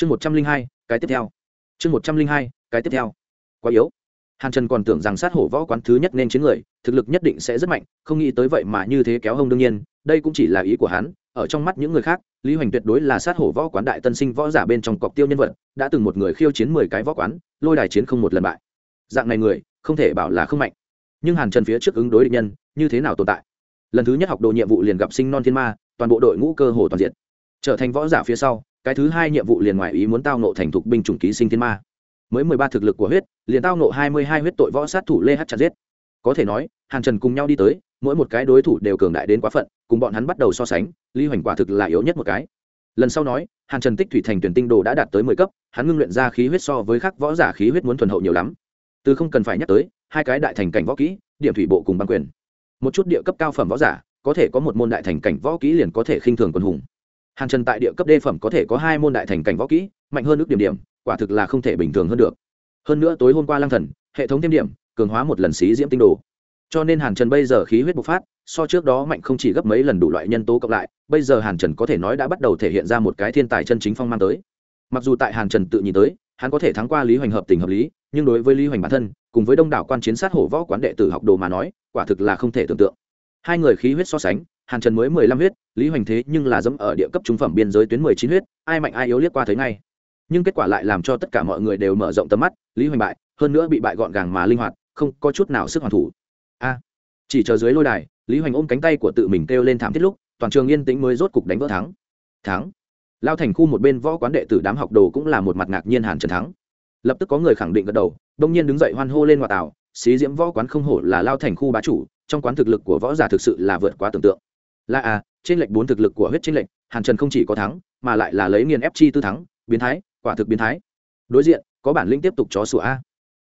chương một trăm linh hai, cái tiếp theo. Chương một trăm linh hai, cái tiếp theo. Quá yếu. Hàn trần còn tưởng rằng sát hổ võ quán thứ nhất nên chiến người, thực lực nhất định sẽ rất mạnh, không nghĩ tới vậy mà như thế kéo hông đương nhiên, đây cũng chỉ là ý của hắn, ở trong mắt những người khác, lý hoành tuyệt đối là sát hổ võ quán đại tân sinh võ giả bên trong cọc tiêu nhân vật, đã từng một người khiêu chiến mười cái võ quán, lôi đài chiến không một lần bại. Dạng này người, không thể bảo là không mạnh. Nhưng hàn trần phía trước ứng đối địch nhân, như thế nào tồn tại? Lần thứ nhất học đồ nhiệm vụ liền gặp sinh non thiên ma, toàn bộ đội ngũ cơ hồ toàn diện. Trở thành võ giả phía sau cái thứ hai nhiệm vụ liền ngoài ý muốn tao nộ thành thục binh chủng ký sinh thiên ma. Mới mười ba thực lực của huyết, liền tao nộ hai mươi hai huyết tội võ sát thủ lê hát chặt giết. Có thể nói, hàn trần cùng nhau đi tới, mỗi một cái đối thủ đều cường đại đến quá phận, cùng bọn hắn bắt đầu so sánh ly hoành quả thực là yếu nhất một cái. Lần sau nói, hàn trần tích thủy thành tuyển tinh đồ đã đạt tới mười cấp, hắn ngưng luyện ra khí huyết so với khắc võ giả khí huyết muốn thuần hậu nhiều lắm. Từ không cần phải nhắc tới, hai cái đại thành cảnh võ kỹ, điểm thủy bộ cùng băng quyền. Một chút địa cấp cao phẩm võ giả, có thể có một môn đại thành cảnh võ kỹ liền có thể khinh thường quân hùng hàn trần tại địa cấp đê phẩm có thể có hai môn đại thành cảnh võ kỹ, mạnh hơn ước điểm điểm, quả thực là không thể bình thường hơn được. Hơn nữa tối hôm qua lang thần, hệ thống thêm điểm, cường hóa một lần xí diễm tinh đồ. Cho nên hàn trần bây giờ khí huyết bộc phát, so trước đó mạnh không chỉ gấp mấy lần đủ loại nhân tố cộng lại, bây giờ hàn trần có thể nói đã bắt đầu thể hiện ra một cái thiên tài chân chính phong mang tới. Mặc dù tại hàn trần tự nhìn tới, hắn có thể thắng qua lý hoành hợp tình hợp lý, nhưng đối với lý hoành bản thân, cùng với đông đảo quan chiến sát hổ võ quán đệ tử học đồ mà nói, quả thực là không thể tưởng tượng. Hai người khí huyết so sánh hàn trần mới mười lăm huyết, lý hoành thế nhưng là dẫm ở địa cấp trung phẩm biên giới tuyến mười chín huyết, ai mạnh ai yếu liếc qua thấy ngay. Nhưng kết quả lại làm cho tất cả mọi người đều mở rộng tầm mắt, lý hoành bại, hơn nữa bị bại gọn gàng mà linh hoạt, không có chút nào sức hoàn thủ. A! Chỉ chờ dưới lôi đài, lý hoành ôm cánh tay của tự mình kêu lên thảm thiết lúc, toàn trường yên tĩnh mới rốt cục đánh vỡ thắng. Thắng! Lao thành khu một bên võ quán đệ tử đám học đồ cũng là một mặt ngạc nhiên hàn trần thắng. Lập tức có người khẳng định gật đầu, đông nhiên đứng dậy hoan hô lên ngoại tảo, xí diễm võ quán không hổ là lao thành khu bá chủ, trong quán thực lực của võ giả thực sự là vượt quá tưởng tượng là à trên lệnh bốn thực lực của huyết trên lệnh hàn trần không chỉ có thắng, mà lại là lấy nghiền ép chi tư thắng, biến thái, quả thực biến thái. Đối diện, có bản lĩnh tiếp tục chó sủa a.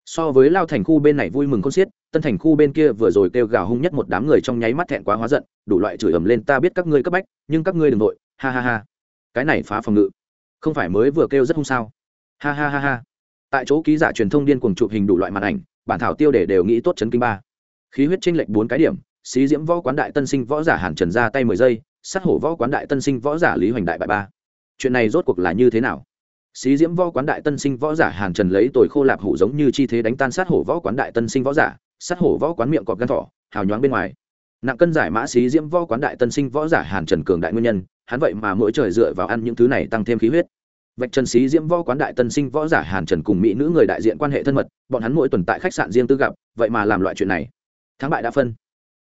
So với lao thành khu bên này vui mừng con xiết, tân thành khu bên kia vừa rồi kêu gào hung nhất một đám người trong nháy mắt thẹn quá hóa giận, đủ loại chửi ầm lên, ta biết các ngươi cấp bách, nhưng các ngươi đừng nội ha ha ha. Cái này phá phòng ngự, không phải mới vừa kêu rất hung sao? Ha ha ha ha. Tại chỗ ký giả truyền thông điên cuồng chụp hình đủ loại màn ảnh, bản thảo tiêu để đều nghĩ tốt chấn kinh ba. Khí huyết tranh lệch bốn cái điểm xí diễm võ quán đại tân sinh võ giả hàn trần ra tay mười giây, sát hổ võ quán đại tân sinh võ giả lý hoành đại bại ba. Chuyện này rốt cuộc là như thế nào? Xí diễm võ quán đại tân sinh võ giả hàn trần lấy tồi khô lạp hủ giống như chi thế đánh tan sát hổ võ quán đại tân sinh võ giả, sát hổ võ quán miệng cọp gan thỏ, hào nhoáng bên ngoài. Nặng cân giải mã xí diễm võ quán đại tân sinh võ giả hàn trần cường đại nguyên nhân, hắn vậy mà mỗi trời dựa vào ăn những thứ này tăng thêm khí huyết. Vạch trần xí diễm võ quán đại tân sinh võ giả hàn trần cùng mỹ nữ người đại diện quan hệ thân mật, bọn hắn mỗi tuần tại khách sạn riêng tư gặp, vậy mà làm loại chuyện này. Thắng bại đã phân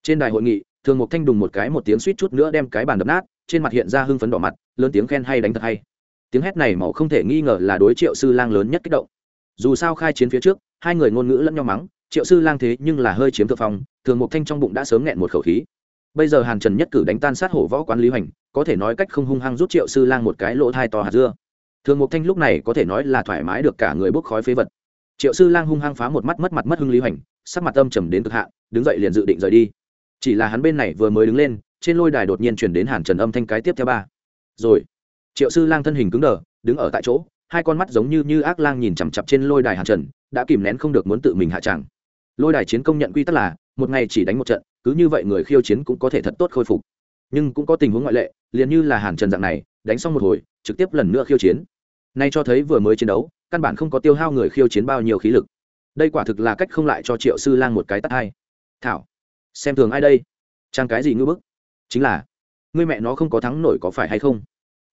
trên đài hội nghị, thường Mục thanh đùng một cái một tiếng suýt chút nữa đem cái bàn đập nát, trên mặt hiện ra hưng phấn đỏ mặt, lớn tiếng khen hay đánh thật hay. Tiếng hét này màu không thể nghi ngờ là đối triệu sư lang lớn nhất kích động. Dù sao khai chiến phía trước, hai người ngôn ngữ lẫn nhau mắng, triệu sư lang thế nhưng là hơi chiếm thượng phong, thường Mục thanh trong bụng đã sớm nghẹn một khẩu khí. Bây giờ hàn trần nhất cử đánh tan sát hổ võ quán lý hoành, có thể nói cách không hung hăng rút triệu sư lang một cái lỗ thai to hạt dưa. Thường Mục thanh lúc này có thể nói là thoải mái được cả người bốc khói phế vật. Triệu sư lang hung hăng phá một mắt mất mặt mất hưng lý hoành, sắc mặt âm trầm đến cực hạ đứng dậy liền dự định rời đi chỉ là hắn bên này vừa mới đứng lên, trên lôi đài đột nhiên chuyển đến hàn trần âm thanh cái tiếp theo ba. Rồi, triệu sư lang thân hình cứng đờ, đứng ở tại chỗ, hai con mắt giống như như ác lang nhìn chằm chặp trên lôi đài hàn trần, đã kìm nén không được muốn tự mình hạ tràng. Lôi đài chiến công nhận quy tắc là, một ngày chỉ đánh một trận, cứ như vậy người khiêu chiến cũng có thể thật tốt khôi phục. Nhưng cũng có tình huống ngoại lệ, liền như là hàn trần dạng này, đánh xong một hồi, trực tiếp lần nữa khiêu chiến. Nay cho thấy vừa mới chiến đấu, căn bản không có tiêu hao người khiêu chiến bao nhiêu khí lực. Đây quả thực là cách không lại cho triệu sư lang một cái tắt hai thảo xem thường ai đây? Trang cái gì ngư bức? Chính là, ngươi mẹ nó không có thắng nổi có phải hay không?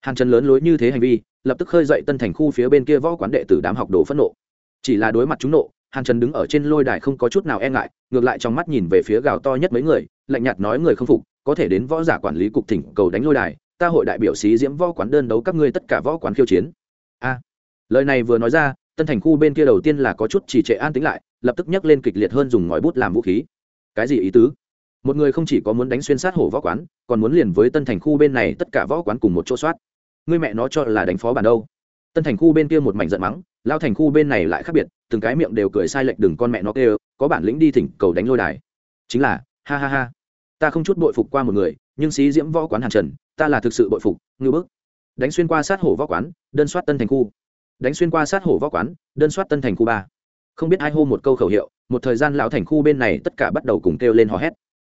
Hàn trần lớn lối như thế hành vi, lập tức khơi dậy tân thành khu phía bên kia võ quán đệ tử đám học đồ phẫn nộ. Chỉ là đối mặt chúng nộ, hàn trần đứng ở trên lôi đài không có chút nào e ngại, ngược lại trong mắt nhìn về phía gào to nhất mấy người, lạnh nhạt nói người không phục, có thể đến võ giả quản lý cục thỉnh cầu đánh lôi đài, ta hội đại biểu sĩ diễm võ quán đơn đấu các ngươi tất cả võ quán khiêu chiến. A, lời này vừa nói ra, tân thành khu bên kia đầu tiên là có chút chỉ trệ an tính lại, lập tức nhấc lên kịch liệt hơn dùng ngòi bút làm vũ khí cái gì ý tứ? Một người không chỉ có muốn đánh xuyên sát hổ võ quán, còn muốn liền với tân thành khu bên này tất cả võ quán cùng một chỗ soát. Ngươi mẹ nó cho là đánh phó bản đâu? Tân thành khu bên kia một mảnh giận mắng, lao thành khu bên này lại khác biệt, từng cái miệng đều cười sai lệch đừng con mẹ nó kêu, có bản lĩnh đi thỉnh cầu đánh lôi đài. Chính là, ha ha ha. Ta không chút bội phục qua một người, nhưng xí diễm võ quán hàn trần, ta là thực sự bội phục ngư bức. Đánh xuyên qua sát hổ võ quán, đơn soát tân thành khu. Đánh xuyên qua sát hổ võ quán, đơn soát tân thành khu ba không biết ai hô một câu khẩu hiệu, một thời gian lão thành khu bên này tất cả bắt đầu cùng kêu lên hò hét.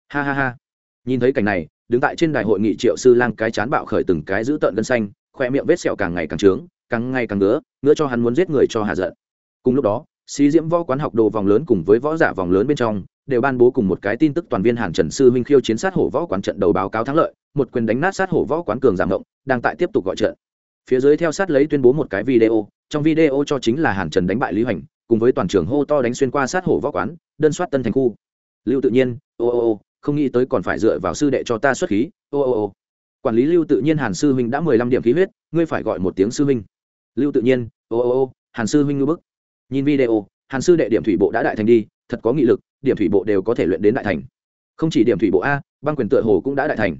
Ha ha ha. Nhìn thấy cảnh này, đứng tại trên đại hội nghị triệu sư lang cái chán bạo khởi từng cái giữ tợn gân xanh, khoe miệng vết sẹo càng ngày càng trướng, càng ngày càng ngứa ngứa cho hắn muốn giết người cho hà giận. Cùng lúc đó, xí diễm võ quán học đồ vòng lớn cùng với võ giả vòng lớn bên trong, đều ban bố cùng một cái tin tức toàn viên hàng trần sư huynh khiêu chiến sát hổ võ quán trận đầu báo cáo thắng lợi, một quyền đánh nát sát hổ võ quán cường giảm động, đang tại tiếp tục gọi trận. Phía dưới theo sát lấy tuyên bố một cái video, trong video cho chính là hàn trần đánh bại lý hoành cùng với toàn trường hô to đánh xuyên qua sát hổ võ quán, đơn soát tân thành khu. Lưu tự nhiên, ô ô ô, không nghĩ tới còn phải dựa vào sư đệ cho ta xuất khí, ô ô ô. Quản lý lưu tự nhiên hàn sư huynh đã mười lăm điểm khí huyết, ngươi phải gọi một tiếng sư huynh. Lưu tự nhiên, ô ô ô, hàn sư huynh ngư bức. Nhìn video, hàn sư đệ điểm thủy bộ đã đại thành đi, thật có nghị lực, điểm thủy bộ đều có thể luyện đến đại thành. Không chỉ điểm thủy bộ a, băng quyền tựa hồ cũng đã đại thành.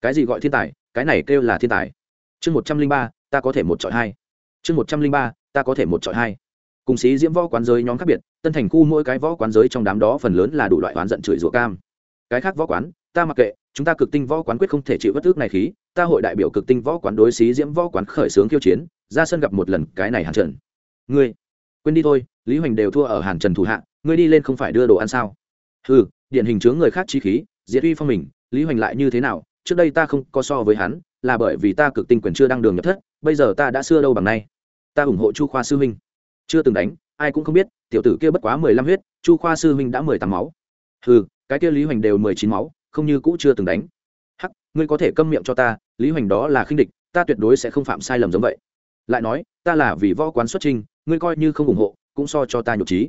Cái gì gọi thiên tài? Cái này kêu là thiên tài. Chương một trăm linh ba, ta có thể một chọi hai. Chương một trăm linh ba, ta có thể một chọi hai cùng sĩ diễm võ quán giới nhóm khác biệt, tân thành khu mỗi cái võ quán giới trong đám đó phần lớn là đủ loại oán giận chửi rủa cam. Cái khác võ quán, ta mặc kệ, chúng ta cực tinh võ quán quyết không thể chịu bất ước này khí, ta hội đại biểu cực tinh võ quán đối xí diễm võ quán khởi xướng khiêu chiến, ra sân gặp một lần cái này hàn trần ngươi, quên đi thôi, lý hoành đều thua ở hàn trần thủ hạ, ngươi đi lên không phải đưa đồ ăn sao? Ừ điển hình chướng người khác chi khí, diệt uy phong mình, lý hoành lại như thế nào? Trước đây ta không có so với hắn, là bởi vì ta cực tinh quyền chưa đăng đường nhập thất, bây giờ ta đã xưa đâu bằng nay. Ta ủng hộ chu khoa sư huynh chưa từng đánh, ai cũng không biết, tiểu tử kia bất quá mười lăm huyết, chu khoa sư huynh đã mười tám máu. Ừ cái kia lý hoành đều mười chín máu, không như cũ chưa từng đánh. Hắc, ngươi có thể câm miệng cho ta, lý hoành đó là khinh địch, ta tuyệt đối sẽ không phạm sai lầm giống vậy. Lại nói, ta là vì võ quán xuất trình ngươi coi như không ủng hộ, cũng so cho ta nhục trí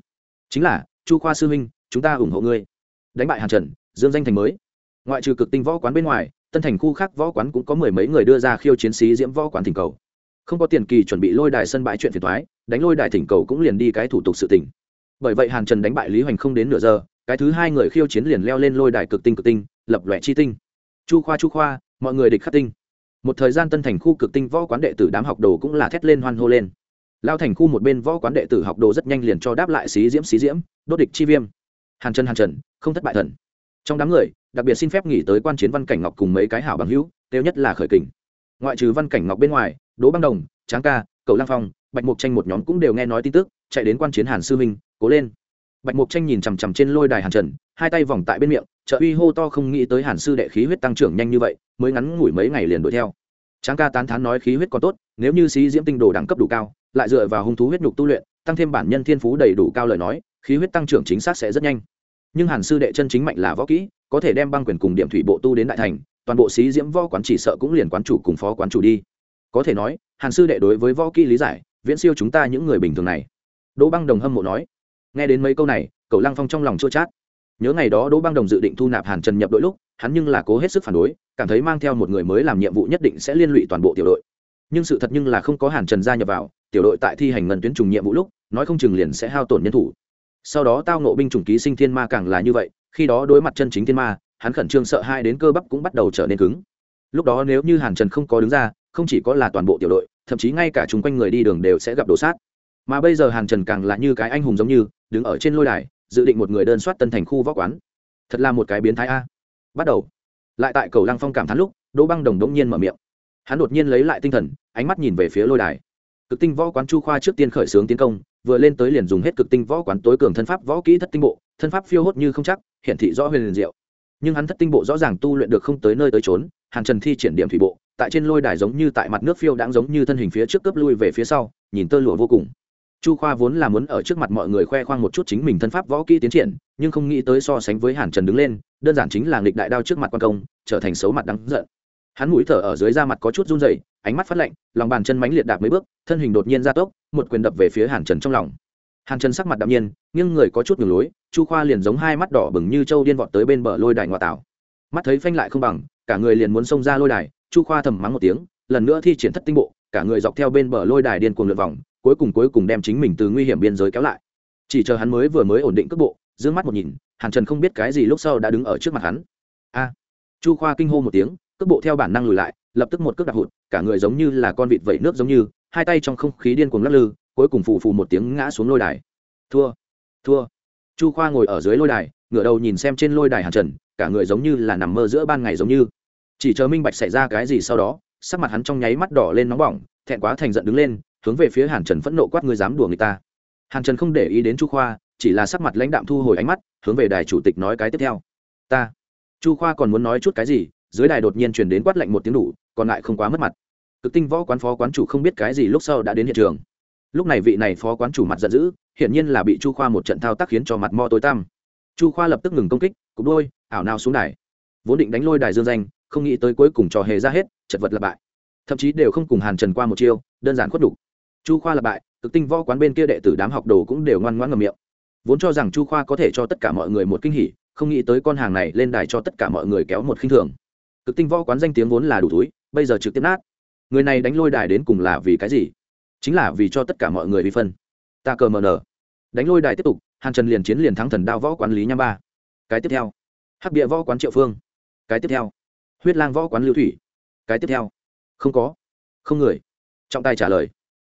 chính là, chu khoa sư huynh, chúng ta ủng hộ ngươi. Đánh bại hàn trần, dương danh thành mới. Ngoại trừ cực tinh võ quán bên ngoài, tân thành khu khác võ quán cũng có mười mấy người đưa ra khiêu chiến sĩ diễm võ quán thỉnh cầu không có tiền kỳ chuẩn bị lôi đài sân bãi chuyện phiền thoái đánh lôi đài thỉnh cầu cũng liền đi cái thủ tục sự tỉnh bởi vậy hàn trần đánh bại lý hoành không đến nửa giờ, cái thứ hai người khiêu chiến liền leo lên lôi đài cực tinh cực tinh, lập lòe chi tinh. Chu khoa chu khoa, mọi người địch khắc tinh. Một thời gian tân thành khu cực tinh võ quán đệ tử đám học đồ cũng là thét lên hoan hô lên. Lao thành khu một bên võ quán đệ tử học đồ rất nhanh liền cho đáp lại xí diễm xí diễm, đốt địch chi viêm. Hàn trần hàn trần, không thất bại thần. Trong đám người, đặc biệt xin phép nghỉ tới quan chiến văn cảnh ngọc cùng mấy cái hảo bằng hữu tiêu nhất là khởi kình. Ngoại trừ văn cảnh ngọc bên ngoài đỗ băng đồng, tráng ca cầu lang phong, bạch mục tranh một nhóm cũng đều nghe nói tin tức, chạy đến quan chiến hàn sư minh, cố lên. Bạch mục tranh nhìn chằm chằm trên lôi đài hàn trần, hai tay vòng tại bên miệng, trợ uy hô to không nghĩ tới hàn sư đệ khí huyết tăng trưởng nhanh như vậy, mới ngắn ngủi mấy ngày liền đuổi theo. Tráng ca tán thán nói khí huyết còn tốt, nếu như sĩ diễm tinh đồ đẳng cấp đủ cao, lại dựa vào hung thú huyết nhục tu luyện, tăng thêm bản nhân thiên phú đầy đủ cao lời nói, khí huyết tăng trưởng chính xác sẽ rất nhanh. Nhưng hàn sư đệ chân chính mạnh là võ kỹ, có thể đem băng quyền cùng điểm thủy bộ tu đến đại thành, toàn bộ sĩ diễm võ quán chỉ sợ cũng liền quán chủ cùng phó quán chủ đi có thể nói, hàn sư đệ đối với võ kỹ lý giải, viễn siêu chúng ta những người bình thường này. Đỗ băng đồng hâm mộ nói. Nghe đến mấy câu này cậu lăng phong trong lòng chua chát. Nhớ ngày đó đỗ băng đồng dự định thu nạp hàn trần nhập đội lúc, hắn nhưng là cố hết sức phản đối, cảm thấy mang theo một người mới làm nhiệm vụ nhất định sẽ liên lụy toàn bộ tiểu đội. Nhưng sự thật nhưng là không có hàn trần gia nhập vào, tiểu đội tại thi hành ngân tuyến trùng nhiệm vụ lúc, nói không chừng liền sẽ hao tổn nhân thủ. Sau đó tao nộ binh chủng ký sinh thiên ma càng là như vậy, khi đó đối mặt chân chính thiên ma, hắn khẩn trương sợ hai đến cơ bắp cũng bắt đầu trở nên cứng. Lúc đó nếu như hàn trần không có đứng ra không chỉ có là toàn bộ tiểu đội, thậm chí ngay cả chung quanh người đi đường đều sẽ gặp đổ sát. Mà bây giờ hàn trần càng là như cái anh hùng giống như, đứng ở trên lôi đài, dự định một người đơn soát tân thành khu võ quán. Thật là một cái biến thái a. Bắt đầu. Lại tại cầu lăng phong cảm thán lúc, đỗ băng đồng đống nhiên mở miệng. Hắn đột nhiên lấy lại tinh thần, ánh mắt nhìn về phía lôi đài. Cực tinh võ quán chu khoa trước tiên khởi xướng tiến công, vừa lên tới liền dùng hết cực tinh võ quán tối cường thân pháp võ kỹ thất tinh bộ, thân pháp phiêu hốt như không chắc, hiển thị rõ huyền liền diệu. Nhưng hắn thất tinh bộ rõ ràng tu luyện được không tới nơi tới trốn hàn trần thi triển điểm thủy bộ tại trên lôi đài giống như tại mặt nước phiêu đãng giống như thân hình phía trước cướp lui về phía sau, nhìn tơ lụa vô cùng. Chu khoa vốn là muốn ở trước mặt mọi người khoe khoang một chút chính mình thân pháp võ kỹ tiến triển, nhưng không nghĩ tới so sánh với hàn trần đứng lên, đơn giản chính là nghịch đại đao trước mặt quan công, trở thành xấu mặt đắng giận. Hắn mũi thở ở dưới da mặt có chút run rẩy, ánh mắt phát lạnh, lòng bàn chân mánh liệt đạp mấy bước, thân hình đột nhiên ra tốc, một quyền đập về phía hàn trần trong lòng. Hàn trần sắc mặt đạm nhiên nhưng người có chút ngừng lối, chu khoa liền giống hai mắt đỏ bừng như trâu điên vọt tới bên bờ lôi đài ngoại tảo. Mắt thấy phanh lại không bằng, cả người liền muốn xông ra lôi đài chu khoa thầm mắng một tiếng, lần nữa thi triển thất tinh bộ, cả người dọc theo bên bờ lôi đài điên cuồng lượt vòng, cuối cùng cuối cùng đem chính mình từ nguy hiểm biên giới kéo lại. Chỉ chờ hắn mới vừa mới ổn định cước bộ d mắt một nhìn, hàn trần không biết cái gì lúc sau đã đứng ở trước mặt hắn. A! Chu khoa kinh hô một tiếng, cước bộ theo bản năng lùi lại, lập tức một cước đạp hụt, cả người giống như là con vịt vẩy nước giống như, hai tay trong không khí điên cuồng lắc lư, cuối cùng phù phù một tiếng ngã xuống lôi đài. Thua! Thua! Chu khoa ngồi ở dưới lôi đài, ngửa đầu nhìn xem trên lôi đài hàn trần, cả người giống như là nằm mơ giữa ban ngày giống như chỉ chờ minh bạch xảy ra cái gì sau đó, sắc mặt hắn trong nháy mắt đỏ lên nóng bỏng, thẹn quá thành giận đứng lên, hướng về phía hàn trần phẫn nộ quát người dám đùa người ta. Hàn trần không để ý đến chu khoa, chỉ là sắc mặt lãnh đạm thu hồi ánh mắt, hướng về đài chủ tịch nói cái tiếp theo. Ta. Chu khoa còn muốn nói chút cái gì, dưới đài đột nhiên truyền đến quát lạnh một tiếng đủ, còn lại không quá mất mặt. Cực tinh võ quán phó quán chủ không biết cái gì lúc sau đã đến hiện trường. Lúc này vị này phó quán chủ mặt giận dữ, hiển nhiên là bị chu khoa một trận thao tác khiến cho mặt mo tối tăm. Chu khoa lập tức ngừng công kích, cục đôi, ảo nào xuống đài vốn định đánh lôi đài dương danh, không nghĩ tới cuối cùng trò hề ra hết, chật vật là bại. Thậm chí đều không cùng hàn trần qua một chiêu, đơn giản khuất đủ. chu khoa là bại, cực tinh võ quán bên kia đệ tử đám học đồ cũng đều ngoan ngoãn ngầm miệng. Vốn cho rằng chu khoa có thể cho tất cả mọi người một kinh hỉ, không nghĩ tới con hàng này lên đài cho tất cả mọi người kéo một khinh thường. Cực tinh võ quán danh tiếng vốn là đủ túi, bây giờ trực tiếp nát. Người này đánh lôi đài đến cùng là vì cái gì? Chính là vì cho tất cả mọi người bị phân. Ta cờ mờ nở đánh lôi đài tiếp tục, hàn trần liền chiến liền thắng thần đao võ quán lý nham ba. Cái tiếp theo. Hắc bịa võ quán triệu phương cái tiếp theo. Huyết lang võ quán lưu thủy. Cái tiếp theo. Không có. Không người. Trọng tài trả lời.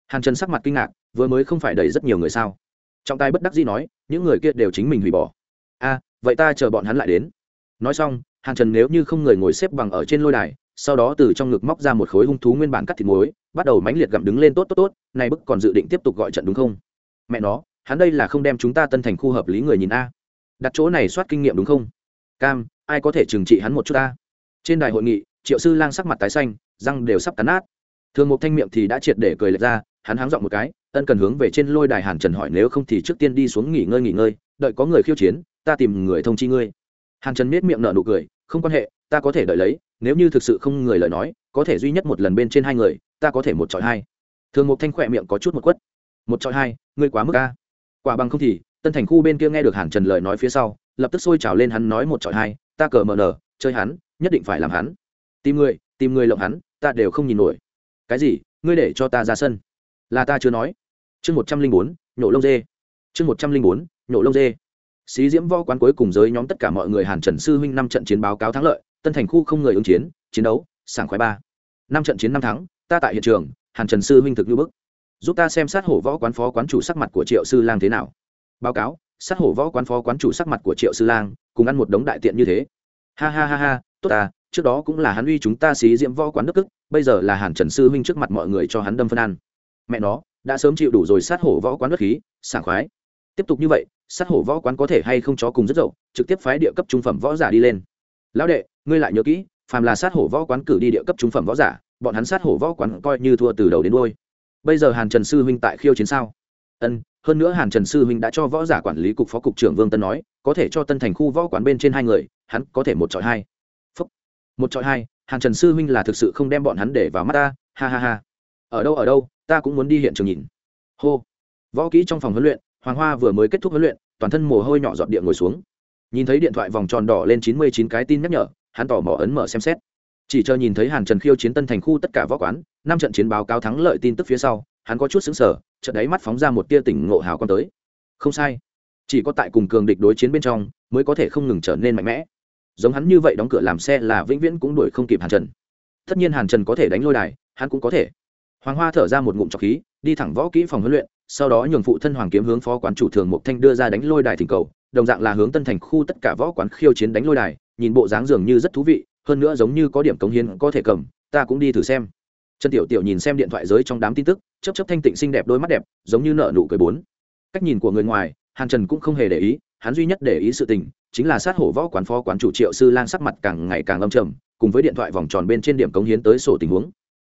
Hàn trần sắc mặt kinh ngạc, vừa mới không phải đầy rất nhiều người sao? Trọng tài bất đắc dĩ nói, những người kia đều chính mình hủy bỏ. A, vậy ta chờ bọn hắn lại đến. Nói xong, hàn trần nếu như không người ngồi xếp bằng ở trên lôi đài, sau đó từ trong ngực móc ra một khối hung thú nguyên bản cắt thịt muối, bắt đầu mãnh liệt gặm đứng lên tốt tốt tốt này bức còn dự định tiếp tục gọi trận đúng không? Mẹ nó, hắn đây là không đem chúng ta tân thành khu hợp lý người nhìn a. Đặt chỗ này soát kinh nghiệm đúng không? Cam ai có thể trừng trị hắn một chút ta? Trên đài hội nghị, triệu sư lang sắc mặt tái xanh, răng đều sắp cắn nát. Thường một thanh miệng thì đã triệt để cười lệch ra, hắn háng dọn một cái, ân cần hướng về trên lôi đài hàn trần hỏi, nếu không thì trước tiên đi xuống nghỉ ngơi nghỉ ngơi, đợi có người khiêu chiến, ta tìm người thông chi ngươi. Hàn trần miết miệng nở nụ cười, không quan hệ, ta có thể đợi lấy, nếu như thực sự không người lời nói, có thể duy nhất một lần bên trên hai người, ta có thể một chọi hai. Thường một thanh khỏe miệng có chút một quất. Một chọi hai, ngươi quá mức ca quả bằng không thì, tân thành khu bên kia nghe được hàn trần lời nói phía sau, lập tức sôi trào lên hắn nói một chọi hai ta cờ mờ nở chơi hắn, nhất định phải làm hắn. Tìm người tìm người lộng hắn, ta đều không nhìn nổi. Cái gì? Ngươi để cho ta ra sân. Là ta chưa nói. Chương một trăm linh bốn, nhổ lông dê. Chương một trăm linh bốn, nhổ lông dê. Xí diễm võ quán cuối cùng giới nhóm tất cả mọi người hàn trần sư huynh năm trận chiến báo cáo thắng lợi, tân thành khu không người ứng chiến chiến đấu, sảng khoái ba. Năm trận chiến năm thắng, ta tại hiện trường, hàn trần sư huynh thực như bức. Giúp ta xem sát hổ võ quán phó quán chủ sắc mặt của triệu sư lang thế nào. Báo cáo sát hổ võ quán phó quán chủ sắc mặt của triệu sư lang cùng ăn một đống đại tiện như thế. Ha ha ha ha tốt à, trước đó cũng là hắn uy chúng ta xí diễm võ quán đức ức bây giờ là hàn trần sư huynh trước mặt mọi người cho hắn đâm phân ăn. Mẹ nó đã sớm chịu đủ rồi sát hổ võ quán đất khí sảng khoái. Tiếp tục như vậy sát hổ võ quán có thể hay không chó cùng rất dậu trực tiếp phái địa cấp trung phẩm võ giả đi lên. Lão đệ ngươi lại nhớ kỹ phàm là sát hổ võ quán cử đi địa cấp trung phẩm võ giả bọn hắn sát hổ võ quán coi như thua từ đầu đến đôi bây giờ hàn trần sư huynh tại khiêu chiến sao? Ân hơn nữa hàn trần sư huynh đã cho võ giả quản lý cục phó cục trưởng vương tân nói, có thể cho tân thành khu võ quán bên trên hai người, hắn có thể một chọi hai. Phúc. một chọi hai, hàn trần sư huynh là thực sự không đem bọn hắn để vào mắt ta, ha ha ha. Ở đâu ở đâu, ta cũng muốn đi hiện trường nhìn. Hô. Võ kỹ trong phòng huấn luyện, hoàng hoa vừa mới kết thúc huấn luyện, toàn thân mồ hôi nhỏ dọn địa ngồi xuống. Nhìn thấy điện thoại vòng tròn đỏ lên chín mươi chín cái tin nhắc nhở, hắn tỏ mỏ ấn mở xem xét. Chỉ chờ nhìn thấy hàn trần khiêu chiến tân thành khu tất cả võ quán, năm trận chiến báo cáo thắng lợi tin tức phía sau hắn có chút xứng sở, chợt đấy mắt phóng ra một tia tỉnh ngộ hào con tới. Không sai. Chỉ có tại cùng cường địch đối chiến bên trong, mới có thể không ngừng trở nên mạnh mẽ. Giống hắn như vậy đóng cửa làm xe là vĩnh viễn cũng đuổi không kịp hàn trần. Tất nhiên hàn trần có thể đánh lôi đài, hắn cũng có thể. Hoàng hoa thở ra một ngụm trọc khí, đi thẳng võ kỹ phòng huấn luyện, sau đó nhường phụ thân hoàng kiếm hướng phó quán chủ thường mục thanh đưa ra đánh lôi đài thỉnh cầu, đồng dạng là hướng tân thành khu tất cả võ quán khiêu chiến đánh lôi đài, nhìn bộ dáng dường như rất thú vị, hơn nữa giống như có điểm cống hiến có thể cầm, ta cũng đi thử xem trần tiểu tiểu nhìn xem điện thoại giới trong đám tin tức chấp chấp thanh tịnh xinh đẹp đôi mắt đẹp giống như nợ nụ cười bốn. Cách nhìn của người ngoài hàn trần cũng không hề để ý hắn duy nhất để ý sự tình chính là sát hổ võ quán phó quán chủ triệu sư lang sắc mặt càng ngày càng âm trầm cùng với điện thoại vòng tròn bên trên điểm cống hiến tới sổ tình huống.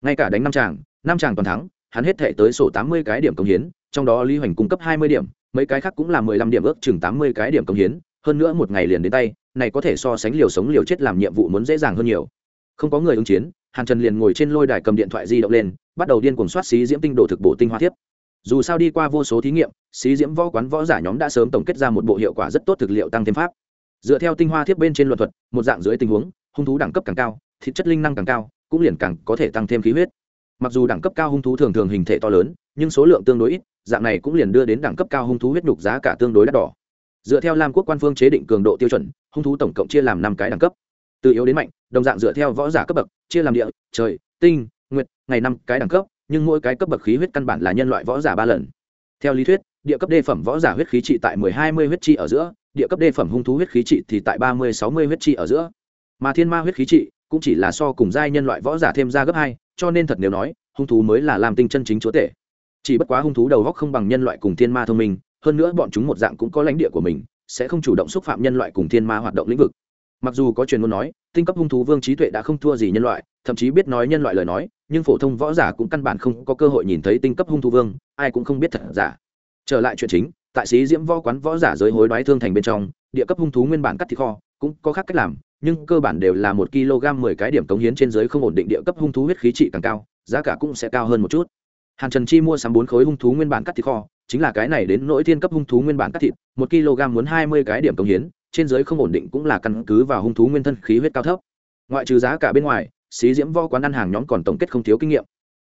Ngay cả đánh năm chàng, năm chàng toàn thắng hắn hết thể tới sổ tám mươi cái điểm cống hiến trong đó lý hoành cung cấp hai mươi điểm mấy cái khác cũng là mười lăm điểm ước chừng tám mươi cái điểm cống hiến hơn nữa một ngày liền đến tay này có thể so sánh liều sống liều chết làm nhiệm vụ muốn dễ dàng hơn nhiều. Không có người ứng chiến hàn trần liền ngồi trên lôi đài cầm điện thoại di động lên, bắt đầu điên cuồng soát xí diễm tinh độ thực bổ tinh hoa thiếp. Dù sao đi qua vô số thí nghiệm, xí diễm võ quán võ giả nhóm đã sớm tổng kết ra một bộ hiệu quả rất tốt thực liệu tăng thêm pháp. Dựa theo tinh hoa thiếp bên trên luật thuật, một dạng dưới tình huống, hung thú đẳng cấp càng cao, thịt chất linh năng càng cao, cũng liền càng có thể tăng thêm khí huyết. Mặc dù đẳng cấp cao hung thú thường thường hình thể to lớn, nhưng số lượng tương đối ít, dạng này cũng liền đưa đến đẳng cấp cao hung thú huyết nhục giá cả tương đối đắt đỏ. Dựa theo lam quốc quan phương chế định cường độ tiêu chuẩn, hung thú tổng cộng chia làm năm cái đẳng cấp từ yếu đến mạnh, đồng dạng dựa theo võ giả cấp bậc, chia làm địa, trời, tinh, nguyệt, ngày năm, cái đẳng cấp, nhưng mỗi cái cấp bậc khí huyết căn bản là nhân loại võ giả ba lần. Theo lý thuyết, địa cấp đê phẩm võ giả huyết khí trị tại mười hai mươi huyết chi ở giữa, địa cấp đê phẩm hung thú huyết khí trị thì tại ba mươi sáu mươi huyết chi ở giữa. Mà thiên ma huyết khí trị cũng chỉ là so cùng giai nhân loại võ giả thêm ra gấp hai, cho nên thật nếu nói, hung thú mới là làm tinh chân chính chúa tể. Chỉ bất quá hung thú đầu góc không bằng nhân loại cùng thiên ma thông minh, hơn nữa bọn chúng một dạng cũng có lãnh địa của mình, sẽ không chủ động xúc phạm nhân loại cùng thiên ma hoạt động lĩnh vực mặc dù có truyền ngôn nói, tinh cấp hung thú vương trí tuệ đã không thua gì nhân loại, thậm chí biết nói nhân loại lời nói, nhưng phổ thông võ giả cũng căn bản không có cơ hội nhìn thấy tinh cấp hung thú vương, ai cũng không biết thật giả. Trở lại chuyện chính, tại sĩ diễm võ quán võ giả giới hối đoái thương thành bên trong, địa cấp hung thú nguyên bản cắt thịt kho, cũng có khác cách làm, nhưng cơ bản đều là một kg mười cái điểm cống hiến trên giới không ổn định địa cấp hung thú huyết khí trị càng cao, giá cả cũng sẽ cao hơn một chút. Hàn trần chi mua sắm bốn khối hung thú nguyên bản cắt thịt kho, chính là cái này đến nỗi thiên cấp hung thú nguyên bản cắt thịt, một kg muốn hai mươi cái điểm cống hiến trên giới không ổn định cũng là căn cứ vào hung thú nguyên thân khí huyết cao thấp. Ngoại trừ giá cả bên ngoài, xí diễm võ quán ăn hàng nhóm còn tổng kết không thiếu kinh nghiệm.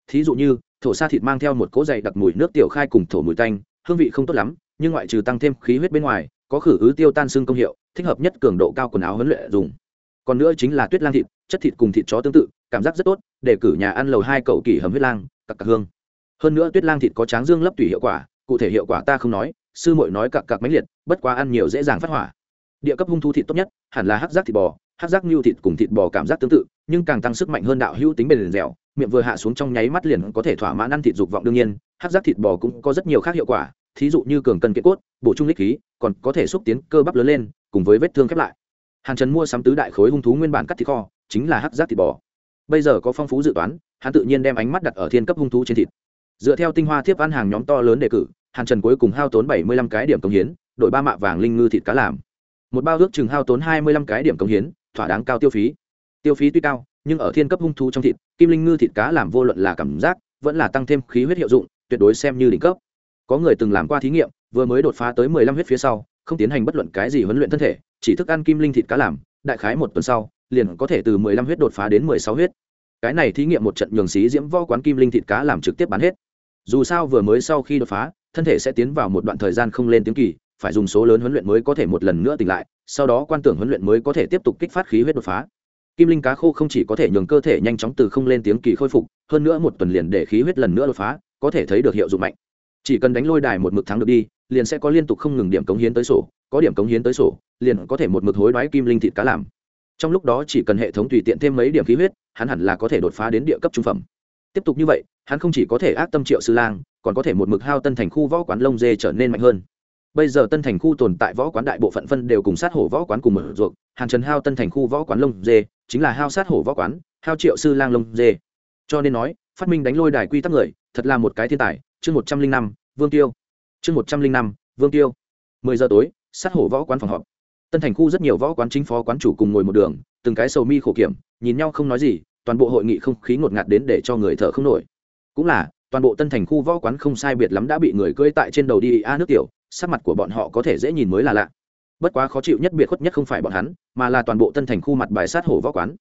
Thí dụ như, thổ sa thịt mang theo một cỗ dày đặc mùi nước tiểu khai cùng thổ mùi tanh, hương vị không tốt lắm, nhưng ngoại trừ tăng thêm khí huyết bên ngoài, có khử ứ tiêu tan xương công hiệu, thích hợp nhất cường độ cao quần áo huấn luyện dùng. Còn nữa chính là tuyết lang thịt, chất thịt cùng thịt chó tương tự, cảm giác rất tốt, để cử nhà ăn lầu hai cậu kỳ hầm huyết lang, cặc cặc hương. Hơn nữa tuyết lang thịt có tráng dương lấp tủy hiệu quả, cụ thể hiệu quả ta không nói, sư muội nói cặc cặc mãnh liệt, bất quá ăn nhiều dễ dàng phát hỏa địa cấp hung thu thịt tốt nhất, hẳn là hắc giác thịt bò, hắc giác nhu thịt cùng thịt bò cảm giác tương tự, nhưng càng tăng sức mạnh hơn đạo hữu tính bền dẻo, miệng vừa hạ xuống trong nháy mắt liền có thể thỏa mãn ăn thịt dục vọng đương nhiên, hắc giác thịt bò cũng có rất nhiều khác hiệu quả, thí dụ như cường cân kiện cốt, bổ trung lích khí, còn có thể xúc tiến cơ bắp lớn lên, cùng với vết thương khép lại. Hàn trần mua sắm tứ đại khối hung thú nguyên bản cắt thịt kho, chính là hắc giác thịt bò. Bây giờ có phong phú dự toán, hắn tự nhiên đem ánh mắt đặt ở thiên cấp hung thú trên thịt. Dựa theo tinh hoa thiếp ăn hàng nhóm to lớn đề cử, hàn trần cuối cùng hao tốn bảy mươi lăm cái điểm công hiến đội ba mạ vàng linh ngư thịt cá làm một bao ước chừng hao tốn hai mươi lăm cái điểm công hiến, thỏa đáng cao tiêu phí. Tiêu phí tuy cao, nhưng ở thiên cấp hung thú trong thịt, kim linh ngư thịt cá làm vô luận là cảm giác, vẫn là tăng thêm khí huyết hiệu dụng, tuyệt đối xem như đỉnh cấp. Có người từng làm qua thí nghiệm, vừa mới đột phá tới mười lăm huyết phía sau, không tiến hành bất luận cái gì huấn luyện thân thể, chỉ thức ăn kim linh thịt cá làm, đại khái một tuần sau, liền có thể từ mười lăm huyết đột phá đến mười sáu huyết. Cái này thí nghiệm một trận nhường xí diễm vo quán kim linh thịt cá làm trực tiếp bán hết. Dù sao vừa mới sau khi đột phá, thân thể sẽ tiến vào một đoạn thời gian không lên tiếng kỳ phải dùng số lớn huấn luyện mới có thể một lần nữa tỉnh lại, sau đó quan tưởng huấn luyện mới có thể tiếp tục kích phát khí huyết đột phá. Kim linh cá khô không chỉ có thể nhường cơ thể nhanh chóng từ không lên tiếng kỳ khôi phục, hơn nữa một tuần liền để khí huyết lần nữa đột phá, có thể thấy được hiệu dụng mạnh. Chỉ cần đánh lôi đài một mực thắng được đi, liền sẽ có liên tục không ngừng điểm cống hiến tới sổ, có điểm cống hiến tới sổ, liền có thể một mực hối đoái kim linh thịt cá làm. Trong lúc đó chỉ cần hệ thống tùy tiện thêm mấy điểm khí huyết, hắn hẳn là có thể đột phá đến địa cấp trung phẩm. Tiếp tục như vậy, hắn không chỉ có thể ác tâm triệu sư lang, còn có thể một mực hao tân thành khu võ quán lông dê trở nên mạnh hơn bây giờ tân thành khu tồn tại võ quán đại bộ phận phân đều cùng sát hổ võ quán cùng mở ruộng. Hàng trần hao tân thành khu võ quán lông dê, chính là hao sát hổ võ quán, hao triệu sư lang lông dê. Cho nên nói, phát minh đánh lôi đài quy tắc người, thật là một cái thiên tài. Chương một trăm linh năm, vương tiêu. Chương một trăm linh năm, vương tiêu. Mười giờ tối, sát hổ võ quán phòng họp. Tân thành khu rất nhiều võ quán chính phó quán chủ cùng ngồi một đường, từng cái sầu mi khổ kiểm, nhìn nhau không nói gì, toàn bộ hội nghị không khí ngột ngạt đến để cho người thở không nổi. Cũng là, toàn bộ tân thành khu võ quán không sai biệt lắm đã bị người cưỡi tại trên đầu đi a nước tiểu sắc mặt của bọn họ có thể dễ nhìn mới là lạ. Bất quá khó chịu nhất biệt khuất nhất không phải bọn hắn, mà là toàn bộ tân thành khu mặt bài sát hổ võ quán.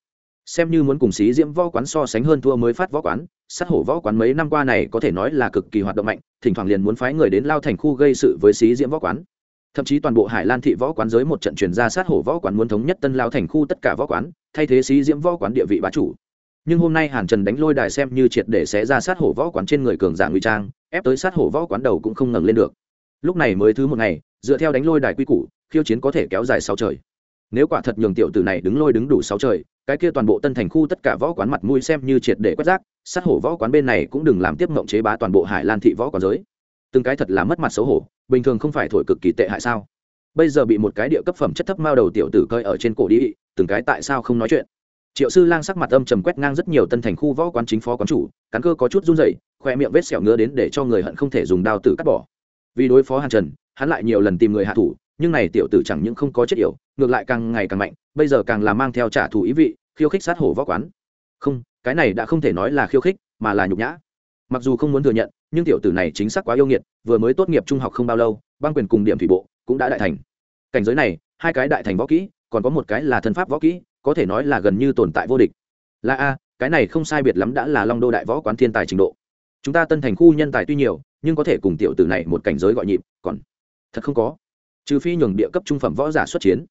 Xem như muốn cùng xí diễm võ quán so sánh hơn thua mới phát võ quán, sát hổ võ quán mấy năm qua này có thể nói là cực kỳ hoạt động mạnh, thỉnh thoảng liền muốn phái người đến lao thành khu gây sự với xí diễm võ quán. Thậm chí toàn bộ hải lan thị võ quán giới một trận chuyển ra sát hổ võ quán muốn thống nhất tân lao thành khu tất cả võ quán, thay thế xí diễm võ quán địa vị bá chủ. Nhưng hôm nay hàn trần đánh lôi đài xem như triệt để xé ra sát hổ võ quán trên người cường giả ngụy trang, ép tới sát hổ võ quán đầu cũng không ngẩng lên được lúc này mới thứ một ngày, dựa theo đánh lôi đài quy củ, khiêu chiến có thể kéo dài sáu trời. Nếu quả thật nhường tiểu tử này đứng lôi đứng đủ sáu trời, cái kia toàn bộ tân thành khu tất cả võ quán mặt mũi xem như triệt để quét rác, sát hổ võ quán bên này cũng đừng làm tiếp mộng chế bá toàn bộ hải lan thị võ quán giới. Từng cái thật là mất mặt xấu hổ, bình thường không phải thổi cực kỳ tệ hại sao? Bây giờ bị một cái địa cấp phẩm chất thấp mao đầu tiểu tử cơi ở trên cổ đi, từng cái tại sao không nói chuyện? Triệu sư lang sắc mặt âm trầm quét ngang rất nhiều tân thành khu võ quán chính phó quán chủ, cắn cơ có chút run rẩy, khoe miệng vết sẹo ngứa đến để cho người hận không thể dùng đao tử cắt bỏ vì đối phó hàn trần, hắn lại nhiều lần tìm người hạ thủ, nhưng này tiểu tử chẳng những không có chết yểu, ngược lại càng ngày càng mạnh, bây giờ càng là mang theo trả thù ý vị, khiêu khích sát hổ võ quán. Không, cái này đã không thể nói là khiêu khích, mà là nhục nhã. Mặc dù không muốn thừa nhận, nhưng tiểu tử này chính xác quá yêu nghiệt, vừa mới tốt nghiệp trung học không bao lâu, băng quyền cùng điểm thủy bộ cũng đã đại thành. Cảnh giới này, hai cái đại thành võ kỹ, còn có một cái là thân pháp võ kỹ, có thể nói là gần như tồn tại vô địch. Là a, cái này không sai biệt lắm đã là long đô đại võ quán thiên tài trình độ. Chúng ta tân thành khu nhân tài tuy nhiều nhưng có thể cùng tiểu tử này một cảnh giới gọi nhịp, còn thật không có. Trừ phi nhường địa cấp trung phẩm võ giả xuất chiến.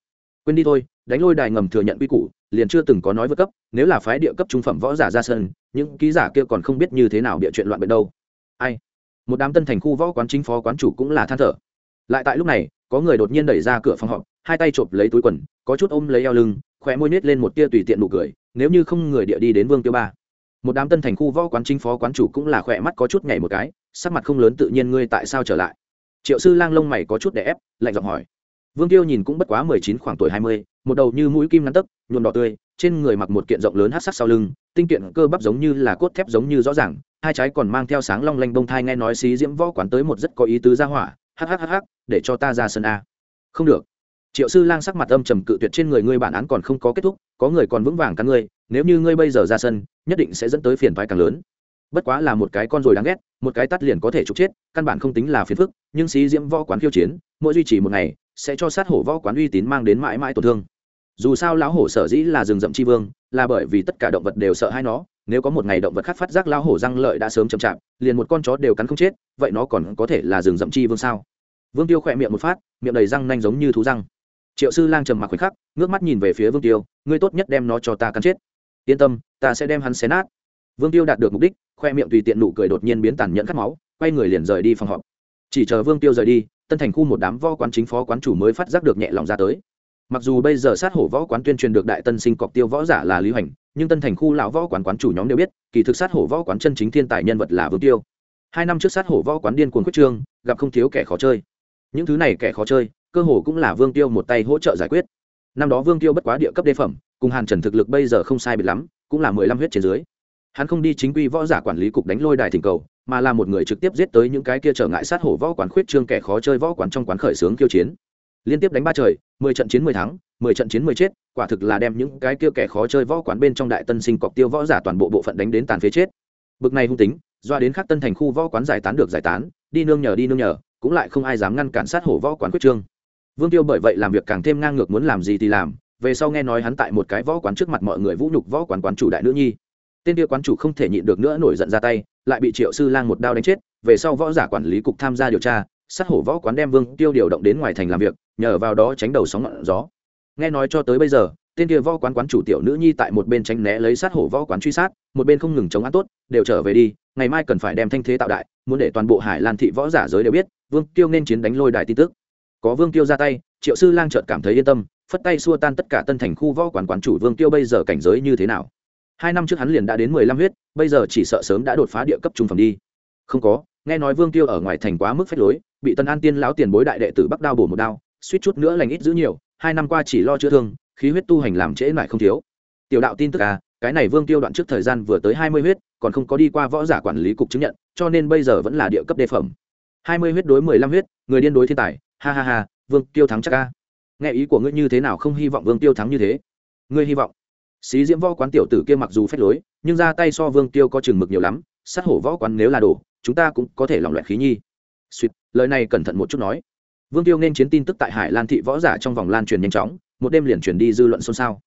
Quên đi thôi, đánh lôi đài ngầm thừa nhận quy củ, liền chưa từng có nói vượt cấp, nếu là phái địa cấp trung phẩm võ giả ra sân, những ký giả kia còn không biết như thế nào địa chuyện loạn bệnh đâu. Ai? Một đám tân thành khu võ quán chính phó quán chủ cũng là than thở. Lại tại lúc này, có người đột nhiên đẩy ra cửa phòng họp, hai tay chộp lấy túi quần, có chút ôm lấy eo lưng, khóe môi nết lên một tia tùy tiện nụ cười, nếu như không người địa đi đến vương tiêu ba. Một đám tân thành khu võ quán chính phó quán chủ cũng là khỏe mắt có chút nhảy một cái sắc mặt không lớn tự nhiên ngươi tại sao trở lại? Triệu sư lang lông mày có chút đè ép, lạnh giọng hỏi. Vương tiêu nhìn cũng bất quá mười chín, khoảng tuổi hai mươi, một đầu như mũi kim ngắn tấc, nhuộm đỏ tươi, trên người mặc một kiện rộng lớn hát sắc sau lưng, tinh kiện cơ bắp giống như là cốt thép giống như rõ ràng, hai trái còn mang theo sáng long lanh bông thai nghe nói xí diễm võ quán tới một rất có ý tứ ra hỏa hhhh để cho ta ra sân a. Không được. Triệu sư lang sắc mặt âm trầm cự tuyệt trên người ngươi bản án còn không có kết thúc, có người còn vững vàng cắn ngươi, nếu như ngươi bây giờ ra sân, nhất định sẽ dẫn tới phiền thoái càng lớn bất quá là một cái con rồi đáng ghét, một cái tắt liền có thể trục chết, căn bản không tính là phiền phức, nhưng xí diễm võ quán khiêu chiến, mỗi duy trì một ngày, sẽ cho sát hổ võ quán uy tín mang đến mãi mãi tổn thương. Dù sao lão hổ sở dĩ là rừng rậm chi vương, là bởi vì tất cả động vật đều sợ hai nó, nếu có một ngày động vật khác phát giác lão hổ răng lợi đã sớm chậm chạp, liền một con chó đều cắn không chết, vậy nó còn có thể là rừng rậm chi vương sao? Vương tiêu khỏe miệng một phát, miệng đầy răng nanh giống như thú răng. Triệu sư lang trầm mặc khoảnh khắc, ngước mắt nhìn về phía vương tiêu, ngươi tốt nhất đem nó cho ta cắn chết. Yên tâm, ta sẽ đem hắn xé nát vương tiêu đạt được mục đích, khoe miệng tùy tiện nụ cười đột nhiên biến tàn nhẫn cắt máu, quay người liền rời đi phòng họp. Chỉ chờ vương tiêu rời đi, tân thành khu một đám võ quán chính phó quán chủ mới phát giác được nhẹ lòng ra tới. Mặc dù bây giờ sát hổ võ quán tuyên truyền được đại tân sinh cọc tiêu võ giả là lý hoành, nhưng tân thành khu lão võ quán quán chủ nhóm đều biết, kỳ thực sát hổ võ quán chân chính thiên tài nhân vật là vương tiêu. Hai năm trước sát hổ võ quán điên cuồng quyết trương, gặp không thiếu kẻ khó chơi. Những thứ này kẻ khó chơi, cơ hồ cũng là vương tiêu một tay hỗ trợ giải quyết. Năm đó vương tiêu bất quá địa cấp đê phẩm, cùng hàn trần thực lực bây giờ không sai biệt lắm, cũng là mười lăm huyết trên dưới hắn không đi chính quy võ giả quản lý cục đánh lôi đài thỉnh cầu, mà là một người trực tiếp giết tới những cái kia trở ngại sát hổ võ quán khuyết trương kẻ khó chơi võ quán trong quán khởi sướng kiêu chiến. Liên tiếp đánh ba trời, mười trận chiến mười thắng, mười trận chiến mười chết, quả thực là đem những cái kia kẻ khó chơi võ quán bên trong đại tân sinh cọc tiêu võ giả toàn bộ bộ phận đánh đến tàn phế chết. Bực này hung tính, doa đến khắc tân thành khu võ quán giải tán được giải tán, đi nương nhờ đi nương nhờ, cũng lại không ai dám ngăn cản sát hổ võ quán quyết trương. Vương tiêu bởi vậy làm việc càng thêm ngang ngược muốn làm gì thì làm, về sau nghe nói hắn tại một cái võ quán trước mặt mọi người vũ nhục võ quán quán chủ đại nữ nhi tên kia quán chủ không thể nhịn được nữa nổi giận ra tay, lại bị triệu sư lang một đao đánh chết, về sau võ giả quản lý cục tham gia điều tra, sát hổ võ quán đem vương tiêu điều động đến ngoài thành làm việc, nhờ vào đó tránh đầu sóng ngọn gió. Nghe nói cho tới bây giờ, tên kia võ quán quán chủ tiểu nữ nhi tại một bên tránh né lấy sát hổ võ quán truy sát, một bên không ngừng chống án tốt, đều trở về đi, ngày mai cần phải đem thanh thế tạo đại, muốn để toàn bộ hải lan thị võ giả giới đều biết, vương tiêu nên chiến đánh lôi đài tin tức. Có vương tiêu ra tay, triệu sư lang trợt cảm thấy yên tâm, phất tay xua tan tất cả tân thành khu võ quán quán chủ vương tiêu bây giờ cảnh giới như thế nào hai năm trước hắn liền đã đến mười lăm huyết, bây giờ chỉ sợ sớm đã đột phá địa cấp trung phẩm đi. Không có, nghe nói vương tiêu ở ngoài thành quá mức phép lối, bị tân an tiên lão tiền bối đại đệ tử bắc đao bổ một đao, suýt chút nữa lành ít giữ nhiều, hai năm qua chỉ lo chữa thương, khí huyết tu hành làm trễ lại không thiếu. Tiểu đạo tin tức à cái này vương tiêu đoạn trước thời gian vừa tới hai mươi huyết, còn không có đi qua võ giả quản lý cục chứng nhận, cho nên bây giờ vẫn là địa cấp đề phẩm. Hai mươi huyết đối mười lăm huyết, người điên đối thiên tài, ha ha ha, vương tiêu thắng chắc ca nghe ý của ngươi như thế nào không hy vọng vương tiêu thắng như thế? Ngươi hy vọng? Xí diễm võ quán tiểu tử kia mặc dù phép lối, nhưng ra tay so vương tiêu có chừng mực nhiều lắm, sát hổ võ quán nếu là đổ, chúng ta cũng có thể lòng loạn khí nhi. Suýt lời này cẩn thận một chút nói. Vương tiêu nên chiến tin tức tại hải lan thị võ giả trong vòng lan truyền nhanh chóng, một đêm liền truyền đi dư luận xôn xao.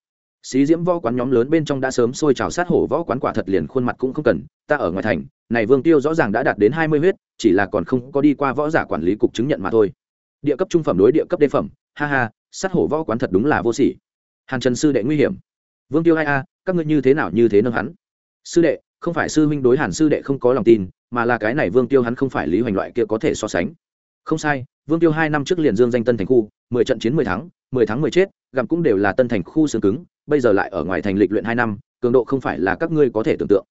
Xí diễm võ quán nhóm lớn bên trong đã sớm sôi trào sát hổ võ quán quả thật liền khuôn mặt cũng không cần, ta ở ngoài thành, này vương tiêu rõ ràng đã đạt đến hai mươi huyết, chỉ là còn không có đi qua võ giả quản lý cục chứng nhận mà thôi. Địa cấp trung phẩm đối địa cấp đê phẩm, ha ha, sát hổ võ quán thật đúng là vô sỉ. Hàn trần sư đệ nguy hiểm vương tiêu hai a, các ngươi như thế nào như thế nâng hắn? Sư đệ, không phải sư huynh đối hàn sư đệ không có lòng tin, mà là cái này vương tiêu hắn không phải lý hoành loại kia có thể so sánh. Không sai, vương tiêu hai năm trước liền dương danh tân thành khu, mười trận chiến mười tháng mười tháng mười chết gặm cũng đều là tân thành khu xương cứng, bây giờ lại ở ngoài thành lịch luyện hai năm, cường độ không phải là các ngươi có thể tưởng tượng.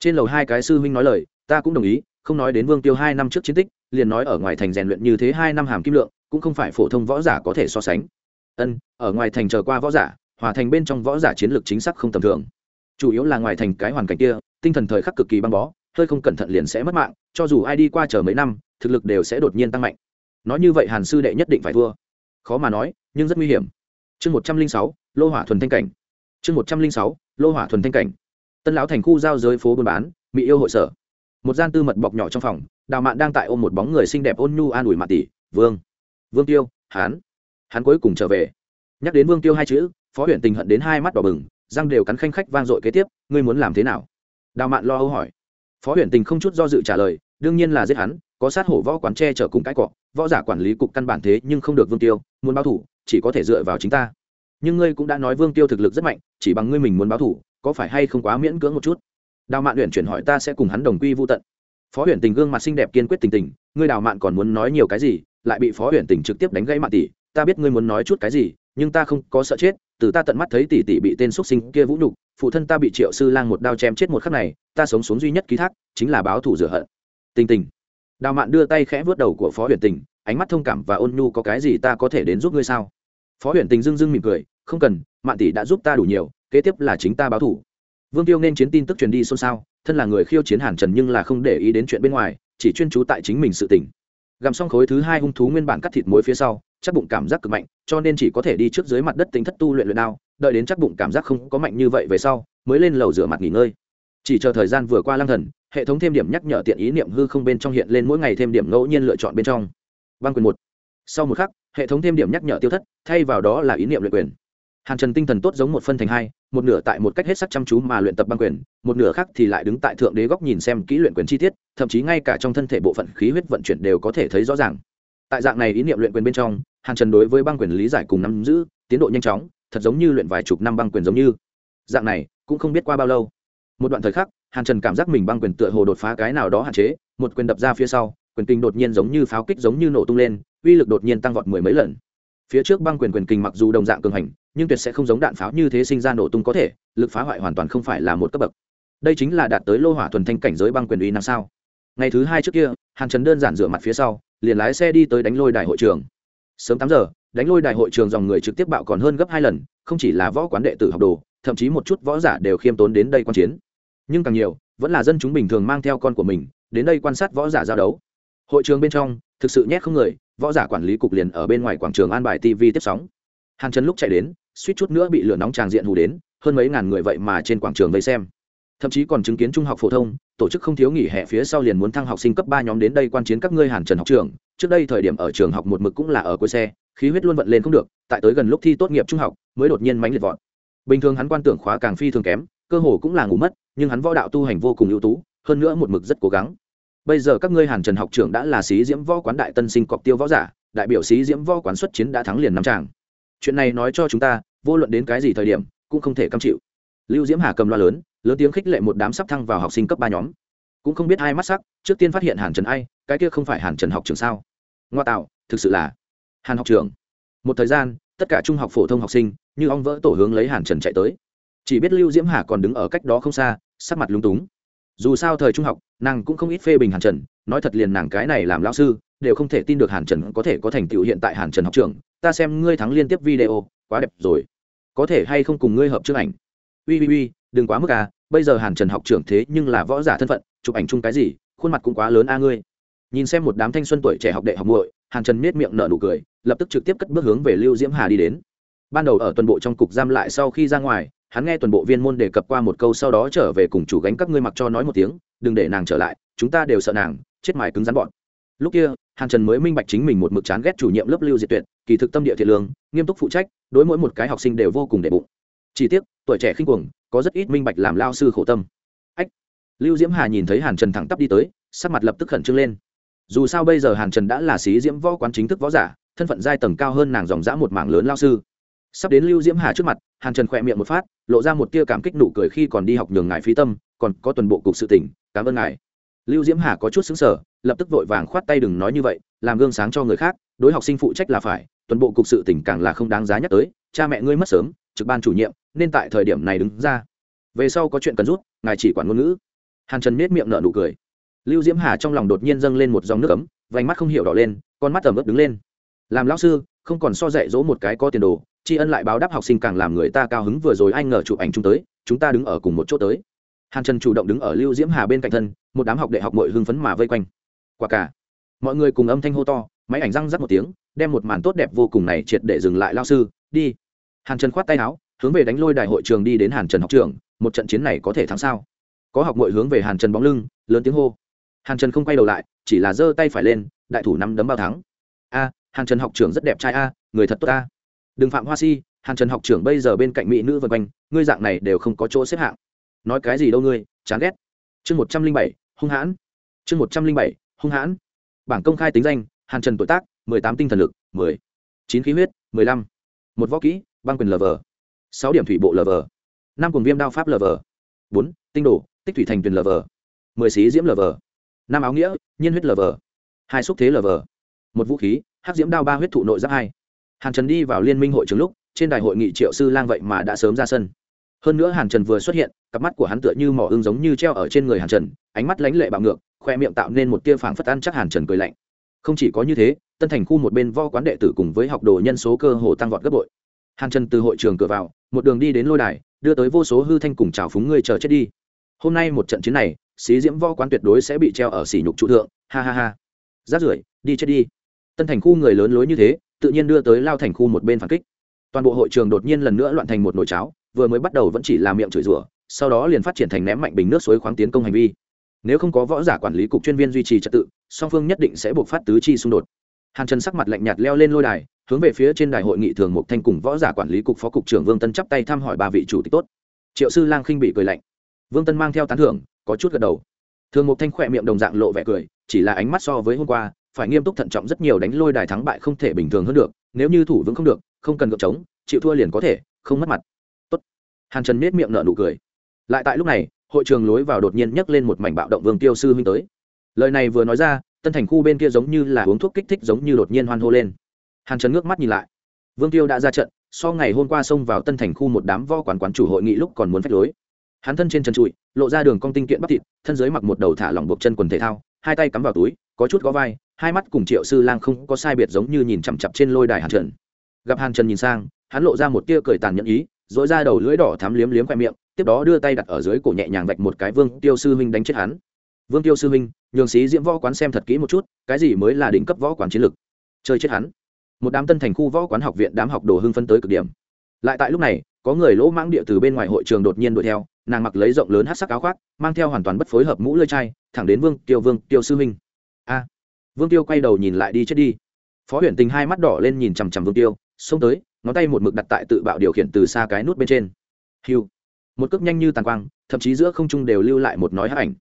Trên lầu hai cái sư huynh nói lời, ta cũng đồng ý, không nói đến vương tiêu hai năm trước chiến tích, liền nói ở ngoài thành rèn luyện như thế hai năm hàm kim lượng, cũng không phải phổ thông võ giả có thể so sánh. Ân, ở ngoài thành chờ qua võ giả hòa thành bên trong võ giả chiến lược chính xác không tầm thường. Chủ yếu là ngoài thành cái hoàn cảnh kia, tinh thần thời khắc cực kỳ băng bó, hơi không cẩn thận liền sẽ mất mạng, cho dù ai đi qua chờ mấy năm, thực lực đều sẽ đột nhiên tăng mạnh. Nói như vậy hàn sư đệ nhất định phải thua. Khó mà nói, nhưng rất nguy hiểm. Chương một trăm linh sáu, lô hỏa thuần thanh cảnh. Chương một trăm linh sáu, lô hỏa thuần thanh cảnh. Tân lão thành khu giao giới phố buôn bán mỹ yêu hội sở. Một gian tư mật bọc nhỏ trong phòng, đào mạn đang tại ôm một bóng người xinh đẹp ôn nhu an ủi mạn tỷ, vương vương tiêu, hán. Hắn cuối cùng trở về. Nhắc đến vương tiêu hai chữ phó huyện tình hận đến hai mắt đỏ bừng, răng đều cắn khanh khách vang dội kế tiếp, ngươi muốn làm thế nào? Đào mạn lo âu hỏi. Phó huyện tình không chút do dự trả lời, đương nhiên là giết hắn, có sát hổ võ quán tre chở cùng cái cọ, võ giả quản lý cục căn bản thế nhưng không được vương tiêu, muốn báo thủ, chỉ có thể dựa vào chính ta. Nhưng ngươi cũng đã nói vương tiêu thực lực rất mạnh, chỉ bằng ngươi mình muốn báo thủ, có phải hay không quá miễn cưỡng một chút? Đào mạn huyện chuyển hỏi, ta sẽ cùng hắn đồng quy vô tận. Phó huyện tình gương mặt xinh đẹp kiên quyết tình tình, ngươi đào mạn còn muốn nói nhiều cái gì, lại bị phó huyện tình trực tiếp đánh gãy mạn tỷ, ta biết ngươi muốn nói chút cái gì, nhưng ta không có sợ chết từ ta tận mắt thấy tỷ tỷ bị tên xuất sinh kia vũ nhục, phụ thân ta bị triệu sư lang một đao chém chết một khắc này, ta sống xuống duy nhất ký thác, chính là báo thủ rửa hận. Tình tình. Đào mạn đưa tay khẽ vớt đầu của phó huyền tình, ánh mắt thông cảm và ôn nhu có cái gì ta có thể đến giúp ngươi sao? Phó huyền tình dưng dưng mỉm cười, không cần, mạn tỷ đã giúp ta đủ nhiều, kế tiếp là chính ta báo thủ vương tiêu nên chiến tin tức truyền đi xôn xao, thân là người khiêu chiến hàn trần nhưng là không để ý đến chuyện bên ngoài, chỉ chuyên trú tại chính mình sự tỉnh gặm xong khối thứ hai hung thú nguyên bản cắt thịt muối phía sau chắc bụng cảm giác cực mạnh, cho nên chỉ có thể đi trước dưới mặt đất tính thất tu luyện luyện đao, đợi đến chắc bụng cảm giác không có mạnh như vậy về sau, mới lên lầu rửa mặt nghỉ ngơi. Chỉ chờ thời gian vừa qua lang thần, hệ thống thêm điểm nhắc nhở tiện ý niệm hư không bên trong hiện lên mỗi ngày thêm điểm ngẫu nhiên lựa chọn bên trong. Băng quyền một. Sau một khắc, hệ thống thêm điểm nhắc nhở tiêu thất, thay vào đó là ý niệm luyện quyền. Hàn trần tinh thần tốt giống một phân thành hai, một nửa tại một cách hết sắc chăm chú mà luyện tập băng quyền, một nửa khác thì lại đứng tại thượng đế góc nhìn xem kỹ luyện quyền chi tiết, thậm chí ngay cả trong thân thể bộ phận khí huyết vận chuyển đều có thể thấy rõ ràng. Tại dạng này ý niệm luyện quyền bên trong hàn trần đối với băng quyền lý giải cùng nắm giữ, tiến độ nhanh chóng, thật giống như luyện vài chục năm băng quyền giống như. Dạng này, cũng không biết qua bao lâu. Một đoạn thời khắc, hàn trần cảm giác mình băng quyền tựa hồ đột phá cái nào đó hạn chế, một quyền đập ra phía sau, quyền kinh đột nhiên giống như pháo kích giống như nổ tung lên, uy lực đột nhiên tăng vọt mười mấy lần. Phía trước băng quyền quyền kinh mặc dù đồng dạng cường hành, nhưng tuyệt sẽ không giống đạn pháo như thế sinh ra nổ tung có thể, lực phá hoại hoàn toàn không phải là một cấp bậc. Đây chính là đạt tới lô hỏa thuần thanh cảnh giới băng quyền uy năm sao? Ngày thứ hai trước kia, hàn trần đơn giản rửa mặt phía sau, liền lái xe đi tới đánh lôi đại hội trường sớm tám giờ, đánh lôi đại hội trường dòng người trực tiếp bạo còn hơn gấp hai lần, không chỉ là võ quán đệ tử học đồ, thậm chí một chút võ giả đều khiêm tốn đến đây quan chiến. Nhưng càng nhiều, vẫn là dân chúng bình thường mang theo con của mình, đến đây quan sát võ giả giao đấu. Hội trường bên trong, thực sự nhét không người, võ giả quản lý cục liền ở bên ngoài quảng trường an bài tv tiếp sóng. Hàng trần lúc chạy đến, suýt chút nữa bị lửa nóng tràng diện hù đến, hơn mấy ngàn người vậy mà trên quảng trường vây xem. Thậm chí còn chứng kiến trung học phổ thông, tổ chức không thiếu nghỉ hè phía sau liền muốn thăng học sinh cấp ba nhóm đến đây quan chiến các ngươi hàn trần học trường trước đây thời điểm ở trường học một mực cũng là ở cuối xe, khí huyết luôn vận lên không được, tại tới gần lúc thi tốt nghiệp trung học, mới đột nhiên mánh liệt vọt. Bình thường hắn quan tưởng khóa càng phi thường kém, cơ hồ cũng là ngủ mất, nhưng hắn võ đạo tu hành vô cùng ưu tú, hơn nữa một mực rất cố gắng. Bây giờ các ngươi hàn trần học trưởng đã là sĩ diễm võ quán đại tân sinh cọc tiêu võ giả, đại biểu sĩ diễm võ quán xuất chiến đã thắng liền năm tràng. Chuyện này nói cho chúng ta, vô luận đến cái gì thời điểm, cũng không thể cam chịu. Lưu diễm hà cầm loa lớn lớn tiếng khích lệ một đám sắp thăng vào học sinh cấp ba nhóm. Cũng không biết ai mắt sắc, trước tiên phát hiện hàn trần ai, cái kia không phải hàn trần học trường sao? Ngoa tạo, thực sự là hàn học trường. Một thời gian, tất cả trung học phổ thông học sinh như ong vỡ tổ hướng lấy hàn trần chạy tới. Chỉ biết lưu diễm hà còn đứng ở cách đó không xa, sắc mặt lúng túng. Dù sao thời trung học, nàng cũng không ít phê bình hàn trần, nói thật liền nàng cái này làm lao sư, đều không thể tin được hàn trần có thể có thành tựu hiện tại hàn trần học trường. Ta xem ngươi thắng liên tiếp video, quá đẹp rồi. Có thể hay không cùng ngươi hợp chương ảnh? Ui ui ui, đừng quá mức à bây giờ hàn trần học trưởng thế nhưng là võ giả thân phận, chụp ảnh chung cái gì, khuôn mặt cũng quá lớn a ngươi nhìn xem một đám thanh xuân tuổi trẻ học đệ học muội, hàn trần miết miệng nở nụ cười, lập tức trực tiếp cất bước hướng về lưu diễm hà đi đến. Ban đầu ở toàn bộ trong cục giam lại sau khi ra ngoài, hắn nghe toàn bộ viên môn đề cập qua một câu sau đó trở về cùng chủ gánh các ngươi mặc cho nói một tiếng, đừng để nàng trở lại, chúng ta đều sợ nàng, chết mài cứng rắn bọn. Lúc kia, hàn trần mới minh bạch chính mình một mực chán ghét chủ nhiệm lớp lưu diệt tuyệt, kỳ thực tâm địa thiện lương, nghiêm túc phụ trách, đối mỗi một cái học sinh đều vô cùng đệ bụng. Chỉ tiếc, tuổi trẻ khinh cuồng, có rất ít minh bạch làm lao sư khổ tâm. Ách! Lưu diễm hà nhìn thấy hàn trần thẳng tắp đi tới, sắc mặt lập tức khẩn trương lên dù sao bây giờ hàn trần đã là sĩ diễm võ quán chính thức võ giả, thân phận giai tầng cao hơn nàng dòng dã một mảng lớn lao sư. Sắp đến lưu diễm hà trước mặt, hàn trần khỏe miệng một phát, lộ ra một tia cảm kích nụ cười khi còn đi học nhường ngài phí tâm, còn có toàn bộ cục sự tỉnh, cảm ơn ngài. Lưu diễm hà có chút xứng sở lập tức vội vàng khoát tay đừng nói như vậy, làm gương sáng cho người khác, đối học sinh phụ trách là phải toàn bộ cục sự tỉnh càng là không đáng giá nhắc tới, cha mẹ ngươi mất sớm, trực ban chủ nhiệm, nên tại thời điểm này đứng ra. Về sau có chuyện cần rút, ngài chỉ quản ngôn ngữ. Hàn trần nết miệng nở nụ cười lưu diễm hà trong lòng đột nhiên dâng lên một dòng nước ấm, vành mắt không hiểu đỏ lên, con mắt ẩm ướt đứng lên. Làm lão sư, không còn so dạy dỗ một cái có tiền đồ, tri ân lại báo đáp học sinh càng làm người ta cao hứng vừa rồi anh ngờ chụp ảnh chúng tới, chúng ta đứng ở cùng một chỗ tới. Hàn trần chủ động đứng ở lưu diễm hà bên cạnh thân, một đám học đệ học mội hưng phấn mà vây quanh. Quả cả, mọi người cùng âm thanh hô to, máy ảnh răng rắc một tiếng, đem một màn tốt đẹp vô cùng này triệt để dừng lại lao sư, đi. Hàn trần khoát tay áo, hướng về đánh lôi đại hội trường đi đến hàn trần học trường, một trận chiến này có thể thắng sao? Có học mội hướng về hàn trần bóng lưng, lớn tiếng hô hàn trần không quay đầu lại, chỉ là giơ tay phải lên, đại thủ năm đấm bao thắng. A, hàn trần học trưởng rất đẹp trai a, người thật tốt a. Đừng phạm hoa si, hàn trần học trưởng bây giờ bên cạnh mỹ nữ vân quanh, ngươi dạng này đều không có chỗ xếp hạng. Nói cái gì đâu ngươi, chán ghét. Chương một trăm linh bảy, hung hãn. Chương một trăm linh bảy, hung hãn. Bảng công khai tính danh, hàn trần tuổi tác, mười tám tinh thần lực, mười. Chín khí huyết, mười lăm. Một võ kỹ, băng quyền lv sáu điểm thủy bộ lv năm cùng viêm đao pháp lv bốn, tinh đồ, tích thủy thành tuyền lv mười xí diễm lv năm áo nghĩa, nhiên huyết lv hai xúc thế lv một vũ khí, hắc diễm đao ba huyết thụ nội giáp hai. Hàn trần đi vào liên minh hội trường lúc, trên đài hội nghị triệu sư lang vậy mà đã sớm ra sân. Hơn nữa hàn trần vừa xuất hiện, cặp mắt của hắn tựa như mỏ ưng giống như treo ở trên người hàn trần, ánh mắt lánh lệ bạo ngược, khoe miệng tạo nên một tia phảng phất ăn chắc hàn trần cười lạnh. Không chỉ có như thế, tân thành khu một bên vo quán đệ tử cùng với học đồ nhân số cơ hồ tăng vọt gấp bội. Hàn trần từ hội trường cửa vào, một đường đi đến lôi đài, đưa tới vô số hư thanh cùng trào phúng ngươi chờ chết đi hôm nay một trận chiến này, xí diễm võ quán tuyệt đối sẽ bị treo ở sỉ nhục trụ thượng. Ha ha ha. Rát rưởi, đi chết đi. Tân thành khu người lớn lối như thế, tự nhiên đưa tới lao thành khu một bên phản kích. Toàn bộ hội trường đột nhiên lần nữa loạn thành một nồi cháo, vừa mới bắt đầu vẫn chỉ làm miệng chửi rủa, sau đó liền phát triển thành ném mạnh bình nước suối khoáng tiến công hành vi. Nếu không có võ giả quản lý cục chuyên viên duy trì trật tự, song phương nhất định sẽ buộc phát tứ chi xung đột. Hàn trần sắc mặt lạnh nhạt leo lên lôi đài, hướng về phía trên đài hội nghị thường mục thanh cùng võ giả quản lý cục phó cục trưởng vương tân chắp tay thăm hỏi ba vị chủ tịch tốt. Triệu sư lang khinh bị cười lạnh vương tân mang theo tán thưởng, có chút gật đầu. Thường mục thanh khỏe miệng đồng dạng lộ vẻ cười, chỉ là ánh mắt so với hôm qua, phải nghiêm túc thận trọng rất nhiều đánh lôi đài thắng bại không thể bình thường hơn được, nếu như thủ vững không được, không cần gượng chống chịu thua liền có thể, không mất mặt. Tốt. hàn trần miết miệng nở nụ cười. Lại tại lúc này, hội trường lối vào đột nhiên nhấc lên một mảnh bạo động vương tiêu sư huynh tới. Lời này vừa nói ra, tân thành khu bên kia giống như là uống thuốc kích thích giống như đột nhiên hoan hô lên. Hàn trần ngước mắt nhìn lại. Vương tiêu đã ra trận, so ngày hôm qua xông vào tân thành khu một đám võ quán quán chủ hội nghị lúc còn muốn phách lối hắn thân trên chân trụi, lộ ra đường cong tinh kiện bắp thịt, thân dưới mặc một đầu thả lỏng buộc chân quần thể thao, hai tay cắm vào túi, có chút có vai, hai mắt cùng triệu sư lang không có sai biệt giống như nhìn chằm chặp trên lôi đài hàn trần. Gặp hàn trần nhìn sang, hắn lộ ra một tia cười tàn nhẫn ý dỗi ra đầu lưỡi đỏ thắm liếm liếm khoe miệng, tiếp đó đưa tay đặt ở dưới cổ nhẹ nhàng vạch một cái vương tiêu sư huynh đánh chết hắn. Vương tiêu sư huynh, nhường sĩ diễm võ quán xem thật kỹ một chút, cái gì mới là đỉnh cấp võ quán chiến lực chơi chết hắn. Một đám tân thành khu võ quán học viện đám học đồ hưng phân tới cực điểm. Lại tại lúc này có người lỗ mãng địa từ bên ngoài hội trường đột nhiên đuổi theo, nàng mặc lấy rộng lớn hát sắc áo khoác, mang theo hoàn toàn bất phối hợp mũ lơi chai, thẳng đến vương tiêu vương tiêu sư huynh. A! Vương tiêu quay đầu nhìn lại đi chết đi. Phó huyện tình hai mắt đỏ lên nhìn chằm chằm vương tiêu, xông tới, ngón tay một mực đặt tại tự bạo điều khiển từ xa cái nút bên trên. Hiu một cước nhanh như tàn quang, thậm chí giữa không trung đều lưu lại một nói hát ảnh.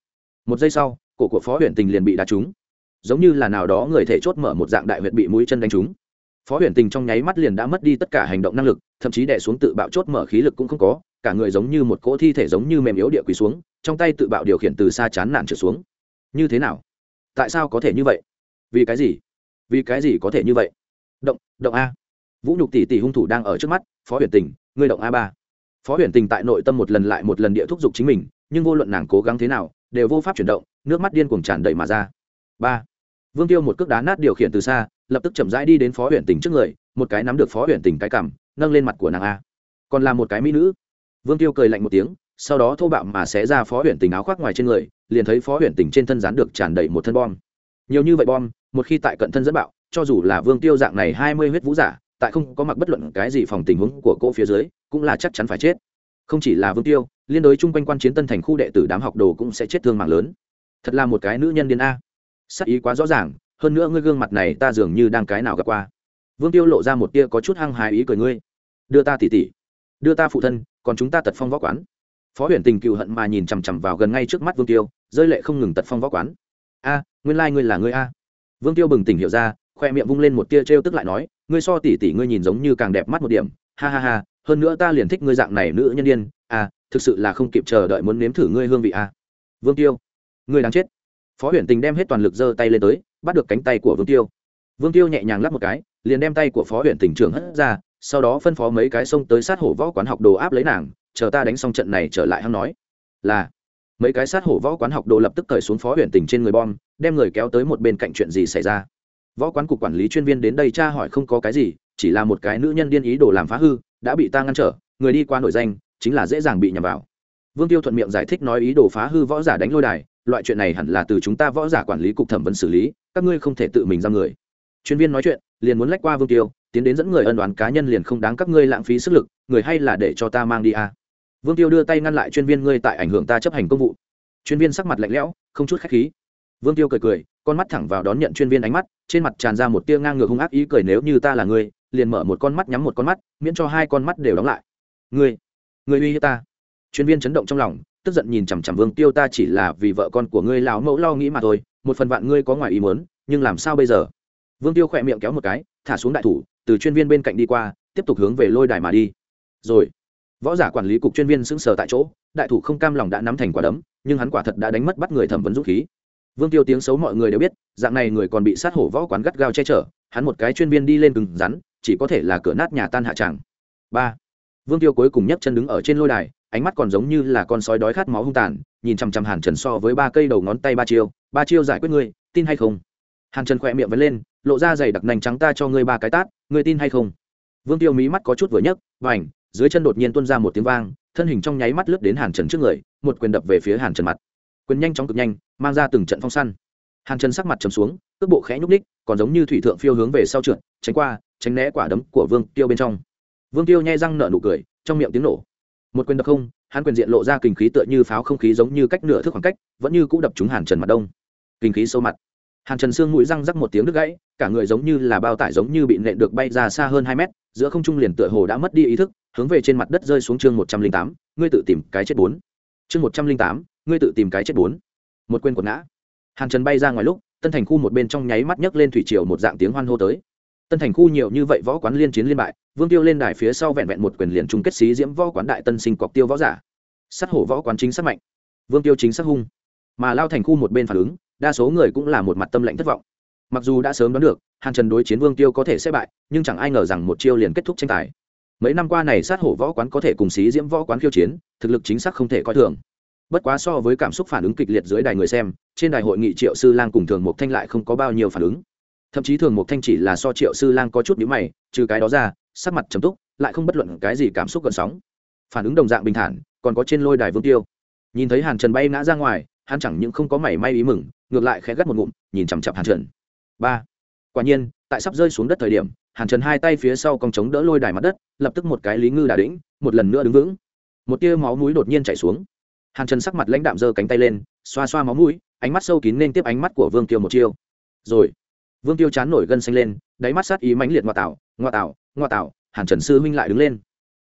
Một giây sau, cổ của phó huyện tình liền bị đá trúng. Giống như là nào đó người thể chốt mở một dạng đại huyện bị mũi chân đánh trúng phó Huyền tình trong nháy mắt liền đã mất đi tất cả hành động năng lực, thậm chí đẻ xuống tự bạo chốt mở khí lực cũng không có, cả người giống như một cỗ thi thể giống như mềm yếu địa quỳ xuống, trong tay tự bạo điều khiển từ xa chán nản trở xuống. Như thế nào? Tại sao có thể như vậy? Vì cái gì? Vì cái gì có thể như vậy? Động động a. Vũ nhục tỷ tỷ hung thủ đang ở trước mắt, phó huyền tình, ngươi động a ba. Phó huyền tình tại nội tâm một lần lại một lần địa thúc giục chính mình, nhưng vô luận nàng cố gắng thế nào, đều vô pháp chuyển động, nước mắt điên cuồng tràn đầy mà ra. Ba. Vương tiêu một cước đá nát điều khiển từ xa lập tức chậm rãi đi đến phó huyện tỉnh trước người, một cái nắm được phó huyện tỉnh cái cằm, nâng lên mặt của nàng a. Còn là một cái mỹ nữ. Vương tiêu cười lạnh một tiếng, sau đó thô bạo mà xé ra phó huyện tỉnh áo khoác ngoài trên người, liền thấy phó huyện tỉnh trên thân rán được tràn đầy một thân bom. Nhiều như vậy bom, một khi tại cận thân dẫn bạo, cho dù là vương tiêu dạng này hai mươi huyết vũ giả, tại không có mặc bất luận cái gì phòng tình huống của cô phía dưới, cũng là chắc chắn phải chết. Không chỉ là vương tiêu, liên đối chung quanh quan chiến tân thành khu đệ tử đám học đồ cũng sẽ chết thương mạng lớn. Thật là một cái nữ nhân điên a. Sắc ý quá rõ ràng hơn nữa ngươi gương mặt này ta dường như đang cái nào gặp qua. Vương tiêu lộ ra một tia có chút hăng hái ý cười ngươi. Đưa ta tỉ tỉ. Đưa ta phụ thân, còn chúng ta tật phong võ quán. Phó huyền tình cựu hận mà nhìn chằm chằm vào gần ngay trước mắt vương tiêu, rơi lệ không ngừng tật phong võ quán. A, nguyên lai、like、ngươi là ngươi a. Vương tiêu bừng tỉnh hiểu ra, khoe miệng vung lên một tia t r e o tức lại nói, ngươi so tỉ tỉ ngươi nhìn giống như càng đẹp mắt một điểm. Ha ha ha, hơn nữa ta liền thích ngươi dạng này nữ nhân đ i ê n a, thực sự là không kịp chờ đợi muốn nếm thử ngươi hương vị a. Vương tiêu, ngươi đáng chết. Phó huyền tình đem hết toàn lực giơ tay lên tới bắt được cánh tay của vương tiêu. Vương tiêu nhẹ nhàng lắp một cái, liền đem tay của phó huyện tỉnh trưởng hất ra, sau đó phân phó mấy cái xông tới sát hổ võ quán học đồ áp lấy nàng, chờ ta đánh xong trận này trở lại hắn nói. Là, mấy cái sát hổ võ quán học đồ lập tức cởi xuống phó huyện tỉnh trên người bom, đem người kéo tới một bên cạnh chuyện gì xảy ra. Võ quán cục quản lý chuyên viên đến đây tra hỏi không có cái gì, chỉ là một cái nữ nhân điên ý đồ làm phá hư, đã bị ta ngăn trở, người đi qua nổi danh, chính là dễ dàng bị nhầm vào. Vương tiêu thuận miệng giải thích nói ý đồ phá hư võ giả đánh lôi đài, loại chuyện này hẳn là từ chúng ta võ giả quản lý cục thẩm vấn xử lý các ngươi không thể tự mình ra người. Chuyên viên nói chuyện, liền muốn lách qua vương tiêu, tiến đến dẫn người ân đoán cá nhân liền không đáng các ngươi lãng phí sức lực, người hay là để cho ta mang đi à. vương tiêu đưa tay ngăn lại chuyên viên, ngươi tại ảnh hưởng ta chấp hành công vụ. Chuyên viên sắc mặt lạnh lẽo, không chút khách khí. Vương tiêu cười cười, con mắt thẳng vào đón nhận chuyên viên ánh mắt, trên mặt tràn ra một tia ngang ngược hung ác ý cười nếu như ta là ngươi, liền mở một con mắt nhắm một con mắt, miễn cho hai con mắt đều đóng lại. Ngươi ngươi uy hiếp ta. Chuyên viên chấn động trong lòng tức giận nhìn chằm chằm vương tiêu, ta chỉ là vì vợ con của ngươi lão mẫu lo nghĩ mà thôi, một phần vạn ngươi có ngoài ý muốn, nhưng làm sao bây giờ? Vương tiêu khỏe miệng kéo một cái, thả xuống đại thủ, từ chuyên viên bên cạnh đi qua, tiếp tục hướng về lôi đài mà đi. Rồi, võ giả quản lý cục chuyên viên sững sờ tại chỗ, đại thủ không cam lòng đã nắm thành quả đấm, nhưng hắn quả thật đã đánh mất bắt người thẩm vấn dũng khí. Vương tiêu tiếng xấu mọi người đều biết, dạng này người còn bị sát hổ võ quán gắt gao che chở, hắn một cái chuyên viên đi lên cứng rắn, chỉ có thể là cửa nát nhà tan hạ chẳng. ba, vương tiêu cuối cùng nhấc chân đứng ở trên lôi đài ánh mắt còn giống như là con sói đói khát máu hung tàn, nhìn chằm chằm hàn trần so với ba cây đầu ngón tay ba chiêu. Ba chiêu giải quyết ngươi, tin hay không? Hàn trần khỏe miệng vẫn lên, lộ ra giày đặc nành trắng ta cho ngươi ba cái tát, ngươi tin hay không? Vương tiêu mí mắt có chút vừa nhấc và ảnh dưới chân đột nhiên tuôn ra một tiếng vang, thân hình trong nháy mắt lướt đến hàn trần trước người, một quyền đập về phía hàn trần mặt. Quyền nhanh chóng cực nhanh, mang ra từng trận phong săn. Hàn trần sắc mặt trầm xuống, cước bộ khẽ nhúc ních còn giống như thủy thượng phiêu hướng về sau trượt, tránh qua, tránh né quả đấm của vương tiêu bên trong. Vương tiêu nhai răng nở nụ cười, trong miệng tiếng nổ một quyền đập không, hắn quyền diện lộ ra kinh khí tựa như pháo không khí giống như cách nửa thước khoảng cách, vẫn như cũ đập trúng hàn trần mặt đông. Kinh khí sâu mặt. Hàn trần xương mũi răng rắc một tiếng đứt gãy, cả người giống như là bao tải giống như bị nện được bay ra xa hơn hai mét, giữa không trung liền tựa hồ đã mất đi ý thức, hướng về trên mặt đất rơi xuống chương một trăm linh tám, ngươi tự tìm cái chết bốn. Chương một trăm linh tám, ngươi tự tìm cái chết bốn. Một quên quần ngã. Hàn trần bay ra ngoài lúc, tân thành khu một bên trong nháy mắt nhấc lên thủy triều một dạng tiếng hoan hô tới tân thành khu nhiều như vậy võ quán liên chiến liên bại, vương tiêu lên đài phía sau vẹn vẹn một quyền liền chung kết xí diễm võ quán đại tân sinh cọc tiêu võ giả. Sát hổ võ quán chính sát mạnh. Vương tiêu chính sát hung. Mà lao thành khu một bên phản ứng, đa số người cũng là một mặt tâm lệnh thất vọng. Mặc dù đã sớm đoán được, hàn trần đối chiến vương tiêu có thể sẽ bại, nhưng chẳng ai ngờ rằng một chiêu liền kết thúc tranh tài. Mấy năm qua này sát hổ võ quán có thể cùng xí diễm võ quán khiêu chiến, thực lực chính xác không thể coi thường. Bất quá so với cảm xúc phản ứng kịch liệt dưới đài người xem, trên đài hội nghị triệu sư lang cùng thường mục thanh lại không có bao nhiêu phản ứng thậm chí thường mục thanh chỉ là so triệu sư lang có chút nhữ mày, trừ cái đó ra, sắc mặt trầm túc, lại không bất luận cái gì cảm xúc gần sóng. Phản ứng đồng dạng bình thản, còn có trên lôi đài vương tiêu. Nhìn thấy hàn trần bay ngã ra ngoài, hắn chẳng những không có mảy may ý mừng, ngược lại khẽ gắt một ngụm, nhìn chằm chặp hàn trần. Ba. Quả nhiên, tại sắp rơi xuống đất thời điểm, hàn trần hai tay phía sau cong chống đỡ lôi đài mặt đất, lập tức một cái lý ngư đà đĩnh, một lần nữa đứng vững. Một tia máu mũi đột nhiên chảy xuống. Hàn trần sắc mặt lãnh đạm giơ cánh tay lên, xoa xoa máu mũi, ánh mắt sâu kín nên tiếp ánh mắt của vương tiêu một chiêu. Rồi vương tiêu chán nổi gân xanh lên, đáy mắt sát ý mãnh liệt ngoa tạo ngoa tạo ngoa tạo, hàn trần sư huynh lại đứng lên.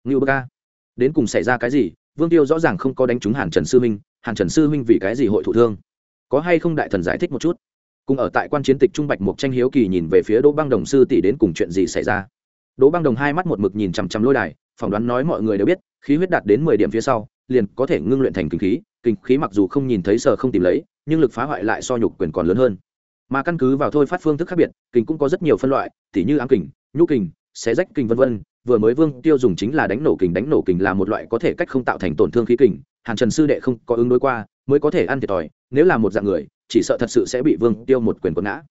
Ngưu bơ ca đến cùng xảy ra cái gì? Vương tiêu rõ ràng không có đánh trúng hàn trần sư huynh hàn trần sư huynh vì cái gì hội thụ thương? Có hay không đại thần giải thích một chút? Cùng ở tại quan chiến tịch trung bạch mục tranh hiếu kỳ nhìn về phía đỗ băng đồng sư tỷ đến cùng chuyện gì xảy ra? Đỗ băng đồng hai mắt một mực nhìn chằm chằm lôi đài, phỏng đoán nói mọi người đều biết, khí huyết đạt đến mười điểm phía sau, liền có thể ngưng luyện thành kinh khí kinh khí mặc dù không nhìn thấy sờ không tìm lấy, nhưng lực phá hoại lại so nhục quyền còn lớn hơn mà căn cứ vào thôi phát phương thức khác biệt, kình cũng có rất nhiều phân loại, tỉ như ám kình, nhũ kình, xé rách kình vân vân. Vừa mới vương tiêu dùng chính là đánh nổ kình, đánh nổ kình là một loại có thể cách không tạo thành tổn thương khí kình. Hàn trần sư đệ không có ứng đối qua, mới có thể ăn thiệt thòi. Nếu là một dạng người, chỉ sợ thật sự sẽ bị vương tiêu một quyền quật ngã.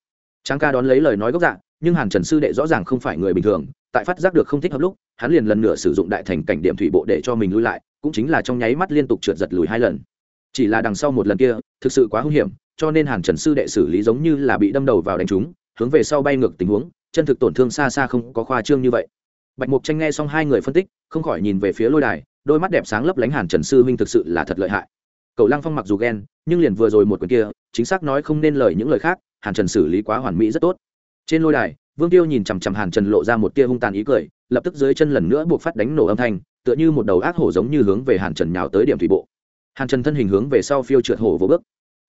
Tráng ca đón lấy lời nói gốc dạng nhưng hàn trần sư đệ rõ ràng không phải người bình thường. Tại phát giác được không thích hợp lúc, hắn liền lần nữa sử dụng đại thành cảnh điểm thủy bộ để cho mình lui lại, cũng chính là trong nháy mắt liên tục trượt giật lùi hai lần. Chỉ là đằng sau một lần kia, thực sự quá hung hiểm cho nên hàn trần sư đệ xử lý giống như là bị đâm đầu vào đánh trúng, hướng về sau bay ngược tình huống, chân thực tổn thương xa xa không có khoa trương như vậy. Bạch mục tranh nghe xong hai người phân tích, không khỏi nhìn về phía lôi đài, đôi mắt đẹp sáng lấp lánh hàn trần sư huynh thực sự là thật lợi hại. Cậu lăng phong mặc dù ghen, nhưng liền vừa rồi một quyền kia, chính xác nói không nên lời những lời khác, hàn trần xử lý quá hoàn mỹ rất tốt. Trên lôi đài, vương tiêu nhìn chằm chằm hàn trần lộ ra một tia hung tàn ý cười, lập tức dưới chân lần nữa buộc phát đánh nổ âm thanh, tựa như một đầu ác hổ giống như hướng về hàn trần nhào tới điểm thủy bộ. Hàn trần thân hình hướng về sau phiêu trượt hổ vô bước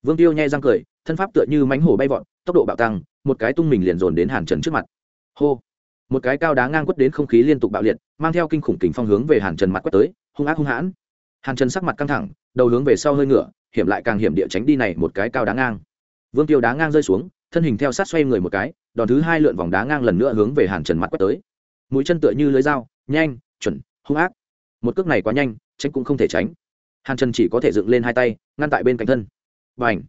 vương tiêu nhai răng cười, thân pháp tựa như mánh hổ bay vọt, tốc độ bạo tăng, một cái tung mình liền dồn đến hàn trần trước mặt. Hô! Một cái cao đá ngang quất đến không khí liên tục bạo liệt, mang theo kinh khủng kính phong hướng về hàn trần mặt quất tới, hung ác hung hãn. Hàn trần sắc mặt căng thẳng, đầu hướng về sau hơi ngựa hiểm lại càng hiểm địa tránh đi này một cái cao đá ngang. Vương tiêu đá ngang rơi xuống, thân hình theo sát xoay người một cái, đòn thứ hai lượn vòng đá ngang lần nữa hướng về hàn trần mặt quất tới. Mũi chân tựa như lưới dao, nhanh, chuẩn, hung ác. Một cước này quá nhanh, tránh cũng không thể tránh. Hàn trần chỉ có thể dựng lên hai tay, ngăn tại bên cạnh thân và ảnh.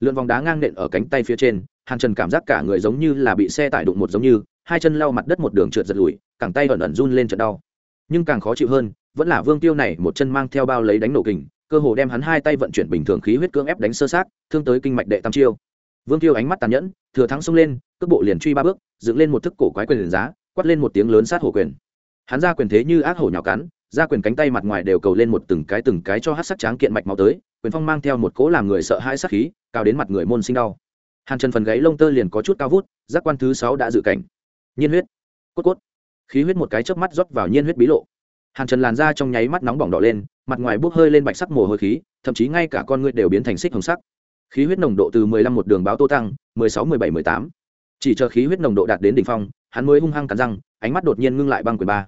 Lượn vòng đá ngang nện ở cánh tay phía trên, hàn trần cảm giác cả người giống như là bị xe tải đụng một giống như, hai chân lau mặt đất một đường trượt giật lùi, cẳng tay ẩn ẩn run lên trận đau. Nhưng càng khó chịu hơn, vẫn là vương tiêu này một chân mang theo bao lấy đánh nổ kình, cơ hồ đem hắn hai tay vận chuyển bình thường khí huyết cưỡng ép đánh sơ sát, thương tới kinh mạch đệ tam chiêu. Vương tiêu ánh mắt tàn nhẫn, thừa thắng xông lên, cước bộ liền truy ba bước, dựng lên một thức cổ quái quyền giá, quát lên một tiếng lớn sát hổ quyền. Hắn ra quyền thế như ác hổ nhào cắn, ra quyền cánh tay mặt ngoài đều cầu lên một từng cái từng cái cho hát sắc tráng kiện mạch máu tới quyền phong mang theo một cỗ làm người sợ hãi sát khí, cao đến mặt người môn sinh đau. Hàn trần phần gáy lông tơ liền có chút cao vút, giác quan thứ sáu đã dự cảnh. Nhiên huyết. Cốt cốt. Khí huyết một cái chớp mắt rót vào nhiên huyết bí lộ. Hàn trần làn ra trong nháy mắt nóng bỏng đỏ lên, mặt ngoài bốc hơi lên bạch sắc mồ hôi khí, thậm chí ngay cả con người đều biến thành xích hồng sắc. Khí huyết nồng độ từ mười lăm một đường báo tô tăng, mười sáu, mười bảy, mười tám. Chỉ chờ khí huyết nồng độ đạt đến đỉnh phong, hắn mới hung hăng cắn răng, ánh mắt đột nhiên ngưng lại băng quyền ba.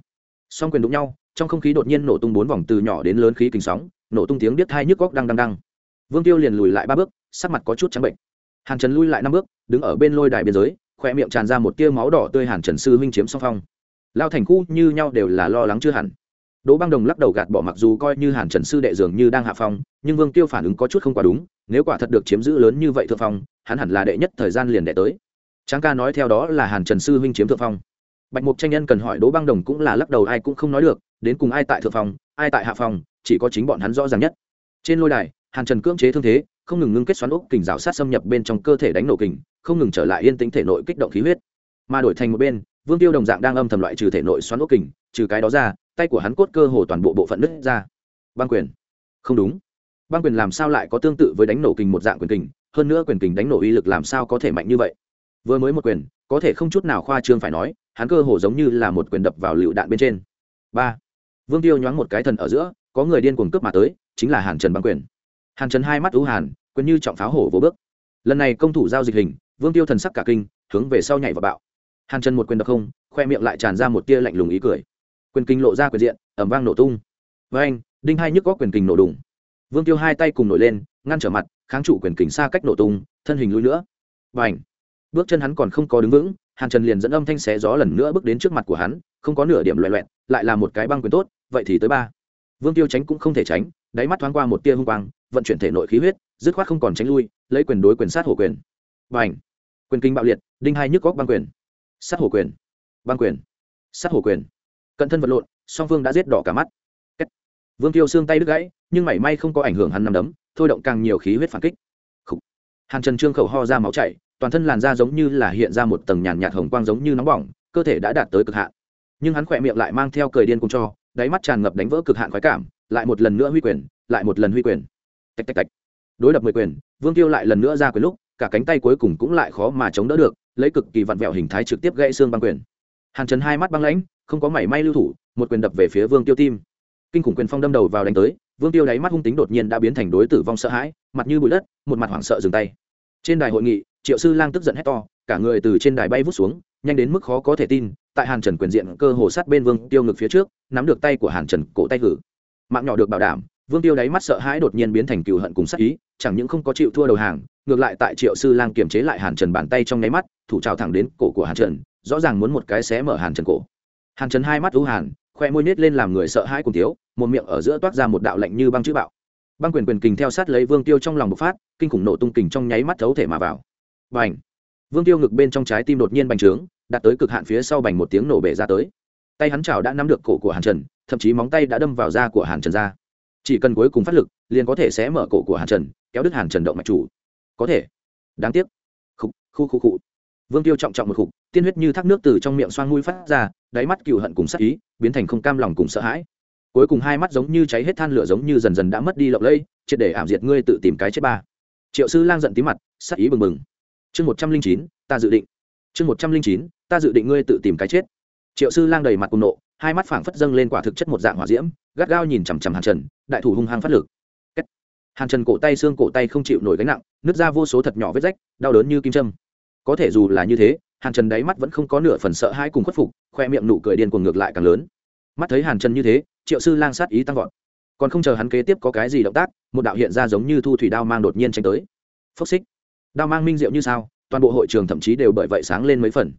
Song quyền đụng nhau, trong không khí đột nhiên nổ tung bốn vòng từ nhỏ đến lớn khí kình sóng nổ tung tiếng biết thai nhức góc đang đang đang vương tiêu liền lùi lại ba bước, sắc mặt có chút trắng bệnh. Hàn trần lui lại năm bước, đứng ở bên lôi đài biên giới khoe miệng tràn ra một tia máu đỏ tươi hàn trần sư huynh chiếm song phong. Lao thành khu như nhau đều là lo lắng chưa hẳn. Đỗ băng đồng lắc đầu gạt bỏ mặc dù coi như hàn trần sư đệ dường như đang hạ phong, nhưng vương tiêu phản ứng có chút không quá đúng, nếu quả thật được chiếm giữ lớn như vậy thượng phong, hắn hẳn là đệ nhất thời gian liền đệ tới. Tráng ca nói theo đó là hàn trần sư huynh chiếm thượng phong. Bạch mục tranh nhân cần hỏi đỗ băng đồng cũng là lắc đầu ai cũng không nói được, đến cùng ai tại thượng phòng ai tại hạ phòng chỉ có chính bọn hắn rõ ràng nhất. Trên lôi đài, hàn trần cưỡng chế thương thế, không ngừng ngưng kết xoắn ốc kình rào sát xâm nhập bên trong cơ thể đánh nổ kình, không ngừng trở lại yên tĩnh thể nội kích động khí huyết. Mà đổi thành một bên, vương tiêu đồng dạng đang âm thầm loại trừ thể nội xoắn ốc kình, trừ cái đó ra, tay của hắn cốt cơ hồ toàn bộ bộ phận nứt ra. Băng quyền. Không đúng. Băng quyền làm sao lại có tương tự với đánh nổ kình một dạng quyền kình, hơn nữa quyền kình đánh nổ uy lực làm sao có thể mạnh như vậy? Vừa mới một quyền, có thể không chút nào khoa trương phải nói, hắn cơ hồ giống như là một quyền đập vào lựu đạn bên trên. Ba. Vương tiêu nhoáng một cái thần ở giữa có người điên cuồng cướp mà tới, chính là hàn trần băng quyền. Hàn trần hai mắt ưu hàn, quyền như trọng pháo hổ vô bước. Lần này công thủ giao dịch hình, vương tiêu thần sắc cả kinh, hướng về sau nhảy vào bạo. Hàn trần một quyền đập không, khoe miệng lại tràn ra một tia lạnh lùng ý cười. Quyền kinh lộ ra quyền diện ẩm vang nổ tung. Với anh, đinh hai nhức có quyền kình nổ đùng. Vương tiêu hai tay cùng nổi lên, ngăn trở mặt, kháng trụ quyền kình xa cách nổ tung, thân hình lui nữa. Và ảnh bước chân hắn còn không có đứng vững, hàn trần liền dẫn âm thanh xé gió lần nữa bước đến trước mặt của hắn, không có nửa điểm loẹ loẹn lại là một cái băng quyền tốt, vậy thì tới ba vương tiêu tránh cũng không thể tránh, đáy mắt thoáng qua một tia hung quang, vận chuyển thể nội khí huyết, dứt khoát không còn tránh lui, lấy quyền đối quyền sát hổ quyền. Và quyền kinh bạo liệt, đinh hai nhức góc băng quyền. Sát hổ quyền. Băng quyền. Sát hổ quyền. Cận thân vật lộn, song phương đã giết đỏ cả mắt. Vương tiêu xương tay đứt gãy, nhưng mảy may không có ảnh hưởng hắn nằm đấm, thôi động càng nhiều khí huyết phản kích. Hàn trần trương khẩu ho ra máu chảy, toàn thân làn da giống như là hiện ra một tầng nhàn nhạt hồng quang giống như nóng bỏng, cơ thể đã đạt tới cực hạn. Nhưng hắn khỏe miệng lại mang theo cười điên cùng cho đáy mắt tràn ngập đánh vỡ cực hạn khoái cảm, lại một lần nữa huy quyền, lại một lần huy quyền. Tạch tạch tạch. Đối đập mười quyền, vương tiêu lại lần nữa ra quyền lúc, cả cánh tay cuối cùng cũng lại khó mà chống đỡ được, lấy cực kỳ vặn vẹo hình thái trực tiếp gãy xương băng quyền. Hàn trần hai mắt băng lãnh, không có mảy may lưu thủ, một quyền đập về phía vương tiêu tim. Kinh khủng quyền phong đâm đầu vào đánh tới, vương tiêu đáy mắt hung tính đột nhiên đã biến thành đối tử vong sợ hãi, mặt như bụi đất, một mặt hoảng sợ dừng tay. Trên đài hội nghị, triệu sư lang tức giận hét to, cả người từ trên đài bay vút xuống, nhanh đến mức khó có thể tin tại hàn trần quyền diện cơ hồ sát bên vương tiêu ngực phía trước, nắm được tay của hàn trần cổ tay gử mạng nhỏ được bảo đảm, vương tiêu đáy mắt sợ hãi đột nhiên biến thành cừu hận cùng sát ý, chẳng những không có chịu thua đầu hàng, ngược lại tại triệu sư lang kiềm chế lại hàn trần bàn tay trong nháy mắt, thủ trào thẳng đến cổ của hàn trần, rõ ràng muốn một cái xé mở hàn trần cổ. Hàn trần hai mắt ưu hàn, khoe môi nết lên làm người sợ hãi cùng thiếu, một miệng ở giữa toát ra một đạo lạnh như băng chữ bạo. Băng quyền quyền kình theo sát lấy vương tiêu trong lòng bộc phát, kinh khủng nổ tung kình trong nháy mắt thấu thể mà vào. Bành! Vương tiêu ngực bên trong trái tim đột nhiên bành trướng đạt tới cực hạn phía sau bành một tiếng nổ bể ra tới. Tay hắn chảo đã nắm được cổ của hàn trần, thậm chí móng tay đã đâm vào da của hàn trần ra. Chỉ cần cuối cùng phát lực, liền có thể sẽ mở cổ của hàn trần, kéo đứt hàn trần động mạch chủ. Có thể. Đáng tiếc. Khúc khu khu khu. Vương tiêu trọng trọng một khục, tiên huyết như thác nước từ trong miệng xoang mũi phát ra, đáy mắt cựu hận cùng sắc ý, biến thành không cam lòng cùng sợ hãi. Cuối cùng hai mắt giống như cháy hết than lửa giống như dần dần đã mất đi lộng lây triệt để ảm diệt ngươi tự tìm cái chết ba. Triệu sư lang giận tí mặt, sắc ý bừng bừng. Chương một trăm linh chín, ta dự định chương một trăm linh chín, ta dự định ngươi tự tìm cái chết. Triệu sư lang đầy mặt cùng nộ, hai mắt phảng phất dâng lên quả thực chất một dạng hỏa diễm, gắt gao nhìn chằm chằm hàn trần, đại thủ hung hăng phát lực. Hàn trần cổ tay xương cổ tay không chịu nổi gánh nặng, nứt ra vô số thật nhỏ vết rách, đau đớn như kim châm. Có thể dù là như thế, hàn trần đáy mắt vẫn không có nửa phần sợ hãi cùng khuất phục, khoe miệng nụ cười điên cuồng ngược lại càng lớn. Mắt thấy hàn trần như thế, triệu sư lang sát ý tăng vọt. Còn không chờ hắn kế tiếp có cái gì động tác, một đạo hiện ra giống như thu thủy đao mang đột nhiên tranh tới. Phốc xích. Đao mang minh diệu như sao toàn bộ hội trường thậm chí đều bởi vậy sáng lên mấy phần.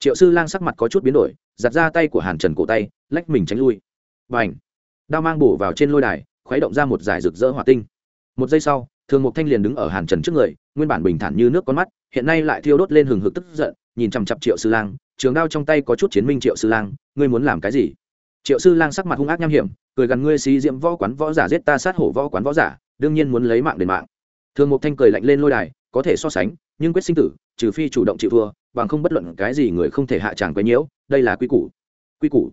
Triệu sư lang sắc mặt có chút biến đổi, giặt ra tay của hàn trần cổ tay, lách mình tránh lui. Và ảnh đao mang bổ vào trên lôi đài, khuấy động ra một giải rực rỡ hỏa tinh. Một giây sau, thường mục thanh liền đứng ở hàn trần trước người, nguyên bản bình thản như nước con mắt, hiện nay lại thiêu đốt lên hừng hực tức giận, nhìn chằm chặp triệu sư lang, trường đao trong tay có chút chiến minh triệu sư lang, ngươi muốn làm cái gì? Triệu sư lang sắc mặt hung ác nham hiểm, cười gần ngươi xí diễm võ quán võ giả giết ta sát hổ võ quán võ giả, đương nhiên muốn lấy mạng đền mạng. Thường mục thanh cười lạnh lên lôi đài, có thể so sánh nhưng quyết sinh tử, trừ phi chủ động chịu thua, bằng không bất luận cái gì người không thể hạ tràng quấy nhiễu, đây là quy củ. Quy củ?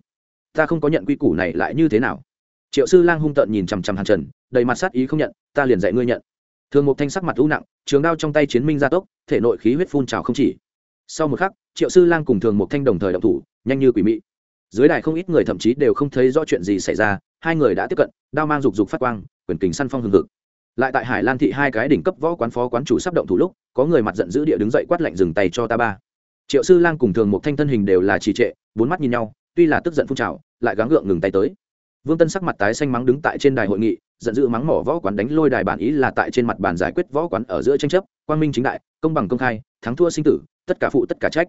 Ta không có nhận quy củ này lại như thế nào? Triệu sư lang hung tợn nhìn chằm chằm hàn trần, đầy mặt sát ý không nhận, ta liền dạy ngươi nhận. Thường một thanh sắc mặt lũ nặng, trường đao trong tay chiến minh gia tốc, thể nội khí huyết phun trào không chỉ. Sau một khắc, triệu sư lang cùng thường một thanh đồng thời động thủ, nhanh như quỷ mị. Dưới đài không ít người thậm chí đều không thấy rõ chuyện gì xảy ra, hai người đã tiếp cận, đao mang rục rục phát quang, quyền kình săn phong hừng hực lại tại hải lan thị hai cái đỉnh cấp võ quán phó quán chủ sắp động thủ lúc, có người mặt giận dữ địa đứng dậy quát lạnh dừng tay cho ta ba. Triệu sư lang cùng thường một thanh thân hình đều là trì trệ, bốn mắt nhìn nhau, tuy là tức giận phun trào, lại gắng gượng ngừng tay tới. Vương tân sắc mặt tái xanh mắng đứng tại trên đài hội nghị, giận dữ mắng mỏ võ quán đánh lôi đài bản ý là tại trên mặt bàn giải quyết võ quán ở giữa tranh chấp, quang minh chính đại, công bằng công khai, thắng thua sinh tử, tất cả phụ tất cả trách.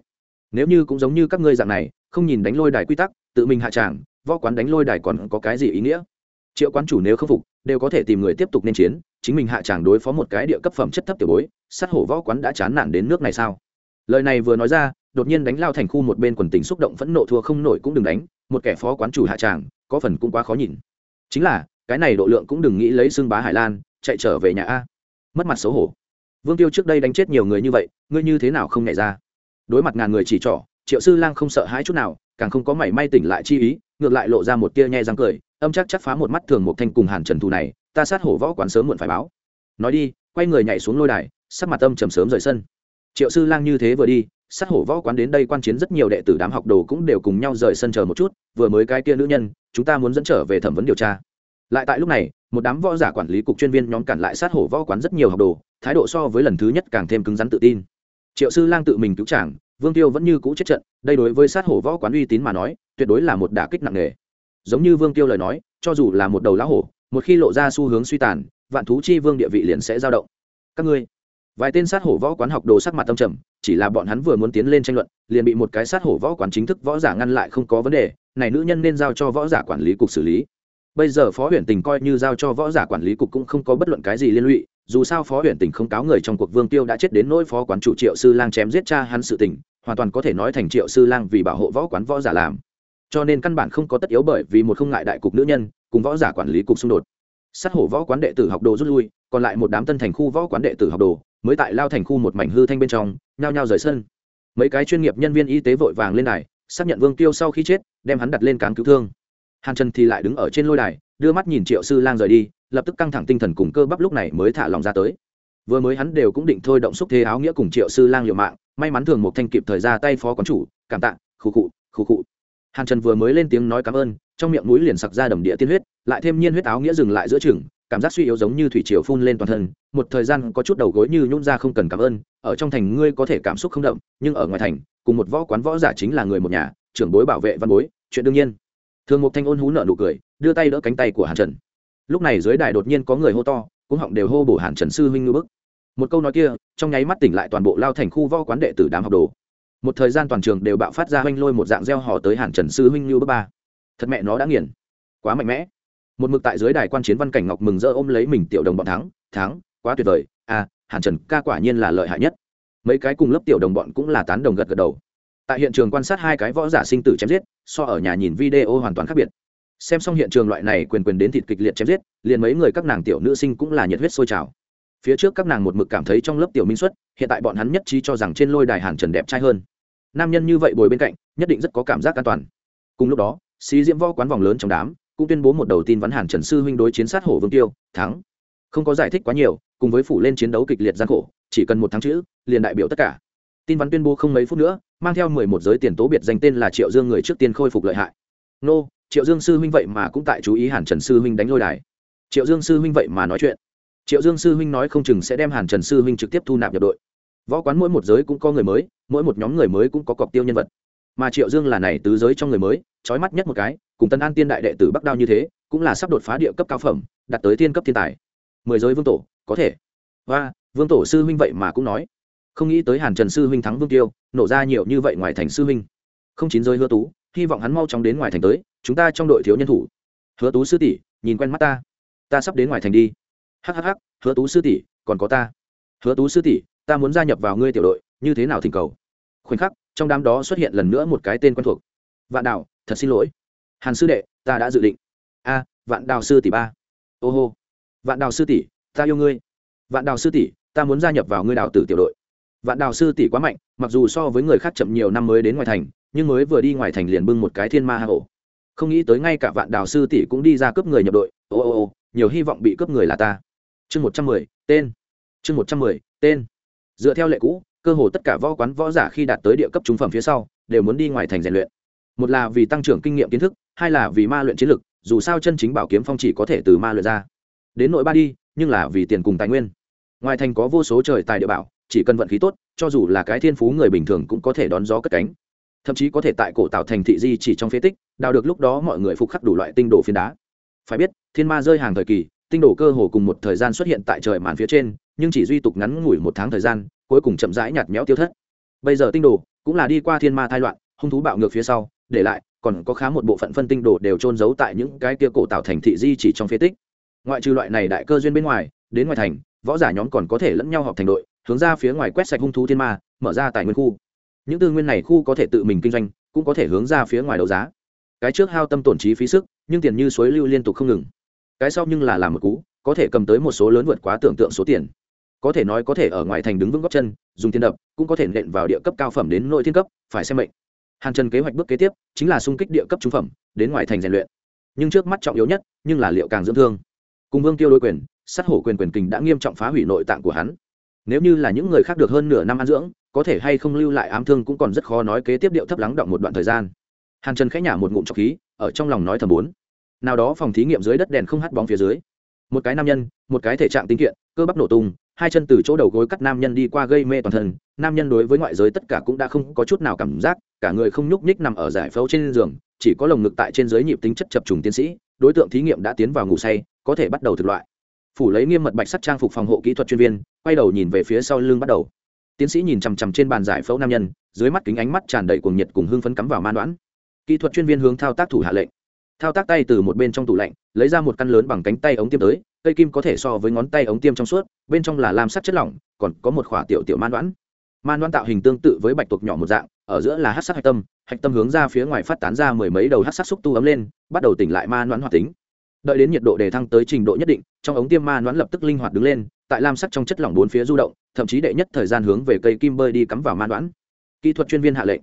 Nếu như cũng giống như các ngươi dạng này, không nhìn đánh lôi đài quy tắc, tự mình hạ tràng, võ quán đánh lôi đài còn có cái gì ý nghĩa? Triệu quán chủ nếu không phục, đều có thể tìm người tiếp tục nên chiến chính mình hạ tràng đối phó một cái địa cấp phẩm chất thấp tiểu bối, sát hổ võ quán đã chán nản đến nước này sao? Lời này vừa nói ra, đột nhiên đánh lao thành khu một bên quần tình xúc động phẫn nộ thua không nổi cũng đừng đánh, một kẻ phó quán chủ hạ tràng, có phần cũng quá khó nhìn. Chính là, cái này độ lượng cũng đừng nghĩ lấy xương bá hải lan, chạy trở về nhà a. Mất mặt xấu hổ. Vương tiêu trước đây đánh chết nhiều người như vậy, ngươi như thế nào không nhảy ra? Đối mặt ngàn người chỉ trỏ, triệu sư lang không sợ hãi chút nào, càng không có mảy may tỉnh lại chi ý, ngược lại lộ ra một tia nhe răng cười, âm chắc chắc phá một mắt thường một thanh cùng hàn trần thù này ta sát hổ võ quán sớm muộn phải báo. Nói đi, quay người nhảy xuống lôi đài, sắc mặt tâm trầm sớm rời sân. Triệu sư lang như thế vừa đi, sát hổ võ quán đến đây quan chiến rất nhiều đệ tử đám học đồ cũng đều cùng nhau rời sân chờ một chút, vừa mới cái kia nữ nhân, chúng ta muốn dẫn trở về thẩm vấn điều tra. Lại tại lúc này, một đám võ giả quản lý cục chuyên viên nhóm cản lại sát hổ võ quán rất nhiều học đồ, thái độ so với lần thứ nhất càng thêm cứng rắn tự tin. Triệu sư lang tự mình cứu chàng, vương tiêu vẫn như cũ chết trận, đây đối với sát hổ võ quán uy tín mà nói, tuyệt đối là một đả kích nặng nề. Giống như vương tiêu lời nói, cho dù là một đầu lá hổ một khi lộ ra xu hướng suy tàn, vạn thú chi vương địa vị liền sẽ dao động. Các ngươi, vài tên sát hổ võ quán học đồ sắc mặt tâm trầm, chỉ là bọn hắn vừa muốn tiến lên tranh luận, liền bị một cái sát hổ võ quán chính thức võ giả ngăn lại không có vấn đề, này nữ nhân nên giao cho võ giả quản lý cục xử lý. Bây giờ phó huyện tình coi như giao cho võ giả quản lý cục cũng không có bất luận cái gì liên lụy, dù sao phó huyện tình không cáo người trong cuộc vương tiêu đã chết đến nỗi phó quán chủ triệu sư lang chém giết cha hắn sự tình, hoàn toàn có thể nói thành triệu sư lang vì bảo hộ võ quán võ giả làm. Cho nên căn bản không có tất yếu bởi vì một không ngại đại cục nữ nhân cùng võ giả quản lý cục xung đột. Sát hổ võ quán đệ tử học đồ rút lui, còn lại một đám tân thành khu võ quán đệ tử học đồ, mới tại lao thành khu một mảnh hư thanh bên trong, nhao nhao rời sân. Mấy cái chuyên nghiệp nhân viên y tế vội vàng lên đài, xác nhận vương tiêu sau khi chết, đem hắn đặt lên cán cứu thương. Hàn trần thì lại đứng ở trên lôi đài, đưa mắt nhìn triệu sư lang rời đi, lập tức căng thẳng tinh thần cùng cơ bắp lúc này mới thả lòng ra tới. Vừa mới hắn đều cũng định thôi động xúc thế áo nghĩa cùng triệu sư lang liều mạng, may mắn thường một thanh kịp thời ra tay phó quán chủ, cảm tạ, khụ khụ khụ khụ hàn trần vừa mới lên tiếng nói cảm ơn, trong miệng mũi liền sặc ra đầm địa tiên huyết, lại thêm nhiên huyết áo nghĩa dừng lại giữa chừng, cảm giác suy yếu giống như thủy triều phun lên toàn thân, một thời gian có chút đầu gối như nhún ra không cần cảm ơn, ở trong thành ngươi có thể cảm xúc không đậm, nhưng ở ngoài thành, cùng một võ quán võ giả chính là người một nhà, trưởng bối bảo vệ văn bối, chuyện đương nhiên. Thường một thanh ôn hú nợ nụ cười, đưa tay đỡ cánh tay của hàn trần. Lúc này dưới đài đột nhiên có người hô to cũng họng đều hô bổ hàn trần sư huynh ngư bức. Một câu nói kia, trong nháy mắt tỉnh lại toàn bộ lao thành khu võ quán đệ tử đám học đồ một thời gian toàn trường đều bạo phát ra hoanh lôi một dạng gieo hò tới hàn trần sư huynh như bước ba. Thật mẹ nó đã nghiền. Quá mạnh mẽ. Một mực tại dưới đài quan chiến văn cảnh ngọc mừng rỡ ôm lấy mình tiểu đồng bọn thắng thắng, quá tuyệt vời. À hàn trần, ca quả nhiên là lợi hại nhất. Mấy cái cùng lớp tiểu đồng bọn cũng là tán đồng gật gật đầu. Tại hiện trường quan sát hai cái võ giả sinh tử chém giết, so ở nhà nhìn video hoàn toàn khác biệt. Xem xong hiện trường loại này quyền quyền đến thịt kịch liệt chém giết, liền mấy người các nàng tiểu nữ sinh cũng là nhiệt huyết sôi trào. Phía trước các nàng một mực cảm thấy trong lớp tiểu minh xuất, hiện tại bọn hắn nhất trí cho rằng trên lôi đài hàn trần đẹp trai hơn nam nhân như vậy bồi bên cạnh, nhất định rất có cảm giác an toàn. Cùng lúc đó, xí diễm võ quán vòng lớn trong đám, cũng tuyên bố một đầu tin vắn hàn trần sư huynh đối chiến sát hổ vương tiêu, thắng. Không có giải thích quá nhiều, cùng với phủ lên chiến đấu kịch liệt gian khổ, chỉ cần một tháng chữ, liền đại biểu tất cả. Tin vắn tuyên bố không mấy phút nữa, mang theo mười một giới tiền tố biệt danh tên là triệu dương người trước tiên khôi phục lợi hại. Nô, triệu dương sư huynh vậy mà cũng tại chú ý hàn trần sư huynh đánh lôi đài. Triệu dương sư huynh vậy mà nói chuyện. Triệu dương sư huynh nói không chừng sẽ đem hàn trần sư huynh trực tiếp thu nạp nhập đội võ quán mỗi một giới cũng có người mới, mỗi một nhóm người mới cũng có cọc tiêu nhân vật. Mà triệu dương là này tứ giới trong người mới trói mắt nhất một cái, cùng tân an tiên đại đệ tử bắc đao như thế, cũng là sắp đột phá địa cấp cao phẩm, đạt tới thiên cấp thiên tài. Mười giới vương tổ, có thể. Và, vương tổ sư huynh vậy mà cũng nói. Không nghĩ tới hàn trần sư huynh thắng vương tiêu, nổ ra nhiều như vậy ngoài thành sư huynh. Không chín giới hứa tú, hy vọng hắn mau chóng đến ngoài thành tới, chúng ta trong đội thiếu nhân thủ. Hứa tú sư tỷ, nhìn quen mắt ta. Ta sắp đến ngoài thành đi. Hhh hứa tú sư tỷ, còn có ta. Hứa tú sư tỷ ta muốn gia nhập vào ngươi tiểu đội, như thế nào thỉnh cầu? Khoảnh khắc, trong đám đó xuất hiện lần nữa một cái tên quen thuộc. Vạn đào, thật xin lỗi. Hàn sư đệ, ta đã dự định. A, vạn đào sư tỷ ba. Ô hô. Vạn đào sư tỷ, ta yêu ngươi. Vạn đào sư tỷ, ta muốn gia nhập vào ngươi đào tử tiểu đội. Vạn đào sư tỷ quá mạnh, mặc dù so với người khác chậm nhiều năm mới đến ngoài thành, nhưng mới vừa đi ngoài thành liền bưng một cái thiên ma hạ hổ. Không nghĩ tới ngay cả vạn đào sư tỷ cũng đi ra cướp người nhập đội. Ô ô ô, nhiều hy vọng bị cướp người là ta. Chương một trăm mười, tên. Chương một trăm mười, tên dựa theo lệ cũ, cơ hồ tất cả võ quán võ giả khi đạt tới địa cấp trung phẩm phía sau, đều muốn đi ngoài thành rèn luyện. Một là vì tăng trưởng kinh nghiệm kiến thức, hai là vì ma luyện chiến lực, dù sao chân chính bảo kiếm phong chỉ có thể từ ma luyện ra. Đến nội ba đi, nhưng là vì tiền cùng tài nguyên. Ngoài thành có vô số trời tài địa bảo, chỉ cần vận khí tốt, cho dù là cái thiên phú người bình thường cũng có thể đón gió cất cánh. Thậm chí có thể tại cổ tạo thành thị di chỉ trong phế tích, đào được lúc đó mọi người phục khắc đủ loại tinh đồ phiến đá. Phải biết, thiên ma rơi hàng thời kỳ, tinh đồ cơ hồ cùng một thời gian xuất hiện tại trời màn phía trên nhưng chỉ duy tục ngắn ngủi một tháng thời gian, cuối cùng chậm rãi nhạt méo tiêu thất. Bây giờ tinh đồ cũng là đi qua thiên ma thai loạn, hung thú bạo ngược phía sau, để lại, còn có khá một bộ phận phân tinh đồ đều trôn giấu tại những cái kia cổ tạo thành thị di chỉ trong phế tích. Ngoại trừ loại này đại cơ duyên bên ngoài, đến ngoài thành, võ giả nhóm còn có thể lẫn nhau họp thành đội, hướng ra phía ngoài quét sạch hung thú thiên ma, mở ra tài nguyên khu. Những tư nguyên này khu có thể tự mình kinh doanh, cũng có thể hướng ra phía ngoài đấu giá. Cái trước hao tâm tổn trí phí sức, nhưng tiền như suối lưu liên tục không ngừng. Cái sau nhưng là làm một cú, có thể cầm tới một số lớn vượt quá tưởng tượng số tiền có thể nói có thể ở ngoài thành đứng vững góc chân, dùng tiền đập, cũng có thể nện vào địa cấp cao phẩm đến nội thiên cấp, phải xem mệnh. Hàn trần kế hoạch bước kế tiếp chính là xung kích địa cấp trung phẩm, đến ngoài thành rèn luyện. Nhưng trước mắt trọng yếu nhất, nhưng là liệu càng dưỡng thương. Cùng vương tiêu đối quyền, sát hổ quyền quyền kình đã nghiêm trọng phá hủy nội tạng của hắn. Nếu như là những người khác được hơn nửa năm ăn dưỡng, có thể hay không lưu lại ám thương cũng còn rất khó nói kế tiếp điệu thấp lắng động một đoạn thời gian. Hàn trần khẽ nhả một ngụm trọc khí, ở trong lòng nói thầm bốn. Nào đó phòng thí nghiệm dưới đất đèn không hắt bóng phía dưới. Một cái nam nhân, một cái thể trạng tinh kiện, cơ bắp nổ tung hai chân từ chỗ đầu gối cắt nam nhân đi qua gây mê toàn thân, nam nhân đối với ngoại giới tất cả cũng đã không có chút nào cảm giác, cả người không nhúc nhích nằm ở giải phẫu trên giường, chỉ có lồng ngực tại trên giới nhịp tính chất chập trùng tiến sĩ, đối tượng thí nghiệm đã tiến vào ngủ say, có thể bắt đầu thực loại. Phủ lấy nghiêm mật bạch sắt trang phục phòng hộ kỹ thuật chuyên viên, quay đầu nhìn về phía sau lưng bắt đầu. Tiến sĩ nhìn chằm chằm trên bàn giải phẫu nam nhân, dưới mắt kính ánh mắt tràn đầy cuồng nhiệt cùng hưng phấn cắm vào man đoán. Kỹ thuật chuyên viên hướng thao tác thủ hạ lệnh. Thao tác tay từ một bên trong tủ lạnh, lấy ra một căn lớn bằng cánh tay ống tiêm tới cây kim có thể so với ngón tay ống tiêm trong suốt, bên trong là lam sắc chất lỏng, còn có một khỏa tiểu tiểu man đoán. Man đoán tạo hình tương tự với bạch tuộc nhỏ một dạng, ở giữa là hát sắc hạch tâm hạch tâm hướng ra phía ngoài phát tán ra mười mấy đầu hát sắc xúc tu ấm lên, bắt đầu tỉnh lại man đoán hoạt tính. Đợi đến nhiệt độ đề thăng tới trình độ nhất định, trong ống tiêm man đoán lập tức linh hoạt đứng lên, tại lam sắc trong chất lỏng bốn phía du động, thậm chí đệ nhất thời gian hướng về cây kim bơi đi cắm vào man đoán. Kỹ thuật chuyên viên hạ lệnh.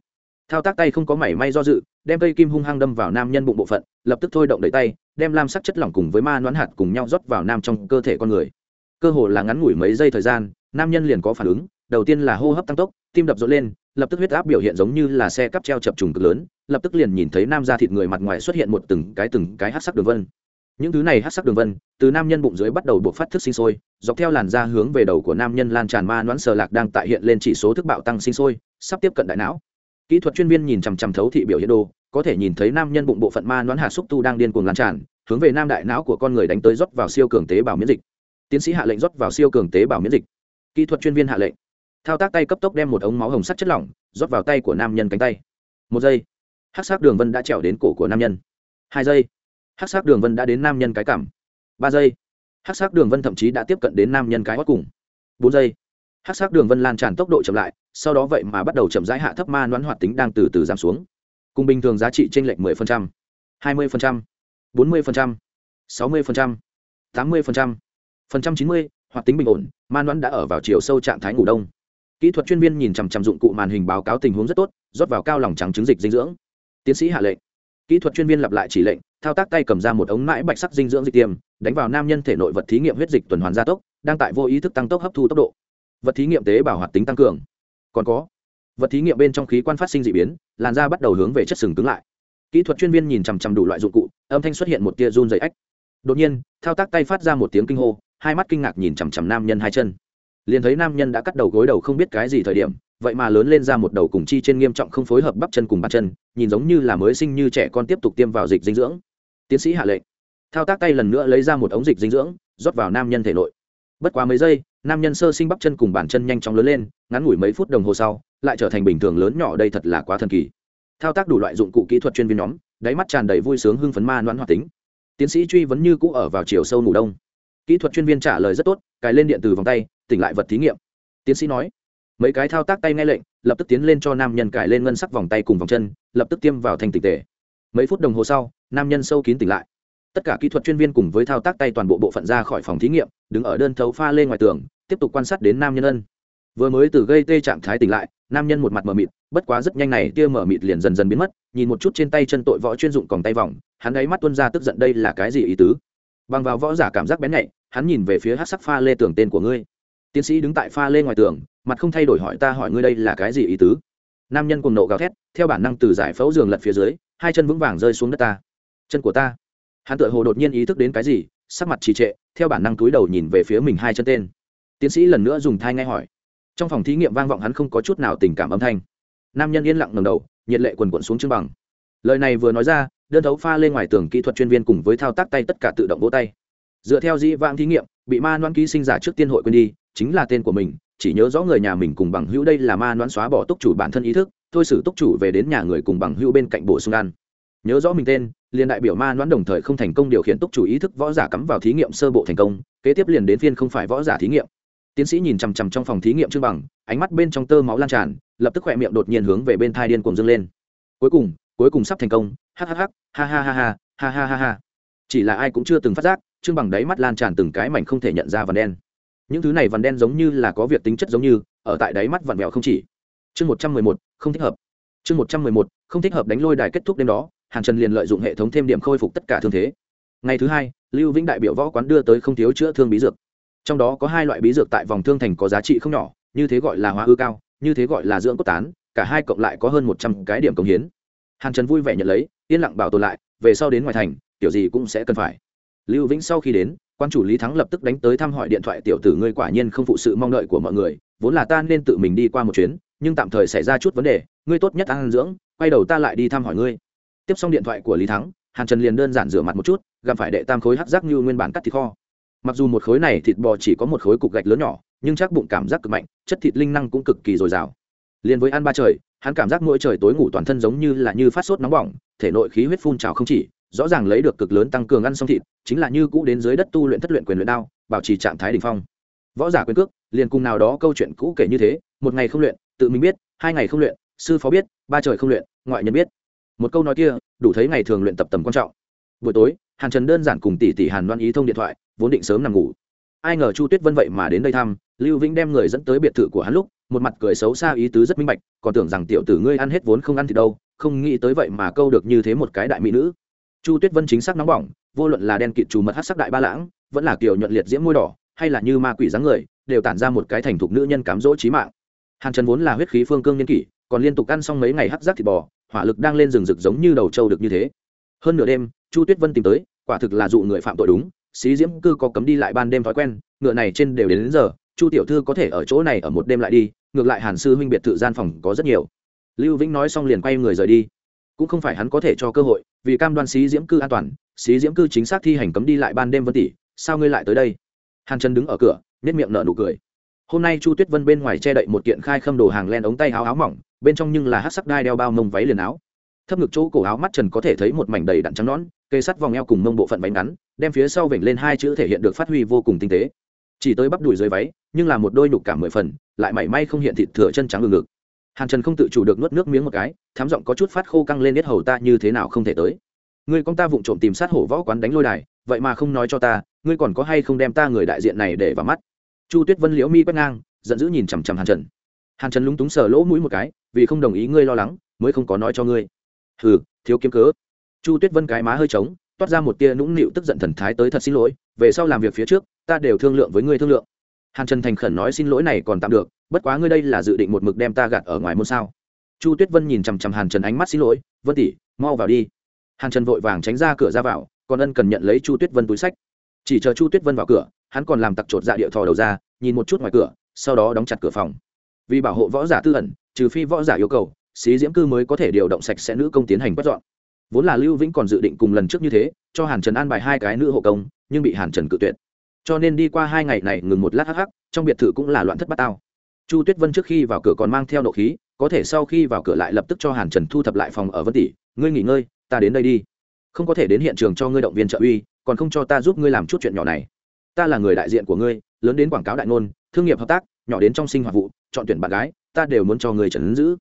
Thao tác tay không có mảy may do dự, đem cây kim hung hăng đâm vào nam nhân bụng bộ phận, lập tức thôi động đẩy tay đem lam sắc chất lỏng cùng với ma noãn hạt cùng nhau rót vào nam trong cơ thể con người. Cơ hồ là ngắn ngủi mấy giây thời gian, nam nhân liền có phản ứng, đầu tiên là hô hấp tăng tốc, tim đập rộn lên, lập tức huyết áp biểu hiện giống như là xe cắp treo chập trùng cực lớn, lập tức liền nhìn thấy nam da thịt người mặt ngoài xuất hiện một từng cái từng cái hát sắc đường vân. Những thứ này hát sắc đường vân, từ nam nhân bụng dưới bắt đầu buộc phát thức sinh sôi, dọc theo làn da hướng về đầu của nam nhân lan tràn ma noãn sờ lạc đang tại hiện lên chỉ số thức bạo tăng sinh sôi, sắp tiếp cận đại não kỹ thuật chuyên viên nhìn chằm chằm thấu thị biểu hiện đồ, có thể nhìn thấy nam nhân bụng bộ phận ma nón hạt xúc tu đang điên cuồng lan tràn, hướng về nam đại não của con người đánh tới rót vào siêu cường tế bào miễn dịch. Tiến sĩ hạ lệnh rót vào siêu cường tế bào miễn dịch. Kỹ thuật chuyên viên hạ lệnh. Thao tác tay cấp tốc đem một ống máu hồng sắt chất lỏng, rót vào tay của nam nhân cánh tay. Một giây. Hát sắc đường vân đã trèo đến cổ của nam nhân. Hai giây. Hát sắc đường vân đã đến nam nhân cái cảm. Ba giây. Hát sắc đường vân thậm chí đã tiếp cận đến nam nhân cái hót cùng. Bốn giây hát sắc đường vân lan tràn tốc độ chậm lại sau đó vậy mà bắt đầu chậm rãi hạ thấp ma đoán hoạt tính đang từ từ giảm xuống. Cùng bình thường giá trị t r ê n lệch 10%, 20%, 40%, 60%, 80%, phần trăm chín mươi hoạt tính bình ổn ma đoán đã ở vào chiều sâu trạng thái ngủ đông. Kỹ thuật chuyên viên nhìn chằm chằm dụng cụ màn hình báo cáo tình huống rất tốt rót vào cao lòng trắng trứng dịch dinh dưỡng. Tiến sĩ hạ lệnh. Kỹ thuật chuyên viên lặp lại chỉ lệnh thao tác tay cầm ra một ống mãi bạch sắc dinh dưỡng dịch tiêm đánh vào nam nhân thể nội vật thí nghiệm huyết dịch tuần hoàn gia tốc đang tại vô ý thức tăng tốc hấp thu tốc độ vật thí nghiệm tế bào hoạt tính tăng cường. Còn có, vật thí nghiệm bên trong khí quan phát sinh d ị biến, làn da bắt đầu hướng về chất sừng cứng lại. Kỹ thuật chuyên viên nhìn chằm chằm đủ loại dụng cụ, âm thanh xuất hiện một tia run dày ếch đột nhiên, thao tác tay phát ra một tiếng kinh hô, hai mắt kinh ngạc nhìn chằm chằm nam nhân hai chân. Liền thấy nam nhân đã cắt đầu gối đầu không biết cái gì thời điểm, vậy mà lớn lên ra một đầu cùng chi trên nghiêm trọng không phối hợp bắp chân cùng bàn chân, nhìn giống như là mới sinh như trẻ con tiếp tục tiêm vào dịch dinh dưỡng. Tiến sĩ hạ lệnh. Thao tác tay lần nữa lấy ra một ống dịch dinh dưỡng, rót vào nam nhân thể nội. Bất quá mấy giây nam nhân sơ sinh bắp chân cùng bàn chân nhanh chóng lớn lên, ngắn ngủi mấy phút đồng hồ sau, lại trở thành bình thường lớn nhỏ đây thật là quá thần kỳ. Thao tác đủ loại dụng cụ kỹ thuật chuyên viên nhóm, đáy mắt tràn đầy vui sướng hưng phấn ma noãn hoạt tính. Tiến sĩ truy vấn như cũ ở vào chiều sâu ngủ đông. Kỹ thuật chuyên viên trả lời rất tốt, cài lên điện từ vòng tay, tỉnh lại vật thí nghiệm. Tiến sĩ nói, mấy cái thao tác tay nghe lệnh, lập tức tiến lên cho nam nhân cài lên ngân sắc vòng tay cùng vòng chân, lập tức tiêm vào thành tịch tề. Mấy phút đồng hồ sau, nam nhân sâu kín tỉnh lại tất cả kỹ thuật chuyên viên cùng với thao tác tay toàn bộ bộ phận ra khỏi phòng thí nghiệm, đứng ở đơn thấu pha lên ngoài tường, tiếp tục quan sát đến nam nhân ân. Vừa mới từ gây tê trạng thái tỉnh lại, nam nhân một mặt mờ mịt, bất quá rất nhanh này tia mờ mịt liền dần dần biến mất, nhìn một chút trên tay chân tội võ chuyên dụng còn tay vòng, hắn ấy mắt tuân ra tức giận đây là cái gì ý tứ? Bằng vào võ giả cảm giác bén nhạy, hắn nhìn về phía hát sắc pha lê tường tên của ngươi. Tiến sĩ đứng tại pha lê ngoài tường, mặt không thay đổi hỏi ta hỏi ngươi đây là cái gì ý tứ? Nam nhân cùng nộ gào thét, theo bản năng từ giải phẫu giường lật phía dưới, hai chân vững vàng rơi xuống đất ta. Chân của ta hắn tự hồ đột nhiên ý thức đến cái gì, sắc mặt trì trệ, theo bản năng túi đầu nhìn về phía mình hai chân tên. Tiến sĩ lần nữa dùng thai ngay hỏi. Trong phòng thí nghiệm vang vọng hắn không có chút nào tình cảm âm thanh. Nam nhân yên lặng ngầm đầu, nhiệt lệ quần quận xuống chương bằng. Lời này vừa nói ra, đơn thấu pha lên ngoài tường kỹ thuật chuyên viên cùng với thao tác tay tất cả tự động vỗ tay. Dựa theo dĩ vãng thí nghiệm, bị ma noan ký sinh giả trước tiên hội quên đi, chính là tên của mình, chỉ nhớ rõ người nhà mình cùng bằng hữu đây là ma noan xóa bỏ túc chủ bản thân ý thức, thôi xử túc chủ về đến nhà người cùng bằng hữu bên cạnh bổ sung ăn nhớ rõ mình tên, liền đại biểu ma noãn đồng thời không thành công điều khiển túc chủ ý thức võ giả cắm vào thí nghiệm sơ bộ thành công, kế tiếp liền đến phiên không phải võ giả thí nghiệm. Tiến sĩ nhìn chằm chằm trong phòng thí nghiệm trương bằng, ánh mắt bên trong tơ máu lan tràn, lập tức khỏe miệng đột nhiên hướng về bên thai điên cuồng dâng lên. Cuối cùng cuối cùng sắp thành công hhh ha ha ha ha ha ha ha ha chỉ là ai cũng chưa từng phát giác, trương bằng đáy mắt lan tràn từng cái mảnh không thể nhận ra vằn đen. Những thứ này vằn đen giống như là có việc tính chất giống như, ở tại đáy mắt vằn vẹo không chỉ. Chương một trăm mười một, không thích hợp. Chương một trăm mười một, không thích hợp đánh lôi đài kết thúc đêm đó hàn trần liền lợi dụng hệ thống thêm điểm khôi phục tất cả thương thế. Ngày thứ hai, lưu vĩnh đại biểu võ quán đưa tới không thiếu chữa thương bí dược. Trong đó có hai loại bí dược tại vòng thương thành có giá trị không nhỏ, như thế gọi là hóa ư cao, như thế gọi là dưỡng cốt tán, cả hai cộng lại có hơn một trăm cái điểm cống hiến. Hàn trần vui vẻ nhận lấy, yên lặng bảo tồn lại, về sau đến ngoài thành kiểu gì cũng sẽ cần phải. Lưu vĩnh sau khi đến, quan chủ lý thắng lập tức đánh tới thăm hỏi điện thoại, tiểu tử ngươi quả nhiên không phụ sự mong đợi của mọi người, vốn là ta nên tự mình đi qua một chuyến, nhưng tạm thời xảy ra chút vấn đề, ngươi tốt nhất ăn dưỡng, quay đầu ta lại đi thăm hỏi ngươi tiếp xong điện thoại của lý thắng, hàn trần liền đơn giản rửa mặt một chút gặp phải đệ tam khối hát giác như nguyên bản cắt thịt kho. Mặc dù một khối này thịt bò chỉ có một khối cục gạch lớn nhỏ, nhưng chắc bụng cảm giác cực mạnh, chất thịt linh năng cũng cực kỳ dồi dào. Liền với ăn ba trời, hắn cảm giác mỗi trời tối ngủ toàn thân giống như là như phát sốt nóng bỏng, thể nội khí huyết phun trào không chỉ, rõ ràng lấy được cực lớn tăng cường ăn xong thịt, chính là như cũ đến dưới đất tu luyện thất luyện quyền luyện đao, bảo trì trạng thái đ ỉ n h phong. Võ giả quyền cước, liền cùng nào đó câu chuyện cũ kể như thế, một ngày không luyện, tự mình biết, hai ngày không luyện, sư phó biết, ba trời không luyện, ngoại nhân biết một câu nói kia, đủ thấy ngày thường luyện tập tầm quan trọng. Buổi tối, hàn trần đơn giản cùng tỷ tỷ hàn đoan ý thông điện thoại, vốn định sớm nằm ngủ. Ai ngờ chu tuyết vân vậy mà đến đây thăm, lưu vĩnh đem người dẫn tới biệt thự của hắn lúc, một mặt cười xấu xa ý tứ rất minh bạch, còn tưởng rằng tiểu tử ngươi ăn hết vốn không ăn thì đâu, không nghĩ tới vậy mà câu được như thế một cái đại mỹ nữ. Chu tuyết vân chính xác nóng bỏng, vô luận là đen kịt trù mật hát sắc đại ba lãng, vẫn là kiểu nhuận liệt diễm môi đỏ, hay là như ma quỷ dáng người, đều tản ra một cái thành thục nữ nhân cám dỗ trí mạng. Hàn trần vốn là huyết khí phương cương niên kỷ, còn liên tục ăn xong mấy ngày hắc rác thịt bò hỏa lực đang lên rừng rực giống như đầu trâu được như thế. Hơn nửa đêm chu tuyết vân tìm tới quả thực là dụ người phạm tội đúng xí diễm cư có cấm đi lại ban đêm thói quen ngựa này trên đều đến, đến giờ chu tiểu thư có thể ở chỗ này ở một đêm lại đi ngược lại hàn sư huynh biệt thự gian phòng có rất nhiều. Lưu vĩnh nói xong liền quay người rời đi. Cũng không phải hắn có thể cho cơ hội vì cam đoan xí diễm cư an toàn xí diễm cư chính xác thi hành cấm đi lại ban đêm vân tỷ sao ngươi lại tới đây? Hàn trần đứng ở cửa nếp miệng nở nụ cười. Hôm nay chu tuyết vân bên ngoài che đậy một kiện khai khâm đồ hàng len ống tay áo áo mỏng bên trong nhưng là hát sắc đai đeo bao mông váy liền áo. Thấp ngực chỗ cổ áo mắt trần có thể thấy một mảnh đầy đặn trắng nón kê sắt vòng eo cùng mông bộ phận bánh ngắn, đem phía sau vểnh lên hai chữ thể hiện được phát huy vô cùng tinh tế. Chỉ tới bắp đùi dưới váy, nhưng là một đôi nhục cả mười phần, lại mảy may không hiện thịt thừa chân trắng ngực ngực. Hàn trần không tự chủ được nuốt nước miếng một cái, thám giọng có chút phát khô căng lên biết hầu ta như thế nào không thể tới. Ngươi con ta vụng trộm tìm sát hổ võ quán đánh lôi đài, vậy mà không nói cho ta, ngươi còn có hay không đem ta người đại diện này để vào mắt? Chu tuyết vân liễu mi quét ngang, giận dữ nhìn chằm chằm hàn trần hàn trần lúng túng sờ lỗ mũi một cái, vì không đồng ý ngươi lo lắng, mới không có nói cho ngươi. Hừ, thiếu kiếm cớ. Chu tuyết vân cái má hơi trống, toát ra một tia nũng nịu tức giận thần thái tới thật xin lỗi, về sau làm việc phía trước, ta đều thương lượng với ngươi thương lượng. Hàn trần thành khẩn nói xin lỗi này còn tạm được, bất quá ngươi đây là dự định một mực đem ta gạt ở ngoài môn sao? Chu tuyết vân nhìn chằm chằm hàn trần ánh mắt xin lỗi, vân tỷ, mau vào đi. Hàn trần vội vàng tránh ra cửa ra vào, còn ân cần nhận lấy chu tuyết vân túi sách. Chỉ chờ chu tuyết vân vào cửa, hắn còn làm tặc chột dạ địa thò đầu ra, nhìn một chút ngoài cửa, sau đó đóng chặt cửa phòng vì bảo hộ võ giả tư ẩn, trừ phi võ giả yêu cầu, xí diễm cư mới có thể điều động sạch sẽ nữ công tiến hành quét dọn. Vốn là lưu vĩnh còn dự định cùng lần trước như thế, cho hàn trần an bài hai cái nữ hộ công, nhưng bị hàn trần cự tuyệt. Cho nên đi qua hai ngày này ngừng một lát hắc hắc, trong biệt thự cũng là loạn thất bát tao. Chu tuyết vân trước khi vào cửa còn mang theo nộ khí, có thể sau khi vào cửa lại lập tức cho hàn trần thu thập lại phòng ở vân tỷ. Ngươi nghỉ ngơi, ta đến đây đi. Không có thể đến hiện trường cho ngươi động viên trợ uy, còn không cho ta giúp ngươi làm chút chuyện nhỏ này. Ta là người đại diện của ngươi, lớn đến quảng cáo đại ngôn, thương nghiệp hợp tác nhỏ đến trong sinh hoạt vụ, chọn tuyển bạn gái, ta đều muốn cho người trần ứng giữ.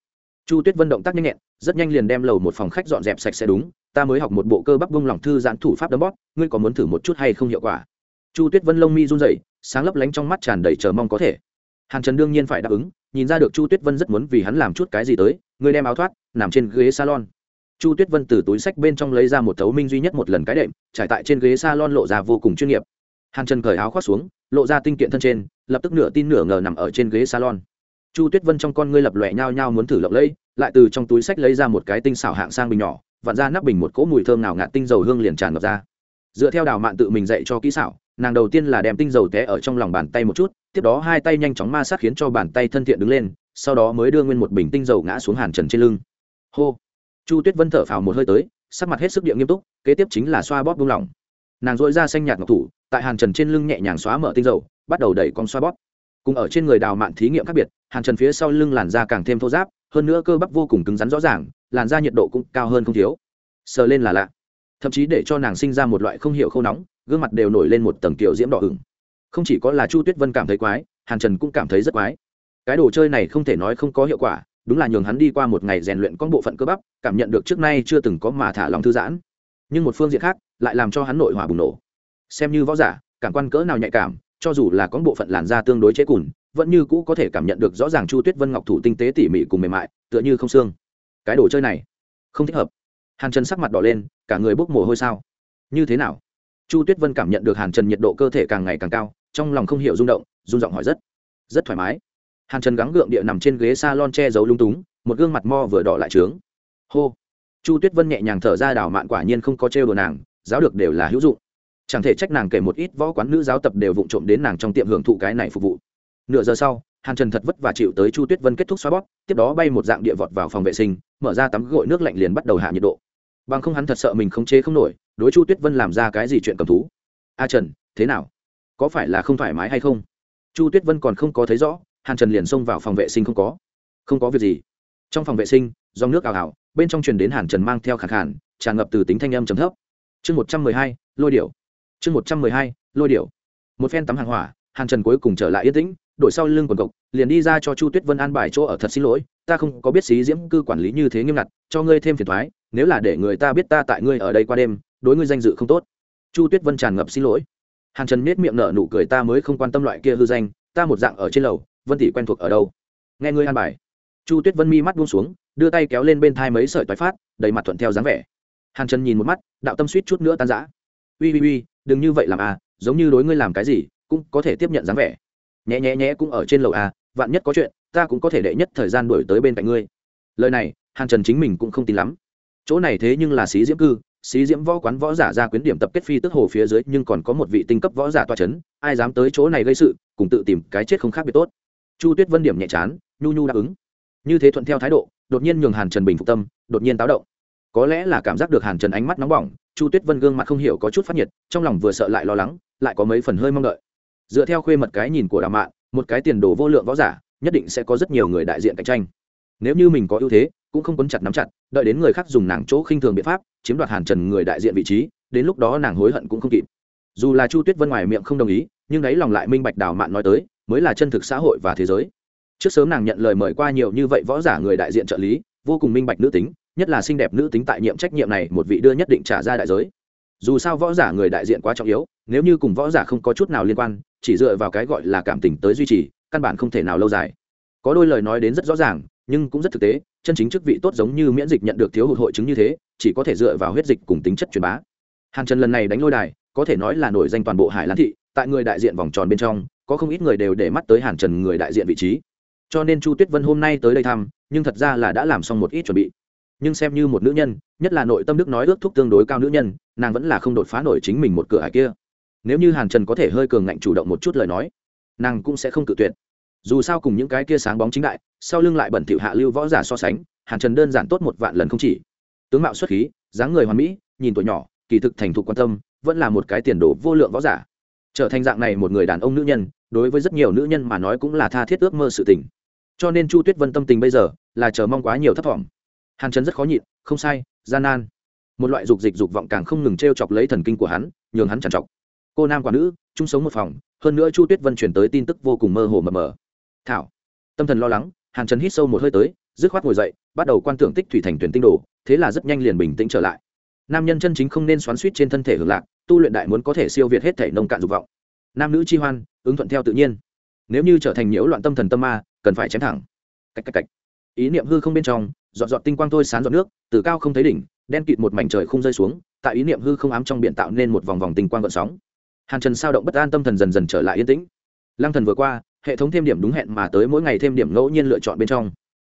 Chu tuyết vân động tác nhanh nhẹn, rất nhanh liền đem lầu một phòng khách dọn dẹp sạch sẽ đúng, ta mới học một bộ cơ bắp vung lỏng thư giãn thủ pháp đấm bóp, ngươi có muốn thử một chút hay không hiệu quả? Chu tuyết vân lông mi run rẩy, sáng lấp lánh trong mắt tràn đầy chờ mong có thể. Hàn trần đương nhiên phải đáp ứng, nhìn ra được chu tuyết vân rất muốn vì hắn làm chút cái gì tới, ngươi đem áo thoát, nằm trên ghế salon. Chu tuyết vân từ túi sách bên trong lấy ra một thấu minh duy nhất một lần cái đệm, trải tại trên ghế salon lộ ra vô cùng chuyên nghiệp hàn trần cởi áo khoác xuống, lộ ra tinh kiện thân trên, lập tức nửa tin nửa ngờ nằm ở trên ghế salon. Chu tuyết vân trong con ngươi lập lòe nhao nhao muốn thử lộng lẫy, lại từ trong túi sách lấy ra một cái tinh xảo hạng sang bình nhỏ, vặn ra nắp bình một cỗ mùi thơm nào ngạt tinh dầu hương liền tràn ngập ra. Dựa theo đào mạn tự mình dạy cho kỹ xảo, nàng đầu tiên là đem tinh dầu té ở trong lòng bàn tay một chút, tiếp đó hai tay nhanh chóng ma sát khiến cho bàn tay thân thiện đứng lên, sau đó mới đưa nguyên một bình tinh dầu ngã xuống hàn trần trên lưng. Hô! Chu tuyết vân thở phào một hơi tới, sắc mặt hết sức địa nghiêm túc, kế tiếp chính là xoa bóp buông lỏng nàng dội ra xanh nhạt ngọc thủ, tại hàn trần trên lưng nhẹ nhàng xóa mở tinh dầu, bắt đầu đẩy con xoa bóp. Cùng ở trên người đào mạn thí nghiệm khác biệt, hàn trần phía sau lưng làn da càng thêm thô giáp hơn nữa cơ bắp vô cùng cứng rắn rõ ràng, làn da nhiệt độ cũng cao hơn không thiếu. Sờ lên là lạ. Thậm chí để cho nàng sinh ra một loại không hiểu khâu nóng, gương mặt đều nổi lên một tầng kiểu diễm đỏ ửng. Không chỉ có là chu tuyết vân cảm thấy quái, hàn trần cũng cảm thấy rất quái. Cái đồ chơi này không thể nói không có hiệu quả, đúng là nhường hắn đi qua một ngày rèn luyện con bộ phận cơ bắp, cảm nhận được trước nay chưa từng có mà thả lòng thư giãn nhưng một phương diện khác lại làm cho hắn nội hỏa bùng nổ. Xem như võ giả, cảm quan cỡ nào nhạy cảm, cho dù là có bộ phận làn da tương đối chế cùn, vẫn như cũ có thể cảm nhận được rõ ràng chu tuyết vân ngọc thủ tinh tế tỉ mỉ cùng mềm mại, tựa như không xương. Cái đồ chơi này, không thích hợp. Hàn trần sắc mặt đỏ lên, cả người bốc mồ hôi sao? Như thế nào? Chu tuyết vân cảm nhận được hàn trần nhiệt độ cơ thể càng ngày càng cao, trong lòng không hiểu rung động rung giọng hỏi rất rất thoải mái. Hàn trần gắng gượng địa nằm trên ghế s a lon che giấu lung túng, một gương mặt mo vừa đỏ lại trướng. Hô! Chu tuyết vân nhẹ nhàng thở ra, đảo mạn quả nhiên không có trêu đồ nàng, giáo được đều là hữu dụng. Chẳng thể trách nàng kể một ít võ quán nữ giáo tập đều vụng trộm đến nàng trong tiệm hưởng thụ cái này phục vụ. Nửa giờ sau, hàn trần thật vất và chịu tới chu tuyết vân kết thúc xoa bóp, tiếp đó bay một dạng địa vọt vào phòng vệ sinh, mở ra tắm gội nước lạnh liền bắt đầu hạ nhiệt độ. Bằng không hắn thật sợ mình không chế không nổi, đối chu tuyết vân làm ra cái gì chuyện cầm thú. A trần, thế nào? Có phải là không thoải mái hay không? Chu tuyết vân còn không có thấy rõ, hàn trần liền xông vào phòng vệ sinh không có. Không có việc gì. Trong phòng vệ sinh dòng nước ảo ảo, bên trong truyền đến hàn trần mang theo khẳng hẳn tràn ngập từ tính thanh âm trầm thấp. Chương một trăm mười hai, lôi điệu chương một trăm mười hai, lôi điệu một phen tắm hàng hỏa, hàn trần cuối cùng trở lại yên tĩnh, đổi sau lưng quần cộc, liền đi ra cho chu tuyết vân an bài chỗ ở thật xin lỗi, ta không có biết xí diễm cư quản lý như thế nghiêm ngặt, cho ngươi thêm phiền thoái, nếu là để người ta biết ta tại ngươi ở đây qua đêm, đối ngươi danh dự không tốt. Chu tuyết vân tràn ngập xin lỗi. Hàn trần nết miệng nở nụ cười, ta mới không quan tâm loại kia hư danh, ta một dạng ở trên lầu, vân tỷ quen thuộc ở đâu? Nghe ngươi an bài chu tuyết vân mi mắt buông xuống, đưa tay kéo lên bên thai mấy sợi toái phát, đầy mặt thuận theo dáng vẻ. Hàn trần nhìn một mắt, đạo tâm suýt chút nữa tan giã ui ui ui đừng như vậy làm à giống như đối ngươi làm cái gì, cũng có thể tiếp nhận dáng vẻ. Nhẹ nhẹ nhẹ cũng ở trên lầu à vạn nhất có chuyện, ta cũng có thể đệ nhất thời gian đuổi tới bên cạnh ngươi. Lời này, hàn trần chính mình cũng không tin lắm. Chỗ này thế nhưng là xí diễm cư, xí diễm võ quán võ giả ra quyến điểm tập kết phi tức hồ phía dưới, nhưng còn có một vị tinh cấp võ giả toa c h ấ n ai dám tới chỗ này gây sự, cùng tự tìm cái chết không khác biệt tốt. Chu tuyết vân điểm nhẹ chán, nhu nhu đáp ứng như thế thuận theo thái độ, đột nhiên nhường hàn trần bình phục tâm, đột nhiên táo động. Có lẽ là cảm giác được hàn trần ánh mắt nóng bỏng, chu tuyết vân gương mặt không hiểu có chút phát nhiệt, trong lòng vừa sợ lại lo lắng, lại có mấy phần hơi mong đợi. Dựa theo khuê mật cái nhìn của đào mạn, một cái tiền đồ vô lượng võ giả, nhất định sẽ có rất nhiều người đại diện cạnh tranh. Nếu như mình có ưu thế, cũng không quấn chặt nắm chặt, đợi đến người khác dùng nàng chỗ khinh thường biện pháp, chiếm đoạt hàn trần người đại diện vị trí, đến lúc đó nàng hối hận cũng không kịp. Dù là chu tuyết vân ngoài miệng không đồng ý, nhưng đấy lòng lại minh bạch đào mạn nói tới, mới là chân thực xã hội và thế giới trước sớm nàng nhận lời mời qua nhiều như vậy võ giả người đại diện trợ lý, vô cùng minh bạch nữ tính, nhất là xinh đẹp nữ tính tại nhiệm trách nhiệm này một vị đưa nhất định trả ra đại giới. Dù sao võ giả người đại diện quá trọng yếu, nếu như cùng võ giả không có chút nào liên quan, chỉ dựa vào cái gọi là cảm tình tới duy trì, căn bản không thể nào lâu dài. Có đôi lời nói đến rất rõ ràng, nhưng cũng rất thực tế, chân chính chức vị tốt giống như miễn dịch nhận được thiếu hụt hội chứng như thế, chỉ có thể dựa vào huyết dịch cùng tính chất truyền bá. Hàn trần lần này đánh lôi đài, có thể nói là nổi danh toàn bộ hải lan thị, tại người đại diện vòng tròn bên trong, có không ít người đều để mắt tới hàn trần người đại diện vị trí cho nên chu tuyết vân hôm nay tới đây thăm, nhưng thật ra là đã làm xong một ít chuẩn bị. Nhưng xem như một nữ nhân, nhất là nội tâm đức nói ước thúc tương đối cao nữ nhân, nàng vẫn là không đột phá nổi chính mình một cửa hải kia. Nếu như hàn trần có thể hơi cường ngạnh chủ động một chút lời nói, nàng cũng sẽ không tự tuyệt. Dù sao cùng những cái kia sáng bóng chính đại, sau lưng lại bẩn thỉu hạ lưu võ giả so sánh, hàn trần đơn giản tốt một vạn lần không chỉ. Tướng mạo xuất khí, dáng người hoàn mỹ, nhìn tuổi nhỏ, kỳ thực thành thục quan tâm, vẫn là một cái tiền đồ vô lượng võ giả. Trở thành dạng này một người đàn ông nữ nhân, đối với rất nhiều nữ nhân mà nói cũng là tha thiết ước mơ sự tình cho nên chu tuyết vân tâm tình bây giờ là chờ mong quá nhiều thấp thỏm. Hàn trần rất khó nhịn, không sai, gian nan. Một loại dục dịch dục vọng càng không ngừng t r e o chọc lấy thần kinh của hắn, nhường hắn trằn trọc. Cô nam quả nữ, chung sống một phòng, hơn nữa chu tuyết vân chuyển tới tin tức vô cùng mơ hồ mờ mờ. Thảo. Tâm thần lo lắng, hàn trần hít sâu một hơi tới, dứt khoát ngồi dậy, bắt đầu quan tưởng tích thủy thành tuyển tinh đồ, thế là rất nhanh liền bình tĩnh trở lại. Nam nhân chân chính không nên xoắn suýt trên thân thể hưởng lạc, tu luyện đại muốn có thể siêu việt hết thể nông cạn dục vọng. Nam nữ chi hoan, ứng thuận theo tự nhiên nếu như trở thành nhiễu loạn tâm thần tâm ma, cần phải chém thẳng. Cách cách cách. Ý niệm hư không bên trong dọn dọn tinh quang thôi sán dọn nước, từ cao không thấy đỉnh, đen kịt một mảnh trời không rơi xuống, tại ý niệm hư không ám trong biển tạo nên một vòng vòng tinh quang gợn sóng. Hàn trần sao động bất an tâm thần dần dần trở lại yên tĩnh. Lăng thần vừa qua, hệ thống thêm điểm đúng hẹn mà tới mỗi ngày thêm điểm ngẫu nhiên lựa chọn bên trong.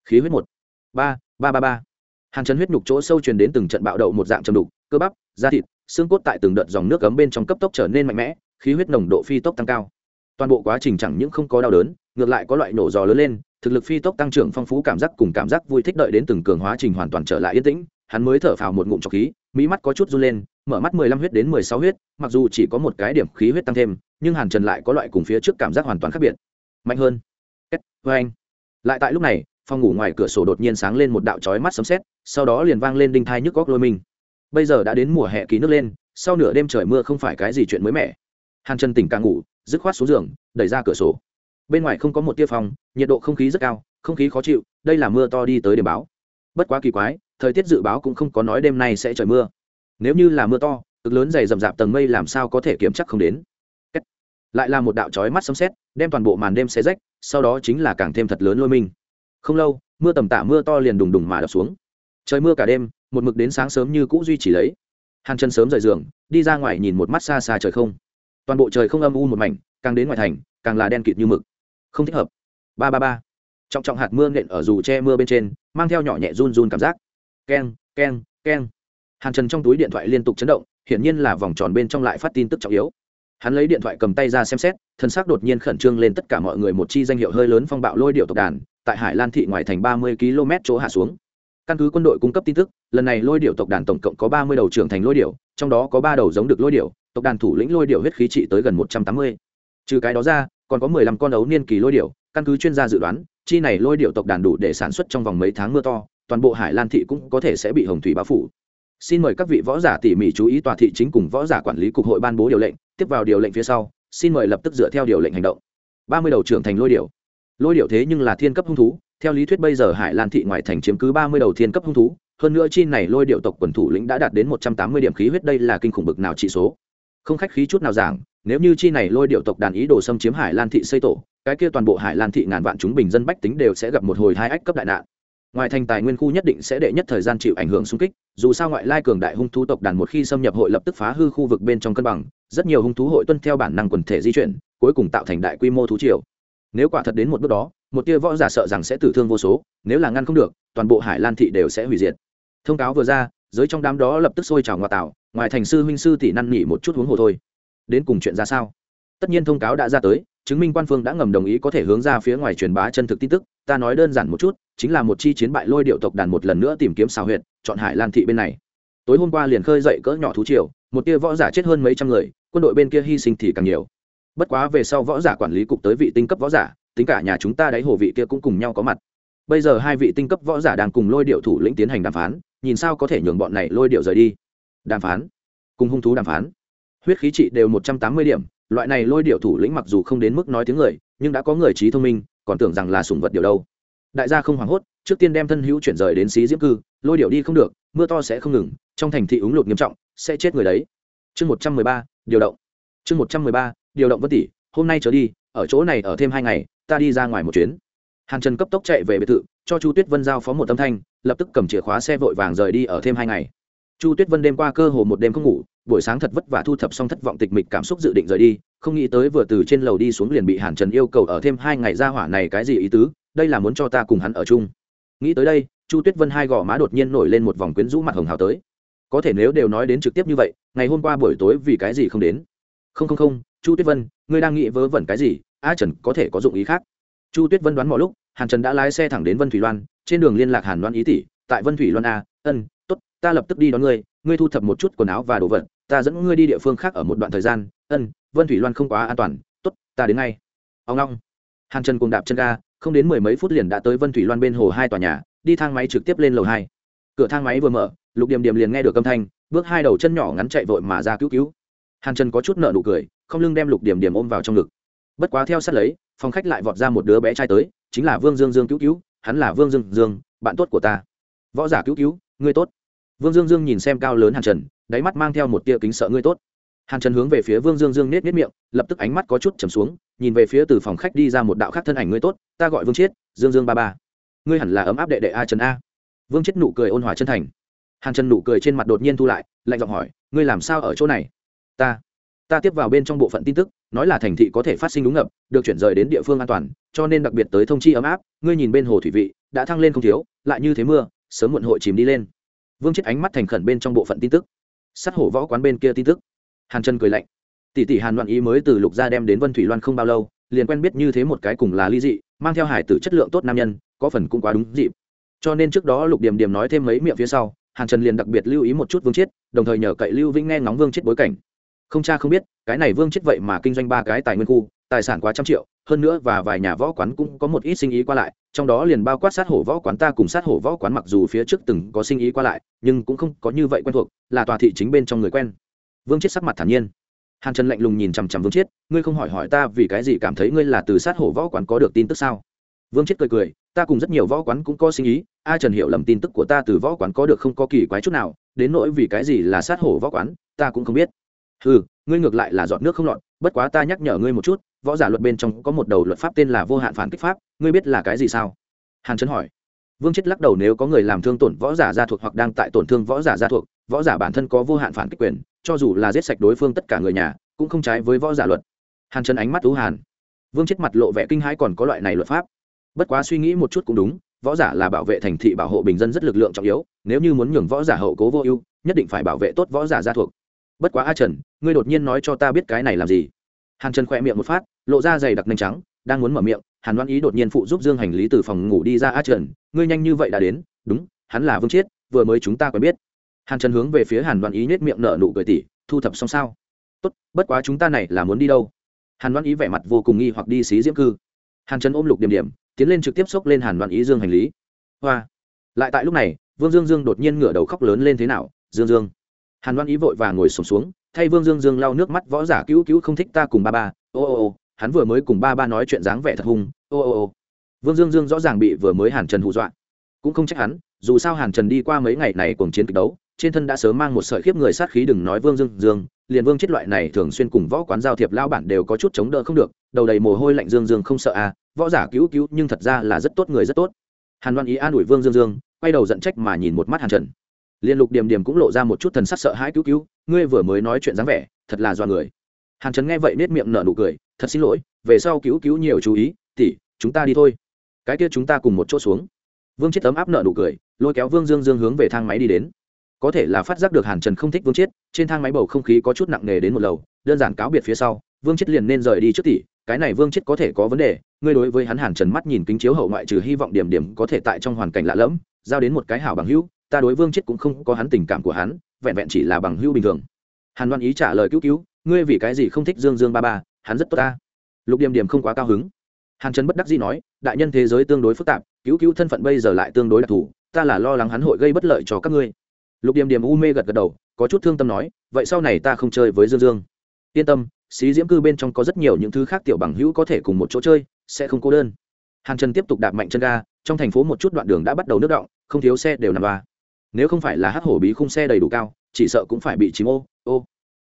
Khí huyết một, ba ba ba ba. Hàn trần huyết nhục chỗ sâu truyền đến từng trận bạo đậu một dạng trầm đục, cơ bắp, da thịt, xương cốt tại từng đợt dòng nước cấm bên trong cấp tốc trở nên mạnh mẽ, khí huyết nồng độ phi tốc tăng cao toàn bộ quá trình chẳng những không có đau đớn, ngược lại có loại nổ giò lớn lên, thực lực phi tốc tăng trưởng phong phú cảm giác cùng cảm giác vui thích đợi đến từng cường hóa trình hoàn toàn trở lại yên tĩnh, hắn mới thở phào một ngụm trọc khí, mỹ mắt có chút run lên, mở mắt mười lăm huyết đến mười sáu huyết, mặc dù chỉ có một cái điểm khí huyết tăng thêm, nhưng hàn trần lại có loại cùng phía trước cảm giác hoàn toàn khác biệt. Mạnh hơn. Vâng anh. Lại tại lúc này, phòng ngủ ngoài cửa sổ đột nhiên sáng lên một đạo chói mắt sấm sét, sau đó liền vang lên đinh thai nhức góc lôi mình. Bây giờ đã đến mùa hè ký nước lên, sau nửa đêm trời mưa không phải cái gì chuyện mới mẻ. Hàn trần tỉnh càng ngủ dứt khoát xuống giường, đẩy ra cửa sổ. Bên ngoài không có một tia phòng, nhiệt độ không khí rất cao, không khí khó chịu, đây là mưa to đi tới điểm báo. Bất quá kỳ quái, thời tiết dự báo cũng không có nói đêm nay sẽ trời mưa. Nếu như là mưa to, cực lớn dày rậm rạp tầng mây làm sao có thể kiểm chắc không đến? Lại là một đạo trói mắt sấm sét, đem toàn bộ màn đêm xé rách, sau đó chính là càng thêm thật lớn lôi mình. không lâu, mưa tầm tả mưa to liền đùng đùng mà đập xuống. Trời mưa cả đêm, một mực đến sáng sớm như cũ duy trì lấy. Hàn chân sớm rời giường, đi ra ngoài nhìn một mắt xa xa trời không toàn bộ trời không âm u một mảnh, càng đến ngoài thành, càng là đen kịt như mực. Không thích hợp. Ba ba ba. Trọng trọng hạt mưa nện ở dù che mưa bên trên, mang theo nhỏ nhẹ run run cảm giác. Keng keng keng. Hàn trần trong túi điện thoại liên tục chấn động, hiển nhiên là vòng tròn bên trong lại phát tin tức trọng yếu. Hắn lấy điện thoại cầm tay ra xem xét, thân xác đột nhiên khẩn trương lên tất cả mọi người một chi danh hiệu hơi lớn phong bạo lôi điệu tộc đàn, tại hải lan thị ngoài thành ba mươi km chỗ hạ xuống. Căn cứ quân đội cung cấp tin tức, lần này lôi điệu tộc đàn tổng cộng có ba mươi đầu trưởng thành lôi điệu, trong đó có ba đầu giống được lôi điệu tộc đàn thủ lĩnh lôi điệu huyết khí trị tới gần một trăm tám mươi. Trừ cái đó ra, còn có mười lăm con ấu niên kỳ lôi điệu căn cứ chuyên gia dự đoán, chi này lôi điệu tộc đàn đủ để sản xuất trong vòng mấy tháng mưa to, toàn bộ hải lan thị cũng có thể sẽ bị hồng thủy bao phủ. Xin mời các vị võ giả tỉ mỉ chú ý tòa thị chính cùng võ giả quản lý cục hội ban bố điều lệnh, tiếp vào điều lệnh phía sau, xin mời lập tức dựa theo điều lệnh hành động. Ba mươi đầu trưởng thành lôi điệu lôi điệu thế nhưng là thiên cấp hung thú, theo lý thuyết bây giờ hải lan thị ngoại thành chiếm cứ ba mươi đầu thiên cấp hung thú, hơn nữa chi này lôi điệu tộc quần thủ lĩnh đã đạt đến một trăm tám mươi điểm khí huyết, đây là kinh khủng bực nào trị số không khách khí chút nào giảng, nếu như chi này lôi điệu tộc đàn ý đồ xâm chiếm hải lan thị xây tổ, cái kia toàn bộ hải lan thị ngàn vạn chúng bình dân bách tính đều sẽ gặp một hồi hai ách cấp đại nạn. Ngoài thành tài nguyên khu nhất định sẽ đệ nhất thời gian chịu ảnh hưởng xung kích, dù sao ngoại lai cường đại hung thú tộc đàn một khi xâm nhập hội lập tức phá hư khu vực bên trong cân bằng, rất nhiều hung thú hội tuân theo bản năng quần thể di chuyển, cuối cùng tạo thành đại quy mô thú triều. Nếu quả thật đến một bước đó, một tia võ giả sợ rằng sẽ tử thương vô số, nếu là ngăn không được, toàn bộ hải lan thị đều sẽ hủy diệt. Thông cáo vừa ra giới trong đám đó lập tức sôi trào ngoại tạo, ngoài thành sư huynh sư tỷ năn nỉ một chút huống hồ thôi. Đến cùng chuyện ra sao? Tất nhiên thông cáo đã ra tới, chứng minh quan phương đã ngầm đồng ý có thể hướng ra phía ngoài truyền bá chân thực tin tức, ta nói đơn giản một chút, chính là một chi chiến bại lôi điệu tộc đàn một lần nữa tìm kiếm xào huyệt, chọn hải lan thị bên này. Tối hôm qua liền khơi dậy cỡ nhỏ thú triều, một tia võ giả chết hơn mấy trăm người, quân đội bên kia hy sinh thì càng nhiều. Bất quá về sau võ giả quản lý cục tới vị tinh cấp võ giả, tính cả nhà chúng ta đáy hồ vị kia cũng cùng nhau có mặt. Bây giờ hai vị tinh cấp võ giả đang cùng lôi điệu thủ lĩnh tiến hành đàm phán nhìn sao có thể nhường bọn này lôi điệu rời đi. Đàm phán. Cùng hung thú đàm phán. Huyết khí trị đều một trăm tám mươi điểm, loại này lôi điệu thủ lĩnh mặc dù không đến mức nói tiếng người, nhưng đã có người trí thông minh, còn tưởng rằng là sùng vật điều đâu. Đại gia không hoảng hốt, trước tiên đem thân hữu chuyển rời đến xí diễm cư, lôi điệu đi không được, mưa to sẽ không ngừng, trong thành thị ứng lụt nghiêm trọng, sẽ chết người đấy. Chương một trăm mười ba, điều động. Chương một trăm mười ba, điều động vân tỷ, hôm nay trở đi, ở chỗ này ở thêm hai ngày, ta đi ra ngoài một chuyến hàn trần cấp tốc chạy về biệt thự, cho chu tuyết vân giao phó một âm thanh, lập tức cầm chìa khóa xe vội vàng rời đi ở thêm hai ngày. Chu tuyết vân đêm qua cơ hồ một đêm không ngủ, buổi sáng thật vất vả thu thập xong thất vọng tịch mịch cảm xúc dự định rời đi, không nghĩ tới vừa từ trên lầu đi xuống liền bị hàn trần yêu cầu ở thêm hai ngày ra hỏa này cái gì ý tứ, đây là muốn cho ta cùng hắn ở chung. Nghĩ tới đây, chu tuyết vân hai gò má đột nhiên nổi lên một vòng quyến rũ mặt hồng hào tới. Có thể nếu đều nói đến trực tiếp như vậy, ngày hôm qua buổi tối vì cái gì không đến? Không không không, chu tuyết vân, ngươi đang nghĩ vớ vẩn cái gì? A trần có thể có dụng ý khác chu tuyết vân đoán mọi lúc, hàn trần đã lái xe thẳng đến vân thủy loan, trên đường liên lạc hàn loan ý tỷ tại vân thủy loan a, ân t ố t ta lập tức đi đón ngươi ngươi thu thập một chút quần áo và đồ vật, ta dẫn ngươi đi địa phương khác ở một đoạn thời gian, ân, vân thủy loan không quá an toàn t ố t ta đến ngay. Ông long. Hàn trần cùng đạp chân ga, không đến mười mấy phút liền đã tới vân thủy loan bên hồ hai tòa nhà, đi thang máy trực tiếp lên lầu hai. Cửa thang máy vừa mở, lục điểm điểm liền nghe được âm thanh, bước hai đầu chân nhỏ ngắn chạy vội mà ra cứu cứu. Hàn trần có chút nợ nụ cười, không lưng đem lục điểm điểm ôm vào trong ngực. Bất quá theo sát lấy phòng khách lại vọt ra một đứa bé trai tới, chính là vương dương dương cứu cứu, hắn là vương dương dương, bạn tốt của ta. Võ giả cứu cứu, ngươi tốt. Vương dương dương nhìn xem cao lớn hàn trần, đáy mắt mang theo một tia kính sợ ngươi tốt. Hàn trần hướng về phía vương dương dương nết nết miệng, lập tức ánh mắt có chút trầm xuống, nhìn về phía từ phòng khách đi ra một đạo khác thân ảnh ngươi tốt, ta gọi vương chiết, dương dương ba ba. Ngươi hẳn là ấm áp đệ đệ a trần a. Vương chiết nụ cười ôn hòa chân thành. Hàn trần nụ cười trên mặt đột nhiên thu lại, lạnh giọng hỏi, ngươi làm sao ở chỗ này? Ta ta tiếp vào bên trong bộ phận tin tức, nói là thành thị có thể phát sinh đúng ngập, được chuyển rời đến địa phương an toàn, cho nên đặc biệt tới thông chi ấm áp, ngươi nhìn bên hồ thủy vị, đã thăng lên không thiếu, lại như thế mưa, sớm muộn hội chìm đi lên. Vương chết ánh mắt thành khẩn bên trong bộ phận tin tức. Sát hổ võ quán bên kia tin tức. Hàn chân cười lạnh. Tỷ tỷ hàn loạn ý mới từ lục gia đem đến vân thủy loan không bao lâu, liền quen biết như thế một cái cùng là ly dị, mang theo hải tử chất lượng tốt nam nhân, có phần cũng quá đúng dịp. Cho nên trước đó lục điểm điểm nói thêm mấy miệng phía sau, hàn trần liền đặc biệt lưu ý một chút vương chiết đồng thời nhờ cậy lưu vĩnh nghe ngóng vương chiết bối cảnh không cha không biết cái này vương chết vậy mà kinh doanh ba cái tài nguyên khu tài sản quá trăm triệu hơn nữa và vài nhà võ quán cũng có một ít sinh ý qua lại trong đó liền bao quát sát hổ võ quán ta cùng sát hổ võ quán mặc dù phía trước từng có sinh ý qua lại nhưng cũng không có như vậy quen thuộc là tòa thị chính bên trong người quen. Vương chết sắc mặt thản nhiên. Hàn trần lạnh lùng nhìn chằm chằm vương chết, ngươi không hỏi hỏi ta vì cái gì cảm thấy ngươi là từ sát hổ võ quán có được tin tức sao? Vương chết cười cười ta cùng rất nhiều võ quán cũng có sinh ý a trần hiểu lầm tin tức của ta từ võ quán có được không có kỳ quái chút nào đến nỗi vì cái gì là sát hổ võ quán ta cũng không biết ừ ngươi ngược lại là dọn nước không lọt, bất quá ta nhắc nhở ngươi một chút, võ giả luật bên trong có một đầu luật pháp tên là vô hạn phản kích pháp, ngươi biết là cái gì sao? Hàn trấn hỏi. Vương chết lắc đầu nếu có người làm thương tổn võ giả gia thuộc hoặc đang tại tổn thương võ giả gia thuộc, võ giả bản thân có vô hạn phản kích quyền, cho dù là giết sạch đối phương tất cả người nhà, cũng không trái với võ giả luật. Hàn trấn ánh mắt u hàn. Vương chết mặt lộ vẻ kinh hãi còn có loại này luật pháp. Bất quá suy nghĩ một chút cũng đúng, võ giả là bảo vệ thành thị bảo hộ bình dân rất lực lượng trọng yếu, nếu như muốn nhường võ giả hậu cố vô ưu, nhất định phải bảo vệ tốt võ giả gia thuộc. Bất quá a trần ngươi đột nhiên nói cho ta biết cái này làm gì? Hàn trần khỏe miệng một phát lộ ra dày đặc nanh trắng đang muốn mở miệng hàn Đoan ý đột nhiên phụ giúp dương hành lý từ phòng ngủ đi ra a trần ngươi nhanh như vậy đã đến đúng hắn là vương chiết vừa mới chúng ta quen biết. Hàn trần hướng về phía hàn Đoan ý nhét miệng nở nụ cười tỉ thu thập xong sao? Tốt bất quá chúng ta này là muốn đi đâu? Hàn Đoan ý vẻ mặt vô cùng nghi hoặc đi xí diễm cư. Hàn trần ôm lục điểm điểm tiến lên trực tiếp xốc lên hàn Đoan ý dương hành lý. Hoa! Lại tại lúc này vương dương dương đột nhiên ngửa đầu khóc lớn lên thế nào? Dương dương! Hàn Đoan ý vội và ngồi sùng xuống, xuống thay vương dương dương lau nước mắt, võ giả cứu cứu không thích ta cùng ba ba. Ô ô ô, hắn vừa mới cùng ba ba nói chuyện dáng vẻ thật hung. Ô ô ô. Vương dương dương rõ ràng bị vừa mới hàn trần hù dọa. Cũng không trách hắn, dù sao hàn trần đi qua mấy ngày này cùng chiến kịch đấu, trên thân đã sớm mang một sợi khiếp người sát khí đừng nói vương dương dương, liền vương chết loại này thường xuyên cùng võ quán giao thiệp lao bản đều có chút chống đỡ không được, đầu đầy mồ hôi lạnh dương dương không sợ à võ giả cứu cứu nhưng thật ra là rất tốt người rất tốt. Hàn đoan ý an ủi vương dương dương, quay đầu giận trách mà nhìn một mắt hàn trần liên lục điểm điểm cũng lộ ra một chút thần sắc sợ hãi cứu cứu, ngươi vừa mới nói chuyện dáng vẻ, thật là do người. Hàn trần nghe vậy nết miệng nở nụ cười, thật xin lỗi, về sau cứu cứu nhiều chú ý tỉ chúng ta đi thôi. Cái kia chúng ta cùng một chỗ xuống. Vương chết tấm áp nợ nụ cười, lôi kéo vương dương dương hướng về thang máy đi đến. Có thể là phát giác được hàn trần không thích vương chết trên thang máy bầu không khí có chút nặng nề đến một lầu, đơn giản cáo biệt phía sau, vương chết liền nên rời đi trước tỷ, cái này vương chết có thể có vấn đề, ngươi đối với hắn hàn trần mắt nhìn kính chiếu hậu ngoại trừ hy vọng điểm điểm có thể tại trong hoàn cảnh lạ lẫm, giao đến một cái hảo bằng hữu ta đối vương chết cũng không có hắn tình cảm của hắn, vẹn vẹn chỉ là bằng hữu bình thường. Hàn đoan ý trả lời cứu cứu, ngươi vì cái gì không thích dương dương ba ba, hắn rất tốt ta. Lục điểm điểm không quá cao hứng. Hàn trần bất đắc dĩ nói, đại nhân thế giới tương đối phức tạp, cứu cứu thân phận bây giờ lại tương đối đặc thù, ta là lo lắng hắn hội gây bất lợi cho các ngươi. Lục điểm điểm u mê gật gật đầu, có chút thương tâm nói, vậy sau này ta không chơi với dương dương. Yên tâm, xí diễm cư bên trong có rất nhiều những thứ khác tiểu bằng hữu có thể cùng một chỗ chơi, sẽ không cô đơn. Hàn trần tiếp tục đạp mạnh chân ga, trong thành phố một chút đoạn đường đã bắt đầu nước động, không thiếu xe đều nằm ba nếu không phải là hát hổ bí khung xe đầy đủ cao, chỉ sợ cũng phải bị chìm ô ô.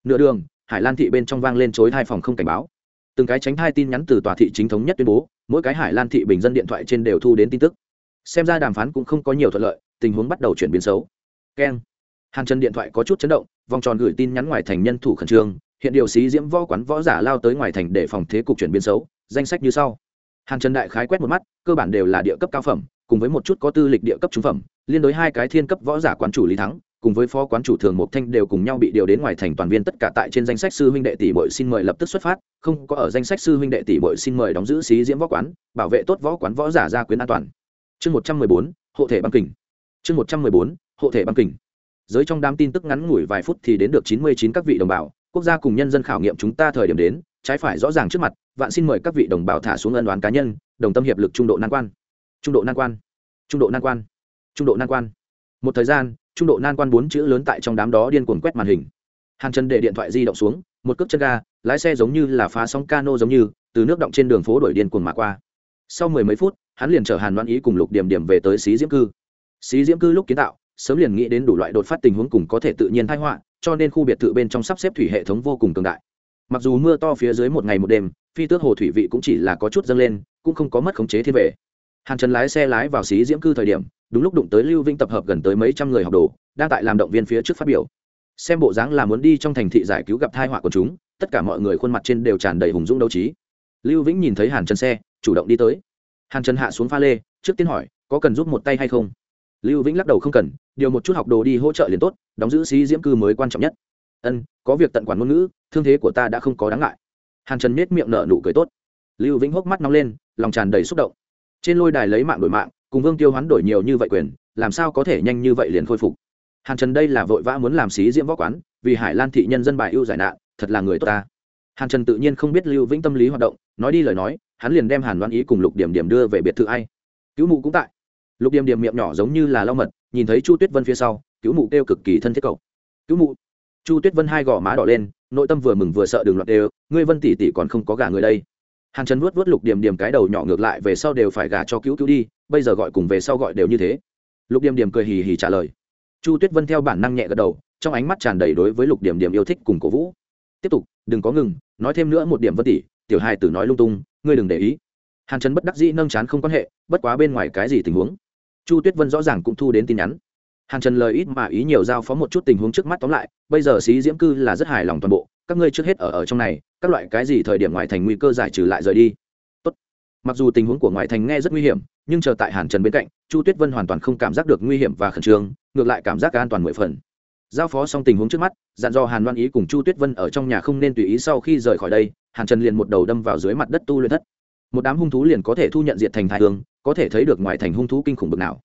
Nửa đường, hải lan thị bên trong vang lên chối hai phòng không cảnh báo. Từng cái tránh hai tin nhắn từ tòa thị chính thống nhất tuyên bố, mỗi cái hải lan thị bình dân điện thoại trên đều thu đến tin tức. Xem ra đàm phán cũng không có nhiều thuận lợi, tình huống bắt đầu chuyển biến xấu. Keng. Hàng chân điện thoại có chút chấn động, vòng tròn gửi tin nhắn ngoài thành nhân thủ khẩn trương, hiện điều sĩ diễm võ quán võ giả lao tới ngoài thành để phòng thế cục chuyển biến xấu, danh sách như sau. Hàng chân đại khái quét một mắt, cơ bản đều là địa cấp cao phẩm cùng với một chút có tư lịch địa cấp trung phẩm, liên đối hai cái thiên cấp võ giả quán chủ lý thắng, cùng với phó quán chủ thường mộc thanh đều cùng nhau bị điều đến ngoài thành toàn viên tất cả tại trên danh sách sư huynh đệ tỷ bội xin mời lập tức xuất phát, không có ở danh sách sư huynh đệ tỷ bội xin mời đóng giữ xí diễm võ quán, bảo vệ tốt võ quán võ giả gia quyến an toàn. Chương một trăm mười bốn, hộ thể băng kình. Chương một trăm mười bốn, hộ thể băng kình. Giới trong đám tin tức ngắn ngủi vài phút thì đến được chín mươi chín các vị đồng bào, quốc gia cùng nhân dân khảo nghiệm chúng ta thời điểm đến, trái phải rõ ràng trước mặt, vạn xin mời các vị đồng bào thả xuống ân đoán cá nhân, đồng tâm hiệp lực trung độ nan quan trung độ nan quan, trung độ nan quan, trung độ nan quan. Một thời gian, trung độ nan quan bốn chữ lớn tại trong đám đó điên cuồng quét màn hình. Hàn chân để điện thoại di động xuống, một cước chân ga, lái xe giống như là phá sóng cano giống như, từ nước động trên đường phố đổi điên cuồng mà qua. Sau mười mấy phút, hắn liền chở hàn Loan ý cùng lục điểm điểm về tới xí diễm cư. Xí diễm cư lúc kiến tạo, sớm liền nghĩ đến đủ loại đột phát tình huống cùng có thể tự nhiên thái họa, cho nên khu biệt thự bên trong sắp xếp thủy hệ thống vô cùng cường đại. Mặc dù mưa to phía dưới một ngày một đêm, phi tước hồ thủy vị cũng chỉ là có chút dâng lên, cũng không có mất khống chế thiên vệ hàn trần lái xe lái vào xí diễm cư thời điểm, đúng lúc đụng tới lưu vinh tập hợp gần tới mấy trăm người học đồ, đang tại làm động viên phía trước phát biểu. Xem bộ dáng là muốn đi trong thành thị giải cứu gặp thai họa của chúng, tất cả mọi người khuôn mặt trên đều tràn đầy hùng dũng đấu trí. Lưu vĩnh nhìn thấy hàn trần xe, chủ động đi tới. Hàn trần hạ xuống pha lê, trước tiên hỏi, có cần giúp một tay hay không? Lưu vĩnh lắc đầu không cần, điều một chút học đồ đi hỗ trợ liền tốt, đóng giữ xí diễm cư mới quan trọng nhất. Ân, có việc tận quản ngôn ngữ, thương thế của ta đã không có đáng ngại. Hàn trần nết miệng nở nụ cười tốt. Lưu vĩnh hốc mắt nóng lên, lòng tràn đầy xúc động trên lôi đài lấy mạng đổi mạng, cùng vương tiêu hoán đổi nhiều như vậy quyền, làm sao có thể nhanh như vậy liền khôi phục? Hàn trần đây là vội vã muốn làm xí diễm võ quán, vì hải lan thị nhân dân bài ưu giải nạn, thật là người tốt ta. Hàn trần tự nhiên không biết lưu vĩnh tâm lý hoạt động, nói đi lời nói, hắn liền đem hàn loan ý cùng lục điểm điểm đưa về biệt thự ai. Cứu mụ cũng tại. Lục điểm điểm miệng nhỏ giống như là lau mật, nhìn thấy chu tuyết vân phía sau, cứu mụ kêu cực kỳ thân thiết cậu. Cứu mụ. Chu tuyết vân hai gò má đỏ lên, nội tâm vừa mừng vừa sợ đường loạt đều, ngươi vân tỷ tỷ còn không có gà người đây hàn trần vuốt vuốt lục điểm điểm cái đầu nhỏ ngược lại về sau đều phải gả cho cứu cứu đi, bây giờ gọi cùng về sau gọi đều như thế. Lục điểm điểm cười hì hì trả lời. Chu tuyết vân theo bản năng nhẹ gật đầu, trong ánh mắt tràn đầy đối với lục điểm điểm yêu thích cùng cổ vũ. Tiếp tục, đừng có ngừng, nói thêm nữa một điểm vân tỷ, tiểu hai tử nói lung tung, ngươi đừng để ý. Hàn trần bất đắc dĩ nâng chán không quan hệ, bất quá bên ngoài cái gì tình huống. Chu tuyết vân rõ ràng cũng thu đến tin nhắn. Hàn trần lời ít mà ý nhiều giao phó một chút tình huống trước mắt tóm lại, bây giờ xí diễm cư là rất hài lòng toàn bộ, các ngươi trước hết ở ở trong này các loại cái gì thời điểm ngoài thành nguy cơ giải trừ lại rời đi. Tốt. mặc dù tình huống của ngoại thành nghe rất nguy hiểm, nhưng chờ tại hàn trần bên cạnh, chu tuyết vân hoàn toàn không cảm giác được nguy hiểm và khẩn trương, ngược lại cảm giác an toàn mười phần. Giao phó xong tình huống trước mắt, dặn dò hàn Loan ý cùng chu tuyết vân ở trong nhà không nên tùy ý sau khi rời khỏi đây, hàn trần liền một đầu đâm vào dưới mặt đất tu luyện thất. Một đám hung thú liền có thể thu nhận diện thành thái hương, có thể thấy được ngoài thành hung thú kinh khủng bực nào.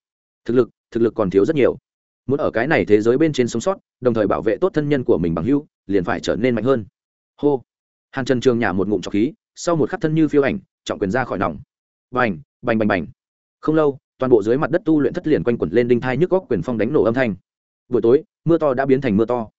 Thực lực thực lực còn thiếu rất nhiều. Muốn ở cái này thế giới bên trên sống sót, đồng thời bảo vệ tốt thân nhân của mình bằng hưu liền phải trở nên mạnh hơn. Hô hàn trần trường nhả một ngụm trọc khí, sau một khắc thân như phiêu ảnh, trọng quyền ra khỏi nòng. Bành bành bành bành. Không lâu, toàn bộ dưới mặt đất tu luyện thất liền quanh quẩn lên đinh thai nhức góc quyền phong đánh nổ âm thanh. Buổi tối, mưa to đã biến thành mưa to.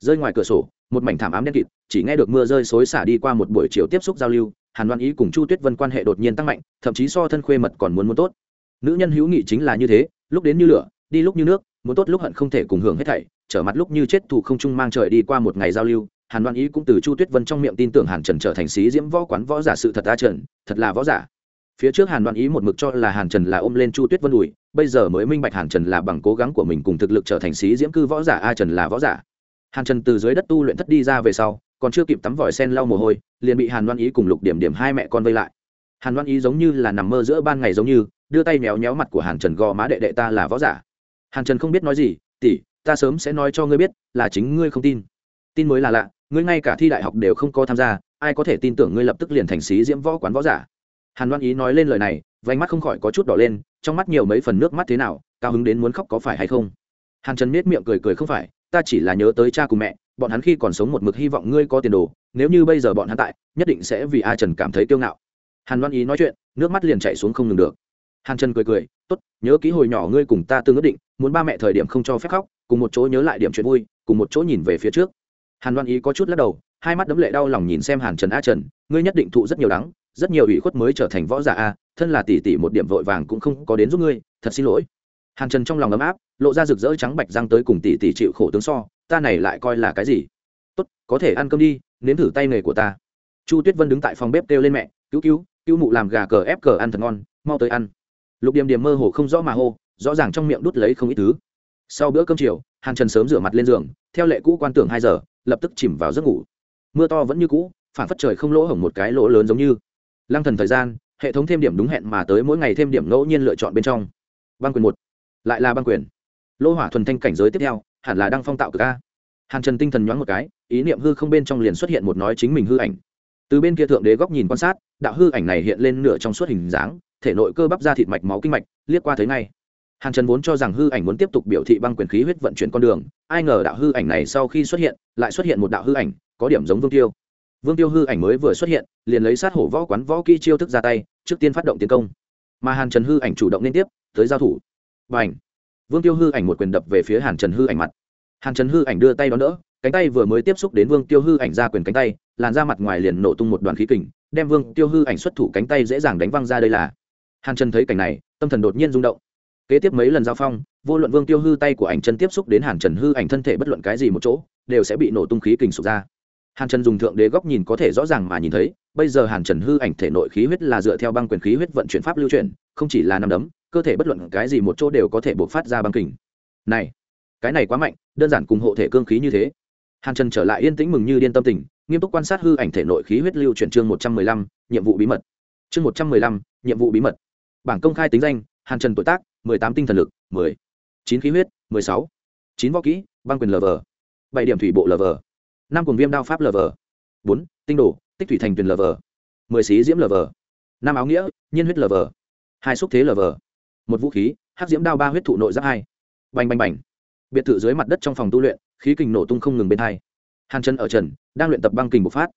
Rơi ngoài cửa sổ, một mảnh thảm ám đen kịt, chỉ nghe được mưa rơi xối xả đi qua một buổi chiều tiếp xúc giao lưu, hàn đoan ý cùng chu tuyết vân quan hệ đột nhiên tăng mạnh, thậm chí so thân khuê mật còn muốn muốn tốt. Nữ nhân hữu nghị chính là như thế, lúc đến như lửa, đi lúc như nước, muốn tốt lúc hận không thể cùng hưởng hết thảy, trở mặt lúc như chết thủ không trung mang trời đi qua một ngày giao lưu hàn đoan ý cũng từ chu tuyết vân trong miệng tin tưởng hàn trần trở thành sĩ diễm võ quán võ giả sự thật a trần, thật là võ giả. Phía trước hàn đoan ý một mực cho là hàn trần là ôm lên chu tuyết vân đùi, bây giờ mới minh bạch hàn trần là bằng cố gắng của mình cùng thực lực trở thành sĩ diễm cư võ giả, a trần là võ giả. Hàn trần từ dưới đất tu luyện thất đi ra về sau, còn chưa kịp tắm vòi sen lau mồ hôi, liền bị hàn đoan ý cùng lục điểm điểm hai mẹ con vây lại. Hàn đoan ý giống như là nằm mơ giữa ban ngày giống như, đưa tay méo méo mặt của hàn trần gò má đệ đệ ta là võ giả. Hàn trần không biết nói gì, tỷ, ta sớm sẽ nói cho ngươi biết, là chính ngươi không tin tin mới là lạ, ngươi ngay cả thi đại học đều không có tham gia, ai có thể tin tưởng ngươi lập tức liền thành xí diễm võ quán võ giả? Hàn đoan ý nói lên lời này vánh mắt không khỏi có chút đỏ lên, trong mắt nhiều mấy phần nước mắt thế nào, cao hứng đến muốn khóc có phải hay không? Hàn trần nết miệng cười cười không phải, ta chỉ là nhớ tới cha cùng mẹ, bọn hắn khi còn sống một mực hy vọng ngươi có tiền đồ, nếu như bây giờ bọn hắn tại, nhất định sẽ vì a trần cảm thấy kiêu ngạo. Hàn đoan ý nói chuyện, nước mắt liền chạy xuống không ngừng được. Hàn trần cười cười, tốt, nhớ ký hồi nhỏ ngươi cùng ta tương ước định, muốn ba mẹ thời điểm không cho phép khóc, cùng một chỗ nhớ lại điểm chuyện vui, cùng một chỗ nhìn về phía trước hàn đoan ý có chút lắc đầu, hai mắt đấm lệ đau lòng nhìn xem hàn trần a trần, ngươi nhất định thụ rất nhiều đắng, rất nhiều ủy khuất mới trở thành võ giả a, thân là tỷ tỷ một điểm vội vàng cũng không có đến giúp ngươi, thật xin lỗi. Hàn trần trong lòng ấm áp, lộ ra rực rỡ trắng bạch răng tới cùng tỷ tỷ chịu khổ tướng so, ta này lại coi là cái gì? Tốt, có thể ăn cơm đi, nếm thử tay nghề của ta. Chu tuyết vân đứng tại phòng bếp kêu lên mẹ, cứu cứu cứu mụ làm gà cờ ép cờ ăn thật ngon, mau tới ăn. Lục điểm điểm mơ hồ không rõ mà hô, rõ ràng trong miệng đút lấy không ít thứ. Sau bữa cơm chiều, hàn trần sớm rửa mặt lên giường, theo lệ cũ quan tưởng hai giờ lập tức chìm vào giấc ngủ. Mưa to vẫn như cũ phản phất trời không lỗ hổng một cái lỗ lớn giống như. Lăng thần thời gian, hệ thống thêm điểm đúng hẹn mà tới mỗi ngày thêm điểm ngẫu nhiên lựa chọn bên trong. Băng quyền một, lại là băng quyền. Lô hỏa thuần thanh cảnh giới tiếp theo, hẳn là đăng phong tạo cực a. Hàn trần tinh thần nhoáng một cái, ý niệm hư không bên trong liền xuất hiện một nói chính mình hư ảnh. Từ bên kia thượng đế góc nhìn quan sát, đạo hư ảnh này hiện lên nửa trong suốt hình dáng, thể nội cơ bắp ra thịt mạch máu kinh mạch, liếc qua thấy ngay hàn trần vốn cho rằng hư ảnh muốn tiếp tục biểu thị băng quyền khí huyết vận chuyển con đường, ai ngờ đạo hư ảnh này sau khi xuất hiện, lại xuất hiện một đạo hư ảnh, có điểm giống vương tiêu. Vương tiêu hư ảnh mới vừa xuất hiện, liền lấy sát hổ võ quán võ kỹ chiêu thức ra tay, trước tiên phát động tiến công. Mà hàn trần hư ảnh chủ động liên tiếp, tới giao thủ. Và ảnh vương tiêu hư ảnh một quyền đập về phía hàn trần hư ảnh mặt. Hàn trần hư ảnh đưa tay đón đỡ, cánh tay vừa mới tiếp xúc đến vương tiêu hư ảnh ra quyền cánh tay, làn ra mặt ngoài liền nổ tung một đoàn khí kình, đem vương tiêu hư ảnh xuất thủ cánh tay dễ dàng đánh văng ra đây là. Hàn trần thấy cảnh này, tâm thần đột nhiên rung động kế tiếp mấy lần giao phong, vô luận vương tiêu hư tay của ảnh chân tiếp xúc đến hàn trần hư ảnh thân thể bất luận cái gì một chỗ, đều sẽ bị nổ tung khí kình sụp ra. Hàn trần dùng thượng đế góc nhìn có thể rõ ràng mà nhìn thấy, bây giờ hàn trần hư ảnh thể nội khí huyết là dựa theo băng quyền khí huyết vận chuyển pháp lưu chuyển, không chỉ là năm đấm, cơ thể bất luận cái gì một chỗ đều có thể buộc phát ra băng kình. Này, cái này quá mạnh, đơn giản cùng hộ thể cương khí như thế. Hàn trần trở lại yên tĩnh mừng như điên tâm tình, nghiêm túc quan sát hư ảnh thể nội khí huyết lưu chuyển chương một trăm mười lăm, nhiệm vụ bí mật. Chương một trăm mười lăm, nhiệm vụ bí mật. Bảng công khai tính danh, hàn trần tuổi tác mười tám tinh thần lực, mười, chín khí huyết, mười sáu, chín võ kỹ, băng quyền lv bảy điểm thủy bộ lv năm cùng viêm đao pháp lv bốn, tinh đồ, tích thủy thành tuyền lv mười xí diễm lv năm áo nghĩa, nhiên huyết lv hai xúc thế lv một vũ khí, hắc diễm đao ba huyết thụ nội giáp hai, bành bành bành. Biệt thự dưới mặt đất trong phòng tu luyện, khí kình nổ tung không ngừng bên hai. Hàn chân ở trần, đang luyện tập băng kình bộc phát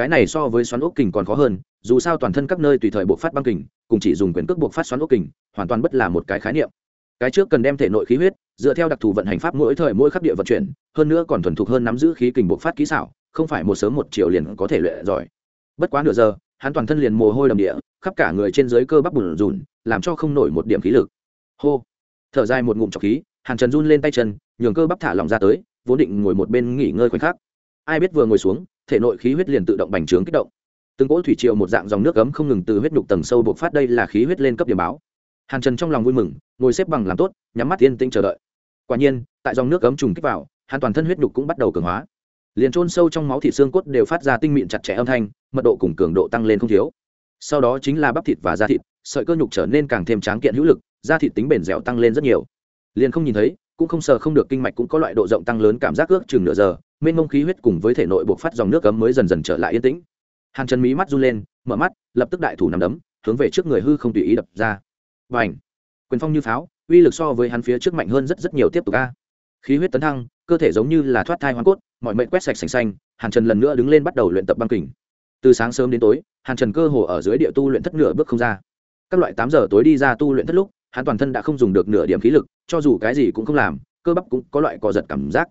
cái này so với xoắn ốc kình còn khó hơn, dù sao toàn thân các nơi tùy thời buộc phát băng kình, cùng chỉ dùng quyền cước buộc phát xoắn ốc kình, hoàn toàn bất là một cái khái niệm. Cái trước cần đem thể nội khí huyết, dựa theo đặc thù vận hành pháp mỗi thời mỗi khắc địa vận chuyển, hơn nữa còn thuần thục hơn nắm giữ khí kình buộc phát kỹ xảo, không phải một sớm một chiều liền có thể luyện giỏi. Bất quá nửa giờ, hắn toàn thân liền mồ hôi đầm địa, khắp cả người trên dưới cơ bắp bùn rùn, làm cho không nổi một điểm khí lực. Hô. Thở dài một ngụm trọc khí, hàn trần run lên tay chân, nhường cơ bắp thả lỏng ra tới, vốn định ngồi một bên nghỉ ngơi khoảnh khắc. Ai biết vừa ngồi xuống thể nội khí huyết liền tự động bành trướng kích động. Từng cỗ thủy triều một dạng dòng nước ấm không ngừng từ huyết nhục tầng sâu bộc phát, đây là khí huyết lên cấp điểm báo. Hàn trần trong lòng vui mừng, ngồi xếp bằng làm tốt, nhắm mắt yên tĩnh chờ đợi. Quả nhiên, tại dòng nước ấm trùng kích vào hàn toàn thân huyết nhục cũng bắt đầu cường hóa. Liền trôn sâu trong máu thịt xương cốt đều phát ra tinh mịn chặt chẽ âm thanh, mật độ cùng cường độ tăng lên không thiếu. Sau đó chính là bắp thịt và da thịt, sợi cơ nhục trở nên càng thêm tráng kiện hữu lực, da thịt tính bền dẻo tăng lên rất nhiều. Liền không nhìn thấy cũng không sờ không được kinh mạch cũng có loại độ rộng tăng lớn cảm giác ước chừng nửa giờ, mênh mông khí huyết cùng với thể nội buộc phát dòng nước cấm mới dần dần trở lại yên tĩnh. Hàn trần mí mắt run lên, mở mắt, lập tức đại thủ nằm đấm, hướng về trước người hư không tùy ý đập ra. Và ảnh quyền phong như pháo, uy lực so với hắn phía trước mạnh hơn rất rất nhiều tiếp tục a. Khí huyết tấn thăng, cơ thể giống như là thoát thai hoa cốt, mọi mệnh quét sạch sành xanh, hàn trần lần nữa đứng lên bắt đầu luyện tập băng kình. Từ sáng sớm đến tối, hàn trần cơ hồ ở dưới địa tu luyện thất nửa bước không ra. Các loại tám giờ tối đi ra tu luyện thất lúc hắn toàn thân đã không dùng được nửa điểm khí lực, cho dù cái gì cũng không làm, cơ bắp cũng có loại cò giật cảm giác.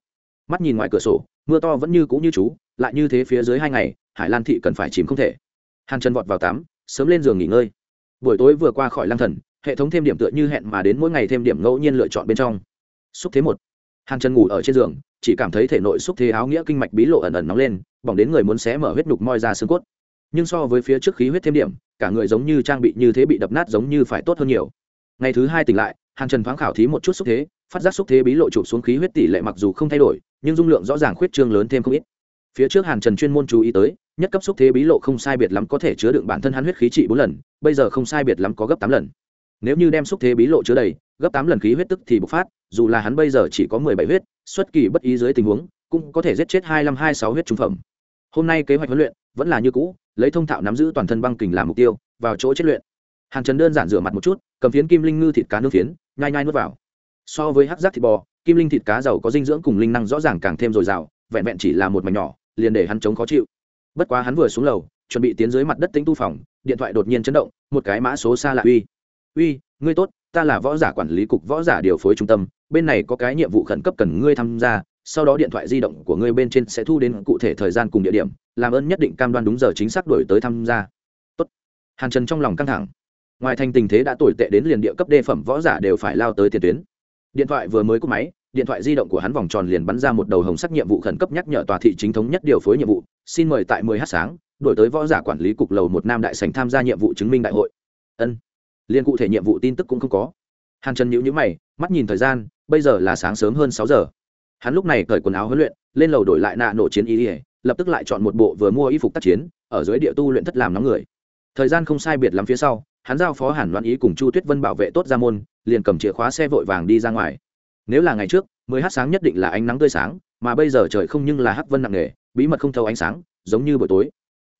Mắt nhìn ngoài cửa sổ, mưa to vẫn như cũ như chú, lại như thế phía dưới hai ngày, hải lan thị cần phải chìm không thể. Hàn trần vọt vào tắm, sớm lên giường nghỉ ngơi. Buổi tối vừa qua khỏi lang thần, hệ thống thêm điểm tựa như hẹn mà đến mỗi ngày thêm điểm ngẫu nhiên lựa chọn bên trong. Xúc thế một. Hàn trần ngủ ở trên giường, chỉ cảm thấy thể nội xúc thế áo nghĩa kinh mạch bí lộ ẩn ẩn nóng lên, bỏng đến người muốn xé mở huyết nhục moi ra xương cốt. Nhưng so với phía trước khí huyết thêm điểm, cả người giống như trang bị như thế bị đập nát giống như phải tốt hơn nhiều ngày thứ hai tỉnh lại, hàn trần thoáng khảo thí một chút xúc thế, phát giác xúc thế bí lộ chụp xuống khí huyết tỷ lệ mặc dù không thay đổi, nhưng dung lượng rõ ràng khuyết trương lớn thêm không ít. Phía trước hàn trần chuyên môn chú ý tới, nhất cấp xúc thế bí lộ không sai biệt lắm có thể chứa đựng bản thân hắn huyết khí trị bốn lần, bây giờ không sai biệt lắm có gấp tám lần. Nếu như đem xúc thế bí lộ chứa đầy, gấp tám lần khí huyết tức thì bộc phát, dù là hắn bây giờ chỉ có mười bảy huyết, xuất kỳ bất ý dưới tình huống, cũng có thể giết chết hai năm hai sáu huyết trung phẩm. Hôm nay kế hoạch huấn luyện vẫn là như cũ, lấy thông thạo nắm giữ toàn thân băng kình làm mục tiêu, vào chỗ chết luyện. Hàn trần đơn giản rửa mặt một chút cầm phiến kim linh ngư thịt cá nướng phiến, nhai nhai nuốt vào. So với hắc giác thịt bò, kim linh thịt cá giàu có dinh dưỡng cùng linh năng rõ ràng càng thêm dồi dào, vẹn vẹn chỉ là một mảnh nhỏ, liền để hắn chống khó chịu. Bất quá hắn vừa xuống lầu, chuẩn bị tiến dưới mặt đất tính tu phòng, điện thoại đột nhiên chấn động, một cái mã số xa lạ uy. Uy, ngươi tốt, ta là võ giả quản lý cục võ giả điều phối trung tâm, bên này có cái nhiệm vụ khẩn cấp cần ngươi tham gia, sau đó điện thoại di động của ngươi bên trên sẽ thu đến cụ thể thời gian cùng địa điểm, làm ơn nhất định cam đoan đúng giờ chính xác đổi tới tham gia. Tốt. hàn trần trong lòng căng thẳng ngoài thành tình thế đã tồi tệ đến liền địa cấp đê phẩm võ giả đều phải lao tới tiền tuyến. Điện thoại vừa mới cúp máy, điện thoại di động của hắn vòng tròn liền bắn ra một đầu hồng sắc nhiệm vụ khẩn cấp nhắc nhở tòa thị chính thống nhất điều phối nhiệm vụ. Xin mời tại 10 h sáng, đổi tới võ giả quản lý cục lầu một nam đại sảnh tham gia nhiệm vụ chứng minh đại hội. Ân. Liên cụ thể nhiệm vụ tin tức cũng không có. Hàn trần nhữ nhữ mày, mắt nhìn thời gian, bây giờ là sáng sớm hơn sáu giờ. Hắn lúc này cởi quần áo huấn luyện, lên lầu đổi lại nạ nổ chiến y ỉa lập tức lại chọn một bộ vừa mua y phục tác chiến, ở dưới địa tu luyện thất làm nóng người. Thời gian không sai biệt lắm phía sau hắn giao phó hàn loan ý cùng chu tuyết vân bảo vệ tốt ra môn, liền cầm chìa khóa xe vội vàng đi ra ngoài. Nếu là ngày trước, mười h sáng nhất định là ánh nắng tươi sáng, mà bây giờ trời không nhưng là hắc vân nặng nề, bí mật không thâu ánh sáng, giống như buổi tối.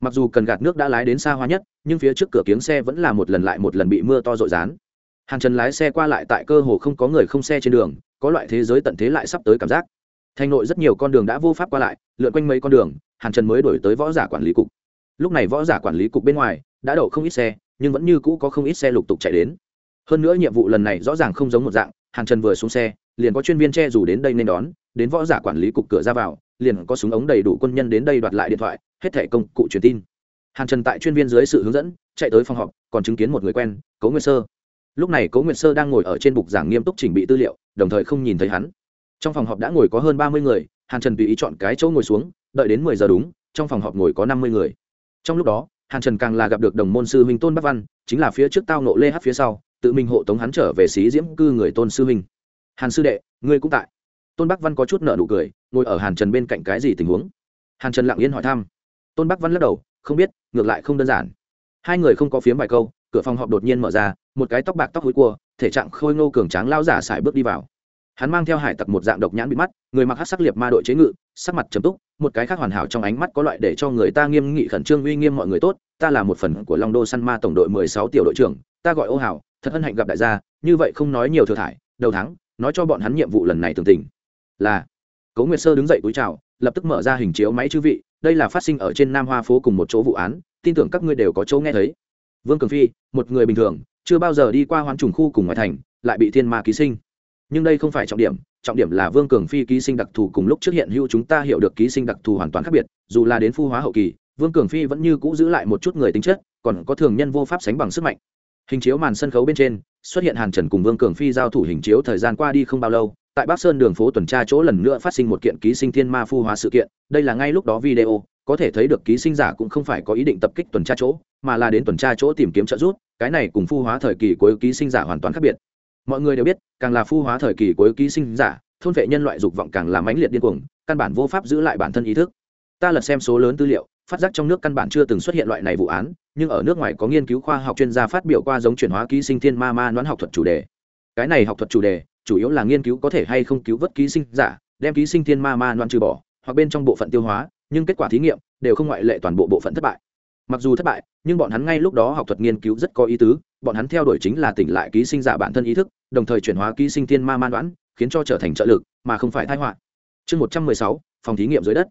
Mặc dù cần gạt nước đã lái đến xa hoa nhất, nhưng phía trước cửa kiếng xe vẫn là một lần lại một lần bị mưa to rội rán. Hàn trần lái xe qua lại tại cơ hồ không có người không xe trên đường, có loại thế giới tận thế lại sắp tới cảm giác. Thành nội rất nhiều con đường đã vô pháp qua lại, lượn quanh mấy con đường, hàn trần mới đổi tới võ giả quản lý cục. Lúc này võ giả quản lý cục bên ngoài đã đậu không ít xe nhưng vẫn như cũ có không ít xe lục tục chạy đến. Hơn nữa nhiệm vụ lần này rõ ràng không giống một dạng, hàn trần vừa xuống xe, liền có chuyên viên che dù đến đây nên đón, đến võ giả quản lý cục cửa ra vào, liền có súng ống đầy đủ quân nhân đến đây đoạt lại điện thoại, hết thẻ công cụ truyền tin. Hàn trần tại chuyên viên dưới sự hướng dẫn, chạy tới phòng họp, còn chứng kiến một người quen, cố Nguyên sơ. Lúc này cố Nguyên sơ đang ngồi ở trên bục giảng nghiêm túc chỉnh bị tư liệu, đồng thời không nhìn thấy hắn. Trong phòng họp đã ngồi có hơn ba mươi người, hàn trần tùy ý chọn cái chỗ ngồi xuống, đợi đến mười giờ đúng, trong phòng họp ngồi có năm mươi người. Trong lúc đó hàn trần càng là gặp được đồng môn sư huynh tôn bắc văn, chính là phía trước tao nộ lê hát phía sau, tự mình hộ tống hắn trở về xí diễm cư người tôn sư huynh. Hàn sư đệ, ngươi cũng tại. Tôn bắc văn có chút nợ nụ cười, ngồi ở hàn trần bên cạnh cái gì tình huống? Hàn trần lặng yên hỏi thăm. Tôn bắc văn lắc đầu, không biết, ngược lại không đơn giản. Hai người không có phiếm vài câu, cửa phòng họp đột nhiên mở ra, một cái tóc bạc tóc hối cua, thể trạng khôi ngô cường tráng lao giả sải bước đi vào hắn mang theo hải tặc một dạng độc nhãn bị mắt, người mặc hát sắc liệt ma đội chế ngự, sắc mặt chấm túc, một cái khác hoàn hảo trong ánh mắt có loại để cho người ta nghiêm nghị khẩn trương uy nghiêm mọi người tốt, ta là một phần của long đô săn ma tổng đội mười sáu tiểu đội trưởng, ta gọi ô hảo, thật hân hạnh gặp đại gia, như vậy không nói nhiều thừa thải, đầu tháng nói cho bọn hắn nhiệm vụ lần này tường tình. Là cấu nguyệt sơ đứng dậy túi chào, lập tức mở ra hình chiếu máy chữ vị, đây là phát sinh ở trên nam hoa phố cùng một chỗ vụ án, tin tưởng các ngươi đều có chỗ nghe thấy. Vương cường phi, một người bình thường, chưa bao giờ đi qua hoán trùng khu cùng ngoại thành, lại bị thiên ma ký sinh nhưng đây không phải trọng điểm trọng điểm là vương cường phi ký sinh đặc thù cùng lúc trước hiện hữu chúng ta hiểu được ký sinh đặc thù hoàn toàn khác biệt, dù là đến phu hóa hậu kỳ, vương cường phi vẫn như cũ giữ lại một chút người tính chất, còn có thường nhân vô pháp sánh bằng sức mạnh. Hình chiếu màn sân khấu bên trên, xuất hiện hàn trần cùng vương cường phi giao thủ hình chiếu thời gian qua đi không bao lâu, tại bắc sơn đường phố tuần tra chỗ lần nữa phát sinh một kiện ký sinh thiên ma phu hóa sự kiện, đây là ngay lúc đó video, có thể thấy được ký sinh giả cũng không phải có ý định tập kích tuần tra chỗ, mà là đến tuần tra chỗ tìm kiếm trợ giúp, cái này cùng phu hóa thời kỳ cuối ký sinh giả hoàn toàn khác biệt mọi người đều biết, càng là phu hóa thời kỳ cuối ký sinh giả, thôn vệ nhân loại dục vọng càng là mãnh liệt điên cuồng, căn bản vô pháp giữ lại bản thân ý thức. Ta lật xem số lớn tư liệu, phát giác trong nước căn bản chưa từng xuất hiện loại này vụ án, nhưng ở nước ngoài có nghiên cứu khoa học chuyên gia phát biểu qua giống chuyển hóa ký sinh thiên ma ma đoán học thuật chủ đề. Cái này học thuật chủ đề, chủ yếu là nghiên cứu có thể hay không cứu vớt ký sinh giả, đem ký sinh thiên ma ma đoán trừ bỏ, hoặc bên trong bộ phận tiêu hóa, nhưng kết quả thí nghiệm đều không ngoại lệ toàn bộ bộ phận thất bại mặc dù thất bại, nhưng bọn hắn ngay lúc đó học thuật nghiên cứu rất có ý tứ, bọn hắn theo đuổi chính là tỉnh lại ký sinh giả bản thân ý thức, đồng thời chuyển hóa ký sinh thiên ma man đoán, khiến cho trở thành trợ lực, mà không phải thái họa. Chương một trăm mười sáu, phòng thí nghiệm dưới đất.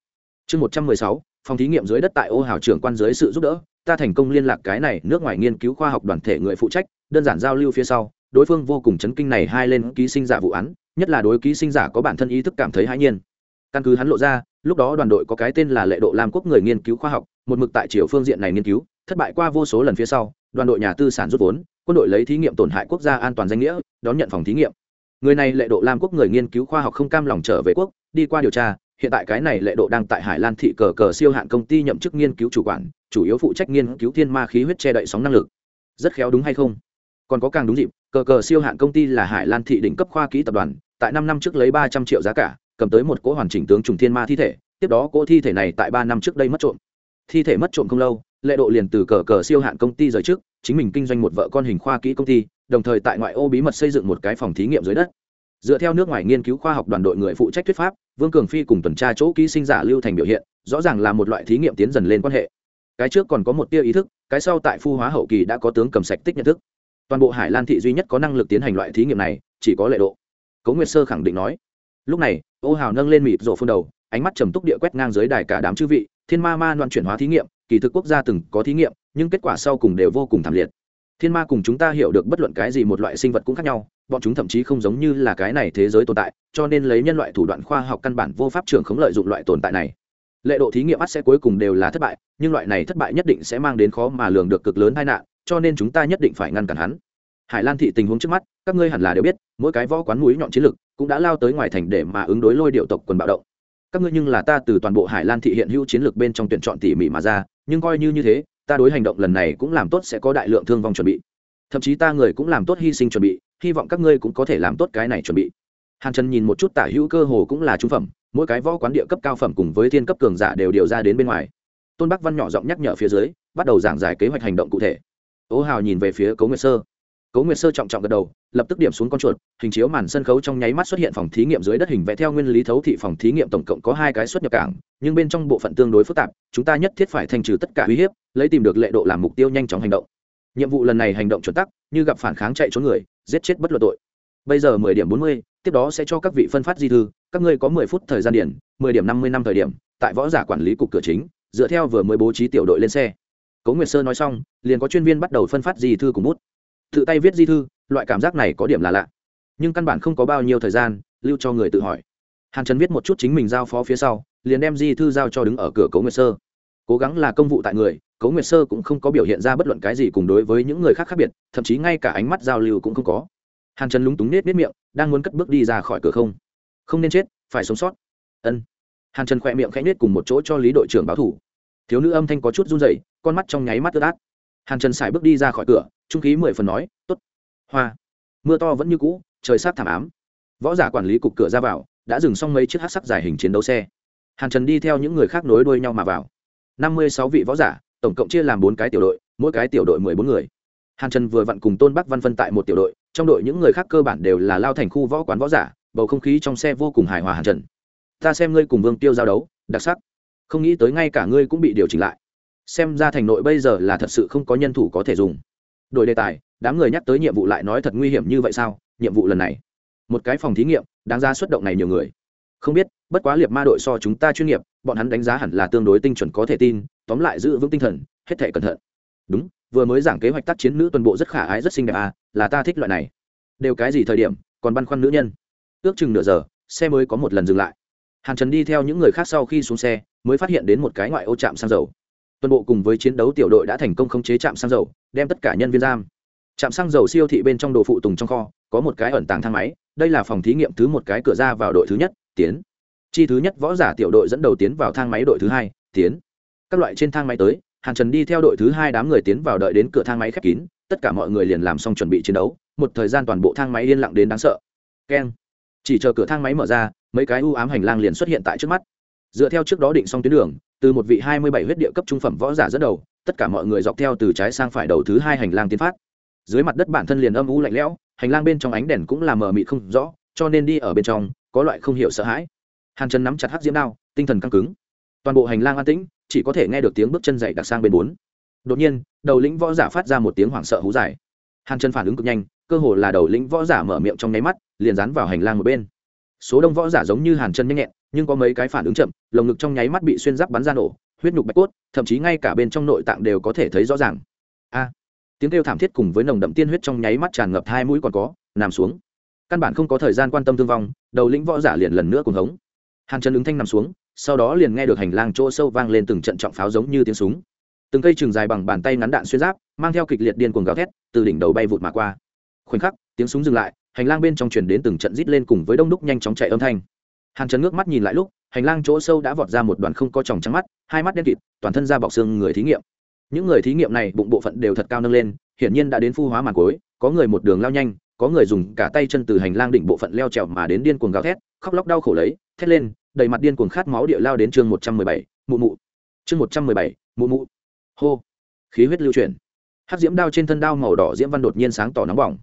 Chương một trăm mười sáu, phòng thí nghiệm dưới đất tại ô hào trưởng quan dưới sự giúp đỡ, ta thành công liên lạc cái này nước ngoài nghiên cứu khoa học đoàn thể người phụ trách, đơn giản giao lưu phía sau, đối phương vô cùng chấn kinh này hai lên ký sinh giả vụ án, nhất là đối ký sinh giả có bản thân ý thức cảm thấy hãi nhiên. Căn cứ hắn lộ ra, lúc đó đoàn đội có cái tên là lệ độ lam quốc người nghiên cứu khoa học một mực tại chiều phương diện này nghiên cứu, thất bại qua vô số lần phía sau, đoàn đội nhà tư sản rút vốn, quân đội lấy thí nghiệm tổn hại quốc gia an toàn danh nghĩa, đón nhận phòng thí nghiệm. Người này lệ độ lam quốc người nghiên cứu khoa học không cam lòng trở về quốc, đi qua điều tra, hiện tại cái này lệ độ đang tại hải lan thị cờ cờ siêu hạn công ty nhậm chức nghiên cứu chủ quản, chủ yếu phụ trách nghiên cứu thiên ma khí huyết che đậy sóng năng lực. Rất khéo đúng hay không? Còn có càng đúng dịp, cờ cờ siêu hạn công ty là hải lan thị đỉnh cấp khoa kỹ tập đoàn, tại năm năm trước lấy ba trăm triệu giá cả, cầm tới một cỗ hoàn chỉnh tướng trùng thiên ma thi thể, tiếp đó cỗ thi thể này tại ba năm trước đây mất trộm thi thể mất trộm không lâu, lệ độ liền từ cờ cờ siêu hạn công ty rời trước, chính mình kinh doanh một vợ con hình khoa kỹ công ty, đồng thời tại ngoại ô bí mật xây dựng một cái phòng thí nghiệm dưới đất. Dựa theo nước ngoài nghiên cứu khoa học đoàn đội người phụ trách thuyết pháp, vương cường phi cùng tuần tra chỗ ký sinh giả lưu thành biểu hiện, rõ ràng là một loại thí nghiệm tiến dần lên quan hệ. Cái trước còn có một tia ý thức, cái sau tại phu hóa hậu kỳ đã có tướng cầm sạch tích nhận thức. Toàn bộ hải lan thị duy nhất có năng lực tiến hành loại thí nghiệm này, chỉ có lệ độ. Cấu nguyệt sơ khẳng định nói. Lúc này, ô hào nâng lên mịp rổ phun đầu, ánh mắt trầm túc địa quét ngang dưới đài cả đám chư vị thiên ma ma loạn chuyển hóa thí nghiệm, kỳ thực quốc gia từng có thí nghiệm, nhưng kết quả sau cùng đều vô cùng thảm liệt. Thiên ma cùng chúng ta hiểu được bất luận cái gì một loại sinh vật cũng khác nhau, bọn chúng thậm chí không giống như là cái này thế giới tồn tại, cho nên lấy nhân loại thủ đoạn khoa học căn bản vô pháp trường không lợi dụng loại tồn tại này. Lệ độ thí nghiệm ắt sẽ cuối cùng đều là thất bại, nhưng loại này thất bại nhất định sẽ mang đến khó mà lường được cực lớn tai nạn, cho nên chúng ta nhất định phải ngăn cản hắn. Hải lan thị tình huống trước mắt, các ngươi hẳn là đều biết, mỗi cái võ quán mũi nhọn chiến lực cũng đã lao tới ngoài thành để mà ứng đối lôi điệu tộc quần bạo động các ngươi nhưng là ta từ toàn bộ hải lan thị hiện hữu chiến lược bên trong tuyển chọn tỉ mỉ mà ra, nhưng coi như như thế, ta đối hành động lần này cũng làm tốt sẽ có đại lượng thương vong chuẩn bị. Thậm chí ta người cũng làm tốt hy sinh chuẩn bị, hy vọng các ngươi cũng có thể làm tốt cái này chuẩn bị. Hàn trần nhìn một chút tả hữu cơ hồ cũng là trung phẩm, mỗi cái võ quán địa cấp cao phẩm cùng với thiên cấp cường giả đều điều ra đến bên ngoài. Tôn bắc văn nhỏ giọng nhắc nhở phía dưới, bắt đầu giảng giải kế hoạch hành động cụ thể. Ố hào nhìn về phía cấu nguyệt sơ. Cố Nguyệt Sơ trọng trọng gật đầu, lập tức điểm xuống con chuột, hình chiếu màn sân khấu trong nháy mắt xuất hiện phòng thí nghiệm dưới đất hình vẽ theo nguyên lý thấu thị phòng thí nghiệm tổng cộng có hai cái xuất nhập cảng, nhưng bên trong bộ phận tương đối phức tạp, chúng ta nhất thiết phải thanh trừ tất cả uy hiếp, lấy tìm được lệ độ làm mục tiêu nhanh chóng hành động. Nhiệm vụ lần này hành động chuẩn tắc, như gặp phản kháng chạy trốn người, giết chết bất luận tội. Bây giờ 10 điểm 40, tiếp đó sẽ cho các vị phân phát di thư, các ngươi có 10 phút thời gian điển, 10 điểm 50 năm thời điểm, tại võ giả quản lý cục cửa chính, dựa theo vừa mới bố trí tiểu đội lên xe. Cố Nguyệt Sơ nói xong, liền có chuyên viên bắt đầu phân phát di thư cùng bút. Tự tay viết di thư, loại cảm giác này có điểm là lạ. Nhưng căn bản không có bao nhiêu thời gian lưu cho người tự hỏi. Hàn trần viết một chút chính mình giao phó phía sau liền đem di thư giao cho đứng ở cửa cấu nguyệt sơ. Cố gắng là công vụ tại người cấu nguyệt sơ cũng không có biểu hiện ra bất luận cái gì cùng đối với những người khác khác biệt thậm chí ngay cả ánh mắt giao lưu cũng không có. Hàn trần lúng túng nết nết miệng đang muốn cất bước đi ra khỏi cửa không. Không nên chết phải sống sót. Ân. Hàn trần khỏe miệng khẽ nết cùng một chỗ cho lý đội trưởng báo thủ. Thiếu nữ âm thanh có chút run rẩy con mắt trong nháy mắt ướt át. Hàn trần xài bước đi ra khỏi cửa trung khí mười phần nói t ố t hoa. Mưa to vẫn như cũ, trời sát thảm ám. Võ giả quản lý cục cửa ra vào, đã dừng xong mấy chiếc hát sắc dài hình chiến đấu xe. Hàn trần đi theo những người khác nối đuôi nhau mà vào. Năm mươi sáu vị võ giả, tổng cộng chia làm bốn cái tiểu đội, mỗi cái tiểu đội mười bốn người. Hàn trần vừa vặn cùng tôn bắc văn phân tại một tiểu đội, trong đội những người khác cơ bản đều là lao thành khu võ quán võ giả, bầu không khí trong xe vô cùng hài hòa hàn trần. Ta xem ngươi cùng vương tiêu giao đấu, đặc sắc. Không nghĩ tới ngay cả ngươi cũng bị điều chỉnh lại. Xem ra thành nội bây giờ là thật sự không có nhân thủ có thể dùng đổi đề tài, đám người nhắc tới nhiệm vụ lại nói thật nguy hiểm như vậy sao? Nhiệm vụ lần này. Một cái phòng thí nghiệm, đáng ra xuất động này nhiều người. Không biết, bất quá liệt ma đội so chúng ta chuyên nghiệp, bọn hắn đánh giá hẳn là tương đối tinh chuẩn có thể tin, tóm lại giữ vững tinh thần, hết thể cẩn thận. Đúng, vừa mới giảng kế hoạch tác chiến nữ tuần bộ rất khả ái, rất xinh đẹp à là ta thích loại này. Đều cái gì thời điểm, còn băn khoăn nữ nhân. Ước chừng nửa giờ, xe mới có một lần dừng lại. Hàn trần đi theo những người khác sau khi xuống xe, mới phát hiện đến một cái ngoại ô trạm xăng dầu tuần bộ cùng với chiến đấu tiểu đội đã thành công khống chế trạm xăng dầu, đem tất cả nhân viên giam. Trạm xăng dầu siêu thị bên trong đồ phụ tùng trong kho, có một cái ẩn tàng thang máy, đây là phòng thí nghiệm thứ một cái cửa ra vào đội thứ nhất, tiến. Chi thứ nhất võ giả tiểu đội dẫn đầu tiến vào thang máy đội thứ hai, tiến. Các loại trên thang máy tới, hàn trần đi theo đội thứ hai đám người tiến vào đợi đến cửa thang máy khép kín, tất cả mọi người liền làm xong chuẩn bị chiến đấu, một thời gian toàn bộ thang máy yên lặng đến đáng sợ. Keng. Chỉ chờ cửa thang máy mở ra, mấy cái u ám hành lang liền xuất hiện tại trước mắt. Dựa theo trước đó định xong tuyến đường từ một vị hai mươi bảy huyết địa cấp trung phẩm võ giả dẫn đầu, tất cả mọi người dọc theo từ trái sang phải đầu thứ hai hành lang tiến phát. Dưới mặt đất bản thân liền âm u lạnh lẽo, hành lang bên trong ánh đèn cũng là mờ mịt không rõ, cho nên đi ở bên trong, có loại không hiểu sợ hãi. Hàn chân nắm chặt hắc diễm đao, tinh thần căng cứng. Toàn bộ hành lang an tĩnh, chỉ có thể nghe được tiếng bước chân dậy đặc sang bên bốn. Đột nhiên, đầu lĩnh võ giả phát ra một tiếng hoảng sợ hú dài. Hàn chân phản ứng cực nhanh, cơ hồ là đầu lĩnh võ giả mở miệng trong nháy mắt, liền dán vào hành lang một bên số đông võ giả giống như hàn chân nhanh nhẹn, nhưng có mấy cái phản ứng chậm, lồng ngực trong nháy mắt bị xuyên giáp bắn ra nổ, huyết nhục bạch cốt, thậm chí ngay cả bên trong nội tạng đều có thể thấy rõ ràng. A! Tiếng kêu thảm thiết cùng với nồng đậm tiên huyết trong nháy mắt tràn ngập hai mũi còn có, nằm xuống. Căn bản không có thời gian quan tâm thương vong, đầu lĩnh võ giả liền lần nữa cùng hống. Hàn chân ứng thanh nằm xuống, sau đó liền nghe được hành lang chỗ sâu vang lên từng trận trọng pháo giống như tiếng súng. Từng cây trường dài bằng bàn tay ngắn đạn xuyên giáp, mang theo kịch liệt điên cuồng gào thét, từ đỉnh đầu bay vụt mà qua. Khoảnh khắc, tiếng súng dừng lại hành lang bên trong truyền đến từng trận rít lên cùng với đông đúc nhanh chóng chạy âm thanh. Hàn trần ngước mắt nhìn lại lúc, hành lang chỗ sâu đã vọt ra một đoàn không có tròng trắng mắt, hai mắt đen kịt, toàn thân da bọc xương người thí nghiệm. Những người thí nghiệm này bụng bộ phận đều thật cao nâng lên, hiển nhiên đã đến phu hóa màn cối có người một đường lao nhanh, có người dùng cả tay chân từ hành lang đỉnh bộ phận leo trèo mà đến điên cuồng gào thét, khóc lóc đau khổ lấy, thét lên, đầy mặt điên cuồng khát máu địa lao đến chương một trăm mười bảy, mụ mụ. Chương một trăm mười bảy, mụ mụ. Hô. Khí huyết lưu chuyển. Hát diễm đao trên thân đao màu đỏ diễm văn đột nhiên sáng tỏ nóng bỏng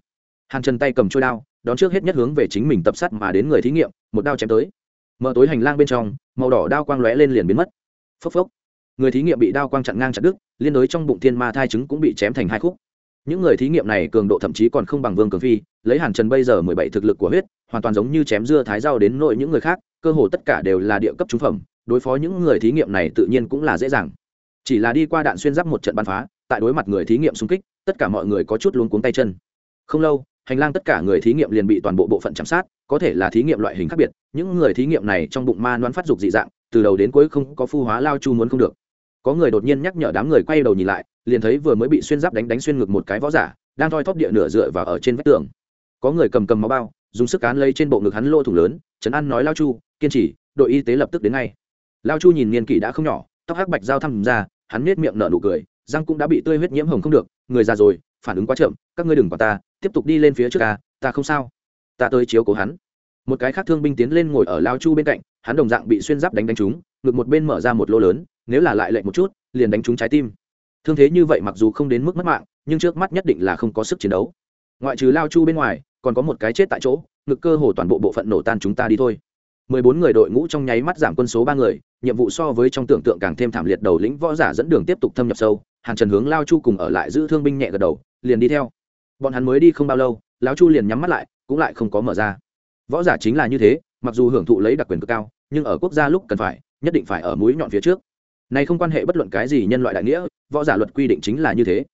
hàn Trần tay cầm trôi đao đón trước hết nhất hướng về chính mình tập sát mà đến người thí nghiệm một đao chém tới mở tối hành lang bên trong màu đỏ đao quang lóe lên liền biến mất phốc phốc người thí nghiệm bị đao quang chặn ngang chặt đứt liên đối trong bụng thiên ma thai trứng cũng bị chém thành hai khúc những người thí nghiệm này cường độ thậm chí còn không bằng vương cường phi lấy hàn trần bây giờ mười bảy thực lực của huyết hoàn toàn giống như chém dưa thái rau đến nội những người khác cơ hồ tất cả đều là địa cấp trúng phẩm đối phó những người thí nghiệm này tự nhiên cũng là dễ dàng chỉ là đi qua đạn xuyên giáp một trận bắn phá tại đối mặt người thí nghiệm xung kích tất cả mọi người có chút luống cuống tay chân không lâu hành lang tất cả người thí nghiệm liền bị toàn bộ bộ phận chăm sát, có thể là thí nghiệm loại hình khác biệt, những người thí nghiệm này trong bụng ma noan phát dục dị dạng, từ đầu đến cuối không có phu hóa lao chu muốn không được. Có người đột nhiên nhắc nhở đám người quay đầu nhìn lại, liền thấy vừa mới bị xuyên giáp đánh đánh xuyên ngực một cái võ giả, đang thoi thóp địa nửa dựa vào ở trên vách tường. Có người cầm cầm máu bao, dùng sức cán lấy trên bộ ngực hắn lô thủ lớn trấn an nói lao chu, kiên trì, đội y tế lập tức đến ngay. Lao chu nhìn niên kỷ đã không nhỏ, tóc hắc bạch dao thăm ra, hắn nết miệng nở nụ cười, răng cũng đã bị tươi huyết nhiễm hồng không được, người già rồi, phản ứng quá chậm, các ngươi đừng vào ta tiếp tục đi lên phía trước ta ta không sao. Ta tới chiếu cố hắn. Một cái khác thương binh tiến lên ngồi ở lao chu bên cạnh, hắn đồng dạng bị xuyên giáp đánh đánh trúng, ngực một bên mở ra một lô lớn, nếu là lại lệnh một chút, liền đánh trúng trái tim. Thương thế như vậy mặc dù không đến mức mất mạng, nhưng trước mắt nhất định là không có sức chiến đấu. Ngoại trừ lao chu bên ngoài, còn có một cái chết tại chỗ, ngực cơ hồ toàn bộ bộ phận nổ tan chúng ta đi thôi. Mười bốn người đội ngũ trong nháy mắt giảm quân số ba người, nhiệm vụ so với trong tưởng tượng càng thêm thảm liệt đầu lĩnh võ giả dẫn đường tiếp tục thâm nhập sâu, hàn trần hướng lao chu cùng ở lại giữ thương binh nhẹ gật đầu, liền đi theo bọn hắn mới đi không bao lâu, lão chu liền nhắm mắt lại, cũng lại không có mở ra. Võ giả chính là như thế, mặc dù hưởng thụ lấy đặc quyền cực cao, nhưng ở quốc gia lúc cần phải, nhất định phải ở mũi nhọn phía trước. Này không quan hệ bất luận cái gì nhân loại đại nghĩa, võ giả luật quy định chính là như thế.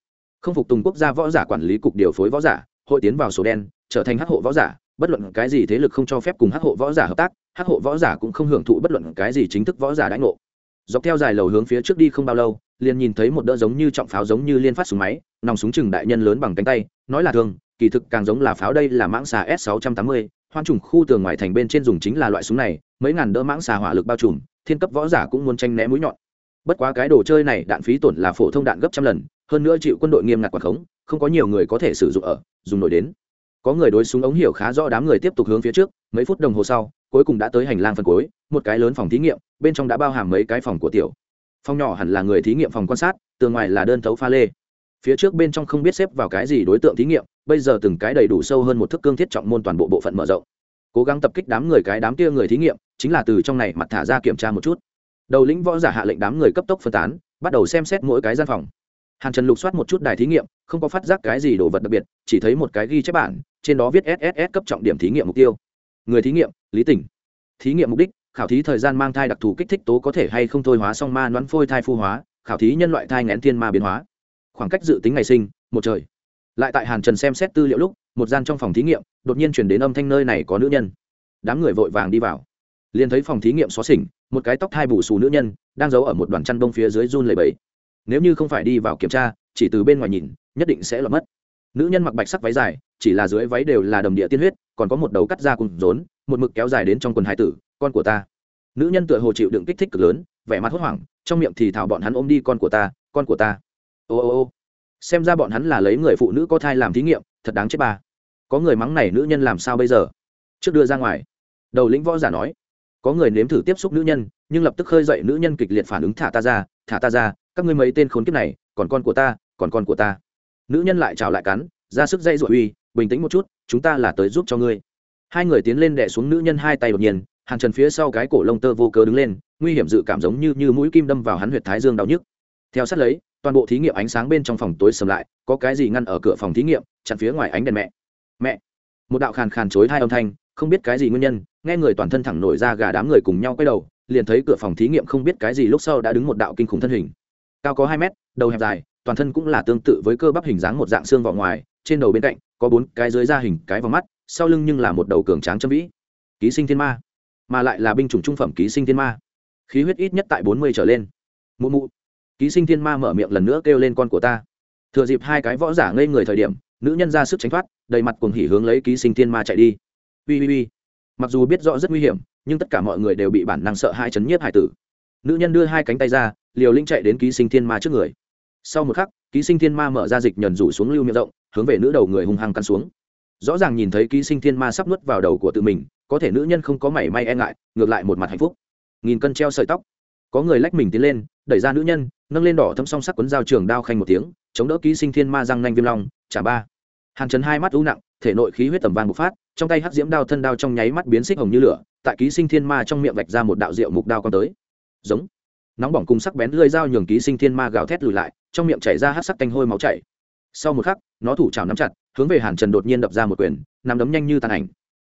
Không phục tùng quốc gia võ giả quản lý cục điều phối võ giả, hội tiến vào số đen, trở thành hắc hộ võ giả, bất luận cái gì thế lực không cho phép cùng hắc hộ võ giả hợp tác, hắc hộ võ giả cũng không hưởng thụ bất luận cái gì chính thức võ giả đãi ngộ. Dọc theo dài lầu hướng phía trước đi không bao lâu, liền nhìn thấy một đỡ giống như trọng pháo giống như liên phát súng máy, nòng súng chừng đại nhân lớn bằng cánh tay nói là thường, kỳ thực càng giống là pháo đây là mãng xà s 680 hoan trùng khu tường ngoài thành bên trên dùng chính là loại súng này, mấy ngàn đỡ mãng xà hỏa lực bao trùm, thiên cấp võ giả cũng muốn tranh né mũi nhọn. Bất quá cái đồ chơi này đạn phí tổn là phổ thông đạn gấp trăm lần, hơn nữa chịu quân đội nghiêm ngặt quản khống, không có nhiều người có thể sử dụng ở, dùng nổi đến. Có người đối súng ống hiểu khá rõ đám người tiếp tục hướng phía trước, mấy phút đồng hồ sau, cuối cùng đã tới hành lang phần cuối, một cái lớn phòng thí nghiệm, bên trong đã bao hàm mấy cái phòng của tiểu. Phòng nhỏ hẳn là người thí nghiệm phòng quan sát, tường ngoài là đơn thấu pha lê phía trước bên trong không biết xếp vào cái gì đối tượng thí nghiệm, bây giờ từng cái đầy đủ sâu hơn một thức cương thiết trọng môn toàn bộ bộ phận mở rộng. Cố gắng tập kích đám người cái đám kia người thí nghiệm, chính là từ trong này mặt thả ra kiểm tra một chút. Đầu lĩnh võ giả hạ lệnh đám người cấp tốc phân tán, bắt đầu xem xét mỗi cái gian phòng. Hàn trần lục soát một chút đài thí nghiệm, không có phát giác cái gì đồ vật đặc biệt, chỉ thấy một cái ghi chép bản, trên đó viết sss cấp trọng điểm thí nghiệm mục tiêu. Người thí nghiệm, lý tỉnh. Thí nghiệm mục đích, khảo thí thời gian mang thai đặc thù kích thích tố có thể hay không thôi hóa song ma noãn phôi thai phu hóa, khảo thí nhân loại thai ngén thiên ma biến hóa khoảng cách dự tính ngày sinh, một trời. Lại tại hàn trần xem xét tư liệu lúc, một gian trong phòng thí nghiệm, đột nhiên chuyển đến âm thanh nơi này có nữ nhân. Đám người vội vàng đi vào. Liền thấy phòng thí nghiệm xó xỉnh, một cái tóc thai bù xù nữ nhân, đang giấu ở một đoàn chăn đông phía dưới run lầy bẫy nếu như không phải đi vào kiểm tra, chỉ từ bên ngoài nhìn, nhất định sẽ lọt mất. Nữ nhân mặc bạch sắc váy dài, chỉ là dưới váy đều là đầm địa tiên huyết, còn có một đầu cắt da cùng rốn, một mực kéo dài đến trong quần hai tử, con của ta. Nữ nhân tựa hồ chịu đựng kích thích cực lớn, vẻ mặt hốt hoảng, trong miệng thì thảo bọn hắn ôm đi con của ta, con của ta ô ô ô. Xem ra bọn hắn là lấy người phụ nữ có thai làm thí nghiệm thật đáng chết ba. Có người mắng này nữ nhân làm sao bây giờ? Trước đưa ra ngoài. Đầu lĩnh võ giả nói. Có người nếm thử tiếp xúc nữ nhân nhưng lập tức khơi dậy nữ nhân kịch liệt phản ứng thả ta ra thả ta ra các ngươi mấy tên khốn kiếp này còn con của ta còn con của ta. Nữ nhân lại trào lại cắn ra sức dây dội uy bình tĩnh một chút chúng ta là tới giúp cho ngươi. Hai người tiến lên đẻ xuống nữ nhân hai tay đột nhiên hàng trần phía sau cái cổ lông tơ vô cớ đứng lên nguy hiểm dự cảm giống như, như mũi kim đâm vào hắn huyệt thái dương đau nhức. Theo sát lấy toàn bộ thí nghiệm ánh sáng bên trong phòng tối sầm lại, có cái gì ngăn ở cửa phòng thí nghiệm, chặn phía ngoài ánh đèn mẹ. Mẹ. Một đạo khàn khàn chối hai âm thanh, không biết cái gì nguyên nhân, nghe người toàn thân thẳng nổi ra gà đám người cùng nhau quay đầu, liền thấy cửa phòng thí nghiệm không biết cái gì lúc sau đã đứng một đạo kinh khủng thân hình. Cao có hai mét, đầu hẹp dài, toàn thân cũng là tương tự với cơ bắp hình dáng một dạng xương vào ngoài, trên đầu bên cạnh, có bốn cái dưới da hình cái vào mắt, sau lưng nhưng là một đầu cường tráng châm vĩ. Ký sinh thiên ma. Mà lại là binh chủng trung phẩm ký sinh thiên ma. Khí huyết ít nhất tại bốn mươi trở lên. Mụ mụ ký sinh thiên ma mở miệng lần nữa kêu lên con của ta. Thừa dịp hai cái võ giả ngây người thời điểm, nữ nhân ra sức tránh thoát, đầy mặt cuồng hỉ hướng lấy ký sinh thiên ma chạy đi. Ui ui ui. Mặc dù biết rõ rất nguy hiểm, nhưng tất cả mọi người đều bị bản năng sợ hai chấn nhiếp hải tử. Nữ nhân đưa hai cánh tay ra, liều linh chạy đến ký sinh thiên ma trước người. Sau một khắc, ký sinh thiên ma mở ra dịch nhần rủ xuống lưu miệng rộng, hướng về nữ đầu người hung hăng căn xuống. Rõ ràng nhìn thấy ký sinh thiên ma sắp nuốt vào đầu của tự mình, có thể nữ nhân không có mảy may e ngại, ngược lại một mặt hạnh phúc. Nghìn cân treo sợi tóc có người lách mình tiến lên, đẩy ra nữ nhân, nâng lên đỏ thâm song sắc quấn dao trường đao khanh một tiếng, chống đỡ ký sinh thiên ma răng nanh viêm long trả ba. Hàn trần hai mắt u nặng, thể nội khí huyết tầm vàng bộc phát, trong tay hắc diễm đao thân đao trong nháy mắt biến xích hồng như lửa, tại ký sinh thiên ma trong miệng vạch ra một đạo rượu mục đao con tới. Giống. Nóng bỏng cùng sắc bén lưỡi dao nhường ký sinh thiên ma gào thét lùi lại, trong miệng chảy ra hắc sắc tanh hôi máu chảy. Sau một khắc, nó thủ trào nắm chặt, hướng về hàn trần đột nhiên đập ra một quyền, nắm đấm nhanh như tàn ảnh.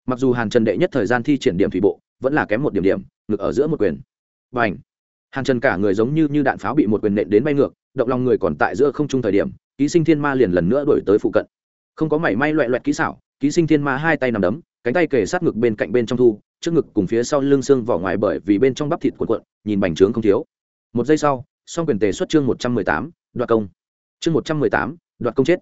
Mặc dù hàn trần đệ nhất thời gian thi triển điểm thủy bộ, vẫn là kém một điểm điểm, ngực ở giữa một quyền. Và ảnh hàn trần cả người giống như như đạn pháo bị một quyền nện đến bay ngược, động lòng người còn tại giữa không trung thời điểm, ký sinh thiên ma liền lần nữa đổi tới phụ cận. Không có mảy may loẹ loẹt kỹ xảo, ký sinh thiên ma hai tay nằm đấm, cánh tay kề sát ngực bên cạnh bên trong thu, trước ngực cùng phía sau lưng xương vỏ ngoài bởi vì bên trong bắp thịt cuộn cuộn, nhìn bành trướng không thiếu. Một giây sau, song quyền tề xuất chương một trăm mười tám, đoạt công. Chương một trăm mười tám, đoạt công chết.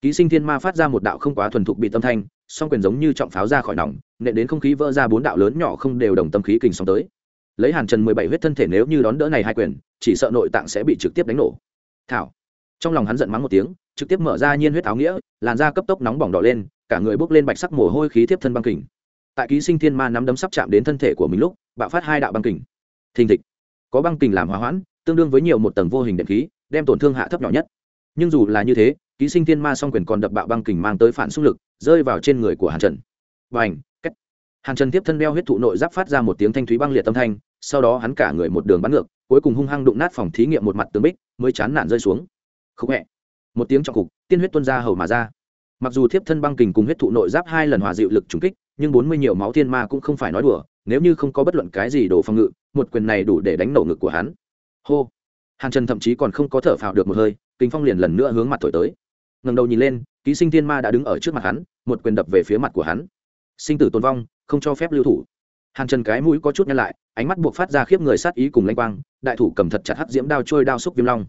Ký sinh thiên ma phát ra một đạo không quá thuần thục bị tâm thanh, song quyền giống như trọng pháo ra khỏi nòng, nện đến không khí vỡ ra bốn đạo lớn nhỏ không đều đồng tâm khí kình sóng tới lấy hàn trần mười bảy huyết thân thể nếu như đón đỡ này hai quyền, chỉ sợ nội tạng sẽ bị trực tiếp đánh nổ. Thảo. Trong lòng hắn giận mắng một tiếng, trực tiếp mở ra nhiên huyết áo nghĩa, làn da cấp tốc nóng bỏng đỏ lên, cả người bốc lên bạch sắc mồ hôi khí tiếp thân băng kình. Tại ký sinh thiên ma nắm đấm sắp chạm đến thân thể của mình lúc, bạo phát hai đạo băng kình. Thình thịch. Có băng kình làm hòa hoãn, tương đương với nhiều một tầng vô hình đệm khí, đem tổn thương hạ thấp nhỏ nhất. Nhưng dù là như thế, ký sinh thiên ma song quyền còn đập bạo băng kình mang tới phản xung lực, rơi vào trên người của hàn trần. Và ảnh cách hàn trần tiếp thân đeo huyết thụ nội giáp phát ra một tiếng thanh thúy băng liệt tâm thanh sau đó hắn cả người một đường bắn ngược, cuối cùng hung hăng đụng nát phòng thí nghiệm một mặt tường bích, mới chán nản rơi xuống. Không hẹ. Một tiếng trọng cục tiên huyết tuân ra hầu mà ra. Mặc dù thiếp thân băng kình cùng huyết thụ nội giáp hai lần hòa dịu lực trùng kích, nhưng bốn mươi nhiều máu thiên ma cũng không phải nói đùa, nếu như không có bất luận cái gì đổ phòng ngự, một quyền này đủ để đánh nổ ngực của hắn. Hô. Hàn trần thậm chí còn không có thở phào được một hơi, kinh phong liền lần nữa hướng mặt thổi tới. Ngẩng đầu nhìn lên, ký sinh thiên ma đã đứng ở trước mặt hắn, một quyền đập về phía mặt của hắn. Sinh tử tôn vong, không cho phép lưu thủ hàn trần cái mũi có chút nhăn lại, ánh mắt buộc phát ra khiếp người sát ý cùng lanh quang, đại thủ cầm thật chặt hắc diễm đao trôi đao xúc viêm long.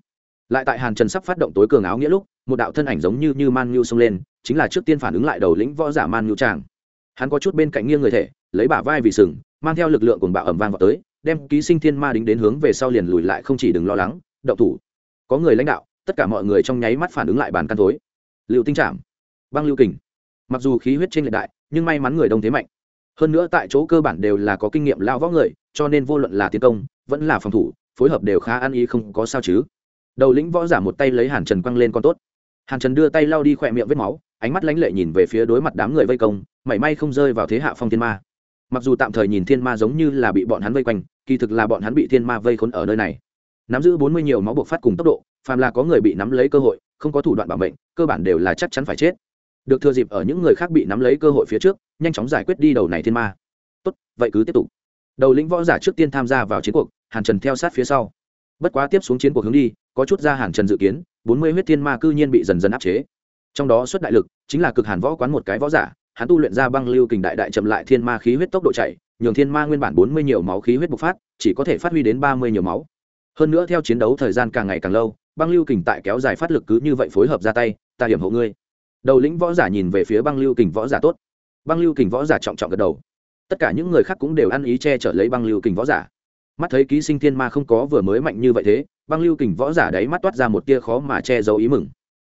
Lại tại hàn trần sắp phát động tối cường áo nghĩa lúc, một đạo thân ảnh giống như như man nhu xông lên, chính là trước tiên phản ứng lại đầu lĩnh võ giả man nhu tràng hắn có chút bên cạnh nghiêng người thể, lấy bả vai vì sừng, mang theo lực lượng cùng bạo ẩm vang vào tới, đem ký sinh thiên ma đính đến hướng về sau liền lùi lại không chỉ đừng lo lắng, động thủ. Có người lãnh đạo, tất cả mọi người trong nháy mắt phản ứng lại bàn căn thối. Liệu tinh trảm, băng lưu kình. Mặc dù khí huyết trên lệ đại, nhưng may mắn người đông thế mạnh hơn nữa tại chỗ cơ bản đều là có kinh nghiệm lao võ người, cho nên vô luận là tiến công, vẫn là phòng thủ, phối hợp đều khá ăn ý không có sao chứ. Đầu lĩnh võ giả một tay lấy hàn trần quăng lên con tốt. Hàn trần đưa tay lao đi khỏe miệng vết máu, ánh mắt lãnh lệ nhìn về phía đối mặt đám người vây công, mảy may không rơi vào thế hạ phong thiên ma. Mặc dù tạm thời nhìn thiên ma giống như là bị bọn hắn vây quanh, kỳ thực là bọn hắn bị thiên ma vây khốn ở nơi này. Nắm giữ bốn mươi nhiều máu buộc phát cùng tốc độ, phàm là có người bị nắm lấy cơ hội, không có thủ đoạn bảo mệnh, cơ bản đều là chắc chắn phải chết được thừa dịp ở những người khác bị nắm lấy cơ hội phía trước, nhanh chóng giải quyết đi đầu này thiên ma. Tốt, vậy cứ tiếp tục. Đầu lĩnh võ giả trước tiên tham gia vào chiến cuộc, hàn trần theo sát phía sau. Bất quá tiếp xuống chiến cuộc hướng đi, có chút ra hàn trần dự kiến, bốn mươi huyết thiên ma cư nhiên bị dần dần áp chế. Trong đó xuất đại lực, chính là cực hàn võ quán một cái võ giả, hắn tu luyện ra băng lưu kình đại đại chậm lại thiên ma khí huyết tốc độ chạy, nhường thiên ma nguyên bản bốn mươi nhiều máu khí huyết bộc phát, chỉ có thể phát huy đến ba mươi nhiều máu. Hơn nữa theo chiến đấu thời gian càng ngày càng lâu, băng lưu kình tại kéo dài phát lực cứ như vậy phối hợp ra tay, ta hiểm hộ ngươi đầu lĩnh võ giả nhìn về phía băng lưu kình võ giả tốt. Băng lưu kình võ giả trọng trọng gật đầu. Tất cả những người khác cũng đều ăn ý che chở lấy băng lưu kình võ giả. Mắt thấy ký sinh thiên ma không có vừa mới mạnh như vậy thế, băng lưu kình võ giả đấy mắt toát ra một tia khó mà che giấu ý mừng.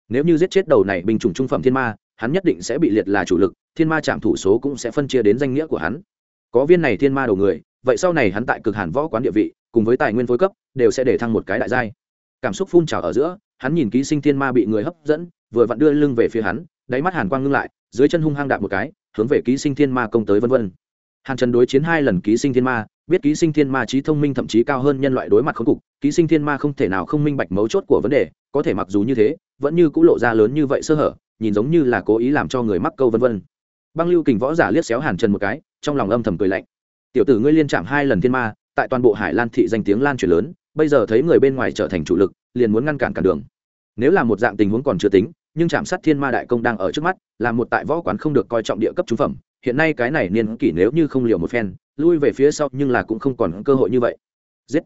Nếu như giết chết đầu này bình chủng trung phẩm thiên ma, hắn nhất định sẽ bị liệt là chủ lực, thiên ma trạm thủ số cũng sẽ phân chia đến danh nghĩa của hắn. Có viên này thiên ma đầu người, vậy sau này hắn tại cực hàn võ quán địa vị, cùng với tài nguyên phối cấp, đều sẽ để thăng một cái đại giai. Cảm xúc phun trào ở giữa, hắn nhìn ký sinh thiên ma bị người hấp dẫn vừa vặn đưa lưng về phía hắn, đáy mắt hàn quang ngưng lại, dưới chân hung hăng đạp một cái, hướng về ký sinh thiên ma công tới vân vân. Hàn trần đối chiến hai lần ký sinh thiên ma, biết ký sinh thiên ma trí thông minh thậm chí cao hơn nhân loại đối mặt khốn cục, ký sinh thiên ma không thể nào không minh bạch mấu chốt của vấn đề, có thể mặc dù như thế, vẫn như c ũ lộ ra lớn như vậy sơ hở, nhìn giống như là cố ý làm cho người mắc câu vân vân. Băng lưu kình võ giả liếc xéo hàn trần một cái, trong lòng âm thầm cười lạnh. Tiểu tử ngươi liên chạm hai lần thiên ma, tại toàn bộ hải lan thị danh tiếng lan truyền lớn, bây giờ thấy người bên ngoài trở thành chủ lực, liền muốn ngăn cản cả đường nếu là một dạng tình huống còn chưa tính, nhưng chạm sát thiên ma đại công đang ở trước mắt, là một tại võ quán không được coi trọng địa cấp trung phẩm, hiện nay cái này niên kỷ nếu như không liều một phen, lui về phía sau nhưng là cũng không còn cơ hội như vậy. Giết!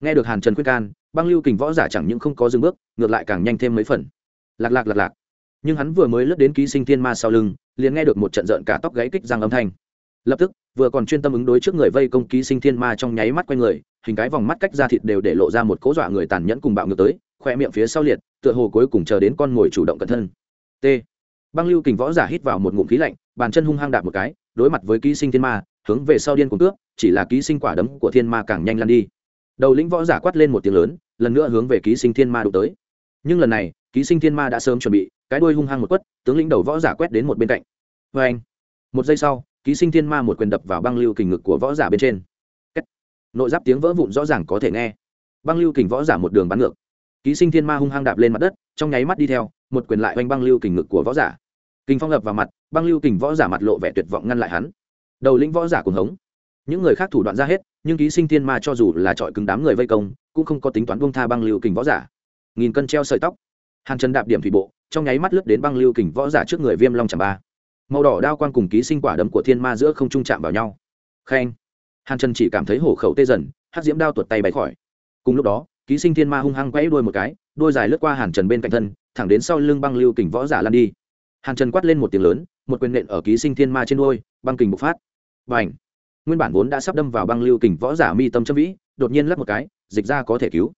Nghe được hàn trần khuyên can, băng lưu kình võ giả chẳng những không có dừng bước, ngược lại càng nhanh thêm mấy phần. Lạc lạc lạc lạc. Nhưng hắn vừa mới lướt đến ký sinh thiên ma sau lưng, liền nghe được một trận rợn cả tóc gáy kích răng âm thanh. Lập tức, vừa còn chuyên tâm ứng đối trước người vây công ký sinh thiên ma trong nháy mắt quanh người, hình cái vòng mắt cách ra thịt đều để lộ ra một cố dọa người tàn nhẫn cùng bạo ngược tới, khoe miệng phía sau liệt tựa hồ cuối cùng chờ đến con ngồi chủ động cẩn thân. T. Băng lưu kình võ giả hít vào một ngụm khí lạnh, bàn chân hung hăng đạp một cái, đối mặt với ký sinh thiên ma, hướng về sau điên cuồng cướp, chỉ là ký sinh quả đấm của thiên ma càng nhanh lăn đi. Đầu lĩnh võ giả quát lên một tiếng lớn, lần nữa hướng về ký sinh thiên ma đụng tới. Nhưng lần này, ký sinh thiên ma đã sớm chuẩn bị, cái đuôi hung hăng một quất, tướng lĩnh đầu võ giả quét đến một bên cạnh. Vê anh một giây sau, ký sinh thiên ma một quyền đập vào băng lưu kình ngực của võ giả bên trên. Nội giáp tiếng vỡ vụn rõ ràng có thể nghe. Băng lưu kình võ giả một đường bắn ngược ký sinh thiên ma hung hăng đạp lên mặt đất, trong nháy mắt đi theo, một quyền lại oanh băng lưu kình ngực của võ giả. Kinh phong lập vào mặt, băng lưu kình võ giả mặt lộ vẻ tuyệt vọng ngăn lại hắn. Đầu lĩnh võ giả cùng hống. Những người khác thủ đoạn ra hết, nhưng ký sinh thiên ma cho dù là trọi cứng đám người vây công, cũng không có tính toán buông tha băng lưu kình võ giả. Nghìn cân treo sợi tóc. Hàn chân đạp điểm thủy bộ, trong nháy mắt lướt đến băng lưu kình võ giả trước người viêm long chạm ba. Màu đỏ đao quang cùng ký sinh quả đấm của thiên ma giữa không trung chạm vào nhau. Khen. Hàn chân chỉ cảm thấy hổ khẩu tê dần hát diễm đao tuột tay bay khỏi. Cùng lúc đó ký sinh thiên ma hung hăng quẫy đuôi một cái, đuôi dài lướt qua hàn trần bên cạnh thân, thẳng đến sau lưng băng lưu kình võ giả lan đi. Hàn trần quát lên một tiếng lớn, một quyền nện ở ký sinh thiên ma trên đuôi, băng kình bộc phát. Và ảnh nguyên bản vốn đã sắp đâm vào băng lưu kình võ giả mi tâm châm vĩ, đột nhiên lắp một cái, dịch ra có thể cứu.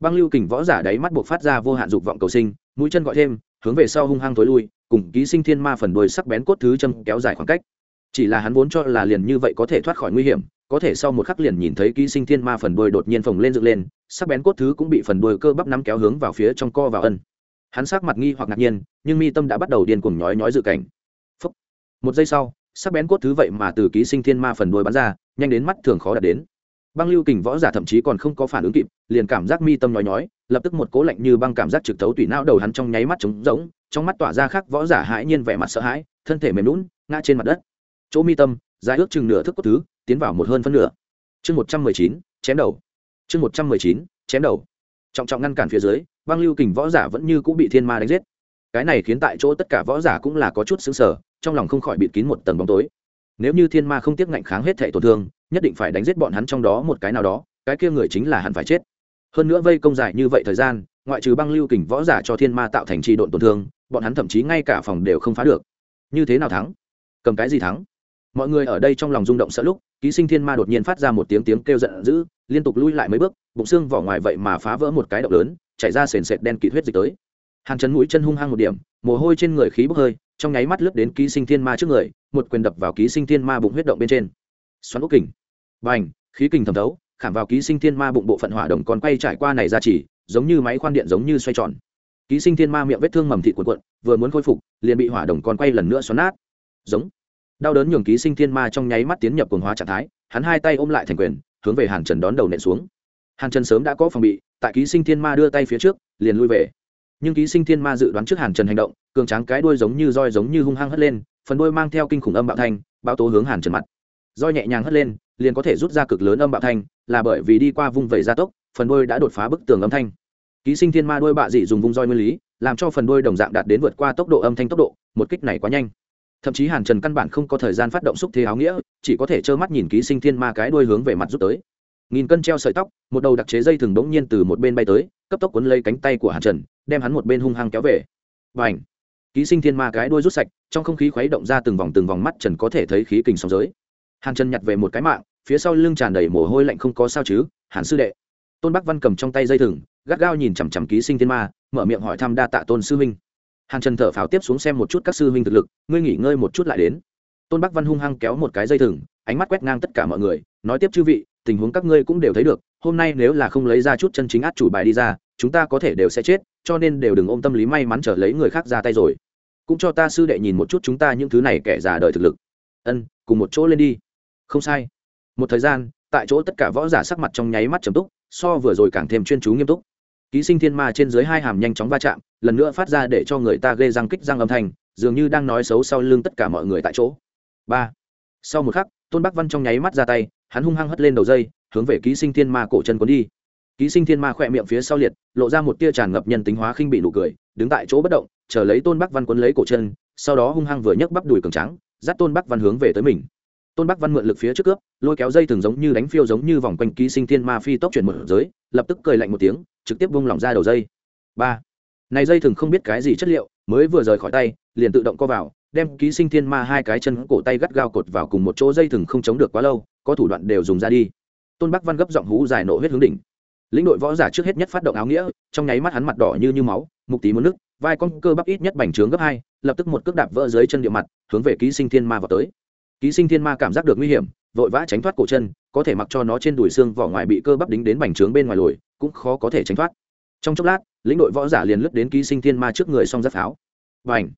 Băng lưu kình võ giả đáy mắt buộc phát ra vô hạn dục vọng cầu sinh, mũi chân gọi thêm, hướng về sau hung hăng tối lui, cùng ký sinh thiên ma phần đuôi sắc bén cốt thứ châm kéo dài khoảng cách. Chỉ là hắn vốn cho là liền như vậy có thể thoát khỏi nguy hiểm có thể sau một khắc liền nhìn thấy ký sinh thiên ma phần đuôi đột nhiên phồng lên dựng lên, sắc bén cốt thứ cũng bị phần đuôi cơ bắp nắm kéo hướng vào phía trong co vào ân. Hắn sắc mặt nghi hoặc ngạc nhiên, nhưng mi tâm đã bắt đầu điên cuồng nhói nhói dự cảnh. Phúc. một giây sau, sắc bén cốt thứ vậy mà từ ký sinh thiên ma phần đuôi bắn ra, nhanh đến mắt thường khó đạt đến. Băng lưu kình võ giả thậm chí còn không có phản ứng kịp, liền cảm giác mi tâm nhói nhói, lập tức một cố lạnh như băng cảm giác trực thấu tủy não đầu hắn trong nháy mắt trống rỗng, trong mắt tỏa ra khác võ giả hãi nhiên vẻ mặt sợ hãi, thân thể mềm lún ngã trên mặt đất. Chỗ mi tâm, dài ước chừng nửa thức cốt thứ tiến vào một hơn phân nửa. Chương một trăm mười chín, chém đầu. Chương một trăm mười chín, chém đầu. Trọng trọng ngăn cản phía dưới, băng lưu kình võ giả vẫn như cũng bị thiên ma đánh giết. Cái này khiến tại chỗ tất cả võ giả cũng là có chút xứng sở trong lòng không khỏi bịt kín một tầng bóng tối. Nếu như thiên ma không tiếc ngạnh kháng hết thể tổn thương, nhất định phải đánh giết bọn hắn trong đó một cái nào đó, cái kia người chính là hắn phải chết. Hơn nữa vây công dài như vậy thời gian, ngoại trừ băng lưu kình võ giả cho thiên ma tạo thành trì độn tổn thương, bọn hắn thậm chí ngay cả phòng đều không phá được. Như thế nào thắng? Cầm cái gì thắng? Mọi người ở đây trong lòng rung động sợ lúc ký sinh thiên ma đột nhiên phát ra một tiếng tiếng kêu giận dữ, liên tục lui lại mấy bước, bụng xương vỏ ngoài vậy mà phá vỡ một cái động lớn, chảy ra sền sệt đen kịt huyết dịch tới. Hàn chấn mũi chân hung hăng một điểm, mồ hôi trên người khí bốc hơi, trong nháy mắt lướt đến ký sinh thiên ma trước người, một quyền đập vào ký sinh thiên ma bụng huyết động bên trên. Xoắn ốc kình. Bành, khí kình thẩm thấu, khảm vào ký sinh thiên ma bụng bộ phận hỏa đồng còn quay trải qua này ra chỉ, giống như máy khoan điện giống như xoay tròn. Ký sinh thiên ma miệng vết thương mầm thịt cuộn cuộn, vừa muốn khôi phục, liền bị hỏa đồng còn quay lần nữa xoắn nát. Giống đau đớn nhường ký sinh thiên ma trong nháy mắt tiến nhập cuồng hóa trạng thái, hắn hai tay ôm lại thành quyền, hướng về hàn trần đón đầu nện xuống. Hàn trần sớm đã có phòng bị, tại ký sinh thiên ma đưa tay phía trước, liền lui về. Nhưng ký sinh thiên ma dự đoán trước hàn trần hành động, cường tráng cái đuôi giống như roi giống như hung hăng hất lên, phần đuôi mang theo kinh khủng âm bạo thanh, bão tố hướng hàn trần mặt. Roi nhẹ nhàng hất lên, liền có thể rút ra cực lớn âm bạo thanh, là bởi vì đi qua vung vẩy gia tốc, phần đuôi đã đột phá bức tường âm thanh. Ký sinh thiên ma đuôi bạ dị dùng vung roi nguyên lý, làm cho phần đuôi đồng dạng đạt đến vượt qua tốc độ âm thanh tốc độ, một kích này quá nhanh thậm chí hàn trần căn bản không có thời gian phát động xúc thế áo nghĩa chỉ có thể trơ mắt nhìn ký sinh thiên ma cái đuôi hướng về mặt rút tới nghìn cân treo sợi tóc một đầu đặc chế dây thừng bỗng nhiên từ một bên bay tới cấp tốc cuốn lấy cánh tay của hàn trần đem hắn một bên hung hăng kéo về và ảnh ký sinh thiên ma cái đuôi rút sạch trong không khí khuấy động ra từng vòng từng vòng mắt trần có thể thấy khí kình sóng giới hàn trần nhặt về một cái mạng phía sau lưng tràn đầy mồ hôi lạnh không có sao chứ hàn sư đệ tôn bắc văn cầm trong tay dây thừng gắt gao nhìn chằm chằm ký sinh thiên ma mở miệng hỏi thăm đa tạ tôn sư huynh hàn trần thở phào tiếp xuống xem một chút các sư huynh thực lực, ngươi nghỉ ngơi một chút lại đến. Tôn bắc văn hung hăng kéo một cái dây thừng, ánh mắt quét ngang tất cả mọi người, nói tiếp chư vị, tình huống các ngươi cũng đều thấy được, hôm nay nếu là không lấy ra chút chân chính át chủ bài đi ra, chúng ta có thể đều sẽ chết, cho nên đều đừng ôm tâm lý may mắn trở lấy người khác ra tay rồi. Cũng cho ta sư đệ nhìn một chút chúng ta những thứ này kẻ già đời thực lực. Ân, cùng một chỗ lên đi. Không sai. Một thời gian, tại chỗ tất cả võ giả sắc mặt trong nháy mắt trầm túc, so vừa rồi càng thêm chuyên chú nghiêm túc. Ký sinh thiên ma trên dưới hai hàm nhanh chóng va chạm lần nữa phát ra để cho người ta gây răng kích răng âm thanh, dường như đang nói xấu sau lưng tất cả mọi người tại chỗ. Ba. Sau một khắc, tôn bắc văn trong nháy mắt ra tay, hắn hung hăng hất lên đầu dây, hướng về ký sinh thiên ma cổ chân cuốn đi. Ký sinh thiên ma khỏe miệng phía sau liệt, lộ ra một tia tràn ngập nhân tính hóa khinh bị nụ cười, đứng tại chỗ bất động, chờ lấy tôn bắc văn cuốn lấy cổ chân, sau đó hung hăng vừa nhấc bắp đùi cường trắng dắt tôn bắc văn hướng về tới mình. Tôn bắc văn mượn lực phía trước cướp, lôi kéo dây thường giống như đánh phiêu giống như vòng quanh ký sinh thiên ma phi tốc chuyển mở giới, lập tức cười lạnh một tiếng, trực tiếp bung lỏng ra đầu dây. Ba này dây thừng không biết cái gì chất liệu, mới vừa rời khỏi tay, liền tự động co vào, đem ký sinh thiên ma hai cái chân cổ tay gắt gao cột vào cùng một chỗ dây thừng không chống được quá lâu, có thủ đoạn đều dùng ra đi. Tôn bắc văn gấp giọng hú dài nộ huyết hướng đỉnh. Lĩnh đội võ giả trước hết nhất phát động áo nghĩa, trong nháy mắt hắn mặt đỏ như như máu, mục tí muốn nước vai con cơ bắp ít nhất bành trướng gấp hai, lập tức một cước đạp vỡ dưới chân địa mặt, hướng về ký sinh thiên ma vào tới. Ký sinh thiên ma cảm giác được nguy hiểm, vội vã tránh thoát cổ chân, có thể mặc cho nó trên đùi xương vỏ ngoài bị cơ bắp đính đến bành trướng bên ngoài lồi, cũng khó có thể tránh thoát. Trong chốc lát lĩnh đội võ giả liền lướt đến ký sinh thiên ma trước người song giáp pháo. Và ảnh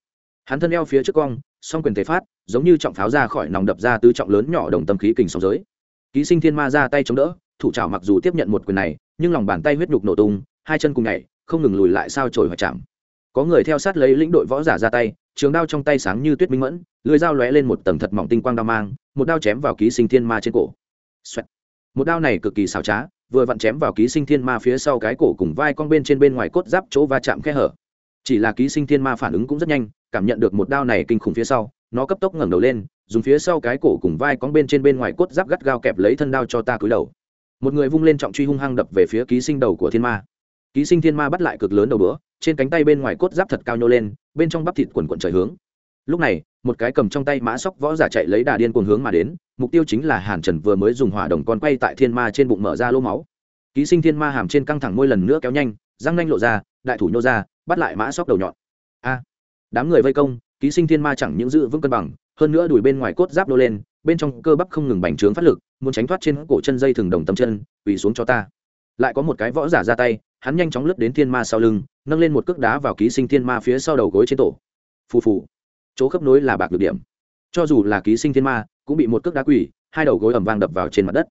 hắn thân eo phía trước cong, song quyền thể phát, giống như trọng pháo ra khỏi nòng đập ra tứ trọng lớn nhỏ đồng tâm khí kình song giới. Ký sinh thiên ma ra tay chống đỡ, thủ trào mặc dù tiếp nhận một quyền này, nhưng lòng bàn tay huyết nhục nổ tung, hai chân cùng nhảy, không ngừng lùi lại sao trồi hoặc chạm. Có người theo sát lấy lĩnh đội võ giả ra tay, trường đao trong tay sáng như tuyết minh mẫn, lưỡi dao lóe lên một tầng thật mỏng tinh quang đao mang, một đao chém vào ký sinh thiên ma trên cổ、Xoẹt. một đao này cực kỳ xảo trá vừa vặn chém vào ký sinh thiên ma phía sau cái cổ cùng vai con bên trên bên ngoài cốt giáp chỗ va chạm khe hở. Chỉ là ký sinh thiên ma phản ứng cũng rất nhanh, cảm nhận được một đao này kinh khủng phía sau, nó cấp tốc ngẩng đầu lên, dùng phía sau cái cổ cùng vai con bên trên bên ngoài cốt giáp gắt gao kẹp lấy thân đao cho ta cúi đầu. Một người vung lên trọng truy hung hăng đập về phía ký sinh đầu của thiên ma. Ký sinh thiên ma bắt lại cực lớn đầu bữa trên cánh tay bên ngoài cốt giáp thật cao nhô lên, bên trong bắp thịt quần quần trời hướng. Lúc này, một cái cầm trong tay mã sóc võ giả chạy lấy đà điên cuồng hướng mà đến mục tiêu chính là hàn trần vừa mới dùng hỏa đồng con quay tại thiên ma trên bụng mở ra lỗ máu. Ký sinh thiên ma hàm trên căng thẳng môi lần nữa kéo nhanh, răng nanh lộ ra, đại thủ nhô ra, bắt lại mã sóc đầu nhọn. A! Đám người vây công, ký sinh thiên ma chẳng những giữ vững cân bằng, hơn nữa đuổi bên ngoài cốt giáp đô lên, bên trong cơ bắp không ngừng bành trướng phát lực, muốn tránh thoát trên cổ chân dây thừng đồng tâm chân, quỳ xuống cho ta. Lại có một cái võ giả ra tay, hắn nhanh chóng lướt đến thiên ma sau lưng, nâng lên một cước đá vào ký sinh thiên ma phía sau đầu gối trên tổ. Phù phù. Chỗ khớp nối là bạc được điểm. Cho dù là ký sinh thiên ma cũng bị một cước đá quỳ, hai đầu gối ầm vang đập vào trên mặt đất.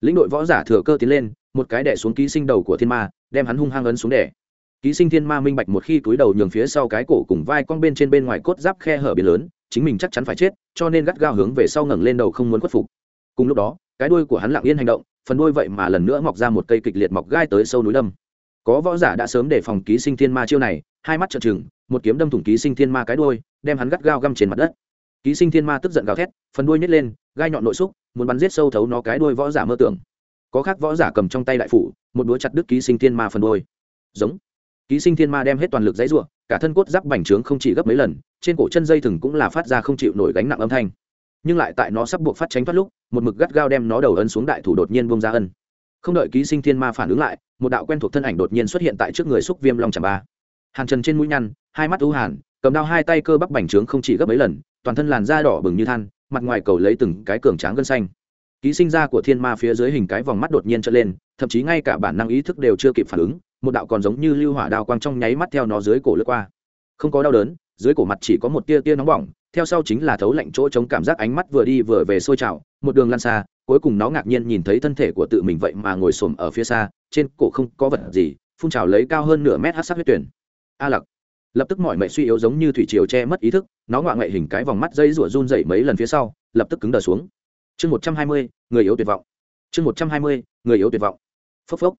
Lĩnh đội võ giả thừa cơ tiến lên, một cái đẻ xuống ký sinh đầu của thiên ma, đem hắn hung hăng ấn xuống đẻ ký sinh thiên ma minh bạch một khi túi đầu nhường phía sau cái cổ cùng vai cong bên trên bên ngoài cốt giáp khe hở biển lớn, chính mình chắc chắn phải chết, cho nên gắt gao hướng về sau ngẩng lên đầu không muốn khuất phục. Cùng lúc đó, cái đuôi của hắn lặng yên hành động, phần đuôi vậy mà lần nữa mọc ra một cây kịch liệt mọc gai tới sâu núi đâm. Có võ giả đã sớm đề phòng ký sinh thiên ma chiêu này, hai mắt trợn trừng, một kiếm đâm thủng ký sinh thiên ma cái đuôi, đem hắn gắt gao găm trên mặt đất ký sinh thiên ma tức giận gào thét, phần đuôi nhét lên, gai nhọn nội xúc, muốn bắn giết sâu thấu nó cái đuôi võ giả mơ tưởng. Có khác võ giả cầm trong tay đại phủ, một đũa chặt đứt ký sinh thiên ma phần đuôi. Giống. Ký sinh thiên ma đem hết toàn lực dãy ruộng cả thân cốt giáp bành trướng không chỉ gấp mấy lần, trên cổ chân dây thừng cũng là phát ra không chịu nổi gánh nặng âm thanh. Nhưng lại tại nó sắp buộc phát tránh thoát lúc, một mực gắt gao đem nó đầu ấn xuống đại thủ đột nhiên bông ra ân. Không đợi ký sinh thiên ma phản ứng lại, một đạo quen thuộc thân ảnh đột nhiên xuất hiện tại trước người xúc viêm long chạm ba. Hàn trần trên mũi nhăn, hai mắt ưu hàn, cầm đao hai tay cơ bắp bành trướng không chỉ gấp mấy lần toàn thân làn da đỏ bừng như than, mặt ngoài cầu lấy từng cái cường tráng gân xanh. Ký sinh ra của thiên ma phía dưới hình cái vòng mắt đột nhiên trở lên, thậm chí ngay cả bản năng ý thức đều chưa kịp phản ứng, một đạo còn giống như lưu hỏa đao quang trong nháy mắt theo nó dưới cổ lướt qua. Không có đau đớn, dưới cổ mặt chỉ có một tia tia nóng bỏng, theo sau chính là thấu lạnh chỗ chống cảm giác ánh mắt vừa đi vừa về sôi trào, một đường lăn xa, cuối cùng nó ngạc nhiên nhìn thấy thân thể của tự mình vậy mà ngồi xổm ở phía xa, trên cổ không có vật gì, phun trào lấy cao hơn nửa mét hát sắc huyết tuyển. A lặc lập tức mọi mệnh suy yếu giống như thủy triều che mất ý thức, nó ngoạ ngoại hình cái vòng mắt dây rủa run dậy mấy lần phía sau, lập tức cứng đờ xuống. Chương một trăm hai mươi, người yếu tuyệt vọng. Chương một trăm hai mươi, người yếu tuyệt vọng. Phốc phốc.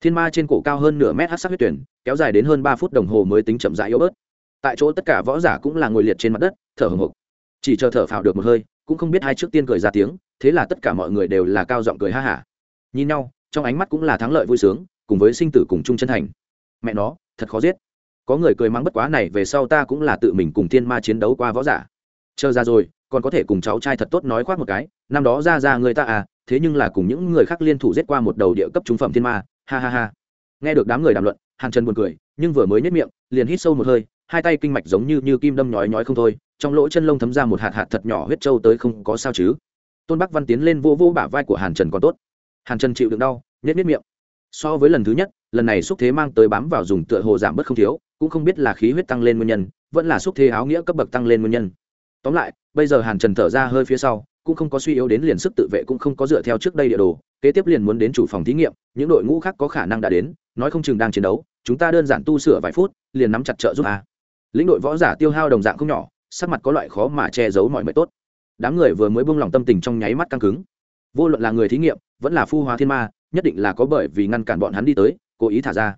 Thiên ma trên cổ cao hơn nửa mét hát sắc huyết tuyển, kéo dài đến hơn ba phút đồng hồ mới tính chậm rãi yếu bớt. Tại chỗ tất cả võ giả cũng là ngồi liệt trên mặt đất, thở hồng hộc. Chỉ chờ thở phào được một hơi, cũng không biết hai trước tiên cười ra tiếng, thế là tất cả mọi người đều là cao giọng cười ha hả. Nhìn nhau, trong ánh mắt cũng là thắng lợi vui sướng, cùng với sinh tử cùng chung chân thành. Mẹ nó, thật khó giết có người cười mắng bất quá này về sau ta cũng là tự mình cùng thiên ma chiến đấu qua võ giả. Chờ ra rồi, còn có thể cùng cháu trai thật tốt nói khoác một cái, năm đó ra ra người ta à thế nhưng là cùng những người khác liên thủ giết qua một đầu địa cấp trung phẩm thiên ma, ha ha ha. Nghe được đám người đàm luận, hàn trần buồn cười, nhưng vừa mới nhất miệng, liền hít sâu một hơi, hai tay kinh mạch giống như như kim đâm nhói nhói không thôi, trong lỗ chân lông thấm ra một hạt hạt thật nhỏ huyết trâu tới không có sao chứ. Tôn bắc văn tiến lên vô vô bả vai của hàn trần còn tốt. Hàn trần chịu đựng đau nhét nhét miệng so với lần thứ nhất, lần này xúc thế mang tới bám vào dùng tựa hồ giảm bớt không thiếu, cũng không biết là khí huyết tăng lên nguyên nhân, vẫn là xúc thế áo nghĩa cấp bậc tăng lên nguyên nhân. Tóm lại, bây giờ hàn trần thở ra hơi phía sau, cũng không có suy yếu đến liền sức tự vệ cũng không có dựa theo trước đây địa đồ, kế tiếp liền muốn đến chủ phòng thí nghiệm, những đội ngũ khác có khả năng đã đến, nói không chừng đang chiến đấu, chúng ta đơn giản tu sửa vài phút, liền nắm chặt trợ giúp a. Lĩnh đội võ giả tiêu hao đồng dạng không nhỏ, sắc mặt có loại khó mà che giấu mọi mệt tốt. Đám người vừa mới buông lỏng tâm tình trong nháy mắt căng cứng. Vô luận là người thí nghiệm, vẫn là phu hóa thiên ma nhất định là có bởi vì ngăn cản bọn hắn đi tới, cố ý thả ra.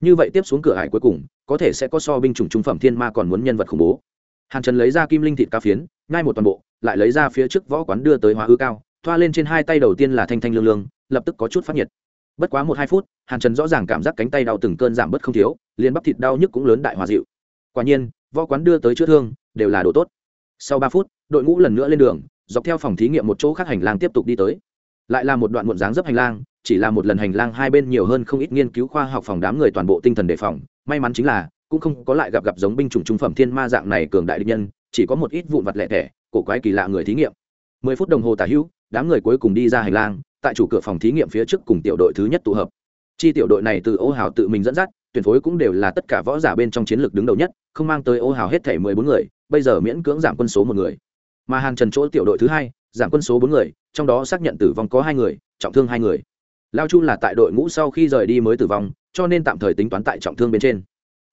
Như vậy tiếp xuống cửa hải cuối cùng, có thể sẽ có so binh chủng trung phẩm thiên ma còn muốn nhân vật khủng bố. Hàn trần lấy ra kim linh thịt cá phiến ngay một toàn bộ, lại lấy ra phía trước võ quán đưa tới hóa hư cao, thoa lên trên hai tay đầu tiên là thanh thanh lương lương, lập tức có chút phát nhiệt. Bất quá một hai phút, hàn trần rõ ràng cảm giác cánh tay đau từng cơn giảm bớt không thiếu, liền bắp thịt đau nhức cũng lớn đại hòa dịu. Quả nhiên, võ quán đưa tới chữa thương, đều là đồ tốt. Sau ba phút, đội ngũ lần nữa lên đường, dọc theo phòng thí nghiệm một chỗ khác hành lang tiếp tục đi tới. Lại là một đoạn muộn dáng dấp hành lang chỉ là một lần hành lang hai bên nhiều hơn không ít nghiên cứu khoa học phòng đám người toàn bộ tinh thần đề phòng. May mắn chính là, cũng không có lại gặp gặp giống binh chủng trung phẩm thiên ma dạng này cường đại địch nhân, chỉ có một ít vụn vặt lẻ tẻ cổ quái kỳ lạ người thí nghiệm. Mười phút đồng hồ tả hữu, đám người cuối cùng đi ra hành lang, tại chủ cửa phòng thí nghiệm phía trước cùng tiểu đội thứ nhất tụ hợp. Chi tiểu đội này từ ô hào tự mình dẫn dắt, tuyển phối cũng đều là tất cả võ giả bên trong chiến lược đứng đầu nhất, không mang tới ô hào hết thể mười bốn người, bây giờ miễn cưỡng giảm quân số một người. Mà hàng trần chỗ tiểu đội thứ hai, giảm quân số bốn người, trong đó xác nhận tử vong có hai người, trọng thương hai người lao chu là tại đội ngũ sau khi rời đi mới tử vong, cho nên tạm thời tính toán tại trọng thương bên trên.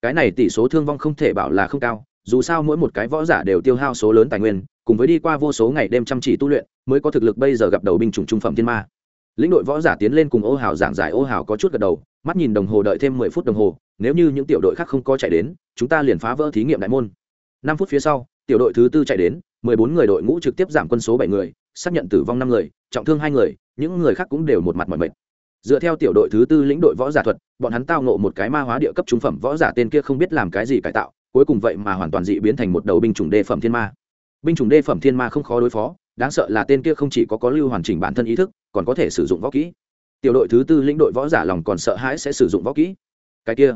Cái này tỷ số thương vong không thể bảo là không cao, dù sao mỗi một cái võ giả đều tiêu hao số lớn tài nguyên, cùng với đi qua vô số ngày đêm chăm chỉ tu luyện, mới có thực lực bây giờ gặp đầu binh chủng trung phẩm thiên ma. Lĩnh đội võ giả tiến lên cùng ô hào giảng giải ô hào có chút gật đầu, mắt nhìn đồng hồ đợi thêm mười phút đồng hồ, nếu như những tiểu đội khác không có chạy đến, chúng ta liền phá vỡ thí nghiệm đại môn. Năm phút phía sau, tiểu đội thứ tư chạy đến, mười bốn người đội ngũ trực tiếp giảm quân số bảy người, xác nhận tử vong năm người, trọng thương hai người, những người khác cũng đều một mặt mọi mệt dựa theo tiểu đội thứ tư lĩnh đội võ giả thuật, bọn hắn tao nộ một cái ma hóa địa cấp trung phẩm võ giả tên kia không biết làm cái gì cải tạo, cuối cùng vậy mà hoàn toàn dị biến thành một đầu binh chủng đê phẩm thiên ma. Binh chủng đê phẩm thiên ma không khó đối phó, đáng sợ là tên kia không chỉ có có lưu hoàn chỉnh bản thân ý thức, còn có thể sử dụng võ kỹ. Tiểu đội thứ tư lĩnh đội võ giả lòng còn sợ hãi sẽ sử dụng võ kỹ. Cái kia,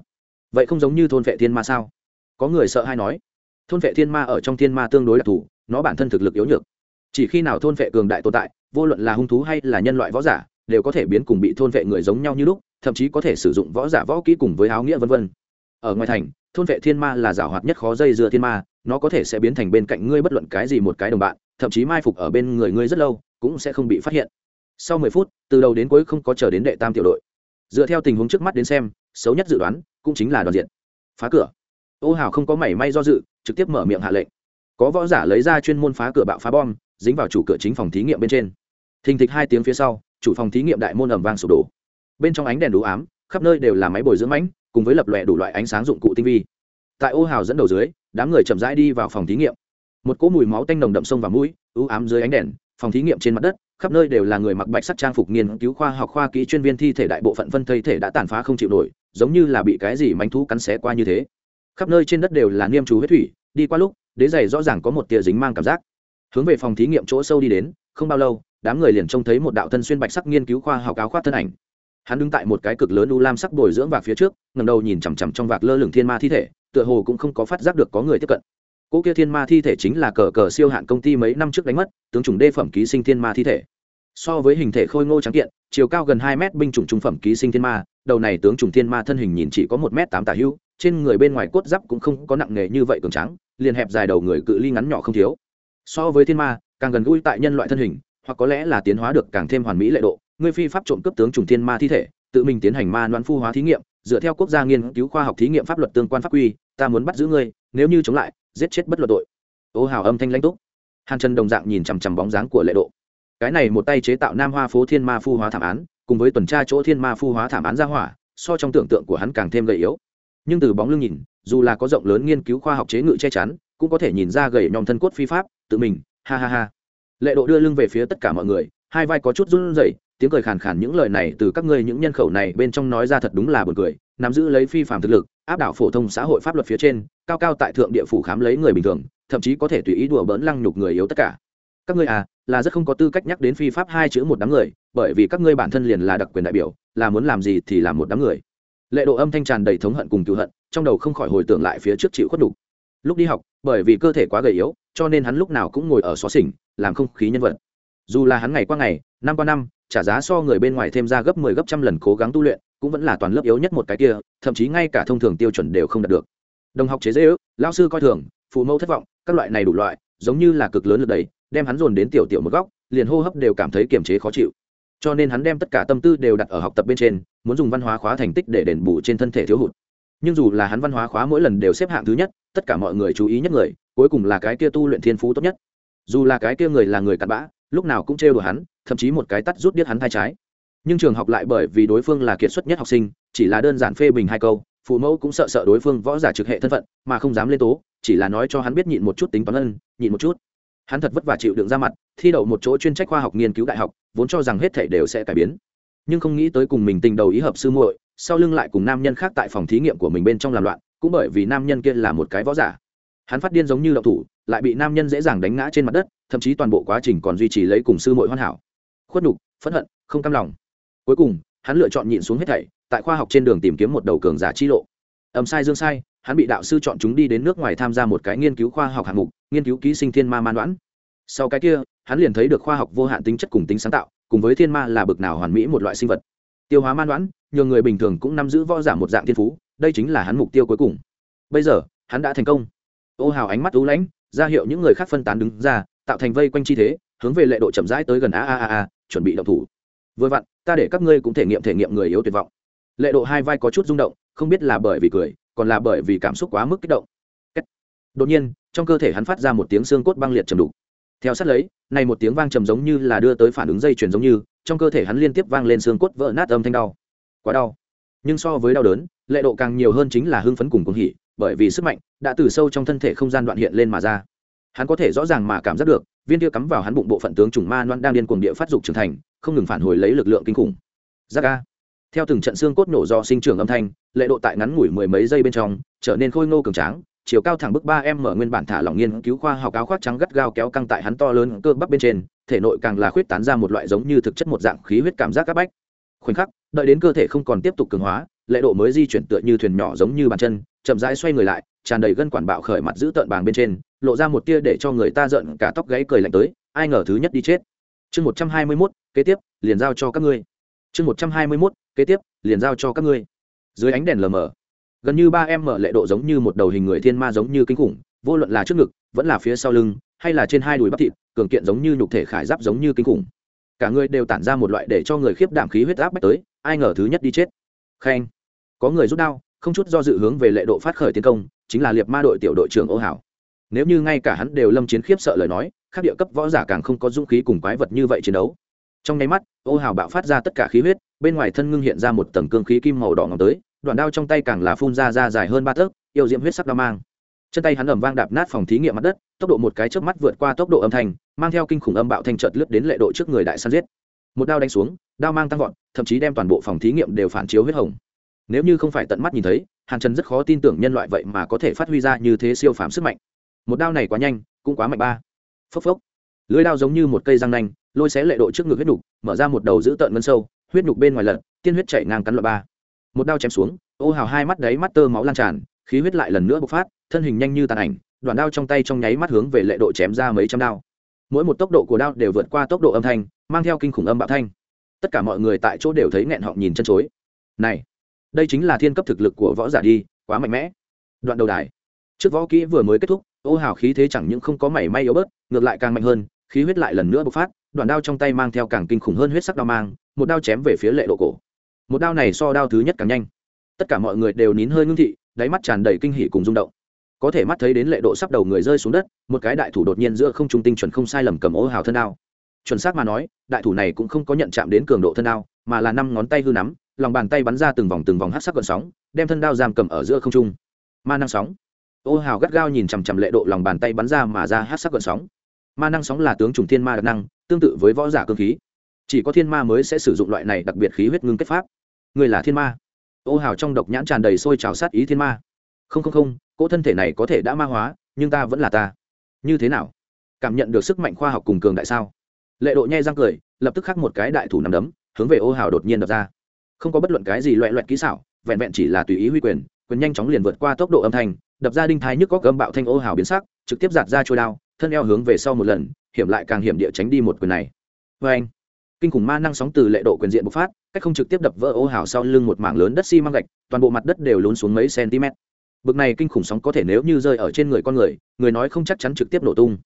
vậy không giống như thôn vệ thiên ma sao? Có người sợ hay nói. Thôn vệ thiên ma ở trong thiên ma tương đối đặc thù, nó bản thân thực lực yếu nhược. Chỉ khi nào thôn vệ cường đại tồn tại, vô luận là hung thú hay là nhân loại võ giả đều có thể biến cùng bị thôn vệ người giống nhau như lúc, thậm chí có thể sử dụng võ giả võ kỹ cùng với áo nghĩa vân vân. Ở ngoài thành, thôn vệ thiên ma là giảo hoạt nhất khó dây dưa thiên ma, nó có thể sẽ biến thành bên cạnh ngươi bất luận cái gì một cái đồng bạn, thậm chí mai phục ở bên người ngươi rất lâu, cũng sẽ không bị phát hiện. Sau mười phút, từ đầu đến cuối không có chờ đến đệ tam tiểu đội. Dựa theo tình huống trước mắt đến xem, xấu nhất dự đoán, cũng chính là đoàn diện. Phá cửa. Ô hào không có mảy may do dự, trực tiếp mở miệng hạ lệnh. Có võ giả lấy ra chuyên môn phá cửa bạo phá bom, dính vào chủ cửa chính phòng thí nghiệm bên trên. Thình thịch hai tiếng phía sau chủ phòng thí nghiệm đại môn ẩm vang sụp đổ. Bên trong ánh đèn đủ ám, khắp nơi đều là máy bồi dưỡng mãnh, cùng với lập lòe đủ loại ánh sáng dụng cụ tinh vi. Tại ô hào dẫn đầu dưới, đám người chậm rãi đi vào phòng thí nghiệm. Một cỗ mùi máu tanh nồng đậm sông vào mũi, ưu ám dưới ánh đèn, phòng thí nghiệm trên mặt đất, khắp nơi đều là người mặc bạch sắc trang phục nghiên cứu khoa học khoa kỹ chuyên viên thi thể đại bộ phận phân thây thể đã tàn phá không chịu nổi, giống như là bị cái gì mánh thú cắn xé qua như thế. Khắp nơi trên đất đều là niêm chú huyết thủy, đi qua lúc, đế giày rõ ràng có một tia dính mang cảm giác. Hướng về phòng thí nghiệm chỗ sâu đi đến, không bao lâu đám người liền trông thấy một đạo thân xuyên bạch sắc nghiên cứu khoa học áo khoác thân ảnh. Hắn đứng tại một cái cực lớn u lam sắc bồi dưỡng vạc phía trước ngầm đầu nhìn chằm chằm trong vạc lơ lửng thiên ma thi thể, tựa hồ cũng không có phát giác được có người tiếp cận. Cỗ kia thiên ma thi thể chính là cờ cờ siêu hạn công ty mấy năm trước đánh mất, tướng chủng đê phẩm ký sinh thiên ma thi thể. So với hình thể khôi ngô trắng kiện, chiều cao gần hai mét binh chủng trung phẩm ký sinh thiên ma, đầu này tướng chủng thiên ma thân hình nhìn chỉ có một m tám tả hưu, trên người bên ngoài cốt giáp cũng không có nặng nề như vậy cường trắng liền hẹp dài đầu người cự ly ngắn nhỏ không thiếu. So với thiên ma, càng gần gũi tại nhân loại thân hình hoặc có lẽ là tiến hóa được càng thêm hoàn mỹ lệ độ. Ngươi phi pháp trộm cấp tướng trùng thiên ma thi thể, tự mình tiến hành ma đoán phu hóa thí nghiệm, dựa theo quốc gia nghiên cứu khoa học thí nghiệm pháp luật tương quan pháp quy, ta muốn bắt giữ ngươi, nếu như chống lại, giết chết bất luận tội. Ô hào âm thanh lãnh túc. Hàn trần đồng dạng nhìn chằm chằm bóng dáng của lệ độ. Cái này một tay chế tạo nam hoa phố thiên ma phu hóa thảm án, cùng với tuần tra chỗ thiên ma phu hóa thảm án ra hỏa, so trong tưởng tượng của hắn càng thêm gầy yếu. Nhưng từ bóng lưng nhìn, dù là có rộng lớn nghiên cứu khoa học chế ngự che chắn, cũng có thể nhìn ra gầy nhom thân cốt phi pháp, tự mình, ha ha ha lệ độ đưa lưng về phía tất cả mọi người, hai vai có chút run rẩy, tiếng cười khàn khàn những lời này từ các ngươi những nhân khẩu này bên trong nói ra thật đúng là buồn cười, nắm giữ lấy phi phạm thực lực, áp đảo phổ thông xã hội pháp luật phía trên, cao cao tại thượng địa phủ khám lấy người bình thường, thậm chí có thể tùy ý đùa bỡn lăng nhục người yếu tất cả. Các ngươi à là rất không có tư cách nhắc đến phi pháp hai chữ một đám người, bởi vì các ngươi bản thân liền là đặc quyền đại biểu, là muốn làm gì thì làm một đám người. Lệ độ âm thanh tràn đầy thống hận cùng cựu hận, trong đầu không khỏi hồi tưởng lại phía trước chịu khuất đục lúc đi học, bởi vì cơ thể quá gầy yếu, cho nên hắn lúc nào cũng ngồi ở xó xỉnh làm không khí nhân vật. Dù là hắn ngày qua ngày, năm qua năm, trả giá so người bên ngoài thêm ra gấp mười 10 gấp trăm lần cố gắng tu luyện, cũng vẫn là toàn lớp yếu nhất một cái kia, thậm chí ngay cả thông thường tiêu chuẩn đều không đạt được. Đồng học chế dễ ước lao sư coi thường, phụ mẫu thất vọng, các loại này đủ loại, giống như là cực lớn lực đầy đem hắn dồn đến tiểu tiểu một góc, liền hô hấp đều cảm thấy kiềm chế khó chịu. Cho nên hắn đem tất cả tâm tư đều đặt ở học tập bên trên, muốn dùng văn hóa khóa thành tích để đền bù trên thân thể thiếu hụt. Nhưng dù là hắn văn hóa khóa mỗi lần đều xếp hạng thứ nhất, tất cả mọi người chú ý nhất người, cuối cùng là cái kia tu luyện thiên phú tốt nhất dù là cái kia người là người cặn bã, lúc nào cũng trêu đùa hắn, thậm chí một cái tắt rút điếc hắn thai trái. Nhưng trường học lại bởi vì đối phương là kiệt xuất nhất học sinh, chỉ là đơn giản phê bình hai câu, phụ mẫu cũng sợ sợ đối phương võ giả trực hệ thân phận, mà không dám lên tố, chỉ là nói cho hắn biết nhịn một chút tính toán ân, nhịn một chút. Hắn thật vất vả chịu đựng ra mặt, thi đậu một chỗ chuyên trách khoa học nghiên cứu đại học, vốn cho rằng hết thể đều sẽ cải biến. Nhưng không nghĩ tới cùng mình tình đầu ý hợp sư muội, sau lưng lại cùng nam nhân khác tại phòng thí nghiệm của mình bên trong làm loạn, cũng bởi vì nam nhân kia là một cái võ giả. Hắn phát điên giống như đậu thủ lại bị nam nhân dễ dàng đánh ngã trên mặt đất, thậm chí toàn bộ quá trình còn duy trì lấy cùng sư mội hoàn hảo. Khuất nhục, phẫn hận, không cam lòng. Cuối cùng, hắn lựa chọn nhịn xuống hết thảy, tại khoa học trên đường tìm kiếm một đầu cường giả chi lộ. Ầm sai dương sai, hắn bị đạo sư chọn chúng đi đến nước ngoài tham gia một cái nghiên cứu khoa học hạng mục, nghiên cứu ký sinh thiên ma man đoãn sau cái kia, hắn liền thấy được khoa học vô hạn tính chất cùng tính sáng tạo, cùng với thiên ma là bực nào hoàn mỹ một loại sinh vật. Tiêu hóa man đoãn nhiều người bình thường cũng nắm giữ võ giả một dạng thiên phú, đây chính là hắn mục tiêu cuối cùng. Bây giờ, hắn đã thành công. Ô hào ánh mắt ú lãnh ra hiệu những người khác phân tán đứng ra, tạo thành vây quanh chi thế, hướng về lệ độ chậm rãi tới gần a a a a, chuẩn bị động thủ. Vừa vặn, ta để các ngươi cũng thể nghiệm thể nghiệm người yếu tuyệt vọng. Lệ độ hai vai có chút rung động, không biết là bởi vì cười, còn là bởi vì cảm xúc quá mức kích động. Đột nhiên, trong cơ thể hắn phát ra một tiếng xương cốt băng liệt trầm đục. Theo sát lấy, này một tiếng vang trầm giống như là đưa tới phản ứng dây chuyền giống như, trong cơ thể hắn liên tiếp vang lên xương cốt vỡ nát âm thanh đau. Quá đau. Nhưng so với đau đớn, lệ độ càng nhiều hơn chính là hưng phấn cùng cuồng hỉ bởi vì sức mạnh đã từ sâu trong thân thể không gian đoạn hiện lên mà ra. Hắn có thể rõ ràng mà cảm giác được, viên kia cắm vào hắn bụng bộ phận tướng trùng ma loan đang điên cuồng địa phát dục trưởng thành, không ngừng phản hồi lấy lực lượng kinh khủng. Giác ca theo từng trận xương cốt nổ do sinh trưởng âm thanh, lệ độ tại ngắn ngủi mười mấy giây bên trong, trở nên khôi ngô cường tráng, chiều cao thẳng bức ba em mở nguyên bản thả lỏng nghiên cứu khoa học áo khoác trắng gắt gao kéo căng tại hắn to lớn cơ bắp bên trên, thể nội càng là khuyết tán ra một loại giống như thực chất một dạng khí huyết cảm giác các bách. Khoảnh khắc, đợi đến cơ thể không còn tiếp tục cường hóa, lệ độ mới di chuyển tựa như thuyền nhỏ giống như bàn chân chậm rãi xoay người lại, tràn đầy gân quản bạo khởi mặt giữ tợn bàng bên trên, lộ ra một tia để cho người ta giận cả tóc gáy cười lạnh tới, ai ngờ thứ nhất đi chết. Chương một trăm hai mươi mốt, kế tiếp, liền giao cho các ngươi. Chương một trăm hai mươi mốt, kế tiếp, liền giao cho các ngươi. Dưới ánh đèn lờ mờ, gần như ba em mở lệ độ giống như một đầu hình người thiên ma giống như kinh khủng, vô luận là trước ngực, vẫn là phía sau lưng, hay là trên hai đùi bắp thịt, cường kiện giống như nhục thể khải giáp giống như kinh khủng. Cả người đều tản ra một loại để cho người khiếp đảm khí huyết áp bách tới, ai ngờ thứ nhất đi chết. Khen. Có người rút đao không chút do dự hướng về lệ độ phát khởi tiến công, chính là liệt ma đội tiểu đội trưởng ô hảo. Nếu như ngay cả hắn đều lâm chiến khiếp sợ lời nói, các địa cấp võ giả càng không có dũng khí cùng quái vật như vậy chiến đấu. Trong nháy mắt, ô hào bạo phát ra tất cả khí huyết, bên ngoài thân ngưng hiện ra một tầng cương khí kim màu đỏ ngọc tới, đoạn đao trong tay càng là phun ra ra dài hơn ba tấc yêu diễm huyết sắc đao mang. Chân tay hắn ẩm vang đạp nát phòng thí nghiệm mặt đất, tốc độ một cái chớp mắt vượt qua tốc độ âm thanh, mang theo kinh khủng âm bạo thanh trợt lướt đến lệ độ trước người đại săn giết. Một đao đánh xuống, đao mang tăng vọt, thậm chí đem toàn bộ phòng thí nghiệm đều phản chiếu huyết hồng nếu như không phải tận mắt nhìn thấy, hàn trần rất khó tin tưởng nhân loại vậy mà có thể phát huy ra như thế siêu phàm sức mạnh. Một đao này quá nhanh, cũng quá mạnh ba. Phốc phốc. Lưới đao giống như một cây răng nanh, lôi xé lệ độ trước ngực huyết nhục mở ra một đầu giữ tợn ngân sâu, huyết nhục bên ngoài lật, tiên huyết chảy ngang cắn loại ba. Một đao chém xuống, ô hào hai mắt đấy mắt tơ máu lan tràn, khí huyết lại lần nữa bộc phát, thân hình nhanh như tàn ảnh, đoạn đao trong tay trong nháy mắt hướng về lệ độ chém ra mấy trăm đao. Mỗi một tốc độ của đao đều vượt qua tốc độ âm thanh, mang theo kinh khủng âm bạo thanh. Tất cả mọi người tại chỗ đều thấy nghẹn họng nhìn chân chối. Này đây chính là thiên cấp thực lực của võ giả đi, quá mạnh mẽ. Đoạn đầu đài. Trước võ kỹ vừa mới kết thúc, ô hào khí thế chẳng những không có mảy may yếu bớt, ngược lại càng mạnh hơn, khí huyết lại lần nữa bộc phát, đoạn đao trong tay mang theo càng kinh khủng hơn huyết sắc đao mang, một đao chém về phía lệ độ cổ. Một đao này so đao thứ nhất càng nhanh. Tất cả mọi người đều nín hơi ngưng thị, đáy mắt tràn đầy kinh hỉ cùng rung động. Có thể mắt thấy đến lệ độ sắp đầu người rơi xuống đất, một cái đại thủ đột nhiên giữa không trung tinh chuẩn không sai lầm cầm ô hào thân đao. Chuẩn xác mà nói, đại thủ này cũng không có nhận chạm đến cường độ thân đao, mà là năm ngón tay hư nắm lòng bàn tay bắn ra từng vòng từng vòng hát sắc gọn sóng, đem thân đao giam cầm ở giữa không trung. Ma năng sóng. Ô hào gắt gao nhìn chằm chằm lệ độ lòng bàn tay bắn ra mà ra hát sắc gọn sóng. Ma năng sóng là tướng chủng thiên ma đặc năng, tương tự với võ giả cơ khí. Chỉ có thiên ma mới sẽ sử dụng loại này đặc biệt khí huyết ngưng kết pháp. Người là thiên ma. Ô hào trong độc nhãn tràn đầy sôi trào sát ý thiên ma. Không không không, cỗ thân thể này có thể đã ma hóa, nhưng ta vẫn là ta. Như thế nào? Cảm nhận được sức mạnh khoa học cùng cường đại sao? Lệ độ nhai răng cười, lập tức khắc một cái đại thủ nằm đấm, hướng về ô hào đột nhiên đập ra không có bất luận cái gì loẹ loẹt kỹ xảo, vẹn vẹn chỉ là tùy ý huy quyền quyền nhanh chóng liền vượt qua tốc độ âm thanh, đập ra đinh thái nhức có gấm bạo thanh ô hào biến sắc, trực tiếp giạt ra trôi đao, thân eo hướng về sau một lần, hiểm lại càng hiểm địa tránh đi một quyền này. Vê anh kinh khủng ma năng sóng từ lệ độ quyền diện bộc phát, cách không trực tiếp đập vỡ ô hào sau lưng một mảng lớn đất xi măng gạch, toàn bộ mặt đất đều lún xuống mấy cm. Bực này kinh khủng sóng có thể nếu như rơi ở trên người con người người nói không chắc chắn trực tiếp nổ tung.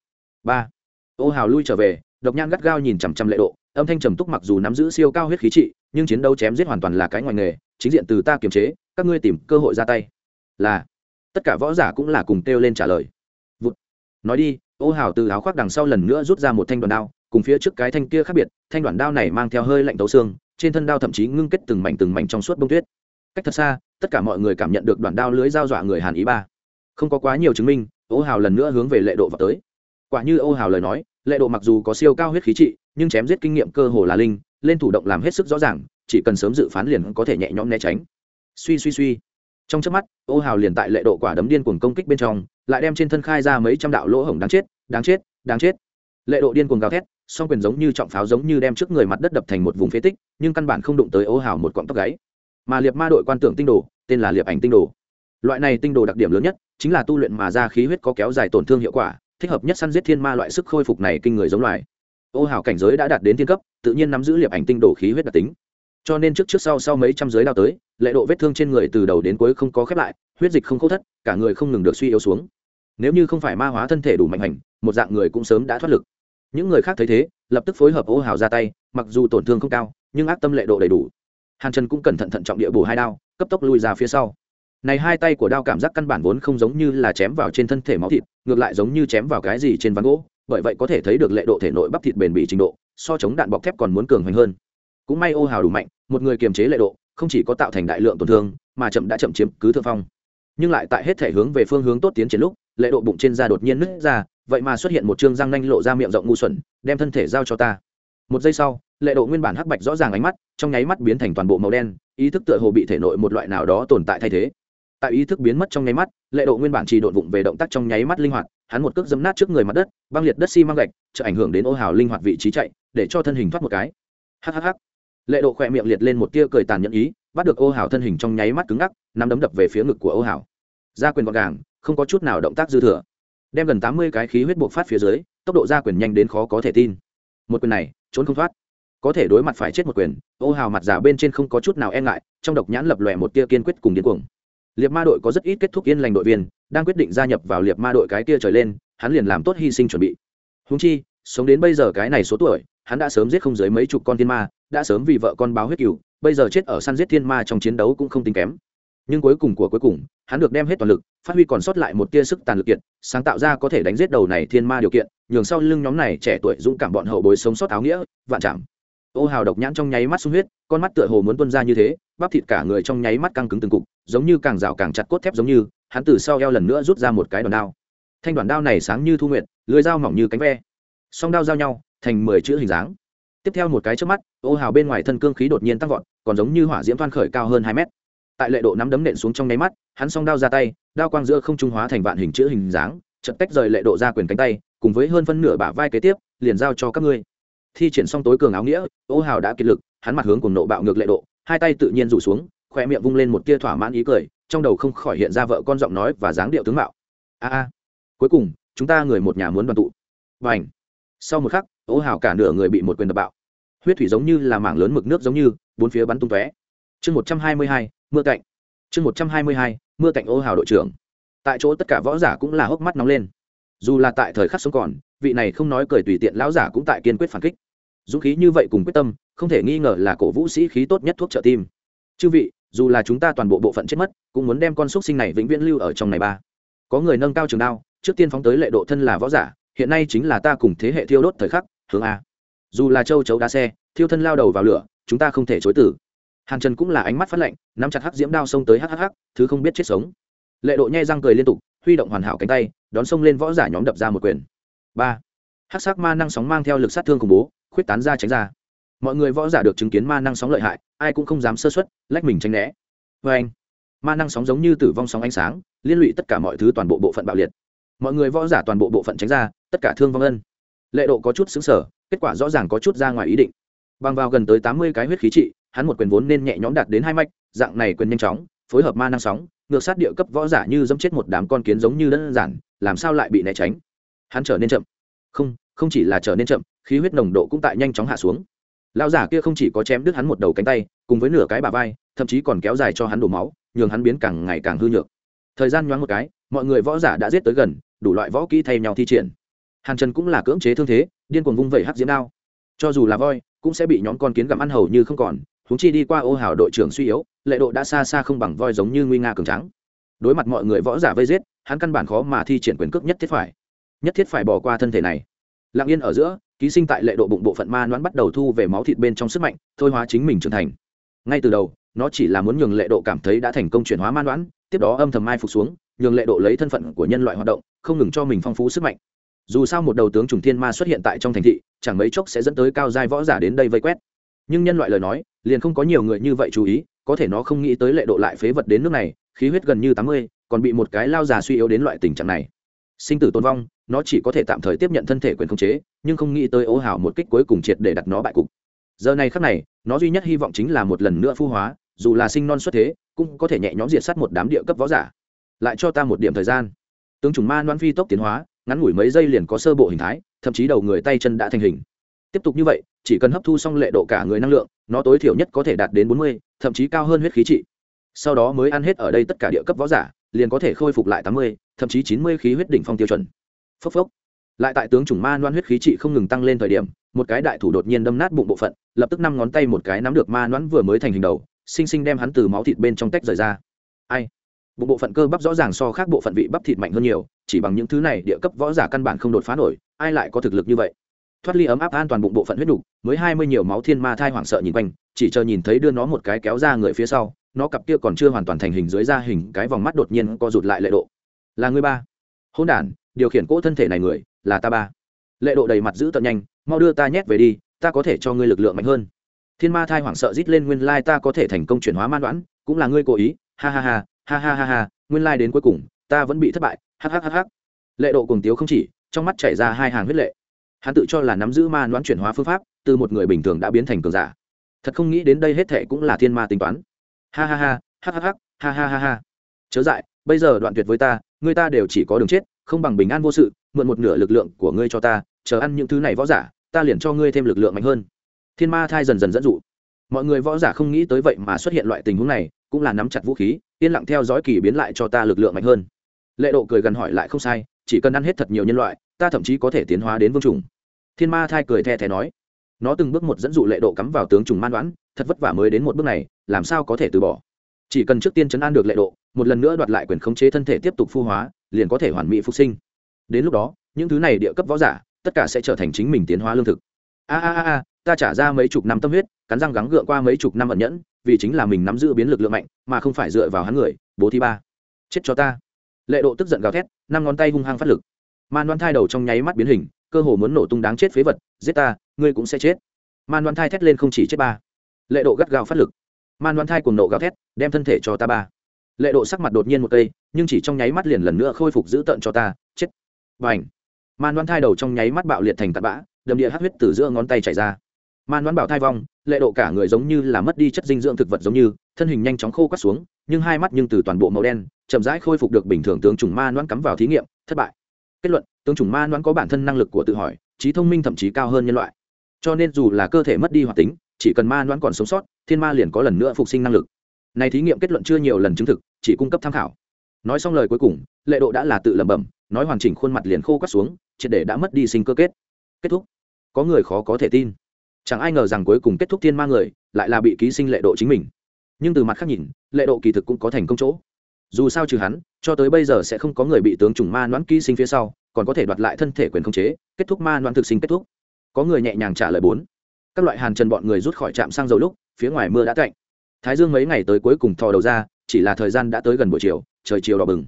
Ba! Ô hào lui trở về, độc nhan gắt gao nhìn chằm chằm lệ độ, âm thanh trầm túc mặc dù nắm giữ siêu cao huyết khí trị nhưng chiến đấu chém giết hoàn toàn là cái ngoài nghề, chính diện từ ta kiềm chế, các ngươi tìm cơ hội ra tay. Là, tất cả võ giả cũng là cùng kêu lên trả lời. Vụt. nói đi, ô hào từ áo khoác đằng sau lần nữa rút ra một thanh đoàn đao, cùng phía trước cái thanh kia khác biệt, thanh đoàn đao này mang theo hơi lạnh tấu xương, trên thân đao thậm chí ngưng kết từng mảnh từng mảnh trong suốt bông tuyết. Cách thật xa, tất cả mọi người cảm nhận được đoàn đao lưới giao dọa người hàn ý ba. Không có quá nhiều chứng minh, ô hào lần nữa hướng về lệ độ vào tới. Quả như ô hào lời nói, lệ độ mặc dù có siêu cao huyết khí trị, nhưng chém giết kinh nghiệm cơ hồ là linh lên thủ động làm hết sức rõ ràng, chỉ cần sớm dự phán liền có thể nhẹ nhõm né tránh. Suy suy suy. Trong trước mắt, ô hào liền tại lệ độ quả đấm điên cuồng công kích bên trong, lại đem trên thân khai ra mấy trăm đạo lỗ hổng đáng chết đáng chết đáng chết. Lệ độ điên cuồng gào thét, song quyền giống như trọng pháo giống như đem trước người mặt đất đập thành một vùng phế tích, nhưng căn bản không đụng tới ô hào một cọng tóc gáy. Mà liệt ma đội quan tưởng tinh đồ, tên là liệp ảnh tinh đồ. Loại này tinh đồ đặc điểm lớn nhất, chính là tu luyện mà ra khí huyết có kéo dài tổn thương hiệu quả, thích hợp nhất săn giết thiên ma loại sức khôi phục này kinh người giống loài ô hào cảnh giới đã đạt đến thiên cấp, tự nhiên nắm giữ liệp ảnh tinh đồ khí huyết đặc tính. Cho nên trước trước sau sau mấy trăm giới đao tới, lệ độ vết thương trên người từ đầu đến cuối không có khép lại, huyết dịch không khâu thất, cả người không ngừng được suy yếu xuống. Nếu như không phải ma hóa thân thể đủ mạnh hành, một dạng người cũng sớm đã thoát lực. Những người khác thấy thế, lập tức phối hợp ô hào ra tay, mặc dù tổn thương không cao, nhưng ác tâm lệ độ đầy đủ. Hàn trần cũng cẩn thận thận trọng địa bù hai đao, cấp tốc lui ra phía sau. Này hai tay của đao cảm giác căn bản vốn không giống như là chém vào trên thân thể máu thịt, ngược lại giống như chém vào cái gì trên ván gỗ bởi vậy có thể thấy được lệ độ thể nội bắp thịt bền bỉ trình độ, so chống đạn bọc thép còn muốn cường hoành hơn. Cũng may ô hào đủ mạnh, một người kiềm chế lệ độ, không chỉ có tạo thành đại lượng tổn thương, mà chậm đã chậm chiếm cứ thượng phong. Nhưng lại tại hết thể hướng về phương hướng tốt tiến triển lúc, lệ độ bụng trên da đột nhiên nứt ra, vậy mà xuất hiện một chương răng nanh lộ ra miệng rộng ngu xuẩn, đem thân thể giao cho ta. Một giây sau, lệ độ nguyên bản hắc bạch rõ ràng ánh mắt, trong nháy mắt biến thành toàn bộ màu đen, ý thức tựa hồ bị thể nội một loại nào đó tồn tại thay thế tại ý thức biến mất trong nháy mắt, lệ độ nguyên bản chỉ độn vụng về động tác trong nháy mắt linh hoạt, hắn một cước dấm nát trước người mặt đất, băng liệt đất xi gạch chợ ảnh hưởng đến ô hào linh hoạt vị trí chạy, để cho thân hình thoát một cái. Hhh lệ độ khỏe miệng liệt lên một tia cười tàn nhẫn ý, bắt được ô hào thân hình trong nháy mắt cứng ngắc, nắm đấm đập về phía ngực của ô hào. Ra quyền gọn gàng, không có chút nào động tác dư thừa. Đem gần tám mươi cái khí huyết buộc phát phía dưới, tốc độ ra quyền nhanh đến khó có thể tin. Một quyền này, trốn không thoát. Có thể đối mặt phải chết một quyền, ô hào mặt giả bên trên không có chút nào e ngại, trong độc nhãn lập lòe một tia kiên quyết cùng điên cuồng liệt ma đội có rất ít kết thúc yên lành đội viên, đang quyết định gia nhập vào liệt ma đội cái kia trời lên, hắn liền làm tốt hy sinh chuẩn bị. Húng chi, sống đến bây giờ cái này số tuổi, hắn đã sớm giết không dưới mấy chục con thiên ma, đã sớm vì vợ con báo huyết cừu, bây giờ chết ở săn giết thiên ma trong chiến đấu cũng không tính kém. Nhưng cuối cùng của cuối cùng, hắn được đem hết toàn lực, phát huy còn sót lại một tia sức tàn lực kiện, sáng tạo ra có thể đánh giết đầu này thiên ma điều kiện, nhường sau lưng nhóm này trẻ tuổi dũng cảm bọn hậu bối sống sót áo nghĩa, vạn chạm ô hào độc nhãn trong nháy mắt sung huyết, con mắt tựa hồ muốn tuân ra như thế, bắp thịt cả người trong nháy mắt căng cứng từng cục, giống như càng rào càng chặt cốt thép giống như, hắn từ sau eo lần nữa rút ra một cái đòn đao. Thanh đoàn đao này sáng như thu nguyện lưới dao mỏng như cánh ve. Song đao giao nhau, thành mười chữ hình dáng. Tiếp theo một cái trước mắt, ô hào bên ngoài thân cương khí đột nhiên tăng vọt, còn giống như hỏa diễm thoan khởi cao hơn hai mét. Tại lệ độ nắm đấm nện xuống trong nháy mắt, hắn song đao ra tay, đao quang giữa không trung hóa thành vạn hình chữ hình dáng chật tách rời lệ độ ra quyền cánh tay, cùng với hơn phân nửa bả vai kế tiếp, liền giao cho các ngươi thi triển xong tối cường áo nghĩa, ô hào đã kiệt lực, hắn mặt hướng cùng nộ bạo ngược lệ độ, hai tay tự nhiên rủ xuống khoe miệng vung lên một tia thỏa mãn ý cười, trong đầu không khỏi hiện ra vợ con giọng nói và dáng điệu tướng mạo. A a. Cuối cùng, chúng ta người một nhà muốn đoàn tụ. Và ảnh sau một khắc, ô hào cả nửa người bị một quyền đập bạo. Huyết thủy giống như là mảng lớn mực nước giống như, bốn phía bắn tung tóe. Chương một trăm hai mươi hai, mưa cạnh. Chương một trăm hai mươi hai, mưa cạnh ô hào đội trưởng. Tại chỗ tất cả võ giả cũng là hốc mắt nóng lên. Dù là tại thời khắc sống còn, vị này không nói cười tùy tiện lão giả cũng tại kiên quyết phản kích dũng khí như vậy cùng quyết tâm, không thể nghi ngờ là cổ vũ sĩ khí tốt nhất thuốc trợ tim. Chư vị, dù là chúng ta toàn bộ bộ phận chết mất, cũng muốn đem con xúc sinh này vĩnh viễn lưu ở trong này ba. Có người nâng cao trường đao, trước tiên phóng tới lệ độ thân là võ giả, hiện nay chính là ta cùng thế hệ thiêu đốt thời khắc, hướng a. Dù là châu chấu đá xe, thiêu thân lao đầu vào lửa, chúng ta không thể chối tử. Hàn trần cũng là ánh mắt phát lạnh, nắm chặt hắc diễm đao xông tới hhh thứ không biết chết sống. Lệ độ nhai răng cười liên tục, huy động hoàn hảo cánh tay, đón xông lên võ giả nhóm đập ra một quyền. Ba. Hắc sắc ma năng sóng mang theo lực sát thương khủng bố khuyết tán ra tránh ra. Mọi người võ giả được chứng kiến ma năng sóng lợi hại, ai cũng không dám sơ xuất lách mình tránh né. Vê anh, ma năng sóng giống như tử vong sóng ánh sáng, liên lụy tất cả mọi thứ toàn bộ bộ phận bạo liệt. Mọi người võ giả toàn bộ bộ phận tránh ra, tất cả thương vong ân. Lệ độ có chút xứng sở, kết quả rõ ràng có chút ra ngoài ý định. Bằng vào gần tới tám mươi cái huyết khí trị, hắn một quyền vốn nên nhẹ nhõm đạt đến hai mạch, dạng này quyền nhanh chóng, phối hợp ma năng sóng, ngược sát địa cấp võ giả như dẫm chết một đám con kiến giống như đơn giản, làm sao lại bị né tránh? Hắn trở nên chậm. Không không chỉ là trở nên chậm, khí huyết nồng độ cũng tại nhanh chóng hạ xuống. Lão giả kia không chỉ có chém đứt hắn một đầu cánh tay, cùng với nửa cái bà vai, thậm chí còn kéo dài cho hắn đổ máu, nhường hắn biến càng ngày càng hư nhược. Thời gian nhoáng một cái, mọi người võ giả đã giết tới gần, đủ loại võ kỹ thay nhau thi triển. Hàn trần cũng là cưỡng chế thương thế, điên cuồng vung vẩy hắc diễm đao. Cho dù là voi, cũng sẽ bị nhóm con kiến gặm ăn hầu như không còn húng chi đi qua ô hào đội trưởng suy yếu, lệ độ đã xa xa không bằng voi giống như nguy nga cường trắng đối mặt mọi người võ giả vây giết, hắn căn bản khó mà thi triển quyền cước nhất thiết phải, nhất thiết phải bỏ qua thân thể này lặng yên ở giữa, ký sinh tại lệ độ bụng bộ phận ma noãn bắt đầu thu về máu thịt bên trong sức mạnh, thôi hóa chính mình trưởng thành. Ngay từ đầu, nó chỉ là muốn nhường lệ độ cảm thấy đã thành công chuyển hóa ma noãn, tiếp đó âm thầm mai phục xuống, nhường lệ độ lấy thân phận của nhân loại hoạt động, không ngừng cho mình phong phú sức mạnh. Dù sao một đầu tướng trùng thiên ma xuất hiện tại trong thành thị, chẳng mấy chốc sẽ dẫn tới cao giai võ giả đến đây vây quét. Nhưng nhân loại lời nói, liền không có nhiều người như vậy chú ý, có thể nó không nghĩ tới lệ độ lại phế vật đến nước này, khí huyết gần như tám mươi, còn bị một cái lao già suy yếu đến loại tình trạng này. Sinh tử tôn vong nó chỉ có thể tạm thời tiếp nhận thân thể quyền khống chế, nhưng không nghĩ tới ố hào một kích cuối cùng triệt để đặt nó bại cục. Giờ này khắc này, nó duy nhất hy vọng chính là một lần nữa phu hóa, dù là sinh non xuất thế, cũng có thể nhẹ nhõm diệt sát một đám địa cấp võ giả. Lại cho ta một điểm thời gian. Tướng chủng ma đoán phi tốc tiến hóa, ngắn ngủi mấy giây liền có sơ bộ hình thái, thậm chí đầu người tay chân đã thành hình. Tiếp tục như vậy, chỉ cần hấp thu xong lệ độ cả người năng lượng, nó tối thiểu nhất có thể đạt đến bốn mươi, thậm chí cao hơn huyết khí trị. Sau đó mới ăn hết ở đây tất cả địa cấp võ giả, liền có thể khôi phục lại tám mươi, thậm chí chín mươi khí huyết đỉnh phong tiêu chuẩn phốc phốc. Lại tại tướng chủng ma loan huyết khí trị không ngừng tăng lên thời điểm, một cái đại thủ đột nhiên đâm nát bụng bộ phận, lập tức năm ngón tay một cái nắm được ma noãn vừa mới thành hình đầu sinh sinh đem hắn từ máu thịt bên trong tách rời ra. Ai? Bụng bộ phận cơ bắp rõ ràng so khác bộ phận vị bắp thịt mạnh hơn nhiều, chỉ bằng những thứ này địa cấp võ giả căn bản không đột phá nổi, ai lại có thực lực như vậy? Thoát ly ấm áp an toàn bụng bộ phận huyết đục mới hai mươi nhiều máu thiên ma thai hoảng sợ nhìn quanh, chỉ chờ nhìn thấy đưa nó một cái kéo ra người phía sau, nó cặp kia còn chưa hoàn toàn thành hình dưới da hình cái vòng mắt đột nhiên co rụt lại lệ độ. Là người ba. Hôn đản điều khiển cỗ thân thể này người là ta ba. Lệ độ đầy mặt giữ tận nhanh, mau đưa ta nhét về đi, ta có thể cho ngươi lực lượng mạnh hơn. Thiên ma thai hoảng sợ rít lên nguyên lai ta có thể thành công chuyển hóa man đoán, cũng là ngươi cố ý, ha ha ha ha ha ha ha, nguyên lai đến cuối cùng, ta vẫn bị thất bại ha ha ha ha lệ độ cùng tiếu không chỉ, trong mắt chảy ra hai hàng huyết lệ. Hắn tự cho là nắm giữ ma đoán chuyển hóa phương pháp, từ một người bình thường đã biến thành cường giả. Thật không nghĩ đến đây hết thệ cũng là thiên ma tính toán. Ha ha ha ha ha ha ha ha ha ha. Chớ dại, bây giờ đoạn tuyệt với ta, người ta đều chỉ có đường chết không bằng bình an vô sự, mượn một nửa lực lượng của ngươi cho ta, chờ ăn những thứ này võ giả, ta liền cho ngươi thêm lực lượng mạnh hơn. Thiên ma thai dần dần dẫn dụ mọi người võ giả không nghĩ tới vậy mà xuất hiện loại tình huống này, cũng là nắm chặt vũ khí, yên lặng theo dõi kỳ biến lại cho ta lực lượng mạnh hơn. Lệ độ cười gần hỏi lại, không sai, chỉ cần ăn hết thật nhiều nhân loại, ta thậm chí có thể tiến hóa đến vương trùng. Thiên ma thai cười the thé nói. Nó từng bước một dẫn dụ lệ độ cắm vào tướng trùng man đoán, thật vất vả mới đến một bước này, làm sao có thể từ bỏ. Chỉ cần trước tiên chấn an được lệ độ, một lần nữa đoạt lại quyền khống chế thân thể tiếp tục phu hóa liền có thể hoàn mỹ phục sinh. Đến lúc đó những thứ này địa cấp võ giả tất cả sẽ trở thành chính mình tiến hóa lương thực. A a a a, ta trả ra mấy chục năm tâm huyết cắn răng gắng gượng qua mấy chục năm ẩn nhẫn vì chính là mình nắm giữ biến lực lượng mạnh mà không phải dựa vào hắn người bố thi ba. Chết cho ta. Lệ độ tức giận gào thét năm ngón tay hung hăng phát lực. Man đoan thai đầu trong nháy mắt biến hình cơ hồ muốn nổ tung đáng chết phế vật giết ta ngươi cũng sẽ chết. Man đoan thai thét lên không chỉ chết ba. Lệ độ gắt gao phát lực. Man đoan thai cùng nộ gào thét đem thân thể cho ta ba lệ độ sắc mặt đột nhiên một cây, nhưng chỉ trong nháy mắt liền lần nữa khôi phục giữ tợn cho ta, chết. Và ảnh man đoán thai đầu trong nháy mắt bạo liệt thành tạt bã, đầm địa hát huyết từ giữa ngón tay chảy ra. Man đoán bảo thai vong, lệ độ cả người giống như là mất đi chất dinh dưỡng thực vật giống như, thân hình nhanh chóng khô cắt xuống, nhưng hai mắt nhưng từ toàn bộ màu đen, chậm rãi khôi phục được bình thường tướng chủng ma đoán cắm vào thí nghiệm, thất bại. Kết luận, tướng chủng ma đoán có bản thân năng lực của tự hỏi, trí thông minh thậm chí cao hơn nhân loại. Cho nên dù là cơ thể mất đi hoạt tính, chỉ cần ma đoán còn sống sót, thiên ma liền có lần nữa phục sinh năng lực này thí nghiệm kết luận chưa nhiều lần chứng thực, chỉ cung cấp tham khảo. Nói xong lời cuối cùng, lệ độ đã là tự lẩm bẩm, nói hoàn chỉnh khuôn mặt liền khô cắt xuống, triệt để đã mất đi sinh cơ kết. Kết thúc. Có người khó có thể tin. Chẳng ai ngờ rằng cuối cùng kết thúc thiên ma người, lại là bị ký sinh lệ độ chính mình. Nhưng từ mặt khác nhìn, lệ độ kỳ thực cũng có thành công chỗ. Dù sao trừ hắn, cho tới bây giờ sẽ không có người bị tướng trùng ma noãn ký sinh phía sau, còn có thể đoạt lại thân thể quyền khống chế, kết thúc ma noãn thực sinh kết thúc. Có người nhẹ nhàng trả lời bốn. Các loại hàn trần bọn người rút khỏi trạm sang dầu lúc, phía ngoài mưa đã cạnh thái dương mấy ngày tới cuối cùng thò đầu ra, chỉ là thời gian đã tới gần buổi chiều, trời chiều đỏ bừng.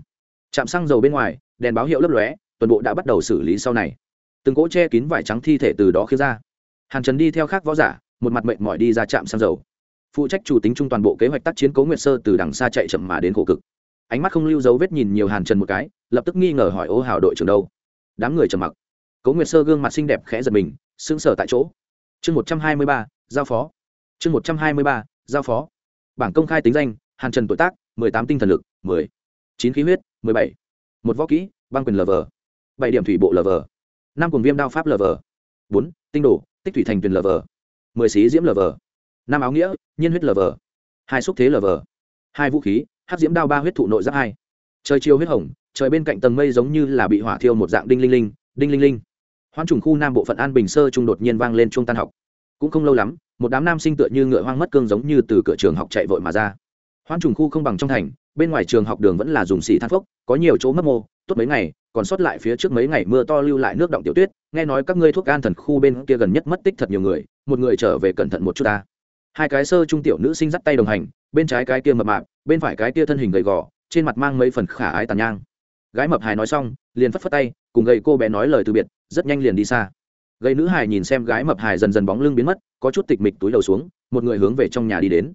Chạm xăng dầu bên ngoài, đèn báo hiệu lấp lóe, toàn bộ đã bắt đầu xử lý sau này. Từng cỗ che kín vải trắng thi thể từ đó khiến ra. Hàn trần đi theo khác võ giả, một mặt mệnh mỏi đi ra trạm xăng dầu. Phụ trách chủ tính chung toàn bộ kế hoạch tác chiến cố nguyệt sơ từ đằng xa chạy chậm mà đến khổ cực. Ánh mắt không lưu dấu vết nhìn nhiều hàn trần một cái, lập tức nghi ngờ hỏi, ô hào đội trưởng đâu? Đám người trầm mặc. Cố nguyệt sơ gương mặt xinh đẹp khẽ giật mình, sững sờ tại chỗ. Chương một trăm hai mươi ba, giao phó. Chương một trăm hai mươi ba, giao phó bảng công khai tính danh, hàn trần tuổi tác, mười tám tinh thần lực, mười, chín khí huyết, mười bảy, một võ kỹ, băng quyền lv bảy điểm thủy bộ lv năm cùng viêm đao pháp lv bốn, tinh đồ, tích thủy thành tuyền lv mười xí diễm lv năm áo nghĩa, nhiên huyết lv hai xúc thế lv hai vũ khí hát diễm đao ba huyết thụ nội giáp hai. Trời chiều huyết hồng, trời bên cạnh tầng mây giống như là bị hỏa thiêu một dạng đinh linh linh, đinh linh linh. Hoan trùng khu nam bộ phận an bình sơ trung đột nhiên vang lên trung tan học. Cũng không lâu lắm một đám nam sinh tựa như ngựa hoang mất cương giống như từ cửa trường học chạy vội mà ra. Hoang trùng khu không bằng trong thành, bên ngoài trường học đường vẫn là dùng xỉ than phốc, có nhiều chỗ mất mô, tốt mấy ngày, còn sót lại phía trước mấy ngày mưa to lưu lại nước động tiểu tuyết, nghe nói các ngươi thuốc an thần khu bên kia gần nhất mất tích thật nhiều người, một người trở về cẩn thận một chút ta. Hai cái sơ trung tiểu nữ sinh dắt tay đồng hành, bên trái cái kia mập mạp, bên phải cái kia thân hình gầy gò, trên mặt mang mấy phần khả ái tàn nhang. Gái mập hài nói xong, liền phất phất tay, cùng gầy cô bé nói lời từ biệt, rất nhanh liền đi xa. Gây nữ hài nhìn xem gái mập hài dần dần bóng lưng biến mất, có chút tịch mịch túi đầu xuống, một người hướng về trong nhà đi đến.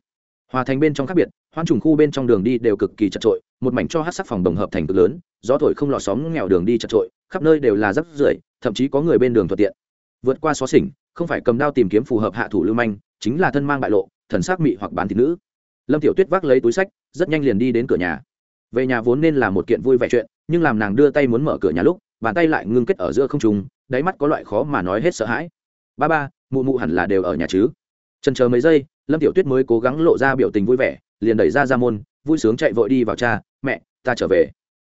Hòa thành bên trong khác biệt hoan trùng khu bên trong đường đi đều cực kỳ chật trội một mảnh cho hát sắc phòng đồng hợp thành cực lớn, gió thổi không lọ xóm nghèo đường đi chật trội khắp nơi đều là rắp rưởi, thậm chí có người bên đường thuận tiện. Vượt qua xó xỉnh, không phải cầm đao tìm kiếm phù hợp hạ thủ lưu manh, chính là thân mang bại lộ, thần sắc mị hoặc bán thịt nữ. Lâm tiểu tuyết vác lấy túi sách, rất nhanh liền đi đến cửa nhà. Về nhà vốn nên là một kiện vui vẻ chuyện, nhưng làm nàng đưa tay muốn mở cửa nhà lúc, bàn tay lại ngưng kết ở giữa không trùng đáy mắt có loại khó mà nói hết sợ hãi. Ba ba, mụ mụ hẳn là đều ở nhà chứ? Trần chờ mấy giây, lâm tiểu tuyết mới cố gắng lộ ra biểu tình vui vẻ, liền đẩy ra ra môn, vui sướng chạy vội đi vào cha, mẹ, ta trở về.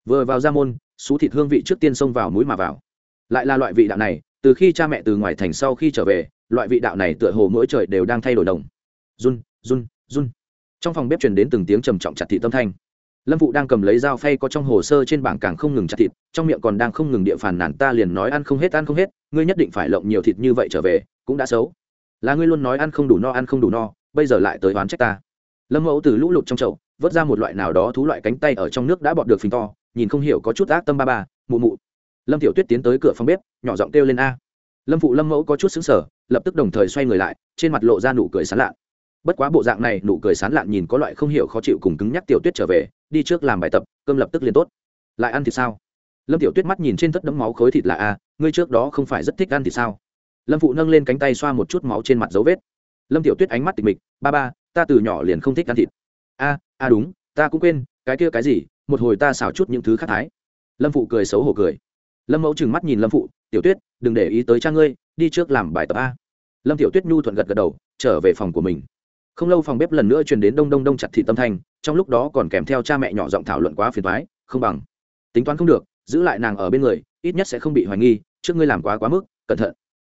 Vừa vào ra môn, xú thịt hương vị trước tiên xông vào mũi mà vào. Lại là loại vị đạo này, từ khi cha mẹ từ ngoài thành sau khi trở về, loại vị đạo này tựa hồ mỗi trời đều đang thay đổi đồng. Run run run. Trong phòng bếp truyền đến từng tiếng trầm trọng chặt thị tâm thanh lâm phụ đang cầm lấy dao phay có trong hồ sơ trên bảng càng không ngừng chặt thịt trong miệng còn đang không ngừng địa phản nản ta liền nói ăn không hết ăn không hết ngươi nhất định phải lộng nhiều thịt như vậy trở về cũng đã xấu. Là ngươi luôn nói ăn không đủ no ăn không đủ no bây giờ lại tới oán trách ta. Lâm mẫu từ lũ lụt trong chậu vớt ra một loại nào đó thú loại cánh tay ở trong nước đã bọt được phình to nhìn không hiểu có chút ác tâm ba ba mụ mụ. Lâm tiểu tuyết tiến tới cửa phòng bếp nhỏ giọng kêu lên a. Lâm phụ lâm mẫu có chút xứng sở lập tức đồng thời xoay người lại trên mặt lộ ra nụ cười sán lạn, bất quá bộ dạng này nụ cười sán lạn nhìn có loại không hiểu khó chịu cùng cứng nhắc tiểu tuyết trở về đi trước làm bài tập, cơm lập tức liền tốt. Lại ăn thì sao? Lâm tiểu tuyết mắt nhìn trên thất đấm máu khối thịt là a, ngươi trước đó không phải rất thích ăn thì sao? Lâm phụ nâng lên cánh tay xoa một chút máu trên mặt dấu vết. Lâm tiểu tuyết ánh mắt tịch mịch, ba ba, ta từ nhỏ liền không thích ăn thịt. A a đúng, ta cũng quên, cái kia cái gì, một hồi ta xào chút những thứ khác thái. Lâm phụ cười xấu hổ cười. Lâm mẫu trừng mắt nhìn lâm phụ, tiểu tuyết, đừng để ý tới cha ngươi, đi trước làm bài tập a. Lâm tiểu tuyết nhu thuận gật gật đầu, trở về phòng của mình không lâu phòng bếp lần nữa truyền đến đông đông đông chặt thị tâm thanh, trong lúc đó còn kèm theo cha mẹ nhỏ giọng thảo luận quá phiền thoái không bằng. Tính toán không được, giữ lại nàng ở bên người, ít nhất sẽ không bị hoài nghi, trước ngươi làm quá quá mức, cẩn thận.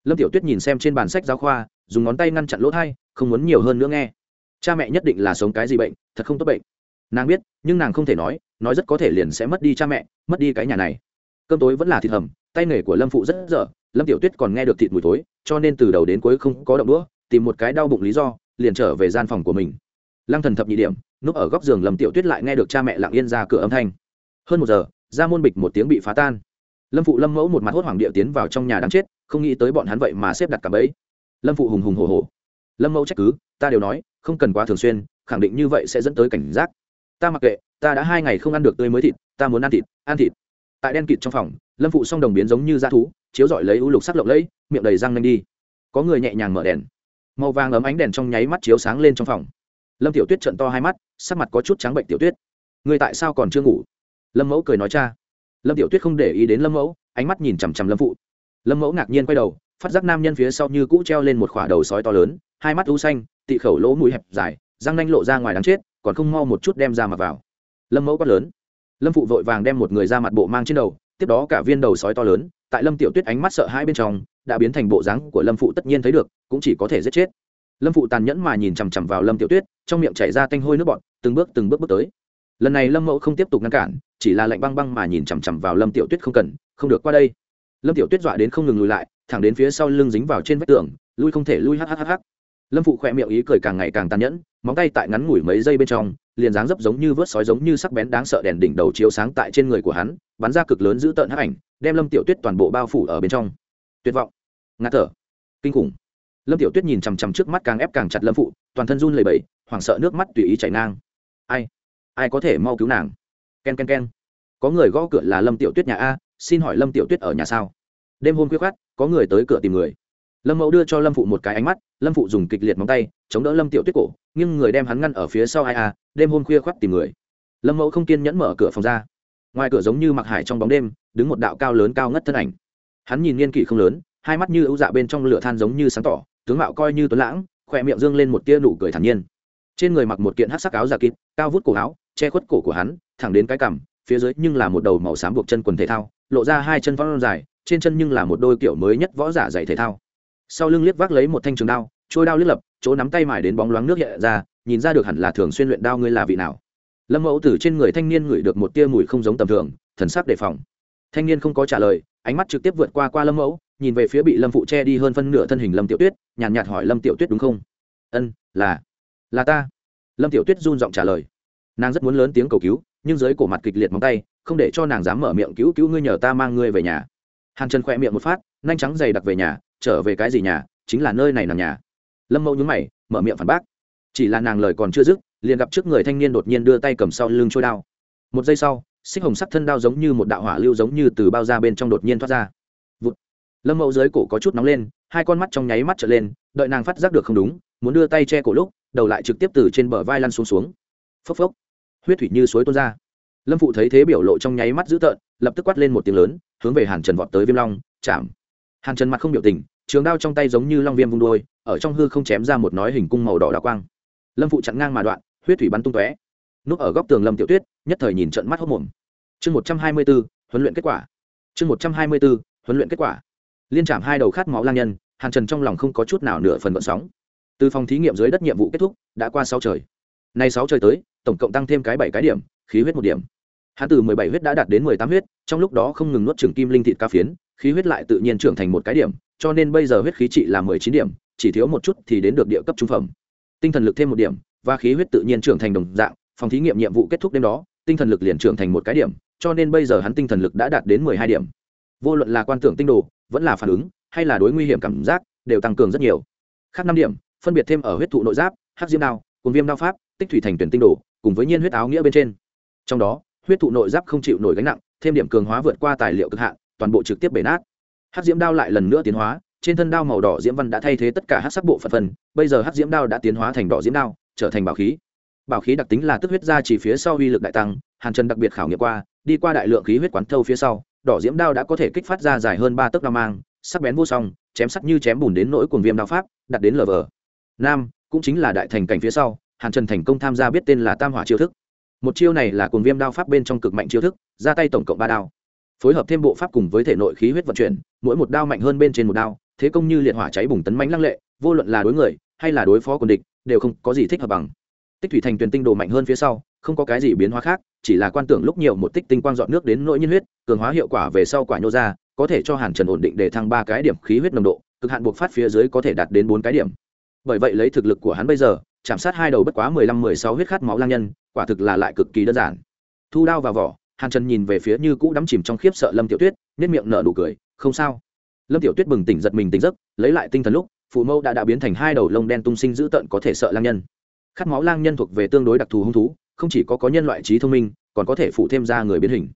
Lâm tiểu tuyết nhìn xem trên bàn sách giáo khoa, dùng ngón tay ngăn chặn lỗ thai, không muốn nhiều hơn nữa nghe. Cha mẹ nhất định là sống cái gì bệnh, thật không tốt bệnh. Nàng biết, nhưng nàng không thể nói nói rất có thể liền sẽ mất đi cha mẹ, mất đi cái nhà này. Cơm tối vẫn là thịt hầm, tay nghề của lâm phụ rất dở, lâm tiểu tuyết còn nghe được thịt mùi tối cho nên từ đầu đến cuối không có động đũa, tìm một cái đau bụng lý do liền trở về gian phòng của mình. Lăng thần thập nhị điểm, núp ở góc giường lâm tiểu tuyết lại nghe được cha mẹ lặng yên ra cửa âm thanh. Hơn một giờ, ra môn bịch một tiếng bị phá tan. Lâm phụ lâm mẫu một mặt hốt hoảng địa tiến vào trong nhà đáng chết, không nghĩ tới bọn hắn vậy mà xếp đặt cả bẫy. Lâm phụ hùng hùng hồ hồ lâm mẫu trách cứ, ta đều nói, không cần quá thường xuyên, khẳng định như vậy sẽ dẫn tới cảnh giác. Ta mặc kệ, ta đã hai ngày không ăn được tươi mới thịt, ta muốn ăn thịt ăn thịt. Tại đen kịt trong phòng, lâm phụ song đồng biến giống như da thú, chiếu dọi lấy u lục sắc lộng lẫy, miệng đầy răng nhanh đi. Có người nhẹ nhàng mở đèn màu vàng ấm ánh đèn trong nháy mắt chiếu sáng lên trong phòng. Lâm tiểu tuyết trận to hai mắt, sắc mặt có chút trắng bệnh tiểu tuyết. Người tại sao còn chưa ngủ? Lâm mẫu cười nói cha. Lâm tiểu tuyết không để ý đến lâm mẫu, ánh mắt nhìn chằm chằm lâm phụ. Lâm mẫu ngạc nhiên quay đầu, phát giác nam nhân phía sau như cũ treo lên một khỏa đầu sói to lớn, hai mắt u xanh, tị khẩu lỗ mũi hẹp dài, răng nanh lộ ra ngoài đáng chết, còn không mau một chút đem ra mặt vào. Lâm mẫu quát lớn. Lâm phụ vội vàng đem một người ra mặt bộ mang trên đầu, tiếp đó cả viên đầu sói to lớn, tại lâm tiểu tuyết ánh mắt sợ hai bên trong đã biến thành bộ dáng của lâm phụ tất nhiên thấy được, cũng chỉ có thể giết chết. Lâm phụ tàn nhẫn mà nhìn chằm chằm vào lâm tiểu tuyết, trong miệng chảy ra tanh hôi nước bọt, từng bước từng bước bước tới. Lần này lâm mẫu không tiếp tục ngăn cản, chỉ là lạnh băng băng mà nhìn chằm chằm vào lâm tiểu tuyết không cần, không được qua đây. Lâm tiểu tuyết dọa đến không ngừng lùi lại, thẳng đến phía sau lưng dính vào trên vách tường, lui không thể lui hhhh lâm phụ khỏe miệng ý cười càng ngày càng tàn nhẫn, móng tay tại ngắn ngủi mấy giây bên trong, liền dáng dấp giống như vớt sói giống như sắc bén đáng sợ đèn đỉnh đầu chiếu sáng tại trên người của hắn, bắn ra cực lớn giữ tợn hắc ảnh, đem lâm tiểu tuyết toàn bộ bao phủ ở bên trong tuyệt vọng. Ngạt thở. Kinh khủng. Lâm tiểu tuyết nhìn chằm chằm trước mắt càng ép càng chặt lâm phụ, toàn thân run lẩy bẩy, hoảng sợ nước mắt tùy ý chảy ngang. Ai? Ai có thể mau cứu nàng? K e n k e n k e n có người gõ cửa là lâm tiểu tuyết nhà a, xin hỏi lâm tiểu tuyết ở nhà sao? Đêm hôm khuya khát có người tới cửa tìm người. Lâm mẫu đưa cho lâm phụ một cái ánh mắt, lâm phụ dùng kịch liệt móng tay, chống đỡ lâm tiểu tuyết cổ nhưng người đem hắn ngăn ở phía sau ai a, đêm hôm khuya khoắt tìm người. Lâm mẫu không kiên nhẫn mở cửa phòng ra. Ngoài cửa giống như mặc hải trong bóng đêm, đứng một đạo cao lớn cao ngất thân ảnh hắn nhìn niên kỷ không lớn, hai mắt như ưu dạ bên trong lửa than giống như sáng tỏ, tướng mạo coi như tuấn lãng, khỏe miệng dương lên một tia nụ cười thản nhiên. Trên người mặc một kiện hát sắc áo giả kịp cao vút cổ áo, che khuất cổ của hắn, thẳng đến cái cằm, phía dưới nhưng là một đầu màu xám buộc chân quần thể thao, lộ ra hai chân võ dài, trên chân nhưng là một đôi kiểu mới nhất võ giả dạy thể thao. Sau lưng liếc vác lấy một thanh trường đao, trôi đao liếc lập, chỗ nắm tay mải đến bóng loáng nước hiện ra, nhìn ra được hẳn là thường xuyên luyện đao ngươi là vị nào. Lâm mẫu từ trên người thanh niên ngửi được một tia mùi không giống tầm thường, thần sắc đề phòng. Thanh niên không có trả lời ánh mắt trực tiếp vượt qua qua lâm mẫu nhìn về phía bị lâm phụ che đi hơn phân nửa thân hình lâm tiểu tuyết nhàn nhạt, nhạt hỏi lâm tiểu tuyết đúng không? Ân là là ta. Lâm tiểu tuyết run giọng trả lời. Nàng rất muốn lớn tiếng cầu cứu nhưng dưới cổ mặt kịch liệt móng tay không để cho nàng dám mở miệng cứu cứu ngươi nhờ ta mang ngươi về nhà. Hàn trần khỏe miệng một phát nhanh trắng dày đặc về nhà trở về cái gì nhà? Chính là nơi này nằm nhà. Lâm mẫu nhúng mày mở miệng phản bác. Chỉ là nàng lời còn chưa dứt liền gặp trước người thanh niên đột nhiên đưa tay cầm sau lưng trôi đao. Một giây sau xích hồng sắc thân đao giống như một đạo hỏa lưu giống như từ bao da bên trong đột nhiên thoát ra. Vụt. lâm mẫu dưới cổ có chút nóng lên, hai con mắt trong nháy mắt trở lên, đợi nàng phát giác được không đúng, muốn đưa tay che cổ lúc, đầu lại trực tiếp từ trên bờ vai lăn xuống xuống. Phốc phốc. Huyết thủy như suối tuôn ra. Lâm phụ thấy thế biểu lộ trong nháy mắt dữ tợn, lập tức quát lên một tiếng lớn, hướng về hàn trần vọt tới viêm long. Chạm. Hàn trần mặt không biểu tình, trường đao trong tay giống như long viêm vung đôi ở trong hư không chém ra một nói hình cung màu đỏ đỏ quang. Lâm phụ chặn ngang mà đoạn, huyết thủy bắn tung tóe. Núp ở góc tường lâm tiểu tuyết nhất thời nhìn trận mắt hốc mồm. Chương một trăm hai mươi b ố huấn luyện kết quả. Chương một trăm hai mươi b ố huấn luyện kết quả. Liên trạm hai đầu khát máu lang nhân, hàn trần trong lòng không có chút nào nửa phần vận sóng. Từ phòng thí nghiệm dưới đất nhiệm vụ kết thúc, đã qua sáu trời. Nay sáu trời tới, tổng cộng tăng thêm cái bảy cái điểm, khí huyết một điểm. Hắn từ mười bảy huyết đã đạt đến mười tám huyết, trong lúc đó không ngừng nuốt trừng kim linh thịt ca phiến, khí huyết lại tự nhiên trưởng thành một cái điểm, cho nên bây giờ huyết khí trị là mười chín điểm, chỉ thiếu một chút thì đến được địa cấp trung phẩm. Tinh thần lực thêm một điểm, và khí huyết tự nhiên trưởng thành đồng dạng, phòng thí nghiệm nhiệm vụ kết thúc đêm đó tinh thần lực liền trưởng thành một cái điểm, cho nên bây giờ hắn tinh thần lực đã đạt đến mười hai điểm. Vô luận là quan tưởng tinh đồ, vẫn là phản ứng, hay là đối nguy hiểm cảm giác, đều tăng cường rất nhiều. Khác năm điểm, phân biệt thêm ở huyết thụ nội giáp, hắc diêm đao cùng viêm đao pháp, tích thủy thành tuyển tinh đồ, cùng với nhiên huyết áo nghĩa bên trên. Trong đó, huyết thụ nội giáp không chịu nổi gánh nặng, thêm điểm cường hóa vượt qua tài liệu cực hạn, toàn bộ trực tiếp bể nát. Hát diễm đao lại lần nữa tiến hóa, trên thân đao màu đỏ diễm văn đã thay thế tất cả hát sắc bộ phận phần, bây giờ hát diễm đao đã tiến hóa thành đỏ diễm đao, trở thành bảo khí bảo khí đặc tính là tức huyết ra chỉ phía sau uy lực đại tăng, hàn trần đặc biệt khảo nghiệm qua, đi qua đại lượng khí huyết quán thâu phía sau, đỏ diễm đao đã có thể kích phát ra dài hơn ba tấc đao mang, sắc bén vô song, chém sắc như chém bùn đến nỗi cuồng viêm đao pháp, đặt đến lờ vờ. Nam, cũng chính là đại thành cảnh phía sau, hàn trần thành công tham gia biết tên là tam hỏa chiêu thức. Một chiêu này là cuồng viêm đao pháp bên trong cực mạnh chiêu thức, ra tay tổng cộng ba đao. Phối hợp thêm bộ pháp cùng với thể nội khí huyết vận chuyển, mỗi một đao mạnh hơn bên trên một đao, thế công như liệt hỏa cháy bùng tấn mánh lăng lệ, vô luận là đối người hay là đối phó quân địch, đều không có gì thích hợp bằng tích thủy thành tuyển tinh đồ mạnh hơn phía sau, không có cái gì biến hóa khác, chỉ là quan tưởng lúc nhiều một tích tinh quang dọn nước đến nỗi nhiên huyết, cường hóa hiệu quả về sau quả nhô ra, có thể cho hàn trần ổn định để thăng ba cái điểm khí huyết nồng độ, cực hạn buộc phát phía dưới có thể đạt đến bốn cái điểm. Bởi vậy lấy thực lực của hắn bây giờ, chạm sát hai đầu bất quá mười lăm mười sáu huyết khát máu lang nhân, quả thực là lại cực kỳ đơn giản. Thu đao vào vỏ, hàn trần nhìn về phía như cũ đắm chìm trong khiếp sợ lâm tiểu tuyết nếp miệng nở nụ cười, không sao. Lâm tiểu tuyết bừng tỉnh giật mình tỉnh giấc, lấy lại tinh thần lúc, phụ mâu đã đã biến thành hai đầu lông đen tung sinh dữ tợn có thể sợ lang nhân khát máu lang nhân thuộc về tương đối đặc thù hung thú, không chỉ có có nhân loại trí thông minh, còn có thể phụ thêm ra người biến hình.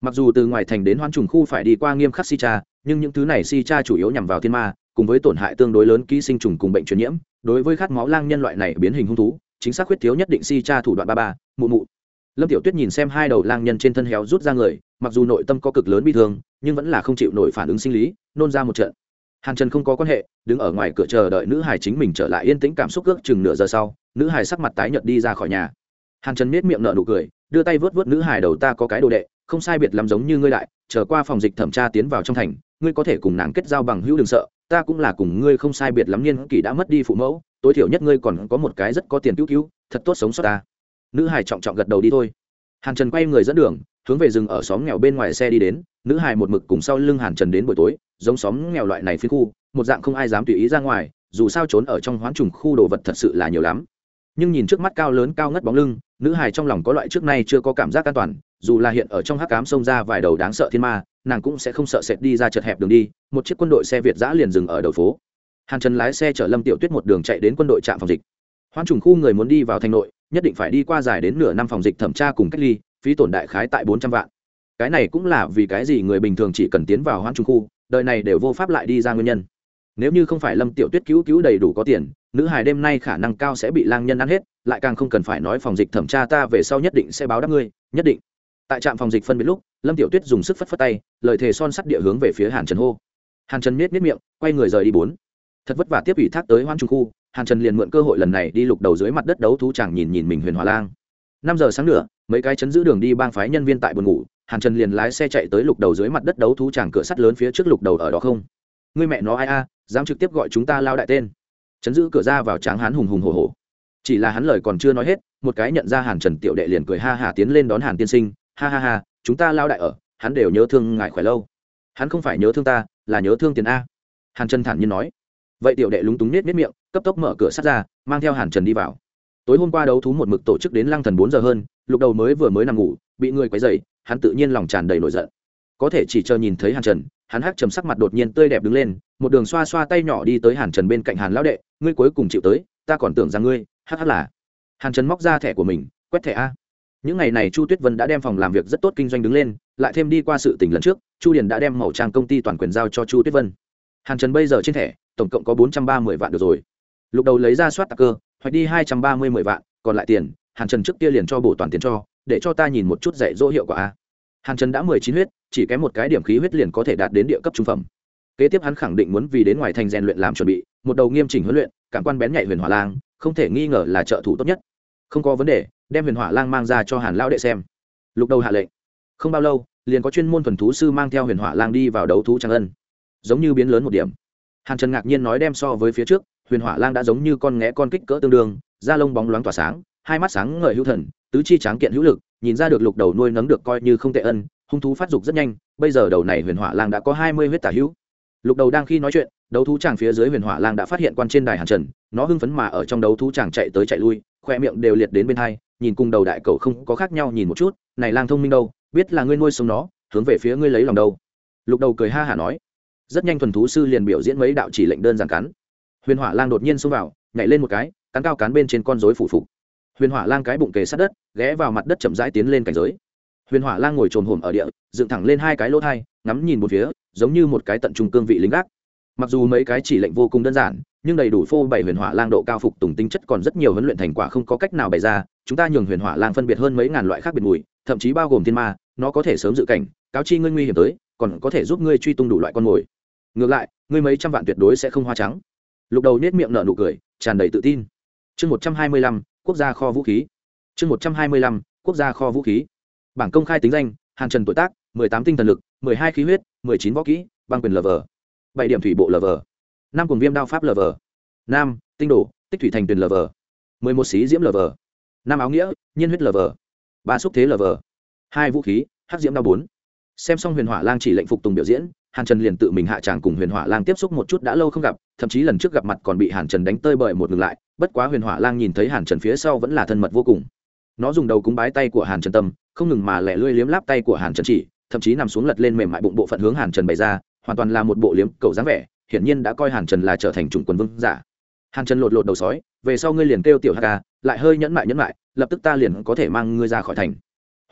Mặc dù từ ngoài thành đến hoan trùng khu phải đi qua nghiêm khắc si cha, nhưng những thứ này si cha chủ yếu nhằm vào thiên ma, cùng với tổn hại tương đối lớn ký sinh trùng cùng bệnh truyền nhiễm. Đối với khát máu lang nhân loại này biến hình hung thú, chính xác khuyết thiếu nhất định si cha thủ đoạn ba ba, mụ mụ. Lâm tiểu tuyết nhìn xem hai đầu lang nhân trên thân héo rút ra người, mặc dù nội tâm có cực lớn bi thương, nhưng vẫn là không chịu nổi phản ứng sinh lý, nôn ra một trận hàn trần không có quan hệ đứng ở ngoài cửa chờ đợi nữ hải chính mình trở lại yên tĩnh cảm xúc ước chừng nửa giờ sau nữ hải sắc mặt tái nhợt đi ra khỏi nhà. Hàn trần nết miệng nở nụ cười đưa tay vớt vớt nữ hải đầu ta có cái đồ đệ không sai biệt làm giống như ngươi lại, trở qua phòng dịch thẩm tra tiến vào trong thành ngươi có thể cùng nàng kết giao bằng hữu đừng sợ ta cũng là cùng ngươi không sai biệt lắm niên kỷ đã mất đi phụ mẫu tối thiểu nhất ngươi còn có một cái rất có tiền cứu cứu thật tốt sống sót ta. Nữ hải trọng trọng gật đầu đi thôi. Hàn trần quay người dẫn đường hướng về rừng ở xóm nghèo bên ngoài xe đi đến nữ hài một mực cùng sau lưng hàn trần đến buổi tối, giống xóm nghèo loại này phía khu, một dạng không ai dám tùy ý ra ngoài, dù sao trốn ở trong hoán trùng khu đồ vật thật sự là nhiều lắm. Nhưng nhìn trước mắt cao lớn cao ngất bóng lưng, nữ hài trong lòng có loại trước nay chưa có cảm giác an toàn, dù là hiện ở trong hắc cám xông ra vài đầu đáng sợ thiên ma, nàng cũng sẽ không sợ sệt đi ra chật hẹp đường đi, một chiếc quân đội xe việt giã liền dừng ở đầu phố. Hàn trần lái xe chở lâm tiểu tuyết một đường chạy đến quân đội trạm phòng dịch. Hoan trùng khu người muốn đi vào thành nội, nhất định phải đi qua dài đến nửa năm phòng dịch thẩm tra cùng cách ly, phí tổn đại khái tại bốn trăm vạn cái này cũng là vì cái gì người bình thường chỉ cần tiến vào hoãn trung khu, đời này đều vô pháp lại đi ra nguyên nhân. Nếu như không phải lâm tiểu tuyết cứu cứu đầy đủ có tiền, nữ hài đêm nay khả năng cao sẽ bị lang nhân ăn hết, lại càng không cần phải nói phòng dịch thẩm tra ta về sau nhất định sẽ báo đáp ngươi, nhất định. Tại trạm phòng dịch phân biệt lúc, lâm tiểu tuyết dùng sức phất phất tay, lời thề son sắt địa hướng về phía hàn trần hô. Hàn trần miết miết miệng, quay người rời đi bốn. Thật vất vả tiếp ủy thác tới hoan trung khu, hàn trần liền mượn cơ hội lần này đi lục đầu dưới mặt đất đấu thú chàng nhìn nhìn mình huyền hòa lang. Năm giờ sáng nữa, mấy cái chấn giữ đường đi bang phái nhân viên tại buồn ngủ hàn trần liền lái xe chạy tới lục đầu dưới mặt đất đấu thú tràng cửa sắt lớn phía trước lục đầu ở đó không? Người mẹ nó ai a, dám trực tiếp gọi chúng ta lao đại tên. Chấn giữ cửa ra vào tráng hán hùng hùng hồ hồ chỉ là hắn lời còn chưa nói hết, một cái nhận ra hàn trần tiểu đệ liền cười ha hà tiến lên đón hàn tiên sinh, ha ha ha, chúng ta lao đại ở, hắn đều nhớ thương ngài khỏe lâu. Hắn không phải nhớ thương ta, là nhớ thương tiền a. Hàn trần thản nhiên nói. Vậy tiểu đệ lúng túng nết nết miệng, cấp tốc mở cửa sắt ra, mang theo hàn trần đi vào. Tối hôm qua đấu thú một mực tổ chức đến lăng thần bốn giờ hơn, lục đầu mới vừa mới nằm ngủ, bị người quấy dày hắn tự nhiên lòng tràn đầy nổi giận. Có thể chỉ chờ nhìn thấy hàn trần, hắn hắc trầm sắc mặt đột nhiên tươi đẹp đứng lên, một đường xoa xoa tay nhỏ đi tới hàn trần bên cạnh hàn lão đệ, ngươi cuối cùng chịu tới, ta còn tưởng rằng ngươi, hắc hắc là. Hàn trần móc ra thẻ của mình, quét thẻ a. Những ngày này chu tuyết vân đã đem phòng làm việc rất tốt kinh doanh đứng lên, lại thêm đi qua sự tình lần trước, chu điền đã đem màu trang công ty toàn quyền giao cho chu tuyết vân. Hàn trần bây giờ trên thẻ, tổng cộng có bốn trăm ba mươi vạn được rồi. Lục đầu lấy ra soát tạc cơ hoặc đi hai trăm ba mươi mười vạn, còn lại tiền hàn trần trước kia liền cho bổ toàn tiền cho, để cho ta nhìn một chút dạy dỗ hiệu quả a. Hàn trần đã mười chín huyết, chỉ kém một cái điểm khí huyết liền có thể đạt đến địa cấp trung phẩm. Kế tiếp hắn khẳng định muốn vì đến ngoài thành rèn luyện làm chuẩn bị, một đầu nghiêm chỉnh huấn luyện, cảm quan bén nhạy huyền hỏa lang, không thể nghi ngờ là trợ thủ tốt nhất. Không có vấn đề, đem huyền hỏa lang mang ra cho hàn lão đệ xem. Lục đầu hạ lệnh. Không bao lâu, liền có chuyên môn thuần thú sư mang theo huyền hỏa lang đi vào đấu thú trang ân. Giống như biến lớn một điểm. Hàn trần ngạc nhiên nói đem so với phía trước, huyền hỏa lang đã giống như con nghé con kích cỡ tương đương, da lông bóng loáng tỏa sáng hai mắt sáng ngời hữu thần, tứ chi tráng kiện hữu lực, nhìn ra được lục đầu nuôi nấng được coi như không tệ ân, hung thú phát dục rất nhanh, bây giờ đầu này huyền hỏa lang đã có hai mươi huyết tả hữu. Lục đầu đang khi nói chuyện, đấu thú tràng phía dưới huyền hỏa lang đã phát hiện quan trên đài hàn trần, nó hưng phấn mà ở trong đấu thú tràng chạy tới chạy lui, khoe miệng đều liệt đến bên hai, nhìn cùng đầu đại cầu không có khác nhau nhìn một chút, này lang thông minh đâu, biết là ngươi nuôi sống nó, hướng về phía ngươi lấy lòng đâu. Lục đầu cười ha hả nói. Rất nhanh thuần thú sư liền biểu diễn mấy đạo chỉ lệnh đơn giản cắn. Huyền hỏa lang đột nhiên xông vào, nhảy lên một cái, cắn cao cắn bên trên con rối phủ phục huyền hỏa lang cái bụng kề sát đất, ghé vào mặt đất chậm rãi tiến lên cảnh giới. Huyền hỏa lang ngồi trồn hồm ở địa, dựng thẳng lên hai cái lỗ thai, ngắm nhìn một phía, giống như một cái tận trung cương vị lính gác. Mặc dù mấy cái chỉ lệnh vô cùng đơn giản, nhưng đầy đủ phô bày huyền hỏa lang độ cao phục tùng tính chất còn rất nhiều huấn luyện thành quả không có cách nào bày ra, chúng ta nhường huyền hỏa lang phân biệt hơn mấy ngàn loại khác biệt mùi, thậm chí bao gồm thiên ma, nó có thể sớm dự cảnh, cáo chi ngươi nguy hiểm tới, còn có thể giúp ngươi truy tung đủ loại con mồi. Ngược lại, ngươi mấy trăm vạn tuyệt đối sẽ không hoa trắng. Lục đầu nết miệng nở nụ cười, tràn đầy tự tin. Chương một trăm hai mươi lăm quốc gia kho vũ khí. Chương một trăm hai mươi lăm, quốc gia kho vũ khí. Bảng công khai tính danh, hàn trần tuổi tác, mười tám tinh thần lực, mười hai khí huyết, mười chín võ kỹ, băng quyền lv bảy điểm thủy bộ lv năm cùng viêm đao pháp lv năm tinh đồ, tích thủy thành tuyền lv mười một xí diễm lv năm áo nghĩa, nhiên huyết lv ba xúc thế lv hai vũ khí, hắc diễm đao bốn. Xem xong huyền hỏa lang chỉ lệnh phục tùng biểu diễn, hàn trần liền tự mình hạ tràng cùng huyền hỏa lang tiếp xúc một chút đã lâu không gặp, thậm chí lần trước gặp mặt còn bị hàn trần đánh tơi bời một ngừng lại bất quá huyền hỏa lang nhìn thấy hàn trần phía sau vẫn là thân mật vô cùng. Nó dùng đầu cúng bái tay của hàn trần tâm, không ngừng mà lẻ lươi liếm láp tay của hàn trần chỉ, thậm chí nằm xuống lật lên mềm mại bụng bộ phận hướng hàn trần bày ra, hoàn toàn là một bộ liếm, cầu dáng vẻ, hiển nhiên đã coi hàn trần là trở thành chủng quần vương giả. Hàn trần lột lột đầu sói, về sau ngươi liền kêu tiểu hk lại hơi nhẫn mại nhẫn mại, lập tức ta liền có thể mang ngươi ra khỏi thành.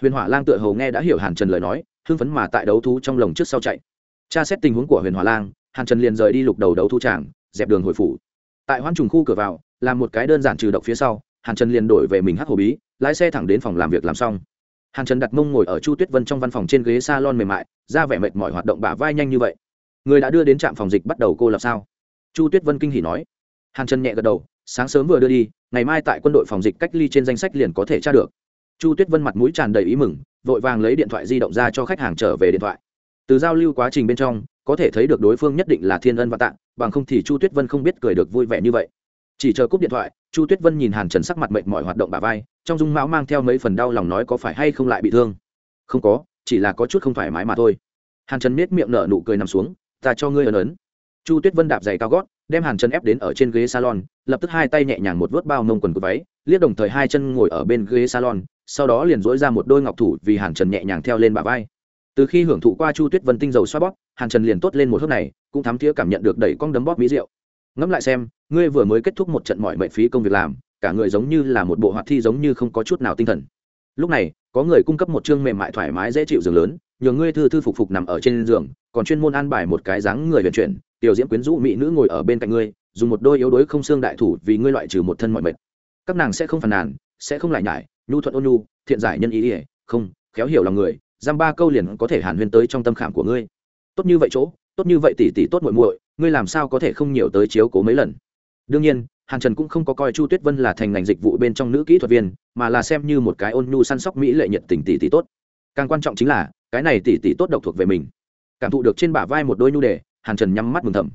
Huyền hỏa lang tựa hầu nghe đã hiểu hàn trần lời nói, hưng phấn mà tại đấu thú trong lồng trước sau chạy. Tra xét tình huống của huyền hỏa lang, hàn trần liền rời đi lục đầu đấu thú tràng, dẹp đường hồi phủ. Tại hoan trùng khu cửa vào làm một cái đơn giản trừ độc phía sau, hàn trần liền đổi về mình hắc hồ bí, lái xe thẳng đến phòng làm việc làm xong. Hàn trần đặt mông ngồi ở chu tuyết vân trong văn phòng trên ghế s a lon mềm mại, ra vẻ mệt mỏi hoạt động bả vai nhanh như vậy. Người đã đưa đến trạm phòng dịch bắt đầu cô lập sao? Chu tuyết vân kinh hỉ nói. Hàn trần nhẹ gật đầu, sáng sớm vừa đưa đi, ngày mai tại quân đội phòng dịch cách ly trên danh sách liền có thể tra được. Chu tuyết vân mặt mũi tràn đầy ý mừng, vội vàng lấy điện thoại di động ra cho khách hàng trở về điện thoại. Từ giao lưu quá trình bên trong, có thể thấy được đối phương nhất định là thiên ân và tạng bằng không thì chu tuyết vân không biết cười được vui vẻ như vậy chỉ chờ cúp điện thoại, chu tuyết vân nhìn hàn trần sắc mặt mệt mỏi hoạt động bà vai, trong dung mão mang theo mấy phần đau lòng nói có phải hay không lại bị thương. Không có, chỉ là có chút không thoải mái mà thôi. Hàn trần miết miệng nở nụ cười nằm xuống, ta cho ngươi ấn ấn. Chu tuyết vân đạp giày cao gót, đem hàn trần ép đến ở trên ghế salon, lập tức hai tay nhẹ nhàng một vớt bao nông quần của váy, liếc đồng thời hai chân ngồi ở bên ghế salon, sau đó liền dỗi ra một đôi ngọc thủ vì hàn trần nhẹ nhàng theo lên bà vai. Từ khi hưởng thụ qua chu tuyết vân tinh dầu xoa bóp, hàn trần liền tốt lên một hớp này, cũng thắm thiế cảm nhận được đẩy con đấm bóp mỹ rượu ngẫm lại xem, ngươi vừa mới kết thúc một trận mọi mệnh phí công việc làm, cả người giống như là một bộ hoạt thi giống như không có chút nào tinh thần. Lúc này, có người cung cấp một chương mềm mại thoải mái dễ chịu giường lớn nhờ ngươi thư thư phục phục nằm ở trên giường, còn chuyên môn an bài một cái dáng người vận chuyển, tiểu diễm quyến rũ mỹ nữ ngồi ở bên cạnh ngươi, dùng một đôi yếu đuối không xương đại thủ vì ngươi loại trừ một thân mọi mệt. Các nàng sẽ không phàn nàn, sẽ không lại nhải, nhu thuận ôn nhu, thiện giải nhân ý ỉa không, khéo hiểu lòng người, giam ba câu liền có thể hàn huyên tới trong tâm khảm của ngươi. Tốt như vậy chỗ, tốt như vậy tỷ tỷ tốt muội muội ngươi làm sao có thể không nhiều tới chiếu cố mấy lần? Đương nhiên, hàn trần cũng không có coi chu tuyết vân là thành ngành dịch vụ bên trong nữ kỹ thuật viên, mà là xem như một cái ôn nhu săn sóc mỹ lệ nhiệt tình tỷ tỷ tốt. Càng quan trọng chính là, cái này tỷ tỷ tốt độc thuộc về mình. Cảm thụ được trên bả vai một đôi nhu đề, hàn trần nhắm mắt mừng thầm.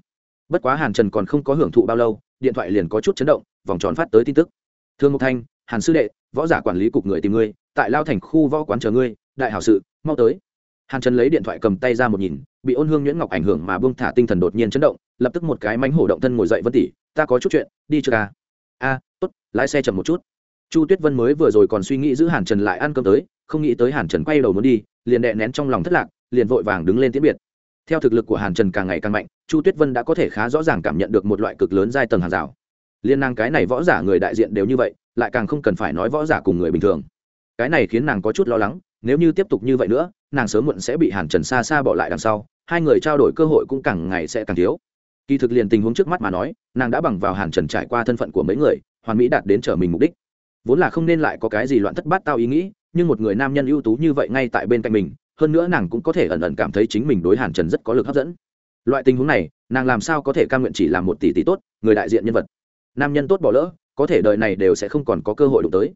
Bất quá hàn trần còn không có hưởng thụ bao lâu, điện thoại liền có chút chấn động, vòng tròn phát tới tin tức. Thương Mộc thanh, hàn sư đệ, võ giả quản lý cục người tìm ngươi, tại lao thành khu võ quán chờ ngươi, đại hảo sự, mau tới hàn trần lấy điện thoại cầm tay ra một nhìn, bị ôn hương nhuyễn ngọc ảnh hưởng mà buông thả tinh thần đột nhiên chấn động, lập tức một cái mánh hổ động thân ngồi dậy vân tỉ ta có chút chuyện, đi chưa ca. A, tốt, lái xe chậm một chút. Chu tuyết vân mới vừa rồi còn suy nghĩ giữ hàn trần lại ăn cơm tới, không nghĩ tới hàn trần quay đầu muốn đi, liền đè nén trong lòng thất lạc, liền vội vàng đứng lên tiễn biệt. Theo thực lực của hàn trần càng ngày càng mạnh, chu tuyết vân đã có thể khá rõ ràng cảm nhận được một loại cực lớn giai tầng hàng rào. Liên năng cái này võ giả người đại diện đều như vậy, lại càng không cần phải nói võ giả cùng người bình thường. Cái này khiến nàng có chút lo lắng nếu như tiếp tục như vậy nữa, nàng sớm muộn sẽ bị hàn trần xa xa bỏ lại đằng sau, hai người trao đổi cơ hội cũng càng ngày sẽ càng thiếu. Kỳ thực liền tình huống trước mắt mà nói, nàng đã bằng vào hàn trần trải qua thân phận của mấy người, hoàn mỹ đạt đến trở mình mục đích. Vốn là không nên lại có cái gì loạn thất bát tao ý nghĩ, nhưng một người nam nhân ưu tú như vậy ngay tại bên cạnh mình, hơn nữa nàng cũng có thể ẩn ẩn cảm thấy chính mình đối hàn trần rất có lực hấp dẫn. Loại tình huống này, nàng làm sao có thể ca nguyện chỉ làm một tỷ tỷ tốt, người đại diện nhân vật. Nam nhân tốt bỏ lỡ, có thể đời này đều sẽ không còn có cơ hội đụng tới.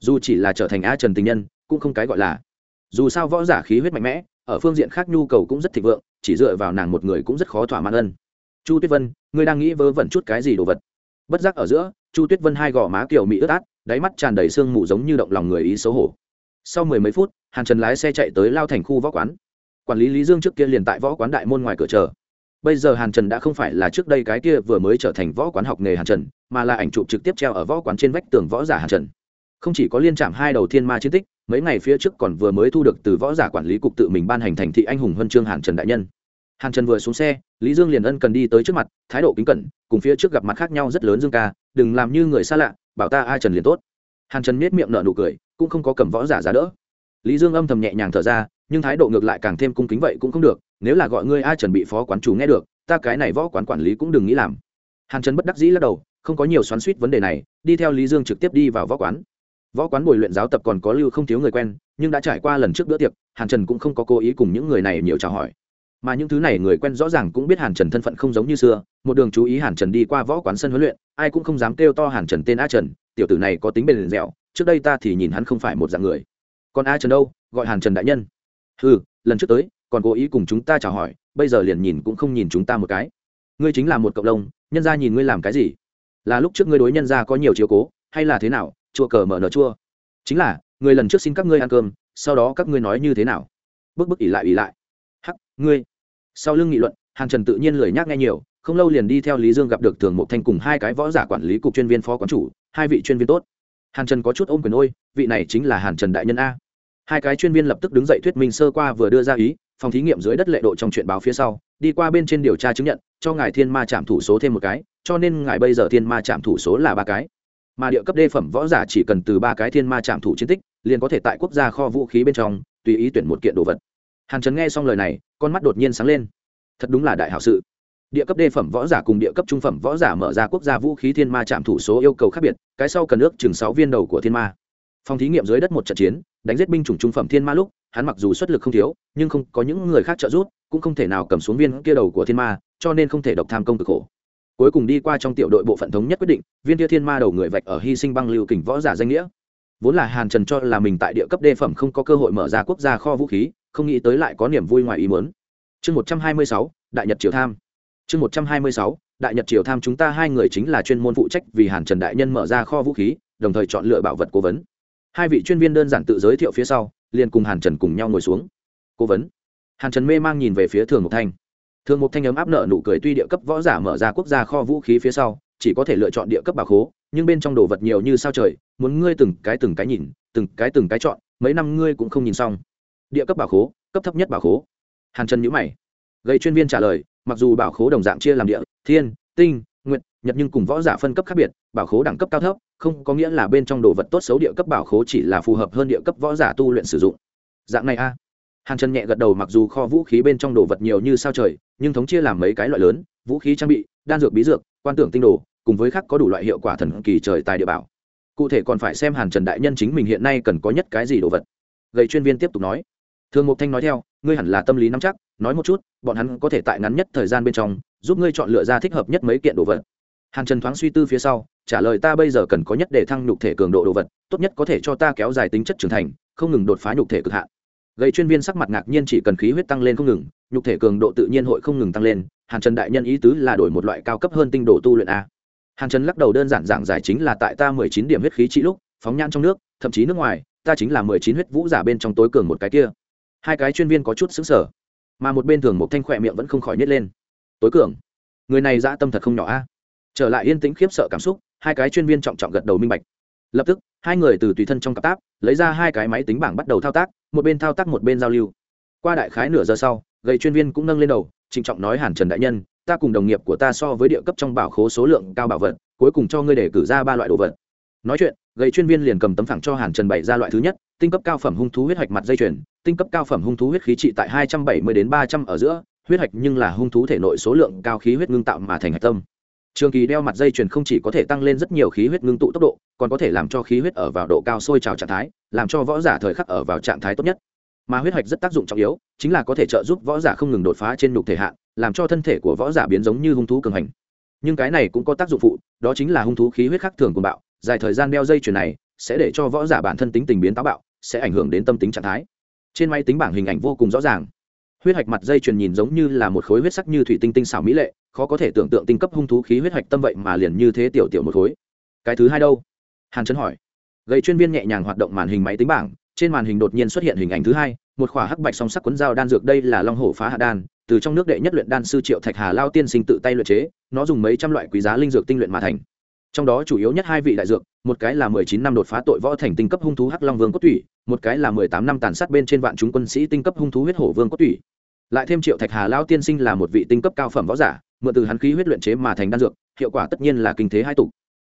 Dù chỉ là trở thành a trần tình nhân cũng không cái gọi là. Dù sao võ giả khí huyết mạnh mẽ, ở phương diện khác nhu cầu cũng rất thịnh vượng, chỉ dựa vào nàng một người cũng rất khó thỏa mãn ân. Chu tuyết vân, ngươi đang nghĩ vớ vẩn chút cái gì đồ vật? Bất giác ở giữa, chu tuyết vân hai gò má kiểu mỹ ướt át, đáy mắt tràn đầy sương mù giống như động lòng người ý xấu hổ. Sau mười mấy phút, hàn trần lái xe chạy tới lao thành khu võ quán. Quản lý lý dương trước kia liền tại võ quán đại môn ngoài cửa chờ. Bây giờ hàn trần đã không phải là trước đây cái kia vừa mới trở thành võ quán học nghề hàn trần, mà là ảnh chụp trực tiếp treo ở võ quán trên vách tường võ giả hàn trần. Không chỉ có liên trạm hai đầu thiên ma chiến tích mấy ngày phía trước còn vừa mới thu được từ võ giả quản lý cục tự mình ban hành thành thị anh hùng huân chương hàn trần đại nhân. Hàn trần vừa xuống xe, lý dương liền ân cần đi tới trước mặt, thái độ kính cẩn, cùng phía trước gặp mặt khác nhau rất lớn dương ca, đừng làm như người xa lạ, bảo ta ai trần liền tốt. Hàn trần miết miệng nở nụ cười, cũng không có cầm võ giả giá đỡ. Lý dương âm thầm nhẹ nhàng thở ra, nhưng thái độ ngược lại càng thêm cung kính vậy cũng không được, nếu là gọi ngươi ai trần bị phó quán chủ nghe được, ta cái này võ quán quản lý cũng đừng nghĩ làm. Hàn trần bất đắc dĩ lắc đầu, không có nhiều xoắn suýt vấn đề này, đi theo lý dương trực tiếp đi vào võ quán võ quán bồi luyện giáo tập còn có lưu không thiếu người quen, nhưng đã trải qua lần trước bữa tiệc, hàn trần cũng không có cố ý cùng những người này nhiều chào hỏi. Mà những thứ này người quen rõ ràng cũng biết hàn trần thân phận không giống như xưa, một đường chú ý hàn trần đi qua võ quán sân huấn luyện, ai cũng không dám kêu to hàn trần tên a trần, tiểu tử này có tính bền dẻo, trước đây ta thì nhìn hắn không phải một dạng người. Còn a trần đâu? Gọi hàn trần đại nhân. Ừ lần trước tới, còn cố ý cùng chúng ta chào hỏi, bây giờ liền nhìn cũng không nhìn chúng ta một cái. Ngươi chính là một cộng đồng, nhân ra nhìn ngươi làm cái gì? Là lúc trước ngươi đối nhân ra có nhiều chiếu cố, hay là thế nào? Chua cờ mở nở chua chính là, người lần trước xin các ngươi ăn cơm, sau đó các ngươi nói như thế nào? Bức bức ỉ lại ỉ lại. Hắc, ngươi. Sau lưng nghị luận, hàn trần tự nhiên lười nhác nghe nhiều, không lâu liền đi theo lý dương gặp được thường mộc thanh cùng hai cái võ giả quản lý cục chuyên viên phó quán chủ, hai vị chuyên viên tốt. Hàn trần có chút ôm quyền ôi, vị này chính là hàn trần đại nhân a. Hai cái chuyên viên lập tức đứng dậy thuyết minh sơ qua vừa đưa ra ý, phòng thí nghiệm dưới đất lệ độ trong chuyện báo phía sau, đi qua bên trên điều tra chứng nhận, cho ngài thiên ma trạm thủ số thêm một cái, cho nên ngài bây giờ thiên ma trạm thủ số là ba cái mà địa cấp đê phẩm võ giả chỉ cần từ ba cái thiên ma trạm thủ chiến tích, liền có thể tại quốc gia kho vũ khí bên trong, tùy ý tuyển một kiện đồ vật. Hàn trần nghe xong lời này, con mắt đột nhiên sáng lên. Thật đúng là đại hảo sự. Địa cấp đê phẩm võ giả cùng địa cấp trung phẩm võ giả mở ra quốc gia vũ khí thiên ma trạm thủ số yêu cầu khác biệt, cái sau cần ước chừng sáu viên đầu của thiên ma. Phòng thí nghiệm dưới đất một trận chiến, đánh giết binh chủng trung phẩm thiên ma lúc, hắn mặc dù xuất lực không thiếu, nhưng không có những người khác trợ giúp, cũng không thể nào cầm xuống viên kia đầu của thiên ma, cho nên không thể độc tham công cực khổ cuối cùng đi qua trong tiểu đội bộ phận thống nhất quyết định, viên tia thiên ma đầu người vạch ở hy sinh băng lưu kình võ giả danh nghĩa. Vốn là hàn trần cho là mình tại địa cấp đê phẩm không có cơ hội mở ra quốc gia kho vũ khí, không nghĩ tới lại có niềm vui ngoài ý muốn. Chương một trăm hai mươi sáu, đại nhật triều tham. Chương một trăm hai mươi sáu, đại nhật triều tham chúng ta hai người chính là chuyên môn phụ trách vì hàn trần đại nhân mở ra kho vũ khí, đồng thời chọn lựa bảo vật cố vấn. Hai vị chuyên viên đơn giản tự giới thiệu phía sau, liền cùng hàn trần cùng nhau ngồi xuống. Cố vấn. Hàn trần mê mang nhìn về phía thường ngọc thanh thường một thanh ấm áp nợ nụ cười tuy địa cấp võ giả mở ra quốc gia kho vũ khí phía sau, chỉ có thể lựa chọn địa cấp bảo khố, nhưng bên trong đồ vật nhiều như sao trời, muốn ngươi từng cái từng cái nhìn, từng cái từng cái chọn, mấy năm ngươi cũng không nhìn xong. Địa cấp bảo khố, cấp thấp nhất bảo khố. Hàn trần nhữ mày. Gây chuyên viên trả lời, mặc dù bảo khố đồng dạng chia làm địa, thiên, tinh nguyện nhật nhưng cùng võ giả phân cấp khác biệt, bảo khố đẳng cấp cao thấp, không có nghĩa là bên trong đồ vật tốt xấu địa cấp bảo khố chỉ là phù hợp hơn địa cấp võ giả tu luyện sử dụng. Dạng này a. Hàn trần nhẹ gật đầu mặc dù kho vũ khí bên trong đồ vật nhiều như sao trời nhưng thống chia làm mấy cái loại lớn, vũ khí trang bị, đan dược bí dược, quan tưởng tinh đồ, cùng với khác có đủ loại hiệu quả thần kỳ trời tài địa bảo. Cụ thể còn phải xem hàn trần đại nhân chính mình hiện nay cần có nhất cái gì đồ vật. Gầy chuyên viên tiếp tục nói. Thường mục thanh nói theo, ngươi hẳn là tâm lý nắm chắc, nói một chút, bọn hắn có thể tại ngắn nhất thời gian bên trong, giúp ngươi chọn lựa ra thích hợp nhất mấy kiện đồ vật. Hàn trần thoáng suy tư phía sau, trả lời ta bây giờ cần có nhất để thăng nhục thể cường độ đồ vật, tốt nhất có thể cho ta kéo dài tính chất trưởng thành, không ngừng đột phá nhục thể cực hạn. Gây chuyên viên sắc mặt ngạc nhiên chỉ cần khí huyết tăng lên không ngừng, nhục thể cường độ tự nhiên hội không ngừng tăng lên, hàn trần đại nhân ý tứ là đổi một loại cao cấp hơn tinh đồ tu luyện a. Hàn trần lắc đầu đơn giản giảng giải chính là tại ta mười chín điểm huyết khí trị lúc, phóng nhan trong nước, thậm chí nước ngoài, ta chính là mười chín huyết vũ giả bên trong tối cường một cái kia. Hai cái chuyên viên có chút xứng sở mà một bên thường một thanh khỏe miệng vẫn không khỏi nhét lên. Tối cường? Người này dã tâm thật không nhỏ a. Trở lại yên tĩnh khiếp sợ cảm xúc, hai cái chuyên viên trọng trọng gật đầu minh bạch lập tức, hai người từ tùy thân trong cặp táp, lấy ra hai cái máy tính bảng bắt đầu thao tác, một bên thao tác một bên giao lưu. Qua đại khái nửa giờ sau, gầy chuyên viên cũng nâng lên đầu, trịnh trọng nói hàn trần đại nhân, ta cùng đồng nghiệp của ta so với địa cấp trong bảo khố số lượng cao bảo vật, cuối cùng cho ngươi để cử ra ba loại đồ vật. Nói chuyện, gầy chuyên viên liền cầm tấm phẳng cho hàn trần bày ra loại thứ nhất, tinh cấp cao phẩm hung thú huyết hạch mặt dây chuyền, tinh cấp cao phẩm hung thú huyết khí trị tại hai trăm bảy mươi đến ba trăm ở giữa, huyết hạch nhưng là hung thú thể nội số lượng cao khí huyết ngưng tạo mà thành hạch tâm trường kỳ đeo mặt dây chuyền không chỉ có thể tăng lên rất nhiều khí huyết ngưng tụ tốc độ, còn có thể làm cho khí huyết ở vào độ cao sôi trào trạng thái, làm cho võ giả thời khắc ở vào trạng thái tốt nhất. Mà huyết hạch rất tác dụng trọng yếu, chính là có thể trợ giúp võ giả không ngừng đột phá trên nhục thể hạn, làm cho thân thể của võ giả biến giống như hung thú cường hành. Nhưng cái này cũng có tác dụng phụ, đó chính là hung thú khí huyết khắc thường của bạo, dài thời gian đeo dây chuyền này sẽ để cho võ giả bản thân tính tình biến táo bạo, sẽ ảnh hưởng đến tâm tính trạng thái. Trên máy tính bảng hình ảnh vô cùng rõ ràng huyết hạch mặt dây chuyền nhìn giống như là một khối huyết sắc như thủy tinh tinh xảo mỹ lệ, khó có thể tưởng tượng tinh cấp hung thú khí huyết hạch tâm vậy mà liền như thế tiểu tiểu một khối. Cái thứ hai đâu? Hàn trấn hỏi. Gầy chuyên viên nhẹ nhàng hoạt động màn hình máy tính bảng, trên màn hình đột nhiên xuất hiện hình ảnh thứ hai, một khỏa hắc bạch song sắc cuốn dao đan dược đây là long hổ phá hạ đan, từ trong nước đệ nhất luyện đan sư triệu thạch hà lao tiên sinh tự tay luyện chế, nó dùng mấy trăm loại quý giá linh dược tinh luyện mà thành. Trong đó chủ yếu nhất hai vị đại dược, một cái là mười chín năm đột phá tội võ thành tinh cấp hung thú hắc long vương cốt tủy, một cái là mười tám năm tàn sát bên trên vạn chúng quân sĩ tinh cấp hung thú huyết hổ vương cốt tủy lại thêm triệu thạch hà lao tiên sinh là một vị tinh cấp cao phẩm võ giả, mượn từ hắn khí huyết luyện chế mà thành đan dược, hiệu quả tất nhiên là kinh thế hai tục.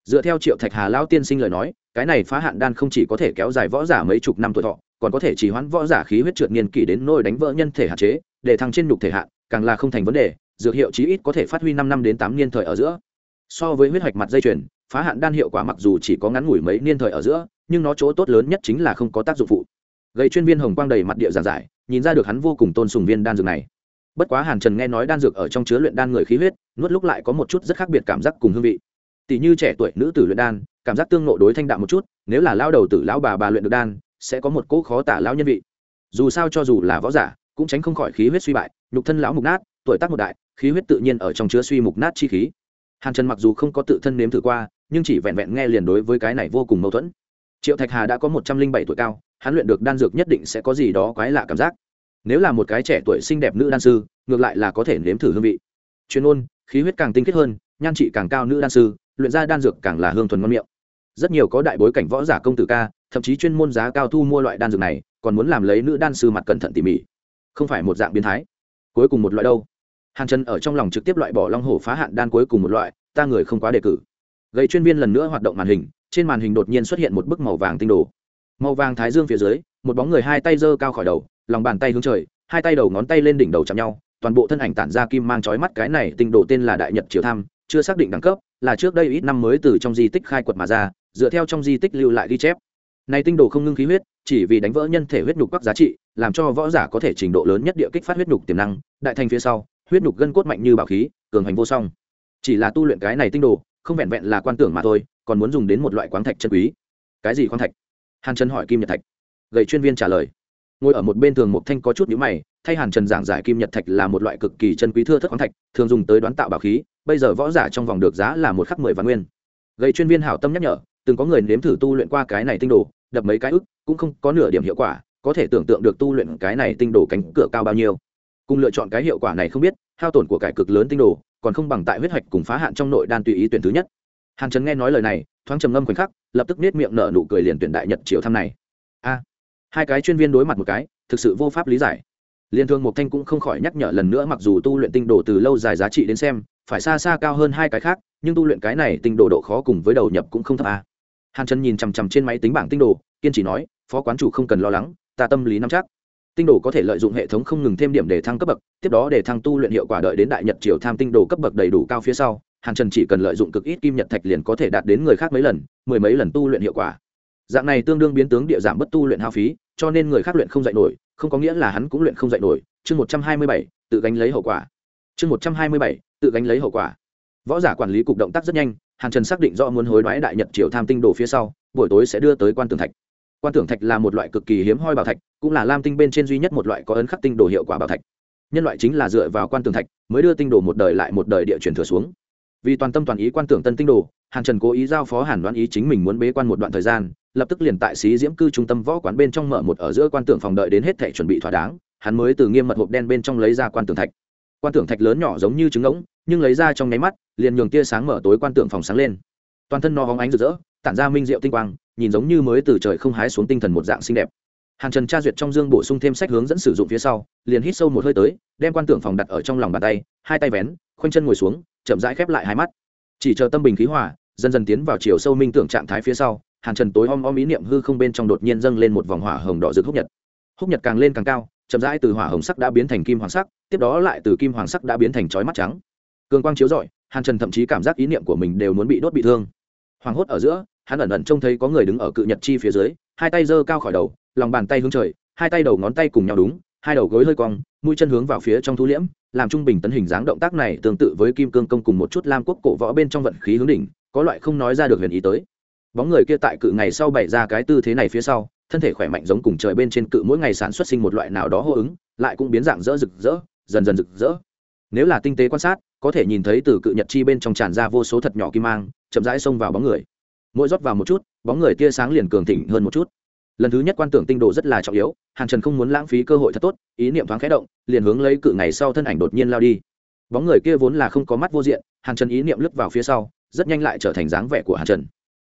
Dựa theo triệu thạch hà lao tiên sinh lời nói, cái này phá hạn đan không chỉ có thể kéo dài võ giả mấy chục năm tuổi thọ, còn có thể chỉ hoãn võ giả khí huyết trượt niên kỷ đến nôi đánh vỡ nhân thể hạn chế, để thăng trên nhục thể hạn, càng là không thành vấn đề, dược hiệu chí ít có thể phát huy năm năm đến tám niên thời ở giữa. So với huyết hoạch mặt dây chuyền, phá hạn đan hiệu quả mặc dù chỉ có ngắn ngủi mấy niên thời ở giữa, nhưng nó chỗ tốt lớn nhất chính là không có tác dụng phụ. Gây chuyên viên hồng quang đầy mặt địa giản giải nhìn ra được hắn vô cùng tôn sùng viên đan dược này. Bất quá hàn trần nghe nói đan dược ở trong chứa luyện đan người khí huyết, nuốt lúc lại có một chút rất khác biệt cảm giác cùng hương vị. Tỷ như trẻ tuổi nữ tử luyện đan, cảm giác tương nộ đối thanh đạm một chút, nếu là lao đầu tử lão bà bà luyện được đan, sẽ có một cỗ khó tả lão nhân vị. Dù sao cho dù là võ giả, cũng tránh không khỏi khí huyết suy bại, nhục thân lão mục nát, tuổi tác một đại, khí huyết tự nhiên ở trong chứa suy mục nát chi khí. Hàn trần mặc dù không có tự thân nếm thử qua, nhưng chỉ vẹn vẹn nghe liền đối với cái này vô cùng mâu thuẫn. Triệu thạch hà đã có một trăm linh bảy tuổi cao hắn luyện được đan dược nhất định sẽ có gì đó quái lạ cảm giác. Nếu là một cái trẻ tuổi xinh đẹp nữ đan sư, ngược lại là có thể nếm thử hương vị. Chuyên ôn khí huyết càng tinh khiết hơn, nhan trị càng cao nữ đan sư, luyện ra đan dược càng là hương thuần ngon miệng. Rất nhiều có đại bối cảnh võ giả công tử ca, thậm chí chuyên môn giá cao thu mua loại đan dược này, còn muốn làm lấy nữ đan sư mặt cẩn thận tỉ mỉ. Không phải một dạng biến thái. Cuối cùng một loại đâu? Hàn trần ở trong lòng trực tiếp loại bỏ long hổ phá hạn đan cuối cùng một loại, ta người không quá đề cử. Gây chuyên viên lần nữa hoạt động màn hình, trên màn hình đột nhiên xuất hiện một bức màu vàng tinh đồ màu vàng thái dương phía dưới, một bóng người hai tay giơ cao khỏi đầu, lòng bàn tay hướng trời, hai tay đầu ngón tay lên đỉnh đầu chạm nhau, toàn bộ thân ảnh tản ra kim mang chói mắt, cái này tinh đồ tên là đại nhật triều tham, chưa xác định đẳng cấp, là trước đây ít năm mới từ trong di tích khai quật mà ra, dựa theo trong di tích lưu lại ghi chép. Này tinh đồ không ngưng khí huyết, chỉ vì đánh vỡ nhân thể huyết nhục các giá trị, làm cho võ giả có thể trình độ lớn nhất địa kích phát huyết nhục tiềm năng, đại thành phía sau, huyết nhục gân cốt mạnh như bảo khí, cường hành vô song. Chỉ là tu luyện cái này tinh đồ, không vẹn vẹn là quan tưởng mà thôi, còn muốn dùng đến một loại khoáng thạch chân quý. Cái gì khoáng thạch? Hàn trần hỏi kim nhật thạch. Gầy chuyên viên trả lời. Ngồi ở một bên thường một thanh có chút nhữ mày, thay hàn trần giảng giải kim nhật thạch là một loại cực kỳ chân quý thưa thất khoáng thạch, thường dùng tới đoán tạo bảo khí, bây giờ võ giả trong vòng được giá là một khắc mười vạn nguyên. Gầy chuyên viên hảo tâm nhắc nhở, từng có người nếm thử tu luyện qua cái này tinh đồ, đập mấy cái ức, cũng không có nửa điểm hiệu quả, có thể tưởng tượng được tu luyện cái này tinh đồ cánh cửa cao bao nhiêu. Cùng lựa chọn cái hiệu quả này không biết, hao tổn của cải cực lớn tinh đồ, còn không bằng tại huyết hạch cùng phá hạn trong nội đan tùy ý tuyển thứ nhất. Hàn trần nghe nói lời này, thoáng trầm ngâm khoảnh khắc lập tức nết miệng nở nụ cười liền tuyển đại nhật triều thăm này. A, hai cái chuyên viên đối mặt một cái, thực sự vô pháp lý giải. Liên thương mộc thanh cũng không khỏi nhắc nhở lần nữa mặc dù tu luyện tinh đồ từ lâu dài giá trị đến xem, phải xa xa cao hơn hai cái khác, nhưng tu luyện cái này tinh đồ độ khó cùng với đầu nhập cũng không thấp a. Hàn trần nhìn chằm chằm trên máy tính bảng tinh đồ, kiên trì nói, phó quán chủ không cần lo lắng, ta tâm lý nắm chắc. Tinh đồ có thể lợi dụng hệ thống không ngừng thêm điểm để thăng cấp bậc, tiếp đó để thăng tu luyện hiệu quả đợi đến đại nhật triều tham tinh đồ cấp bậc đầy đủ cao phía sau hàn trần chỉ cần lợi dụng cực ít kim nhật thạch liền có thể đạt đến người khác mấy lần, mười mấy lần tu luyện hiệu quả. Dạng này tương đương biến tướng địa giảm bất tu luyện hao phí, cho nên người khác luyện không dạy nổi, không có nghĩa là hắn cũng luyện không dạy nổi. Chương một trăm hai mươi bảy, tự gánh lấy hậu quả. Chương một trăm hai mươi bảy, tự gánh lấy hậu quả. Võ giả quản lý cục động tác rất nhanh, hàn trần xác định do muốn hối đoái đại nhật triều tham tinh đồ phía sau, buổi tối sẽ đưa tới quan tường thạch. Quan tưởng thạch là một loại cực kỳ hiếm hoi bảo thạch, cũng là lam tinh bên trên duy nhất một loại có ấn khắc tinh đồ hiệu quả bảo thạch. Nhân loại chính là dựa vào quan tưởng thạch mới đưa tinh đồ một đời lại một đời địa chuyển thừa xuống vì toàn tâm toàn ý quan tưởng tân tinh đồ, hàn trần cố ý giao phó hàn đoán ý chính mình muốn bế quan một đoạn thời gian, lập tức liền tại xí diễm cư trung tâm võ quán bên trong mở một ở giữa quan tưởng phòng đợi đến hết thể chuẩn bị thỏa đáng, hắn mới từ nghiêm mật hộp đen bên trong lấy ra quan tưởng thạch. Quan tưởng thạch lớn nhỏ giống như trứng ngỗng, nhưng lấy ra trong nháy mắt, liền nhường tia sáng mở tối quan tưởng phòng sáng lên. Toàn thân nó hóng ánh rực rỡ, tản ra minh diệu tinh quang, nhìn giống như mới từ trời không hái xuống tinh thần một dạng xinh đẹp. Hàn trần tra duyệt trong dương bổ sung thêm sách hướng dẫn sử dụng phía sau, liền hít sâu một hơi tới, đem quan tưởng phòng đặt ở trong lòng bàn tay, hai tay vén, khoanh chân ngồi xuống chậm rãi khép lại hai mắt. Chỉ chờ tâm bình khí hòa, dần dần tiến vào chiều sâu minh tưởng trạng thái phía sau, hàn trần tối om om ý niệm hư không bên trong đột nhiên dâng lên một vòng hỏa hồng đỏ rực húc nhật. Húc nhật càng lên càng cao, chậm rãi từ hỏa hồng sắc đã biến thành kim hoàng sắc, tiếp đó lại từ kim hoàng sắc đã biến thành chói mắt trắng. Cường quang chiếu rọi, hàn trần thậm chí cảm giác ý niệm của mình đều muốn bị đốt bị thương. Hoàng hốt ở giữa, hắn ẩn ẩn trông thấy có người đứng ở cự nhật chi phía dưới, hai tay giơ cao khỏi đầu, lòng bàn tay hướng trời, hai tay đầu ngón tay cùng nhau đúng, hai đầu gối hơi cong, mũi chân hướng vào phía trong thu liễm làm trung bình tấn hình dáng động tác này tương tự với kim cương công cùng một chút lam quốc cổ võ bên trong vận khí hướng đỉnh, có loại không nói ra được huyền ý tới. Bóng người kia tại cự ngày sau bày ra cái tư thế này phía sau, thân thể khỏe mạnh giống cùng trời bên trên cự mỗi ngày sản xuất sinh một loại nào đó hô ứng, lại cũng biến dạng rỡ rực rỡ, dần dần rực rỡ. Nếu là tinh tế quan sát, có thể nhìn thấy từ cự nhật chi bên trong tràn ra vô số thật nhỏ kim mang, chậm rãi xông vào bóng người. Mỗi rót vào một chút, bóng người tia sáng liền cường thịnh hơn một chút lần thứ nhất quan tưởng tinh đồ rất là trọng yếu, hàn trần không muốn lãng phí cơ hội thật tốt, ý niệm thoáng khẽ động, liền hướng lấy cự ngày sau thân ảnh đột nhiên lao đi. Bóng người kia vốn là không có mắt vô diện, hàn trần ý niệm lướt vào phía sau, rất nhanh lại trở thành dáng vẻ của hàn trần.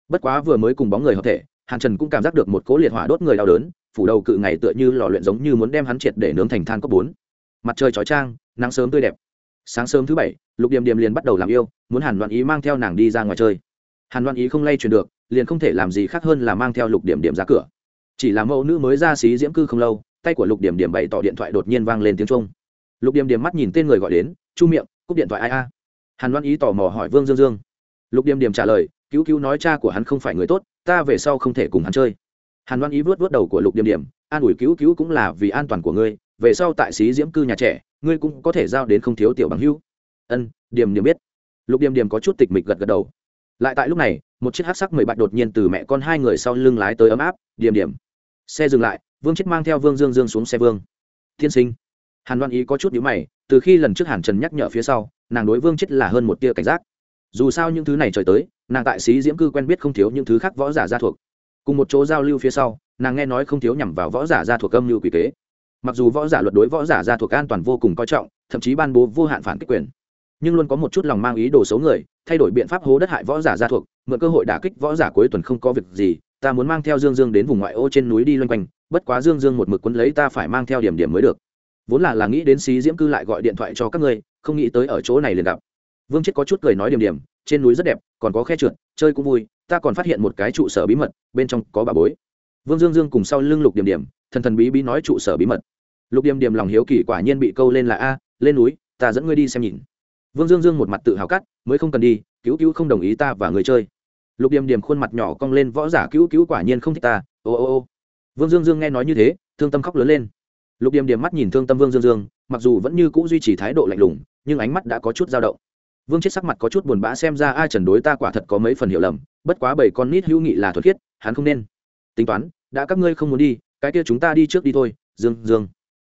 Bất quá vừa mới cùng bóng người hợp thể, hàn trần cũng cảm giác được một cố liệt hỏa đốt người đau đớn, phủ đầu cự ngày tựa như lò luyện giống như muốn đem hắn triệt để nướng thành than cấp bốn. Mặt trời chói trang nắng sớm tươi đẹp. Sáng sớm thứ bảy, lục điềm điềm liền bắt đầu làm yêu, muốn hàn loạn ý mang theo nàng đi ra ngoài chơi. Hàn loạn ý không lay truyền được, liền không thể làm gì khác hơn là mang theo lục điểm điểm ra cửa chỉ là mẫu nữ mới ra xí diễm cư không lâu, tay của lục điểm điểm bày tỏ điện thoại đột nhiên vang lên tiếng trung lục điểm điểm mắt nhìn tên người gọi đến, chu miệng, cúp điện thoại ai a? Hàn loan ý tò mò hỏi vương dương dương. Lục điểm điểm trả lời, cứu cứu nói cha của hắn không phải người tốt, ta về sau không thể cùng hắn chơi. Hàn loan ý vuốt vuốt đầu của lục điểm điểm, an ủi cứu cứu cũng là vì an toàn của ngươi, về sau tại xí diễm cư nhà trẻ, ngươi cũng có thể giao đến không thiếu tiểu bằng hưu ân, điểm điểm biết. Lục điểm điểm có chút tịch mịch gật gật đầu. Lại tại lúc này, một chiếc hát sắc mười bạch đột nhiên từ mẹ con hai người sau lưng lái tới ấm áp, điểm điểm xe dừng lại, vương chết mang theo vương dương dương xuống xe vương. Tiên sinh. Hàn đoan ý có chút nhữ mày, từ khi lần trước hàn trần nhắc nhở phía sau, nàng đối vương chết là hơn một tia cảnh giác. Dù sao những thứ này trời tới, nàng tại sĩ diễm cư quen biết không thiếu những thứ khác võ giả gia thuộc. Cùng một chỗ giao lưu phía sau, nàng nghe nói không thiếu nhằm vào võ giả gia thuộc âm lưu quỷ kế. Mặc dù võ giả luật đối võ giả gia thuộc an toàn vô cùng coi trọng, thậm chí ban bố vô hạn phản kích quyền, nhưng luôn có một chút lòng mang ý đồ xấu người, thay đổi biện pháp hố đất hại võ giả gia thuộc, mượn cơ hội đả kích võ giả cuối tuần không có việc gì ta muốn mang theo dương dương đến vùng ngoại ô trên núi đi loanh quanh, bất quá dương dương một mực quấn lấy ta phải mang theo điểm điểm mới được. Vốn là là nghĩ đến xí diễm cư lại gọi điện thoại cho các ngươi, không nghĩ tới ở chỗ này liền gặp. Vương chết có chút cười nói điểm điểm, trên núi rất đẹp, còn có khe trượt, chơi cũng vui, ta còn phát hiện một cái trụ sở bí mật, bên trong có bà bối. Vương dương dương cùng sau lưng lục điểm điểm, thần thần bí bí nói trụ sở bí mật. Lục điểm điểm lòng hiếu kỳ quả nhiên bị câu lên là, a, lên núi, ta dẫn ngươi đi xem nhìn. Vương dương dương một mặt tự hào cắt, mới không cần đi, cứu cứu không đồng ý ta và người chơi lục điềm điềm khuôn mặt nhỏ cong lên, võ giả cứu cứu quả nhiên không thích ta. Ô ô ô. Vương dương dương nghe nói như thế, thương tâm khóc lớn lên. Lục điềm điềm mắt nhìn thương tâm vương dương dương, mặc dù vẫn như c ũ duy trì thái độ lạnh lùng, nhưng ánh mắt đã có chút dao động. Vương chết sắc mặt có chút buồn bã xem ra ai trần đối ta quả thật có mấy phần hiểu lầm, bất quá bảy con nít hữu nghị là thuật khiết, hắn không nên. Tính toán, đã các ngươi không muốn đi, cái kia chúng ta đi trước đi thôi, dương dương.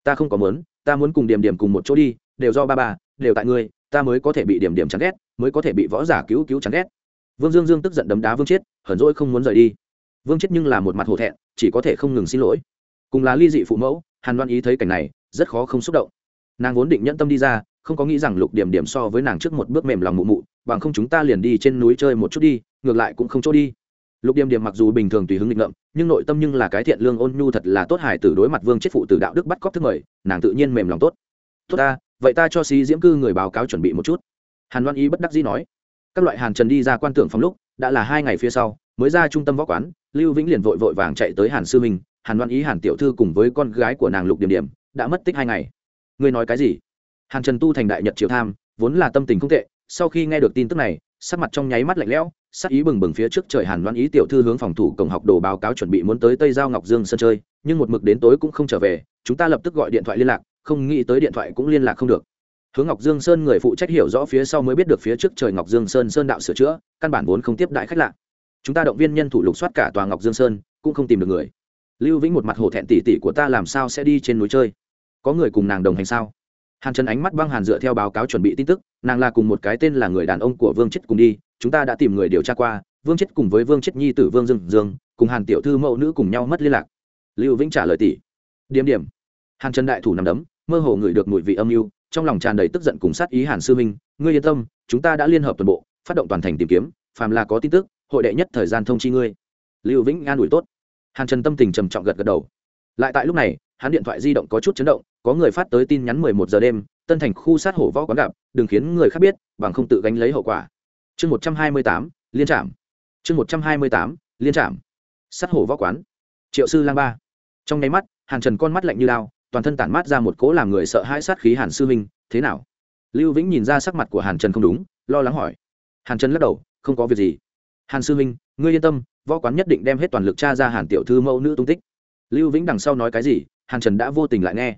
Ta không có muốn, ta muốn cùng điểm điểm cùng một chỗ đi, đều do ba bà, đều tại ngươi, ta mới có thể bị điểm điểm chán ghét, mới có thể bị võ giả cứu cứu chán ghét vương dương dương tức giận đấm đá vương chết hờn dỗi không muốn rời đi. Vương chết nhưng là một mặt hổ thẹn, chỉ có thể không ngừng xin lỗi. Cùng là ly dị phụ mẫu, hàn đoan ý thấy cảnh này, rất khó không xúc động. Nàng vốn định nhẫn tâm đi ra, không có nghĩ rằng lục điểm điểm so với nàng trước một bước mềm lòng mụ mụ, bằng không chúng ta liền đi trên núi chơi một chút đi, ngược lại cũng không chỗ đi. Lục điểm điểm mặc dù bình thường tùy hứng nghịch ngợm, nhưng nội tâm nhưng là cái thiện lương ôn nhu thật là tốt hải tử đối mặt vương chết phụ tử đạo đức bắt cóc thức mời nàng tự nhiên mềm lòng tốt. Tốt ta, vậy ta cho xí diễm cư người báo cáo chuẩn bị một chút. Hàn loan ý bất đắc dĩ nói các loại hàn trần đi ra quan tưởng phòng lúc, đã là hai ngày phía sau, mới ra trung tâm võ quán, lưu vĩnh liền vội vội vàng chạy tới hàn sư minh, hàn loan ý, hàn tiểu thư cùng với con gái của nàng lục điểm điểm, đã mất tích hai ngày. Ngươi nói cái gì? Hàn trần tu thành đại nhật triệu tham, vốn là tâm tình không tệ, sau khi nghe được tin tức này, sắc mặt trong nháy mắt lạnh lẽo, sắc ý bừng bừng phía trước trời hàn loan ý, tiểu thư hướng phòng thủ cổng học đồ báo cáo chuẩn bị muốn tới tây giao ngọc dương sân chơi, nhưng một mực đến tối cũng không trở về, chúng ta lập tức gọi điện thoại liên lạc, không nghĩ tới điện thoại cũng liên lạc không được hướng ngọc dương sơn người phụ trách hiểu rõ phía sau mới biết được phía trước trời ngọc dương sơn sơn đạo sửa chữa, căn bản vốn không tiếp đại khách lạ. Chúng ta động viên nhân thủ lục soát cả tòa ngọc dương sơn, cũng không tìm được người. Lưu vĩnh một mặt hổ thẹn tỉ tỉ của ta làm sao sẽ đi trên núi chơi? Có người cùng nàng đồng hành sao? Hàn trần ánh mắt băng hàn dựa theo báo cáo chuẩn bị tin tức, nàng là cùng một cái tên là người đàn ông của vương chết cùng đi, chúng ta đã tìm người điều tra qua, vương chết cùng với vương chết nhi tử vương dương dương, cùng hàn tiểu thư mẫu nữ cùng nhau mất liên lạc. Lưu vĩnh trả lời tỷ điểm điểm. Hàn trần đại thủ nằm đấm, mơ hồ ngửi được mùi vị âm mưu trong lòng tràn đầy tức giận cùng sát ý hàn sư minh, ngươi yên tâm, chúng ta đã liên hợp toàn bộ, phát động toàn thành tìm kiếm, phàm là có tin tức, hội đệ nhất thời gian thông chi ngươi. Lưu vĩnh an ủi tốt. Hàn trần tâm tình trầm trọng gật gật đầu. Lại tại lúc này, hắn điện thoại di động có chút chấn động, có người phát tới tin nhắn mười một giờ đêm, tân thành khu sát hổ võ quán gặp, đừng khiến người khác biết, bằng không tự gánh lấy hậu quả. Chương một trăm hai mươi tám, liên trạm. Chương một trăm hai mươi tám, liên trạm. Sát hổ võ quán. Triệu sư lang ba. Trong nháy mắt, hàn trần con mắt lạnh như lao toàn thân tản mát ra một cỗ làm người sợ hãi sát khí hàn sư minh, thế nào? Lưu vĩnh nhìn ra sắc mặt của hàn trần không đúng, lo lắng hỏi. Hàn trần lắc đầu, không có việc gì. Hàn sư minh, ngươi yên tâm, võ quán nhất định đem hết toàn lực tra ra hàn tiểu thư mẫu nữ tung tích. Lưu vĩnh đằng sau nói cái gì, hàn trần đã vô tình lại nghe.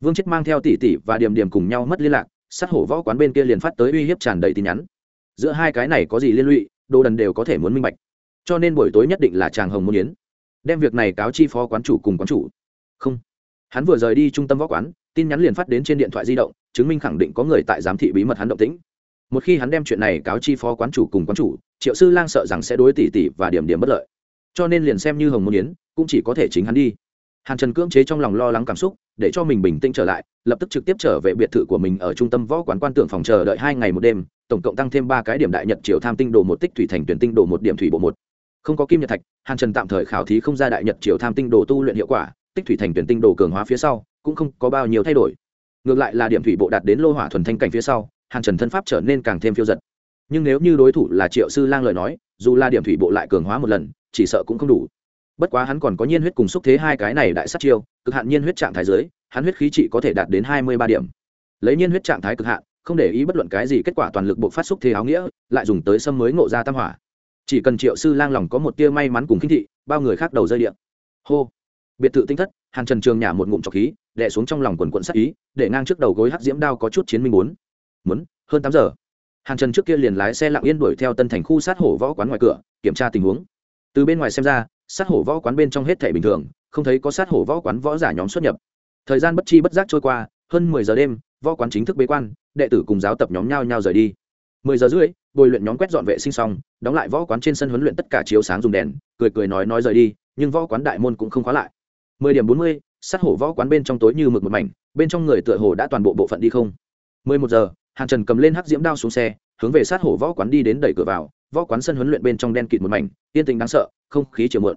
Vương chết mang theo tỷ tỷ và điểm điểm cùng nhau mất liên lạc, sát hổ võ quán bên kia liền phát tới uy hiếp tràn đầy tin nhắn. Giữa hai cái này có gì liên lụy, đồ đần đều có thể muốn minh bạch. Cho nên buổi tối nhất định là chàng hồng muốn yến. Đem việc này cáo chi phó quán chủ cùng quán chủ hắn vừa rời đi trung tâm võ quán, tin nhắn liền phát đến trên điện thoại di động, chứng minh khẳng định có người tại giám thị bí mật hắn động tĩnh. Một khi hắn đem chuyện này cáo chi phó quán chủ cùng quán chủ, triệu sư lang sợ rằng sẽ đối tỷ tỷ và điểm điểm bất lợi. Cho nên liền xem như hồng môn yến, cũng chỉ có thể chính hắn đi. Hàn trần cưỡng chế trong lòng lo lắng cảm xúc, để cho mình bình tĩnh trở lại, lập tức trực tiếp trở về biệt thự của mình ở trung tâm võ quán quan tưởng phòng chờ đợi hai ngày một đêm, tổng cộng tăng thêm ba cái điểm đại nhật triều tham tinh đồ một tích thủy thành tuyển tinh đồ một điểm thủy bộ một. Không có kim nhật thạch, hàn trần tạm thời khảo thí không ra đại nhật triều tham tinh đồ tu luyện hiệu quả tích thủy thành tuyển tinh đồ cường hóa phía sau, cũng không có bao nhiêu thay đổi. Ngược lại là điểm thủy bộ đạt đến lô hỏa thuần thanh cảnh phía sau, hàn trần thân pháp trở nên càng thêm phiêu giật. Nhưng nếu như đối thủ là triệu sư lang lời nói, dù là điểm thủy bộ lại cường hóa một lần, chỉ sợ cũng không đủ. Bất quá hắn còn có nhiên huyết cùng xúc thế hai cái này đại sát chiêu, cực hạn nhiên huyết trạng thái giới hắn huyết khí trị có thể đạt đến hai mươi ba điểm. Lấy nhiên huyết trạng thái cực hạn, không để ý bất luận cái gì kết quả toàn lực bộ phát xúc thế áo nghĩa, lại dùng tới sâm mới ngộ ra tam hỏa. Chỉ cần triệu sư lang lòng có một tia may mắn cùng khinh thị, bao người khác đầu rơi điện hô biệt thự tinh thất hàn trần trường nhả một ngụm trọc khí đẻ xuống trong lòng quần quận sắc ý để ngang trước đầu gối hắc diễm đao có chút chiến minh muốn, muốn hơn tám giờ. Hàn trần trước kia liền lái xe lặng yên đuổi theo tân thành khu sát hổ võ quán ngoài cửa kiểm tra tình huống. Từ bên ngoài xem ra sát hổ võ quán bên trong hết thể bình thường không thấy có sát hổ võ quán võ giả nhóm xuất nhập. Thời gian bất chi bất giác trôi qua hơn mười giờ đêm võ quán chính thức bế quan đệ tử cùng giáo tập nhóm nhau nhau rời đi. Mười giờ rưỡi bồi luyện nhóm quét dọn vệ sinh xong đóng lại võ quán trên sân huấn luyện tất cả chiếu sáng dùng đèn cười cười nói nói rời đi nhưng võ quán đại môn cũng không khóa lại mười điểm bốn mươi, sát hổ võ quán bên trong tối như mực một mảnh, bên trong người tựa hồ đã toàn bộ bộ phận đi không. Mười một giờ, hàn trần cầm lên hắc diễm đao xuống xe, hướng về sát hổ võ quán đi đến đẩy cửa vào, võ quán sân huấn luyện bên trong đen kịt một mảnh, yên tĩnh đáng sợ, không khí chiều muộn.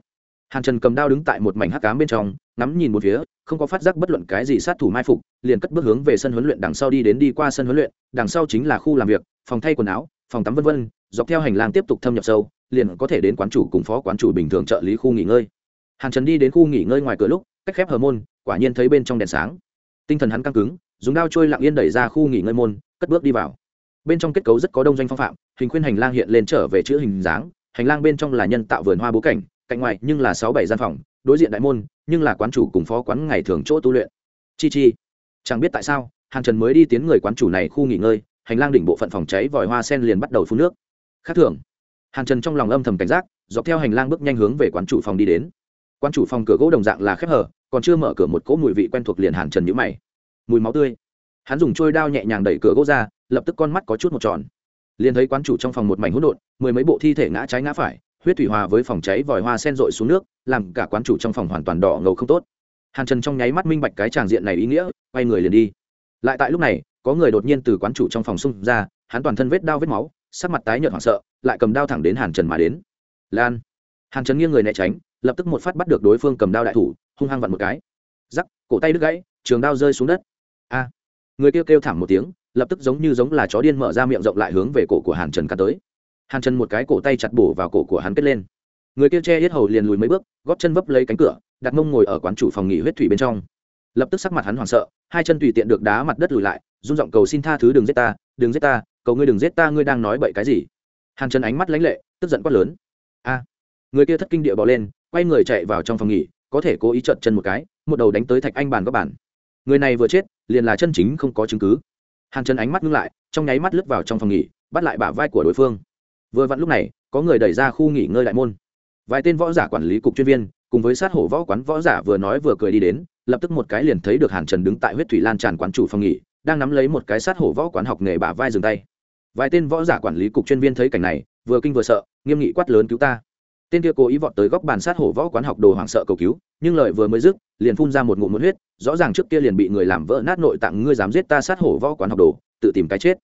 Hàn trần cầm đao đứng tại một mảnh hắc cám bên trong, ngắm nhìn một phía, không có phát giác bất luận cái gì sát thủ mai phục, liền cất bước hướng về sân huấn luyện đằng sau đi đến đi qua sân huấn luyện, đằng sau chính là khu làm việc, phòng thay quần áo, phòng tắm vân vân, dọc theo hành lang tiếp tục thâm nhập sâu, liền có thể đến quán chủ cùng phó quán chủ bình thường trợ lý khu nghỉ ngơi hàn trần đi đến khu nghỉ ngơi ngoài cửa lúc, cách khép hờ môn, quả nhiên thấy bên trong đèn sáng. Tinh thần hắn căng cứng, dùng đao trôi lặng yên đẩy ra khu nghỉ ngơi môn, cất bước đi vào. Bên trong kết cấu rất có đông doanh phong phạm, hình khuyên hành lang hiện lên trở về chữ hình dáng. Hành lang bên trong là nhân tạo vườn hoa bố cảnh, cạnh ngoài nhưng là sáu bảy gian phòng, đối diện đại môn, nhưng là quán chủ cùng phó quán ngày thường chỗ tu luyện. Chi chi. Chẳng biết tại sao hàng trần mới đi tiến người quán chủ này khu nghỉ ngơi, hành lang đỉnh bộ phận phòng cháy vòi hoa sen liền bắt đầu phun nước. Khác thường hàng trần trong lòng âm thầm cảnh giác, dọc theo hành lang bước nhanh hướng về quán chủ phòng đi đến. Quan chủ phòng cửa gỗ đồng dạng là khép hở, còn chưa mở cửa một cỗ mùi vị quen thuộc liền hàn trần nhữ mày. Mùi máu tươi. Hắn dùng trôi đao nhẹ nhàng đẩy cửa gỗ ra, lập tức con mắt có chút một tròn. Liền thấy quán chủ trong phòng một mảnh hỗn độn, mười mấy bộ thi thể ngã trái ngã phải, huyết thủy hòa với phòng cháy vòi hoa sen rội xuống nước, làm cả quán chủ trong phòng hoàn toàn đỏ ngầu không tốt. Hàn trần trong nháy mắt minh bạch cái tràng diện này ý nghĩa, quay người liền đi. Lại tại lúc này, có người đột nhiên từ quán chủ trong phòng xung ra, hắn toàn thân vết đau vết máu, sắc mặt tái nhợt hoảng sợ, lại cầm đao thẳng đến hàn trần mà đến. Lan. Hàn trần nghiêng người né tránh lập tức một phát bắt được đối phương cầm đao đại thủ, hung hăng vặn một cái. Giắc cổ tay đứt gãy, trường đao rơi xuống đất. A. Người kêu kêu thảm một tiếng, lập tức giống như giống là chó điên mở ra miệng rộng lại hướng về cổ của hàn trần cắn tới. Hàn trần một cái cổ tay chặt bổ vào cổ của hắn kết lên. Người kia che hết hầu liền lùi mấy bước, góp chân vấp lấy cánh cửa, đặt mông ngồi ở quán chủ phòng nghỉ huyết thủy bên trong. Lập tức sắc mặt hắn hoảng sợ, hai chân tùy tiện được đá mặt đất lùi lại, run giọng cầu xin tha thứ đừng giết ta, đừng giết ta, cầu ngươi đừng giết ta, ngươi đang nói bậy cái gì? Hàn trần ánh mắt lãnh lệ, tức giận quát lớn. A. Người kia thất kinh địa bỏ lên quay người chạy vào trong phòng nghỉ, có thể cố ý trợt chân một cái, một đầu đánh tới thạch anh bàn góc bàn. Người này vừa chết, liền là chân chính không có chứng cứ. Hàn trần ánh mắt ngưng lại, trong nháy mắt lướt vào trong phòng nghỉ, bắt lại bả vai của đối phương. Vừa vặn lúc này, có người đẩy ra khu nghỉ ngơi đại môn. Vài tên võ giả quản lý cục chuyên viên, cùng với sát hổ võ quán võ giả vừa nói vừa cười đi đến, lập tức một cái liền thấy được hàn trần đứng tại huyết thủy lan tràn quán chủ phòng nghỉ, đang nắm lấy một cái sát hổ võ quán học nghề bả vai dừng tay. Vài tên võ giả quản lý cục chuyên viên thấy cảnh này, vừa kinh vừa sợ, nghiêm nghị quát lớn cứu ta tên kia cố ý vọt tới góc bàn sát hổ võ quán học đồ hoảng sợ cầu cứu, nhưng lời vừa mới dứt, liền phun ra một ngụm mũi huyết, rõ ràng trước kia liền bị người làm vỡ nát nội tạng, ngươi dám giết ta sát hổ võ quán học đồ, tự tìm cái chết.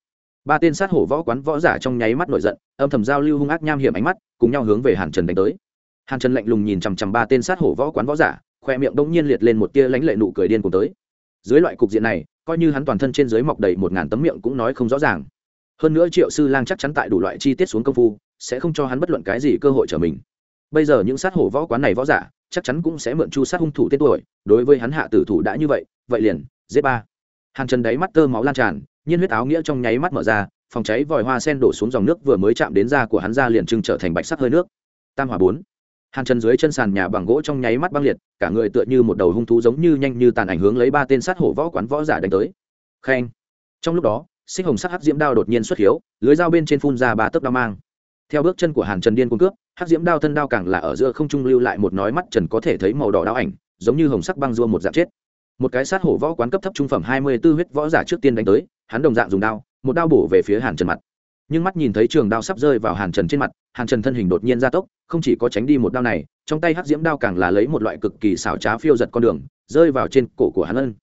Ba tên sát hổ võ quán võ giả trong nháy mắt nổi giận, âm thầm giao lưu hung ác nham hiểm ánh mắt, cùng nhau hướng về hàn trần đánh tới. Hàn trần lạnh lùng nhìn chằm chằm ba tên sát hổ võ quán võ giả, khoe miệng đông nhiên liệt lên một tia lãnh lệ nụ cười điên cùng tới. Dưới loại cục diện này, coi như hắn toàn thân trên dưới mọc đầy một ngàn tấm miệng cũng nói không rõ ràng. Hơn nữa triệu sư lang chắc chắn tại đủ loại chi tiết xuống công phu, sẽ không cho hắn bất luận cái gì cơ hội trở mình bây giờ những sát hổ võ quán này võ giả, chắc chắn cũng sẽ mượn chu sát hung thủ tên tuổi, đối với hắn hạ tử thủ đã như vậy vậy liền dễ ba. Hàng chân đáy mắt tơ máu lan tràn, nhiên huyết áo nghĩa trong nháy mắt mở ra, phòng cháy vòi hoa sen đổ xuống dòng nước vừa mới chạm đến da của hắn ra liền trưng trở thành bạch sắc hơi nước. Tam hỏa bốn. Hàng chân dưới chân sàn nhà bằng gỗ trong nháy mắt băng liệt, cả người tựa như một đầu hung thú giống như nhanh như tàn ảnh hướng lấy ba tên sát hổ võ quán võ giả đánh tới. Khen. Trong lúc đó sinh hồng sắc hắc diễm đao đột nhiên xuất hiếu, lưới dao bên trên phun ra ba tấc đao mang theo bước chân của hàn trần điên cung cướp, hắc diễm đao thân đao càng là ở giữa không trung lưu lại một nói mắt trần có thể thấy màu đỏ đao ảnh, giống như hồng sắc băng dua một dạng chết. Một cái sát hổ võ quán cấp thấp trung phẩm hai mươi 24 huyết võ giả trước tiên đánh tới, hắn đồng dạng dùng đao, một đao bổ về phía hàn trần mặt. Nhưng mắt nhìn thấy trường đao sắp rơi vào hàn trần trên mặt, hàn trần thân hình đột nhiên gia tốc, không chỉ có tránh đi một đao này, trong tay hắc diễm đao càng là lấy một loại cực kỳ xảo trá phiêu giật con đường, rơi vào trên cổ của hắn ân.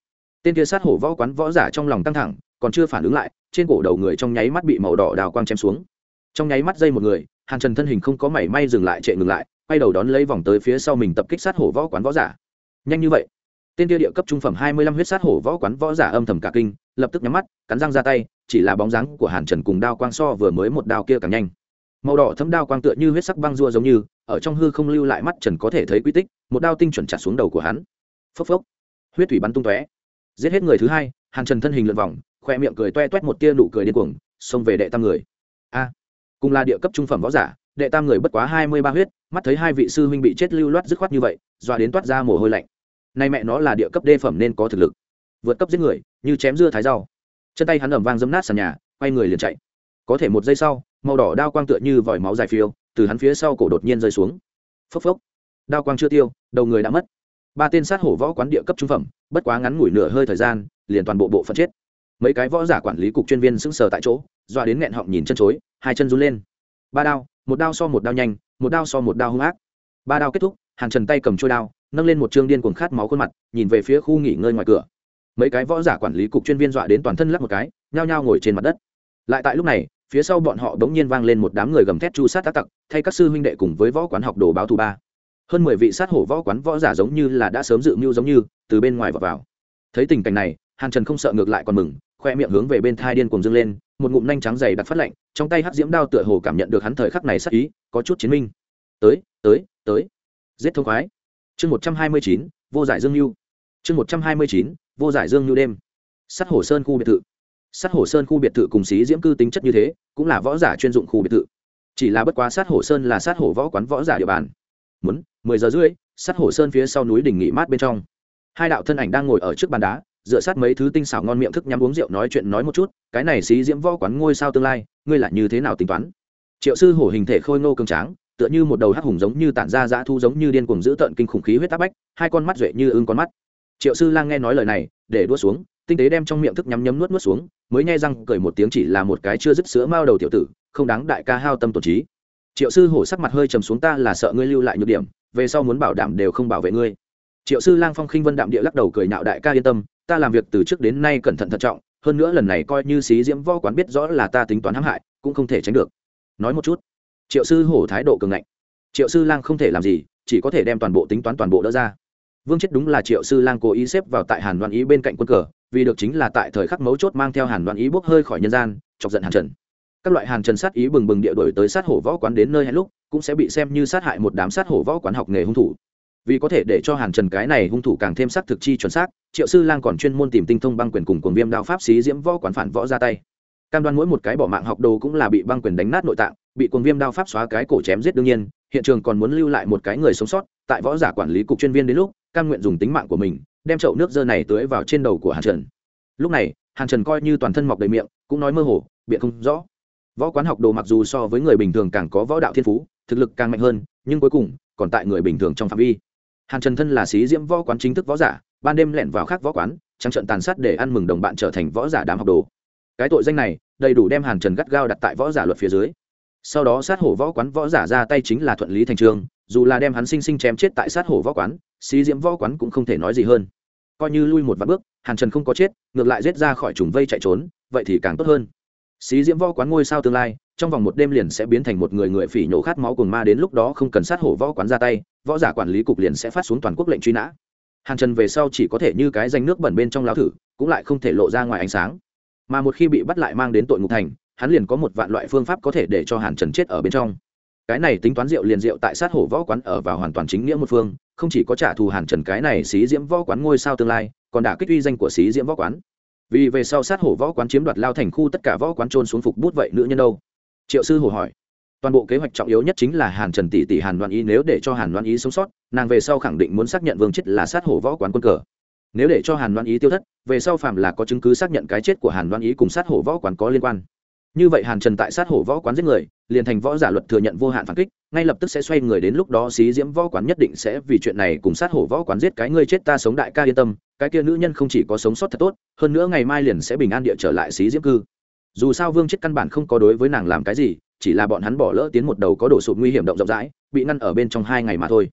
Tên kia sát hổ võ quán võ giả trong lòng căng thẳng, còn chưa phản ứng lại, trên cổ đầu người trong nháy mắt bị màu đỏ đào quang chém xuống trong nháy mắt dây một người, hàn trần thân hình không có mảy may dừng lại trệ ngừng lại, quay đầu đón lấy vòng tới phía sau mình tập kích sát hổ võ quán võ giả. Nhanh như vậy. Tên tiêu địa cấp trung phẩm hai mươi lăm huyết sát hổ võ quán võ giả âm thầm cả kinh, lập tức nhắm mắt, cắn răng ra tay, chỉ là bóng dáng của hàn trần cùng đao quang so vừa mới một đao kia càng nhanh. Màu đỏ thấm đao quang tựa như huyết sắc băng rua giống như, ở trong hư không lưu lại mắt trần có thể thấy quy tích, một đao tinh chuẩn chặt xuống đầu của hắn. Phốc phốc. Huyết thủy bắn tung tóe. Giết hết người thứ hai, hàn trần thân hình lượn vòng, khoe miệng cười toe toét một tia nụ cười điên cuồng, xông về đệ tam người cùng là địa cấp trung phẩm võ giả, đệ tam người bất quá hai mươi ba huyết, mắt thấy hai vị sư huynh bị chết lưu loát dứt khoát như vậy, dọa đến toát ra mồ hôi lạnh. Nay mẹ nó là địa cấp đê phẩm nên có thực lực. Vượt cấp giết người, như chém dưa thái rau. Chân tay hắn ẩm vang dấm nát sàn nhà, quay người liền chạy. Có thể một giây sau, màu đỏ đao quang tựa như vòi máu dài phiêu, từ hắn phía sau cổ đột nhiên rơi xuống. Phốc phốc. Đao quang chưa tiêu, đầu người đã mất. Ba tên sát hổ võ quán địa cấp trung phẩm, bất quá ngắn ngủi nửa hơi thời gian, liền toàn bộ bộ phận chết mấy cái võ giả quản lý cục chuyên viên sững sờ tại chỗ doa đến nghẹn họng nhìn chân chối hai chân run lên. Ba đao một đao so một đao nhanh một đao so một đao hung ác. Ba đao kết thúc hàng trần tay cầm trôi đao nâng lên một trương điên cuồng khát máu khuôn mặt nhìn về phía khu nghỉ ngơi ngoài cửa. Mấy cái võ giả quản lý cục chuyên viên dọa đến toàn thân lắc một cái nhao nhao ngồi trên mặt đất. Lại tại lúc này phía sau bọn họ bỗng nhiên vang lên một đám người gầm thét chu sát tác tặc thay các sư huynh đệ cùng với võ quán học đồ báo thù ba. Hơn mười vị sát hổ võ quán võ giả giống như là đã sớm dự mưu giống như từ bên ngoài vào, vào. thấy tình cảnh này hàn trần không sợ ngược lại còn mừng khoe miệng hướng về bên thai điên cùng dâng lên, một ngụm nanh trắng dày đặc phát lạnh, trong tay hắc diễm đao tựa hồ cảm nhận được hắn thời khắc này sắc ý, có chút chiến minh. Tới tới tới. Giết thông khoái. Chương một trăm hai mươi chín, vô giải dương lưu. Chương một trăm hai mươi chín, vô giải dương lưu đêm. Sắt hồ sơn khu biệt thự. Sát hổ sơn khu biệt thự cùng xí diễm cư tính chất như thế, cũng là võ giả chuyên dụng khu biệt thự. Chỉ là bất quá sát hổ sơn là sát hổ võ quán võ giả địa bàn. Muốn, mười giờ rưỡi, sát hổ sơn phía sau núi đỉnh nghỉ mát bên trong. Hai đạo thân ảnh đang ngồi ở trước bàn đá dựa sát mấy thứ tinh xảo ngon miệng thức nhắm uống rượu nói chuyện nói một chút, cái này xí diễm võ quán ngôi sao tương lai, ngươi là như thế nào tính toán? Triệu sư hổ hình thể khôi ngô cường tráng, tựa như một đầu hắc hùng giống như tản ra dã thu giống như điên cuồng giữ tợn kinh khủng khí huyết tác bách, hai con mắt duệ như ưng con mắt. Triệu sư lang nghe nói lời này, để đua xuống, tinh tế đem trong miệng thức nhắm nhấm nuốt nuốt xuống, mới nhai răng cười một tiếng chỉ là một cái chưa dứt sữa mao đầu tiểu tử, không đáng đại ca hao tâm tổn trí. Triệu sư hổ sắc mặt hơi trầm xuống, ta là sợ ngươi lưu lại nhược điểm, về sau muốn bảo đảm đều không bảo vệ ngươi. Triệu sư lang phong khinh vân đạm địa lắc đầu cười nạo đại ca yên tâm ta làm việc từ trước đến nay cẩn thận thận trọng, hơn nữa lần này coi như xí diễm võ quán biết rõ là ta tính toán hãm hại, cũng không thể tránh được. Nói một chút. Triệu sư hổ thái độ cường ngạnh. Triệu sư lang không thể làm gì, chỉ có thể đem toàn bộ tính toán toàn bộ đỡ ra. Vương chết đúng là triệu sư lang cố ý xếp vào tại hàn đoan ý bên cạnh quân cờ, vì được chính là tại thời khắc mấu chốt mang theo hàn đoan ý bốc hơi khỏi nhân gian, chọc giận hàn trần. Các loại hàn trần sát ý bừng bừng địa đổi tới sát hổ võ quán đến nơi hay lúc, cũng sẽ bị xem như sát hại một đám sát hổ võ quán học nghề hung thủ vì có thể để cho hàn trần cái này hung thủ càng thêm xác thực chi chuẩn xác, triệu sư lang còn chuyên môn tìm tinh thông băng quyền cùng cuồng viêm đao pháp xí diễm võ quán phản võ ra tay. Cam đoan mỗi một cái bỏ mạng học đồ cũng là bị băng quyền đánh nát nội tạng, bị cuồng viêm đao pháp xóa cái cổ chém giết đương nhiên, hiện trường còn muốn lưu lại một cái người sống sót, tại võ giả quản lý cục chuyên viên đến lúc, cam nguyện dùng tính mạng của mình, đem chậu nước dơ này tưới vào trên đầu của hàn trần. Lúc này, hàn trần coi như toàn thân mọc đầy miệng, cũng nói mơ hồ biện không rõ. Võ quán học đồ mặc dù so với người bình thường càng có võ đạo thiên phú, thực lực càng mạnh hơn, nhưng cuối cùng, còn tại người bình thường trong phạm vi hàn trần thân là sĩ diễm võ quán chính thức võ giả, ban đêm lẻn vào khác võ quán, trắng trận tàn sát để ăn mừng đồng bạn trở thành võ giả đám học đồ. Cái tội danh này, đầy đủ đem hàn trần gắt gao đặt tại võ giả luật phía dưới. Sau đó sát hổ võ quán võ giả ra tay chính là thuận lý thành trường, dù là đem hắn sinh sinh chém chết tại sát hổ võ quán sĩ diễm võ quán cũng không thể nói gì hơn. Coi như lui một vài bước, hàn trần không có chết, ngược lại giết ra khỏi trùng vây chạy trốn, vậy thì càng tốt hơn. Sĩ diễm võ quán ngôi sao tương lai trong vòng một đêm liền sẽ biến thành một người người phỉ nhổ khát máu cùng ma đến lúc đó không cần sát hổ võ quán ra tay, võ giả quản lý cục liền sẽ phát xuống toàn quốc lệnh truy nã. Hàn trần về sau chỉ có thể như cái danh nước bẩn bên trong lao thử, cũng lại không thể lộ ra ngoài ánh sáng. Mà một khi bị bắt lại mang đến tội ngục thành, hắn liền có một vạn loại phương pháp có thể để cho hàn trần chết ở bên trong. Cái này tính toán rượu liền rượu tại sát hổ võ quán ở vào hoàn toàn chính nghĩa một phương, không chỉ có trả thù hàn trần cái này xí diễm võ quán ngôi sao tương lai, còn đả kích uy danh của xí diễm võ quán. Vì về sau sát hổ võ quán chiếm đoạt lao thành khu tất cả võ quán trôn xuống phục bút vậy nữ nhân đâu? Triệu sư hồ hỏi. Toàn bộ kế hoạch trọng yếu nhất chính là hàn trần tỷ tỷ hàn đoan ý, nếu để cho hàn đoan ý sống sót, nàng về sau khẳng định muốn xác nhận vương chết là sát hổ võ quán quân cờ. Nếu để cho hàn đoan ý tiêu thất, về sau phạm là có chứng cứ xác nhận cái chết của hàn đoan ý cùng sát hổ võ quán có liên quan. Như vậy hàn trần tại sát hổ võ quán giết người, liền thành võ giả luật thừa nhận vô hạn phản kích, ngay lập tức sẽ xoay người đến lúc đó xí diễm võ quán nhất định sẽ vì chuyện này cùng sát hổ võ quán giết cái ngươi chết ta sống đại ca yên tâm, cái kia nữ nhân không chỉ có sống sót thật tốt, hơn nữa ngày mai liền sẽ bình an địa trở lại xí diễm cư dù sao vương chết căn bản không có đối với nàng làm cái gì, chỉ là bọn hắn bỏ lỡ tiến một đầu có đổ sụp nguy hiểm động rộng rãi, bị ngăn ở bên trong hai ngày mà thôi.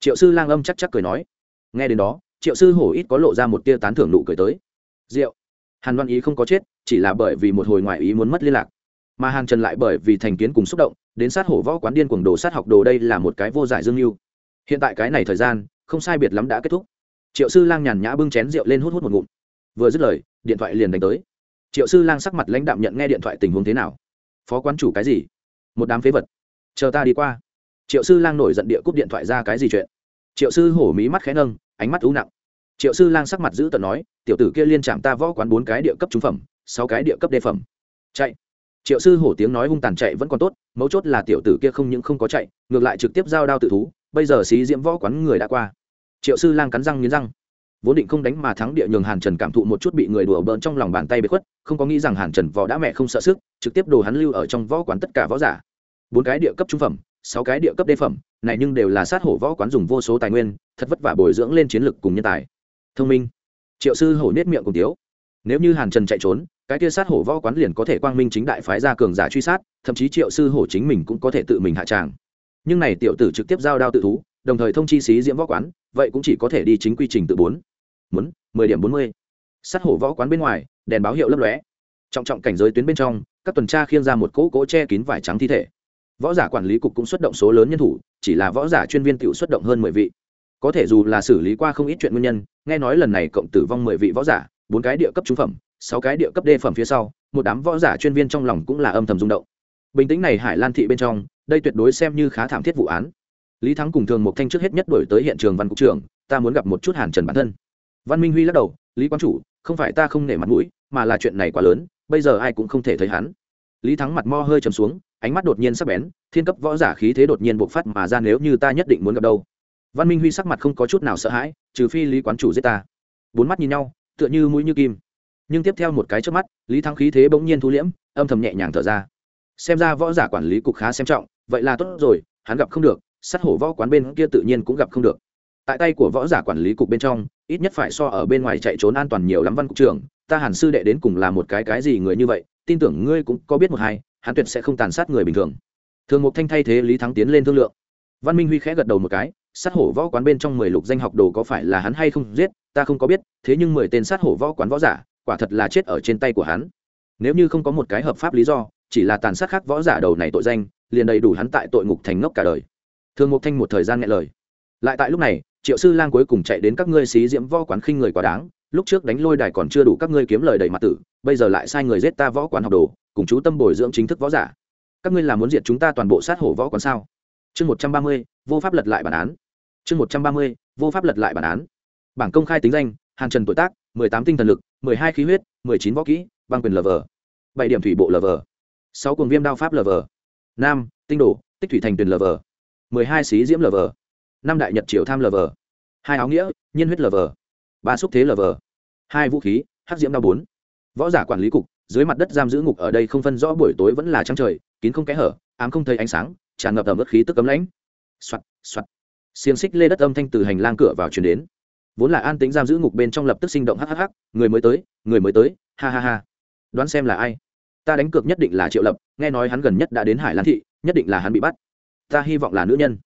Triệu sư lang âm chắc chắc cười nói. Nghe đến đó, triệu sư hổ ít có lộ ra một tia tán thưởng nụ cười tới. Diệu hàn văn ý không có chết, chỉ là bởi vì một hồi ngoại ý muốn mất liên lạc. Mà hàng trần lại bởi vì thành kiến cùng xúc động, đến sát hổ võ quán điên cuồng đồ sát học đồ đây là một cái vô giải dương mưu hiện tại cái này thời gian, không sai biệt lắm đã kết thúc. Triệu sư lang nhàn nhã bưng chén rượu lên hút hút một ngụm. Vừa dứt lời, điện thoại liền đánh tới triệu sư lang sắc mặt lãnh đạm nhận nghe điện thoại tình huống thế nào? Phó quán chủ cái gì? Một đám phế vật. Chờ ta đi qua. Triệu sư lang nổi giận địa cúp điện thoại ra cái gì chuyện? Triệu sư hổ mí mắt khẽ nâng, ánh mắt ú nặng. Triệu sư lang sắc mặt giữ tận nói, tiểu tử kia liên chạm ta võ quán bốn cái địa cấp trúng phẩm, sáu cái địa cấp đề phẩm. Chạy. Triệu sư hổ tiếng nói hung tàn chạy vẫn còn tốt, mấu chốt là tiểu tử kia không những không có chạy, ngược lại trực tiếp giao đao tự thú, bây giờ xí diễm võ quán người đã qua. Triệu sư lang cắn răng nghiến răng vốn định không đánh mà thắng địa nhường hàn trần cảm thụ một chút bị người đùa bỡn trong lòng bàn tay bị khuất, không có nghĩ rằng hàn trần võ đã mẹ không sợ sức, trực tiếp đồ hắn lưu ở trong võ quán tất cả võ giả. Bốn cái địa cấp trung phẩm, sáu cái địa cấp đê phẩm, này nhưng đều là sát hổ võ quán dùng vô số tài nguyên, thật vất vả bồi dưỡng lên chiến lực cùng nhân tài. Thông minh. Triệu sư hổ nết miệng cùng tiếu. Nếu như hàn trần chạy trốn, cái kia sát hổ võ quán liền có thể quang minh chính đại phái ra cường giả truy sát, thậm chí triệu sư hổ chính mình cũng có thể tự mình hạ tràng. Nhưng này tiểu tử trực tiếp giao đao tự thú, đồng thời thông chi xí diễm võ quán, vậy cũng chỉ có thể đi chính quy trình tự bốn muốn, mười điểm bốn mươi. Sát hổ võ quán bên ngoài, đèn báo hiệu lấp lóe. Trọng trọng cảnh giới tuyến bên trong, các tuần tra khiêng ra một cỗ cỗ che kín vải trắng thi thể. Võ giả quản lý cục cũng xuất động số lớn nhân thủ, chỉ là võ giả chuyên viên tự xuất động hơn mười vị. Có thể dù là xử lý qua không ít chuyện nguyên nhân, nghe nói lần này cộng tử vong mười vị võ giả, bốn cái địa cấp trung phẩm, sáu cái địa cấp đê phẩm phía sau, một đám võ giả chuyên viên trong lòng cũng là âm thầm rung động. Bình tĩnh này hải lan thị bên trong, đây tuyệt đối xem như khá thảm thiết vụ án. Lý thắng cùng thường một thanh trước hết nhất đổi tới hiện trường văn cục trưởng, ta muốn gặp một chút hàn trần bản thân văn minh huy lắc đầu, lý quán chủ, không phải ta không nể mặt mũi, mà là chuyện này quá lớn, bây giờ ai cũng không thể thấy hắn. Lý thắng mặt mo hơi trầm xuống, ánh mắt đột nhiên sắc bén, thiên cấp võ giả khí thế đột nhiên bộc phát mà ra nếu như ta nhất định muốn gặp đâu. Văn minh huy sắc mặt không có chút nào sợ hãi, trừ phi lý quán chủ giết ta. Bốn mắt nhìn nhau, tựa như mũi như kim. Nhưng tiếp theo một cái trước mắt, lý thắng khí thế bỗng nhiên thu liễm, âm thầm nhẹ nhàng thở ra. Xem ra võ giả quản lý cục khá xem trọng, vậy là tốt rồi, hắn gặp không được, sát hổ võ quán bên kia tự nhiên cũng gặp không được. Tại tay của võ giả quản lý cục bên trong ít nhất phải so ở bên ngoài chạy trốn an toàn nhiều lắm văn cục trưởng, ta hàn sư đệ đến cùng là một cái cái gì người như vậy, tin tưởng ngươi cũng có biết một hai, hắn tuyệt sẽ không tàn sát người bình thường. Thường mục thanh thay thế lý thắng tiến lên thương lượng. Văn minh huy khẽ gật đầu một cái, sát hổ võ quán bên trong mười lục danh học đồ có phải là hắn hay không giết, ta không có biết, thế nhưng mười tên sát hổ võ quán võ giả, quả thật là chết ở trên tay của hắn. Nếu như không có một cái hợp pháp lý do, chỉ là tàn sát khác võ giả đầu này tội danh, liền đầy đủ hắn tại tội ngục thành ngốc cả đời. Thường mục thanh một thời gian nghe lời. Lại tại lúc này triệu sư lang cuối cùng chạy đến các ngươi xí diễm võ quán khinh người quá đáng, lúc trước đánh lôi đài còn chưa đủ các ngươi kiếm lời đầy mặt tử, bây giờ lại sai người giết ta võ quán học đồ, cùng chú tâm bồi dưỡng chính thức võ giả. Các ngươi là muốn diệt chúng ta toàn bộ sát hổ võ quán sao? Chương một trăm ba mươi, vô pháp lật lại bản án. Chương một trăm ba mươi, vô pháp lật lại bản án. Bảng công khai tính danh, hàn trần tuổi tác, mười tám tinh thần lực, mười hai khí huyết, mười chín võ kỹ, băng quyền lờ vờ bảy điểm thủy bộ lờ vờ sáu cuồng viêm đao pháp lờ vờ nam, tinh đồ, tích thủy thành tuyển vờ mười hai xí diễm lv năm đại nhật triều tham lờ vờ, hai áo nghĩa nhiên huyết lờ vờ, ba xúc thế lờ vờ, hai vũ khí hắc diễm đao bốn. Võ giả quản lý cục dưới mặt đất giam giữ ngục ở đây không phân rõ buổi tối vẫn là trăng trời kín không kẽ hở ám không thấy ánh sáng tràn ngập ẩm ướt khí tức cấm lãnh. Soạt soạt. Xiềng xích lê đất âm thanh từ hành lang cửa vào chuyển đến. Vốn là an tính giam giữ ngục bên trong lập tức sinh động hhh người mới tới người mới tới ha ha ha. Đoán xem là ai? Ta đánh cược nhất định là triệu lập nghe nói hắn gần nhất đã đến hải lan thị nhất định là hắn bị bắt. Ta hy vọng là nữ nhân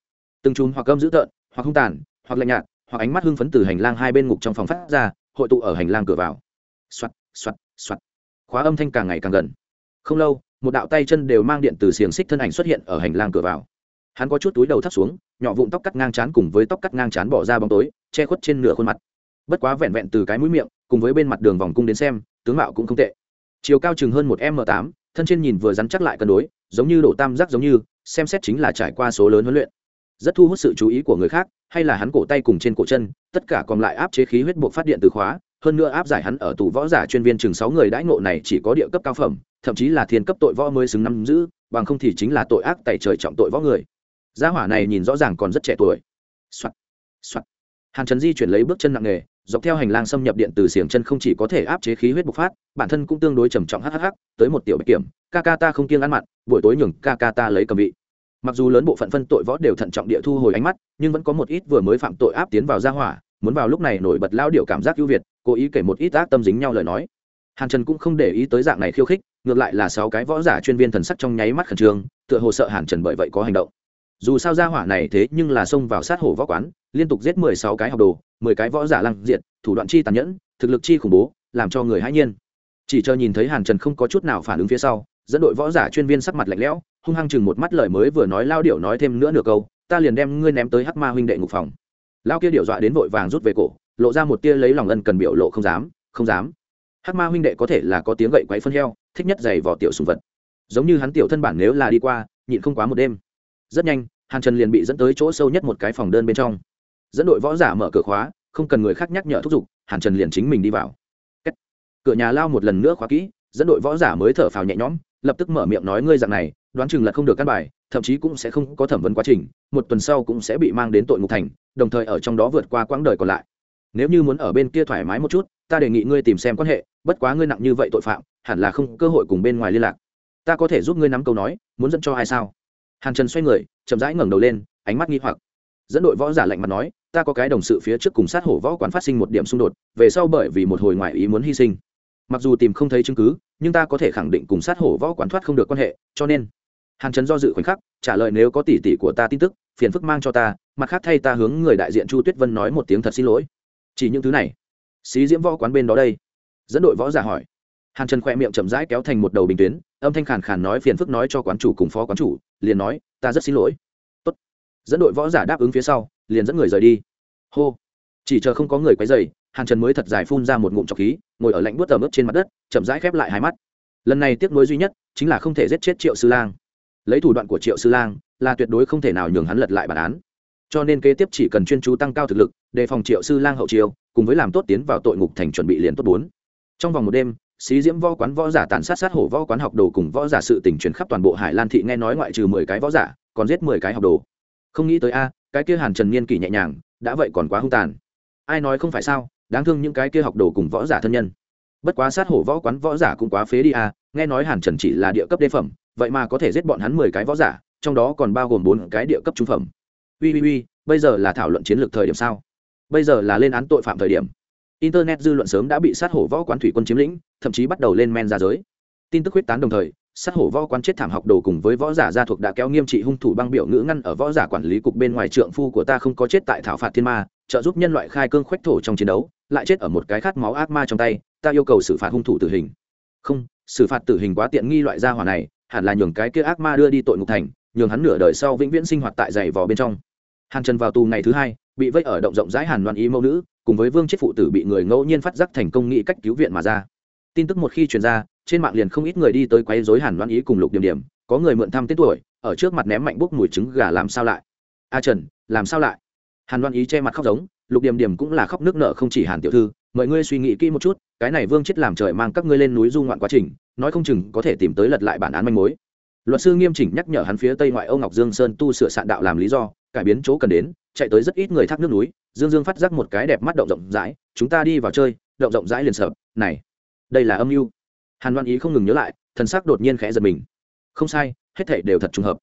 từng chùm hoặc gâm dữ tợn, hoặc hung tàn, hoặc lạnh nhạt, hoặc ánh mắt hưng phấn từ hành lang hai bên ngục trong phòng phát ra, hội tụ ở hành lang cửa vào. Xoặt xoặt xoặt khóa âm thanh càng ngày càng gần. Không lâu, một đạo tay chân đều mang điện từ xiềng xích thân ảnh xuất hiện ở hành lang cửa vào. Hắn có chút túi đầu thắt xuống, nhỏ vụn tóc cắt ngang chán cùng với tóc cắt ngang chán bỏ ra bóng tối, che khuất trên nửa khuôn mặt. Bất quá vẹn vẹn từ cái mũi miệng, cùng với bên mặt đường vòng cung đến xem, tướng mạo cũng không tệ. Chiều cao chừng hơn một m tám, thân trên nhìn vừa rắn chắc lại cân đối, giống như đổ tam giác giống như, xem xét chính là trải qua số lớn huấn luyện rất thu hút sự chú ý của người khác, hay là hắn cổ tay cùng trên cổ chân, tất cả còn lại áp chế khí huyết buộc phát điện từ khóa, hơn nữa áp giải hắn ở tù võ giả chuyên viên chừng sáu người đãi ngộ này chỉ có địa cấp cao phẩm, thậm chí là thiên cấp tội võ mới xứng năm giữ, bằng không thì chính là tội ác tại trời trọng tội võ người gia hỏa này nhìn rõ ràng còn rất trẻ tuổi Soạn. Soạn. hàn trần di chuyển lấy bước chân nặng nề, dọc theo hành lang xâm nhập điện từ xiềng chân không chỉ có thể áp chế khí huyết bộc phát, bản thân cũng tương đối trầm trọng hhh tới một tiểu bạch kiểm, ca ca ta không kiêng ăn mặn, buổi tối nhường ca ca ta lấy cầm vị mặc dù lớn bộ phận phân tội võ đều thận trọng địa thu hồi ánh mắt, nhưng vẫn có một ít vừa mới phạm tội áp tiến vào gia hỏa, muốn vào lúc này nổi bật lao điệu cảm giác ưu việt, cố ý kể một ít ác tâm dính nhau lời nói. Hàn trần cũng không để ý tới dạng này khiêu khích, ngược lại là sáu cái võ giả chuyên viên thần sắc trong nháy mắt khẩn trương, tựa hồ sợ hàn trần bởi vậy có hành động. Dù sao gia hỏa này thế nhưng là xông vào sát hổ võ quán, liên tục giết mười sáu cái học đồ, mười cái võ giả lăng diện thủ đoạn chi tàn nhẫn, thực lực chi khủng bố, làm cho người hãi nhiên. Chỉ chờ nhìn thấy hàn trần không có chút nào phản ứng phía sau dẫn đội võ giả chuyên viên sắc mặt lạnh lẽo, hung hăng chừng một mắt lời mới vừa nói lao điệu nói thêm nữa nửa câu, ta liền đem ngươi ném tới hắc ma huynh đệ ngục phòng. Lao kia điệu dọa đến vội vàng rút về cổ, lộ ra một tia lấy lòng ân cần biểu lộ không dám không dám. Hắc ma huynh đệ có thể là có tiếng gậy quấy phân heo, thích nhất giày vỏ tiểu sùng vật. Giống như hắn tiểu thân bản nếu là đi qua, nhịn không quá một đêm. Rất nhanh, hàn trần liền bị dẫn tới chỗ sâu nhất một cái phòng đơn bên trong. Dẫn đội võ giả mở cửa khóa, không cần người khác nhắc nhở thúc giục, hàn trần liền chính mình đi vào. Cửa nhà lao một lần nữa khóa kỹ, dẫn đội võ giả mới thở phào nhẹ nhõm lập tức mở miệng nói ngươi dạng này, đoán chừng là không được căn bài, thậm chí cũng sẽ không có thẩm vấn quá trình, một tuần sau cũng sẽ bị mang đến tội ngục thành, đồng thời ở trong đó vượt qua quãng đời còn lại. Nếu như muốn ở bên kia thoải mái một chút, ta đề nghị ngươi tìm xem quan hệ, bất quá ngươi nặng như vậy tội phạm, hẳn là không cơ hội cùng bên ngoài liên lạc. Ta có thể giúp ngươi nắm câu nói, muốn dẫn cho ai sao? Hàn trần xoay người, chậm rãi ngẩng đầu lên, ánh mắt nghi hoặc. Dẫn đội võ giả lạnh mặt nói, ta có cái đồng sự phía trước cùng sát hổ võ quán phát sinh một điểm xung đột, về sau bởi vì một hồi ngoại ý muốn hy sinh mặc dù tìm không thấy chứng cứ, nhưng ta có thể khẳng định cùng sát hổ võ quán thoát không được quan hệ, cho nên, hàn trấn do dự khoảnh khắc, trả lời nếu có tỷ tỷ của ta tin tức, phiền phức mang cho ta, mặt khác thay ta hướng người đại diện chu tuyết vân nói một tiếng thật xin lỗi. Chỉ những thứ này. Xí diễm võ quán bên đó đây. Dẫn đội võ giả hỏi. Hàn trần khoe miệng chậm rãi kéo thành một đầu bình tuyến, âm thanh khàn khàn nói phiền phức nói cho quán chủ cùng phó quán chủ, liền nói, ta rất xin lỗi. Tốt. dẫn đội võ giả đáp ứng phía sau, liền dẫn người rời đi. Hô. Chỉ chờ không có người quấy dày hàn trần mới thật dài phun ra một ngụm trọc khí, ngồi ở lạnh buốt tờ ướp trên mặt đất, chậm rãi khép lại hai mắt. Lần này tiếc nuối duy nhất chính là không thể giết chết triệu sư lang. Lấy thủ đoạn của triệu sư lang là tuyệt đối không thể nào nhường hắn lật lại bản án. Cho nên kế tiếp chỉ cần chuyên chú tăng cao thực lực, đề phòng triệu sư lang hậu chiêu, cùng với làm tốt tiến vào tội ngục thành chuẩn bị liền tốt bốn. Trong vòng một đêm, xí diễm võ quán võ giả tàn sát sát hổ võ quán học đồ cùng võ giả sự tình truyền khắp toàn bộ hải lan thị nghe nói ngoại trừ mười cái võ giả, còn giết mười cái học đồ. Không nghĩ tới a, cái kia hàn trần niên kỷ nhẹ nhàng, đã vậy còn quá hung tàn. Ai nói không phải sao? Đáng thương những cái kia học đồ cùng võ giả thân nhân. Bất quá sát hổ võ quán võ giả cũng quá phế đi a nghe nói hàn trần chỉ là địa cấp đê phẩm, vậy mà có thể giết bọn hắn mười cái võ giả, trong đó còn bao gồm bốn cái địa cấp trung phẩm. Ui ui ui, bây giờ là thảo luận chiến lược thời điểm sao? Bây giờ là lên án tội phạm thời điểm. Internet dư luận sớm đã bị sát hổ võ quán thủy quân chiếm lĩnh, thậm chí bắt đầu lên men ra giới. Tin tức huyết tán đồng thời, sát hổ võ quán chết thảm học đồ cùng với võ giả gia thuộc đã kéo nghiêm trị hung thủ băng biểu ngữ ngăn ở võ giả quản lý cục bên ngoài trượng phu của ta không có chết tại thảo phạt thiên ma, trợ giúp nhân loại khai cương khoách thổ trong chiến đấu lại chết ở một cái khát máu ác ma trong tay, ta yêu cầu xử phạt hung thủ tử hình. Không, xử phạt tử hình quá tiện nghi loại gia hỏa này, hẳn là nhường cái kia ác ma đưa đi tội ngục thành, nhường hắn nửa đời sau vĩnh viễn sinh hoạt tại giày vò bên trong. Hàn trần vào tù ngày thứ hai, bị vây ở động rộng rãi hàn loạn ý mẫu nữ, cùng với vương chết phụ tử bị người ngẫu nhiên phát giác thành công nghị cách cứu viện mà ra. Tin tức một khi truyền ra, trên mạng liền không ít người đi tới quấy rối hàn loạn ý cùng lục điểm điểm, có người mượn thăm tên tuổi, ở trước mặt ném mạnh bốc mùi trứng gà làm sao lại? A trần, làm sao lại? Hàn loan ý che mặt khóc giống lục điểm điểm cũng là khóc nước nợ không chỉ hàn tiểu thư, mọi ngươi suy nghĩ kỹ một chút, cái này vương chết làm trời mang các ngươi lên núi du ngoạn quá trình, nói không chừng có thể tìm tới lật lại bản án manh mối. Luật sư nghiêm chỉnh nhắc nhở hắn phía tây ngoại âu ngọc dương sơn tu sửa sạn đạo làm lý do, cải biến chỗ cần đến, chạy tới rất ít người thác nước núi, dương dương phát giác một cái đẹp mắt động rộng rãi, chúng ta đi vào chơi, động rộng rãi liền sợ, này, đây là âm mưu. Hàn văn ý không ngừng nhớ lại, thần sắc đột nhiên khẽ giật mình. Không sai, hết thảy đều thật trùng hợp.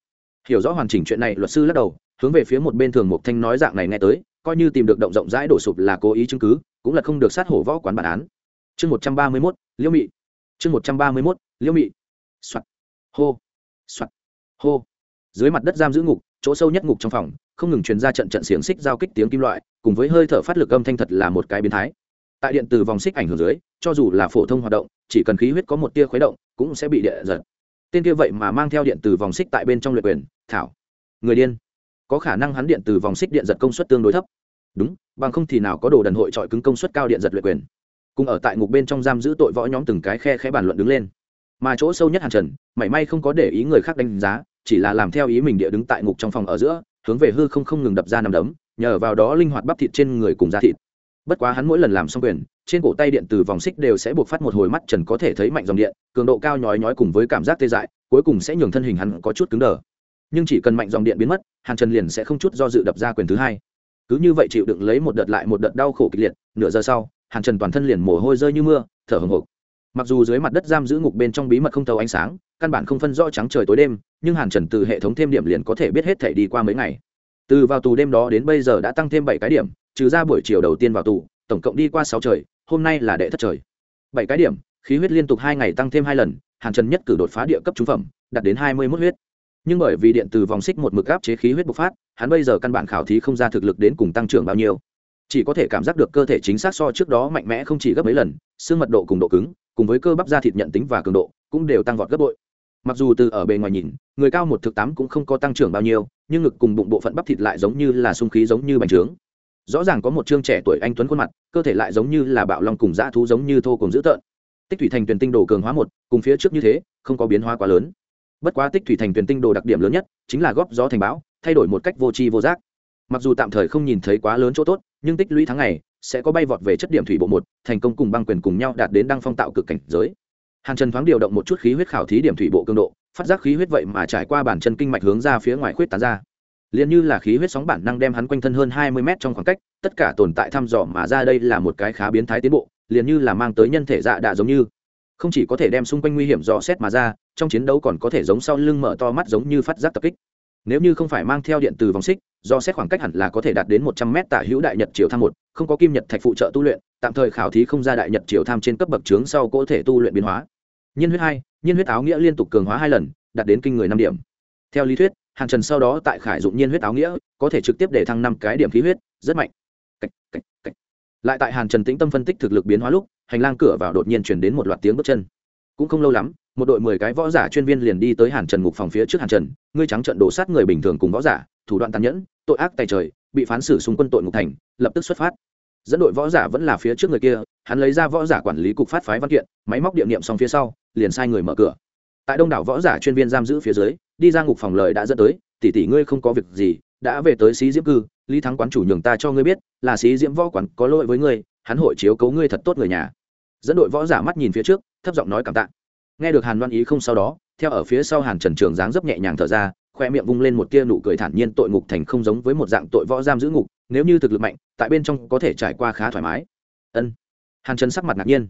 Hiểu rõ hoàn chỉnh chuyện này, luật sư lắc đầu, hướng về phía một bên thường mục thanh nói dạng này nghe tới coi như tìm được động rộng rãi đổ sụp là cố ý chứng cứ, cũng là không được sát hổ võ quán bản án. Chương một trăm ba mươi mốt, liễu mị. Chương một trăm ba mươi mốt, liễu mị. Soạt. Hô. Soạt. Hô. Dưới mặt đất giam giữ ngục, chỗ sâu nhất ngục trong phòng, không ngừng truyền ra trận trận xiềng xích giao kích tiếng kim loại, cùng với hơi thở phát lực âm thanh thật là một cái biến thái. Tại điện từ vòng xích ảnh hưởng dưới, cho dù là phổ thông hoạt động, chỉ cần khí huyết có một tia khuấy động, cũng sẽ bị địa giật. Tên kia vậy mà mang theo điện từ vòng xích tại bên trong luyện quyền, thảo. Người điên có khả năng hắn điện từ vòng xích điện giật công suất tương đối thấp. Đúng, bằng không thì nào có đồ đần hội trọi cứng công suất cao điện giật luyện quyền. Cùng ở tại ngục bên trong giam giữ tội võ nhóm từng cái khe khẽ bàn luận đứng lên. Mà chỗ sâu nhất hàn trần, mảy may không có để ý người khác đánh giá, chỉ là làm theo ý mình địa đứng tại ngục trong phòng ở giữa, hướng về hư không không ngừng đập ra nằm đấm, nhờ vào đó linh hoạt bắp thịt trên người cùng da thịt. Bất quá hắn mỗi lần làm xong quyền, trên cổ tay điện từ vòng xích đều sẽ buộc phát một hồi mắt trần có thể thấy mạnh dòng điện, cường độ cao nhói nhói cùng với cảm giác tê dại, cuối cùng sẽ nhường thân hình hắn có chút cứng đờ nhưng chỉ cần mạnh dòng điện biến mất, hàn trần liền sẽ không chút do dự đập ra quyền thứ hai. Cứ như vậy chịu đựng lấy một đợt lại một đợt đau khổ kịch liệt, nửa giờ sau, hàn trần toàn thân liền mồ hôi rơi như mưa, thở hồng hộc. Mặc dù dưới mặt đất giam giữ ngục bên trong bí mật không thấu ánh sáng, căn bản không phân rõ trắng trời tối đêm, nhưng hàn trần từ hệ thống thêm điểm liền có thể biết hết thể đi qua mấy ngày. Từ vào tù đêm đó đến bây giờ đã tăng thêm bảy cái điểm, trừ ra buổi chiều đầu tiên vào tù, tổng cộng đi qua sáu trời, hôm nay là đệ thất trời. Bảy cái điểm, khí huyết liên tục hai ngày tăng thêm hai lần, hàn trần nhất cử đột phá địa cấp trung phẩm, đạt đến hai mươi mốt huyết nhưng bởi vì điện từ vòng xích một mực áp chế khí huyết bộc phát, hắn bây giờ căn bản khảo thí không ra thực lực đến cùng tăng trưởng bao nhiêu. Chỉ có thể cảm giác được cơ thể chính xác so trước đó mạnh mẽ không chỉ gấp mấy lần, xương mật độ cùng độ cứng, cùng với cơ bắp da thịt nhận tính và cường độ, cũng đều tăng vọt gấp bội. Mặc dù từ ở bề ngoài nhìn, người cao một thực tám cũng không có tăng trưởng bao nhiêu, nhưng ngực cùng bụng bộ phận bắp thịt lại giống như là sung khí giống như bành trướng. Rõ ràng có một chương trẻ tuổi anh tuấn khuôn mặt, cơ thể lại giống như là bạo long cùng dã thú giống như thô cùng dữ tợn. Tích thủy thành tuyển tinh đồ cường hóa một, cùng phía trước như thế, không có biến hóa quá lớn bất quá tích thủy thành tuyển tinh đồ đặc điểm lớn nhất chính là góp gió thành bão, thay đổi một cách vô tri vô giác. Mặc dù tạm thời không nhìn thấy quá lớn chỗ tốt, nhưng tích lũy tháng ngày sẽ có bay vọt về chất điểm thủy bộ một, thành công cùng băng quyền cùng nhau đạt đến đăng phong tạo cực cảnh giới. Hàng trần thoáng điều động một chút khí huyết khảo thí điểm thủy bộ cường độ, phát giác khí huyết vậy mà trải qua bản chân kinh mạch hướng ra phía ngoài khuyết tán ra. Liền như là khí huyết sóng bản năng đem hắn quanh thân hơn hai mươi mét trong khoảng cách, tất cả tồn tại thăm dò mà ra đây là một cái khá biến thái tiến bộ, liền như là mang tới nhân thể dạ đạ giống như không chỉ có thể đem xung quanh nguy hiểm dò xét mà ra trong chiến đấu còn có thể giống sau lưng mở to mắt giống như phát giác tập kích. Nếu như không phải mang theo điện từ vòng xích do xét khoảng cách hẳn là có thể đạt đến một trăm mét tả hữu đại nhật triều tham một không có kim nhật thạch phụ trợ tu luyện tạm thời khảo thí không ra đại nhật triều tham trên cấp bậc trướng sau có thể tu luyện biến hóa. Nhiên huyết hai nhiên huyết áo nghĩa liên tục cường hóa hai lần đạt đến kinh người năm điểm. Theo lý thuyết hàng trần sau đó tại khải dụng nhiên huyết áo nghĩa có thể trực tiếp để thăng năm cái điểm khí huyết rất mạnh. Cách, cách, cách lại tại hàn trần tĩnh tâm phân tích thực lực biến hóa lúc, hành lang cửa vào đột nhiên chuyển đến một loạt tiếng bước chân. Cũng không lâu lắm, một đội mười cái võ giả chuyên viên liền đi tới hàn trần ngục phòng phía trước hàn trần, ngươi trắng trận đổ sát người bình thường cùng võ giả, thủ đoạn tàn nhẫn, tội ác tài trời, bị phán xử xung quân tội ngục thành, lập tức xuất phát. Dẫn đội võ giả vẫn là phía trước người kia, hắn lấy ra võ giả quản lý cục phát phái văn kiện, máy móc điện niệm xong phía sau, liền sai người mở cửa. Tại đông đảo võ giả chuyên viên giam giữ phía dưới, đi ra ngục phòng lời đã dẫn tới, tỷ tỷ ngươi không có việc gì đã về tới xí diễm cư, lý thắng quán chủ nhường ta cho ngươi biết, là xí diễm võ quán có lỗi với ngươi, hắn hội chiếu cấu ngươi thật tốt người nhà. Dẫn đội võ giả mắt nhìn phía trước, thấp giọng nói cảm tạ. Nghe được hàn loan ý không sau đó, theo ở phía sau hàn trần trường dáng dấp nhẹ nhàng thở ra, khoe miệng vung lên một tia nụ cười thản nhiên tội ngục thành không giống với một dạng tội võ giam giữ ngục, nếu như thực lực mạnh, tại bên trong có thể trải qua khá thoải mái. Ân. Hàn trần sắc mặt ngạc nhiên.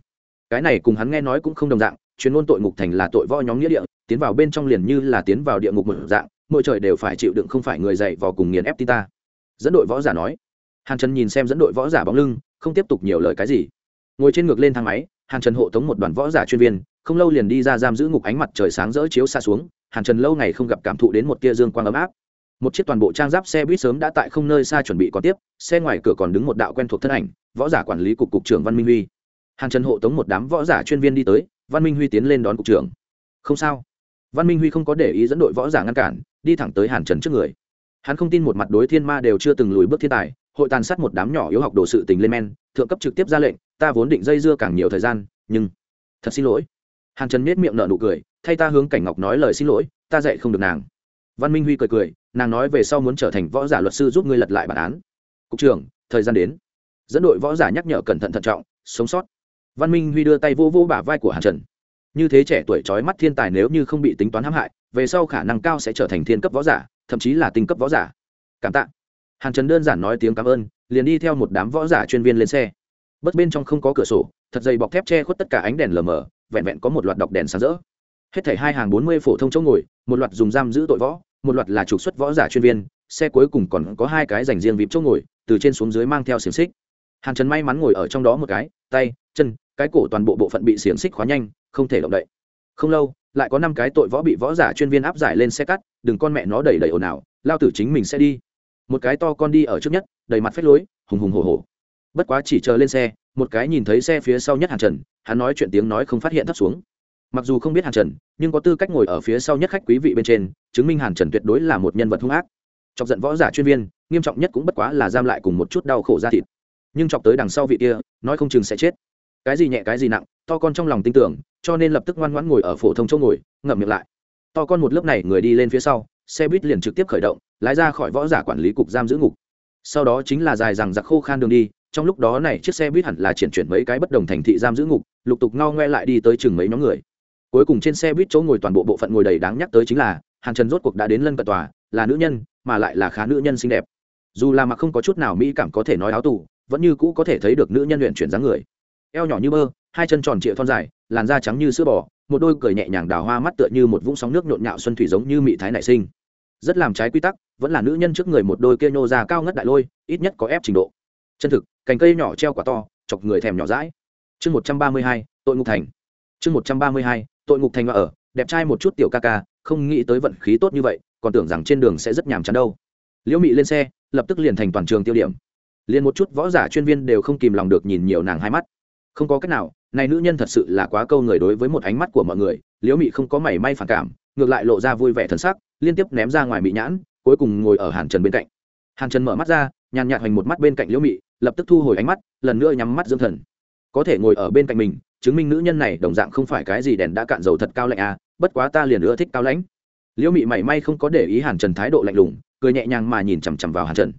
Cái này cùng hắn nghe nói cũng không đồng dạng, chuyên môn tội ngục thành là tội võ nhóm nghĩa địa, tiến vào bên trong liền như là tiến vào địa ngục một dạng mỗi trời đều phải chịu đựng không phải người dạy vào cùng nghiền ép tin ta. Dẫn đội võ giả nói. Hàn trần nhìn xem dẫn đội võ giả bóng lưng, không tiếp tục nhiều lời cái gì. Ngồi trên ngược lên thang máy, hàn trần hộ tống một đoàn võ giả chuyên viên, không lâu liền đi ra giam giữ ngục ánh mặt trời sáng rỡ chiếu xa xuống, hàn trần lâu ngày không gặp cảm thụ đến một tia dương quang ấm áp. Một chiếc toàn bộ trang giáp xe buýt sớm đã tại không nơi xa chuẩn bị còn tiếp, xe ngoài cửa còn đứng một đạo quen thuộc thân ảnh, võ giả quản lý cục cục trưởng văn minh huy. Hàn trần hộ tống một đám võ giả chuyên viên đi tới, văn minh huy tiến lên đón cục trưởng. Không sao. Văn minh huy không có để ý dẫn đội võ giả ngăn cản đi thẳng tới hàn trần trước người. Hắn không tin một mặt đối thiên ma đều chưa từng lùi bước thiên tài, hội tàn sát một đám nhỏ yếu học đồ sự tình lên men, thượng cấp trực tiếp ra lệnh, ta vốn định dây dưa càng nhiều thời gian, nhưng thật xin lỗi. Hàn trần miết miệng nở nụ cười, thay ta hướng cảnh ngọc nói lời xin lỗi, ta dạy không được nàng. Văn minh huy cười cười, nàng nói về sau muốn trở thành võ giả luật sư giúp ngươi lật lại bản án. Cục trưởng, thời gian đến. Dẫn đội võ giả nhắc nhở cẩn thận thận trọng, sống sót. Văn minh huy đưa tay vô vô bả vai của hàn trần. Như thế trẻ tuổi trói mắt thiên tài nếu như không bị tính toán hãm hại về sau khả năng cao sẽ trở thành thiên cấp võ giả, thậm chí là tinh cấp võ giả. Cảm tạ. Hàn trần đơn giản nói tiếng cảm ơn, liền đi theo một đám võ giả chuyên viên lên xe. Bất bên trong không có cửa sổ, thật dày bọc thép che khuất tất cả ánh đèn lờ mờ, vẹn vẹn có một loạt đọc đèn sáng rỡ. Hết thảy hai hàng bốn mươi phổ thông chỗ ngồi, một loạt dùng giam giữ tội võ, một loạt là trục xuất võ giả chuyên viên, xe cuối cùng còn có hai cái dành riêng vịp chỗ ngồi, từ trên xuống dưới mang theo xiềng xích. Hàn trần may mắn ngồi ở trong đó một cái, tay, chân, cái cổ toàn bộ bộ phận bị xiềng xích khóa nhanh, không thể động đậy. Không lâu lại có năm cái tội võ bị võ giả chuyên viên áp giải lên xe cắt, đừng con mẹ nó đẩy đẩy ồn ào, lao tử chính mình sẽ đi. Một cái to con đi ở trước nhất, đầy mặt phách lối, hùng hùng hổ hổ. Bất quá chỉ chờ lên xe, một cái nhìn thấy xe phía sau nhất hàn trần, hắn nói chuyện tiếng nói không phát hiện thấp xuống. Mặc dù không biết hàn trần, nhưng có tư cách ngồi ở phía sau nhất khách quý vị bên trên, chứng minh hàn trần tuyệt đối là một nhân vật hung ác. Chọc giận võ giả chuyên viên, nghiêm trọng nhất cũng bất quá là giam lại cùng một chút đau khổ da thịt. Nhưng chọc tới đằng sau vị kia, nói không chừng sẽ chết. Cái gì nhẹ cái gì nặng to con trong lòng tin tưởng, cho nên lập tức ngoan ngoãn ngồi ở phổ thông chỗ ngồi, ngậm miệng lại. To con một lớp này người đi lên phía sau, xe buýt liền trực tiếp khởi động, lái ra khỏi võ giả quản lý cục giam giữ ngục. Sau đó chính là dài rằng giặc khô khan đường đi, trong lúc đó này chiếc xe buýt hẳn là chuyển chuyển mấy cái bất đồng thành thị giam giữ ngục, lục tục ngao ngoe lại đi tới chừng mấy nhóm người. Cuối cùng trên xe buýt chỗ ngồi toàn bộ bộ phận ngồi đầy đáng nhắc tới chính là, hàn trần rốt cuộc đã đến lân cận tòa, là nữ nhân, mà lại là khá nữ nhân xinh đẹp. Dù là mặc không có chút nào mỹ cảm có thể nói áo tù, vẫn như cũ có thể thấy được nữ nhân luyện chuyển dáng người. Eo nhỏ như bơ hai chân tròn trịa thon dài, làn da trắng như sữa bò, một đôi cười nhẹ nhàng đào hoa mắt tựa như một vũng sóng nước nhộn nhạo xuân thủy giống như mị thái nảy sinh. Rất làm trái quy tắc, vẫn là nữ nhân trước người một đôi kia nhô ra cao ngất đại lôi, ít nhất có ép trình độ. Chân thực, cành cây nhỏ treo quả to, chọc người thèm nhỏ rãi chương một trăm ba mươi hai, tội ngục thành. Chương một trăm ba mươi hai, tội ngục thành ở, đẹp trai một chút tiểu ca ca, không nghĩ tới vận khí tốt như vậy, còn tưởng rằng trên đường sẽ rất nhàm chán đâu. Liễu mị lên xe, lập tức liền thành toàn trường tiêu điểm. Liền một chút võ giả chuyên viên đều không kìm lòng được nhìn nhiều nàng hai mắt. Không có cách nào này nữ nhân thật sự là quá câu người đối với một ánh mắt của mọi người, liễu mị không có mảy may phản cảm, ngược lại lộ ra vui vẻ thần sắc, liên tiếp ném ra ngoài mị nhãn, cuối cùng ngồi ở hàn trần bên cạnh. Hàn trần mở mắt ra, nhàn nhạt hoành một mắt bên cạnh liễu mị, lập tức thu hồi ánh mắt, lần nữa nhắm mắt dưỡng thần. Có thể ngồi ở bên cạnh mình, chứng minh nữ nhân này đồng dạng không phải cái gì đèn đã cạn dầu thật cao lạnh à bất quá ta liền ưa thích cao lãnh. Liễu mị mảy may không có để ý hàn trần thái độ lạnh lùng, cười nhẹ nhàng mà nhìn chằm chằm vào hàn trần.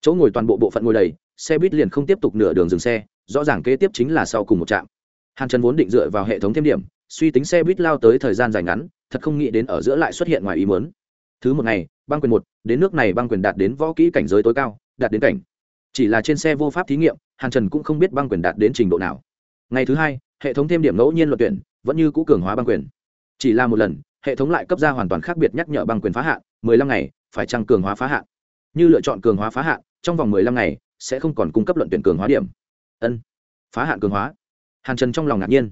Chỗ ngồi toàn bộ bộ phận ngồi đầy, xe buýt liền không tiếp tục nửa đường dừng xe, rõ ràng kế tiếp chính là sau cùng một trạm hàn trần vốn định dựa vào hệ thống thêm điểm, suy tính xe buýt lao tới thời gian dài ngắn, thật không nghĩ đến ở giữa lại xuất hiện ngoài ý muốn. Thứ một ngày, băng quyền một, đến nước này băng quyền đạt đến võ kỹ cảnh giới tối cao, đạt đến cảnh. Chỉ là trên xe vô pháp thí nghiệm, hàn trần cũng không biết băng quyền đạt đến trình độ nào. Ngày thứ hai, hệ thống thêm điểm ngẫu nhiên luật tuyển, vẫn như cũ cường hóa băng quyền. Chỉ là một lần, hệ thống lại cấp ra hoàn toàn khác biệt nhắc nhở băng quyền phá hạn, mười lăm ngày, phải trăng cường hóa phá hạn? Như lựa chọn cường hóa phá hạn, trong vòng mười lăm ngày, sẽ không còn cung cấp luận tuyển cường hóa điểm. Ân, phá hạn cường hóa hàn trần trong lòng ngạc nhiên.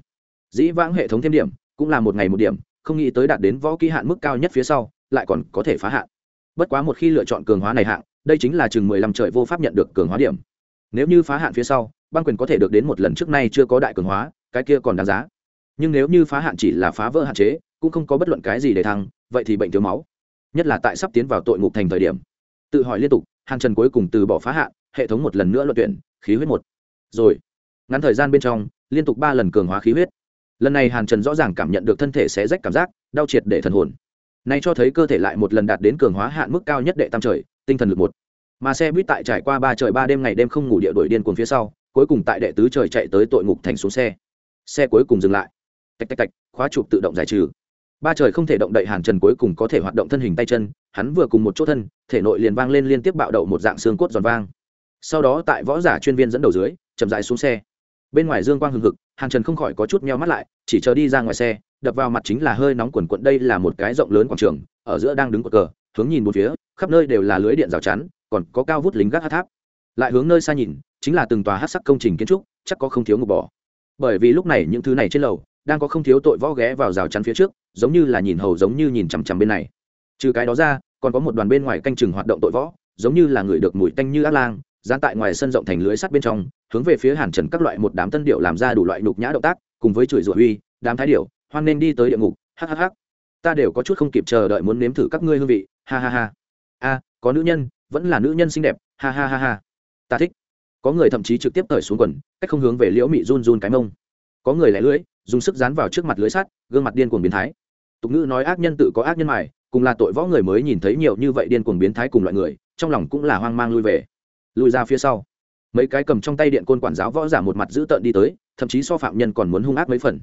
Dĩ vãng hệ thống thêm điểm, cũng là một ngày một điểm, không nghĩ tới đạt đến võ kỹ hạn mức cao nhất phía sau, lại còn có thể phá hạn. Bất quá một khi lựa chọn cường hóa này hạng, đây chính là chừng mười lăm trời vô pháp nhận được cường hóa điểm. Nếu như phá hạn phía sau, băng quyền có thể được đến một lần trước nay chưa có đại cường hóa, cái kia còn đáng giá. Nhưng nếu như phá hạn chỉ là phá vỡ hạn chế, cũng không có bất luận cái gì để thăng, vậy thì bệnh thiếu máu. Nhất là tại sắp tiến vào tội ngục thành thời điểm. Tự hỏi liên tục hàng trần cuối cùng từ bỏ phá hạn, hệ thống một lần nữa luận tuyển, khí huyết một. Rồi, ngắn thời gian bên trong liên tục ba lần cường hóa khí huyết. Lần này hàn trần rõ ràng cảm nhận được thân thể sẽ rách cảm giác, đau triệt để thần hồn. Nay cho thấy cơ thể lại một lần đạt đến cường hóa hạn mức cao nhất đệ tam trời, tinh thần lực một. Mà xe buýt tại trải qua ba trời ba đêm ngày đêm không ngủ địa đổi điên cuồng phía sau, cuối cùng tại đệ tứ trời chạy tới tội ngục thành xuống xe. Xe cuối cùng dừng lại. Tạch tạch tạch, khóa chụp tự động giải trừ. Ba trời không thể động đậy hàn trần cuối cùng có thể hoạt động thân hình tay chân, hắn vừa cùng một chỗ thân, thể nội liền vang lên liên tiếp bạo đậu một dạng xương cốt giòn vang. Sau đó tại võ giả chuyên viên dẫn đầu dưới, chậm rãi xuống xe bên ngoài dương quang hừng hực hàng trần không khỏi có chút meo mắt lại, chỉ chờ đi ra ngoài xe, đập vào mặt chính là hơi nóng quần quận đây là một cái rộng lớn quảng trường, ở giữa đang đứng cột cờ, hướng nhìn một phía, khắp nơi đều là lưới điện rào chắn, còn có cao vút lính gác hát tháp. Lại hướng nơi xa nhìn, chính là từng tòa hát sắc công trình kiến trúc, chắc có không thiếu ngục bỏ bởi vì lúc này những thứ này trên lầu, đang có không thiếu tội võ ghé vào rào chắn phía trước, giống như là nhìn hầu giống như nhìn chằm chằm bên này. Trừ cái đó ra, còn có một đoàn bên ngoài canh chừng hoạt động tội võ, giống như là người được mùi tanh như ác lang dán tại ngoài sân rộng thành lưới sắt bên trong, hướng về phía hàn trần các loại một đám tân điệu làm ra đủ loại nhục nhã động tác, cùng với chửi rủa uy, đám thái điệu, hoan nên đi tới địa ngục hhh ta đều có chút không kịp chờ đợi muốn nếm thử các ngươi hương vị, ha ha ha. A, có nữ nhân, vẫn là nữ nhân xinh đẹp, ha ha ha ha. Ta thích. Có người thậm chí trực tiếp cởi xuống quần, cách không hướng về liễu mị run run cái mông. Có người lẻ lưỡi, dùng sức dán vào trước mặt lưới sắt, gương mặt điên cuồng biến thái. Tục ngữ nói ác nhân tự có ác nhân mài, cùng là tội võ người mới nhìn thấy nhiều như vậy điên cuồng biến thái cùng loại người, trong lòng cũng là hoang mang lui về lùi ra phía sau. Mấy cái cầm trong tay điện côn quản giáo võ giả một mặt dữ tợn đi tới, thậm chí so phạm nhân còn muốn hung ác mấy phần.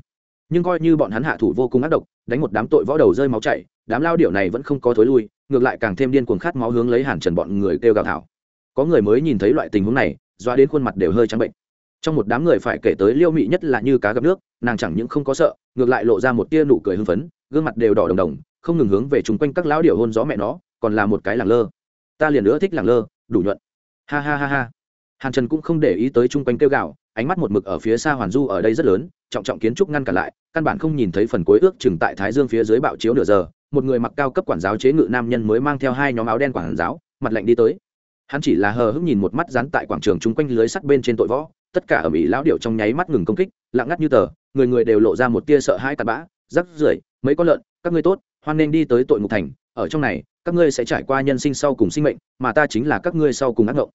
Nhưng coi như bọn hắn hạ thủ vô cùng ác độc, đánh một đám tội võ đầu rơi máu chảy, đám lao điệu này vẫn không có thối lui, ngược lại càng thêm điên cuồng khát máu hướng lấy hàn trần bọn người kêu gào thảo. Có người mới nhìn thấy loại tình huống này, doa đến khuôn mặt đều hơi trắng bệnh. Trong một đám người phải kể tới liêu mị nhất là như cá gặp nước, nàng chẳng những không có sợ, ngược lại lộ ra một tia nụ cười hưng phấn, gương mặt đều đỏ đồng đồng, không ngừng hướng về chung quanh các lão điệu hôn gió mẹ nó, còn là một cái làng lơ. Ta liền nữa thích làng lơ, đủ nhuận ha ha ha ha. Hàn trần cũng không để ý tới chung quanh kêu gạo ánh mắt một mực ở phía xa hoàn du ở đây rất lớn, trọng trọng kiến trúc ngăn cản lại, căn bản không nhìn thấy phần cuối ước chừng tại thái dương phía dưới bạo chiếu nửa giờ, một người mặc cao cấp quản giáo chế ngự nam nhân mới mang theo hai nhóm áo đen quản giáo, mặt lạnh đi tới. Hắn chỉ là hờ hững nhìn một mắt dán tại quảng trường chung quanh lưới sắt bên trên tội võ, tất cả ở mỹ lão điệu trong nháy mắt ngừng công kích, lặng ngắt như tờ, người người đều lộ ra một tia sợ hãi tạt bã, rắc rưởi, mấy con lợn, các ngươi tốt, hoan nên đi tới tội ngục thành ở trong này các ngươi sẽ trải qua nhân sinh sau cùng sinh mệnh mà ta chính là các ngươi sau cùng ác ngộng.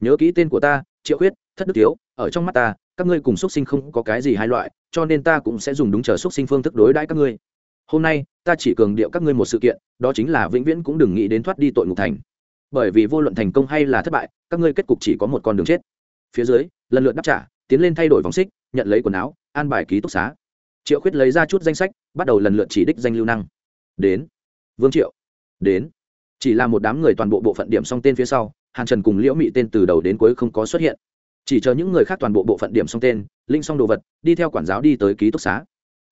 Nhớ kỹ tên của ta triệu huyết, thất đức thiếu ở trong mắt ta các ngươi cùng xuất sinh không có cái gì hai loại cho nên ta cũng sẽ dùng đúng chờ xuất sinh phương thức đối đãi các ngươi. Hôm nay ta chỉ cường điệu các ngươi một sự kiện đó chính là vĩnh viễn cũng đừng nghĩ đến thoát đi tội ngục thành. Bởi vì vô luận thành công hay là thất bại các ngươi kết cục chỉ có một con đường chết. Phía dưới lần lượt đáp trả tiến lên thay đổi vòng xích nhận lấy quần áo an bài ký túc xá. Triệu khuyết lấy ra chút danh sách bắt đầu lần lượt chỉ đích danh lưu năng. Đến. Vương triệu đến. Chỉ là một đám người toàn bộ bộ phận điểm xong tên phía sau, hàn trần cùng liễu mị tên từ đầu đến cuối không có xuất hiện. Chỉ chờ những người khác toàn bộ bộ phận điểm xong tên, linh xong đồ vật, đi theo quản giáo đi tới ký túc xá.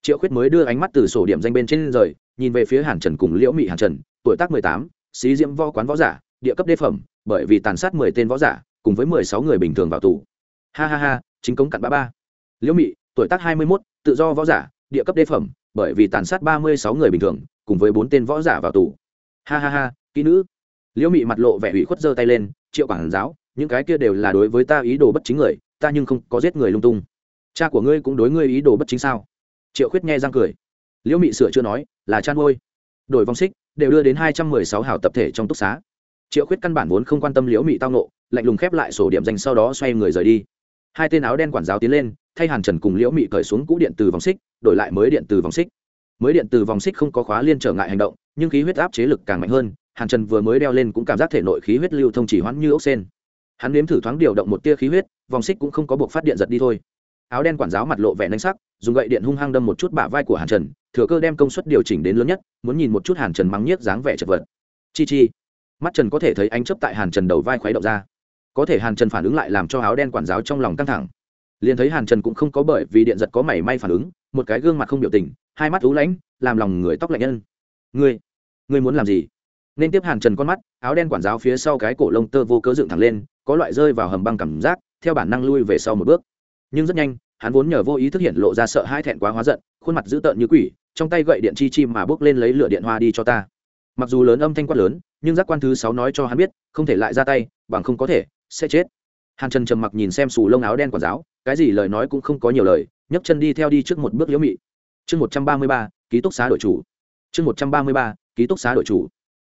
Triệu khuyết mới đưa ánh mắt từ sổ điểm danh bên trên rời, nhìn về phía hàn trần cùng liễu mị hàn trần, tuổi tác mười tám, xí diễm võ quán võ giả, địa cấp đê phẩm, bởi vì tàn sát mười tên võ giả, cùng với mười sáu người bình thường vào tù. Ha ha ha, chính cống cặn ba ba. Liễu mị, tuổi tác hai mươi mốt, tự do võ giả, địa cấp đê phẩm, bởi vì tàn sát ba mươi sáu người bình thường, cùng với bốn tên võ giả vào tù ha ha ha, kỹ nữ. Liễu mị mặt lộ vẻ ủy khuất giơ tay lên, triệu quản giáo, những cái kia đều là đối với ta ý đồ bất chính người, ta nhưng không có giết người lung tung. Cha của ngươi cũng đối ngươi ý đồ bất chính sao? Triệu khuyết nghe răng cười. Liễu mị sửa chưa nói, là chăn ngôi đổi vòng xích, đều đưa đến hai trăm mười sáu hào tập thể trong túc xá. Triệu khuyết căn bản vốn không quan tâm liễu mị tao nộ lạnh lùng khép lại sổ điểm danh sau đó xoay người rời đi. Hai tên áo đen quản giáo tiến lên, thay hàn trần cùng liễu mị cởi xuống cũ điện từ vòng xích, đổi lại mới điện từ vòng xích mới điện từ vòng xích không có khóa liên trở ngại hành động, nhưng khí huyết áp chế lực càng mạnh hơn, hàn trần vừa mới đeo lên cũng cảm giác thể nội khí huyết lưu thông chỉ hoãn như ốc sen. Hắn nếm thử thoáng điều động một tia khí huyết, vòng xích cũng không có buộc phát điện giật đi thôi. Áo đen quản giáo mặt lộ vẻ nanh sắc, dùng gậy điện hung hăng đâm một chút bả vai của hàn trần, thừa cơ đem công suất điều chỉnh đến lớn nhất, muốn nhìn một chút hàn trần mắng nhiếc dáng vẻ chật vật. Chi chi. Mắt trần có thể thấy ánh chấp tại hàn trần đầu vai khuấy động ra. Có thể hàn trần phản ứng lại làm cho áo đen quản giáo trong lòng căng thẳng liền thấy hàn trần cũng không có bởi vì điện giật có mảy may phản ứng, một cái gương mặt không biểu tình, hai mắt lú lãnh, làm lòng người tóc lạnh nhân. Ngươi ngươi muốn làm gì? Nên tiếp hàn trần con mắt, áo đen quản giáo phía sau cái cổ lông tơ vô cớ dựng thẳng lên, có loại rơi vào hầm băng cảm giác, theo bản năng lui về sau một bước. Nhưng rất nhanh, hắn vốn nhờ vô ý thức hiện lộ ra sợ hai thẹn quá hóa giận, khuôn mặt dữ tợn như quỷ, trong tay gậy điện chi chi mà bước lên lấy lửa điện hoa đi cho ta. Mặc dù lớn âm thanh quát lớn, nhưng giác quan thứ sáu nói cho hắn biết, không thể lại ra tay, bằng không có thể, sẽ chết. Hàn trần trầm mặc nhìn xem xù lông áo đen quản giáo cái gì lời nói cũng không có nhiều lời, nhấc chân đi theo đi trước một bước liễu mị. Chương một trăm ba mươi ba, ký túc xá đội chủ. Chương một trăm ba mươi ba, ký túc xá đội chủ.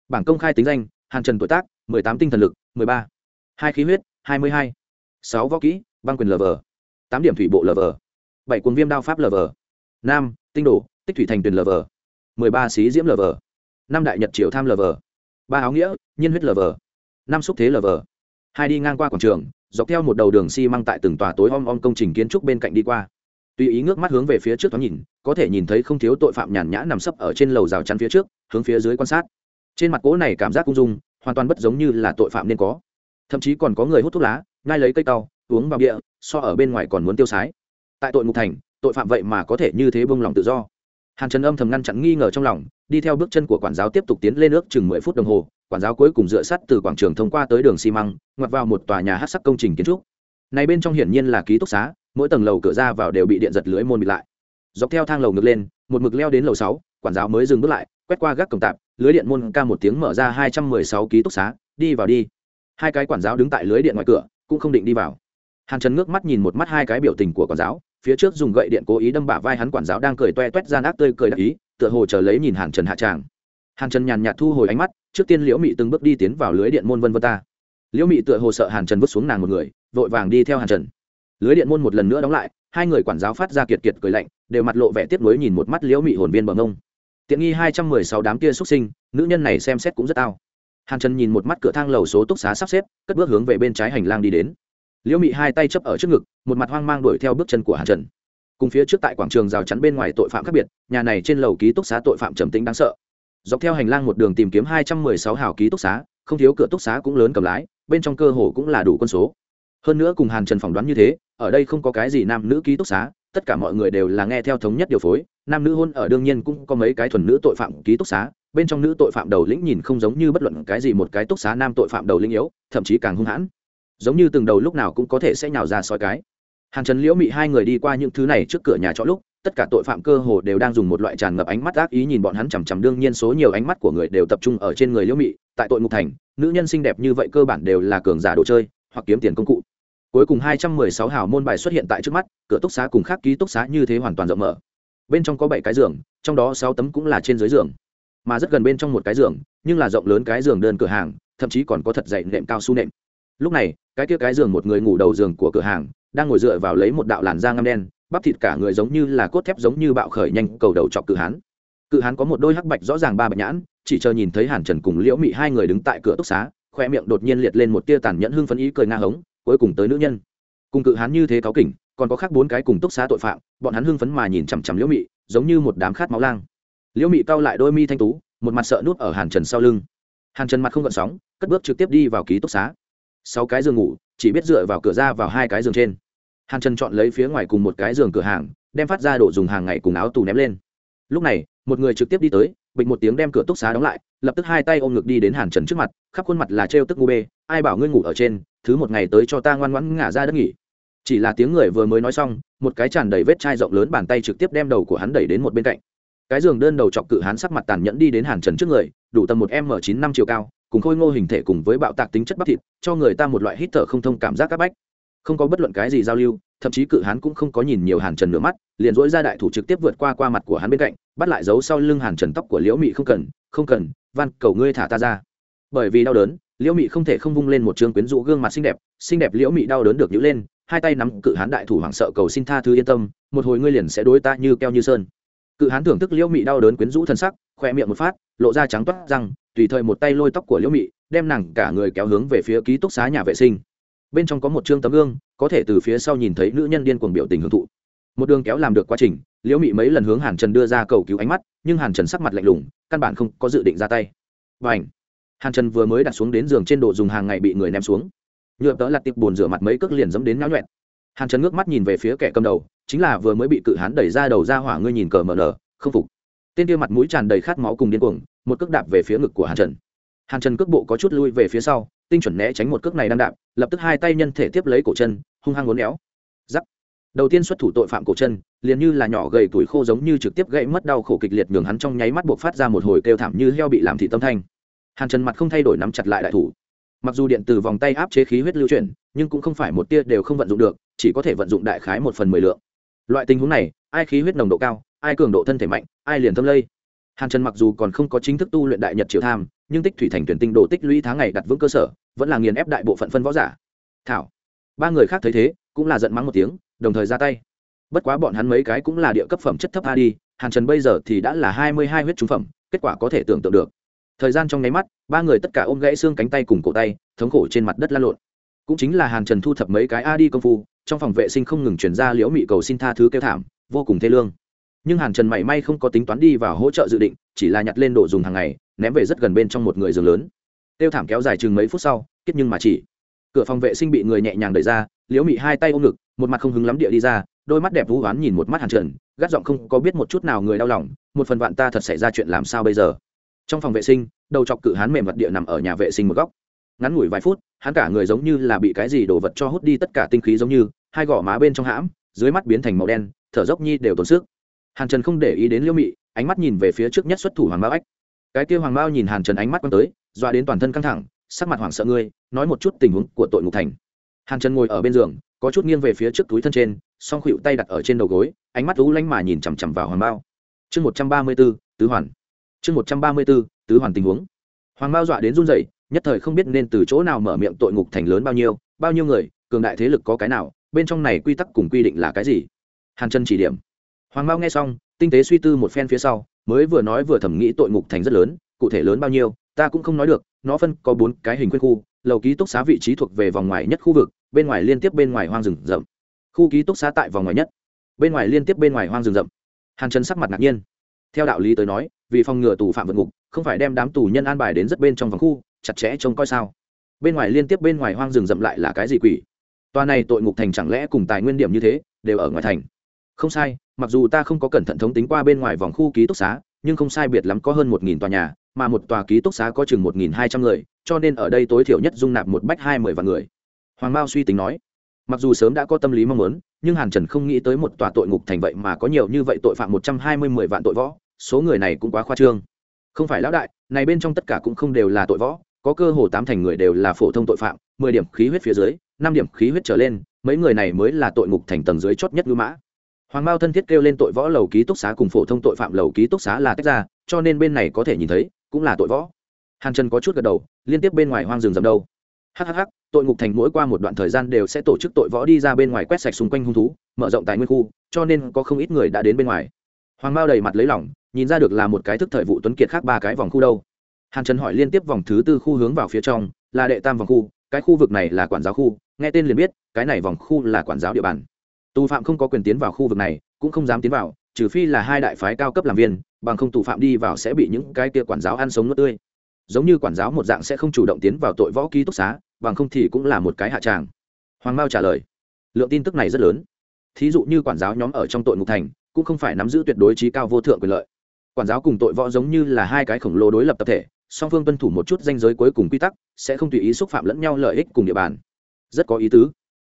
Bảng công khai tính danh, hàn trần tuổi tác, mười tám tinh thần lực, mười ba. Hai khí huyết, hai mươi hai. Sáu võ kỹ, băng quyền lv tám điểm thủy bộ lv bảy cuốn viêm đao pháp lv năm, tinh đồ, tích thủy thành tuyền lv mười ba xí diễm lv năm đại nhật triều tham lv ba áo nghĩa, nhiên huyết lv năm xúc thế lv hai đi ngang qua quảng trường dọc theo một đầu đường xi măng tại từng tòa tối om om công trình kiến trúc bên cạnh đi qua. Tùy ý ngước mắt hướng về phía trước thoáng nhìn, có thể nhìn thấy không thiếu tội phạm nhàn nhã nằm sấp ở trên lầu rào chắn phía trước, hướng phía dưới quan sát. Trên mặt cỗ này cảm giác cung dung, hoàn toàn bất giống như là tội phạm nên có. Thậm chí còn có người hút thuốc lá ngai lấy cây tàu uống vào địa so ở bên ngoài còn muốn tiêu sái. Tại tội ngục thành, tội phạm vậy mà có thể như thế bông lòng tự do. Hàn trần âm thầm ngăn chặn nghi ngờ trong lòng, đi theo bước chân của quản giáo tiếp tục tiến lên nước chừng mười phút đồng hồ quản giáo cuối cùng dựa sắt từ quảng trường thông qua tới đường xi măng, ngoặt vào một tòa nhà hát sắc công trình kiến trúc. Này bên trong hiển nhiên là ký túc xá, mỗi tầng lầu cửa ra vào đều bị điện giật lưới môn bịt lại. Dọc theo thang lầu ngược lên, một mực leo đến lầu sáu, quản giáo mới dừng bước lại, quét qua gác cổng tạp, lưới điện môn ca một tiếng mở ra hai trăm mười sáu ký túc xá, đi vào đi. Hai cái quản giáo đứng tại lưới điện ngoài cửa, cũng không định đi vào. Hàn trần ngước mắt nhìn một mắt hai cái biểu tình của quản giáo, phía trước dùng gậy điện cố ý đâm bả vai hắn, quản giáo đang cười toe toét gian ác tươi cười đắc ý, tựa hồ chờ lấy nhìn hàn trần hạ tràng. Hàn trần nhàn nhạt thu hồi ánh mắt trước tiên liễu mị từng bước đi tiến vào lưới điện môn vân vân ta. Liễu mị tựa hồ sợ hàn trần vứt xuống nàng một người, vội vàng đi theo hàn trần. Lưới điện môn một lần nữa đóng lại, hai người quản giáo phát ra kiệt kiệt cười lạnh, đều mặt lộ vẻ tiếp nối nhìn một mắt liễu mị hồn viên bờ ngông tiện nghi hai trăm mười sáu đám kia xuất sinh, nữ nhân này xem xét cũng rất tao hàn trần nhìn một mắt cửa thang lầu số túc xá sắp xếp, cất bước hướng về bên trái hành lang đi đến. Liễu mị hai tay chấp ở trước ngực, một mặt hoang mang đuổi theo bước chân của hàn trần. Cùng phía trước tại quảng trường rào chắn bên ngoài tội phạm khác biệt, nhà này trên lầu ký túc xá tội phạm trầm tính đáng sợ dọc theo hành lang một đường tìm kiếm hai trăm mười sáu hào ký túc xá, không thiếu cửa túc xá cũng lớn cầm lái, bên trong cơ hồ cũng là đủ quân số. Hơn nữa cùng hàn trần phỏng đoán như thế, ở đây không có cái gì nam nữ ký túc xá, tất cả mọi người đều là nghe theo thống nhất điều phối, nam nữ hôn ở đương nhiên cũng có mấy cái thuần nữ tội phạm ký túc xá, bên trong nữ tội phạm đầu lĩnh nhìn không giống như bất luận cái gì một cái túc xá nam tội phạm đầu lĩnh yếu, thậm chí càng hung hãn. Giống như từng đầu lúc nào cũng có thể sẽ nhào ra soi cái. Hàn trần liễu mị hai người đi qua những thứ này trước cửa nhà trọ lúc tất cả tội phạm cơ hồ đều đang dùng một loại tràn ngập ánh mắt ác ý nhìn bọn hắn chằm chằm. Đương nhiên số nhiều ánh mắt của người đều tập trung ở trên người liễu mị, tại tội ngục thành, nữ nhân xinh đẹp như vậy cơ bản đều là cường giả đồ chơi, hoặc kiếm tiền công cụ. Cuối cùng hai trăm mười sáu hào môn bài xuất hiện tại trước mắt, cửa túc xá cùng khác ký túc xá như thế hoàn toàn rộng mở. Bên trong có bảy cái giường, trong đó sáu tấm cũng là trên dưới giường. Mà rất gần bên trong một cái giường, nhưng là rộng lớn cái giường đơn cửa hàng, thậm chí còn có thật dày nệm cao su nệm. Lúc này, cái kia cái giường một người ngủ đầu giường của cửa hàng, đang ngồi dựa vào lấy một đạo làn da ngăm đen bắp thịt cả người giống như là cốt thép giống như bạo khởi nhanh, cầu đầu chọc cự hán. Cự hán có một đôi hắc bạch rõ ràng ba bạch nhãn, chỉ chờ nhìn thấy hàn trần cùng liễu mị hai người đứng tại cửa túc xá khoe miệng đột nhiên liệt lên một tia tàn nhẫn hương phấn ý cười nga hống, cuối cùng tới nữ nhân. Cùng cự hán như thế cáo kỉnh, còn có khác bốn cái cùng túc xá tội phạm, bọn hắn hưng phấn mà nhìn chằm chằm liễu mị, giống như một đám khát máu lang. Liễu mị cau lại đôi mi thanh tú, một mặt sợ nút ở hàn trần sau lưng. Hàn trần mặt không gợn sóng, cất bước trực tiếp đi vào ký túc xá. Sáu cái giường ngủ, chỉ biết dựa vào cửa ra vào hai cái giường trên hàn trần chọn lấy phía ngoài cùng một cái giường cửa hàng, đem phát ra đồ dùng hàng ngày cùng áo tù ném lên. Lúc này, một người trực tiếp đi tới bịch một tiếng đem cửa túc xá đóng lại, lập tức hai tay ôm ngực đi đến hàn trần trước mặt, khắp khuôn mặt là trêu tức ngu bê, ai bảo ngươi ngủ ở trên, thứ một ngày tới cho ta ngoan ngoãn ngả ra đất nghỉ. Chỉ là tiếng người vừa mới nói xong, một cái tràn đầy vết chai rộng lớn bàn tay trực tiếp đem đầu của hắn đẩy đến một bên cạnh. Cái giường đơn đầu chọc cự hắn sắc mặt tàn nhẫn đi đến hàn trần trước người, đủ tầm một m chín năm chiều cao, cùng khôi ngô hình thể cùng với bạo tạc tính chất bắp thịt, cho người ta một loại hít thở không thông cảm giác c áp bách không có bất luận cái gì giao lưu, thậm chí cự hán cũng không có nhìn nhiều hàn trần nửa mắt, liền dỗi ra đại thủ trực tiếp vượt qua qua mặt của hắn bên cạnh, bắt lại giấu sau lưng hàn trần tóc của liễu mị không cần không cần, van, cầu ngươi thả ta ra. Bởi vì đau đớn, liễu mị không thể không vung lên một t quyến rũ gương mặt xinh đẹp xinh đẹp liễu mị đau đớn được nhữ lên, hai tay nắm cự hán đại thủ hoảng sợ cầu xin tha thứ yên tâm, một hồi ngươi liền sẽ đối ta như keo như sơn. Cự hán thưởng thức liễu mị đau đớn quyến rũ thân sắc khoe miệng một phát, lộ ra trắng toát răng, tùy thời một tay lôi tóc của liễu mị, đem nàng cả người kéo hướng về phía ký túc xá nhà vệ sinh bên trong có một chương tấm gương, có thể từ phía sau nhìn thấy nữ nhân điên cuồng biểu tình hưởng thụ. Một đường kéo làm được quá trình, liễu mị mấy lần hướng hàn trần đưa ra cầu cứu ánh mắt, nhưng hàn trần sắc mặt lạnh lùng, căn bản không có dự định ra tay. Và ảnh hàn trần vừa mới đặt xuống đến giường trên đồ dùng hàng ngày bị người ném xuống. Nhựa tớ lặt tiệp bồn rửa mặt mấy cước liền dẫm đến náo nhuẹn. Hàn trần ngước mắt nhìn về phía kẻ cầm đầu, chính là vừa mới bị cự hán đẩy ra đầu ra hỏa ngươi nhìn cờ mờ nở không phục. Tên kia mặt mũi tràn đầy khát máu cùng điên cuồng, một cước đạp về phía ngực của hàn trần. Hàn trần cước bộ có chút lui về phía sau tinh chuẩn né tránh một cước này đang đạp, lập tức hai tay nhân thể tiếp lấy cổ chân, hung hăng uốn éo. Giắc. Đầu tiên xuất thủ tội phạm cổ chân, liền như là nhỏ gầy tuổi khô giống như trực tiếp gãy mất đau khổ kịch liệt nhường hắn trong nháy mắt buộc phát ra một hồi kêu thảm như heo bị làm thị tâm thanh. Hàn trần mặt không thay đổi nắm chặt lại đại thủ. Mặc dù điện từ vòng tay áp chế khí huyết lưu chuyển, nhưng cũng không phải một tia đều không vận dụng được, chỉ có thể vận dụng đại khái một phần mười lượng. Loại tình huống này, ai khí huyết nồng độ cao, ai cường độ thân thể mạnh, ai liền tâm lây hàn trần mặc dù còn không có chính thức tu luyện đại nhật Triều tham, nhưng tích thủy thành tuyển tinh đồ tích lũy tháng ngày đặt vững cơ sở, vẫn là nghiền ép đại bộ phận phân võ giả. Thảo, ba người khác thấy thế, cũng là giận mắng một tiếng, đồng thời ra tay. Bất quá bọn hắn mấy cái cũng là địa cấp phẩm chất thấp a đi hàn trần bây giờ thì đã là hai mươi hai huyết trúng phẩm, kết quả có thể tưởng tượng được. Thời gian trong nháy mắt, ba người tất cả ôm gãy xương cánh tay cùng cổ tay, thống khổ trên mặt đất lan lộn. Cũng chính là hàn trần thu thập mấy cái a đi công phu, trong phòng vệ sinh không ngừng chuyển ra liễu mị cầu xin tha thứ kêu thảm, vô cùng thê lương nhưng hàn trần mảy may không có tính toán đi vào hỗ trợ dự định, chỉ là nhặt lên đồ dùng hàng ngày, ném về rất gần bên trong một người giường lớn. Tiêu thảm kéo dài chừng mấy phút sau, kết nhưng mà chỉ. Cửa phòng vệ sinh bị người nhẹ nhàng đẩy ra, liễu mị hai tay ôm ngực, một mặt không hứng lắm địa đi ra, đôi mắt đẹp vũ oán nhìn một mắt hàn trần, gắt giọng không có biết một chút nào người đau lòng, một phần vạn ta thật xảy ra chuyện làm sao bây giờ? Trong phòng vệ sinh, đầu chọc cự hán mềm vật địa nằm ở nhà vệ sinh một góc. Ngắn ngủi vài phút, hắn cả người giống như là bị cái gì đổ vật cho hút đi tất cả tinh khí giống như, hai gò má bên trong hãm, dưới mắt biến thành màu đen, thở dốc nhi đều tốn sức hàn trần không để ý đến liêu mị, ánh mắt nhìn về phía trước nhất xuất thủ hoàng mao ách. Cái kia hoàng mao nhìn hàn trần ánh mắt quăng tới, dọa đến toàn thân căng thẳng, sắc mặt hoảng sợ ngươi, nói một chút tình huống của tội ngục thành. Hàn trần ngồi ở bên giường, có chút nghiêng về phía trước túi thân trên, song khuỵu tay đặt ở trên đầu gối, ánh mắt lũ lanh mà nhìn chằm chằm vào hoàng mao. Chương một trăm ba mươi b ố tứ hoàn. Chương một trăm ba mươi b ố tứ hoàn tình huống. Hoàng mao dọa đến run rẩy, nhất thời không biết nên từ chỗ nào mở miệng tội ngục thành lớn bao nhiêu bao nhiêu người, cường đại thế lực có cái nào, bên trong này quy tắc cùng quy định là cái gì? Hàn Trần chỉ điểm hoàng mao nghe xong, tinh tế suy tư một phen phía sau, mới vừa nói vừa thẩm nghĩ tội ngục thành rất lớn, cụ thể lớn bao nhiêu, ta cũng không nói được, nó phân có bốn cái hình khuyên khu, lầu ký túc xá vị trí thuộc về vòng ngoài nhất khu vực, bên ngoài liên tiếp bên ngoài hoang rừng rậm. Khu ký túc xá tại vòng ngoài nhất, bên ngoài liên tiếp bên ngoài hoang rừng rậm. Hàn trần sắc mặt ngạc nhiên. Theo đạo lý tới nói, vì phòng ngừa tù phạm vượt ngục, không phải đem đám tù nhân an bài đến rất bên trong vòng khu, chặt chẽ trông coi sao. Bên ngoài liên tiếp bên ngoài hoang rừng rậm lại là cái gì quỷ? Toa này tội ngục thành chẳng lẽ cùng tài nguyên điểm như thế, đều ở ngoài thành? Không sai, mặc dù ta không có cẩn thận thống tính qua bên ngoài vòng khu ký túc xá, nhưng không sai biệt lắm có hơn một nghìn tòa nhà, mà một tòa ký túc xá có chừng một nghìn hai trăm người, cho nên ở đây tối thiểu nhất dung nạp một bách hai mươi vạn người. Hoàng mao suy tính nói, mặc dù sớm đã có tâm lý mong muốn, nhưng hàn trần không nghĩ tới một tòa tội ngục thành vậy mà có nhiều như vậy tội phạm một trăm hai mươi mười vạn tội võ, số người này cũng quá khoa trương. Không phải lão đại, này bên trong tất cả cũng không đều là tội võ, có cơ hồ tám thành người đều là phổ thông tội phạm, mười điểm khí huyết phía dưới, năm điểm khí huyết trở lên, mấy người này mới là tội ngục thành tầng dưới chót nhất ngư mã hoàng mao thân thiết kêu lên tội võ lầu ký túc xá cùng phổ thông tội phạm lầu ký túc xá là tách ra, cho nên bên này có thể nhìn thấy, cũng là tội võ. Hàn trần có chút gật đầu, liên tiếp bên ngoài hoang rừng rầm đâu. Hhh tội ngục thành mỗi qua một đoạn thời gian đều sẽ tổ chức tội võ đi ra bên ngoài quét sạch xung quanh hung thú, mở rộng tài nguyên khu, cho nên có không ít người đã đến bên ngoài. Hoàng mao đầy mặt lấy lỏng nhìn ra được là một cái thức thời vụ tuấn kiệt khác ba cái vòng khu đâu. Hàn trần hỏi liên tiếp vòng thứ tư khu hướng vào phía trong, là đệ tam vòng khu, cái khu vực này là quản giáo khu, nghe tên liền biết, cái này vòng khu là quản giáo địa bàn tù phạm không có quyền tiến vào khu vực này, cũng không dám tiến vào, trừ phi là hai đại phái cao cấp làm viên, bằng không tù phạm đi vào sẽ bị những cái kia quản giáo ăn sống nước tươi. Giống như quản giáo một dạng sẽ không chủ động tiến vào tội võ ký túc xá, bằng không thì cũng là một cái hạ tràng. Hoàng mao trả lời, lượng tin tức này rất lớn. Thí dụ như quản giáo nhóm ở trong tội ngục thành, cũng không phải nắm giữ tuyệt đối trí cao vô thượng quyền lợi. Quản giáo cùng tội võ giống như là hai cái khổng lồ đối lập tập thể, song phương tuân thủ một chút danh giới cuối cùng quy tắc, sẽ không tùy ý xúc phạm lẫn nhau lợi ích cùng địa bàn. Rất có ý tứ.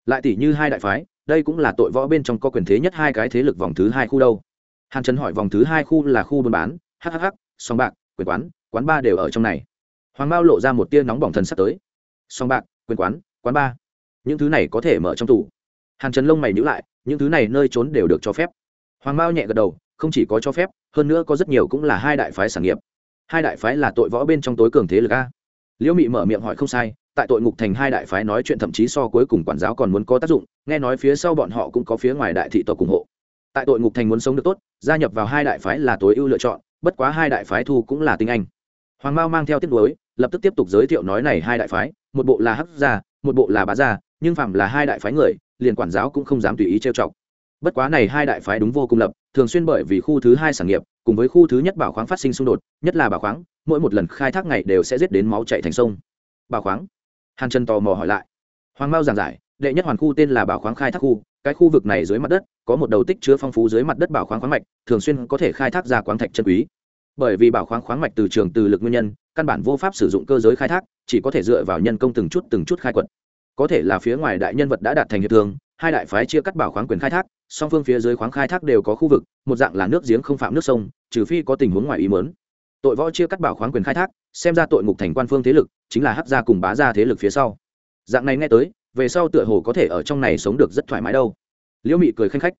Lại tỷ như hai đại phái đây cũng là tội võ bên trong có quyền thế nhất hai cái thế lực vòng thứ hai khu đâu. Hàn trần hỏi vòng thứ hai khu là khu buôn bán hhh song bạc, quyền quán quán ba đều ở trong này. Hoàng mao lộ ra một tia nóng bỏng thần sắp tới. Song bạc, quyền quán quán ba. Những thứ này có thể mở trong tủ hàn trần lông mày nhữ lại, những thứ này nơi trốn đều được cho phép. Hoàng mao nhẹ gật đầu, không chỉ có cho phép, hơn nữa có rất nhiều cũng là hai đại phái sản nghiệp. Hai đại phái là tội võ bên trong tối cường thế lực a. Liễu mị mở miệng hỏi không sai tại tội ngục thành hai đại phái nói chuyện thậm chí so cuối cùng quản giáo còn muốn có tác dụng, nghe nói phía sau bọn họ cũng có phía ngoài đại thị tộc ủng hộ. Tại tội ngục thành muốn sống được tốt, gia nhập vào hai đại phái là tối ưu lựa chọn, bất quá hai đại phái thu cũng là tinh anh. Hoàng mao mang theo tiết đối lập tức tiếp tục giới thiệu nói này hai đại phái, một bộ là hắc gia, một bộ là bá gia, nhưng phạm là hai đại phái người, liền quản giáo cũng không dám tùy ý trêu chọc. Bất quá này hai đại phái đúng vô cùng lập, thường xuyên bởi vì khu thứ hai sản nghiệp, cùng với khu thứ nhất bảo khoáng phát sinh xung đột, nhất là bảo khoáng, mỗi một lần khai thác ngày đều sẽ giết đến máu chạy thành sông. Bảo khoáng hàn trần tò mò hỏi lại. Hoàng mao giảng giải, đệ nhất hoàn khu tên là bảo khoáng khai thác khu, cái khu vực này dưới mặt đất, có một đầu tích chứa phong phú dưới mặt đất bảo khoáng khoáng mạch, thường xuyên có thể khai thác ra khoáng thạch chân quý. Bởi vì bảo khoáng khoáng mạch từ trường, từ lực nguyên nhân, căn bản vô pháp sử dụng cơ giới khai thác, chỉ có thể dựa vào nhân công từng chút từng chút khai quật. Có thể là phía ngoài đại nhân vật đã đạt thành hiệp thương, hai đại phái chia cắt bảo khoáng quyền khai thác, song phương phía dưới khoáng khai thác đều có khu vực, một dạng là nước giếng không phạm nước sông, trừ phi có tình huống ngoài ý mớn tội võ chia cắt bảo khoáng quyền khai thác, xem ra tội ngục thành quan phương thế lực chính là hắc gia cùng bá gia thế lực phía sau. Dạng này nghe tới, về sau tựa hồ có thể ở trong này sống được rất thoải mái đâu. Liễu mị cười khanh khách.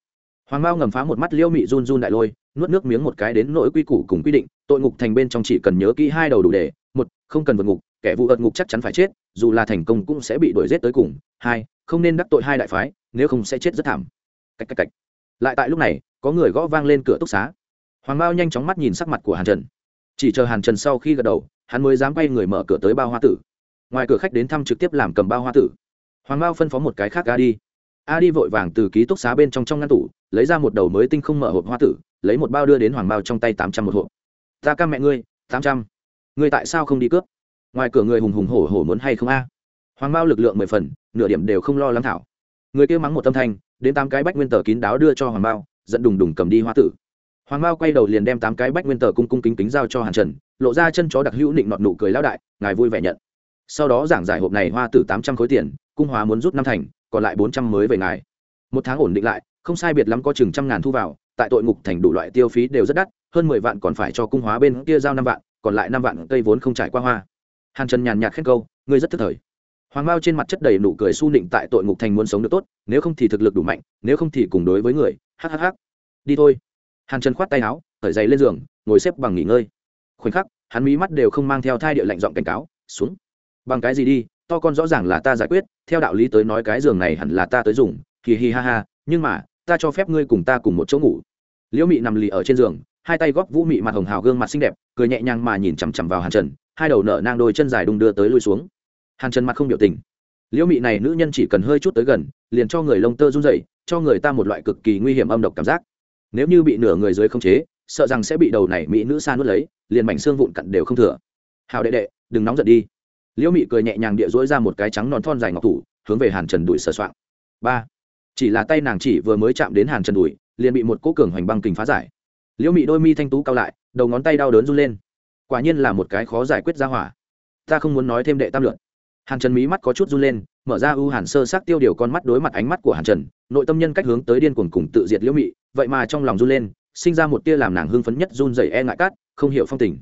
Hoàng mao ngầm phá một mắt liễu mị run run đại lôi, nuốt nước miếng một cái đến nỗi quy củ cùng quy định, tội ngục thành bên trong chỉ cần nhớ kỹ hai đầu đủ để, một, không cần vượt ngục, kẻ vụ ngục chắc chắn phải chết, dù là thành công cũng sẽ bị đuổi giết tới cùng, hai, không nên đắc tội hai đại phái, nếu không sẽ chết rất thảm. Cách cách cách. Lại tại lúc này, có người gõ vang lên cửa túc xá. Hoàng mao nhanh chóng mắt nhìn sắc mặt của hàn trần. Chỉ chờ hàn trần sau khi gật đầu hắn mới dám quay người mở cửa tới bao hoa tử. Ngoài cửa khách đến thăm trực tiếp làm cầm bao hoa tử. Hoàng mao phân phó một cái khác a đi a đi vội vàng từ ký túc xá bên trong trong ngăn tủ, lấy ra một đầu mới tinh không mở hộp hoa tử, lấy một bao đưa đến hoàng mao trong tay tám trăm một hộp. Ta ca mẹ ngươi, tám trăm. Ngươi tại sao không đi cướp? Ngoài cửa người hùng hùng hổ hổ muốn hay không a? Hoàng mao lực lượng mười phần, nửa điểm đều không lo lắng thảo. Người kia mắng một tâm thanh, đến tám cái bách nguyên tờ kín đáo đưa cho hoàng mao dẫn đùng đùng cầm đi hoa tử. Hoàng mao quay đầu liền đem tám cái bách nguyên tờ cung cung kính kính giao cho hàn trần lộ ra chân chó đặc hữu định nọt nụ cười lao đại, ngài vui vẻ nhận. Sau đó giảng giải hộp này hoa tử tám trăm khối tiền, cung hóa muốn rút năm thành, còn lại bốn trăm mới về ngài. Một tháng ổn định lại, không sai biệt lắm có chừng trăm ngàn thu vào, tại tội ngục thành đủ loại tiêu phí đều rất đắt, hơn mười vạn còn phải cho cung hóa bên kia giao năm vạn, còn lại năm vạn cây vốn không trải qua hoa. Hàn trần nhàn nhạt khen câu, ngươi rất thức thời. Hoàng mao trên mặt chất đầy nụ cười su nịnh tại tội ngục thành muốn sống được tốt, nếu không thì thực lực đủ mạnh, nếu không thì cùng đối với người. Hhh đi thôi. Hàn trần khoát tay áo, thở dày lên giường, ngồi xếp bằng nghỉ ngơi khoảnh khắc, hắn mí mắt đều không mang theo thai địa lạnh giọng cảnh cáo, xuống. Bằng cái gì đi, to con rõ ràng là ta giải quyết, theo đạo lý tới nói cái giường này hẳn là ta tới dùng, hì hì ha ha, nhưng mà, ta cho phép ngươi cùng ta cùng một chỗ ngủ. Liễu mị nằm lì ở trên giường, hai tay góp vũ mị mặt hồng hào gương mặt xinh đẹp, cười nhẹ nhàng mà nhìn chằm chằm vào hàn trần, hai đầu nở nang đôi chân dài đung đưa tới lui xuống. Hàn trần mặt không biểu tình. Liễu mị này nữ nhân chỉ cần hơi chút tới gần, liền cho người lông tơ run dậy cho người ta một loại cực kỳ nguy hiểm âm độc cảm giác. Nếu như bị nửa người dưới không chế sợ rằng sẽ bị đầu này mỹ nữ sa nuốt lấy, liền mảnh xương vụn cặn đều không thừa. Hào đệ đệ, đừng nóng giận đi. Liễu mị cười nhẹ nhàng địa dỗi ra một cái trắng non thon dài ngọc thủ, hướng về hàn trần đùi sờ soạng. Ba, chỉ là tay nàng chỉ vừa mới chạm đến hàn trần đùi liền bị một cỗ cường hoành băng kình phá giải. Liễu mị đôi mi thanh tú cao lại, đầu ngón tay đau đớn run lên. Quả nhiên là một cái khó giải quyết ra hỏa. Ta không muốn nói thêm đệ tam lượn hàn trần mí mắt có chút run lên, mở ra ưu hàn sơ sát tiêu điều con mắt đối mặt ánh mắt của hàn trần, nội tâm nhân cách hướng tới điên cuồng cùng tự diệt liễu mị, vậy mà trong lòng run lên sinh ra một tia làm nàng hưng phấn nhất run rẩy e ngại cát, không hiểu phong tình.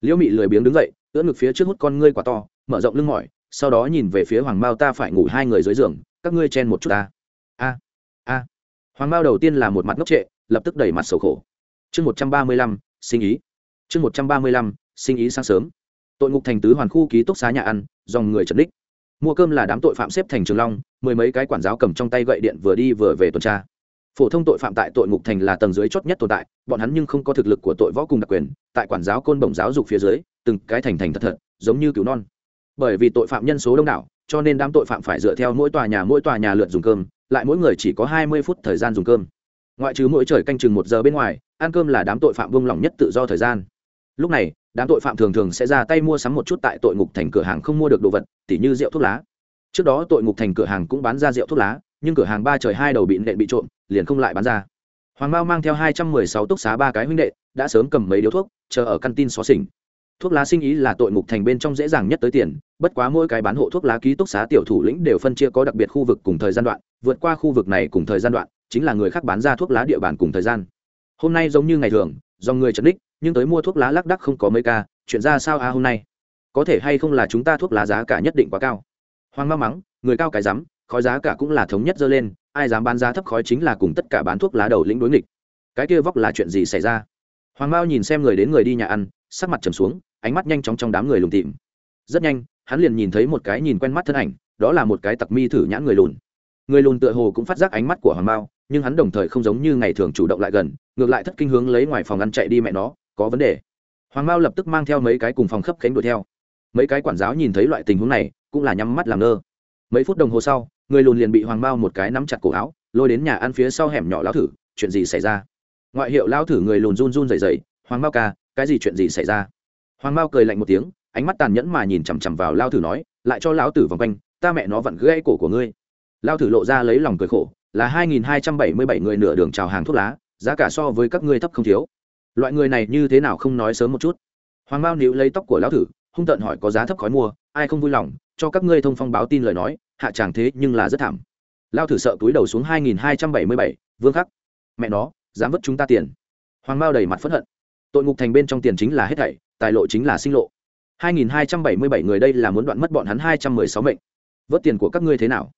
Liễu mị lười biếng đứng dậy, ưỡn ngực phía trước hút con ngươi quả to, mở rộng lưng mỏi, sau đó nhìn về phía hoàng mao ta phải ngủ hai người dưới giường, các ngươi chen một chút ta. A a. Hoàng mao đầu tiên là một mặt ngốc trệ, lập tức đẩy mặt sầu khổ. Chương một trăm ba mươi lăm, sinh ý. Chương một trăm ba mươi lăm, sinh ý sáng sớm. Tội ngục thành tứ hoàn khu ký túc xá nhà ăn, dòng người chật đích mua cơm là đám tội phạm xếp thành trường long, mười mấy cái quản giáo cầm trong tay gậy điện vừa đi vừa về tuần tra phổ thông tội phạm tại tội ngục thành là tầng dưới chót nhất tồn tại, bọn hắn nhưng không có thực lực của tội võ cùng đặc quyền, tại quản giáo côn bổng giáo dục phía dưới, từng cái thành thành thật thật, giống như cứu non. Bởi vì tội phạm nhân số đông đảo, cho nên đám tội phạm phải dựa theo mỗi tòa nhà mỗi tòa nhà lượt dùng cơm, lại mỗi người chỉ có hai mươi phút thời gian dùng cơm. Ngoại trừ mỗi trời canh chừng một giờ bên ngoài, ăn cơm là đám tội phạm vung lòng nhất tự do thời gian. Lúc này, đám tội phạm thường thường sẽ ra tay mua sắm một chút tại tội ngục thành cửa hàng không mua được đồ vật, tỉ như rượu thuốc lá. Trước đó tội ngục thành cửa hàng cũng bán ra rượu thuốc lá nhưng cửa hàng ba trời hai đầu bị nện bị trộm, liền không lại bán ra. Hoàng mao mang theo hai trăm mười sáu túc xá ba cái huynh đệ, đã sớm cầm mấy điếu thuốc, chờ ở căn tin xó xỉnh. Thuốc lá sinh ý là tội ngục thành bên trong dễ dàng nhất tới tiền, bất quá mỗi cái bán hộ thuốc lá ký túc xá tiểu thủ lĩnh đều phân chia có đặc biệt khu vực cùng thời gian đoạn, vượt qua khu vực này cùng thời gian đoạn, chính là người khác bán ra thuốc lá địa bàn cùng thời gian. Hôm nay giống như ngày thường do người trấn đích nhưng tới mua thuốc lá lác đắc không có mấy ca, chuyện ra sao a à hôm nay? Có thể hay không là chúng ta thuốc lá giá cả nhất định quá cao? Hoang ma mắng, người cao cái rắm khói giá cả cũng là thống nhất dơ lên, ai dám bán giá thấp khói chính là cùng tất cả bán thuốc lá đầu lĩnh đối nghịch. Cái kia vóc là chuyện gì xảy ra? Hoàng mao nhìn xem người đến người đi nhà ăn, sắc mặt trầm xuống, ánh mắt nhanh chóng trong đám người lùng tìm. Rất nhanh, hắn liền nhìn thấy một cái nhìn quen mắt thân ảnh, đó là một cái tặc mi thử nhãn người lùn. Người lùn tựa hồ cũng phát giác ánh mắt của hoàng mao, nhưng hắn đồng thời không giống như ngày thường chủ động lại gần, ngược lại thất kinh hướng lấy ngoài phòng ăn chạy đi mẹ nó, có vấn đề. Hoàng mao lập tức mang theo mấy cái cùng phòng khấp cánh đuổi theo. Mấy cái quản giáo nhìn thấy loại tình huống này, cũng là nhắm mắt làm ngơ. Mấy phút đồng hồ sau người lùn liền bị hoàng mao một cái nắm chặt cổ áo, lôi đến nhà ăn phía sau hẻm nhỏ lão thử, chuyện gì xảy ra? Ngoại hiệu lão thử người lùn run run rẩy rẩy, hoàng mao ca, cái gì chuyện gì xảy ra? Hoàng mao cười lạnh một tiếng, ánh mắt tàn nhẫn mà nhìn chằm chằm vào lao thử nói, lại cho lão tử vòng quanh, ta mẹ nó vặn gãy cổ của ngươi. Lao thử lộ ra lấy lòng cười khổ, là hai nghìn hai trăm bảy mươi bảy người nửa đường trào hàng thuốc lá, giá cả so với các ngươi thấp không thiếu. Loại người này như thế nào không nói sớm một chút? Hoàng mao níu lấy tóc của lão thử, hung tợn hỏi có giá thấp khói mua, ai không vui lòng, cho các ngươi thông phong báo tin lời nói hạ tràng thế nhưng là rất thảm lao thử sợ túi đầu xuống hai nghìn hai trăm bảy mươi bảy vương khắc mẹ nó dám vứt chúng ta tiền hoàng mao đầy mặt phẫn hận tội ngục thành bên trong tiền chính là hết thảy tài lộ chính là sinh lộ 2277 người đây là muốn đoạn mất bọn hắn 216 mệnh. Vớt tiền của các ngươi thế nào?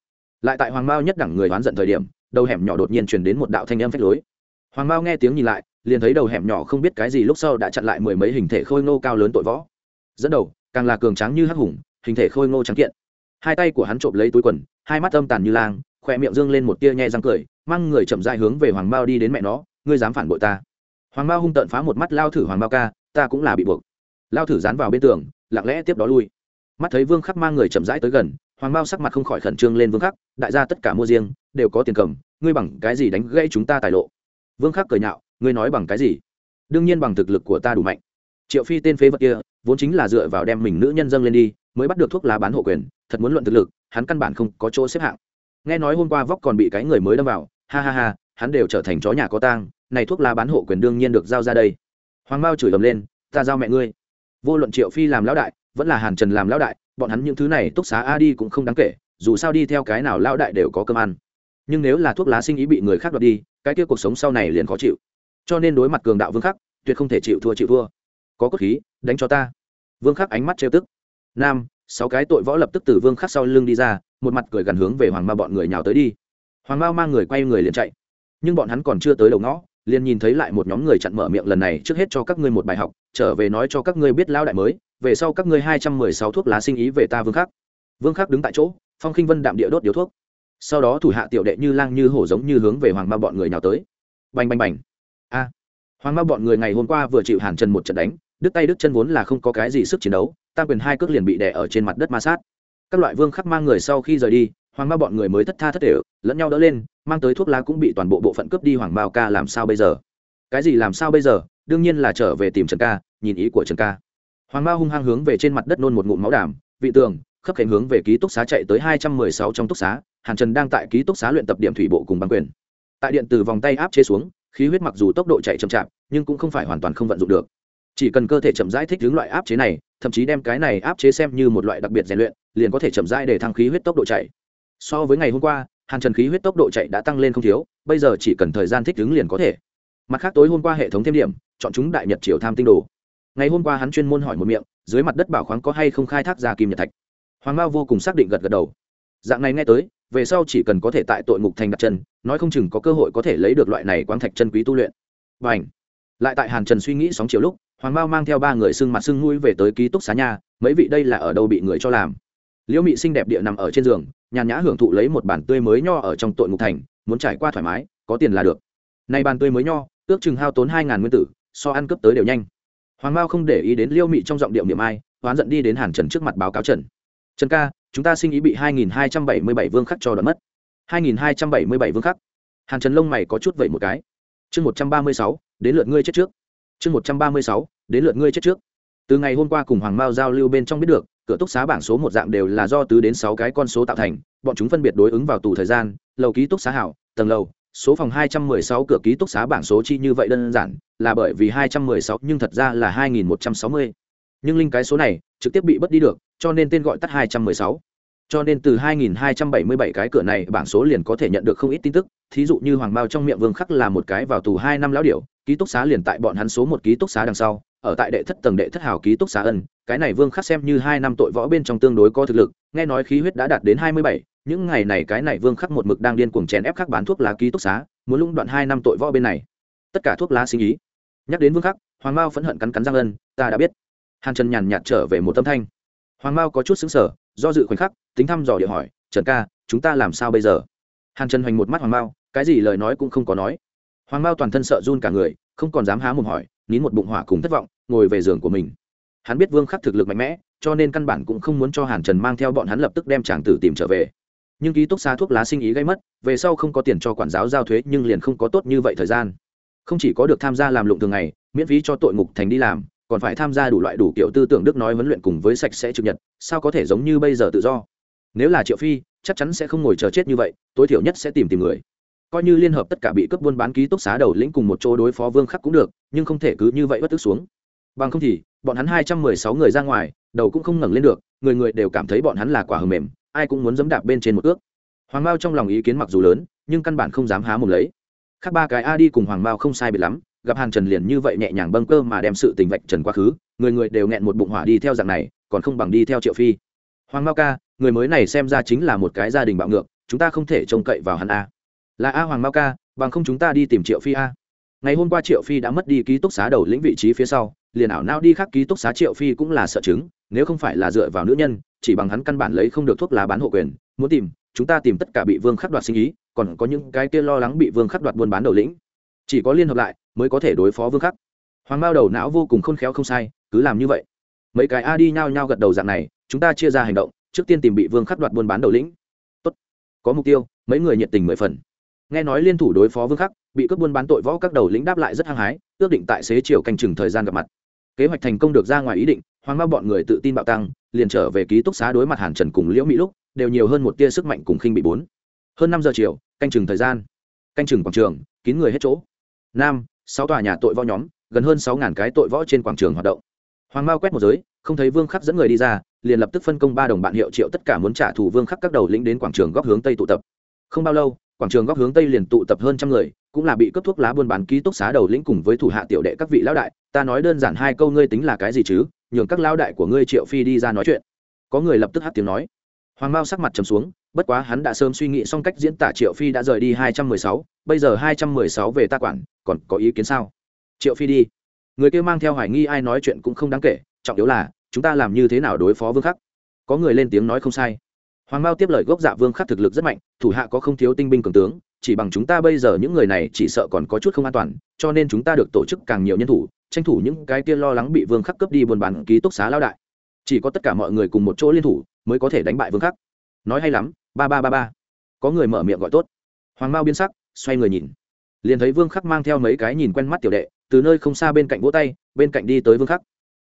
Lại tại Hoàng Mao nhất đẳng người oán giận thời điểm, đầu hẻm nhỏ đột nhiên chuyển đến một đạo thanh âm phách lối. Hoàng Mao nghe tiếng nhìn lại, liền thấy đầu hẻm nhỏ không biết cái gì lúc sau đã chặn lại mười mấy hình thể khôi ngô cao lớn tội võ. Dẫn đầu, càng là cường tráng như hắc hùng, hình thể khôi ngô trắng kiện. Hai tay của hắn trộm lấy túi quần, hai mắt âm tàn như lang, khóe miệng dương lên một tia nhẹ răng cười, mang người chậm rãi hướng về Hoàng Mao đi đến mẹ nó, ngươi dám phản bội ta. Hoàng Mao hung tợn phá một mắt lao thử Hoàng Mao ca, ta cũng là bị buộc. Lao thử dán vào bên tường lặng lẽ tiếp đó lui. Mắt thấy vương khắc mang người chậm rãi tới gần hoàng mao sắc mặt không khỏi khẩn trương lên vương khắc đại gia tất cả mua riêng đều có tiền cầm ngươi bằng cái gì đánh gãy chúng ta tài lộ? Vương khắc cười nhạo ngươi nói bằng cái gì? Đương nhiên bằng thực lực của ta đủ mạnh. Triệu phi tên phế vật kia vốn chính là dựa vào đem mình nữ nhân dâng lên đi mới bắt được thuốc lá bán hộ quyền, thật muốn luận thực lực, hắn căn bản không có chỗ xếp hạng. Nghe nói hôm qua vóc còn bị cái người mới đâm vào, ha ha ha, hắn đều trở thành chó nhà có tang, này thuốc lá bán hộ quyền đương nhiên được giao ra đây. Hoàng mao chửi ầm lên, ta giao mẹ ngươi. Vô luận triệu phi làm lão đại, vẫn là hàn trần làm lão đại, bọn hắn những thứ này túc xá a đi cũng không đáng kể, dù sao đi theo cái nào lão đại đều có cơm ăn. Nhưng nếu là thuốc lá sinh ý bị người khác đoạt đi, cái kia cuộc sống sau này liền khó chịu. Cho nên đối mặt cường đạo vương khắc, tuyệt không thể chịu thua chịu thua có cốt khí, đánh cho ta. Vương khắc ánh mắt trêu tức nam, sáu cái tội võ lập tức từ vương khắc sau lưng đi ra, một mặt cười gần hướng về hoàng ma bọn người nhào tới đi. Hoàng mao mang người quay người liền chạy. Nhưng bọn hắn còn chưa tới đầu ngõ, liền nhìn thấy lại một nhóm người chặn mở miệng lần này trước hết cho các ngươi một bài học, trở về nói cho các ngươi biết lao đại mới, về sau các ngươi hai trăm mười sáu thuốc lá sinh ý về ta vương khắc. Vương khắc đứng tại chỗ, phong khinh vân đạm địa đốt điếu thuốc. Sau đó thủ hạ tiểu đệ như lang như hổ giống như hướng về hoàng ma bọn người nào tới. Bành bành bành. A. Hoàng ma bọn người ngày hôm qua vừa chịu hàn trần một trận đánh đứt tay đứt chân vốn là không có cái gì sức chiến đấu, tam quyền hai cước liền bị đè ở trên mặt đất ma sát. Các loại vương khắc mang người sau khi rời đi, hoàng ba bọn người mới thất tha thất đều lẫn nhau đỡ lên, mang tới thuốc lá cũng bị toàn bộ bộ phận cướp đi. Hoàng bao ca làm sao bây giờ? Cái gì làm sao bây giờ? Đương nhiên là trở về tìm trần ca, nhìn ý của trần ca. Hoàng bao hung hăng hướng về trên mặt đất nôn một ngụm máu đảm vị tường khớp khánh hướng về ký túc xá chạy tới hai trăm mười sáu trong túc xá, hàn trần đang tại ký túc xá luyện tập điểm thủy bộ cùng băng quyền. Tại điện từ vòng tay áp chế xuống, khí huyết mặc dù tốc độ chạy chậm chạp, nhưng cũng không phải hoàn toàn không vận dụng được chỉ cần cơ thể chậm rãi thích hướng loại áp chế này, thậm chí đem cái này áp chế xem như một loại đặc biệt rèn luyện, liền có thể chậm rãi để thăng khí huyết tốc độ chạy. So với ngày hôm qua, hàn trần khí huyết tốc độ chạy đã tăng lên không thiếu, bây giờ chỉ cần thời gian thích ứng liền có thể. Mặt khác tối hôm qua hệ thống thêm điểm, chọn chúng đại nhật triều tham tinh đồ. Ngày hôm qua hắn chuyên môn hỏi một miệng, dưới mặt đất bảo khoáng có hay không khai thác ra kim nhật thạch? Hoàng mao vô cùng xác định gật gật đầu. Dạng này nghe tới, về sau chỉ cần có thể tại tội ngục thành đặt chân, nói không chừng có cơ hội có thể lấy được loại này quang thạch chân quý tu luyện. Và ảnh lại tại hàn trần suy nghĩ sóng chiều lúc hoàng mao mang theo ba người sưng mặt sưng mũi về tới ký túc xá nhà mấy vị đây là ở đâu bị người cho làm? Liễu mị xinh đẹp địa nằm ở trên giường nhàn nhã hưởng thụ lấy một bàn tươi mới nho ở trong tội ngục thành muốn trải qua thoải mái có tiền là được. Nay bàn tươi mới nho ước chừng hao tốn hai ngàn nguyên tử so ăn cướp tới đều nhanh. Hoàng mao không để ý đến liễu mị trong giọng điệu niệm ai hoán giận đi đến hàn trần trước mặt báo cáo trần. Trần ca chúng ta sinh ý bị 2277 vương khắc cho đoạn mất. 2277 vương khắc. Hàn trần lông mày có chút vậy một cái. Chương 136, đến lượt ngươi chết trước. Chương 136, đến lượt ngươi chết trước. Từ ngày hôm qua cùng hoàng mao giao lưu bên trong biết được cửa túc xá bảng số một dạng đều là do tứ đến sáu cái con số tạo thành bọn chúng phân biệt đối ứng vào tù thời gian lầu ký túc xá hảo tầng lầu số phòng 216 cửa ký túc xá bảng số chi như vậy đơn giản là bởi vì 216 nhưng thật ra là 2160 nhưng linh cái số này trực tiếp bị bất đi được cho nên tên gọi tắt 216. cho nên từ 2277 cái cửa này bảng số liền có thể nhận được không ít tin tức thí dụ như hoàng Mao trong miệng vương khắc là một cái vào tù hai năm lão điểu ký túc xá liền tại bọn hắn số một ký túc xá đằng sau ở tại đệ thất tầng đệ thất hào ký túc xá ân cái này vương khắc xem như hai năm tội võ bên trong tương đối có thực lực nghe nói khí huyết đã đạt đến 27, những ngày này cái này vương khắc một mực đang điên cuồng chèn ép khắc bán thuốc lá ký túc xá muốn lũng đoạn hai năm tội võ bên này. Tất cả thuốc lá sinh ý. Nhắc đến vương khắc hoàng bao phẫn hận cắn cắn răng ân ta đã biết. Hàn trần nhàn nhạt trở về một tâm thanh. Hoàng mao có chút xứng sở do dự khoảnh khắc tính thăm dò địa hỏi trần ca chúng ta làm sao bây giờ? Hàn trần hoành một mắt hoàng mao cái gì lời nói cũng không có nói hoàng mao toàn thân sợ run cả người, không còn dám há mồm hỏi, nín một bụng hỏa cùng thất vọng, ngồi về giường của mình. Hắn biết vương khắc thực lực mạnh mẽ, cho nên căn bản cũng không muốn cho hàn trần mang theo bọn hắn lập tức đem chàng tử tìm trở về. Nhưng ký túc xá thuốc lá sinh ý gây mất, về sau không có tiền cho quản giáo giao thuế, nhưng liền không có tốt như vậy thời gian. Không chỉ có được tham gia làm lụng thường ngày, miễn phí cho tội ngục thành đi làm, còn phải tham gia đủ loại đủ kiểu tư tưởng đức nói huấn luyện cùng với sạch sẽ trực nhật, sao có thể giống như bây giờ tự do? Nếu là triệu phi, chắc chắn sẽ không ngồi chờ chết như vậy, tối thiểu nhất sẽ tìm tìm người coi như liên hợp tất cả bị cướp buôn bán ký túc xá đầu lĩnh cùng một chỗ đối phó vương khắc cũng được, nhưng không thể cứ như vậy bất tức xuống. Bằng không thì, bọn hắn hai trăm mười sáu người ra ngoài, đầu cũng không ngẩng lên được, người người đều cảm thấy bọn hắn là quả hờ mềm, ai cũng muốn dẫm đạp bên trên một ước. Hoàng mao trong lòng ý kiến mặc dù lớn, nhưng căn bản không dám há mồm lấy. Khác ba cái a đi cùng hoàng mao không sai biệt lắm, gặp hàn trần liền như vậy nhẹ nhàng bâng cơ mà đem sự tình vạch trần quá khứ, người người đều nghẹn một bụng hỏa đi theo dạng này, còn không bằng đi theo triệu phi. Hoàng mao ca, người mới này xem ra chính là một cái gia đình bạo ngược, chúng ta không thể trông cậy vào hắn a là a hoàng mao ca, bằng không chúng ta đi tìm triệu phi a. Ngày hôm qua triệu phi đã mất đi ký túc xá đầu lĩnh vị trí phía sau, liền ảo nao đi khác ký túc xá triệu phi cũng là sợ chứng, nếu không phải là dựa vào nữ nhân, chỉ bằng hắn căn bản lấy không được thuốc lá bán hộ quyền, muốn tìm, chúng ta tìm tất cả bị vương khắc đoạt sinh ý, còn có những cái kia lo lắng bị vương khắc đoạt buôn bán đầu lĩnh. Chỉ có liên hợp lại, mới có thể đối phó vương khắc. Hoàng mao đầu não vô cùng khôn khéo không sai, cứ làm như vậy. Mấy cái a đi nhao nhao gật đầu dạng này, chúng ta chia ra hành động, trước tiên tìm bị vương khắc đoạt buôn bán đầu lĩnh. Tốt. có mục tiêu, mấy người nhiệt tình mười phần nghe nói liên thủ đối phó vương khắc, bị cướp buôn bán tội võ các đầu lĩnh đáp lại rất hăng hái, ước định tại xế chiều canh chừng thời gian gặp mặt. Kế hoạch thành công được ra ngoài ý định, hoàng mang bọn người tự tin bạo tăng, liền trở về ký túc xá đối mặt hàn trần cùng liễu mỹ lúc, đều nhiều hơn một tia sức mạnh cùng khinh bị bốn. Hơn năm giờ chiều, canh chừng thời gian. Canh chừng quảng trường, kín người hết chỗ. Nam, sáu tòa nhà tội võ nhóm, gần hơn sáu ngàn cái tội võ trên quảng trường hoạt động. Hoàng mao quét một giới, không thấy vương khắc dẫn người đi ra, liền lập tức phân công ba đồng bạn hiệu triệu tất cả muốn trả thù vương khắc các đầu lĩnh đến quảng trường góc hướng tây tụ tập. Không bao lâu quảng trường góc hướng tây liền tụ tập hơn trăm người, cũng là bị cấp thuốc lá buôn bán ký túc xá đầu lĩnh cùng với thủ hạ tiểu đệ các vị lão đại. Ta nói đơn giản hai câu ngươi tính là cái gì chứ? Nhường các lão đại của ngươi triệu phi đi ra nói chuyện. Có người lập tức hát tiếng nói. Hoàng mao sắc mặt trầm xuống, bất quá hắn đã sớm suy nghĩ xong cách diễn tả triệu phi đã rời đi hai trăm mười sáu, bây giờ hai trăm mười sáu về ta quản, còn có ý kiến sao? Triệu phi đi. Người kia mang theo hoài nghi ai nói chuyện cũng không đáng kể, trọng yếu là, chúng ta làm như thế nào đối phó vương khắc? Có người lên tiếng nói không sai hoàng mao tiếp lời gốc dạ vương khắc thực lực rất mạnh, thủ hạ có không thiếu tinh binh cường tướng, chỉ bằng chúng ta bây giờ những người này chỉ sợ còn có chút không an toàn, cho nên chúng ta được tổ chức càng nhiều nhân thủ, tranh thủ những cái kia lo lắng bị vương khắc cướp đi buôn bán ký túc xá lao đại. Chỉ có tất cả mọi người cùng một chỗ liên thủ mới có thể đánh bại vương khắc. Nói hay lắm, ba ba ba ba. Có người mở miệng gọi tốt. Hoàng mao biến sắc, xoay người nhìn. Liền thấy vương khắc mang theo mấy cái nhìn quen mắt tiểu đệ, từ nơi không xa bên cạnh vỗ tay, bên cạnh đi tới vương khắc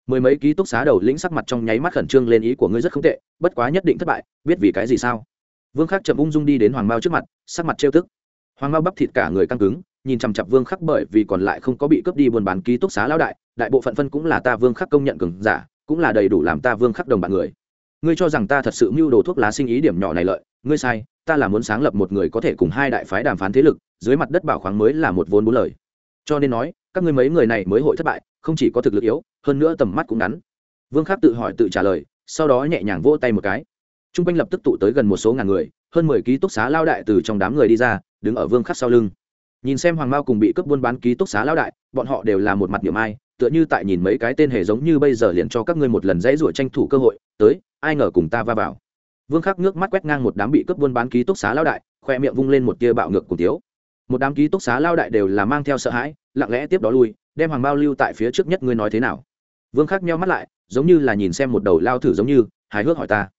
mười mấy ký túc xá đầu lĩnh sắc mặt trong nháy mắt khẩn trương lên ý của ngươi rất không tệ, bất quá nhất định thất bại, biết vì cái gì sao? Vương khắc chậm ung dung đi đến hoàng mao trước mặt, sắc mặt trêu tức. Hoàng mao bắp thịt cả người căng cứng, nhìn chằm chặp vương khắc bởi vì còn lại không có bị cướp đi buôn bán ký túc xá lão đại đại bộ phận phân cũng là ta vương khắc công nhận cường giả, cũng là đầy đủ làm ta vương khắc đồng bạn người. Ngươi cho rằng ta thật sự mưu đồ thuốc lá sinh ý điểm nhỏ này lợi, ngươi sai, ta là muốn sáng lập một người có thể cùng hai đại phái đàm phán thế lực, dưới mặt đất bảo khoáng mới là một vốn bốn lời cho nên nói, các ngươi mấy người này mới hội thất bại, không chỉ có thực lực yếu, hơn nữa tầm mắt cũng ngắn. Vương khắc tự hỏi tự trả lời, sau đó nhẹ nhàng vỗ tay một cái. T r u n g quanh lập tức tụ tới gần một số ngàn người, hơn mười ký túc xá lao đại từ trong đám người đi ra, đứng ở vương khắc sau lưng. Nhìn xem hoàng mao cùng bị cướp buôn bán ký túc xá lao đại, bọn họ đều là một mặt niệm ai, tựa như tại nhìn mấy cái tên hề giống như bây giờ liền cho các ngươi một lần dãy rủa tranh thủ cơ hội, tới, ai ngờ cùng ta va vào. Vương khắc nước mắt quét ngang một đám bị cướp buôn bán ký túc xá lao đại, khoe miệng vung lên một tia bạo ngược cùng tiếu một đám ký túc xá lao đại đều là mang theo sợ hãi, lặng lẽ tiếp đó lui, đem hoàng bao lưu tại phía trước nhất ngươi nói thế nào. Vương khắc meo mắt lại, giống như là nhìn xem một đầu lao thử giống như, hài hước hỏi ta.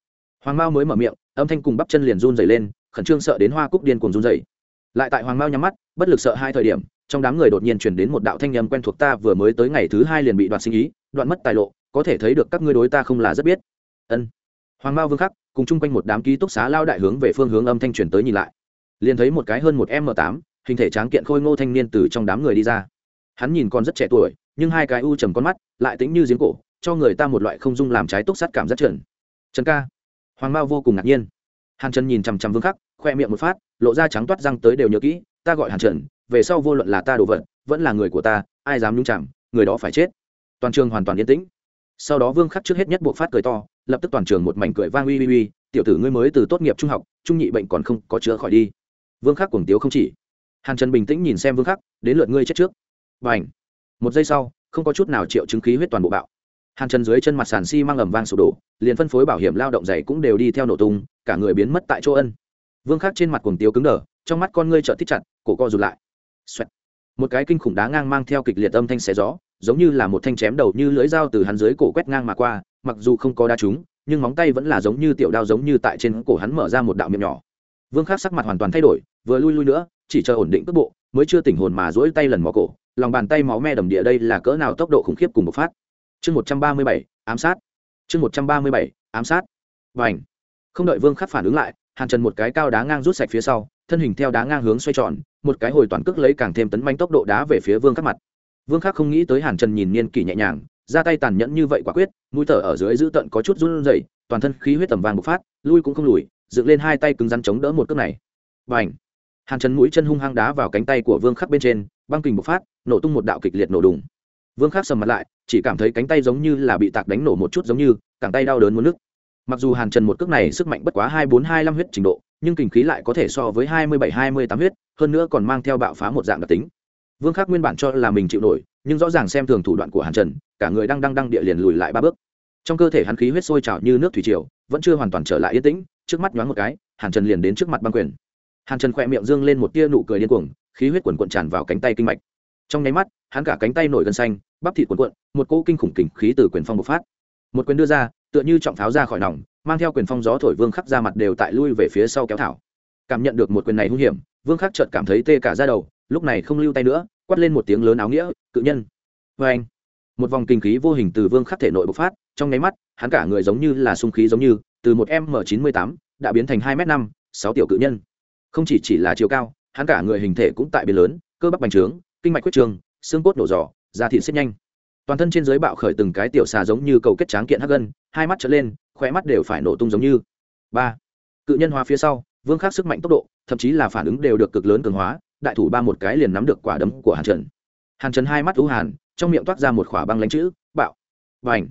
Hoàng mao mới mở miệng, âm thanh cùng bắp chân liền run dày lên, khẩn trương sợ đến hoa cúc điên cùng run dày lại tại hoàng mao nhắm mắt, bất lực sợ hai thời điểm, trong đám người đột nhiên chuyển đến một đạo thanh nhầm quen thuộc ta vừa mới tới ngày thứ hai liền bị đoạt sinh ý, đoạn mất tài lộ, có thể thấy được các ngươi đối ta không là rất biết. Ân. Hoàng mao vương khắc, cùng chung quanh một đám ký túc xá lao đại hướng về phương hướng âm thanh chuyển tới nhìn lại. Liền thấy một cái hơn một m tám hình thể tráng kiện khôi ngô thanh niên từ trong đám người đi ra. Hắn nhìn còn rất trẻ tuổi, nhưng hai cái u trầm con mắt lại tính như giếng cổ, cho người ta một loại không dung làm trái túc sắt cảm giác trần. Trần ca. Hoàng mao vô cùng ngạc nhiên. Hàn trần nhìn chằm chằm vương khắc, khoe miệng một phát, lộ ra trắng toát răng tới đều nhớ kỹ, ta gọi hàn trần, về sau vô luận là ta đồ vật, vẫn là người của ta, ai dám nhung chạm người đó phải chết. Toàn trường hoàn toàn yên tĩnh. Sau đó vương khắc trước hết nhất buộc phát cười to, lập tức toàn trường một mảnh cười vang uy uy uy, tiểu tử ngươi mới từ tốt nghiệp trung học, trung nhị bệnh còn không có chữa khỏi đi. Vương khắc cuồng tiếu không chỉ hàn trần bình tĩnh nhìn xem vương khắc, đến lượt ngươi chết trước. Và ảnh một giây sau, không có chút nào triệu chứng khí huyết toàn bộ bạo. Hàn trần dưới chân mặt sàn xi mang âm vang sụp đổ, liền phân phối bảo hiểm lao động dày cũng đều đi theo nổ tung, cả người biến mất tại chỗ ân. Vương khắc trên mặt cuồng tiếu cứng đờ, trong mắt con ngươi trợ thích chặt, cổ co rụt lại、Xoẹt. một cái kinh khủng đá ngang mang theo kịch liệt âm thanh xé gió, giống như là một thanh chém đầu như lưỡi dao từ hắn dưới cổ quét ngang mà qua, mặc dù không có đá trúng, nhưng móng tay vẫn là giống như tiểu đao giống như tại trên cổ hắn mở ra một đạo miệng nhỏ. Vương khắc sắc mặt hoàn toàn thay đổi, vừa lui lui nữa chỉ chờ ổn định cước bộ, mới chưa tỉnh hồn mà dỗi tay lần mò cổ, lòng bàn tay máu me đầm địa đây là cỡ nào tốc độ khủng khiếp cùng một phát. Chương một trăm ba mươi bảy, ám sát. Chương một trăm ba mươi bảy, ám sát. Và ảnh không đợi vương khắc phản ứng lại, hàn trần một cái cao đá ngang rút sạch phía sau, thân hình theo đá ngang hướng xoay tròn, một cái hồi toàn cước lấy càng thêm tấn manh tốc độ đá về phía vương khắc mặt. Vương khắc không nghĩ tới hàn trần nhìn niên kỷ nhẹ nhàng, ra tay tàn nhẫn như vậy quả quyết, mũi thở ở dưới giữ tận có chút run rẩy, toàn thân khí huyết tầm vàng bộc phát, lui cũng không lùi, dựng lên hai tay cứng rắn chống đỡ một cước này. Và ảnh hàn trần mũi chân hung hăng đá vào cánh tay của vương khắc bên trên, băng kình bộc phát, nổ tung một đạo kịch liệt nổ đùng. Vương khắc sầm mặt lại, chỉ cảm thấy cánh tay giống như là bị tạc đánh nổ một chút giống như, cẳng tay đau đớn muốn nứt. Mặc dù hàn trần một cước này sức mạnh bất quá hai bốn hai năm huyết trình độ, nhưng kinh khí lại có thể so với hai mươi bảy, hai mươi tám huyết, hơn nữa còn mang theo bạo phá một dạng đặc tính. Vương khắc nguyên bản cho là mình chịu nổi, nhưng rõ ràng xem thường thủ đoạn của hàn trần cả người đang đang đang địa liền lùi lại ba bước. Trong cơ thể hắn khí huyết sôi trào như nước thủy triều, vẫn chưa hoàn toàn trở lại yên tĩnh, trước mắt nhoáng một cái, hàn trần liền đến trước mặt băng quyền hàn trần khỏe miệng dương lên một tia nụ cười điên cuồng, khí huyết quần quận tràn vào cánh tay kinh mạch. Trong nháy mắt, hắn cả cánh tay nổi gân xanh, bắp thịt quần quận một cỗ kinh khủng kình khí từ quyền phong bộc phát. Một quyền đưa ra, tựa như trọng pháo ra khỏi nòng, mang theo quyền phong gió thổi vương khắc ra mặt đều tại lui về phía sau kéo thảo. Cảm nhận được một quyền này hung hiểm, vương khắc chợt cảm thấy tê cả ra đầu, lúc này không lưu tay nữa, quát lên một tiếng lớn áo nghĩa, cự nhân! Vê anh, một vòng kinh khí vô hình từ vương khắc thể nội bộc phát, trong nháy mắt, hắn cả người giống như là sung khí giống như, từ một m chín mươi tám, đã biến thành hai m năm, sáu tiểu cự nhân không chỉ chỉ là chiều cao, hắn cả người hình thể cũng tại biến lớn, cơ bắp bành trướng, kinh mạch quyết trường, xương cốt nổ giỏ da thịt xếp nhanh. Toàn thân trên giới bạo khởi từng cái tiểu xà giống như cầu kết tráng kiện hắc gân, hai mắt trở lên, khóe mắt đều phải nổ tung giống như. Ba, cự nhân hóa phía sau, vương khắc sức mạnh tốc độ, thậm chí là phản ứng đều được cực lớn cường hóa, đại thủ ba một cái liền nắm được quả đấm của hàn trần. Hàn trần hai mắt thú hàn, trong miệng toát ra một khỏa băng lánh chữ, bạo. Và ảnh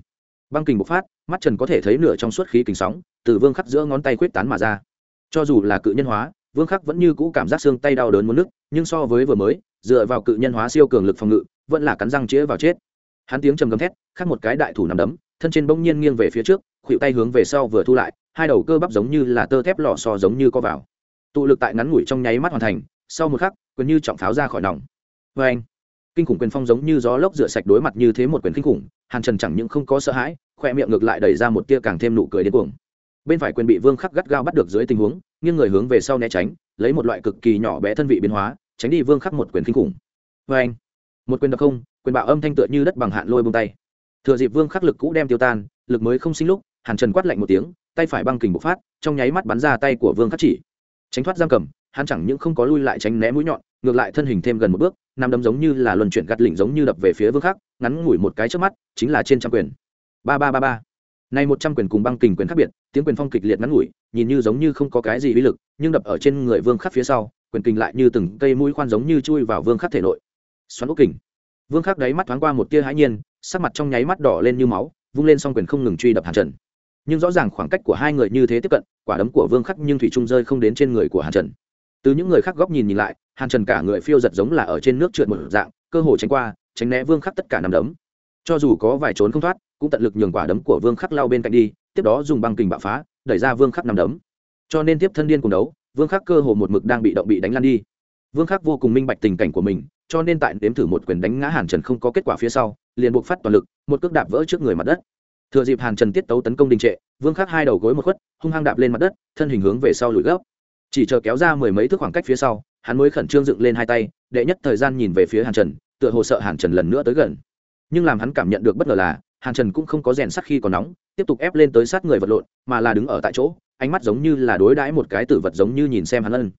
băng kình bộc phát, mắt trần có thể thấy nửa trong suốt khí kình sóng, từ vương khắc giữa ngón tay quyết tán mà ra. Cho dù là cự nhân hóa vương khắc vẫn như cũ cảm giác xương tay đau đớn muốn nứt, nhưng so với vừa mới, dựa vào cự nhân hóa siêu cường lực phòng ngự, vẫn là cắn răng chĩa vào chết. Hắn tiếng trầm gầm thét, khắc một cái đại thủ nằm đấm, thân trên bỗng nhiên nghiêng về phía trước khuỵu tay hướng về sau vừa thu lại, hai đầu cơ bắp giống như là tơ thép lò so giống như co vào. Tụ lực tại ngắn ngủi trong nháy mắt hoàn thành, sau một khắc, quyền như trọng pháo ra khỏi nòng. Vê anh kinh khủng quyền phong giống như gió lốc rửa sạch đối mặt như thế một quyền kinh khủng, hàn trần chẳng những không có sợ hãi, khoe miệng ngược lại đẩy ra một tia càng thêm nụ cười đến cuồng bên phải quyền bị vương khắc gắt gao bắt được dưới tình huống, nghiêng người hướng về sau né tránh, lấy một loại cực kỳ nhỏ bé thân vị biến hóa, tránh đi vương khắc một quyền kinh khủng. Vê anh, một quyền đập không, quyền bạo âm thanh tựa như đất bằng hạn lôi bông tay. Thừa dịp vương khắc lực cũ đem tiêu tan, lực mới không sinh lúc, hàn trần quát lạnh một tiếng, tay phải băng kình bộc phát, trong nháy mắt bắn ra tay của vương khắc chỉ. Tránh thoát giam cầm, hắn chẳng những không có lui lại tránh né mũi nhọn, ngược lại thân hình thêm gần một bước nằm đấm giống như là luân chuyển gắt lỉnh giống như đập về phía vương khắc, ngắn ngủi một cái trước mắt, chính là trên trăm quyền. Ba ba ba ba này một trăm quyền cùng băng kình quyền khác biệt, tiếng quyền phong kịch liệt ngắn ngủi, nhìn như giống như không có cái gì uy lực, nhưng đập ở trên người vương khắc phía sau, quyền kình lại như từng cây mũi khoan giống như chui vào vương khắc thể nội. Xoắn ốc kình. Vương khắc đáy mắt thoáng qua một tia hãi nhiên, sắc mặt trong nháy mắt đỏ lên như máu, vung lên xong quyền không ngừng truy đập hàn trần. Nhưng rõ ràng khoảng cách của hai người như thế tiếp cận, quả đấm của vương khắc nhưng thủy trung rơi không đến trên người của hàn trần. Từ những người khác góc nhìn nhìn lại, hàn trần cả người phiêu giật giống là ở trên nước trượt một dạng, cơ hồ tránh qua, tránh né vương khắc tất cả nằm đấm. Cho dù có vài trốn không thoát cũng tận lực nhường quả đấm của vương khắc lao bên cạnh đi, tiếp đó dùng băng kình bạo phá, đẩy ra vương khắc nằm đấm. Cho nên tiếp thân điên cùng đấu, vương khắc cơ hồ một mực đang bị động bị đánh lan đi. Vương khắc vô cùng minh bạch tình cảnh của mình, cho nên tại đếm thử một quyền đánh ngã hàn trần không có kết quả phía sau, liền buộc phát toàn lực, một cước đạp vỡ trước người mặt đất. Thừa dịp hàn trần tiết tấu tấn công đình trệ, vương khắc hai đầu gối một khuất, hung hăng đạp lên mặt đất, thân hình hướng về sau lùi gấp. Chỉ chờ kéo ra mười mấy thước khoảng cách phía sau, hắn mới khẩn trương dựng lên hai tay, đệ nhất thời gian nhìn về phía hàn trần, tựa hồ sợ hàn trần lần nữa tới gần. Nhưng làm hắn cảm nhận được bất ngờ là hàn trần cũng không có rèn sắt khi còn nóng, tiếp tục ép lên tới sát người vật lộn, mà là đứng ở tại chỗ, ánh mắt giống như là đối đãi một cái tử vật giống như nhìn xem hắn ân.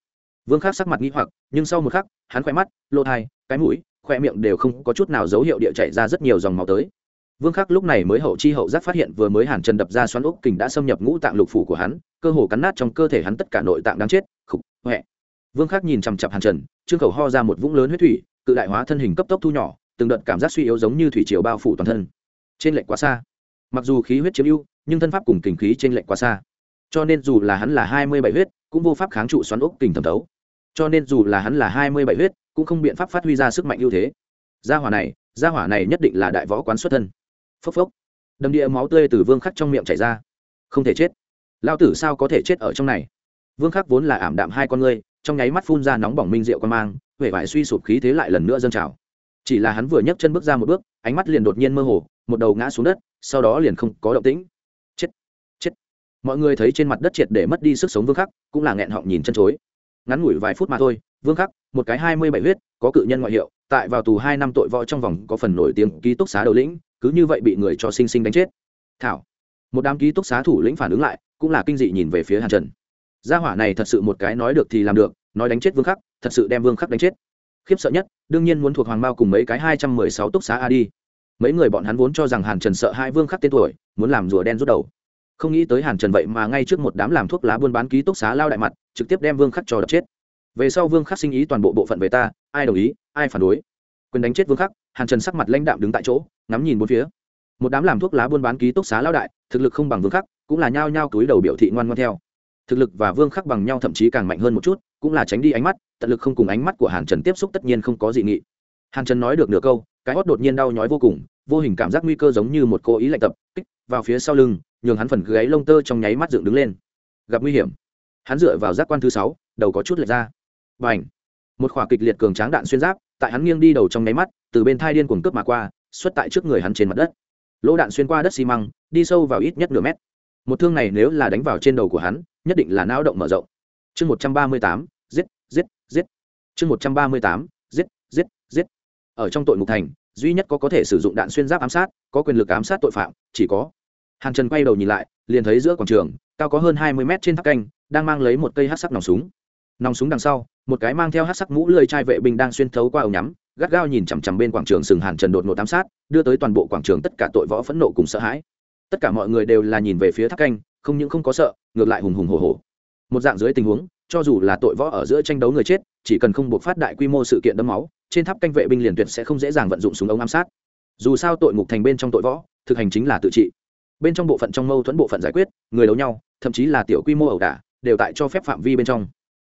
Vương khắc sắc mặt nghi hoặc, nhưng sau một khắc, hắn khoe mắt lỗ thai, cái mũi khoe miệng đều không có chút nào dấu hiệu địa chảy ra rất nhiều dòng máu tới. Vương khắc lúc này mới hậu chi hậu giác phát hiện vừa mới hàn trần đập ra xoắn ốc kình đã xâm nhập ngũ tạng lục phủ của hắn, cơ hồ cắn nát trong cơ thể hắn tất cả nội tạng đáng chết, khục huệ vương khắc nhìn chằm chặp hàn trần, trương khẩu ho ra một vũng lớn huyết thủy, cự đại hóa thân hình cấp tốc thu nhỏ, từng đợt cảm giác suy yếu giống như thủy triều bao phủ toàn thân trên lệnh quá xa. Mặc dù khí huyết chiếm ưu, nhưng thân pháp cùng kình khí trên lệnh quá xa. Cho nên dù là hắn là hai mươi bảy huyết, cũng vô pháp kháng trụ xoắn ốc kình thẩm thấu. Cho nên dù là hắn là hai mươi bảy huyết, cũng không biện pháp phát huy ra sức mạnh ưu thế. Gia hỏa này, gia hỏa này nhất định là đại võ quán xuất thân. Phốc phốc. Đầm địa máu tươi từ vương khắc trong miệng chảy ra. Không thể chết. Lao tử sao có thể chết ở trong này? Vương khắc vốn là ảm đạm hai con ngươi, trong nháy mắt phun ra nóng bỏng minh rượu con mang huệ vải suy sụp khí thế lại lần nữa dâng trào. Chỉ là hắn vừa nhấc chân bước ra một bước, ánh mắt liền đột nhiên mơ hồ một đầu ngã xuống đất, sau đó liền không có động tĩnh. Chết chết. Mọi người thấy trên mặt đất triệt để mất đi sức sống vương khắc, cũng là nghẹn họng nhìn chân chối. Ngắn ngủi vài phút mà thôi, vương khắc, một cái hai mươi bảy huyết, có cự nhân ngoại hiệu, tại vào tù hai năm tội võ trong vòng có phần nổi tiếng ký túc xá đầu lĩnh, cứ như vậy bị người cho sinh sinh đánh chết. Thảo, một đám ký túc xá thủ lĩnh phản ứng lại, cũng là kinh dị nhìn về phía hàn trần. Gia hỏa này thật sự một cái nói được thì làm được, nói đánh chết vương khắc, thật sự đem vương khắc đánh chết. Khiếp sợ nhất, đương nhiên muốn thuộc hoàng mao cùng mấy cái hai trăm mười sáu túc xá a đi mấy người bọn hắn vốn cho rằng hàn trần sợ hai vương khắc tên tuổi, muốn làm rùa đen rút đầu. Không nghĩ tới hàn trần vậy mà ngay trước một đám làm thuốc lá buôn bán ký túc xá lao đại mặt, trực tiếp đem vương khắc cho đập chết. Về sau vương khắc sinh ý toàn bộ bộ phận về ta, ai đồng ý, ai phản đối. Quyền đánh chết vương khắc, hàn trần sắc mặt lãnh đạm đứng tại chỗ, ngắm nhìn bốn phía. Một đám làm thuốc lá buôn bán ký túc xá lao đại, thực lực không bằng vương khắc, cũng là nhao nhao túi đầu biểu thị ngoan ngoan theo. Thực lực và vương khắc bằng nhau thậm chí càng mạnh hơn một chút, cũng là tránh đi ánh mắt, tận lực không cùng ánh mắt của hàn trần tiếp xúc tất nhiên không có dị nghị. Hàn trần nói được nửa câu cái hót đột nhiên đau nhói vô cùng, vô hình cảm giác nguy cơ giống như một cố ý lạnh tập, kích vào phía sau lưng, nhường hắn phần gáy lông tơ trong nháy mắt dựng đứng lên. Gặp nguy hiểm, hắn dựa vào giác quan thứ sáu, đầu có chút lệch ra. B à n h một khỏa kịch liệt cường tráng đạn xuyên giáp, tại hắn nghiêng đi đầu trong nháy mắt, từ bên thai điên cuồng cướp mà qua, xuất tại trước người hắn trên mặt đất. Lỗ đạn xuyên qua đất xi măng, đi sâu vào ít nhất nửa mét. Một thương này nếu là đánh vào trên đầu của hắn, nhất định là não động mở rộng. Chương một trăm ba mươi tám, giết giết giết. Chương một trăm ba mươi tám giết giết giết ở trong tội ngục thành, duy nhất có có thể sử dụng đạn xuyên giáp ám sát, có quyền lực ám sát tội phạm, chỉ có. Hàn trần quay đầu nhìn lại, liền thấy giữa quảng trường, cao có hơn hai mươi mét trên tháp canh, đang mang lấy một cây hát sắc nòng súng. Nòng súng đằng sau, một cái mang theo hát sắc mũ lơi chai vệ binh đang xuyên thấu qua ống nhắm, gắt gao nhìn chằm chằm bên quảng trường sừng hàn trần đột ngột ám sát, đưa tới toàn bộ quảng trường tất cả tội võ phẫn nộ cùng sợ hãi. Tất cả mọi người đều là nhìn về phía tháp canh, không những không có sợ, ngược lại hùng hùng hồ hồ một dạng dưới tình huống, cho dù là tội võ ở giữa tranh đấu người chết, chỉ cần không buộc phát đại quy mô sự kiện đẫm máu trên tháp canh vệ binh liền tuyệt sẽ không dễ dàng vận dụng súng ống ám sát. Dù sao tội ngục thành bên trong tội võ, thực hành chính là tự trị. Bên trong bộ phận trong mâu thuẫn bộ phận giải quyết, người đấu nhau, thậm chí là tiểu quy mô ẩu đả, đều tại cho phép phạm vi bên trong.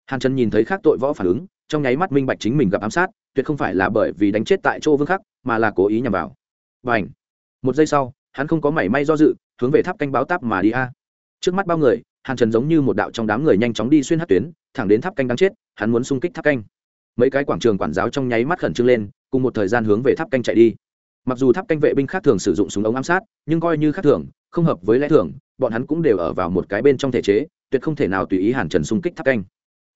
Hàn trần nhìn thấy khác tội võ phản ứng, trong nháy mắt minh bạch chính mình gặp ám sát, tuyệt không phải là bởi vì đánh chết tại chỗ vương khắc, mà là cố ý nhằm vào. Và ảnh một giây sau, hắn không có mảy may do dự, hướng về tháp canh báo táp mà đi a. Trước mắt bao người, hàn trần giống như một đạo trong đám người nhanh chóng đi xuyên hát tuyến, thẳng đến tháp canh đáng chết, hắn muốn xung kích tháp canh mấy cái quảng trường quản giáo trong nháy mắt khẩn trương lên, cùng một thời gian hướng về tháp canh chạy đi. Mặc dù tháp canh vệ binh khác thường sử dụng súng ống ám sát, nhưng coi như khác thường, không hợp với lẽ thường, bọn hắn cũng đều ở vào một cái bên trong thể chế, tuyệt không thể nào tùy ý hàn trần xung kích tháp canh.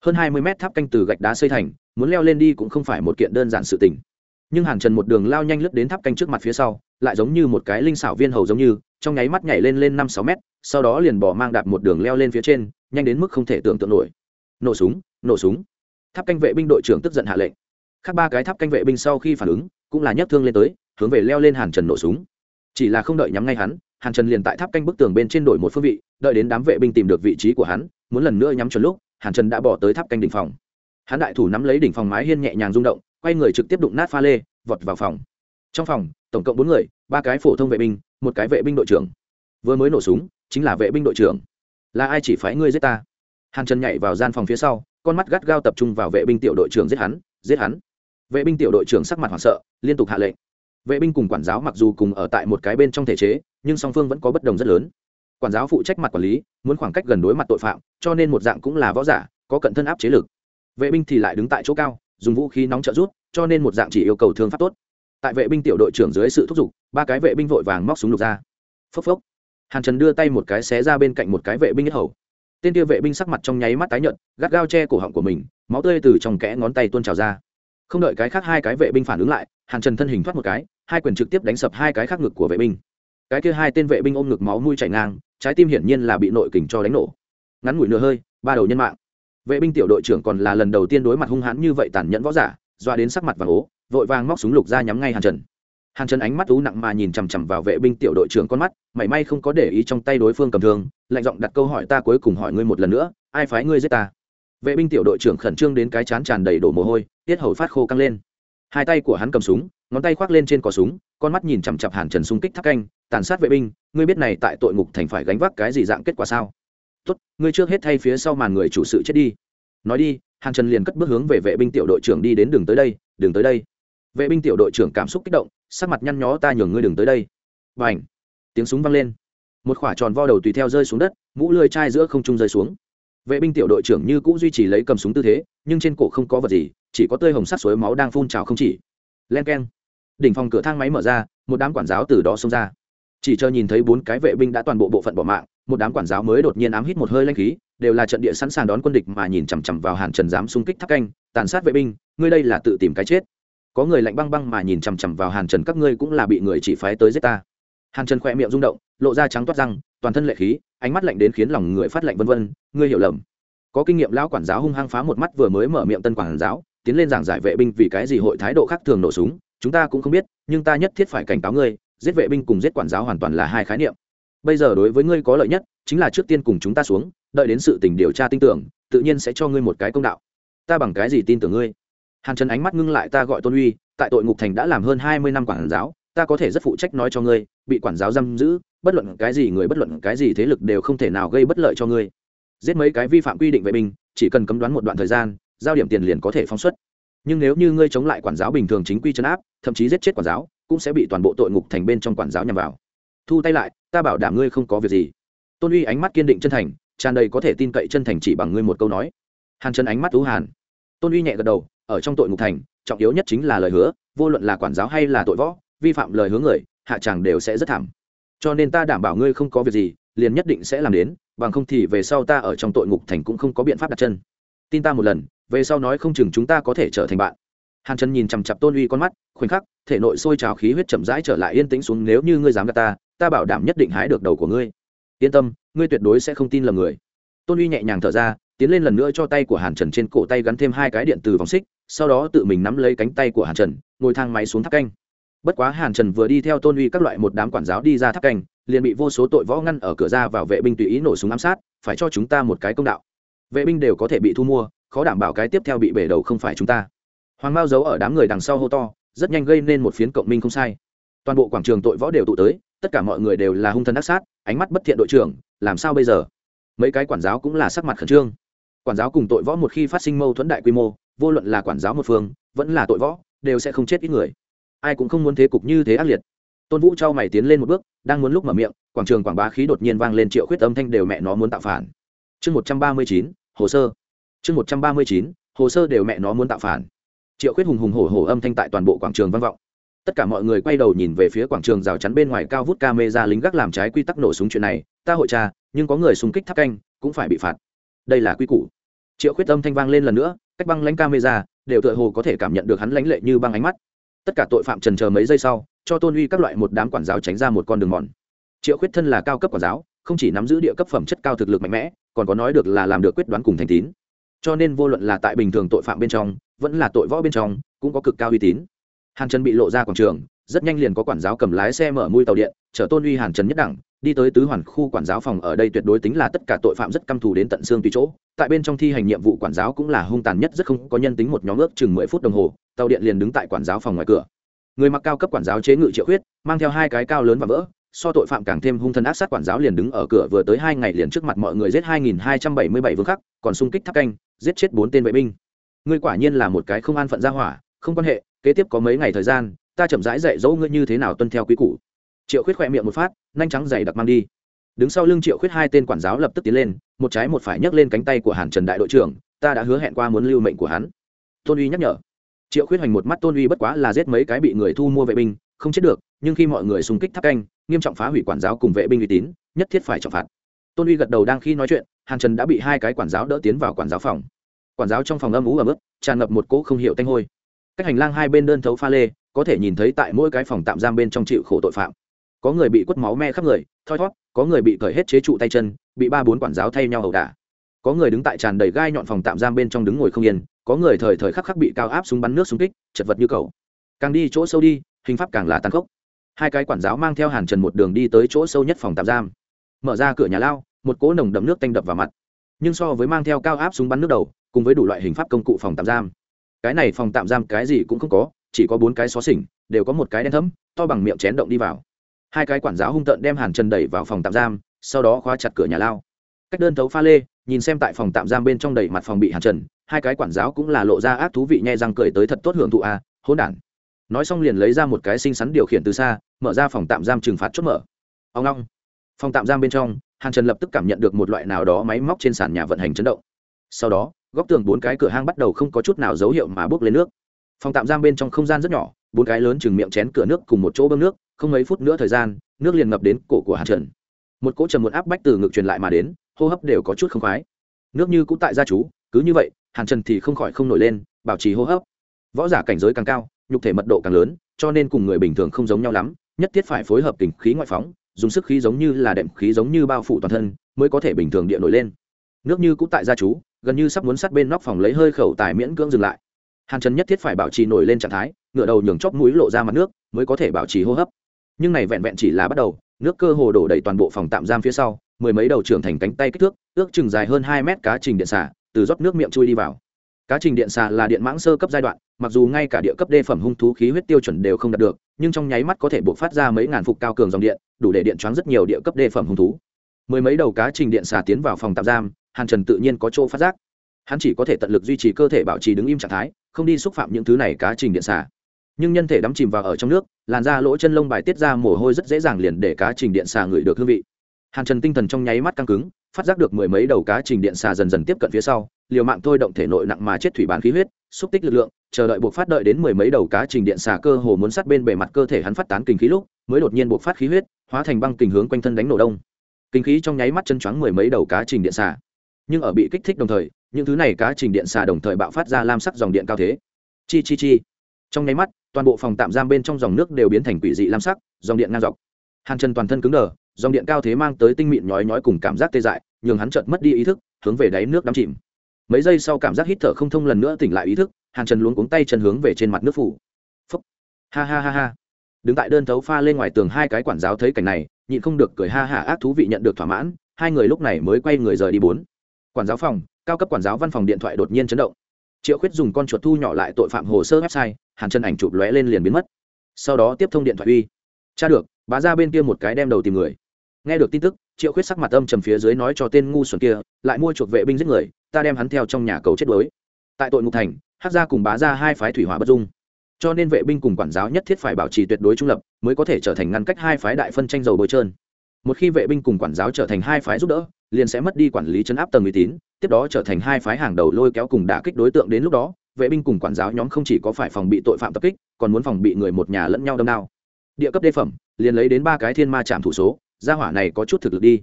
Hơn hai mươi mét tháp canh từ gạch đá xây thành, muốn leo lên đi cũng không phải một kiện đơn giản sự tình. Nhưng hàn trần một đường lao nhanh lướt đến tháp canh trước mặt phía sau, lại giống như một cái linh xảo viên hầu giống như, trong nháy mắt nhảy lên lên năm sáu mét, sau đó liền bỏ mang đạp một đường leo lên phía trên, nhanh đến mức không thể tưởng tượng nổi. Nổ súng nổ súng tháp canh vệ binh đội trưởng tức giận hạ lệnh. Khác ba cái tháp canh vệ binh sau khi phản ứng, cũng là nhấc thương lên tới, hướng về leo lên hàn trần nổ súng. Chỉ là không đợi nhắm ngay hắn, hàn trần liền tại tháp canh bức tường bên trên đổi một phương vị, đợi đến đám vệ binh tìm được vị trí của hắn, muốn lần nữa nhắm chuẩn lúc, hàn trần đã bỏ tới tháp canh đỉnh phòng. Hắn đại thủ nắm lấy đỉnh phòng mái hiên nhẹ nhàng rung động, quay người trực tiếp đụng nát pha lê, vọt vào phòng. Trong phòng, tổng cộng bốn người, ba cái phổ thông vệ binh, một cái vệ binh đội trưởng. Vừa mới nổ súng, chính là vệ binh đội trưởng. Là ai chỉ phái ngươi giết ta? Hàn trần nhảy vào gian phòng phía sau con mắt gắt gao tập trung vào vệ binh tiểu đội trưởng giết hắn giết hắn. Vệ binh tiểu đội trưởng sắc mặt hoảng sợ, liên tục hạ lệnh. Vệ binh cùng quản giáo mặc dù cùng ở tại một cái bên trong thể chế, nhưng song phương vẫn có bất đồng rất lớn. Quản giáo phụ trách mặt quản lý, muốn khoảng cách gần đối mặt tội phạm, cho nên một dạng cũng là võ giả, có cận thân áp chế lực. Vệ binh thì lại đứng tại chỗ cao, dùng vũ khí nóng trợ rút cho nên một dạng chỉ yêu cầu thương pháp tốt. Tại vệ binh tiểu đội trưởng dưới sự thúc giục, ba cái vệ binh vội vàng móc súng lục ra. Phốc phốc. Hàn trần đưa tay một cái xé ra bên cạnh một cái vệ binh nhất hầu tên kia vệ binh sắc mặt trong nháy mắt tái nhợt, gắt gao che cổ họng của mình, máu tươi từ trong kẽ ngón tay tuôn trào ra. Không đợi cái khác hai cái vệ binh phản ứng lại, hàn trần thân hình thoát một cái, hai quyền trực tiếp đánh sập hai cái khác ngực của vệ binh. Cái kia hai tên vệ binh ôm ngực máu mũi chảy ngang, trái tim hiển nhiên là bị nội kình cho đánh nổ. Ngắn ngủi nửa hơi, ba đầu nhân mạng. Vệ binh tiểu đội trưởng còn là lần đầu tiên đối mặt hung hãn như vậy tàn nhẫn võ giả, doa đến sắc mặt và ố, vội vàng móc súng lục ra nhắm ngay hàn trần hàn trần ánh mắt u nặng mà nhìn chằm chằm vào vệ binh tiểu đội trưởng con mắt, mảy may không có để ý trong tay đối phương cầm thương, lạnh giọng đặt câu hỏi ta cuối cùng hỏi ngươi một lần nữa, ai phái ngươi giết ta? Vệ binh tiểu đội trưởng khẩn trương đến cái chán tràn đầy đổ mồ hôi, tiết hầu phát khô căng lên. Hai tay của hắn cầm súng, ngón tay khoác lên trên cò súng, con mắt nhìn chằm chặp hàn trần xung kích tháp canh, tàn sát vệ binh, ngươi biết này tại tội ngục thành phải gánh vác cái gì dạng kết quả sao? Tốt, ngươi trước hết thay phía sau màn người chủ sự chết đi. Nói đi, hàn trần liền cất bước hướng về vệ binh tiểu đội trưởng đi đến đường tới đây, đường tới đây vệ binh tiểu đội trưởng cảm xúc kích động, sắc mặt nhăn nhó, ta nhường ngươi đừng tới đây. Và ảnh tiếng súng vang lên. Một khỏa tròn vo đầu tùy theo rơi xuống đất, mũ lưới chai giữa không trung rơi xuống. Vệ binh tiểu đội trưởng như cũ duy trì lấy cầm súng tư thế, nhưng trên cổ không có vật gì, chỉ có tươi hồng sắc suối máu đang phun trào không chỉ. Len k e n đỉnh phòng cửa thang máy mở ra, một đám quản giáo từ đó xông ra. Chỉ chờ nhìn thấy bốn cái vệ binh đã toàn bộ bộ phận bỏ mạng, một đám quản giáo mới đột nhiên ám hít một hơi lanh khí, đều là trận địa sẵn sàng đón quân địch mà nhìn chằm chằm vào hàn trần dám xung kích tháp canh, tàn sát vệ binh, ngươi đây là tự tìm cái chết có người lạnh băng băng mà nhìn chằm chằm vào hàn trần, các ngươi cũng là bị người chỉ phái tới giết ta. Hàn trần khỏe miệng rung động, lộ ra trắng toát răng, toàn thân lệ khí, ánh mắt lạnh đến khiến lòng người phát lạnh vân vân, ngươi hiểu lầm. Có kinh nghiệm, lão quản giáo hung hăng phá một mắt vừa mới mở miệng tân quản giáo, tiến lên giảng giải vệ binh vì cái gì hội thái độ khác thường nổ súng, chúng ta cũng không biết, nhưng ta nhất thiết phải cảnh cáo ngươi, giết vệ binh cùng giết quản giáo hoàn toàn là hai khái niệm. Bây giờ đối với ngươi có lợi nhất, chính là trước tiên cùng chúng ta xuống, đợi đến sự tình điều tra tin tưởng, tự nhiên sẽ cho ngươi một cái công đạo. Ta bằng cái gì tin tưởng ngươi? Hàn trần ánh mắt ngưng lại ta gọi tôn uy, tại tội ngục thành đã làm hơn hai mươi năm quản giáo, ta có thể rất phụ trách nói cho ngươi, bị quản giáo giam giữ, bất luận cái gì người, bất luận cái gì thế lực đều không thể nào gây bất lợi cho ngươi. Giết mấy cái vi phạm quy định vệ binh, chỉ cần cấm đoán một đoạn thời gian, giao điểm tiền liền có thể phóng xuất. Nhưng nếu như ngươi chống lại quản giáo bình thường chính quy chấn áp, thậm chí giết chết quản giáo, cũng sẽ bị toàn bộ tội ngục thành bên trong quản giáo nhằm vào. Thu tay lại, ta bảo đảm ngươi không có việc gì. Tôn uy ánh mắt kiên định chân thành, tràn đầy có thể tin cậy chân thành chỉ bằng ngươi một câu nói. Hàn chân ánh mắt thú hàn. Tôn uy nhẹ gật đầu ở trong tội ngục thành, trọng yếu nhất chính là lời hứa, vô luận là quản giáo hay là tội võ, vi phạm lời hứa người, hạ tràng đều sẽ rất thảm. Cho nên ta đảm bảo ngươi không có việc gì, liền nhất định sẽ làm đến, bằng không thì về sau ta ở trong tội ngục thành cũng không có biện pháp đặt chân. Tin ta một lần, về sau nói không chừng chúng ta có thể trở thành bạn. Hàn trần nhìn chằm chặp tôn uy con mắt, khoảnh khắc, thể nội sôi trào khí huyết chậm rãi trở lại yên tĩnh xuống, nếu như ngươi dám gạt ta ta bảo đảm nhất định hái được đầu của ngươi. Yên tâm, ngươi tuyệt đối sẽ không tin lầm người. Tôn uy nhẹ nhàng thở ra, tiến lên lần nữa cho tay của hàn trần trên cổ tay gắn thêm hai cái điện từ vòng xích sau đó tự mình nắm lấy cánh tay của hàn trần, ngồi thang máy xuống tháp canh. Bất quá hàn trần vừa đi theo tôn uy các loại một đám quản giáo đi ra tháp canh, liền bị vô số tội võ ngăn ở cửa ra vào vệ binh tùy ý nổ súng ám sát, phải cho chúng ta một cái công đạo. Vệ binh đều có thể bị thu mua, khó đảm bảo cái tiếp theo bị bể đầu không phải chúng ta. Hoàng mao giấu ở đám người đằng sau hô to, rất nhanh gây nên một phiến cộng minh không sai. Toàn bộ quảng trường tội võ đều tụ tới, tất cả mọi người đều là hung thần ác sát, ánh mắt bất thiện đội trưởng, làm sao bây giờ? Mấy cái quản giáo cũng là sắc mặt khẩn trương. Quản giáo cùng tội võ một khi phát sinh mâu thuẫn đại quy mô vô luận là quản giáo một phương, vẫn là tội võ, đều sẽ không chết ít người. Ai cũng không muốn thế cục như thế ác liệt. Tôn vũ trao mày tiến lên một bước, đang muốn lúc mở miệng, quảng trường quảng bá khí đột nhiên vang lên triệu khuyết âm thanh đều mẹ nó muốn tạo phản. Chương một trăm ba mươi chín, hồ sơ. Chương một trăm ba mươi chín, hồ sơ đều mẹ nó muốn tạo phản. Triệu khuyết hùng hùng hổ hổ âm thanh tại toàn bộ quảng trường vang vọng. Tất cả mọi người quay đầu nhìn về phía quảng trường rào chắn bên ngoài cao vút ca mê ra lính gác làm trái quy tắc nổ súng chuyện này. Ta hội trà nhưng có người xung kích tháp canh, cũng phải bị phạt. Đây là quy củ. Triệu khuyết âm thanh vang lên lần nữa cách băng lãnh ca đều tựa hồ có thể cảm nhận được hắn lãnh lệ như băng ánh mắt. Tất cả tội phạm trần chờ mấy giây sau, cho tôn uy các loại một đám quản giáo tránh ra một con đường mòn. Triệu khuyết thân là cao cấp quản giáo, không chỉ nắm giữ địa cấp phẩm chất cao thực lực mạnh mẽ, còn có nói được là làm được quyết đoán cùng thành tín. Cho nên vô luận là tại bình thường tội phạm bên trong, vẫn là tội võ bên trong, cũng có cực cao uy tín. Hàn trần bị lộ ra quảng trường, rất nhanh liền có quản giáo cầm lái xe mở mui tàu điện, chở tôn uy hàn trần nhất đẳng đi tới tứ hoàn khu quản giáo phòng ở đây tuyệt đối tính là tất cả tội phạm rất căm thù đến tận xương tùy chỗ. Tại bên trong thi hành nhiệm vụ quản giáo cũng là hung tàn nhất, rất không có nhân tính một nhóm ước chừng mười phút đồng hồ, tàu điện liền đứng tại quản giáo phòng ngoài cửa. Người mặc cao cấp quản giáo chế ngự triệu khuyết, mang theo hai cái cao lớn và vỡ, so tội phạm càng thêm hung thần ác sát quản giáo liền đứng ở cửa vừa tới hai ngày liền trước mặt mọi người giết hai nghìn hai trăm bảy mươi bảy vương khắc, còn xung kích tháp canh, giết chết bốn tên vệ binh. Ngươi quả nhiên là một cái không an phận gia hỏa, không quan hệ, kế tiếp có mấy ngày thời gian, ta chậm rãi dạy dỗ ngươi như thế nào tuân theo quy củ. Triệu khuyết khỏe miệng một phát nhanh trắng dày đặc mang đi. Đứng sau lưng triệu khuyết hai tên quản giáo lập tức tiến lên, một trái một phải nhấc lên cánh tay của hàn trần đại đội trưởng, ta đã hứa hẹn qua muốn lưu mệnh của hắn. Tôn uy nhắc nhở. Triệu khuyết hoành một mắt tôn uy bất quá là giết mấy cái bị người thu mua vệ binh, không chết được, nhưng khi mọi người xung kích tháp canh, nghiêm trọng phá hủy quản giáo cùng vệ binh uy tín, nhất thiết phải trọng phạt. Tôn uy gật đầu đang khi nói chuyện, hàn trần đã bị hai cái quản giáo đỡ tiến vào quản giáo phòng. Quản giáo trong phòng âm ú ẩm ướt, tràn ngập một cỗ không hiểu tanh hôi. Cách hành lang hai bên đơn thấu pha lê, có thể nhìn thấy tại mỗi cái phòng tạm giam bên trong chịu khổ tội phạm có người bị quất máu me khắp người, thoi thót có người bị cởi hết chế trụ tay chân, bị ba bốn quản giáo thay nhau ẩu đả. Có người đứng tại tràn đầy gai nhọn phòng tạm giam bên trong đứng ngồi không yên, có người thời thời khắc khắc bị cao áp súng bắn nước súng kích, chật vật như cầu càng đi chỗ sâu đi, hình pháp càng là tàn khốc. Hai cái quản giáo mang theo hàn trần một đường đi tới chỗ sâu nhất phòng tạm giam. Mở ra cửa nhà lao, một cỗ nồng đậm nước tanh đập vào mặt. Nhưng so với mang theo cao áp súng bắn nước đầu, cùng với đủ loại hình pháp công cụ phòng tạm giam. Cái này phòng tạm giam cái gì cũng không có, chỉ có bốn cái xó xỉnh, đều có một cái đen thấm to bằng miệng chén động đi vào hai cái quản giáo hung tợn đem hàn trần đẩy vào phòng tạm giam sau đó khóa chặt cửa nhà lao. Cách đơn thấu pha lê nhìn xem tại phòng tạm giam bên trong đầy mặt phòng bị hàn trần hai cái quản giáo cũng là lộ ra ác thú vị nhai răng cười tới thật tốt hưởng thụ a à, hỗn đản. Nói xong liền lấy ra một cái xinh xắn điều khiển từ xa mở ra phòng tạm giam trừng phạt chốt mở. Ông long. Phòng tạm giam bên trong hàn trần lập tức cảm nhận được một loại nào đó máy móc trên sàn nhà vận hành chấn động. Sau đó góc tường bốn cái cửa hang bắt đầu không có chút nào dấu hiệu mà bước lên nước. Phòng tạm giam bên trong không gian rất nhỏ bốn cái lớn chừng miệng chén cửa nước cùng một chỗ bơm nước không mấy phút nữa thời gian, nước liền ngập đến cổ của hàn trần. Một cỗ trầm một áp bách từ ngực truyền lại mà đến, hô hấp đều có chút không khoái. Nước như cũng tại gia chú, cứ như vậy, hàn trần thì không khỏi không nổi lên, bảo trì hô hấp. Võ giả cảnh giới càng cao, nhục thể mật độ càng lớn, cho nên cùng người bình thường không giống nhau lắm, nhất thiết phải phối hợp kình khí ngoại phóng, dùng sức khí giống như là đệm khí giống như bao phủ toàn thân, mới có thể bình thường địa nổi lên. Nước như cũng tại gia chú, gần như sắp muốn sát bên nóc phòng lấy hơi khẩu tài miễn cưỡng dừng lại. Hàn trần nhất thiết phải bảo trì nổi lên trạng thái ngựa đầu nhường chóp mũi lộ ra mặt nước, mới có thể bảo trì hô hấp nhưng này vẹn vẹn chỉ là bắt đầu, nước cơ hồ đổ đầy toàn bộ phòng tạm giam phía sau, mười mấy đầu trưởng thành cánh tay kích thước, ước chừng dài hơn hai mét cá trình điện xả, từ rót nước miệng chui đi vào. Cá trình điện xà là điện mãng sơ cấp giai đoạn, mặc dù ngay cả địa cấp đê phẩm hung thú khí huyết tiêu chuẩn đều không đạt được, nhưng trong nháy mắt có thể buộc phát ra mấy ngàn phục cao cường dòng điện, đủ để điện choáng rất nhiều địa cấp đê phẩm hung thú. Mười mấy đầu cá trình điện xà tiến vào phòng tạm giam, hàn trần tự nhiên có chỗ phát giác. Hắn chỉ có thể tận lực duy trì cơ thể bảo trì đứng im trạng thái, không đi xúc phạm những thứ này cá trình điện xà nhưng nhân thể đắm chìm vào ở trong nước, làn da lỗ chân lông bài tiết ra mồ hôi rất dễ dàng liền để cá trình điện xà ngửi được hương vị. Hàn trần tinh thần trong nháy mắt căng cứng, phát giác được mười mấy đầu cá trình điện xà dần dần tiếp cận phía sau, liều mạng thôi động thể nội nặng mà chết thủy bán khí huyết, xúc tích lực lượng, chờ đợi buộc phát đợi đến mười mấy đầu cá trình điện xà cơ hồ muốn sát bên bề mặt cơ thể hắn phát tán kinh khí lúc, mới đột nhiên buộc phát khí huyết, hóa thành băng kình hướng quanh thân đánh nổ đông. Kinh khí trong nháy mắt chân choáng mười mấy đầu cá trình điện xà. Nhưng ở bị kích thích đồng thời, những thứ này cá trình điện xà đồng thời bạo phát ra lam sắc dòng điện cao thế. Chi chi chi trong nháy mắt, toàn bộ phòng tạm giam bên trong dòng nước đều biến thành quỷ dị lam sắc, dòng điện ngang dọc. Hàn chân toàn thân cứng đờ, dòng điện cao thế mang tới tinh mịn nhói nhói cùng cảm giác tê dại, nhường hắn chợt mất đi ý thức, hướng về đáy nước đắm chìm. Mấy giây sau cảm giác hít thở không thông lần nữa tỉnh lại ý thức, hàn trần luống cuống tay chân hướng về trên mặt nước phủ. Phúc. Ha ha ha ha. Đứng tại đơn thấu pha lên ngoài tường hai cái quản giáo thấy cảnh này, nhịn không được cười ha hả ác thú vị nhận được thỏa mãn, hai người lúc này mới quay người rời đi bốn. Quản giáo phòng, cao cấp quản giáo văn phòng điện thoại đột nhiên chấn động triệu khuyết dùng con chuột thu nhỏ lại tội phạm hồ sơ website, hàn chân ảnh chụp lóe lên liền biến mất. Sau đó tiếp thông điện thoại uy. Cha được, bá ra bên kia một cái đem đầu tìm người. Nghe được tin tức, triệu khuyết sắc mặt âm trầm phía dưới nói cho tên ngu xuẩn kia, lại mua chuộc vệ binh giết người, ta đem hắn theo trong nhà cầu chết đuối. Tại tội ngục thành hát ra cùng bá ra hai phái thủy hỏa bất dung. Cho nên vệ binh cùng quản giáo nhất thiết phải bảo trì tuyệt đối trung lập, mới có thể trở thành ngăn cách hai phái đại phân tranh dầu bôi trơn một khi vệ binh cùng quản giáo trở thành hai phái giúp đỡ, liền sẽ mất đi quản lý chấn áp tầng uy tín, tiếp đó trở thành hai phái hàng đầu lôi kéo cùng đả kích đối tượng đến lúc đó, vệ binh cùng quản giáo nhóm không chỉ có phải phòng bị tội phạm tập kích, còn muốn phòng bị người một nhà lẫn nhau đâm đao. Địa cấp đê phẩm, liền lấy đến ba cái thiên ma chạm thủ số, gia hỏa này có chút thực lực đi.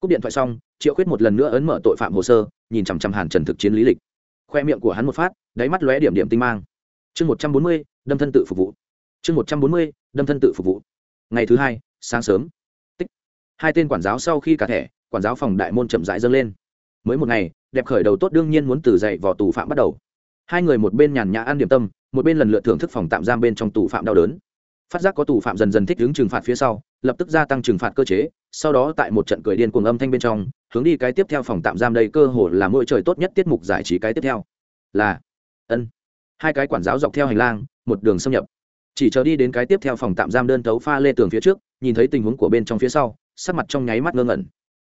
Cúp điện thoại xong, triệu khuyết một lần nữa ấn mở tội phạm hồ sơ, nhìn chằm chằm hàn trần thực chiến lý lịch. Khoe miệng của hắn một phát, đáy mắt lóe điểm điểm tinh mang. Chương một trăm bốn mươi, đâm thân tự phục vụ. Chương một trăm bốn mươi, đâm thân tự phục vụ. Ngày thứ hai, sáng sớm hai tên quản giáo sau khi cả thẻ, quản giáo phòng đại môn chậm rãi dâng lên. Mới một ngày, đẹp khởi đầu tốt đương nhiên muốn từ dậy vỏ tù phạm bắt đầu. Hai người một bên nhàn nhã ăn điểm tâm, một bên lần lượt thưởng thức phòng tạm giam bên trong tù phạm đau đớn. Phát giác có tù phạm dần dần thích ứng trừng phạt phía sau, lập tức gia tăng trừng phạt cơ chế, sau đó tại một trận cười điên cuồng âm thanh bên trong, hướng đi cái tiếp theo phòng tạm giam đây cơ hồ là mỗi trời tốt nhất tiết mục giải trí cái tiếp theo. Là, ân. Hai cái quản giáo dọc theo hành lang, một đường xâm nhập. Chỉ chờ đi đến cái tiếp theo phòng tạm giam đơn thấu pha lê tường phía trước nhìn thấy tình huống của bên trong phía sau, sắc mặt trong nháy mắt ngơ ngẩn.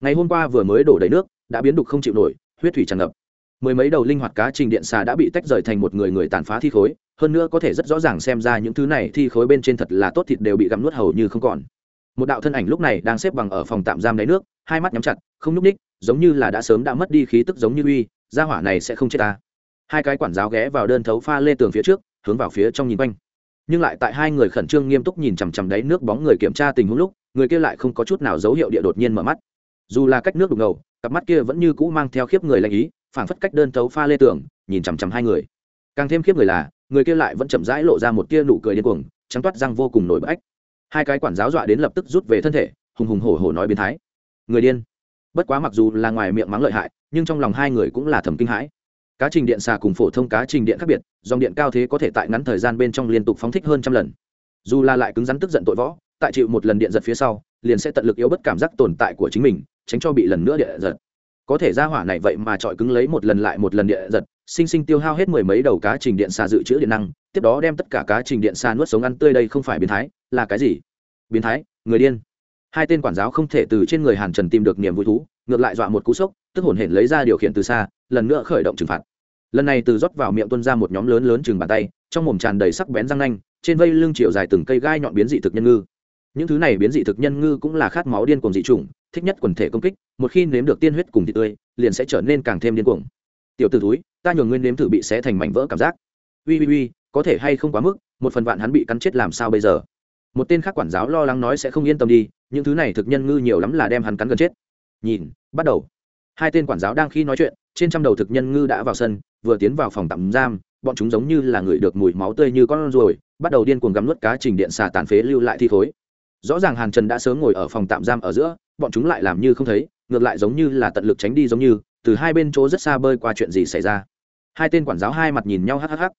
Ngày hôm qua vừa mới đổ đầy nước, đã biến đục không chịu nổi, huyết thủy tràn ngập. Mười mấy đầu linh hoạt cá trình điện xà đã bị tách rời thành một người người tàn phá thi khối, hơn nữa có thể rất rõ ràng xem ra những thứ này thi khối bên trên thật là tốt thịt đều bị gặm nuốt hầu như không còn. Một đạo thân ảnh lúc này đang xếp bằng ở phòng tạm giam đáy nước, hai mắt nhắm chặt, không nhúc ních giống như là đã sớm đã mất đi khí tức giống như uy, gia hỏa này sẽ không chết ta. Hai cái quản giáo ghé vào đơn thấu pha lê tường phía trước, hướng vào phía trong nhìn quanh nhưng lại tại hai người khẩn trương nghiêm túc nhìn chằm chằm đáy nước bóng người kiểm tra tình huống lúc, người kia lại không có chút nào dấu hiệu địa đột nhiên mở mắt. Dù là cách nước đục ngầu, cặp mắt kia vẫn như cũ mang theo khiếp người lanh ý, phảng phất cách đơn thấu pha lê tưởng nhìn chằm chằm hai người. Càng thêm khiếp người là, người kia lại vẫn chậm rãi lộ ra một tia nụ cười điên cuồng, trắng toát răng vô cùng nổi bách hai cái quản giáo dọa đến lập tức rút về thân thể, hùng hùng hổ hổ nói biến thái. Người điên. Bất quá mặc dù là ngoài miệng mắng lợi hại, nhưng trong lòng hai người cũng là thầm kinh hãi cá trình điện xà cùng phổ thông cá trình điện khác biệt, dòng điện cao thế có thể tại ngắn thời gian bên trong liên tục phóng thích hơn trăm lần. Dù là lại cứng rắn tức giận tội võ, tại chịu một lần điện giật phía sau, liền sẽ tận lực yếu bất cảm giác tồn tại của chính mình, tránh cho bị lần nữa điện giật. Có thể ra hỏa này vậy mà trọi cứng lấy một lần lại một lần điện giật, sinh sinh tiêu hao hết mười mấy đầu cá trình điện xà dự trữ điện năng, tiếp đó đem tất cả cá trình điện xà nuốt sống ăn tươi đây không phải biến thái, là cái gì? Biến thái, người điên. Hai tên quản giáo không thể từ trên người hàn trần tìm được niềm vui thú, ngược lại dọa một cú sốc, tức hồn hển lấy ra điều khiển từ xa, lần nữa khởi động trừng phạt lần này từ rót vào miệng tuân ra một nhóm lớn lớn chừng bàn tay, trong mồm tràn đầy sắc bén răng nanh, trên vây lưng chiều dài từng cây gai nhọn biến dị thực nhân ngư. Những thứ này biến dị thực nhân ngư cũng là khát máu điên cuồng dị chủng, thích nhất quần thể công kích, một khi nếm được tiên huyết cùng thịt tươi, liền sẽ trở nên càng thêm điên cuồng. Tiểu t ử túi ta nhường nguyên nếm thử bị xé thành mảnh vỡ cảm giác. Ui ui ui, có thể hay không quá mức, một phần vạn hắn bị cắn chết làm sao bây giờ? Một tên khác quản giáo lo lắng nói sẽ không yên tâm đi, những thứ này thực nhân ngư nhiều lắm là đem hắn cắn gần chết. Nhìn, bắt đầu. Hai tên quản giáo đang khi nói chuyện trên trăm đầu thực nhân ngư đã vào sân, vừa tiến vào phòng tạm giam, bọn chúng giống như là người được mùi máu tươi như con ruồi, bắt đầu điên cuồng gắm nuốt cá trình điện xà tàn phế lưu lại thi thối rõ ràng hàn trần đã sớm ngồi ở phòng tạm giam ở giữa, bọn chúng lại làm như không thấy, ngược lại giống như là tận lực tránh đi giống như, từ hai bên chỗ rất xa bơi qua chuyện gì xảy ra. Hai tên quản giáo hai mặt nhìn nhau hắc hắc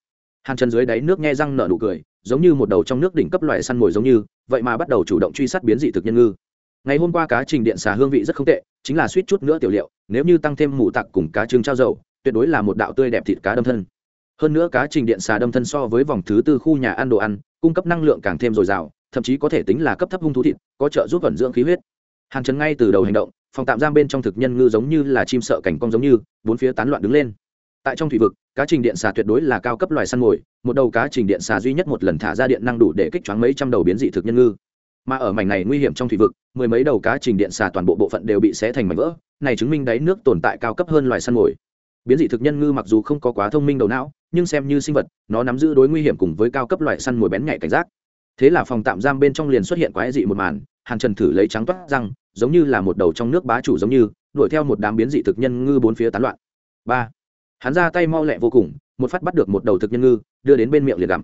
hàn trần dưới đáy nước nghe răng nở nụ cười, giống như một đầu trong nước đỉnh cấp loại săn mồi giống như, vậy mà bắt đầu chủ động truy sát biến dị thực nhân ngư ngày hôm qua cá trình điện xà hương vị rất không tệ, chính là suýt chút nữa tiểu liệu, nếu như tăng thêm mù tặc cùng cá trứng trao dầu, tuyệt đối là một đạo tươi đẹp thịt cá đâm thân. Hơn nữa cá trình điện xà đâm thân so với vòng thứ tư khu nhà ăn đồ ăn, cung cấp năng lượng càng thêm dồi dào, thậm chí có thể tính là cấp thấp hung thú thịt, có trợ giúp vận dưỡng khí huyết. Hàng trần ngay từ đầu hành động, phòng tạm giam bên trong thực nhân ngư giống như là chim sợ cảnh cong giống như, bốn phía tán loạn đứng lên. Tại trong thủy vực, cá trình điện xà tuyệt đối là cao cấp loài săn mồi, một đầu cá trình điện xà duy nhất một lần thả ra điện năng đủ để kích choáng mấy trăm đầu biến dị thực nhân ngư mà ở mảnh này nguy hiểm trong thủy vực, mười mấy đầu cá trình điện xà toàn bộ bộ phận đều bị xé thành mảnh vỡ, này chứng minh đáy nước tồn tại cao cấp hơn loài săn mồi. Biến dị thực nhân ngư mặc dù không có quá thông minh đầu não, nhưng xem như sinh vật, nó nắm giữ đối nguy hiểm cùng với cao cấp loại săn mồi bén nhạy cảnh giác. Thế là phòng tạm giam bên trong liền xuất hiện quái dị một màn, hàn trần thử lấy trắng toát răng, giống như là một đầu trong nước bá chủ giống như, đuổi theo một đám biến dị thực nhân ngư bốn phía tán loạn. Ba, hắn ra tay mau lẹ vô cùng, một phát bắt được một đầu thực nhân ngư, đưa đến bên miệng liền gặm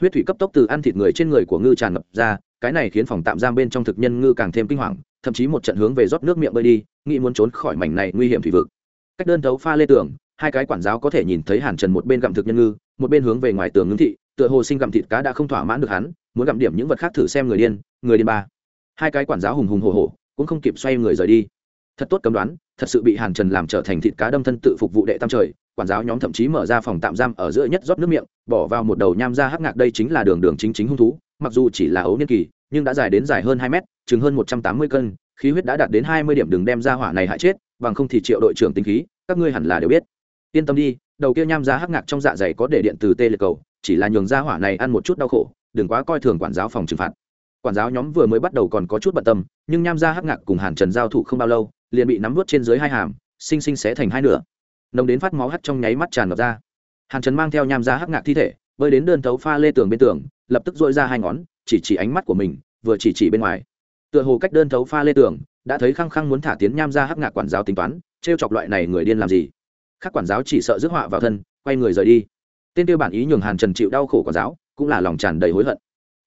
huyết thủy cấp tốc từ ăn thịt người trên người của ngư tràn ngập ra, cái này khiến phòng tạm giam bên trong thực nhân ngư càng thêm kinh hoàng, thậm chí một trận hướng về rót nước miệng bơi đi, nghĩ muốn trốn khỏi mảnh này nguy hiểm thủy vực. Cách đơn thấu pha lê tường, hai cái quản giáo có thể nhìn thấy hàn trần một bên gặm thực nhân ngư, một bên hướng về ngoài tường ngưng thị, tựa hồ sinh gặm thịt cá đã không thỏa mãn được hắn, muốn gặm điểm những vật khác thử xem người điên người điên ba. Hai cái quản giáo hùng hùng hồ hồ cũng không kịp xoay người rời đi. Thật tốt cấm đoán, thật sự bị hàn trần làm trở thành thịt cá đâm thân tự phục vụ đệ tam trời quản giáo nhóm thậm chí mở ra phòng tạm giam ở giữa nhất rót nước miệng, bỏ vào một đầu nham ra hắc ngạc đây chính là đường đường chính chính hung thú, mặc dù chỉ là ấu niên kỳ, nhưng đã dài đến dài hơn hai mét, chừng hơn một trăm tám mươi cân, khí huyết đã đạt đến hai mươi điểm đừng đem ra hỏa này hại chết, bằng không thì triệu đội trưởng tính khí, các ngươi hẳn là đều biết. Yên tâm đi, đầu kia nham ra hắc ngạc trong dạ dày có để điện từ tê liệt cầu, chỉ là nhường ra hỏa này ăn một chút đau khổ, đừng quá coi thường quản giáo phòng trừng phạt. Quản giáo nhóm vừa mới bắt đầu còn có chút bận tâm, nhưng nham ra hắc ngạc cùng hàn trần giao thủ không bao lâu, liền bị nắm vút trên dưới hai hàm xinh xinh xé thành hai nửa nồng đến phát máu hắt trong nháy mắt tràn ngập ra. Hàn trần mang theo nham ra hắc ngạc thi thể, bơi đến đơn thấu pha lê tường bên tường, lập tức dội ra hai ngón, chỉ chỉ ánh mắt của mình, vừa chỉ chỉ bên ngoài. Tựa hồ cách đơn thấu pha lê tường, đã thấy khăng khăng muốn thả tiến nham ra hắc ngạc quản giáo tính toán t r e o chọc loại này người điên làm gì? Các quản giáo chỉ sợ rước họa vào thân, quay người rời đi. Tên tiêu bản ý nhường hàn trần chịu đau khổ quản giáo, cũng là lòng tràn đầy hối hận.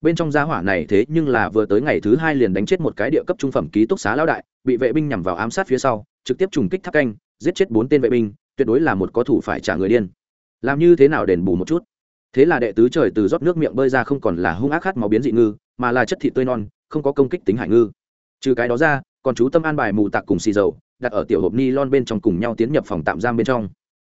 Bên trong gia hỏa này thế nhưng là vừa tới ngày thứ hai liền đánh chết một cái địa cấp trung phẩm ký túc xá lão đại, bị vệ binh nhằm vào ám sát phía sau, trực tiếp trùng kích tháp canh, giết chết bốn tên vệ binh tuyệt đối là một có thủ phải trả người điên. Làm như thế nào đền bù một chút? Thế là đệ tứ trời từ rót nước miệng bơi ra không còn là hung ác khát máu biến dị ngư, mà là chất thịt tươi non, không có công kích tính hải ngư. Trừ cái đó ra, còn chú tâm an bài mù tạc cùng xì dầu, đặt ở tiểu hộp ni lon bên trong cùng nhau tiến nhập phòng tạm giam bên trong.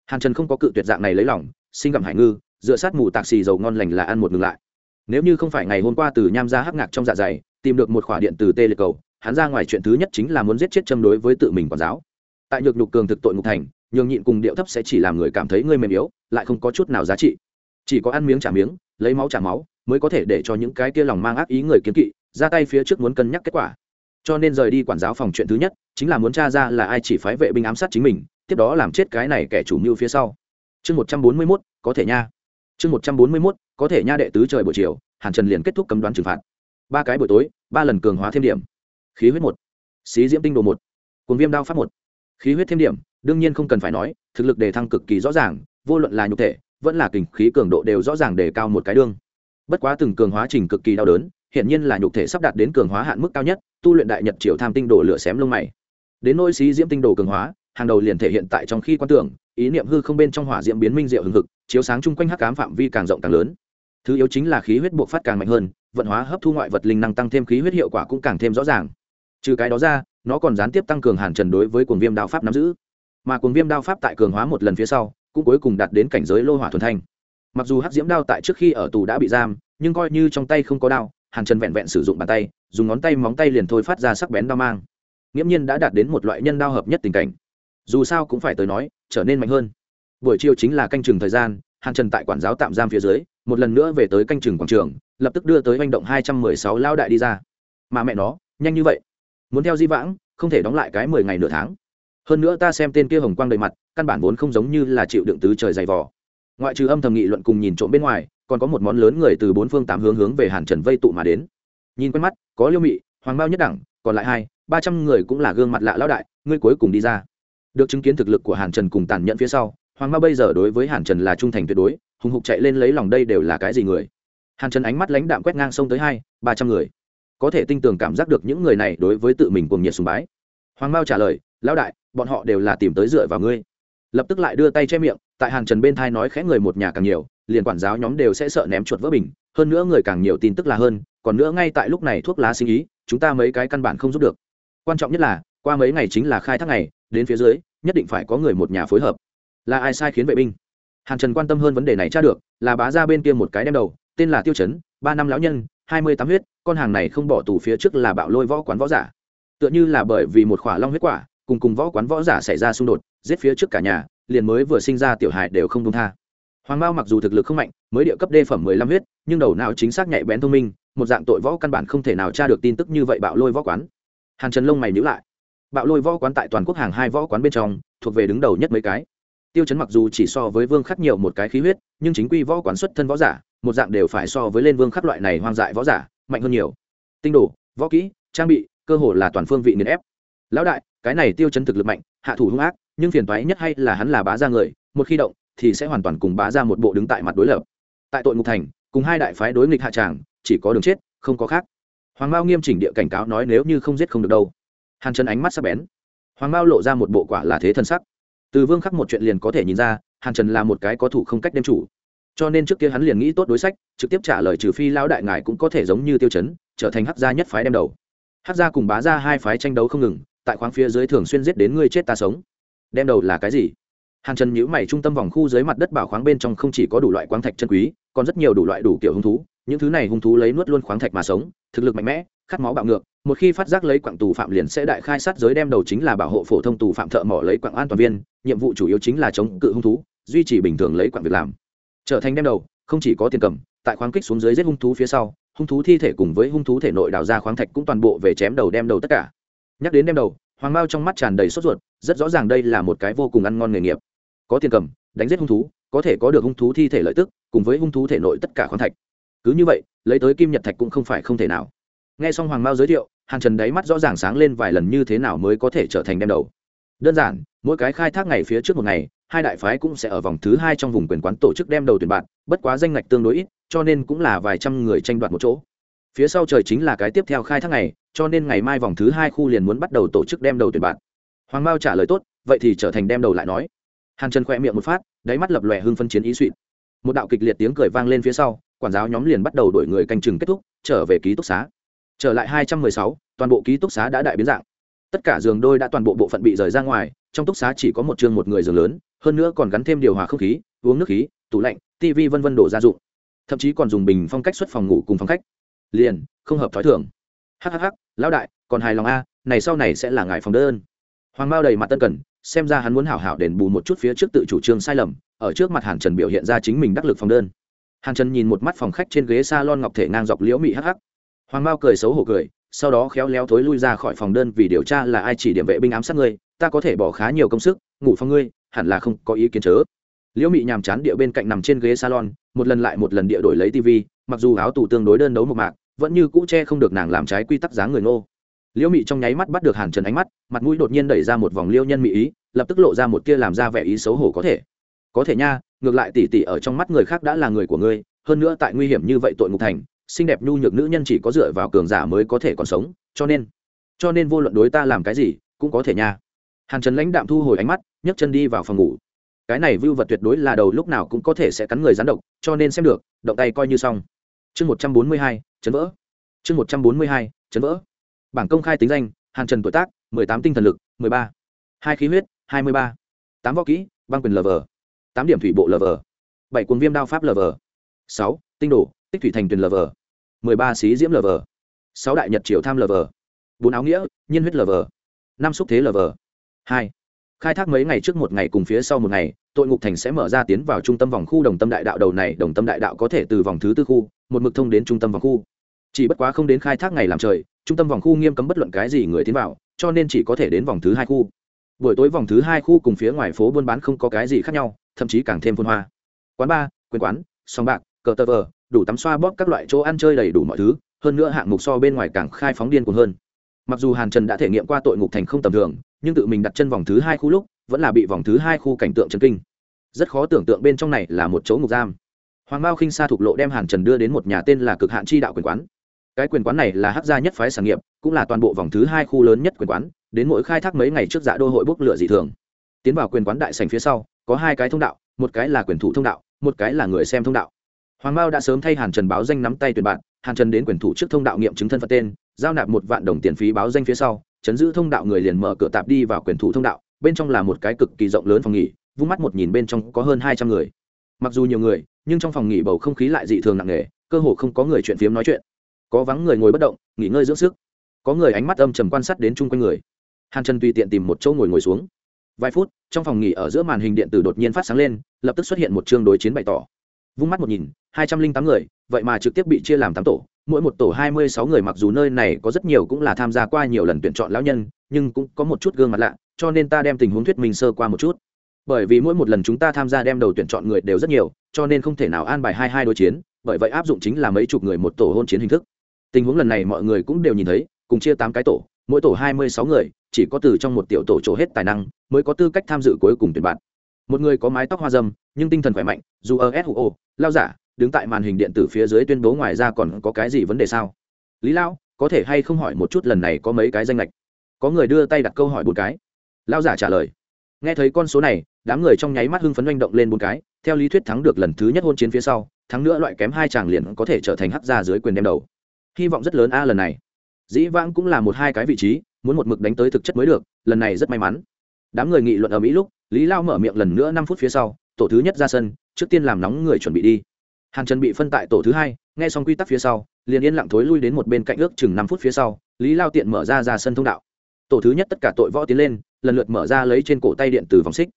Hàn trần không có cự tuyệt dạng này lấy lỏng sinh gặm hải ngư, dựa sát mù tạc xì dầu ngon lành là ăn một ngừng lại. Nếu như không phải ngày hôm qua từ nham ra hắc ngạc trong dạ dày, tìm được một khỏa điện từ tê liệt cầu, hắn ra ngoài chuyện thứ nhất chính là muốn giết chết châm đối với tự mình quản giáo. Tại nhược nhục cường thực tội ngục thành nhường nhịn cùng điệu thấp sẽ chỉ làm người cảm thấy ngươi mềm yếu, lại không có chút nào giá trị. Chỉ có ăn miếng trả miếng, lấy máu trả máu, mới có thể để cho những cái kia lòng mang ác ý người kiến kỵ, ra tay phía trước muốn cân nhắc kết quả. Cho nên rời đi quản giáo phòng chuyện thứ nhất, chính là muốn t r a ra là ai chỉ phái vệ binh ám sát chính mình, tiếp đó làm chết cái này kẻ chủ mưu phía sau. Chương một trăm bốn mươi mốt, có thể nha. Chương một trăm bốn mươi mốt, có thể nha đệ tứ trời buổi chiều, hàn trần liền kết thúc cấm đoán trừng phạt. Ba cái buổi tối, ba lần cường hóa thêm điểm. Khí huyết một. Xí diễm tinh đồ một. Cuốn viêm đao pháp một. Khí huyết thêm điểm đương nhiên không cần phải nói, thực lực đề thăng cực kỳ rõ ràng, vô luận là nhục thể, vẫn là kình khí cường độ đều rõ ràng đề cao một cái đương. Bất quá từng cường hóa trình cực kỳ đau đớn hiện nhiên là nhục thể sắp đạt đến cường hóa hạn mức cao nhất, tu luyện đại nhật triều tham tinh đồ lửa xém lông mày. Đến nỗi xí diễm tinh đồ cường hóa, hàng đầu liền thể hiện tại trong khi quan tưởng, ý niệm hư không bên trong hỏa diễm biến minh diệu hừng hực, chiếu sáng chung quanh hắc cám phạm vi càng rộng càng lớn. Thứ yếu chính là khí huyết buộc phát càng mạnh hơn, vận hóa hấp thu ngoại vật linh năng tăng thêm khí huyết hiệu quả cũng càng thêm rõ ràng. Trừ cái đó ra, nó còn gián tiếp tăng cường hàn trần đối với cuồng viêm đạo pháp nắm giữ mà cuồng viêm đao pháp tại cường hóa một lần phía sau, cũng cuối cùng đạt đến cảnh giới lô hỏa thuần thanh. Mặc dù hắc diễm đao tại trước khi ở tù đã bị giam, nhưng coi như trong tay không có đao, hàn trần vẹn vẹn sử dụng bàn tay, dùng ngón tay móng tay liền thôi phát ra sắc bén đao mang. Nghiễm nhiên đã đạt đến một loại nhân đao hợp nhất tình cảnh. Dù sao cũng phải tới nói, trở nên mạnh hơn. Buổi chiều chính là canh chừng thời gian, hàn trần tại quản giáo tạm giam phía dưới, một lần nữa về tới canh chừng quảng trường, lập tức đưa tới manh động hai trăm mười sáu lao đại đi ra. Mà mẹ nó, nhanh như vậy. Muốn theo di vãng, không thể đóng lại cái mười ngày nửa tháng hơn nữa ta xem tên kia hồng quang đầy mặt, căn bản vốn không giống như là chịu đựng tứ trời dày vỏ ngoại trừ âm thầm nghị luận cùng nhìn trộm bên ngoài, còn có một món lớn người từ bốn phương tám hướng hướng về hàn trần vây tụ mà đến. Nhìn quen mắt, có liêu mị, hoàng bao nhất đẳng, còn lại hai, ba trăm người cũng là gương mặt lạ lão đại, ngươi cuối cùng đi ra. Được chứng kiến thực lực của hàn trần cùng tàn nhẫn phía sau, hoàng bao bây giờ đối với hàn trần là trung thành tuyệt đối, hùng hục chạy lên lấy lòng đây đều là cái gì người. Hàn trần ánh mắt lãnh đạm quét ngang sông tới hai, ba trăm người. Có thể tinh tường cảm giác được những người này đối với tự mình cùng nhiệt sùng bái. Hoàng bao trả lời lão đại, bọn họ đều là tìm tới dựa vào ngươi. Lập tức lại đưa tay che miệng, tại hàn trần bên thai nói khẽ người một nhà càng nhiều, liền quản giáo nhóm đều sẽ sợ ném chuột vỡ bình, hơn nữa người càng nhiều tin tức là hơn, còn nữa ngay tại lúc này thuốc lá sinh ý, chúng ta mấy cái căn bản không giúp được. Quan trọng nhất là, qua mấy ngày chính là khai thác ngày, đến phía dưới, nhất định phải có người một nhà phối hợp. Là ai sai khiến vệ binh? Hàn trần quan tâm hơn vấn đề này tra được, là bá ra bên kia một cái đem đầu, tên là tiêu chấn, ba năm lão nhân, hai mươi tám huyết, con hàng này không bỏ tù phía trước là bạo lôi võ quán võ giả. Tựa như là bởi vì một khỏa long huyết quả cùng cùng võ quán võ giả xảy ra xung đột, giết phía trước cả nhà, liền mới vừa sinh ra tiểu hài đều không đông tha. Hoàng mao mặc dù thực lực không mạnh, mới địa cấp đê phẩm mười lăm huyết, nhưng đầu não chính xác nhạy bén thông minh, một dạng tội võ căn bản không thể nào tra được tin tức như vậy bạo lôi võ quán. Hàn trần lông mày nhữ lại. Bạo lôi võ quán tại toàn quốc hàng hai võ quán bên trong, thuộc về đứng đầu nhất mấy cái. Tiêu chấn mặc dù chỉ so với vương khắc nhiều một cái khí huyết, nhưng chính quy võ quán xuất thân võ giả, một dạng đều phải so với lên vương khắc loại này hoang dại võ giả, mạnh hơn nhiều. Tinh đồ, võ kỹ, trang bị, cơ hồ là toàn phương vị nghiền ép. Lão đại cái này tiêu chấn thực lực mạnh, hạ thủ hung ác, nhưng phiền toái nhất hay là hắn là bá ra người, một khi động, thì sẽ hoàn toàn cùng bá ra một bộ đứng tại mặt đối lập. Tại tội ngục thành, cùng hai đại phái đối nghịch hạ tràng, chỉ có đường chết, không có khác. Hoàng mao nghiêm chỉnh địa cảnh cáo nói nếu như không giết không được đâu. Hàn chân ánh mắt sắp bén. Hoàng mao lộ ra một bộ quả là thế thân sắc. Từ vương khắc một chuyện liền có thể nhìn ra, hàn trần là một cái có thủ không cách đem chủ. Cho nên trước kia hắn liền nghĩ tốt đối sách, trực tiếp trả lời trừ phi lão đại ngài cũng có thể giống như tiêu chấn, trở thành hắc gia nhất phái đem đầu. Hắc gia cùng bá gia hai phái tranh đấu không ngừng tại khoáng phía dưới thường xuyên giết đến ngươi chết ta sống. Đem đầu là cái gì? Hàng trần nhữ mày trung tâm vòng khu dưới mặt đất bảo khoáng bên trong không chỉ có đủ loại khoáng thạch chân quý, còn rất nhiều đủ loại đủ kiểu hung thú. Những thứ này hung thú lấy nuốt luôn khoáng thạch mà sống, thực lực mạnh mẽ, khát máu bạo ngược. Một khi phát giác lấy quặng tù phạm liền sẽ đại khai sát giới đem đầu chính là bảo hộ phổ thông tù phạm thợ mỏ lấy quặng an toàn viên, nhiệm vụ chủ yếu chính là chống cự hung thú, duy trì bình thường lấy quặng việc làm. Trở thành đem đầu, không chỉ có tiền cầm, tại khoáng kích xuống dưới giết hung thú phía sau, hung thú thi thể cùng với hung thú thể nội đào ra khoáng thạch cũng toàn bộ về chém đầu đem đầu tất cả nhắc đến đem đầu, hoàng mao trong mắt tràn đầy sốt ruột, rất rõ ràng đây là một cái vô cùng ăn ngon nghề nghiệp. Có tiền cầm, đánh giết hung thú, có thể có được hung thú thi thể lợi tức, cùng với hung thú thể nội tất cả khoáng thạch. Cứ như vậy, lấy tới kim nhật thạch cũng không phải không thể nào. Nghe xong hoàng mao giới thiệu, hàn trần đáy mắt rõ ràng sáng lên vài lần như thế nào mới có thể trở thành đem đầu. Đơn giản, mỗi cái khai thác ngày phía trước một ngày, hai đại phái cũng sẽ ở vòng thứ hai trong vùng quyền quán tổ chức đem đầu tuyển bạn, bất quá danh ngạch tương đối ít, cho nên cũng là vài trăm người tranh đoạt một chỗ. Phía sau trời chính là cái tiếp theo khai thác ngày cho nên ngày mai vòng thứ hai khu liền muốn bắt đầu tổ chức đem đầu tuyển bạn. Hoàng mao trả lời tốt, vậy thì trở thành đem đầu lại nói. Hàn trần khoe miệng một phát, đáy mắt lập lòe hưng phân chiến ý suỵ một đạo kịch liệt tiếng cười vang lên phía sau, quản giáo nhóm liền bắt đầu đổi người canh chừng kết thúc, trở về ký túc xá. Trở lại hai trăm mười sáu, toàn bộ ký túc xá đã đại biến dạng. Tất cả giường đôi đã toàn bộ bộ phận bị rời ra ngoài, trong túc xá chỉ có một chương một người giường lớn, hơn nữa còn gắn thêm điều hòa không khí, uống nước khí, tủ lạnh tv vân vân đổ gia dụng. Thậm chí còn dùng bình phong cách xuất phòng ngủ cùng phòng khách. Liền, không hợp thói thường. Hhh lão đại còn hài lòng a này sau này sẽ là ngài phòng đơn. Hoàng bao đầy mặt tân cần xem ra hắn muốn hảo hảo đền bù một chút phía trước tự chủ trương sai lầm ở trước mặt hàn trần biểu hiện ra chính mình đắc lực phòng đơn. Hàn trần nhìn một mắt phòng khách trên ghế s a lon ngọc thể ngang dọc liễu mị hắc hắc, hoàng bao cười xấu hổ cười sau đó khéo léo thối lui ra khỏi phòng đơn vì điều tra là ai chỉ điểm vệ binh ám sát ngươi ta có thể bỏ khá nhiều công sức ngủ phòng ngươi hẳn là không có ý kiến chớ. Liễu mị nhàm chán địa bên cạnh nằm trên ghế salon một lần lại một lần địa đổi lấy tv mặc dù áo tù tương đối đơn đấu một mạc vẫn như cũ che không được nàng làm trái quy tắc dáng người ngô. Liễu mị trong nháy mắt bắt được hàn trần ánh mắt, mặt mũi đột nhiên đẩy ra một vòng liêu nhân mị ý, lập tức lộ ra một kia làm ra vẻ ý xấu hổ có thể. Có thể nha, ngược lại tỉ tỉ ở trong mắt người khác đã là người của ngươi, hơn nữa tại nguy hiểm như vậy tội ngục thành, xinh đẹp nhu nhược nữ nhân chỉ có dựa vào cường giả mới có thể còn sống, cho nên cho nên vô luận đối ta làm cái gì, cũng có thể nha. Hàn trần lãnh đạm thu hồi ánh mắt, nhấc chân đi vào phòng ngủ. Cái này vưu vật tuyệt đối là đầu lúc nào cũng có thể sẽ cắn người rắn độc, cho nên xem được, động tay coi như xong chương một trăm bốn mươi hai, chấn vỡ. Chương một trăm bốn mươi hai, chấn vỡ. Bảng công khai tính danh, hàn trần tuổi tác, mười tám tinh thần lực, mười ba. Hai khí huyết, hai mươi ba. Tám võ kỹ, băng quyền lờ vờ tám điểm thủy bộ lờ vờ bảy cuồng viêm đao pháp lờ vờ sáu, tinh đồ, tích thủy thành tuyền lv mười ba xí diễm lờ vờ sáu đại nhật triều tham lờ vờ bốn áo nghĩa, nhiên huyết lờ vờ năm xúc thế lờ vờ hai, khai thác mấy ngày trước một ngày cùng phía sau một ngày, tội ngục thành sẽ mở ra tiến vào trung tâm vòng khu đồng tâm đại đạo đầu này, đồng tâm đại đạo có thể từ vòng thứ tư khu một mực thông đến trung tâm vòng khu. Chỉ bất quá không đến khai thác ngày làm trời, trung tâm vòng khu nghiêm cấm bất luận cái gì người tiến vào, cho nên chỉ có thể đến vòng thứ hai khu. Buổi tối vòng thứ hai khu cùng phía ngoài phố buôn bán không có cái gì khác nhau, thậm chí càng thêm phun hoa. Quán bar quyền quán, sòng bạc, cờ tơ vờ, đủ tắm xoa bóp các loại chỗ ăn chơi đầy đủ mọi thứ, hơn nữa hạng mục so bên ngoài càng khai phóng điên cuồng hơn. Mặc dù hàn trần đã thể nghiệm qua tội ngục thành không tầm thường, nhưng tự mình đặt chân vòng thứ hai khu lúc, vẫn là bị vòng thứ hai khu cảnh tượng trần kinh. Rất khó tưởng tượng bên trong này là một chỗ ngục giam hoàng mao khinh sa thục lộ đem hàn trần đưa đến một nhà tên là cực hạn chi đạo quyền quán. Cái quyền quán này là hắc gia nhất phái sản nghiệp, cũng là toàn bộ vòng thứ hai khu lớn nhất quyền quán, đến mỗi khai thác mấy ngày trước dạ đô hội bốc lửa dị thường. Tiến vào quyền quán đại sành phía sau, có hai cái thông đạo, một cái là quyền thủ thông đạo, một cái là người xem thông đạo. Hoàng mao đã sớm thay hàn trần báo danh nắm tay tuyển bạn, hàn trần đến quyền thủ trước thông đạo nghiệm chứng thân phận tên, giao nạp một vạn đồng tiền phí báo danh phía sau, chấn giữ thông đạo người liền mở cửa tạp đi vào quyền thủ thông đạo, bên trong là một cái cực kỳ rộng lớn phòng nghỉ, vung mắt một nhìn bên trong có hơn hai trăm người mặc dù nhiều người, nhưng trong phòng nghỉ bầu không khí lại dị thường nặng nề, cơ hồ không có người chuyện phiếm nói chuyện. Có vắng người ngồi bất động, nghỉ ngơi dưỡng sức. Có người ánh mắt âm trầm quan sát đến chung quanh người. Hàn trần tùy tiện tìm một chỗ ngồi ngồi xuống. Vài phút, trong phòng nghỉ ở giữa màn hình điện tử đột nhiên phát sáng lên, lập tức xuất hiện một chương đối chiến bày tỏ. Vung mắt một nhìn, hai trăm linh tám người, vậy mà trực tiếp bị chia làm tám tổ. Mỗi một tổ hai mươi sáu người mặc dù nơi này có rất nhiều cũng là tham gia qua nhiều lần tuyển chọn lão nhân, nhưng cũng có một chút gương mặt lạ, cho nên ta đem tình huống thuyết minh sơ qua một chút bởi vì mỗi một lần chúng ta tham gia đem đầu tuyển chọn người đều rất nhiều, cho nên không thể nào an bài hai hai đối chiến, bởi vậy áp dụng chính là mấy chục người một tổ hôn chiến hình thức. Tình huống lần này mọi người cũng đều nhìn thấy, cùng chia tám cái tổ, mỗi tổ hai mươi sáu người, chỉ có từ trong một tiểu tổ chỗ hết tài năng, mới có tư cách tham dự cuối cùng tuyển bạn. Một người có mái tóc hoa dâm, nhưng tinh thần khỏe mạnh, dù ở suo lao giả, đứng tại màn hình điện tử phía dưới tuyên bố ngoài ra còn có cái gì vấn đề sao? Lý lão, có thể hay không hỏi một chút lần này có mấy cái danh lệch có người đưa tay đặt câu hỏi một cái. Lao giả trả lời. Nghe thấy con số này đám người trong nháy mắt hưng phấn manh động lên bốn cái, theo lý thuyết thắng được lần thứ nhất hôn chiến phía sau, thắng nữa loại kém hai chàng liền có thể trở thành hắc gia dưới quyền đem đầu. Hy vọng rất lớn a lần này. Dĩ vãng cũng là một hai cái vị trí, muốn một mực đánh tới thực chất mới được, lần này rất may mắn. Đám người nghị luận ở mỹ lúc, lý lao mở miệng lần nữa năm phút phía sau, tổ thứ nhất ra sân, trước tiên làm nóng người chuẩn bị đi. Hàn trần bị phân tại tổ thứ hai, nghe xong quy tắc phía sau, liền yên lặng thối lui đến một bên cạnh ước chừng năm phút phía sau, lý lao tiện mở ra ra sân thông đạo. Tổ thứ nhất tất cả tội võ tiến lên, lần lượt mở ra lấy trên cổ tay điện từ vòng xích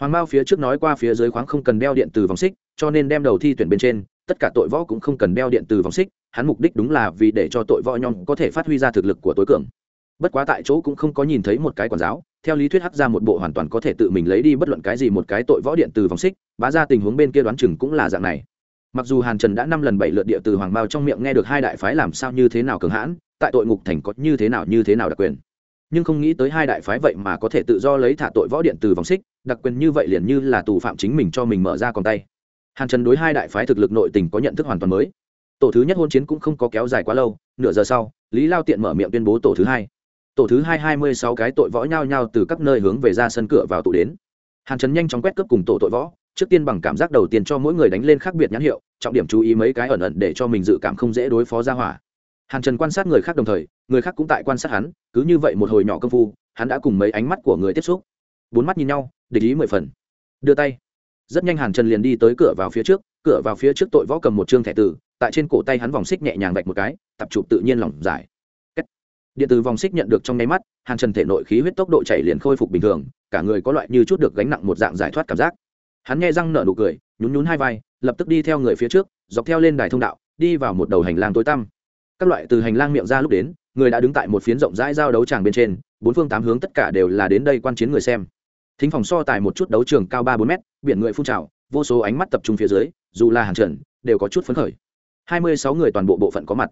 hoàng bao phía trước nói qua phía dưới khoáng không cần đeo điện từ vòng xích, cho nên đem đầu thi tuyển bên trên, tất cả tội võ cũng không cần đeo điện từ vòng xích, hắn mục đích đúng là vì để cho tội võ nhong có thể phát huy ra thực lực của tối cường. Bất quá tại chỗ cũng không có nhìn thấy một cái quản giáo, theo lý thuyết hắc ra một bộ hoàn toàn có thể tự mình lấy đi bất luận cái gì một cái tội võ điện từ vòng xích, bá ra tình huống bên kia đoán chừng cũng là dạng này. Mặc dù hàn trần đã năm lần bảy lượt địa từ hoàng bao trong miệng nghe được hai đại phái làm sao như thế nào cường hãn, tại tội ngục thành có như thế nào như thế nào đặc quyền. Nhưng không nghĩ tới hai đại phái vậy mà có thể tự do lấy thả tội võ điện từ vòng xích đặc quyền như vậy liền như là tù phạm chính mình cho mình mở ra còn tay. Hàn trần đối hai đại phái thực lực nội tình có nhận thức hoàn toàn mới. Tổ thứ nhất hôn chiến cũng không có kéo dài quá lâu, nửa giờ sau, lý lao tiện mở miệng tuyên bố tổ thứ hai. Tổ thứ hai hai mươi sáu cái tội võ nhao nhao từ các nơi hướng về ra sân cửa vào tụ đến. Hàn trần nhanh chóng quét cướp cùng tổ tội võ, trước tiên bằng cảm giác đầu tiên cho mỗi người đánh lên khác biệt nhãn hiệu, trọng điểm chú ý mấy cái ẩn ẩn để cho mình dự cảm không dễ đối phó ra hỏa. Hàn trần quan sát người khác đồng thời, người khác cũng tại quan sát hắn, cứ như vậy một hồi nhỏ công phu, hắn đã cùng mấy ánh mắt của người tiếp xúc. Bốn mắt nhìn nhau địch ý mười phần. Đưa tay. Rất nhanh hàn trần liền đi tới cửa vào phía trước, cửa vào phía trước tội võ cầm một chương thẻ tử, tại trên cổ tay hắn vòng xích nhẹ nhàng vạch một cái, tập chụp tự nhiên lỏng giải. Điện từ vòng xích nhận được trong nháy mắt, hàn trần thể nội khí huyết tốc độ chảy liền khôi phục bình thường, cả người có loại như chút được gánh nặng một dạng giải thoát cảm giác. Hắn nghe răng nở nụ cười, nhún nhún hai vai, lập tức đi theo người phía trước, dọc theo lên đài thông đạo, đi vào một đầu hành lang tối tăm. Các loại từ hành lang miệng ra lúc đến, người đã đứng tại một phiến rộng rãi giao đấu tràng bên trên, bốn phương tám hướng tất cả đều là đến đây quan chiến người xem thính phòng so tài một chút đấu trường cao ba bốn mét, biển người phun trào, vô số ánh mắt tập trung phía dưới, dù là hàng trần đều có chút phấn khởi. Hai mươi sáu người toàn bộ bộ phận có mặt.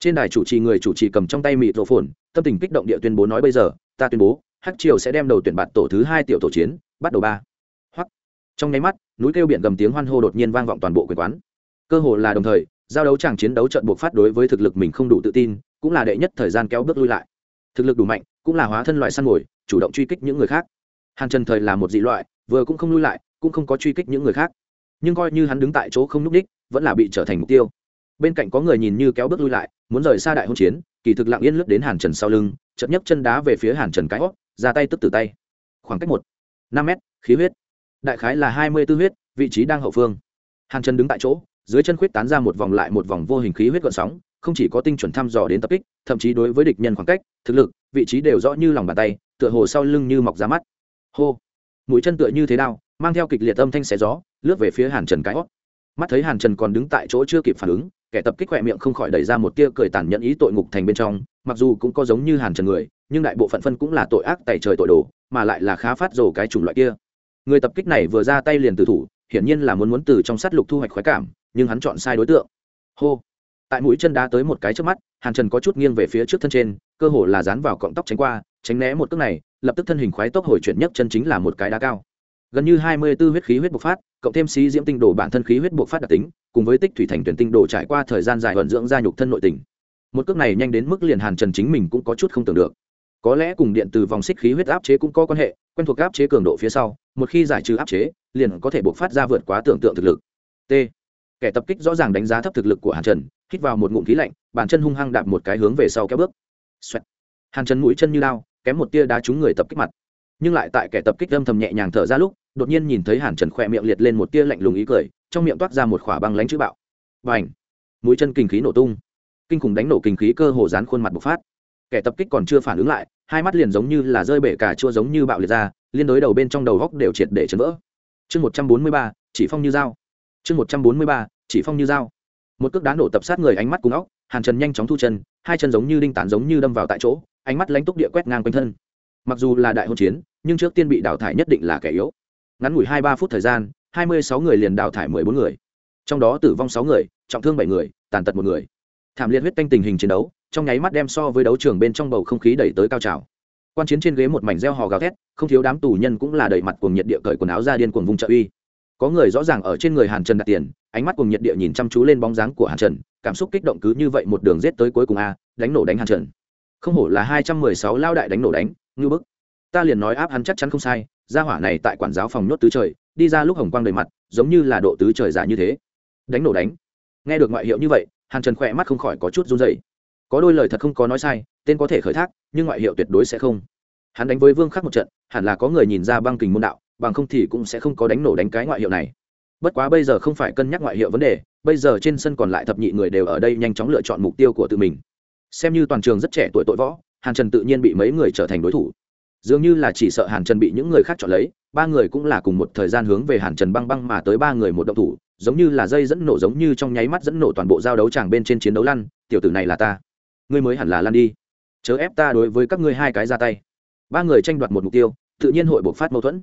Trên đài chủ trì người chủ trì cầm trong tay mịt rộ phồn, tâm tình kích động địa tuyên bố nói bây giờ, ta tuyên bố, hắc triều sẽ đem đầu tuyển bạn tổ thứ hai tiểu tổ chiến, bắt đầu ba. Hoặc trong nháy mắt, núi kêu biển gầm tiếng hoan hô đột nhiên vang vọng toàn bộ quyền quán. Cơ hồ là đồng thời, giao đấu chàng chiến đấu trận buộc phát đối với thực lực mình không đủ tự tin, cũng là đệ nhất thời gian kéo bước lui lại. Thực lực đủ mạnh, cũng là hóa thân loại săn mồi, chủ động truy kích những người khác hàn trần thời là một dị loại, vừa cũng không lui lại, cũng không có truy kích những người khác. Nhưng coi như hắn đứng tại chỗ không n ú c đích, vẫn là bị trở thành mục tiêu. Bên cạnh có người nhìn như kéo bước lui lại, muốn rời xa đại hôn chiến, kỳ thực lặng yên lướt đến hàn trần sau lưng chậm nhấc chân đá về phía hàn trần cái hót, ra tay tức từ tay. Khoảng cách một, năm m khí huyết. Đại khái là hai mươi tư huyết, vị trí đang hậu phương. Hàn trần đứng tại chỗ, dưới chân khuyết tán ra một vòng lại một vòng vô hình khí huyết gợn sóng, không chỉ có tinh chuẩn thăm dò đến tập kích, thậm chí đối với địch nhân khoảng cách, thực lực, vị trí đều rõ như lòng bàn tay, tựa hồ sau lưng như mọc ra mắt hô mũi chân tựa như thế nào mang theo kịch liệt âm thanh xé gió lướt về phía hàn trần cái hót mắt thấy hàn trần còn đứng tại chỗ chưa kịp phản ứng kẻ tập kích khỏe miệng không khỏi đẩy ra một tia cười tàn nhẫn ý tội ngục thành bên trong mặc dù cũng có giống như hàn trần người nhưng đại bộ phận phân cũng là tội ác tại trời tội đồ mà lại là khá phát rồ cái chủng loại kia người tập kích này vừa ra tay liền từ thủ hiển nhiên là muốn muốn từ trong sát lục thu hoạch khoái cảm nhưng hắn chọn sai đối tượng hô tại mũi chân đá tới một cái trước mắt hàn trần có chút nghiêng về phía trước thân trên cơ hồ là dán vào cọng tóc tránh qua, tránh né một cước này, lập tức thân hình khoái tốc hồi chuyển nhất chân chính là một cái đá cao. Gần như hai mươi 24 huyết khí huyết bộc phát, cộng thêm xí diễm tinh đồ bản thân khí huyết bộc phát đặc tính, cùng với tích thủy thành tuyển tinh đồ trải qua thời gian dài vận dưỡng ra nhục thân nội tình. Một cước này nhanh đến mức liền hàn trần chính mình cũng có chút không tưởng được. Có lẽ cùng điện từ vòng xích khí huyết áp chế cũng có quan hệ, quen thuộc áp chế cường độ phía sau, một khi giải trừ áp chế, liền có thể bộc phát ra vượt quá tưởng tượng thực lực. T. Kẻ tập kích rõ ràng đánh giá thấp thực lực của hàn trần, hít vào một ngụm khí lạnh, bàn chân hung hăng đạp một cái hướng về sau kéo bước、Xoẹt. hàn trần mũi chân như lao kém một tia đá trúng người tập kích mặt. Nhưng lại tại kẻ tập kích âm thầm nhẹ nhàng thở ra lúc, đột nhiên nhìn thấy hàn trần khỏe miệng liệt lên một tia lạnh lùng ý cười, trong miệng toát ra một khỏa băng lánh chữ bạo. Bành. mũi chân kinh khí nổ tung. Kinh khủng đánh nổ kinh khí cơ hồ dán khuôn mặt bộc phát. Kẻ tập kích còn chưa phản ứng lại, hai mắt liền giống như là rơi bể cả chua giống như bạo liệt ra, liên đối đầu bên trong đầu góc đều triệt để chấn vỡ. Chương một trăm bốn mươi ba, chỉ phong như dao. Chương một trăm bốn mươi ba, chỉ phong như dao. Một cước đá nổ tập sát người ánh mắt cùng óc, hàn trần nhanh chóng thu chân hai chân giống như đinh tán giống như đâm vào tại chỗ, ánh mắt lánh túc địa quét ngang quanh thân. Mặc dù là đại hôn chiến, nhưng trước tiên bị đào thải nhất định là kẻ yếu. Ngắn ngủi hai ba phút thời gian, hai mươi sáu người liền đào thải mười bốn người. Trong đó tử vong sáu người, trọng thương bảy người, tàn tật một người. Thảm liệt huyết canh tình hình chiến đấu, trong nháy mắt đem so với đấu trường bên trong bầu không khí đẩy tới cao trào. Quan chiến trên ghế một mảnh reo hò gào thét, không thiếu đám tù nhân cũng là đẩy mặt cuồng nhiệt địa cởi quần áo ra điên cuồng vùng trợ uy. Có người rõ ràng ở trên người hàn trần đặt tiền, ánh mắt cuồng nhiệt địa nhìn chăm chú lên bóng dáng của hàn trần cảm xúc kích động cứ như vậy một đường rết tới cuối cùng a, đánh nổ đánh hàn trần. Không hổ là hai trăm mười sáu lao đại đánh nổ đánh ngư bức. Ta liền nói áp hắn chắc chắn không sai, gia hỏa này tại quản giáo phòng nhốt tứ trời, đi ra lúc hồng quang đầy mặt, giống như là độ tứ trời giả như thế. Đánh nổ đánh. Nghe được ngoại hiệu như vậy, hàn trần khỏe mắt không khỏi có chút run dày có đôi lời thật không có nói sai, tên có thể khởi thác, nhưng ngoại hiệu tuyệt đối sẽ không. Hắn đánh với vương khắc một trận, hẳn là có người nhìn ra băng kình môn đạo, bằng không thì cũng sẽ không có đánh nổ đánh cái ngoại hiệu này. Bất quá bây giờ không phải cân nhắc ngoại hiệu vấn đề bây giờ trên sân còn lại thập nhị người đều ở đây nhanh chóng lựa chọn mục tiêu của tự mình. Xem như toàn trường rất trẻ tuổi tội võ, hàn trần tự nhiên bị mấy người trở thành đối thủ. Dường như là chỉ sợ hàn trần bị những người khác chọn lấy, ba người cũng là cùng một thời gian hướng về hàn trần băng băng mà tới ba người một động thủ, giống như là dây dẫn nổ giống như trong nháy mắt dẫn nổ toàn bộ giao đấu tràng bên trên chiến đấu lăn, tiểu tử này là ta. Ngươi mới hẳn là lăn đi. Chớ ép ta đối với các ngươi hai cái ra tay. Ba người tranh đoạt một mục tiêu, tự nhiên hội buộc phát mâu thuẫn.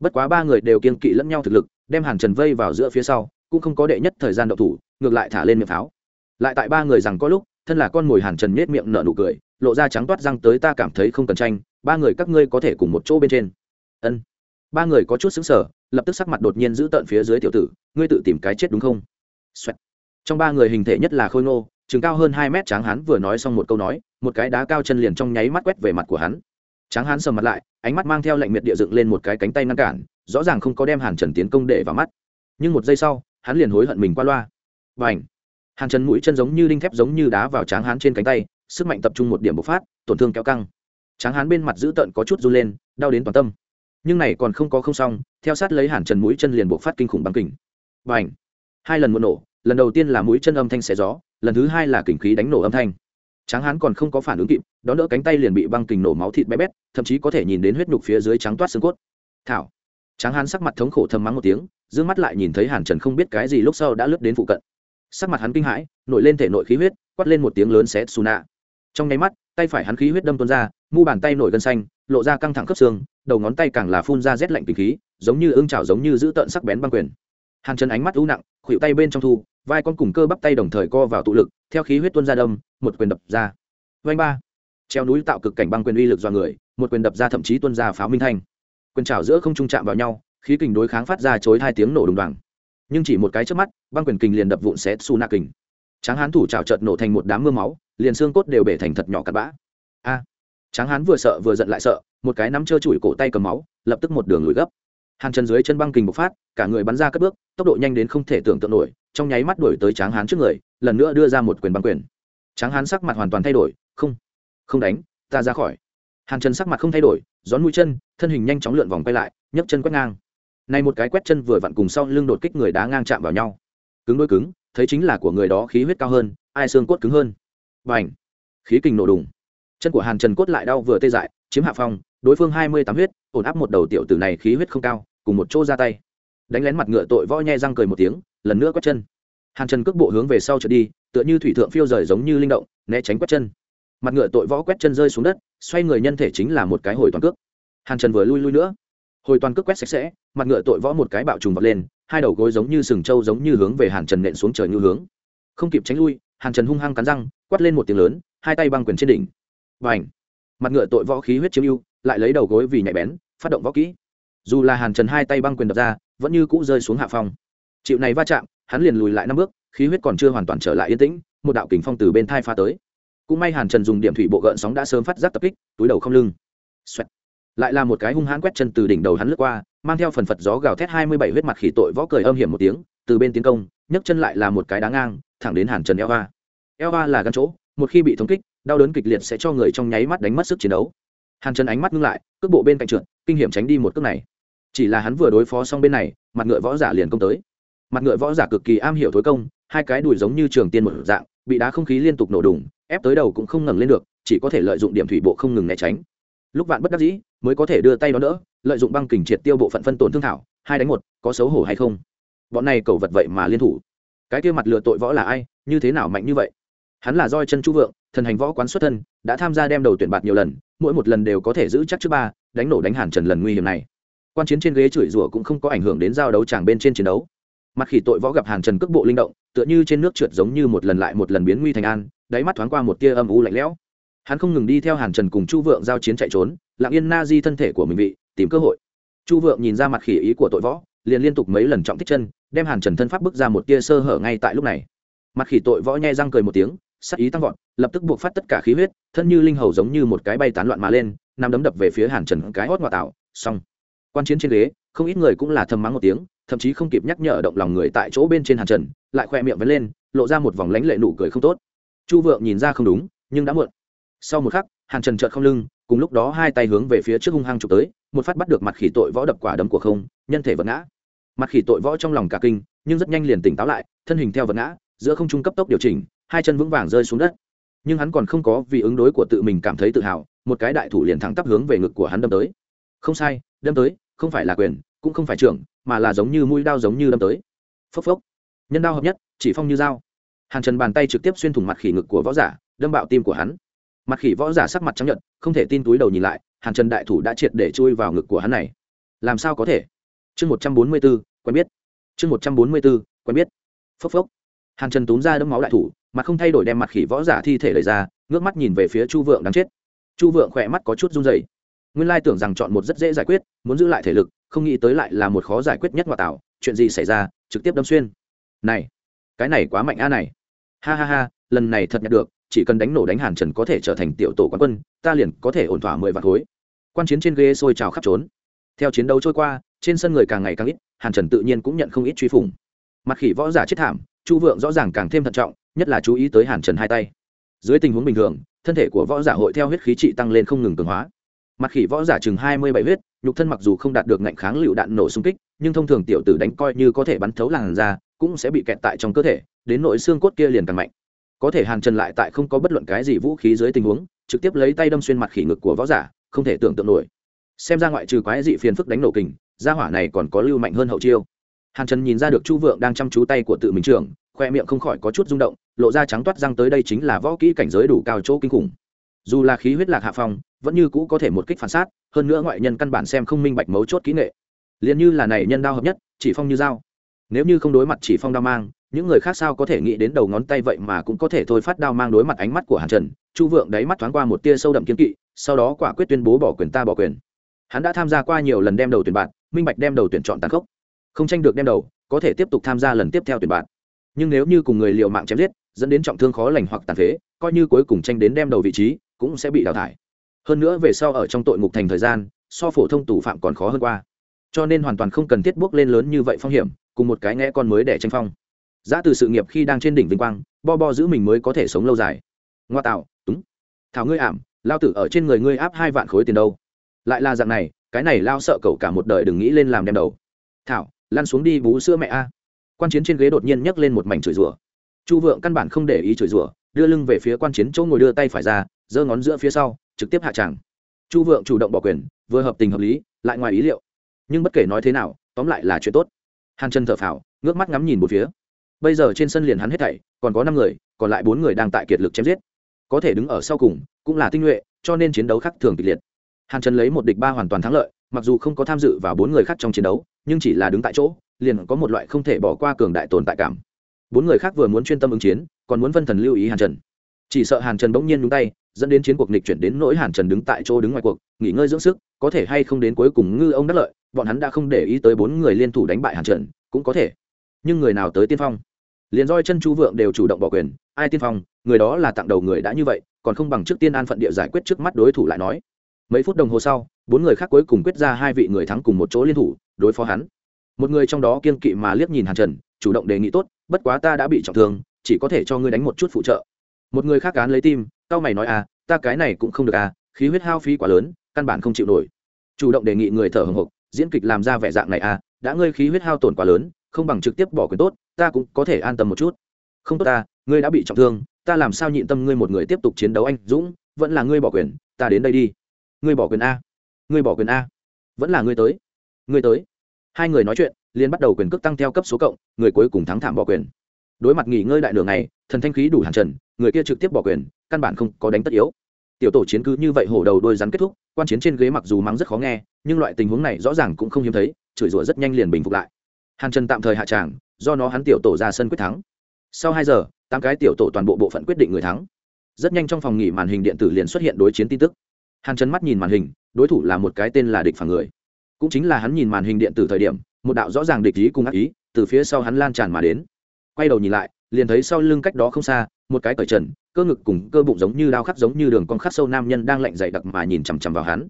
Bất quá ba người đều kiên kỵ lẫn nhau thực lực, đem hàn trần vây vào giữa phía sau cũng không có đệ nhất thời gian đậu thủ, ngược lại thả lên miệng pháo. Lại tại ba người rằng có lúc, thân là con mồi hàn trần nhét miệng nở nụ cười, lộ ra trắng toát răng tới ta cảm thấy không cần tranh, ba người các ngươi có thể cùng một chỗ bên trên. Ân. Ba người có chút xứng sở lập tức sắc mặt đột nhiên giữ tợn phía dưới tiểu tử, ngươi tự tìm cái chết đúng không? Xoẹt. trong ba người hình thể nhất là khôi ngô, chừng cao hơn hai mét tráng hán vừa nói xong một câu nói, một cái đá cao chân liền trong nháy mắt quét về mặt của hắn. Tráng hán sầm mặt lại, ánh mắt mang theo lệnh miệt địa dựng lên một cái cánh tay ngăn cản, rõ ràng không có đem hàn trần tiến công để vào mắt. Nhưng một giây sau hắn liền hối hận mình qua loa. Và ảnh hàn trần mũi chân giống như đinh thép giống như đá vào tráng hán trên cánh tay, sức mạnh tập trung một điểm bộc phát, tổn thương kéo căng. Tráng hán bên mặt dữ tợn có chút run lên, đau đến toàn tâm. Nhưng này còn không có không xong, theo sát lấy hàn trần mũi chân liền bộc phát kinh khủng băng kình. Và ảnh hai lần một nổ, lần đầu tiên là mũi chân âm thanh xé gió, lần thứ hai là kình khí đánh nổ âm thanh. Tráng hán còn không có phản ứng kịp đó đỡ cánh tay liền bị băng kình nổ máu thịt bé bét, thậm chí có thể nhìn đến huyết nhục phía dưới trắng toát xương cốt. Thảo! Tráng hán sắc mặt thống khổ thầm mắng một tiếng d ư ơ n g mắt lại nhìn thấy hàn trần không biết cái gì lúc sau đã lướt đến phụ cận. Sắc mặt hắn kinh hãi, nổi lên thể nội khí huyết quắt lên một tiếng lớn xé xù nạ. Trong nháy mắt, tay phải hắn khí huyết đâm tuôn ra, mu bàn tay nổi gân xanh, lộ ra căng thẳng khớp xương, đầu ngón tay càng là phun ra rét lạnh tình khí, giống như ưng trào giống như giữ tợn sắc bén băng quyền. Hàn trần ánh mắt u nặng khuỵu tay bên trong thu, vai con cùng cơ bắp tay đồng thời co vào tụ lực, theo khí huyết tuôn ra đâm, một quyền đập ra. Vanh ba. Treo núi tạo cực cảnh băng quyền uy lực do người, một quyền đập ra thậm chí tuôn ra pháo minh thanh quyền trào giữa không trung chạm vào nhau, khí kình đối kháng phát ra chối hai tiếng nổ đùng đoàng. Nhưng chỉ một cái trước mắt, băng quyền kình liền đập vụn xé su nạ kình. Tráng hán thủ trào chợt nổ thành một đám mưa máu, liền xương cốt đều bể thành thật nhỏ cặn bã. A! Tráng hán vừa sợ vừa giận lại sợ, một cái nắm trơ chùi cổ tay cầm máu, lập tức một đường lùi gấp. Hàng chân dưới chân băng kình bộc phát, cả người bắn ra cất bước, tốc độ nhanh đến không thể tưởng tượng nổi, trong nháy mắt đuổi tới tráng hán trước người, lần nữa đưa ra một quyền băng quyền. Tráng hán sắc mặt hoàn toàn thay đổi, không không đánh, ta ra khỏi. Hàng chân sắc mặt không thay đổi gión mũi chân, thân hình nhanh chóng lượn vòng quay lại, nhấc chân quét ngang. Này một cái quét chân vừa vặn cùng sau lưng đột kích người đá ngang chạm vào nhau. Cứng đôi cứng, thấy chính là của người đó khí huyết cao hơn, ai xương cốt cứng hơn. Và ảnh khí kình nổ đùng. Chân của hàn trần cốt lại đau vừa tê dại, chiếm hạ phong, đối phương hai mươi tám huyết, ổn áp một đầu tiểu tử này khí huyết không cao, cùng một chỗ ra tay. Đánh lén mặt ngựa tội võ nhe răng cười một tiếng, lần nữa quét chân. Hàn trần cước bộ hướng về sau trở đi, tựa như thủy thượng phiêu rời giống như linh động, né tránh quét chân mặt ngựa tội võ quét chân rơi xuống đất, xoay người nhân thể chính là một cái hồi toàn cước. Hàn trần vừa lui lui nữa. Hồi toàn cước quét sạch sẽ, mặt ngựa tội võ một cái bạo trùng vọt lên, hai đầu gối giống như sừng trâu giống như hướng về hàn trần nện xuống trời như hướng. Không kịp tránh lui, hàn trần hung hăng cắn răng, quát lên một tiếng lớn, hai tay băng quyền trên đỉnh. Và ảnh mặt ngựa tội võ khí huyết chiếm ưu, lại lấy đầu gối vì nhạy bén, phát động võ kỹ. Dù là hàn trần hai tay băng quyền đập ra, vẫn như cũ rơi xuống hạ phong. Chịu này va chạm, hắn liền lùi lại năm bước, khí huyết còn chưa hoàn toàn trở lại yên tĩnh, một đạo kình phong từ bên thai pha tới cũng may hàn trần dùng điểm thủy bộ gợn sóng đã sớm phát giác tập kích, túi đầu không lưng. Xoẹt. lại là một cái hung hãn quét chân từ đỉnh đầu hắn lướt qua, mang theo phần phật gió gào thét hai mươi bảy huyết mặt khỉ tội võ cười âm hiểm một tiếng, từ bên tiến công, nhấc chân lại là một cái đá ngang, thẳng đến hàn trần eo va. Eo va là gắn chỗ, một khi bị thống kích, đau đớn kịch liệt sẽ cho người trong nháy mắt đánh mất sức chiến đấu. Hàn trần ánh mắt ngưng lại, cước bộ bên cạnh trượt, kinh hiểm tránh đi một cước này. Chỉ là hắn vừa đối phó xong bên này, mặt ngựa võ giả liền công tới. Mặt ngựa võ giả cực kỳ am hiểu thối công hai cái đùi giống như trường tiên một dạng, bị đá không khí liên tục nổ đùng, ép tới đầu cũng không ngẩng lên được, chỉ có thể lợi dụng điểm thủy bộ không ngừng né tránh. Lúc vạn bất đắc dĩ, mới có thể đưa tay đó đỡ, lợi dụng băng kình triệt tiêu bộ phận phân tổn thương thảo, hai đánh một, có xấu hổ hay không? Bọn này cầu vật vậy mà liên thủ. Cái kia mặt lừa tội võ là ai, như thế nào mạnh như vậy? Hắn là roi chân chu vượng, thần hành võ quán xuất thân, đã tham gia đem đầu tuyển bạt nhiều lần, mỗi một lần đều có thể giữ chắc trước ba, đánh nổ đánh hàn trần lần nguy hiểm này. Quan chiến trên ghế chửi rủa cũng không có ảnh hưởng đến giao đấu tràng bên trên chiến đấu mặt khỉ tội võ gặp hàn trần cước bộ linh động, tựa như trên nước trượt giống như một lần lại một lần biến nguy thành an, đáy mắt thoáng qua một tia âm u lạnh lẽo. Hắn không ngừng đi theo hàn trần cùng chu vượng giao chiến chạy trốn, lặng yên na di thân thể của mình vị, tìm cơ hội. Chu vượng nhìn ra mặt khỉ ý của tội võ, liền liên tục mấy lần trọng thích chân, đem hàn trần thân pháp bước ra một tia sơ hở ngay tại lúc này. Mặt khỉ tội võ nhai răng cười một tiếng, sắc ý tăng vọt, lập tức buộc phát tất cả khí huyết, thân như linh hầu giống như một cái bay tán loạn mà lên, nằm đấm đập về phía hàn trần cái hót ngoại tạo, xong. Quan chiến trên ghế, không ít người cũng là thầm mắng một tiếng thậm chí không kịp nhắc nhở động lòng người tại chỗ bên trên hàn trần, lại khoe miệng vẫn lên, lộ ra một vòng lánh lệ nụ cười không tốt. Chu vượng nhìn ra không đúng, nhưng đã muộn. Sau một khắc, hàn trần trợt không lưng, cùng lúc đó hai tay hướng về phía trước hung hăng chụp tới, một phát bắt được mặt khỉ tội võ đập quả đấm của không, nhân thể vật ngã. Mặt khỉ tội võ trong lòng cả kinh, nhưng rất nhanh liền tỉnh táo lại, thân hình theo vật ngã, giữa không trung cấp tốc điều chỉnh, hai chân vững vàng rơi xuống đất. Nhưng hắn còn không có vì ứng đối của tự mình cảm thấy tự hào, một cái đại thủ liền thẳng tắp hướng về ngực của hắn đâm tới. Không sai, đâm tới, không phải là quyền, cũng không phải trưởng mà là giống như mũi đao giống như đâm tới. Phốc phốc. Nhân đao hợp nhất, chỉ phong như dao. Hàn trần bàn tay trực tiếp xuyên thủng mặt khỉ ngực của võ giả, đâm bạo tim của hắn. Mặt khỉ võ giả sắc mặt trắng nhận không thể tin túi đầu nhìn lại, hàn trần đại thủ đã triệt để chui vào ngực của hắn này. Làm sao có thể? Chương một trăm bốn mươi b ố quen biết. Chương một trăm bốn mươi b ố quen biết. Phốc phốc. Hàn trần túm ra đấm máu đại thủ, mặt không thay đổi đem mặt khỉ võ giả thi thể lời ra, ngước mắt nhìn về phía chu vượng đáng chết. Chu vượng khỏe mắt có chút run dày nguyên lai tưởng rằng chọn một rất dễ giải quyết, muốn giữ lại thể lực, không nghĩ tới lại là một khó giải quyết nhất ngoại tạo chuyện gì xảy ra, trực tiếp đâm xuyên. Này, cái này quá mạnh a này. Ha ha ha, lần này thật nhận được, chỉ cần đánh nổ đánh hàn trần có thể trở thành tiểu tổ quán quân, ta liền có thể ổn thỏa mười vạn khối. Quan chiến trên ghế sôi trào khắp trốn. Theo chiến đấu trôi qua, trên sân người càng ngày càng ít, hàn trần tự nhiên cũng nhận không ít truy phủng. Mặt khỉ võ giả chết thảm, chu vượng rõ ràng càng thêm thận trọng, nhất là chú ý tới hàn trần hai tay. Dưới tình huống bình thường, thân thể của võ giả hội theo huyết khí trị tăng lên không ngừng cường hóa mặt khỉ võ giả chừng hai mươi bảy huyết, nhục thân mặc dù không đạt được ngạnh kháng lựu đạn nổ xung kích, nhưng thông thường tiểu tử đánh coi như có thể bắn thấu làn da, cũng sẽ bị kẹt tại trong cơ thể, đến nội xương cốt kia liền càng mạnh. Có thể hàn trần lại tại không có bất luận cái gì vũ khí dưới tình huống, trực tiếp lấy tay đâm xuyên mặt khỉ ngực của võ giả, không thể tưởng tượng nổi. Xem ra ngoại trừ quái dị phiền phức đánh nổ kình, gia hỏa này còn có lưu mạnh hơn hậu chiêu. Hàn trần nhìn ra được chu vượng đang chăm chú tay của tự mình trưởng, khoe miệng không khỏi có chút rung động, lộ ra trắng toát răng tới đây chính là võ kỹ cảnh giới đủ cao chỗ kinh khủng. Dù là khí huyết lạc hạ phong vẫn như cũ có thể một kích phản sát, hơn nữa ngoại nhân căn bản xem không minh bạch mấu chốt kỹ nghệ. Liền như là này nhân đao hợp nhất, chỉ phong như dao. Nếu như không đối mặt chỉ phong đao mang, những người khác sao có thể nghĩ đến đầu ngón tay vậy mà cũng có thể thôi phát đao mang đối mặt ánh mắt của hàn trần. Chu vượng đáy mắt thoáng qua một tia sâu đậm kiên kỵ, sau đó quả quyết tuyên bố bỏ quyền ta bỏ quyền. Hắn đã tham gia qua nhiều lần đem đầu tuyển bạn, minh bạch đem đầu tuyển chọn tàn khốc. Không tranh được đem đầu, có thể tiếp tục tham gia lần tiếp theo tuyển bạn. Nhưng nếu như cùng người liều mạng chém giết, dẫn đến trọng thương khó lành hoặc tàn phế, coi như cuối cùng tranh đến đem đầu vị trí, cũng sẽ bị đào thải hơn nữa về sau ở trong tội ngục thành thời gian, so phổ thông tù phạm còn khó hơn qua. Cho nên hoàn toàn không cần thiết bước lên lớn như vậy phong hiểm, cùng một cái nghe con mới để tranh phong. Giá từ sự nghiệp khi đang trên đỉnh vinh quang, bo bo giữ mình mới có thể sống lâu dài. Ngoa tạo, túng. Thảo ngươi ảm, lao tử ở trên người ngươi áp hai vạn khối tiền đâu. Lại là dạng này, cái này lao sợ cậu cả một đời đừng nghĩ lên làm đem đầu. Thảo, lăn xuống đi bú sữa mẹ a. Quan chiến trên ghế đột nhiên nhấc lên một mảnh chửi rủa. Chu vượng căn bản không để ý chửi rủa, đưa lưng về phía quan chiến chỗ ngồi đưa tay phải ra, giơ ngón giữa phía sau trực tiếp hạ tràng. Chu vượng chủ động bỏ quyền, vừa hợp tình hợp lý, lại ngoài ý liệu. Nhưng bất kể nói thế nào, tóm lại là chuyện tốt. Hàn chân thở phào, ngước mắt ngắm nhìn một phía. Bây giờ trên sân liền hắn hết thảy, còn có năm người, còn lại bốn người đang tại kiệt lực chém giết. Có thể đứng ở sau cùng, cũng là tinh nhuệ, cho nên chiến đấu khác thường kịch liệt. Hàn trần lấy một địch ba hoàn toàn thắng lợi, mặc dù không có tham dự vào bốn người khác trong chiến đấu, nhưng chỉ là đứng tại chỗ, liền có một loại không thể bỏ qua cường đại tồn tại cảm. Bốn người khác vừa muốn chuyên tâm ứng chiến, còn muốn vân thần lưu ý hàn trần. Chỉ sợ hàn trần bỗng nhiên nhúng tay dẫn đến chiến cuộc nghịch chuyển đến nỗi hàn trần đứng tại chỗ đứng ngoài cuộc, nghỉ ngơi dưỡng sức, có thể hay không đến cuối cùng ngư ông đắc lợi, bọn hắn đã không để ý tới bốn người liên thủ đánh bại hàn trần, cũng có thể. Nhưng người nào tới tiên phong? Liền roi chân chu vượng đều chủ động bỏ quyền, ai tiên phong? Người đó là tặng đầu người đã như vậy, còn không bằng trước tiên an phận địa giải quyết trước mắt đối thủ lại nói. Mấy phút đồng hồ sau, bốn người khác cuối cùng quyết ra hai vị người thắng cùng một chỗ liên thủ, đối phó hắn. Một người trong đó kiên kỵ mà liếc nhìn hàn trần, chủ động đề nghị tốt, bất quá ta đã bị trọng thương, chỉ có thể cho ngươi đánh một chút phụ trợ. Một người khác cán lấy tim tao mày nói à ta cái này cũng không được à khí huyết hao phí quá lớn, căn bản không chịu nổi. Chủ động đề nghị người thở hồng hộc, diễn kịch làm ra vẻ dạng này à đã ngươi khí huyết hao tổn quá lớn, không bằng trực tiếp bỏ quyền tốt, ta cũng có thể an tâm một chút. Không tốt ta ngươi đã bị trọng thương, ta làm sao nhịn tâm ngươi một người tiếp tục chiến đấu anh dũng, vẫn là ngươi bỏ quyền, ta đến đây đi. Ngươi bỏ quyền a, ngươi bỏ quyền a, vẫn là ngươi tới ngươi tới. Hai người nói chuyện liên bắt đầu quyền cước tăng theo cấp số cộng, người cuối cùng thắng thảm bỏ quyền. Đối mặt nghỉ ngơi đại đường này thần thanh khí đủ hàn trần, người kia trực tiếp bỏ quyền, căn bản không có đánh tất yếu. Tiểu tổ chiến cứ như vậy hổ đầu đôi rắn kết thúc, quan chiến trên ghế mặc dù mắng rất khó nghe, nhưng loại tình huống này rõ ràng cũng không hiếm thấy, chửi rủa rất nhanh liền bình phục lại. Hàn trần tạm thời hạ tràng, do nó hắn tiểu tổ ra sân quyết thắng. Sau hai giờ, tám cái tiểu tổ toàn bộ bộ phận quyết định người thắng. Rất nhanh trong phòng nghỉ màn hình điện tử liền xuất hiện đối chiến tin tức. Hàn trần mắt nhìn màn hình, đối thủ là một cái tên là địch phản người. Cũng chính là hắn nhìn màn hình điện tử thời điểm, một đạo rõ ràng địch ý cùng ác ý từ phía sau hắn lan tràn mà đến. Quay đầu nhìn lại liền thấy sau lưng cách đó không xa, một cái cởi trần, cơ ngực cùng cơ bụng giống như đao khắc giống như đường con khắc sâu nam nhân đang lạnh dậy đặc mà nhìn chằm chằm vào hắn.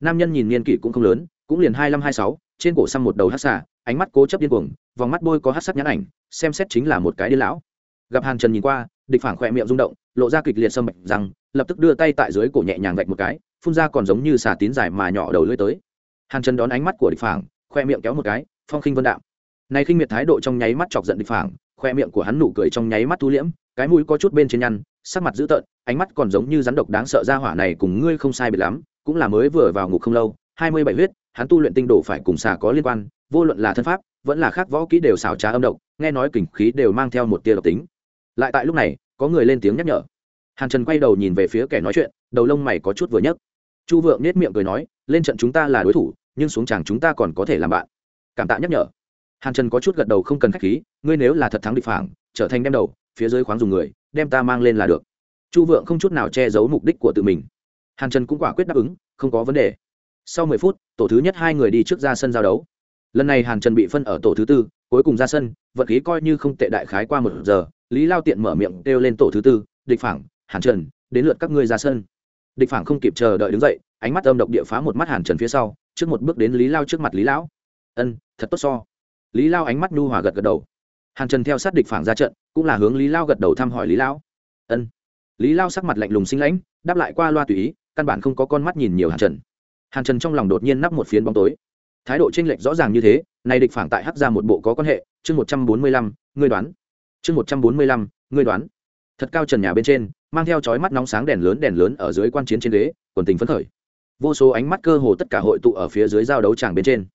Nam nhân nhìn niên kỷ cũng không lớn, cũng liền hai năm hai sáu, trên cổ xăm một đầu hát xà, ánh mắt cố chấp điên cuồng, vòng mắt bôi có hát sắc nhãn ảnh, xem xét chính là một cái điên lão. Gặp hàn trần nhìn qua, địch phản khỏe miệng rung động, lộ ra kịch liệt sâm mạch rằng, lập tức đưa tay tại dưới cổ nhẹ nhàng vạch một cái, phun ra còn giống như xà tín dài mà nhỏ đầu lưỡi tới. Hàn trần đón ánh mắt của địch phản, khỏe miệng kéo một cái, phong khinh vân đạm. Này khinh miệt thái độ trong nháy mắt chọc giận địch phản khoe miệng của hắn nụ cười trong nháy mắt thu liễm, cái mũi có chút bên trên nhăn, sắc mặt dữ tợn, ánh mắt còn giống như rắn độc đáng sợ ra hỏa này cùng ngươi không sai biệt lắm, cũng là mới vừa vào ngục không lâu, hai mươi bảy huyết, hắn tu luyện tinh đồ phải cùng xà có liên quan, vô luận là thân pháp, vẫn là khác võ kỹ đều xảo trá âm độc, nghe nói kình khí đều mang theo một tia độc tính. Lại tại lúc này, có người lên tiếng nhắc nhở. Hàn trần quay đầu nhìn về phía kẻ nói chuyện, đầu lông mày có chút vừa nhấc. Chu vượng nết miệng cười nói, lên trận chúng ta là đối thủ, nhưng xuống tràng chúng ta còn có thể làm bạn. Cảm tạ nhắc nhở hàn trần có chút gật đầu không cần k h á c h khí, ngươi nếu là thật thắng địch phảng trở thành đem đầu, phía dưới khoáng dùng người, đem ta mang lên là được. Chu vượng không chút nào che giấu mục đích của tự mình. Hàn trần cũng quả quyết đáp ứng, không có vấn đề. Sau mười phút, tổ thứ nhất hai người đi trước ra sân giao đấu. Lần này hàn trần bị phân ở tổ thứ tư, cuối cùng ra sân vận khí coi như không tệ đại khái qua một giờ, lý lao tiện mở miệng kêu lên tổ thứ tư, địch phảng hàn trần, đến lượt các ngươi ra sân. Địch phảng không kịp chờ đợi đứng dậy, ánh mắt âm độc địa phá một mắt hàn trần phía sau, trước một bước đến lý lao trước mặt lý lão. Ân, thật tốt so lý lao ánh mắt nhu hòa gật gật đầu. Hàn trần theo sát địch phảng ra trận, cũng là hướng lý lao gật đầu thăm hỏi lý lão ân. Lý lao sắc mặt lạnh lùng sinh lãnh, đáp lại qua loa tùy ý, căn bản không có con mắt nhìn nhiều hàn trần. Hàn trần trong lòng đột nhiên nắp một phiến bóng tối. Thái độ tranh lệch rõ ràng như thế này địch phảng tại hắc ra một bộ có quan hệ, chương một trăm bốn mươi lăm, ngươi đoán. Chương một trăm bốn mươi lăm, ngươi đoán. Thật cao trần nhà bên trên, mang theo chói mắt nóng sáng đèn lớn đèn lớn ở dưới quan chiến trên ghế, quần tình phấn khởi. Vô số ánh mắt cơ hồ tất cả hội tụ ở phía dưới giao đấu tràng bên trên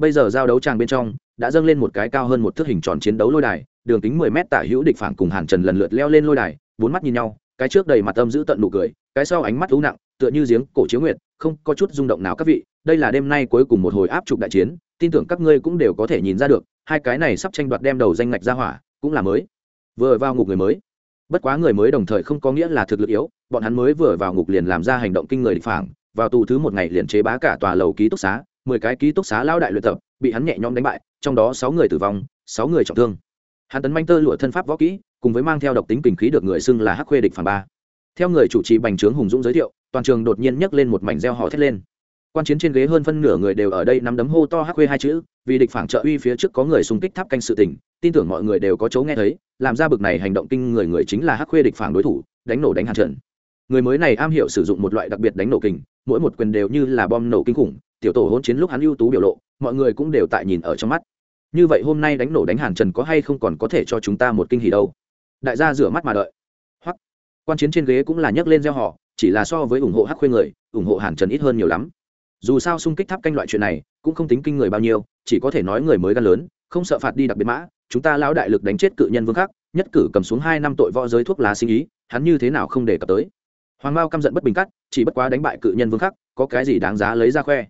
bây giờ giao đấu tràng bên trong, đã dâng lên một cái cao hơn một thước hình tròn chiến đấu lôi đài, đường kính mười mét tả hữu địch phản cùng hàn trần lần lượt leo lên lôi đài, bốn mắt nhìn nhau, cái trước đầy mặt âm giữ tận nụ cười, cái sau ánh mắt thú nặng, tựa như giếng cổ chiếu nguyệt, không có chút rung động nào các vị, đây là đêm nay cuối cùng một hồi áp trục đại chiến, tin tưởng các ngươi cũng đều có thể nhìn ra được, hai cái này sắp tranh đoạt đem đầu danh ngạch ra hỏa, cũng là mới. Vừa vào ngục người mới. Bất quá người mới đồng thời không có nghĩa là thực lực yếu, bọn hắn mới vừa vào ngục liền làm ra hành động kinh người địch phản, vào tù thứ một ngày liền chế bá cả tòa lầu ký túc xá mười cái ký túc xá lao đại luyện tập, bị hắn nhẹ nhõm đánh bại, trong đó sáu người tử vong, sáu người trọng thương. Hắn tấn manh tơ lụa thân pháp võ kỹ, cùng với mang theo độc tính kình khí được người xưng là hắc khuê địch phản ba. Theo người chủ trì bành trướng hùng dũng giới thiệu, toàn trường đột nhiên nhấc lên một mảnh reo hò thét lên. Quan chiến trên ghế hơn phân nửa người đều ở đây nắm đấm hô to hắc khuê hai chữ, vì địch phản trợ uy phía trước có người xung kích tháp canh sự tình, tin tưởng mọi người đều có chấu nghe thấy, làm ra bực này hành động kinh người người chính là hắc khuê địch phản đối thủ, đánh nổ đánh hàn trận. Người mới này am hiểu sử dụng một loại đặc biệt đánh nổ kình mỗi một quyền đều như là bom nổ kinh khủng, tiểu tổ hỗn chiến lúc hắn ưu tú biểu lộ, mọi người cũng đều tại nhìn ở trong mắt. Như vậy hôm nay đánh nổ đánh hàn trần có hay không còn có thể cho chúng ta một kinh hỉ đâu? Đại gia rửa mắt mà đợi. Hoặc quan chiến trên ghế cũng là nhấc lên gieo họ, chỉ là so với ủng hộ hắc khuê người, ủng hộ hàn trần ít hơn nhiều lắm. Dù sao xung kích tháp canh loại chuyện này, cũng không tính kinh người bao nhiêu, chỉ có thể nói người mới gan lớn, không sợ phạt đi đặc biệt mã, chúng ta lão đại lực đánh chết cự nhân vương khắc nhất cử cầm xuống hai năm tội võ giới thuốc lá sinh ý, hắn như thế nào không để cập tới hoàng mao căm giận bất bình cắt, chỉ bất quá đánh bại cự nhân vương khắc, có cái gì đáng giá lấy ra khoe?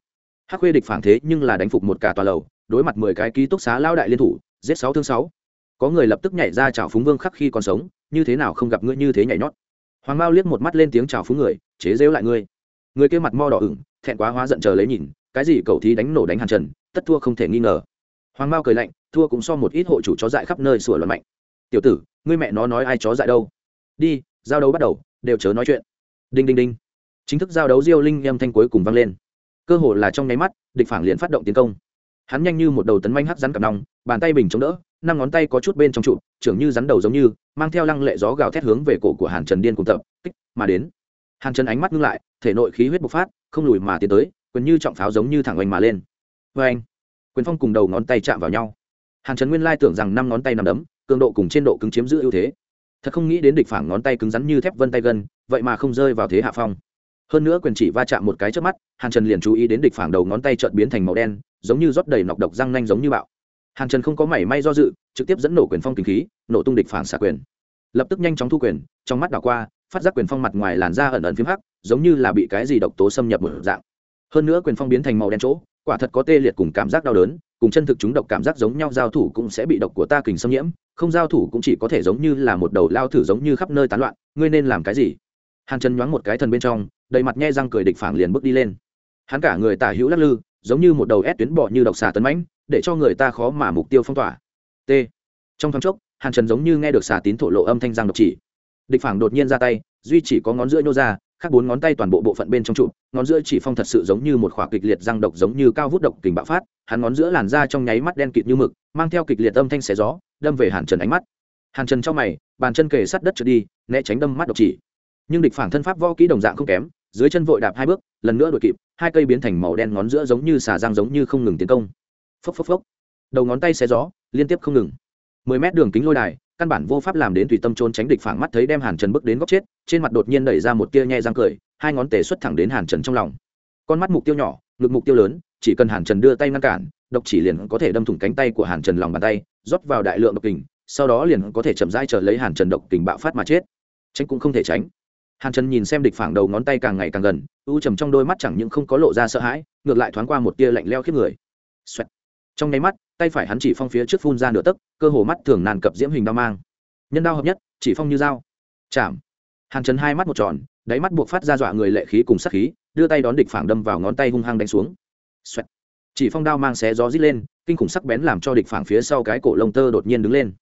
Hắc khuê địch phản thế nhưng là đánh phục một cả tòa lầu, đối mặt mười cái ký túc xá lao đại liên thủ, giết sáu thương sáu. Có người lập tức nhảy ra chào phúng vương khắc khi còn sống, như thế nào không gặp ngươi như thế nhảy nhót. Hoàng mao liếc một mắt lên tiếng chào phúng người, chế rêu lại ngươi. Người kia mặt mo đỏ ửng, thẹn quá hóa giận chờ lấy nhìn, cái gì cầu thí đánh nổ đánh hàn trần, tất thua không thể nghi ngờ. Hoàng mao cười lạnh, thua cũng so một ít hộ chủ chó dại khắp nơi sủa luận mạnh. Tiểu tử, ngươi mẹ nó nói ai chó dại đâu? Đi, giao đấu bắt đầu, đều chớ nói chuyện đinh đinh đinh. Chính thức giao đấu diêu linh âm thanh cuối cùng vang lên. Cơ hồ là trong nháy mắt, địch phản liền phát động tiến công. Hắn nhanh như một đầu tấn manh hắc rắn cặp nòng, bàn tay bình chống đỡ, năm ngón tay có chút bên trong trụ, trưởng như rắn đầu giống như, mang theo lăng lệ gió gào thét hướng về cổ của hàn trần điên cùng tập, kích mà đến. Hàn trần ánh mắt ngưng lại, thể nội khí huyết bộc phát, không lùi mà tiến tới, quyền như trọng pháo giống như thẳng oanh mà lên. Vê anh, quyền phong cùng đầu ngón tay chạm vào nhau. Hàn trần nguyên lai tưởng rằng năm ngón tay nằm đấm, cường độ cùng trên độ cứng chiếm giữ ưu thế thật không nghĩ đến địch phản ngón tay cứng rắn như thép vân tay gân, vậy mà không rơi vào thế hạ phong. Hơn nữa quyền chỉ va chạm một cái trước mắt, hàn trần liền chú ý đến địch phản đầu ngón tay trợn biến thành màu đen, giống như rót đầy nọc độc răng nanh giống như bạo. Hàn trần không có mảy may do dự, trực tiếp dẫn nổ quyền phong kinh khí, nổ tung địch phản xả quyền. Lập tức nhanh chóng thu quyền, trong mắt đảo qua, phát giác quyền phong mặt ngoài làn da ẩn ẩn phím hắc, giống như là bị cái gì độc tố xâm nhập một dạng. Hơn nữa quyền phong biến thành màu đen chỗ, quả thật có tê liệt cùng cảm giác đau đớn, cùng chân thực chúng độc cảm giác giống nhau giao thủ cũng sẽ bị độc của ta kình xâm nhiễm không giao thủ cũng chỉ có thể giống như là một đầu lao thử giống như khắp nơi tán loạn, ngươi nên làm cái gì? Hàn trần nhoáng một cái thần bên trong, đầy mặt nhe răng cười địch phảng liền bước đi lên. Hắn cả người tả hữu lắc lư, giống như một đầu ép tuyến bọ như độc xà tấn mãnh, để cho người ta khó mà mục tiêu phong tỏa. T. Trong thoáng chốc, hàn trần giống như nghe được xà tín thổ lộ âm thanh răng độc chỉ. Địch phảng đột nhiên ra tay, duy chỉ có ngón giữa nhô ra khác bốn ngón tay toàn bộ bộ phận bên trong trụ, ngón giữa chỉ phong thật sự giống như một khỏa kịch liệt răng độc giống như cao vút độc kình bạo phát, hắn ngón giữa làn da trong nháy mắt đen kịt như mực, mang theo kịch liệt âm thanh xé gió, đâm về hàn trần ánh mắt. Hàn trần trong mày, bàn chân kề sát đất trượt đi, né tránh đâm mắt độc chỉ. Nhưng địch phản thân pháp võ kỹ đồng dạng không kém, dưới chân vội đạp hai bước, lần nữa đuổi kịp, hai cây biến thành màu đen ngón giữa giống như xà răng giống như không ngừng tiến công. Phốc phốc phốc. Đầu ngón tay xé gió, liên tiếp không ngừng. Mười mét đường kính lôi đài căn bản vô pháp làm đến tùy tâm trốn tránh địch phảng mắt thấy đem hàn trần bước đến góc chết, trên mặt đột nhiên đẩy ra một tia nhẹ răng cười, hai ngón tề xuất thẳng đến hàn trần trong lòng. Con mắt mục tiêu nhỏ, ngực mục tiêu lớn, chỉ cần hàn trần đưa tay ngăn cản, độc chỉ liền có thể đâm thủng cánh tay của hàn trần lòng bàn tay, rót vào đại lượng độc kình, sau đó liền có thể chậm rãi trở lấy hàn trần độc kình bạo phát mà chết. Tránh cũng không thể tránh. Hàn trần nhìn xem địch phảng đầu ngón tay càng ngày càng gần, u trầm trong đôi mắt chẳng những không có lộ ra sợ hãi, ngược lại thoáng qua một tia lạnh leo khiếp người、Xoẹt. trong nháy mắt tay phải hắn chỉ phong phía trước phun ra nửa tấc, cơ hồ mắt thường nàn cập diễm hình đao mang. Nhân đao hợp nhất, chỉ phong như dao. Chạm. Hàn trần hai mắt một tròn, đáy mắt buộc phát ra dọa người lệ khí cùng sắc khí, đưa tay đón địch phản đâm vào ngón tay hung hăng đánh xuống. Xoẹt. chỉ phong đao mang xé gió rít lên, kinh khủng sắc bén làm cho địch phản phía sau cái cổ lông tơ đột nhiên đứng lên.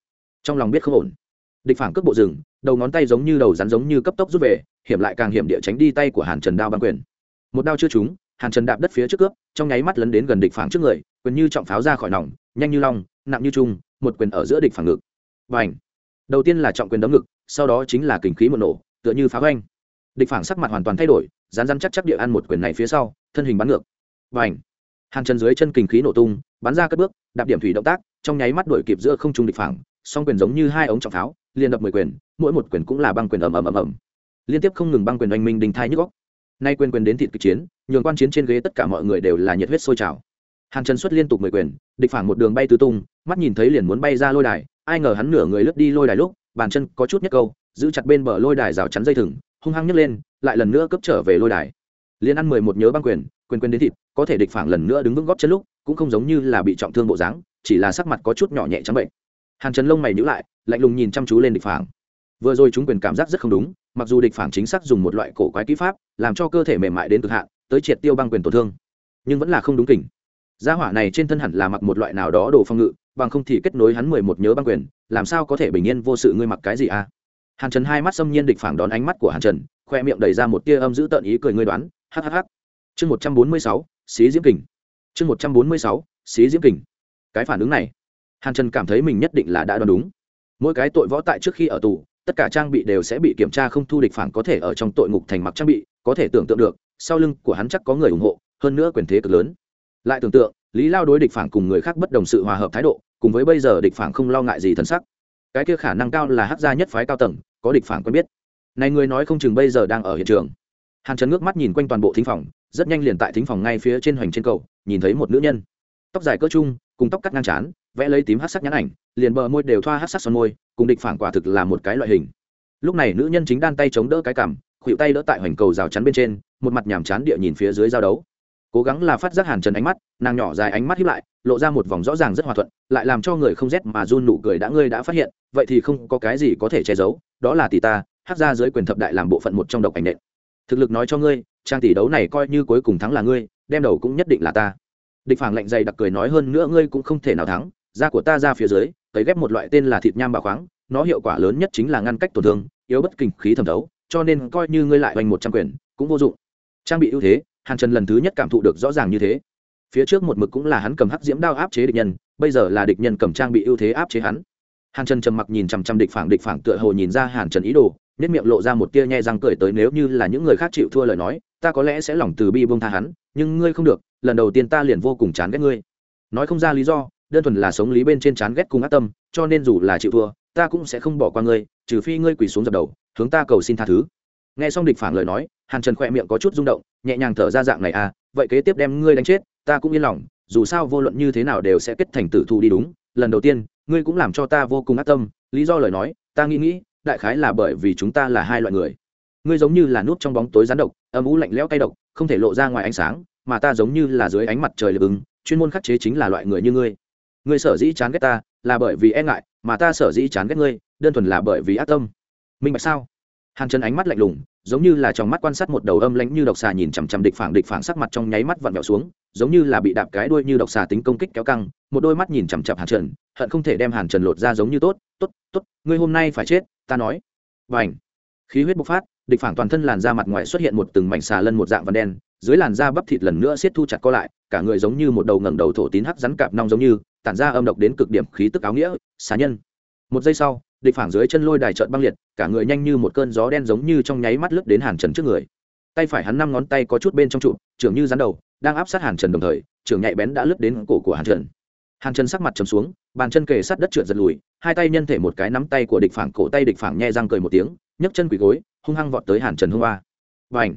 Trong lòng biết không ổn. Địch phản cướp bộ rừng đầu ngón tay giống như đầu rắn giống như cấp tốc rút về, hiểm lại càng hiểm địa tránh đi tay của hàn trần đao băng quyền. Một đao chưa trúng hàn trần đạp đất phía trước cướp, trong nháy mắt lấn đến gần địch phản trước người, quyền như trọng pháo ra khỏi nòng, nhanh như long, nặng như trung, một quyền ở giữa địch phản ngực. Và ảnh đầu tiên là trọng quyền đấm ngực, sau đó chính là kình khí một nổ, tựa như pháo anh địch phản sắc mặt hoàn toàn thay đổi, rán rán chắc chắc địa ăn một quyền này phía sau, thân hình bắn ngược. Và ảnh hàn trần dưới chân kình khí nổ tung, bắn ra cất bước, đạp điểm thủy động tác, trong nháy mắt đuổi kịp giữa không trung địch phản song quyền giống như hai ống trọng pháo liên đập mười quyền, mỗi một quyền cũng là băng quyền ầm ầm ầm ầm. Liên tiếp không ngừng băng quyền oanh minh đình thai nhức góc nay quyền quyền đến thịt kịch chiến, nhường quan chiến trên ghế tất cả mọi người đều là nhiệt huyết sôi trào. Hàn trần xuất liên tục mười quyền, địch phản một đường bay tứ tung, mắt nhìn thấy liền muốn bay ra lôi đài, ai ngờ hắn nửa người lướt đi lôi đài lúc, bàn chân có chút nhất câu, giữ chặt bên bờ lôi đài rào chắn dây thừng, hung hăng nhấc lên, lại lần nữa cấp trở về lôi đài. Liên ăn mười một nhớ băng quyền quyền quyền đến thịt, có thể địch phản lần nữa đứng vững góp chân lúc, cũng không giống như là bị trọng thương bộ dáng, chỉ là sắc mặt có chút nhỏ nhẹ trắng bệnh. Hàn trần lông mày nhữ lại, lạnh lùng nhìn chăm chú lên địch phản vừa rồi chúng quyền cảm giác rất không đúng, mặc dù địch phản chính xác dùng một loại cổ quái kỹ pháp, làm cho cơ thể mềm mại đến cực hạn, tới triệt tiêu băng quyền tổn thương. Nhưng vẫn là không đúng kỉnh gia hỏa này trên thân hẳn là mặc một loại nào đó đồ phong ngự, bằng không thì kết nối hắn mười một nhớ băng quyền, làm sao có thể bình yên vô sự ngươi mặc cái gì à? Hàn trần hai mắt xâm nhiên địch phản đón ánh mắt của hàn trần, khoe miệng đẩy ra một tia âm giữ tợn ý cười ngươi đoán hhh chương một trăm bốn mươi sáu, xí diễm kình. Chương một trăm bốn mươi sáu, xí diễm kình. Cái phản ứng này, hàn trần cảm thấy mình nhất định là đã đoán đúng. Mỗi cái tội võ tại trước khi ở tù tất cả trang bị đều sẽ bị kiểm tra không thu địch phản có thể ở trong tội ngục thành mặc trang bị, có thể tưởng tượng được, sau lưng của hắn chắc có người ủng hộ, hơn nữa quyền thế cực lớn. Lại tưởng tượng, lý lao đối địch phản cùng người khác bất đồng sự hòa hợp thái độ, cùng với bây giờ địch phản không lo ngại gì thân sắc. Cái kia khả năng cao là hát gia nhất phái cao tầng, có địch phản quen biết. Này người nói không chừng bây giờ đang ở hiện trường. Hàn trần ngước mắt nhìn quanh toàn bộ thính phòng, rất nhanh liền tại thính phòng ngay phía trên hoành trên cầu, nhìn thấy một nữ nhân. Tóc dài cỡ trung, cùng tóc cắt ngang trán, vẽ lấy tím hát sắc nhãn ảnh liền bờ môi đều thoa hát sắc son môi, cùng địch phản quả thực là một cái loại hình. Lúc này nữ nhân chính đan tay chống đỡ cái cằm, khuỵu tay đỡ tại hoành cầu rào chắn bên trên, một mặt nhàm chán địa nhìn phía dưới giao đấu. Cố gắng là phát giác hàn trần ánh mắt, nàng nhỏ dài ánh mắt hiếp lại, lộ ra một vòng rõ ràng rất hòa thuận, lại làm cho người không rét mà run nụ cười đã ngươi đã phát hiện, vậy thì không có cái gì có thể che giấu, đó là tỷ ta, hát ra dưới quyền thập đại làm bộ phận một trong độc ảnh nện. Thực lực nói cho ngươi, trang tỷ đấu này coi như cuối cùng thắng là ngươi, đem đầu cũng nhất định là ta. Địch phản lạnh dày đặc cười nói hơn nữa ngươi cũng không thể nào thắng da của ta ra phía dưới, cấy ghép một loại tên là thịt nham bảo khoáng, nó hiệu quả lớn nhất chính là ngăn cách tổn thương, yếu bất kinh khí thẩm thấu, cho nên coi như ngươi lại hoành một trăm quyền, cũng vô dụng. Trang bị ưu thế, hàn trần lần thứ nhất cảm thụ được rõ ràng như thế. Phía trước một mực cũng là hắn cầm hắc diễm đao áp chế địch nhân, bây giờ là địch nhân cầm trang bị ưu thế áp chế hắn. Hàn trần trầm mặc nhìn chằm chằm địch phản địch phản tựa hồ nhìn ra hàn trần ý đồ nết miệng lộ ra một tia nhẹ răng cười tới nếu như là những người khác chịu thua lời nói, ta có lẽ sẽ lòng từ bi buông tha hắn, nhưng ngươi không được, lần đầu tiên ta liền vô cùng chán ghét ngươi. Nói không ra lý do đơn thuần là sống lý bên trên chán ghét cùng ác tâm, cho nên dù là chịu thua, ta cũng sẽ không bỏ qua ngươi, trừ phi ngươi quỳ xuống dập đầu, hướng ta cầu xin tha thứ. Nghe xong địch phản lời nói, hàn trần khỏe miệng có chút rung động, nhẹ nhàng thở ra dạng này à vậy kế tiếp đem ngươi đánh chết, ta cũng yên lòng, dù sao vô luận như thế nào đều sẽ kết thành tử thù đi đúng. Lần đầu tiên, ngươi cũng làm cho ta vô cùng ác tâm, lý do lời nói, ta nghĩ nghĩ, đại khái là bởi vì chúng ta là hai loại người. Ngươi giống như là nút trong bóng tối rán độc, âm ú lạnh lẽo cay độc, không thể lộ ra ngoài ánh sáng, mà ta giống như là dưới ánh mặt trời lực ứng chuyên môn khắc chế chính là loại người như ngươi ngươi sở dĩ chán ghét ta là bởi vì e ngại, mà ta sở dĩ chán ghét ngươi, đơn thuần là bởi vì ác tâm. Minh bạch sao? Hàn chân ánh mắt lạnh lùng, giống như là trong mắt quan sát một đầu âm lãnh như độc xà nhìn chằm chằm địch phản địch phản sắc mặt trong nháy mắt vặn vẹo xuống, giống như là bị đạp cái đuôi như độc xà tính công kích kéo căng, một đôi mắt nhìn chằm chằm hàn trần, hận không thể đem hàn trần lột ra giống như tốt tốt tốt, ngươi hôm nay phải chết, ta nói. Và ảnh khí huyết bộc phát, địch phản toàn thân làn da mặt ngoài xuất hiện một từng mảnh xà lân một dạng vằn đen, dưới làn da bắp thịt lần nữa siết thu chặt co lại, cả người giống như một đầu ngẩng đầu thổ tín hắc rắn cạp nong giống như tản ra âm độc đến cực điểm khí tức áo nghĩa, xà nhân. Một giây sau, địch phảng dưới chân lôi đài trợn băng liệt, cả người nhanh như một cơn gió đen giống như trong nháy mắt lướt đến hàn trần trước người. Tay phải hắn năm ngón tay có chút bên trong trụ, trưởng như rắn đầu, đang áp sát hàn trần đồng thời, trưởng nhạy bén đã lướt đến cổ của hàn trần. Hàn trần sắc mặt trầm xuống, bàn chân kề sát đất trượt giật lùi, hai tay nhân thể một cái nắm tay của địch phảng, cổ tay địch phảng nhẹ răng cười một tiếng, nhấc chân quỳ gối, hung hăng vọt tới hàn trần hung ba. Và ảnh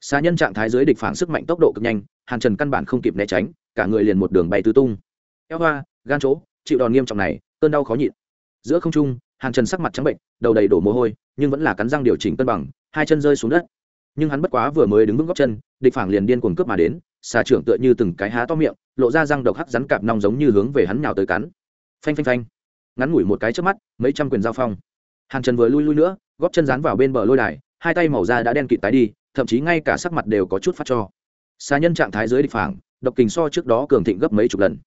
xa nhân trạng thái dưới địch phảng sức mạnh tốc độ cực nhanh, hàn trần căn bản không kịp né tránh, cả người liền một đường bay tứ tung eo hoa, gan chỗ, chịu đòn nghiêm trọng này, cơn đau khó nhịn. Giữa không trung, hàn trần sắc mặt trắng bệnh, đầu đầy đổ mồ hôi, nhưng vẫn là cắn răng điều chỉnh cân bằng, hai chân rơi xuống đất. Nhưng hắn bất quá vừa mới đứng vững góc chân, địch phảng liền điên cuồng cướp mà đến, xà trưởng tựa như từng cái há to miệng, lộ ra răng độc hắc rắn cạp nong giống như hướng về hắn nhào tới cắn. Phanh phanh phanh. Ngắn ngủi một cái trước mắt, mấy trăm quyền giao phong. Hàn trần vừa lui lui nữa, góp chân dán vào bên bờ lôi đài, hai tay màu da đã đen kịt tái đi, thậm chí ngay cả sắc mặt đều có chút phát cho. Xà nhân trạng thái dưới địch phảng độc kình so trước đó cường thịnh gấp mấy chục lần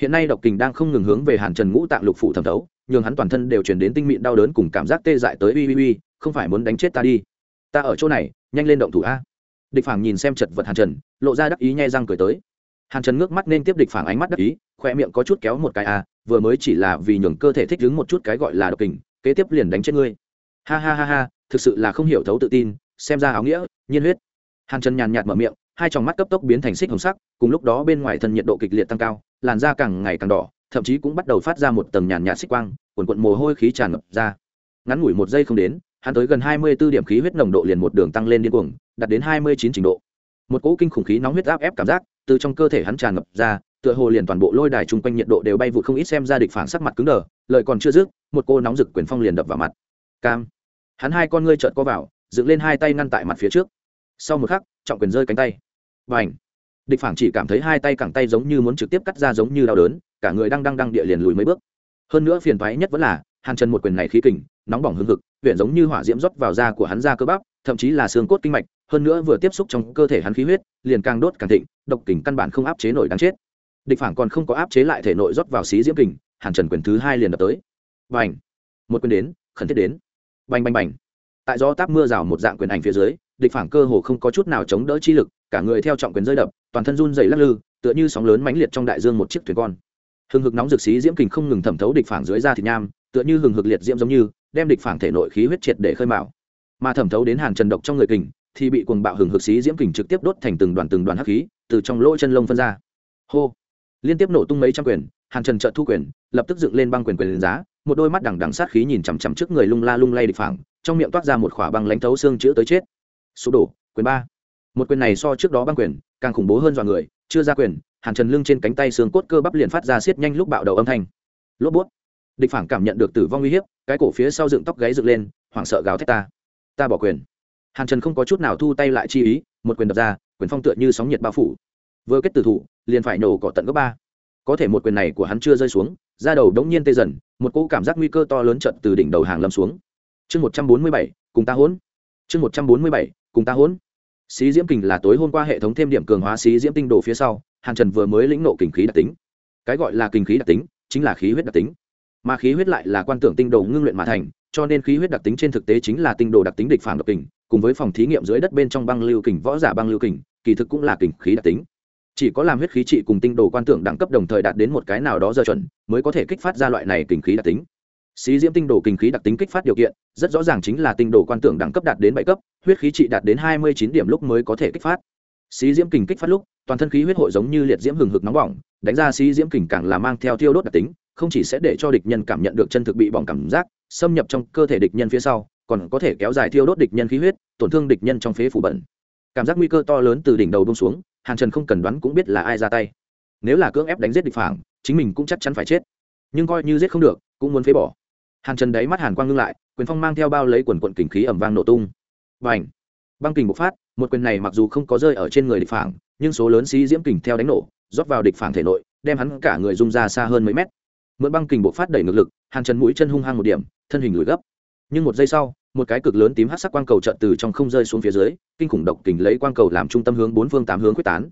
hiện nay độc kình đang không ngừng hướng về hàn trần ngũ tạng lục phủ thẩm thấu, nhường hắn toàn thân đều chuyển đến tinh mịn đau đớn cùng cảm giác tê dại tới uy uy uy, không phải muốn đánh chết ta đi. Ta ở chỗ này, nhanh lên động thủ a. Địch phảng nhìn xem chật vật hàn trần, lộ ra đắc ý nhai răng cười tới. Hàn trần ngước mắt nên tiếp địch phảng ánh mắt đắc ý khoe miệng có chút kéo một cái a vừa mới chỉ là vì nhường cơ thể thích đứng một chút cái gọi là độc kình, kế tiếp liền đánh chết ngươi. Ha ha ha ha, thực sự là không hiểu thấu tự tin, xem ra áo nghĩa, nhiên huyết. Hàn trần nhàn nhạt mở miệng hai tròng mắt cấp tốc biến thành xích hồng sắc, cùng lúc đó bên ngoài thân nhiệt độ kịch liệt tăng cao, làn da càng ngày càng đỏ, thậm chí cũng bắt đầu phát ra một tầng nhàn nhạt xích quang quần quận mồ hôi khí tràn ngập ra. Ngắn ngủi một giây không đến, hắn tới gần hai mươi 24 điểm khí huyết nồng độ liền một đường tăng lên điên cuồng, đạt đến hai mươi chín trình độ. Một cỗ kinh khủng khí nóng huyết áp ép cảm giác từ trong cơ thể hắn tràn ngập ra, tựa hồ liền toàn bộ lôi đài chung quanh nhiệt độ đều bay vụt không ít xem ra địch phản sắc mặt cứng đờ, lời còn chưa dứt, một cô nóng rực quyền phong liền đập vào mặt. Cam. Hắn hai con ngươi trợn co vào, dựng lên hai tay ngăn tại mặt phía trước. Sau một khắc trọng quyền rơi cánh tay. Và ảnh địch phản chỉ cảm thấy hai tay cẳng tay giống như muốn trực tiếp cắt ra giống như đau đớn, cả người đang đang đang địa liền lùi mấy bước. Hơn nữa phiền thoái nhất vẫn là, hàn chân một quyền này khí kình, nóng bỏng hương thực huyện giống như hỏa diễm rót vào da của hắn da cơ bắp, thậm chí là xương cốt kinh mạch, hơn nữa vừa tiếp xúc trong cơ thể hắn khí huyết, liền càng đốt càng thịnh, độc kình căn bản không áp chế nổi đáng chết. Địch phản còn không có áp chế lại thể nội rót vào xí diễm kình, hàn trần quyền thứ hai liền đập tới. Và ảnh một quyền đến, khẩn thiết đến. Bành bành bành! Tại do táp mưa rào một dạng quyền ảnh phía dưới địch phản cơ hồ không có chút nào chống đỡ chi lực cả người theo trọng quyền rơi đập toàn thân run dày lắc lư tựa như sóng lớn mãnh liệt trong đại dương một chiếc thuyền con. Hừng hực nóng rực xí diễm kình không ngừng thẩm thấu địch phản dưới da thịt nham tựa như hừng hực liệt diễm giống như đem địch phản thể nội khí huyết triệt để khơi mạo mà thẩm thấu đến hàn trần độc trong người kình thì bị cuồng bạo hừng hực xí diễm kình trực tiếp đốt thành từng đoàn từng đoàn hắc khí từ trong lỗ chân lông phân ra. Hô! Liên tiếp nổ tung mấy trăm quyền hàn trần trợ thu quyền lập tức dựng lên băng quyền quyền giá một đôi mắt đằng đằng sát khí nhìn chằm chằm trước người lung la lung lay địch phản, trong miệng toát ra một khỏa băng lãnh thấu xương chữ tới chết sụp đổ, quyền ba. Một quyền này so trước đó băng quyền, càng khủng bố hơn dọa người, chưa ra quyền, hàn trần lưng trên cánh tay xương cốt cơ bắp liền phát ra xiết nhanh lúc bạo đầu âm thanh. Lốp bút. Địch phản cảm nhận được tử vong uy hiếp, cái cổ phía sau dựng tóc gáy dựng lên, hoảng sợ gào thét ta. Ta bỏ quyền. Hàn trần không có chút nào thu tay lại chi ý, một quyền đập ra, quyền phong tựa như sóng nhiệt bao phủ. Vừa kết tử thủ, liền phải nổ cỏ tận gấp ba. Có thể một quyền này của hắn chưa rơi xuống ra đầu đống nhiên tê dần, một cỗ cảm giác nguy cơ to lớn trận từ đỉnh đầu hàng lâm xuống. Chương một trăm bốn mươi bảy, cùng ta hỗn. Chương một trăm bốn mươi bảy cùng ta hỗn. Xí diễm kình là tối hôm qua hệ thống thêm điểm cường hóa xí diễm tinh đồ phía sau, hàn trần vừa mới lĩnh nộ kình khí đặc tính. Cái gọi là kình khí đặc tính, chính là khí huyết đặc tính. Mà khí huyết lại là quan tưởng tinh đồ ngưng luyện mà thành, cho nên khí huyết đặc tính trên thực tế chính là tinh đồ đặc tính địch phản độc kình, cùng với phòng thí nghiệm dưới đất bên trong băng lưu kình, võ giả băng lưu kình, kỳ thực cũng là kình khí đặc tính. Chỉ có làm huyết khí trị cùng tinh đồ quan tưởng đẳng cấp đồng thời đạt đến một cái nào đó giờ chuẩn, mới có thể kích phát ra loại này kình khí đặc tính. Xí diễm tinh đồ kình khí đặc tính kích phát điều kiện, rất rõ ràng chính là tinh đồ quan tưởng đẳng cấp đạt đến bảy cấp huyết khí trị đạt đến hai mươi chín điểm lúc mới có thể kích phát. Xí diễm kình kích phát lúc, toàn thân khí huyết hội giống như liệt diễm hừng hực nóng bỏng, đánh ra xí diễm kình càng là mang theo thiêu đốt đặc tính, không chỉ sẽ để cho địch nhân cảm nhận được chân thực bị bỏng cảm giác, xâm nhập trong cơ thể địch nhân phía sau, còn có thể kéo dài thiêu đốt địch nhân khí huyết, tổn thương địch nhân trong phế phủ bẩn. Cảm giác nguy cơ to lớn từ đỉnh đầu bông xuống, hàn trần không cần đoán cũng biết là ai ra tay. Nếu là cưỡng ép đánh giết địch phảng chính mình cũng chắc chắn phải chết. Nhưng coi như giết không được, cũng muốn phế bỏ. Hàn trần đáy mắt hàn quang ngưng lại, quyền phong mang theo bao lấy quần quận kình khí ẩm vang nổ tung và ảnh. Băng kình bộc phát, một quyền này mặc dù không có rơi ở trên người địch phảng, nhưng số lớn xí diễm kình theo đánh nổ, rót vào địch phảng thể nội, đem hắn cả người rung ra xa hơn mấy mét. Mượn băng kình bộc phát đẩy ngược lực, hàn chân mũi chân hung hăng một điểm, thân hình lùi gấp. Nhưng một giây sau, một cái cực lớn tím hát sắc quang cầu trận từ trong không rơi xuống phía dưới, kinh khủng độc kình lấy quang cầu làm trung tâm hướng bốn phương tám hướng quyết tán.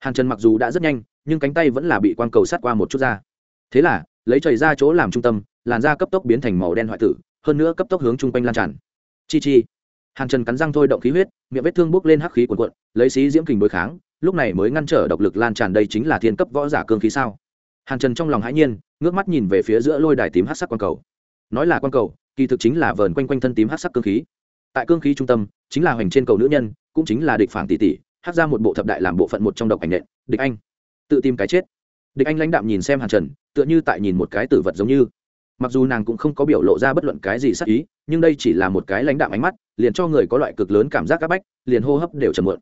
Hàn trần mặc dù đã rất nhanh, nhưng cánh tay vẫn là bị quang cầu sát qua một chút ra. Thế là, lấy chảy ra chỗ làm trung tâm, làn da cấp tốc biến thành màu đen hoại tử, hơn nữa cấp tốc hướng chung quanh lan tràn. Chi chi hàn trần cắn răng thôi động khí huyết, miệng vết thương bốc lên hắc khí cuồn cuộn, lấy xí diễm kình đối kháng, lúc này mới ngăn trở độc lực lan tràn đây chính là thiên cấp võ giả cương khí sao? Hàn trần trong lòng hãi nhiên, ngước mắt nhìn về phía giữa lôi đài tím hát sắc quang cầu. Nói là quan cầu, kỳ thực chính là vờn quanh quanh thân tím hát sắc cương khí. Tại cương khí trung tâm, chính là hoành trên cầu nữ nhân, cũng chính là địch phản tỷ tỷ hát ra một bộ thập đại làm bộ phận một trong độc ảnh nện, địch anh. Tự tìm cái chết. Địch anh lãnh đạm nhìn xem hàn trần, tựa như tại nhìn một cái tử vật giống như mặc dù nàng cũng không có biểu lộ ra bất luận cái gì sắc ý, nhưng đây chỉ là một cái lãnh đạm ánh mắt, liền cho người có loại cực lớn cảm giác áp bách, liền hô hấp đều chầm mượn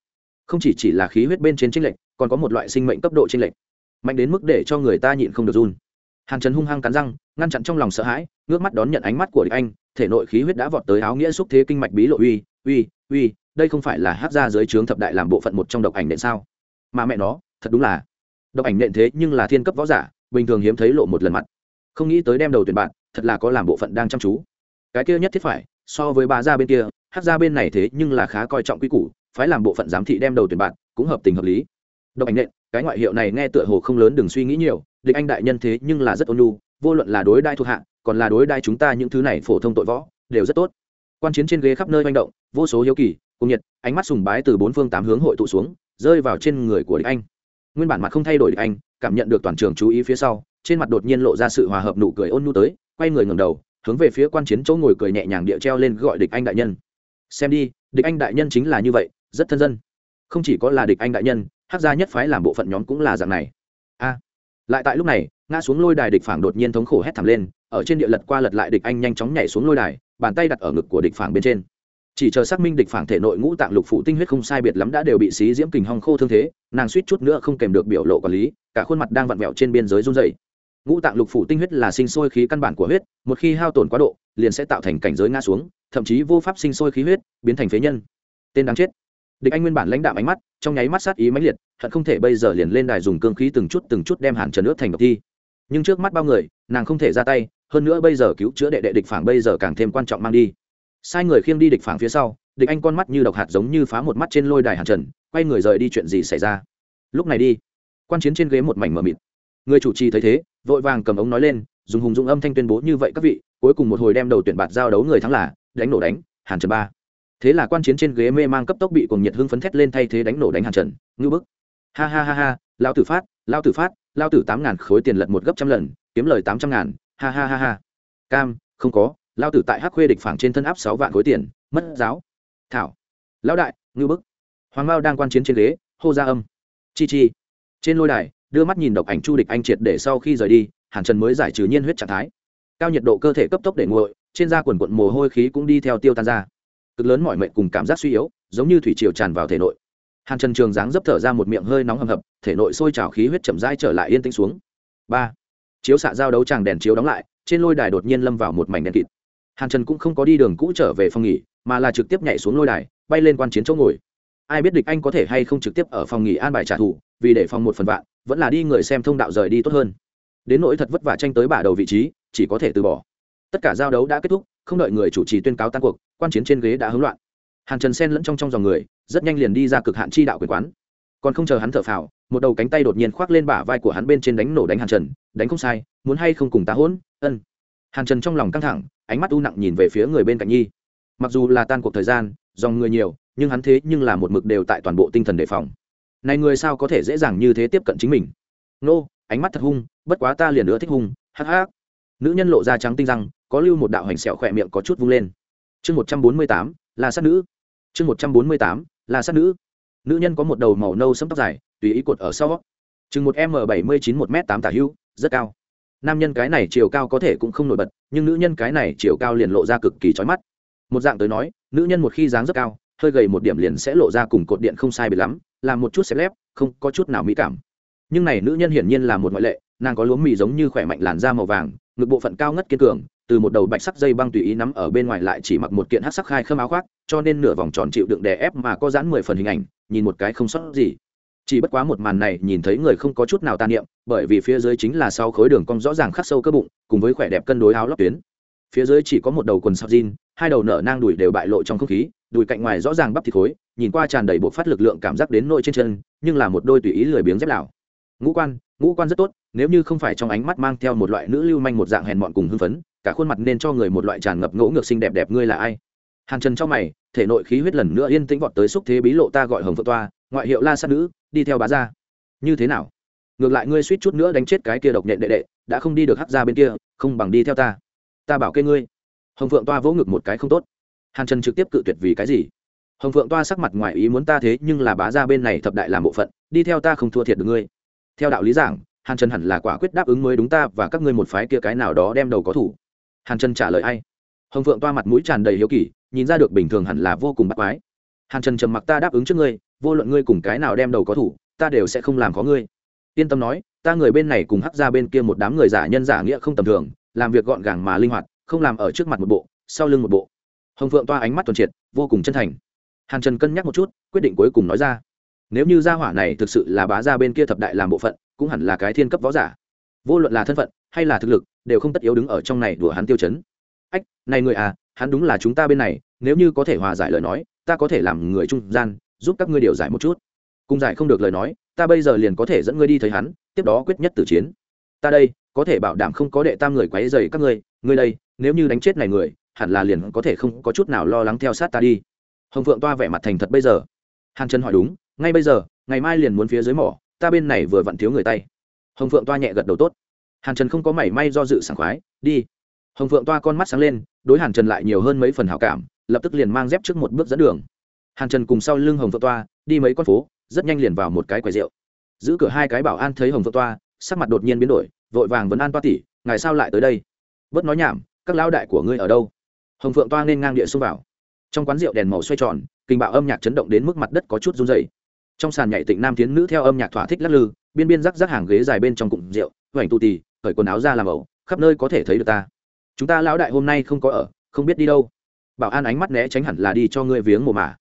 không chỉ chỉ là khí huyết bên trên tranh lệch, còn có một loại sinh mệnh cấp độ tranh lệch. Mạnh đến mức để cho người ta nhịn không được run. Hàn trần hung hăng cắn răng, ngăn chặn trong lòng sợ hãi, ngước mắt đón nhận ánh mắt của địch anh, thể nội khí huyết đã vọt tới áo nghĩa xúc thế kinh mạch bí lộ uy uy uy, đây không phải là hát ra dưới trướng thập đại làm bộ phận một trong độc ảnh nện sao? Mà mẹ nó, thật đúng là độc ảnh nện thế nhưng là thiên cấp võ giả, bình thường hiếm thấy lộ một lần mặt không nghĩ tới đem đầu tuyển bạn, thật là có làm bộ phận đang chăm chú. Cái kia nhất thiết phải, so với bà ra bên kia, hát ra bên này thế nhưng là khá coi trọng quy củ, phái làm bộ phận giám thị đem đầu tuyển bạn, cũng hợp tình hợp lý. Độc ảnh nện, cái ngoại hiệu này nghe tựa hồ không lớn đừng suy nghĩ nhiều, địch anh đại nhân thế nhưng là rất ôn nhu, vô luận là đối đai thuộc hạ, còn là đối đai chúng ta những thứ này phổ thông tội võ, đều rất tốt. Quan chiến trên ghế khắp nơi manh động, vô số hiếu kỳ, cùng nhiệt, ánh mắt sùng bái từ bốn phương tám hướng hội tụ xuống, rơi vào trên người của địch anh. Nguyên bản mặt không thay đổi địch anh, cảm nhận được toàn trường chú ý phía sau trên mặt đột nhiên lộ ra sự hòa hợp nụ cười ôn nhu tới, quay người ngầm đầu, hướng về phía quan chiến chỗ ngồi cười nhẹ nhàng địa treo lên gọi địch anh đại nhân. Xem đi, địch anh đại nhân chính là như vậy, rất thân dân. Không chỉ có là địch anh đại nhân, hát gia nhất phái làm bộ phận nhóm cũng là dạng này. A. Lại tại lúc này, ngã xuống lôi đài địch phảng đột nhiên thống khổ hét thảm lên, ở trên địa lật qua lật lại địch anh nhanh chóng nhảy xuống lôi đài, bàn tay đặt ở ngực của địch phảng bên trên. Chỉ chờ xác minh địch phảng thể nội ngũ tạng lục phụ tinh huyết không sai biệt lắm đã đều bị xí diễm kình hong khô thương thế, nàng suýt chút nữa không kèm được biểu lộ quản lý, cả khuôn mặt đang vặn vẹo trên biên giới run dày ngũ tạng lục phủ tinh huyết là sinh sôi khí căn bản của huyết, một khi hao tổn quá độ, liền sẽ tạo thành cảnh giới ngã xuống, thậm chí vô pháp sinh sôi khí huyết, biến thành phế nhân. Tên đáng chết. Địch anh nguyên bản lãnh đạo ánh mắt, trong nháy mắt sát ý mãnh liệt, hận không thể bây giờ liền lên đài dùng cương khí từng chút từng chút đem hàn trần ướt thành độc thi. Nhưng trước mắt bao người, nàng không thể ra tay, hơn nữa bây giờ cứu chữa đệ đệ địch phản bây giờ càng thêm quan trọng mang đi. Sai người khiêng đi địch phản phía sau, địch anh con mắt như độc hạt giống như phá một mắt trên lôi đài hàn trần, quay người rời đi chuyện gì xảy ra. Lúc này đi. Quan chiến trên ghế một mảnh mờ mịt. Người chủ trì thấy thế vội vàng cầm ống nói lên, dùng hùng dũng âm thanh tuyên bố như vậy các vị, cuối cùng một hồi đem đầu tuyển bạt giao đấu người thắng là, đánh nổ đánh, hàn trần ba. Thế là quan chiến trên ghế mê mang cấp tốc bị cùng nhiệt hưng phấn thét lên thay thế đánh nổ đánh hàn trần, ngư bức. Ha ha ha ha, lao tử phát, lao tử phát, lao tử tám ngàn khối tiền lật một gấp trăm lần, kiếm lời tám trăm ngàn, ha ha ha ha. Cam, không có, lao tử tại hắc khuê địch phảng trên thân áp sáu vạn khối tiền, mất giáo. Thảo, lão đại, ngư bức. Hoàng mao đang quan chiến trên ghế, hô ra âm. Chi chi. Trên lôi đài đưa mắt nhìn độc ảnh chu địch anh triệt để sau khi rời đi, hàn trần mới giải trừ nhiên huyết trạng thái. Cao nhiệt độ cơ thể cấp tốc để nguội, trên da quần quận mồ hôi khí cũng đi theo tiêu tan ra. Cực lớn mọi mệnh cùng cảm giác suy yếu, giống như thủy triều tràn vào thể nội. Hàn trần trường dáng dấp thở ra một miệng hơi nóng hầm hập, thể nội sôi trào khí huyết chậm rãi trở lại yên tĩnh xuống. Ba. Chiếu xạ giao đấu tràng đèn chiếu đóng lại, trên lôi đài đột nhiên lâm vào một mảnh đèn kịt. Hàn trần cũng không có đi đường cũ trở về phòng nghỉ, mà là trực tiếp nhảy xuống lôi đài, bay lên quan chiến chỗ ngồi. Ai biết địch anh có thể hay không trực tiếp ở phòng nghỉ an bài trả thù, vì để phòng một phần vạn vẫn là đi người xem thông đạo rời đi tốt hơn. Đến nỗi thật vất vả tranh tới bả đầu vị trí, chỉ có thể từ bỏ. Tất cả giao đấu đã kết thúc, không đợi người chủ trì tuyên cáo tan cuộc, quan chiến trên ghế đã hỗn loạn. Hàn trần sen lẫn trong trong dòng người, rất nhanh liền đi ra cực hạn chi đạo quyền quán. Còn không chờ hắn thở phào, một đầu cánh tay đột nhiên khoác lên bả vai của hắn bên trên đánh nổ đánh hàn trần, đánh không sai, muốn hay không cùng tá hỗn, ân. Hàn trần trong lòng căng thẳng, ánh mắt u nặng nhìn về phía người bên cạnh nhi. Mặc dù là tan cuộc thời gian, dòng người nhiều, nhưng hắn thế nhưng là một mực đều tại toàn bộ tinh thần đề phòng này người sao có thể dễ dàng như thế tiếp cận chính mình? Nô, ánh mắt thật hung, bất quá ta liền nữa thích hung, hắc hắc. Nữ nhân lộ ra trắng tinh răng, có lưu một đạo hành sẹo khỏe miệng có chút vung lên. Chương một trăm bốn mươi tám, là sát nữ. Chương một trăm bốn mươi tám, là sát nữ. Nữ nhân có một đầu màu nâu sẫm tóc dài, tùy ý cột ở sau. Chừng một m bảy mươi chín, một m tám tả hưu rất cao. Nam nhân cái này chiều cao có thể cũng không nổi bật, nhưng nữ nhân cái này chiều cao liền lộ ra cực kỳ trói mắt. Một dạng tới nói, nữ nhân một khi dáng rất cao, hơi gầy một điểm liền sẽ lộ ra cùng cột điện không sai biệt lắm làm một chút xẹp lép, không có chút nào mỹ cảm. Nhưng này nữ nhân hiển nhiên là một ngoại lệ, nàng có lúa mì giống như khỏe mạnh làn da màu vàng, ngực bộ phận cao ngất kiên cường, từ một đầu bạch sắc dây băng tùy ý nắm ở bên ngoài lại chỉ mặc một kiện hát sắc khai khâm áo khoác, cho nên nửa vòng tròn chịu đựng đè ép mà có dán mười phần hình ảnh, nhìn một cái không sót gì. Chỉ bất quá một màn này nhìn thấy người không có chút nào tàn niệm, bởi vì phía dưới chính là sau khối đường cong rõ ràng khắc sâu cơ bụng, cùng với khỏe đẹp cân đối áo lót tuyến. Phía dưới chỉ có một đầu quần sọc jean, hai đầu nở nang đùi đều bại lộ trong không khí đùi cạnh ngoài rõ ràng bắp thịt khối, nhìn qua tràn đầy bộ phát lực lượng cảm giác đến nội trên chân, nhưng là một đôi tùy ý lười biếng dép lào ngũ quan ngũ quan rất tốt, nếu như không phải trong ánh mắt mang theo một loại nữ lưu manh một dạng hèn mọn cùng hưng phấn, cả khuôn mặt nên cho người một loại tràn ngập ngỗ ngược xinh đẹp đẹp ngươi là ai? Hàn trần trong mày, thể nội khí huyết lần nữa yên tĩnh vọt tới xúc thế bí lộ ta gọi hồng phượng toa, ngoại hiệu la sát nữ, đi theo bá ra như thế nào? Ngược lại ngươi suýt chút nữa đánh chết cái kia độc nhện đệ đệ, đã không đi được hắt ra bên kia, không bằng đi theo ta. Ta bảo kê ngươi. Hồng phượng toa vỗ ngực một cái không tốt hàn trần trực tiếp cự tuyệt vì cái gì? Hồng phượng toa sắc mặt ngoài ý muốn ta thế nhưng là bá ra bên này thập đại làm bộ phận, đi theo ta không thua thiệt được ngươi. Theo đạo lý giảng, hàn trần hẳn là quả quyết đáp ứng mới đúng ta và các ngươi một phái kia cái nào đó đem đầu có thủ. Hàn trần trả lời ai? Hồng phượng toa mặt mũi tràn đầy hiếu kỳ, nhìn ra được bình thường hẳn là vô cùng bắt quái. Hàn trần trầm mặc ta đáp ứng trước ngươi, vô luận ngươi cùng cái nào đem đầu có thủ, ta đều sẽ không làm có ngươi. Yên tâm nói, ta người bên này cùng hắc ra bên kia một đám người giả nhân giả nghĩa không tầm thường, làm việc gọn gàng mà linh hoạt, không làm ở trước mặt một bộ, sau lưng một bộ hồng phượng toa ánh mắt tuần triệt, vô cùng chân thành. Hàn trần cân nhắc một chút, quyết định cuối cùng nói ra. Nếu như gia hỏa này thực sự là bá ra bên kia thập đại làm bộ phận, cũng hẳn là cái thiên cấp võ giả. Vô luận là thân phận, hay là thực lực, đều không tất yếu đứng ở trong này đùa hắn tiêu chấn. Ách, này người à hắn đúng là chúng ta bên này, nếu như có thể hòa giải lời nói, ta có thể làm người trung gian, giúp các ngươi điều giải một chút. Cùng giải không được lời nói, ta bây giờ liền có thể dẫn ngươi đi thấy hắn, tiếp đó quyết nhất tử chiến. Ta đây, có thể bảo đảm không có đệ tam người quấy dày các ngươi ngươi đây, nếu như đánh chết này người hẳn là liền có thể không có chút nào lo lắng theo sát ta đi. Hồng phượng toa vẻ mặt thành thật bây giờ. Hàn trần hỏi đúng, ngay bây giờ, ngày mai liền muốn phía dưới mỏ, ta bên này vừa vặn thiếu người tay. Hồng phượng toa nhẹ gật đầu tốt. Hàn trần không có mảy may do dự sảng khoái, đi. Hồng phượng toa con mắt sáng lên, đối hàn trần lại nhiều hơn mấy phần hảo cảm, lập tức liền mang dép trước một bước dẫn đường. Hàn trần cùng sau lưng hồng phượng toa, đi mấy con phố, rất nhanh liền vào một cái quầy rượu. Giữ cửa hai cái bảo an thấy hồng phượng toa, sắc mặt đột nhiên biến đổi, vội vàng vấn an toa tỉ ngày sao lại tới đây? Bớt nói nhảm, các lão đại của ngươi ở đâu? Hồng phượng toa nên ngang địa xông vào. Trong quán rượu đèn màu xoay tròn, kinh bạo âm nhạc chấn động đến mức mặt đất có chút run dày trong sàn nhảy tịnh nam tiến nữ theo âm nhạc thỏa thích lắc lư, biên biên rắc rắc hàng ghế dài bên trong cụm rượu hoành tù tì khởi quần áo ra làm ẩu, khắp nơi có thể thấy được ta. Chúng ta lão đại hôm nay không có ở, không biết đi đâu. Bảo an ánh mắt né tránh hẳn là đi cho ngươi viếng mồ mả.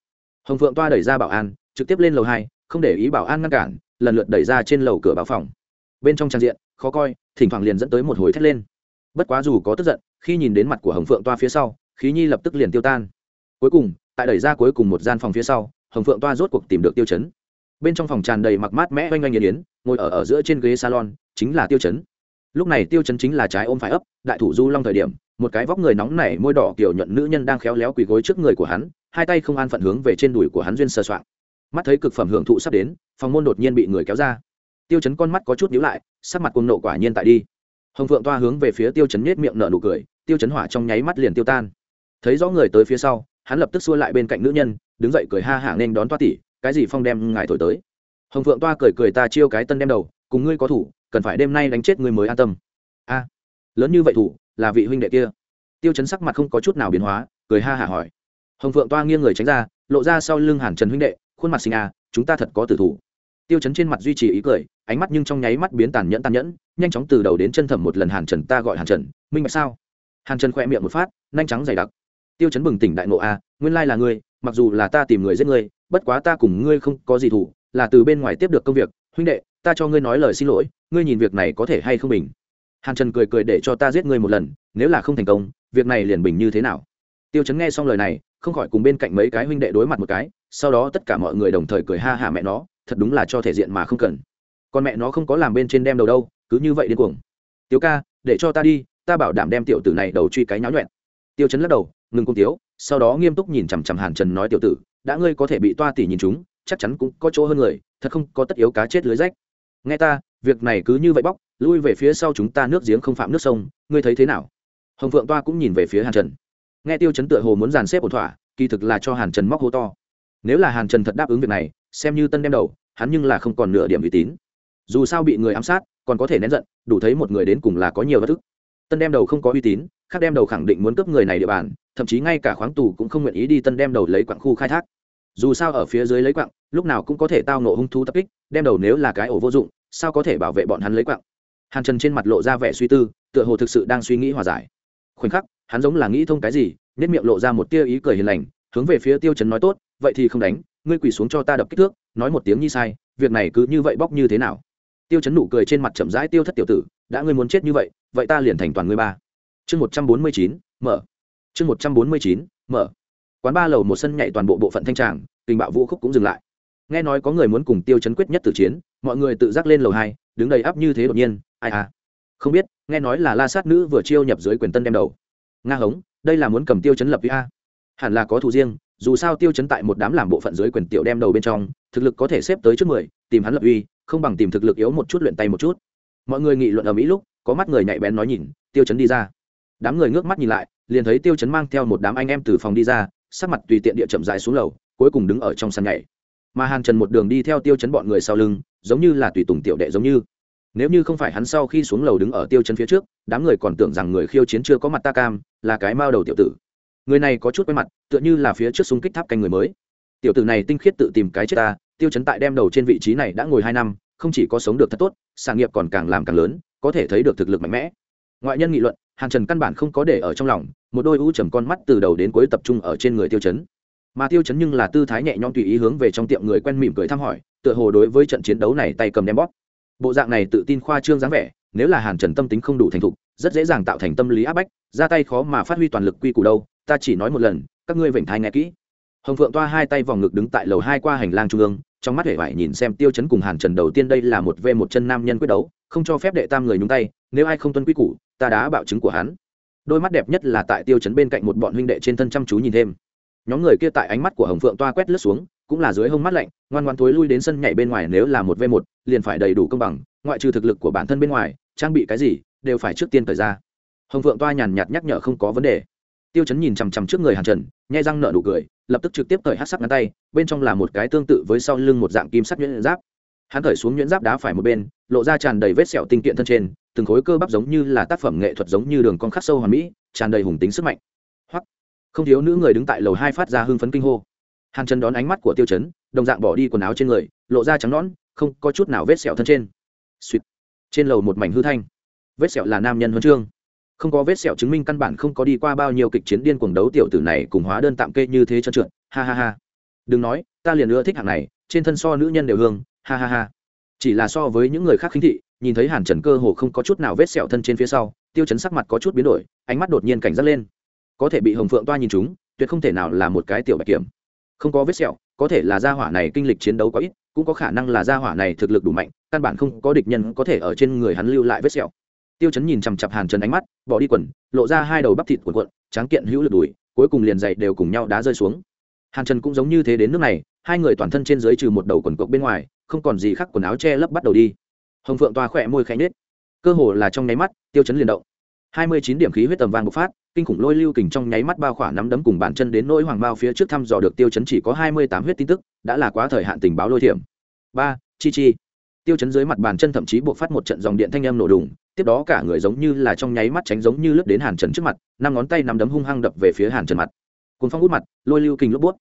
Hồng phượng toa đẩy ra bảo an, trực tiếp lên lầu hai, không để ý bảo an ngăn cản, lần lượt đẩy ra trên lầu cửa báo phòng. Bên trong trang diện, khó coi, thỉnh thoảng liền dẫn tới một hồi thét lên. Bất quá dù có tức giận, khi nhìn đến mặt của hồng phượng toa phía sau khí nhi lập tức liền tiêu tan. Cuối cùng, tại đẩy ra cuối cùng một gian phòng phía sau, hồng phượng toa rốt cuộc tìm được tiêu chấn. Bên trong phòng tràn đầy mặc mát mẽ oanh oanh nghiền yến, ngồi ở ở giữa trên ghế salon, chính là tiêu chấn. Lúc này tiêu chấn chính là trái ôm phải ấp, đại thủ du long thời điểm, một cái vóc người nóng nảy môi đỏ kiểu nhuận nữ nhân đang khéo léo quỳ gối trước người của hắn, hai tay không an phận hướng về trên đùi của hắn duyên sờ soạn. mắt thấy cực phẩm hưởng thụ sắp đến, phòng môn đột nhiên bị người kéo ra. Tiêu chấn con mắt có chút nhíu lại, sắc mặt cuồng nộ quả nhiên tại đi. Hồng phượng toa hướng về phía tiêu chấn nhếch miệng nở nụ cười, tiêu chấn hỏa trong nháy mắt liền tiêu tan thấy rõ người tới phía sau, hắn lập tức xua lại bên cạnh nữ nhân, đứng dậy cười ha hả nên đón toa tỷ cái gì phong đem ngài thổi tới. Hồng phượng toa cười cười ta chiêu cái tân đem đầu, cùng ngươi có thủ, cần phải đêm nay đánh chết ngươi mới an tâm. A, lớn như vậy thủ, là vị huynh đệ kia. Tiêu chấn sắc mặt không có chút nào biến hóa, cười ha hả hỏi. Hồng phượng toa nghiêng người tránh ra, lộ ra sau lưng hàn trần huynh đệ, khuôn mặt sinh a à, chúng ta thật có tử thủ. Tiêu chấn trên mặt duy trì ý cười, ánh mắt nhưng trong nháy mắt biến tàn nhẫn tàn nhẫn, nhanh chóng từ đầu đến chân thẩm một lần hàn trần ta gọi hàn trần, minh bạch sao? Hàn trần khỏe miệng một phát, nhanh trắng dày đặc tiêu chấn bừng tỉnh đại ngộ a nguyên lai là ngươi, mặc dù là ta tìm người giết ngươi, bất quá ta cùng ngươi không có gì thủ, là từ bên ngoài tiếp được công việc. Huynh đệ, ta cho ngươi nói lời xin lỗi, ngươi nhìn việc này có thể hay không bình? Hàn trần cười cười để cho ta giết ngươi một lần, nếu là không thành công, việc này liền bình như thế nào? Tiêu chấn nghe xong lời này, không khỏi cùng bên cạnh mấy cái huynh đệ đối mặt một cái, sau đó tất cả mọi người đồng thời cười ha hả mẹ nó, thật đúng là cho thể diện mà không cần. Còn mẹ nó không có làm bên trên đem đầu đâu, cứ như vậy điên cuồng. Tiếu ca, để cho ta đi, ta bảo đảm đem tiểu tử này đầu truy cái nháo nhuẹn. Tiêu chấn lắc đầu ngừng cung tiếu, sau đó nghiêm túc nhìn chằm chằm hàn trần nói, tiểu tử, đã ngươi có thể bị toa tỉ nhìn chúng, chắc chắn cũng có chỗ hơn người, thật không có tất yếu cá chết lưới rách. Nghe ta, việc này cứ như vậy bóc, lui về phía sau chúng ta nước giếng không phạm nước sông, ngươi thấy thế nào? Hồng phượng toa cũng nhìn về phía hàn trần. Nghe tiêu chấn tựa hồ muốn dàn xếp ổn thỏa, kỳ thực là cho hàn trần móc hô to. Nếu là hàn trần thật đáp ứng việc này, xem như tân đem đầu, hắn nhưng là không còn nửa điểm uy tín. Dù sao bị người ám sát, còn có thể nén giận, đủ thấy một người đến cùng là có nhiều bất thức tân đem đầu không có uy tín, khác đem đầu khẳng định muốn cướp người này địa bàn thậm chí ngay cả khoáng tù cũng không nguyện ý đi tân đem đầu lấy quặng khu khai thác. Dù sao ở phía dưới lấy quặng, lúc nào cũng có thể tao nộ hung thú tập kích, đem đầu nếu là cái ổ vô dụng, sao có thể bảo vệ bọn hắn lấy quặng? Hàn trần trên mặt lộ ra vẻ suy tư, tựa hồ thực sự đang suy nghĩ hòa giải. Khoảnh khắc, hắn giống là nghĩ thông cái gì nết miệng lộ ra một tia ý cười hiền lành, hướng về phía tiêu chấn nói tốt, vậy thì không đánh, ngươi quỳ xuống cho ta đập kích thước, nói một tiếng như sai, việc này cứ như vậy bóc như thế nào? Tiêu chấn nụ cười trên mặt chậm rãi tiêu thất tiểu tử, đã ngươi muốn chết như vậy vậy ta liền thành toàn ngươi ba. Chương một trăm bốn mươi chín, mở chương một trăm bốn mươi chín, mở. Quán ba lầu một sân nhảy toàn bộ bộ phận thanh tràng, tình bạo vũ khúc cũng dừng lại. Nghe nói có người muốn cùng tiêu chấn quyết nhất tử chiến, mọi người tự giác lên lầu hai, đứng đầy áp như thế đột nhiên, ai à? Không biết, nghe nói là la sát nữ vừa chiêu nhập dưới quyền tân đem đầu. Nga hống, đây là muốn cầm tiêu chấn lập với a. Hẳn là có thù riêng, dù sao tiêu chấn tại một đám làm bộ phận dưới quyền tiểu đem đầu bên trong, thực lực có thể xếp tới trước mười, tìm hắn lập uy, không bằng tìm thực lực yếu một chút luyện tay một chút. Mọi người nghị luận ở mỹ lúc, có mắt người nhạy bén nói nhìn, tiêu chấn đi ra. Đám người ngước mắt nhìn lại liền thấy tiêu chấn mang theo một đám anh em từ phòng đi ra, sắc mặt tùy tiện địa chậm dài xuống lầu, cuối cùng đứng ở trong sàn nhảy. Mà hàn trần một đường đi theo tiêu chấn bọn người sau lưng, giống như là tùy tùng tiểu đệ giống như. Nếu như không phải hắn sau khi xuống lầu đứng ở tiêu chấn phía trước, đám người còn tưởng rằng người khiêu chiến chưa có mặt ta cam, là cái mao đầu tiểu tử. Người này có chút quay mặt, tựa như là phía trước súng kích tháp canh người mới. Tiểu tử này tinh khiết tự tìm cái chết ta, tiêu chấn tại đem đầu trên vị trí này đã ngồi hai năm, không chỉ có sống được thật tốt, sản nghiệp còn càng làm càng lớn, có thể thấy được thực lực mạnh mẽ. Ngoại nhân nghị luận hàn trần căn bản không có để ở trong lòng, một đôi u trầm con mắt từ đầu đến cuối tập trung ở trên người tiêu chấn. Mà tiêu chấn nhưng là tư thái nhẹ nhõm tùy ý hướng về trong tiệm người quen mỉm cười thăm hỏi, tựa hồ đối với trận chiến đấu này tay cầm đem bóp. Bộ dạng này tự tin khoa trương dáng vẻ, nếu là hàn trần tâm tính không đủ thành thục, rất dễ dàng tạo thành tâm lý áp bách, ra tay khó mà phát huy toàn lực quy củ đâu, ta chỉ nói một lần, các ngươi vểnh thai nghe kỹ. Hồng phượng toa hai tay vòng ngực đứng tại lầu hai qua hành lang trung ương, trong mắt hể vải nhìn xem tiêu chấn cùng hàn trần đầu tiên đây là một v một chân nam nhân quyết đấu, không cho phép đệ tam người nhúng tay nếu ai không tuân quy củ, ta đã bạo chứng của hắn. Đôi mắt đẹp nhất là tại tiêu chấn bên cạnh một bọn huynh đệ trên thân chăm chú nhìn thêm. Nhóm người kia tại ánh mắt của hồng phượng toa quét lướt xuống, cũng là dưới hông mắt lạnh, ngoan ngoan thối lui đến sân nhảy bên ngoài nếu là một v một, liền phải đầy đủ công bằng, ngoại trừ thực lực của bản thân bên ngoài, trang bị cái gì, đều phải trước tiên thời ra. Hồng phượng toa nhàn nhạt nhắc nhở không có vấn đề. Tiêu chấn nhìn chằm chằm trước người hàn trần nhai răng nợ nụ cười, lập tức trực tiếp cởi hát sắc ngắn tay, bên trong là một cái tương tự với sau lưng một dạng kim sắc nhuyễn giáp. Hắn cởi xuống nhuyễn giáp đá phải một bên, lộ ra tràn đầy vết sẹo tinh kiện thân trên từng khối cơ bắp giống như là tác phẩm nghệ thuật giống như đường con khắc sâu hoàn mỹ, tràn đầy hùng tính sức mạnh. Hoặc không thiếu nữ người đứng tại lầu hai phát ra hưng phấn kinh hô. Hàn trần đón ánh mắt của tiêu chấn, đồng dạng bỏ đi quần áo trên người, lộ ra trắng nõn, không có chút nào vết sẹo thân trên. Suýt trên lầu một mảnh hư thanh. Vết sẹo là nam nhân huân chương. Không có vết sẹo chứng minh căn bản không có đi qua bao nhiêu kịch chiến điên cuồng đấu tiểu tử này cùng hóa đơn tạm kê như thế cho trượt. Ha ha ha. Đừng nói, ta liền ưa thích hạng này, trên thân so nữ nhân đều hương. Ha ha ha. Chỉ là so với những người khác khinh thị nhìn thấy hàn trần cơ hồ không có chút nào vết sẹo thân trên phía sau, tiêu chấn sắc mặt có chút biến đổi, ánh mắt đột nhiên cảnh giác lên. Có thể bị hồng phượng toa nhìn chúng, tuyệt không thể nào là một cái tiểu bạch kiểm. Không có vết sẹo, có thể là gia hỏa này kinh lịch chiến đấu quá ít, cũng có khả năng là gia hỏa này thực lực đủ mạnh, căn bản không có địch nhân có thể ở trên người hắn lưu lại vết sẹo. Tiêu chấn nhìn chằm chặp hàn trần ánh mắt, bỏ đi quần, lộ ra hai đầu bắp thịt quần quận tráng kiện hữu lực đùi, cuối cùng liền dậy đều cùng nhau đá rơi xuống. Hàn trần cũng giống như thế đến nước này, hai người toàn thân trên dưới trừ một đầu quần cộc bên ngoài, không còn gì khác quần áo che lấp bắt đầu đi hồng phượng toa khỏe môi khẽ nết cơ hồ là trong nháy mắt, tiêu chấn liền động. Hai mươi chín điểm khí huyết tầm vàng bộc phát, kinh khủng lôi lưu kình trong nháy mắt bao khỏa nắm đấm cùng bàn chân đến nỗi hoàng bao phía trước thăm dò được tiêu chấn chỉ có hai mươi tám huyết tin tức, đã là quá thời hạn tình báo lôi thiểm. Ba, chi chi. Tiêu chấn dưới mặt bàn chân thậm chí buộc phát một trận dòng điện thanh âm nổ đùng, tiếp đó cả người giống như là trong nháy mắt tránh giống như lướt đến hàn trần trước mặt, năm ngón tay nắm đấm hung hăng đập về phía hàn trần mặt. Cuốn phong út mặt, lôi lưu kình lốp bút.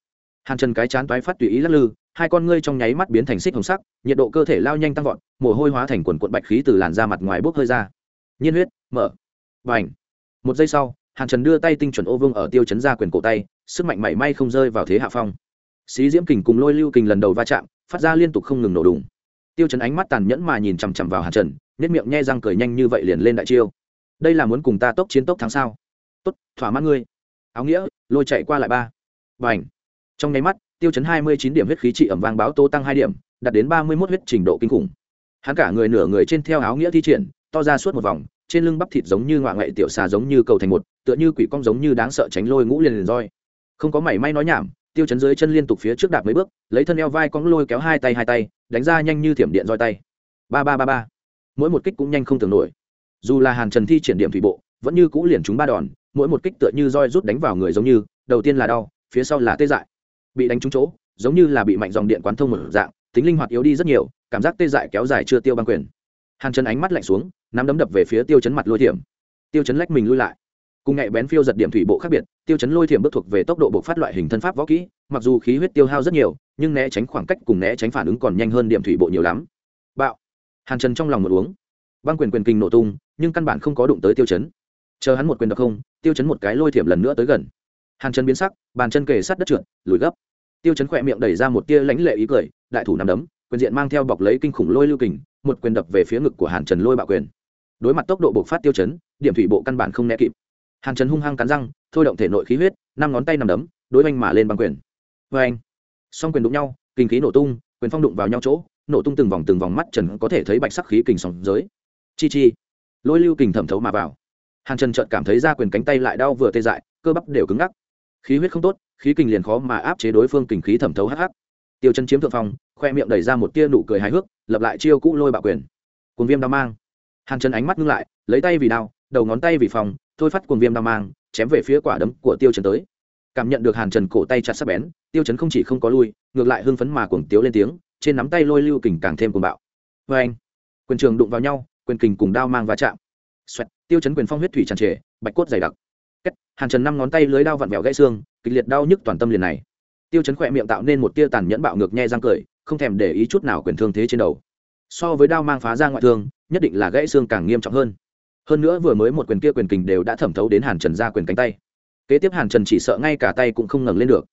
Hàn trần cái chán toái phát tùy ý lắc lư, hai con ngươi trong nháy mắt biến thành xích hồng sắc, nhiệt độ cơ thể lao nhanh tăng vọt mồ hôi hóa thành quần quận bạch khí từ làn da mặt ngoài bốc hơi ra. Nhiên huyết, mở. Và ảnh một giây sau, hàn trần đưa tay tinh chuẩn ô vương ở tiêu chấn ra quyền cổ tay, sức mạnh mảy may không rơi vào thế hạ phong. Xí diễm kình cùng lôi lưu kình lần đầu va chạm, phát ra liên tục không ngừng nổ đùng. Tiêu chấn ánh mắt tàn nhẫn mà nhìn chằm chằm vào hàn trần nhất miệng nhe răng cười nhanh như vậy liền lên đại chiêu. Đây là muốn cùng ta tốc chiến tốc thắng sao? Tốt, thỏa mãn ngươi. Áo nghĩa, lôi chạy qua lại ba. Và ảnh trong nháy mắt, tiêu chấn hai mươi chín điểm huyết khí trị ẩm vang báo tô tăng hai điểm, đạt đến ba mươi mốt huyết trình độ kinh khủng hắn cả người nửa người trên theo áo nghĩa thi triển, to ra suốt một vòng, trên lưng bắp thịt giống như ngoại tiểu xà giống như cầu thành một, tựa như quỷ cong giống như đáng sợ tránh lôi ngũ liền liền roi. Không có mảy may nói nhảm, tiêu chấn dưới chân liên tục phía trước đạp mấy bước, lấy thân eo vai cong lôi kéo hai tay hai tay, đánh ra nhanh như thiểm điện roi tay. Ba ba ba ba. Mỗi một kích cũng nhanh không tưởng nổi. Dù là hàn trần thi triển điểm thủy bộ, vẫn như cũ liền chúng ba đòn, mỗi một kích tựa như roi rút đánh vào người giống như, đầu tiên là đau, phía sau là tê dại. Bị đánh trúng chỗ, giống như là bị mạnh dòng điện quán thông một dạng, tính linh hoạt yếu đi rất nhiều cảm giác tê dại kéo dài chưa tiêu băng quyền. Hàn trần ánh mắt lạnh xuống, nắm đấm đập về phía tiêu chấn mặt lôi thiểm. Tiêu chấn lách mình lui lại. Cùng nhạy bén phiêu giật điểm thủy bộ khác biệt, tiêu chấn lôi thiểm bước thuộc về tốc độ bộ phát loại hình thân pháp võ kỹ, mặc dù khí huyết tiêu hao rất nhiều, nhưng né tránh khoảng cách cùng né tránh phản ứng còn nhanh hơn điểm thủy bộ nhiều lắm. Bạo. Hàn trần trong lòng một uống. Băng quyền quyền kinh nổ tung, nhưng căn bản không có đụng tới tiêu chấn. Chờ hắn một quyền đập không, tiêu chấn một cái lôi thiểm lần nữa tới gần. Hàn trần biến sắc, bàn chân kề sát đất trượt, lùi gấp. Tiêu chấn khỏe miệng đẩy ra một tia lãnh lệ ý cười, đại thủ nằm đấm quyền diện mang theo bọc lấy kinh khủng lôi lưu kình, một quyền đập về phía ngực của hàn trần lôi bạo quyền. Đối mặt tốc độ bộc phát tiêu chấn, điểm thủy bộ căn bản không né kịp. Hàn trần hung hăng cắn răng, thôi động thể nội khí huyết, năm ngón tay nằm đấm, đối oanh mà lên bằng quyền. Vê anh song quyền đụng nhau, kinh khí nổ tung, quyền phong đụng vào nhau chỗ, nổ tung từng vòng từng vòng mắt trần có thể thấy bạch sắc khí kình sòng giới. Chi chi! Lôi lưu kình thẩm thấu mà vào. Hàn trần chợt cảm thấy ra quyền cánh tay lại đau vừa tê dại, cơ bắp đều cứng ngắc. Khí huyết không tốt, khí kình liền khó mà áp chế đối phương kình khí thẩm thấu hắc hắc. Tiêu chân chiếm thượng phong khoe miệng đẩy ra một tia nụ cười hài hước lập lại chiêu cũ lôi bạo quyền. Cuồng viêm đao mang. Hàn chân ánh mắt ngưng lại lấy tay vì đao đầu ngón tay vì phòng thôi phát cuồng viêm đao mang chém về phía quả đấm của tiêu trần tới. Cảm nhận được hàn trần cổ tay chặt sắc bén tiêu chấn không chỉ không có lui ngược lại hưng phấn mà cuồng tiếu lên tiếng trên nắm tay lôi lưu kình càng thêm cuồng bạo. Vê anh quyền trường đụng vào nhau quyền kình cùng đao mang va chạm. Xoẹt, tiêu chấn quyền phong huyết thủy tràn trề bạch cốt dày đặc. Kết, hàn trần năm ngón tay lưới đao vặn vẹo gãy xương kịch liệt đau nhức toàn tâm liền này. Tiêu chấn khỏe miệng tạo nên một tia tàn nhẫn bạo ngược nhe răng cười không thèm để ý chút nào quyền thương thế trên đầu. So với đao mang phá ra ngoại thương, nhất định là gãy xương càng nghiêm trọng hơn. Hơn nữa vừa mới một quyền kia quyền kình đều đã thẩm thấu đến hàn trần ra quyền cánh tay. Kế tiếp hàn trần chỉ sợ ngay cả tay cũng không ngẩng lên được.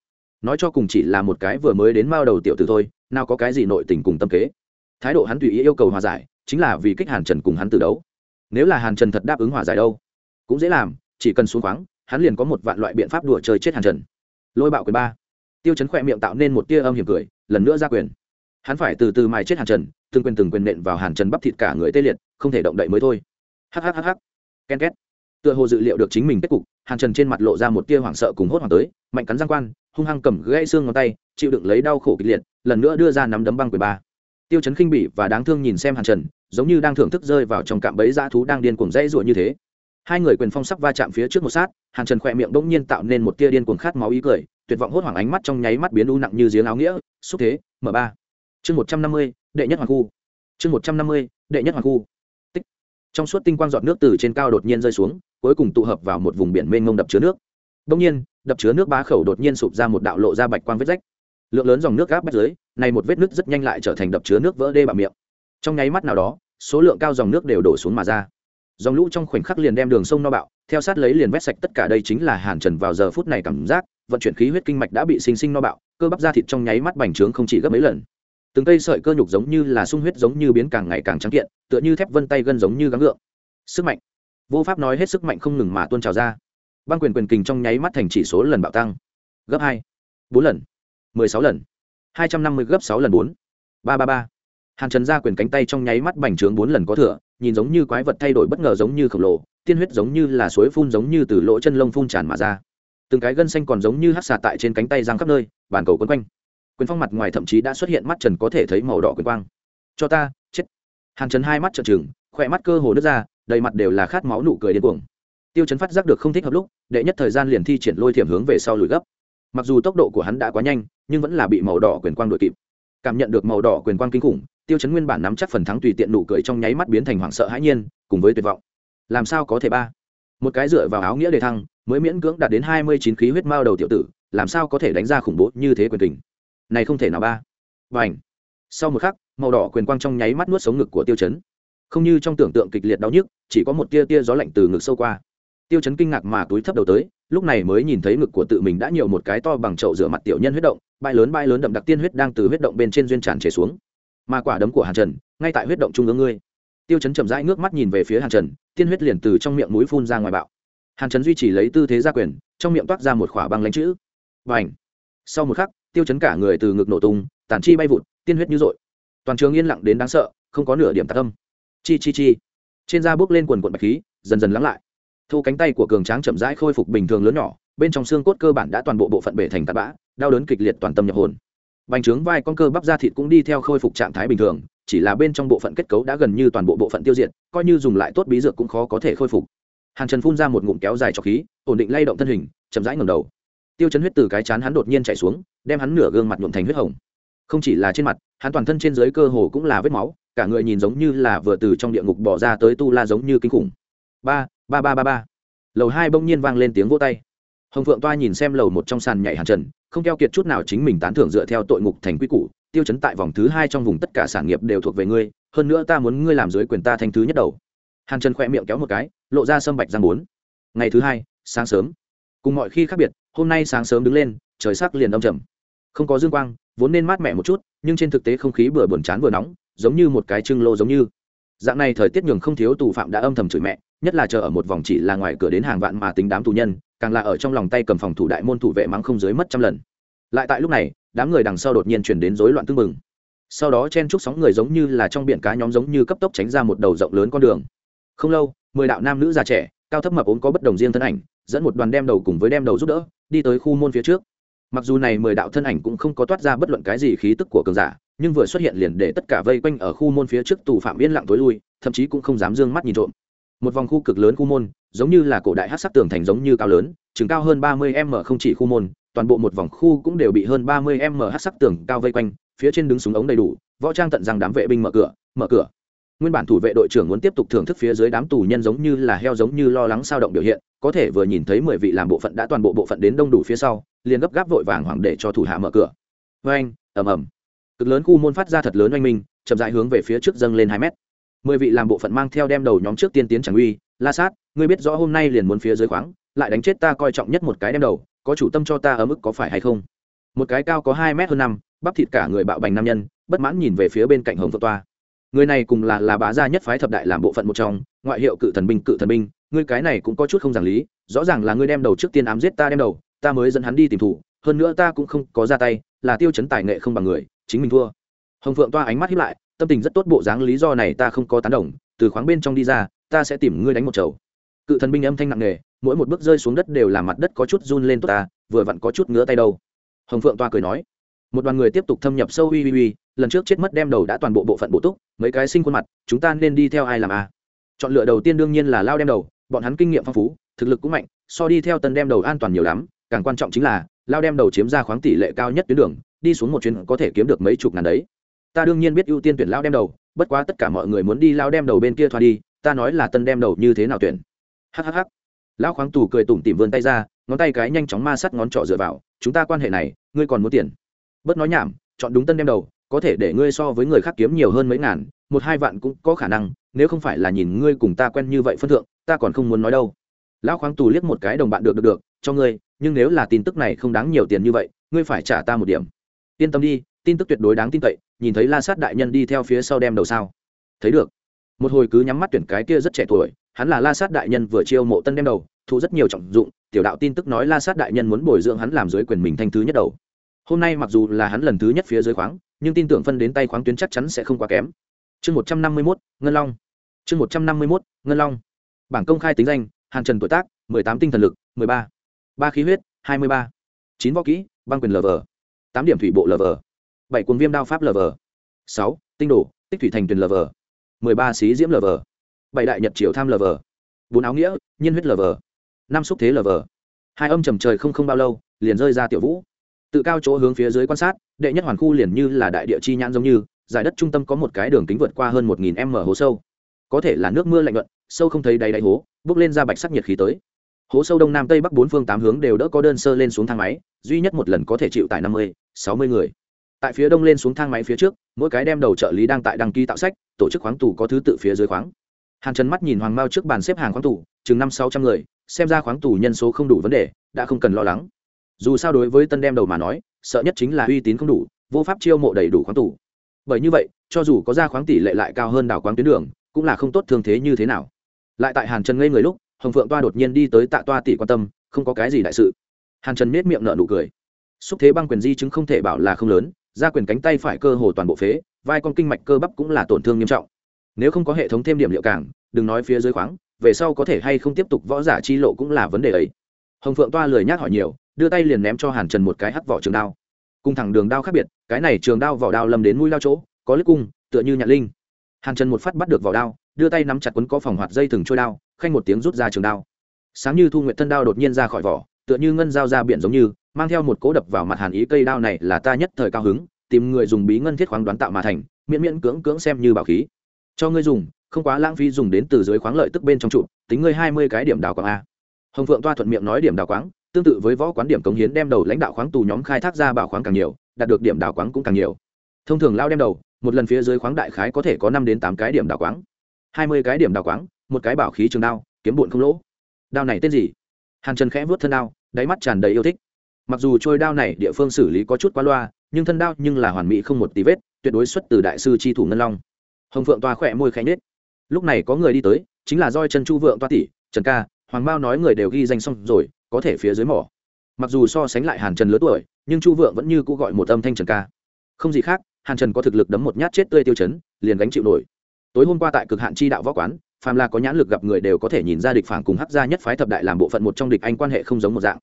Nói cho cùng chỉ là một cái vừa mới đến mao đầu tiểu tử thôi, nào có cái gì nội tình cùng tâm kế. Thái độ hắn tùy ý yêu cầu hòa giải, chính là vì kích hàn trần cùng hắn từ đấu. Nếu là hàn trần thật đáp ứng hòa giải đâu, cũng dễ làm, chỉ cần xuống khoáng, hắn liền có một vạn loại biện pháp đùa chơi chết hàn trần. Lôi bạo quyền ba. Tiêu chấn khỏe miệng tạo nên một tia âm hiểm cười, lần nữa ra quyền hắn phải từ từ mài chết hàn trần, từng quyền từng quyền nện vào hàn trần bắp thịt cả người tê liệt, không thể động đậy mới thôi. Hhhh ken két. Tựa hồ dự liệu được chính mình kết cục, hàn trần trên mặt lộ ra một tia hoảng sợ cùng hốt hoảng tới, mạnh cắn giang quan, hung hăng cầm gãy xương ngón tay, chịu đựng lấy đau khổ kịch liệt, lần nữa đưa ra nắm đấm băng quyền ba. Tiêu chấn khinh bỉ và đáng thương nhìn xem hàn trần, giống như đang thưởng thức rơi vào trong cạm bẫy dã thú đang điên cuồng dãy ruột như thế. Hai người quyền phong sắc va chạm phía trước một sát, hàn trần khỏe miệng bỗng nhiên tạo nên một tia điên cuồng khát máu ý cười, tuyệt vọng hốt hoảng ánh mắt trong nháy mắt biến u nặng như giếng áo nghĩa. Xúc thế m ba chương một trăm năm mươi, đệ nhất hoàng khu. chương một trăm năm mươi, đệ nhất hoàng khu. Tích. Trong suốt tinh quang giọt nước từ trên cao đột nhiên rơi xuống, cuối cùng tụ hợp vào một vùng biển mênh mông đập chứa nước. Đông nhiên, đập chứa nước bá khẩu đột nhiên sụp ra một đạo lộ ra bạch quang vết rách. Lượng lớn dòng nước gáp bắt dưới, này một vết nứt rất nhanh lại trở thành đập chứa nước vỡ đê bạo miệng. Trong nháy mắt nào đó, số lượng cao dòng nước đều đổ xuống mà ra. Dòng lũ trong khoảnh khắc liền đem đường sông no bạo, theo sát lấy liền vét sạch tất cả đây chính là hàn trần vào giờ phút này cảm giác, vận chuyển khí huyết kinh mạch đã bị sinh sinh no bạo, cơ bắp da thịt trong nháy mắt bành trướng không chỉ gấp mấy lần từng cây sợi cơ nhục giống như là sung huyết giống như biến càng ngày càng trắng kiện, tựa như thép vân tay gân giống như gắng gượng. Sức mạnh. Vô pháp nói hết sức mạnh không ngừng mà tuôn trào ra. Băng quyền quyền kình trong nháy mắt thành chỉ số lần bạo tăng. Gấp hai, bốn lần, mười sáu lần, hai trăm năm mươi gấp sáu lần bốn, ba ba ba. Hàn trần ra quyền cánh tay trong nháy mắt bành trướng bốn lần có thừa, nhìn giống như quái vật thay đổi bất ngờ giống như khổng lồ, tiên huyết giống như là suối phun giống như từ lỗ chân lông phun tràn mà ra. Từng cái gân xanh còn giống như hát xà tại trên cánh tay giang khắp nơi bàn cầu quấn quanh quyền phong mặt ngoài thậm chí đã xuất hiện mắt trần có thể thấy màu đỏ quyền quang. Cho ta, chết. Hàn trần hai mắt trợn trừng, khỏe mắt cơ hồ nước ra, đầy mặt đều là khát máu nụ cười điên cuồng. Tiêu chấn phát giác được không thích hợp lúc, đệ nhất thời gian liền thi triển lôi thiểm hướng về sau lùi gấp. Mặc dù tốc độ của hắn đã quá nhanh, nhưng vẫn là bị màu đỏ quyền quang đội kịp. Cảm nhận được màu đỏ quyền quang kinh khủng, tiêu chấn nguyên bản nắm chắc phần thắng tùy tiện nụ cười trong nháy mắt biến thành hoảng sợ hãi nhiên, cùng với tuyệt vọng. Làm sao có thể ba? Một cái dựa vào áo nghĩa đề thăng, mới miễn cưỡng đạt đến hai mươi chín khí huyết mao đầu tiểu tử, làm sao có thể đánh ra khủng bố như thế quyền tình? Này không thể nào ba. Và ảnh sau một khắc, màu đỏ quyền quang trong nháy mắt nuốt sống ngực của tiêu chấn. Không như trong tưởng tượng kịch liệt đau nhức, chỉ có một tia tia gió lạnh từ ngực sâu qua. Tiêu chấn kinh ngạc mà túi thấp đầu tới, lúc này mới nhìn thấy ngực của tự mình đã nhiều một cái to bằng chậu rửa mặt tiểu nhân huyết động, bãi lớn bãi lớn đậm đặc tiên huyết đang từ huyết động bên trên duyên tràn chảy xuống. Mà quả đấm của hàn trần, ngay tại huyết động trung ương ngươi. Tiêu chấn chậm rãi ngước mắt nhìn về phía hàn trần, tiên huyết liền từ trong miệng mũi phun ra ngoài bạo. Hàn trần duy trì lấy tư thế gia quyền, trong miệng toát ra một khỏa băng lãnh chữ. Và ảnh sau một khắc tiêu chấn cả người từ ngực nổ tung tản chi bay vụt, tiên huyết như dội toàn trường yên lặng đến đáng sợ, không có nửa điểm tạc tâm. Chi chi chi. Trên da bước lên quần quần bạch khí, dần dần lắng lại. Thu cánh tay của cường tráng chậm rãi khôi phục bình thường lớn nhỏ, bên trong xương cốt cơ bản đã toàn bộ bộ phận bể thành tạt bã, đau đớn kịch liệt toàn tâm nhập hồn. Bành trướng vai con cơ bắp da thịt cũng đi theo khôi phục trạng thái bình thường, chỉ là bên trong bộ phận kết cấu đã gần như toàn bộ bộ phận tiêu diệt, coi như dùng lại tốt bí dược cũng khó có thể khôi phục. Hàn trần phun ra một ngụm kéo dài cho khí, ổn định lay động thân hình, chậm rãi ngầm đầu tiêu chấn huyết từ cái chán hắn đột nhiên chạy xuống, đem hắn nửa gương mặt nhuộm thành huyết hồng. Không chỉ là trên mặt, hắn toàn thân trên dưới cơ hồ cũng là vết máu, cả người nhìn giống như là vừa từ trong địa ngục bỏ ra tới tu la giống như kinh khủng. Ba ba ba ba ba. Lầu hai bỗng nhiên vang lên tiếng vô tay. Hồng phượng toa nhìn xem lầu một trong sàn nhảy hàn trần, không keo kiệt chút nào chính mình tán thưởng dựa theo tội ngục thành quy củ, tiêu chấn, tại vòng thứ hai trong vùng tất cả sản nghiệp đều thuộc về ngươi, hơn nữa ta muốn ngươi làm dưới quyền ta thành thứ nhất đầu. Hàn trần khỏe miệng kéo một cái, lộ ra sâm bạch giang bốn. Ngày thứ hai, sáng sớm. Cùng mọi khi khác biệt hôm nay sáng sớm đứng lên, trời sắc liền âm trầm. Không có dương quang, vốn nên mát mẻ một chút, nhưng trên thực tế không khí vừa buồn chán vừa nóng, giống như một cái trưng lô giống như. Dạng này thời tiết nhường không thiếu tù phạm đã âm thầm chửi mẹ, nhất là chờ ở một vòng chỉ là ngoài cửa đến hàng vạn mà tính đám tù nhân, càng là ở trong lòng tay cầm phòng thủ đại môn thủ vệ mắng không dưới mất trăm lần. Lại tại lúc này, đám người đằng sau đột nhiên chuyển đến rối loạn tương mừng sau đó chen chúc sóng người giống như là trong biển cá nhóm giống như cấp tốc tránh ra một đầu rộng lớn con đường. Không lâu, mười đạo nam nữ già trẻ, cao thấp mập ốm có bất đồng riêng thân ảnh dẫn một đoàn đem đầu cùng với đem đầu giúp đỡ, đi tới khu môn phía trước. Mặc dù này mười đạo thân ảnh cũng không có toát ra bất luận cái gì khí tức của cường giả, nhưng vừa xuất hiện liền để tất cả vây quanh ở khu môn phía trước tù phạm yên lặng tối lui, thậm chí cũng không dám d ư ơ n g mắt nhìn trộm. Một vòng khu cực lớn khu môn, giống như là cổ đại hát sắc tường thành giống như cao lớn, chừng cao hơn ba mươi m không chỉ khu môn, toàn bộ một vòng khu cũng đều bị hơn ba mươi m hát sắc tường cao vây quanh, phía trên đứng súng ống đầy đủ, võ trang tận rằng đám vệ binh mở cửa mở cửa nguyên bản thủ vệ đội trưởng muốn tiếp tục thưởng thức phía dưới đám tù nhân giống như là heo giống như lo lắng sao động biểu hiện, có thể vừa nhìn thấy mười vị làm bộ phận đã toàn bộ bộ phận đến đông đủ phía sau, liền gấp gáp vội vàng hoảng để cho thủ hạ mở cửa. Vê anh ầm ầm. Cực lớn khu môn phát ra thật lớn oanh minh, chậm rãi hướng về phía trước dâng lên hai mét. Mười vị làm bộ phận mang theo đem đầu nhóm trước tiên tiến chẳng uy, la sát, ngươi biết rõ hôm nay liền muốn phía dưới khoáng, lại đánh chết ta coi trọng nhất một cái đem đầu, có chủ tâm cho ta ở mức có phải hay không? Một cái cao có hai mét hơn năm, bắp thịt cả người bạo bành nam nhân, bất mãn nhìn về phía bên cạnh hồng phượng toa người này cùng là là bá gia nhất phái thập đại làm bộ phận một trong, ngoại hiệu cự thần binh, cự thần binh, ngươi cái này cũng có chút không giảng lý, rõ ràng là ngươi đem đầu trước tiên ám giết ta đem đầu, ta mới dẫn hắn đi tìm thủ, hơn nữa ta cũng không có ra tay, là tiêu chấn tài nghệ không bằng người, chính mình thua. Hồng phượng toa ánh mắt hiếp lại, tâm tình rất tốt bộ dáng lý do này ta không có tán đồng, từ khoáng bên trong đi ra, ta sẽ tìm ngươi đánh một chầu. Cự thần binh âm thanh nặng nề, mỗi một bước rơi xuống đất đều làm mặt đất có chút run lên tốt ta, vừa vặn có chút ngứa tay đâu. Hồng phượng toa cười nói, một đoàn người tiếp tục thâm nhập sâu uy uy uy lần trước chết mất đem đầu đã toàn bộ bộ phận bộ túc, mấy cái sinh khuôn mặt, chúng ta nên đi theo ai làm a à? chọn lựa đầu tiên đương nhiên là lao đem đầu, bọn hắn kinh nghiệm phong phú, thực lực cũng mạnh, so đi theo tân đem đầu an toàn nhiều lắm, càng quan trọng chính là, lao đem đầu chiếm ra khoáng tỷ lệ cao nhất tuyến đường, đi xuống một chuyến có thể kiếm được mấy chục ngàn đấy. Ta đương nhiên biết ưu tiên tuyển lao đem đầu, bất quá tất cả mọi người muốn đi lao đem đầu bên kia thoa đi, ta nói là tân đem đầu như thế nào tuyển. Hhh lão khoáng tù cười tủm tỉm vươn tay ra, ngón tay cái nhanh chóng ma sắt ngón trỏ dựa vào, chúng ta quan hệ này, ngươi còn muốn tiền? Bớt nói nhảm, chọn đúng tân đem đầu có thể để ngươi so với người khác kiếm nhiều hơn mấy ngàn, một hai vạn cũng có khả năng, nếu không phải là nhìn ngươi cùng ta quen như vậy phân thượng, ta còn không muốn nói đâu. Lão khoáng tù liếc một cái đồng bạn được được được, cho ngươi, nhưng nếu là tin tức này không đáng nhiều tiền như vậy, ngươi phải trả ta một điểm. Yên tâm đi, tin tức tuyệt đối đáng tin cậy, nhìn thấy la sát đại nhân đi theo phía sau đem đầu sao. Thấy được. Một hồi cứ nhắm mắt tuyển cái kia rất trẻ tuổi, hắn là la sát đại nhân vừa chiêu mộ tân đem đầu, thu rất nhiều trọng dụng, tiểu đạo tin tức nói la sát đại nhân muốn bồi dưỡng hắn làm dưới quyền mình thanh thứ nhất đầu hôm nay mặc dù là hắn lần thứ nhất phía dưới khoáng nhưng tin tưởng phân đến tay khoáng tuyến chắc chắn sẽ không quá kém. Chương một trăm năm mươi mốt ngân long. Chương một trăm năm mươi mốt ngân long. Bảng công khai tính danh hàn trần tuổi tác mười tám tinh thần lực mười ba. Ba khí huyết hai mươi ba. Chín võ kỹ băng quyền lờ vờ, tám điểm thủy bộ lờ vờ, bảy cuốn viêm đao pháp lờ vờ, sáu tinh đổ tích thủy thành tuyền vờ, mười ba xí diễm lờ vờ, bảy đại nhật triều tham lờ vờ, bốn áo nghĩa nhiên huyết lờ vờ, năm xúc thế lờ vờ, hai âm trầm trời không không bao lâu liền rơi ra tiểu vũ tự cao chỗ hướng phía dưới quan sát, đệ nhất hoàn khu liền như là đại địa chi nhãn giống như, giải đất trung tâm có một cái đường kính vượt qua hơn một nghìn m hố sâu. Có thể là nước mưa lạnh luận sâu không thấy đáy đáy hố, bước lên ra bạch sắc nhiệt khí tới. Hố sâu đông nam tây bắc bốn phương tám hướng đều đỡ có đơn sơ lên xuống thang máy, duy nhất một lần có thể chịu tại năm mươi, sáu mươi người. Tại phía đông lên xuống thang máy phía trước, mỗi cái đem đầu trợ lý đang tại đăng ký tạo sách, tổ chức khoáng tủ có thứ tự phía dưới khoáng. Hàn trần mắt nhìn hoàng mao trước bàn xếp hàng khoáng tủ chừng năm sáu trăm người, xem ra khoáng tủ nhân số không đủ vấn đề, đã không cần lo lắng dù sao đối với tân đem đầu mà nói, sợ nhất chính là uy tín không đủ, vô pháp chiêu mộ đầy đủ khoáng tủ. bởi như vậy, cho dù có ra khoáng tỷ lệ lại cao hơn đảo khoáng tuyến đường, cũng là không tốt thương thế như thế nào. Lại tại hàn trần ngây người lúc, hồng phượng toa đột nhiên đi tới tạ toa tỷ quan tâm, không có cái gì đại sự. Hàn trần miết miệng nở nụ cười. Xúc thế băng quyền di chứng không thể bảo là không lớn, ra quyền cánh tay phải cơ hồ toàn bộ phế, vai con kinh mạch cơ bắp cũng là tổn thương nghiêm trọng. Nếu không có hệ thống thêm điểm liệu cảng đừng nói phía dưới khoáng, về sau có thể hay không tiếp tục võ giả chi lộ cũng là vấn đề ấy hồng phượng toa lười nhác hỏi nhiều, đưa tay liền ném cho hàn trần một cái hắt vỏ trường đao. Cùng thẳng đường đao khác biệt, cái này trường đao vỏ đao lầm đến mũi lao chỗ, có lết cung, tựa như nhạn linh. Hàn trần một phát bắt được vỏ đao, đưa tay nắm chặt quấn có phòng hoạt dây thừng trôi đao, khanh một tiếng rút ra trường đao. Sáng như thu nguyện thân đao đột nhiên ra khỏi vỏ, tựa như ngân dao ra biển giống như, mang theo một cố đập vào mặt hàn ý cây đao này là ta nhất thời cao hứng, tìm người dùng bí ngân thiết khoáng đoán tạo mà thành, miễn miễn cưỡng cưỡng xem như bảo khí. Cho ngươi dùng, không quá lãng phí dùng đến từ dưới khoáng lợi tức bên trong trụ, tính ngươi hai mươi cái điểm đào quảng a hồng phượng toa thuận miệng nói điểm đào quáng, tương tự với võ quán điểm cống hiến đem đầu lãnh đạo khoáng tù nhóm khai thác ra bảo khoáng càng nhiều, đạt được điểm đào quáng cũng càng nhiều. Thông thường lao đem đầu, một lần phía dưới khoáng đại khái có thể có năm đến tám cái điểm đào quáng. Hai mươi cái điểm đào quáng, một cái bảo khí trường đao, kiếm bụn không lỗ. Đao này tên gì? Hàn trần khẽ vớt thân đao, đáy mắt tràn đầy yêu thích. Mặc dù trôi đao này địa phương xử lý có chút quá loa, nhưng thân đao nhưng là hoàn mỹ không một tí vết, tuyệt đối xuất từ đại sư tri thủ ngân long. Hồng phượng toa khỏe môi khẽ nhết lúc này có người đi tới, chính là doi chân chu vượng toa tỷ, trần ca hoàng mao nói người đều ghi danh xong rồi, có thể phía dưới mỏ. Mặc dù so sánh lại hàn trần lớn tuổi, nhưng chu vượng vẫn như cũ gọi một âm thanh trần ca. Không gì khác, hàn trần có thực lực đấm một nhát chết tươi tiêu chấn, liền gánh chịu nổi. Tối hôm qua tại cực hạn chi đạo võ quán, phàm là có nhãn lực gặp người đều có thể nhìn ra địch phản cùng hắc gia nhất phái thập đại làm bộ phận một trong địch anh quan hệ không giống một dạng.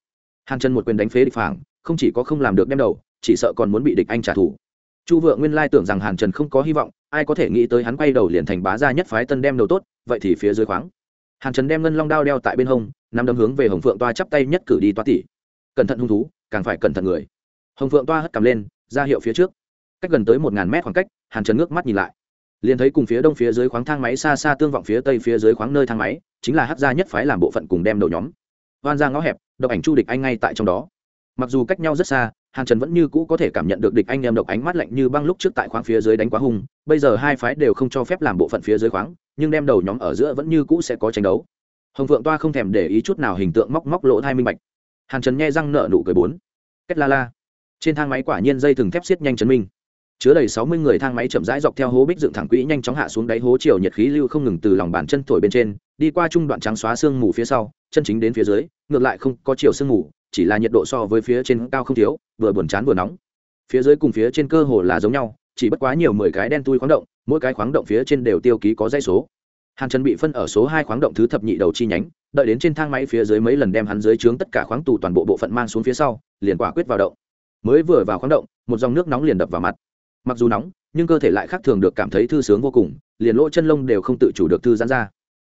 Hàn trần một quyền đánh phế địch phản, không chỉ có không làm được đem đầu, chỉ sợ còn muốn bị địch anh trả thù. Chu vượng nguyên lai tưởng rằng hàn trần không có hy vọng, ai có thể nghĩ tới hắn quay đầu liền thành bá gia nhất phái tân đem đầu tốt, vậy thì phía dưới khoáng hàn trần đem ngân long đao đeo tại bên hông nằm đấm hướng về hồng phượng toa chắp tay nhất cử đi toa tỉ. Cẩn thận hung thú, càng phải cẩn thận người. Hồng phượng toa hất cầm lên, ra hiệu phía trước. Cách gần tới một ngàn mét khoảng cách, hàn trần ngước mắt nhìn lại. Liền thấy cùng phía đông phía dưới khoáng thang máy xa xa tương vọng phía tây phía dưới khoáng nơi thang máy, chính là hát gia nhất phái làm bộ phận cùng đem đầu nhóm. Hoan ra ngõ hẹp, độc ảnh chu địch anh ngay tại trong đó. Mặc dù cách nhau rất xa, hàn trần vẫn như cũ có thể cảm nhận được địch anh em độc ánh mắt lạnh như băng lúc trước tại khoáng phía dưới đánh quá hung, bây giờ hai phái đều không cho phép làm bộ phận phía dưới khoáng nhưng đem đầu nhóm ở giữa vẫn như cũ sẽ có tranh đấu. Hồng phượng toa không thèm để ý chút nào hình tượng móc móc lỗ thai minh bạch. Hàn trần nghe răng nợ nụ cười bốn. Cách la la. Trên thang máy quả nhiên dây thừng thép xiết nhanh chấn minh. Chứa đầy sáu mươi người thang máy chậm rãi dọc theo hố bích dựng thẳng quỹ nhanh chóng hạ xuống đáy hố chiều nhiệt khí lưu không ngừng từ lòng bàn chân thổi bên trên, đi qua trung đoạn trắng xóa sương mù phía sau, chân chính đến phía dưới, ngược lại không có chiều sương mù, chỉ là nhiệt độ so với phía trên cao không thiếu, vừa buồn chán vừa nóng. Phía dưới cùng phía trên cơ hồ là giống nhau, chỉ bất quá nhiều mười cái đen tui khoáng động mỗi cái khoáng động phía trên đều tiêu ký có dây số. Hàn trần bị phân ở số hai khoáng động thứ thập nhị đầu chi nhánh, đợi đến trên thang máy phía dưới mấy lần đem hắn dưới trướng tất cả khoáng tù toàn bộ bộ phận mang xuống phía sau, liền quả quyết vào động. Mới vừa vào khoáng động, một dòng nước nóng liền đập vào mặt. Mặc dù nóng, nhưng cơ thể lại khác thường được cảm thấy thư sướng vô cùng, liền lỗ chân lông đều không tự chủ được thư giãn ra.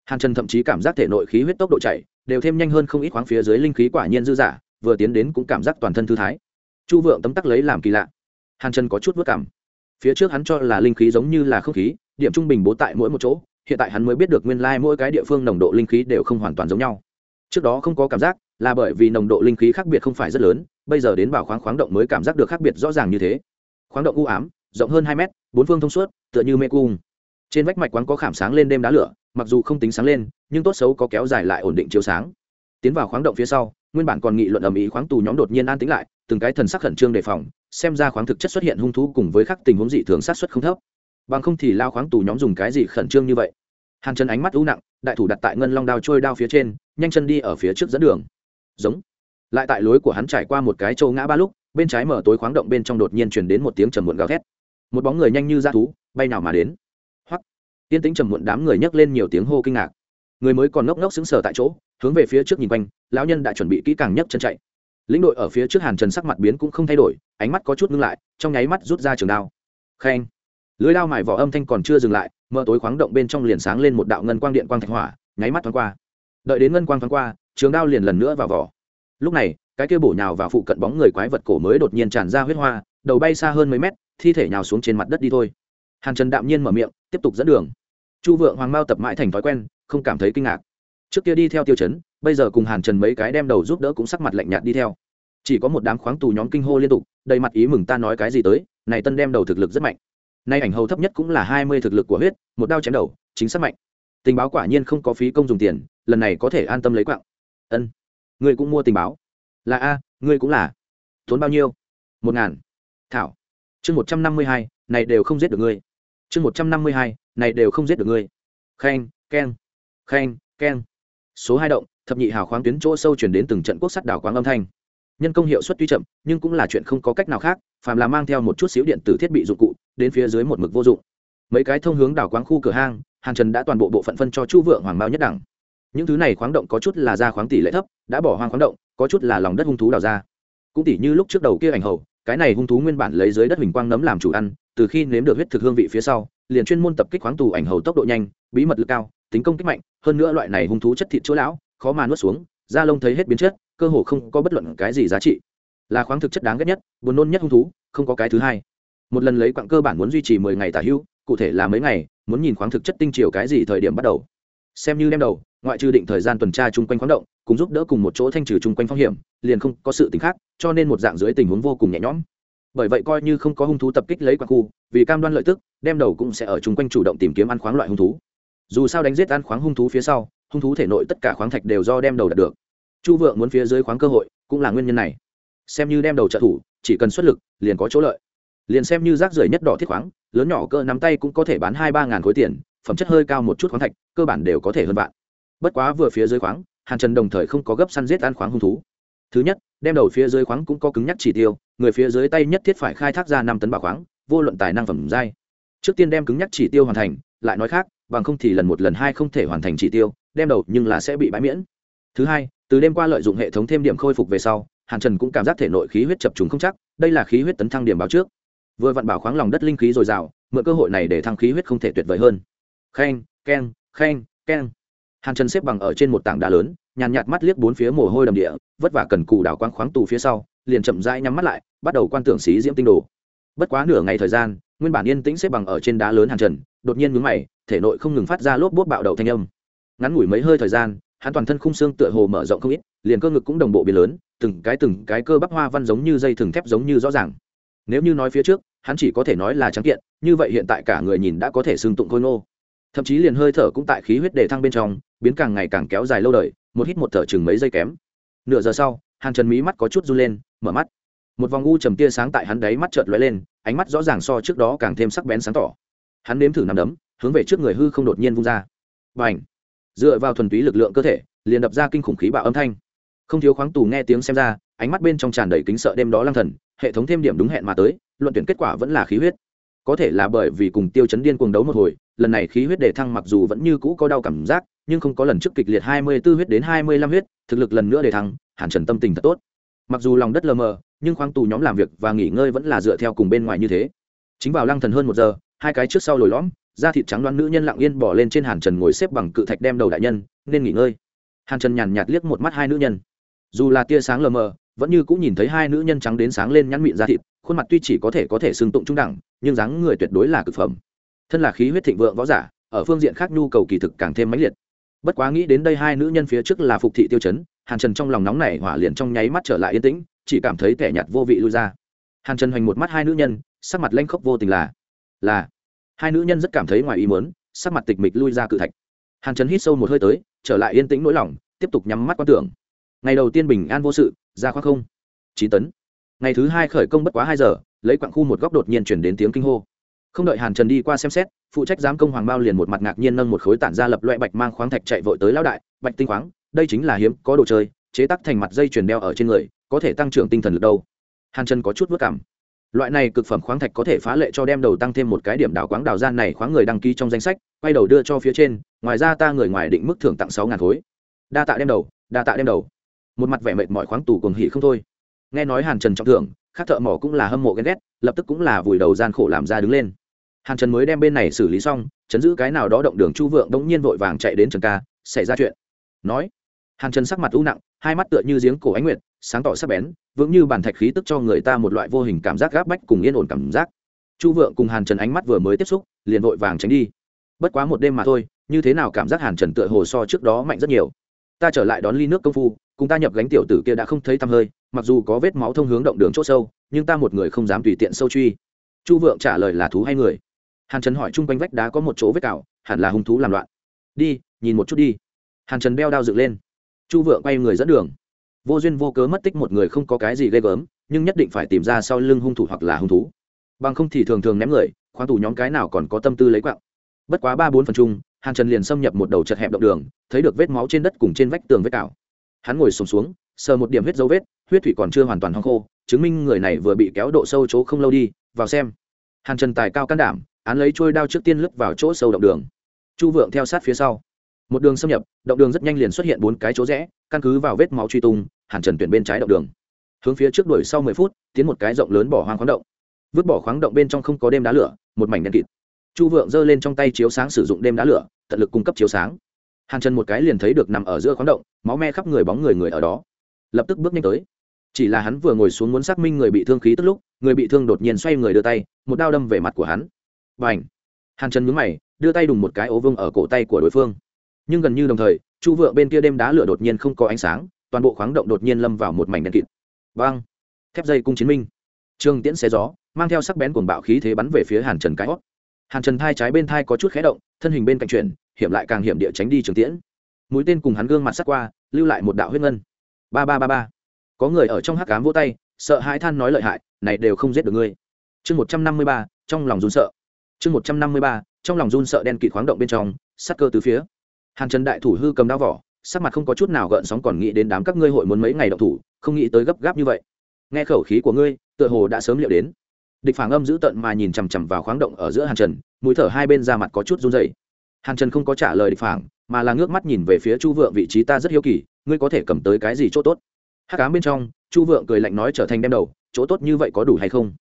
Hàn trần thậm chí cảm giác thể nội khí huyết tốc độ chạy, đều thêm nhanh hơn không ít khoáng phía dưới linh khí quả nhiên dư dả, vừa tiến đến cũng cảm giác toàn thân thư thái. Chu vượng tấm tắc lấy làm kỳ lạ. Hàn trần có chút vất cảm phía trước hắn cho là linh khí giống như là không khí, điểm trung bình bố tại mỗi một chỗ, hiện tại hắn mới biết được nguyên lai mỗi cái địa phương nồng độ linh khí đều không hoàn toàn giống nhau. Trước đó không có cảm giác, là bởi vì nồng độ linh khí khác biệt không phải rất lớn, bây giờ đến bảo khoáng khoáng động mới cảm giác được khác biệt rõ ràng như thế. Khoáng động u ám, rộng hơn hai mét, bốn phương thông suốt, tựa như mê cung. Trên vách mạch quán có khảm sáng lên đêm đá lửa, mặc dù không tính sáng lên, nhưng tốt xấu có kéo dài lại ổn định chiếu sáng. Tiến vào khoáng động phía sau, nguyên bản còn nghị luận ầm ĩ khoáng tù nhóm đột nhiên an tĩnh lại, từng cái thần sắc khẩn trương đề phòng xem ra khoáng thực chất xuất hiện hung thú cùng với các tình huống dị thường sát xuất không thấp. Bằng không thì lao khoáng tù nhóm dùng cái gì khẩn trương như vậy? Hàn chân ánh mắt u nặng, đại thủ đặt tại ngân long đao trôi đao phía trên, nhanh chân đi ở phía trước dẫn đường. Giống. Lại tại lối của hắn trải qua một cái châu ngã ba lúc, bên trái mở tối khoáng động bên trong đột nhiên truyền đến một tiếng trầm muộn gào thét. Một bóng người nhanh như dã thú, bay nào mà đến. Hoắc. Tiên tính trầm muộn đám người nhấc lên nhiều tiếng hô kinh ngạc. Người mới còn ngốc ngốc sững sờ tại chỗ, hướng về phía trước nhìn quanh, lão nhân đã chuẩn bị kỹ càng nhất chân chạy lĩnh đội ở phía trước hàn trần sắc mặt biến cũng không thay đổi, ánh mắt có chút ngưng lại, trong nháy mắt rút ra trường đao. Khen. Lưới đao mài vỏ âm thanh còn chưa dừng lại, mờ tối khoáng động bên trong liền sáng lên một đạo ngân quang điện quang thạch hỏa, nháy mắt thoáng qua. Đợi đến ngân quang thoáng qua, trường đao liền lần nữa vào vỏ. Lúc này, cái kia bổ nhào vào phụ cận bóng người quái vật cổ mới đột nhiên tràn ra huyết hoa, đầu bay xa hơn mấy mét, thi thể nhào xuống trên mặt đất đi thôi. Hàn trần đạm nhiên mở miệng, tiếp tục dẫn đường. Chu vượng hoàng mao tập mãi thành thói quen, không cảm thấy kinh ngạc. Trước kia đi theo tiêu chấn bây giờ cùng hàn trần mấy cái đem đầu giúp đỡ cũng sắc mặt lạnh nhạt đi theo. Chỉ có một đám khoáng tù nhóm kinh hô liên tục, đầy mặt ý mừng ta nói cái gì tới, này tân đem đầu thực lực rất mạnh. Nay ảnh hầu thấp nhất cũng là hai mươi thực lực của huyết, một đao chém đầu, chính xác mạnh. Tình báo quả nhiên không có phí công dùng tiền, lần này có thể an tâm lấy quạng. Ân người cũng mua tình báo. Là a, ngươi cũng là. Tốn bao nhiêu? Một ngàn. Thảo. Chương một trăm năm mươi hai, này đều không giết được ngươi. Chương một trăm năm mươi hai, này đều không giết được ngươi. Khen keng. Khen keng. Số hai động thập nhị hào khoáng tuyến chỗ sâu chuyển đến từng trận quốc sắt đảo quáng âm thanh. Nhân công hiệu suất tuy chậm, nhưng cũng là chuyện không có cách nào khác, phàm là mang theo một chút xíu điện tử thiết bị dụng cụ, đến phía dưới một mực vô dụng. Mấy cái thông hướng đảo quáng khu cửa hang hàng trần đã toàn bộ bộ phận phân cho chu vượng hoàng mao nhất đẳng. Những thứ này khoáng động có chút là ra khoáng tỷ lệ thấp, đã bỏ hoang khoáng động, có chút là lòng đất hung thú đào ra. Cũng tỷ như lúc trước đầu kia ảnh hầu, cái này hung thú nguyên bản lấy dưới đất hình quang nấm làm chủ ăn, từ khi nếm được huyết thực hương vị phía sau, liền chuyên môn tập kích khoáng tù ảnh hầu tốc độ nhanh, bí mật lực cao, tính công kích mạnh, hơn nữa loại này hung thú chất thịt chỗ lão khó mà nuốt xuống, da lông thấy hết biến chất, cơ hồ không có bất luận cái gì giá trị. Là khoáng thực chất đáng ghét nhất, buồn nôn nhất hung thú, không có cái thứ hai. Một lần lấy quặng cơ bản muốn duy trì mười ngày tả hữu cụ thể là mấy ngày, muốn nhìn khoáng thực chất tinh chiều cái gì thời điểm bắt đầu. Xem như đem đầu, ngoại trừ định thời gian tuần tra chung quanh khoáng động, cùng giúp đỡ cùng một chỗ thanh trừ chung quanh phong hiểm, liền không có sự tính khác, cho nên một dạng dưới tình huống vô cùng nhẹ nhõm. Bởi vậy coi như không có hung thú tập kích lấy quặng khu, vì cam đoan lợi tức, đem đầu cũng sẽ ở chung quanh chủ động tìm kiếm ăn khoáng loại hung thú. Dù sao đánh giết ăn khoáng hung thú phía sau hung thú thể nội tất cả khoáng thạch đều do đem đầu đạt được. Chu vượng muốn phía dưới khoáng cơ hội cũng là nguyên nhân này. Xem như đem đầu trợ thủ, chỉ cần xuất lực, liền có chỗ lợi. Liền xem như rác rưởi nhất đỏ thiết khoáng, lớn nhỏ cơ nắm tay cũng có thể bán hai ba ngàn khối tiền, phẩm chất hơi cao một chút khoáng thạch, cơ bản đều có thể hơn bạn bất quá vừa phía dưới khoáng, hàn trần đồng thời không có gấp săn giết ăn khoáng hung thú. Thứ nhất, đem đầu phía dưới khoáng cũng có cứng nhắc chỉ tiêu, người phía dưới tay nhất thiết phải khai thác ra năm tấn bảo khoáng, vô luận tài năng phẩm giai. Trước tiên đem cứng nhắc chỉ tiêu hoàn thành, lại nói khác, bằng không thì lần một lần hai không thể hoàn thành chỉ tiêu đem đầu nhưng là sẽ bị bãi miễn. Thứ hai, từ đêm qua lợi dụng hệ thống thêm điểm khôi phục về sau, hàn trần cũng cảm giác thể nội khí huyết chập trùng không chắc, đây là khí huyết tấn thăng điểm báo trước. Vừa vặn bảo khoáng lòng đất linh khí dồi dào, mượn cơ hội này để thăng khí huyết không thể tuyệt vời hơn. Khen keng khen keng. Hàn trần xếp bằng ở trên một tảng đá lớn, nhàn nhạt mắt liếc bốn phía mồ hôi đầm địa, vất vả cần cù đảo quang khoáng tù phía sau, liền chậm rãi nhắm mắt lại, bắt đầu quan tưởng xí diễm tinh đồ. Bất quá nửa ngày thời gian, nguyên bản yên tĩnh xếp bằng ở trên đá lớn hàn trần, đột nhiên mướn mày, thể nội không ngừng phát ra lốp bốt bạo đầu thanh âm ngắn ngủi mấy hơi thời gian, hắn toàn thân khung xương tựa hồ mở rộng không ít, liền cơ ngực cũng đồng bộ biến lớn, từng cái từng cái cơ bắp hoa văn giống như dây thừng thép giống như rõ ràng. Nếu như nói phía trước, hắn chỉ có thể nói là trắng kiện, như vậy hiện tại cả người nhìn đã có thể xương tụng khôi ngô. Thậm chí liền hơi thở cũng tại khí huyết đề thăng bên trong, biến càng ngày càng kéo dài lâu đời, một hít một thở chừng mấy giây kém. Nửa giờ sau, hàn trần mí mắt có chút run lên, mở mắt. Một vòng u trầm tia sáng tại hắn đáy mắt chợt lóe lên, ánh mắt rõ ràng so trước đó càng thêm sắc bén sáng tỏ. Hắn nếm thử nằm đấm, hướng về trước người hư không đột nhiên vung ra. Và ảnh dựa vào thuần túy lực lượng cơ thể, liền đập ra kinh khủng khí bạo âm thanh. Không thiếu khoáng tù nghe tiếng xem ra, ánh mắt bên trong tràn đầy kính sợ đêm đó lang thần, hệ thống thêm điểm đúng hẹn mà tới, luận tuyển kết quả vẫn là khí huyết. Có thể là bởi vì cùng tiêu chấn điên cuồng đấu một hồi, lần này khí huyết đề thăng mặc dù vẫn như cũ có đau cảm giác, nhưng không có lần trước kịch liệt hai mươi 24 huyết đến hai mươi 25 huyết, thực lực lần nữa đề thăng, hàn trần tâm tình thật tốt. Mặc dù lòng đất lờ mờ, nhưng khoáng tù nhóm làm việc và nghỉ ngơi vẫn là dựa theo cùng bên ngoài như thế. Chính vào lăng thần hơn một giờ, hai cái trước sau lồi lõm da thịt trắng đoán nữ nhân lặng yên bỏ lên trên hàn trần ngồi xếp bằng cự thạch đem đầu đại nhân, nên nghỉ ngơi. Hàn trần nhàn nhạt liếc một mắt hai nữ nhân. Dù là tia sáng lờ mờ, vẫn như cũng nhìn thấy hai nữ nhân trắng đến sáng lên nhăn mịn da thịt, khuôn mặt tuy chỉ có thể có thể xương tụng trung đẳng, nhưng dáng người tuyệt đối là cực phẩm. Thân là khí huyết thịnh vượng võ giả, ở phương diện khác nhu cầu kỳ thực càng thêm mãnh liệt. Bất quá nghĩ đến đây hai nữ nhân phía trước là phục thị tiêu chấn, hàn trần trong lòng nóng này hỏa liền trong nháy mắt trở lại yên tĩnh, chỉ cảm thấy kẻ nhạt vô vị lui ra. Hàn trần hoành một mắt hai nữ nhân, sắc mặt lanh khốc vô tình là là hai nữ nhân rất cảm thấy ngoài ý mớn sắc mặt tịch mịch lui ra cự thạch. Hàn trần hít sâu một hơi tới, trở lại yên tĩnh nỗi lòng, tiếp tục nhắm mắt quan tưởng. Ngày đầu tiên bình an vô sự, ra khoác không. Chín tấn. Ngày thứ hai khởi công bất quá hai giờ, lấy quặng khu một góc đột nhiên chuyển đến tiếng kinh hô. Không đợi hàn trần đi qua xem xét, phụ trách giám công hoàng bao liền một mặt ngạc nhiên nâng một khối tản ra lập loại bạch mang khoáng thạch chạy vội tới lão đại, bạch tinh khoáng, đây chính là hiếm, có đồ chơi, chế tác thành mặt dây chuyền đeo ở trên người, có thể tăng trưởng tinh thần lực đâu? Hàn trần có chút vất cảm loại này cực phẩm khoáng thạch có thể phá lệ cho đem đầu tăng thêm một cái điểm đảo quáng đào gian này khoáng người đăng ký trong danh sách, quay đầu đưa cho phía trên, ngoài ra ta người ngoài định mức thưởng tặng sáu ngàn khối. Đa tạ đem đầu, đa tạ đem đầu. Một mặt vẻ mệt mọi khoáng tù cùng hỉ không thôi. Nghe nói hàn trần trọng thưởng khác thợ mỏ cũng là hâm mộ ghen ghét, lập tức cũng là vùi đầu gian khổ làm ra đứng lên. Hàn trần mới đem bên này xử lý xong, chấn giữ cái nào đó động đường chu vượng đống nhiên vội vàng chạy đến trần ca, xảy ra chuyện. Nói hàn trần sắc mặt u nặng, hai mắt tựa như giếng cổ ánh nguyệt, sáng tỏ sắc bén, vững như bàn thạch khí tức cho người ta một loại vô hình cảm giác gáp bách cùng yên ổn cảm giác. Chu vượng cùng hàn trần ánh mắt vừa mới tiếp xúc, liền vội vàng tránh đi. Bất quá một đêm mà thôi, như thế nào cảm giác hàn trần tựa hồ so trước đó mạnh rất nhiều. Ta trở lại đón ly nước công phu, cùng ta nhập gánh tiểu tử kia đã không thấy tăm hơi, mặc dù có vết máu thông hướng động đường c h ỗ sâu, nhưng ta một người không dám tùy tiện sâu truy. Chu vượng trả lời là thú hay người? Hàn trần hỏi chung quanh vách đá có một chỗ vết cào, hẳn là hung thú làm loạn. Đi, nhìn một chút đi. Hàn trần đeo đao dựng lên chu vượng quay người dẫn đường. Vô duyên vô cớ mất tích một người không có cái gì ghê gớm nhưng nhất định phải tìm ra sau lưng hung thủ hoặc là hung thú. Bằng không thì thường thường ném người khoan tù nhóm cái nào còn có tâm tư lấy quạng. Bất quá ba bốn phần chung hàn trần liền xâm nhập một đầu chật hẹp động đường thấy được vết máu trên đất cùng trên vách tường vết cào. Hắn ngồi sùng xuống, xuống sờ một điểm huyết dấu vết huyết thủy còn chưa hoàn toàn hong khô chứng minh người này vừa bị kéo độ sâu chỗ không lâu đi vào xem. Hàn trần tài cao can đảm án lấy trôi đao trước tiên lướt vào chỗ sâu động đường. Chu vượng theo sát phía sau một đường xâm nhập, động đường rất nhanh liền xuất hiện bốn cái chỗ rẽ, căn cứ vào vết máu truy tung, hàn trần tuyển bên trái động đường. Hướng phía trước đuổi sau mười phút, tiến một cái rộng lớn bỏ hoang khoáng động. Vứt bỏ khoáng động bên trong không có đêm đá lửa, một mảnh đen kịt. Chu vượng giơ lên trong tay chiếu sáng sử dụng đêm đá lửa, tận lực cung cấp chiếu sáng. Hàn trần một cái liền thấy được nằm ở giữa khoáng động, máu me khắp người bóng người người ở đó. Lập tức bước nhanh tới. Chỉ là hắn vừa ngồi xuống muốn xác minh người bị thương khí tức lúc, người bị thương đột nhiên xoay người đưa tay, một đao đâm về mặt của hắn. Và ảnh hàn trần nhúng mày, đưa tay đùng một cái ố vương ở cổ tay của đối phương nhưng gần như đồng thời, chu vựa bên kia đêm đá lửa đột nhiên không có ánh sáng, toàn bộ khoáng động đột nhiên lâm vào một mảnh đen kịt. Vang! Thép dây cung chiến minh. Trường tiễn xé gió, mang theo sắc bén cuồng bạo khí thế bắn về phía hàn trần cái hót. Hàn trần thai trái bên thai có chút khé động, thân hình bên cạnh chuyển, hiểm lại càng hiểm địa tránh đi trường tiễn. Mũi tên cùng hắn gương mặt sắc qua, lưu lại một đạo huyết ngân. Ba ba ba ba. Có người ở trong hắc cám vỗ tay, sợ hãi than nói lợi hại, này đều không giết được ngươi. Chương một trăm năm mươi ba, trong lòng run sợ. Chương một trăm năm mươi ba, trong lòng run sợ đen kịt khoáng động bên trong, sắc cơ từ phía hàn trần đại thủ hư cầm đao vỏ, sắc mặt không có chút nào gợn sóng còn nghĩ đến đám các ngươi hội muốn mấy ngày đậu thủ, không nghĩ tới gấp gáp như vậy. Nghe khẩu khí của ngươi, tựa hồ đã sớm liệu đến. Địch phản âm giữ tận mà nhìn chằm chằm vào khoáng động ở giữa hàn trần, mũi thở hai bên ra mặt có chút run dày hàn trần không có trả lời địch phản mà là ngước mắt nhìn về phía chu vượng, vị trí ta rất hiếu kỳ, ngươi có thể cầm tới cái gì chỗ tốt? Hát cám bên trong, chu vượng cười lạnh nói trở thành đem đầu, chỗ tốt như vậy có đủ hay không?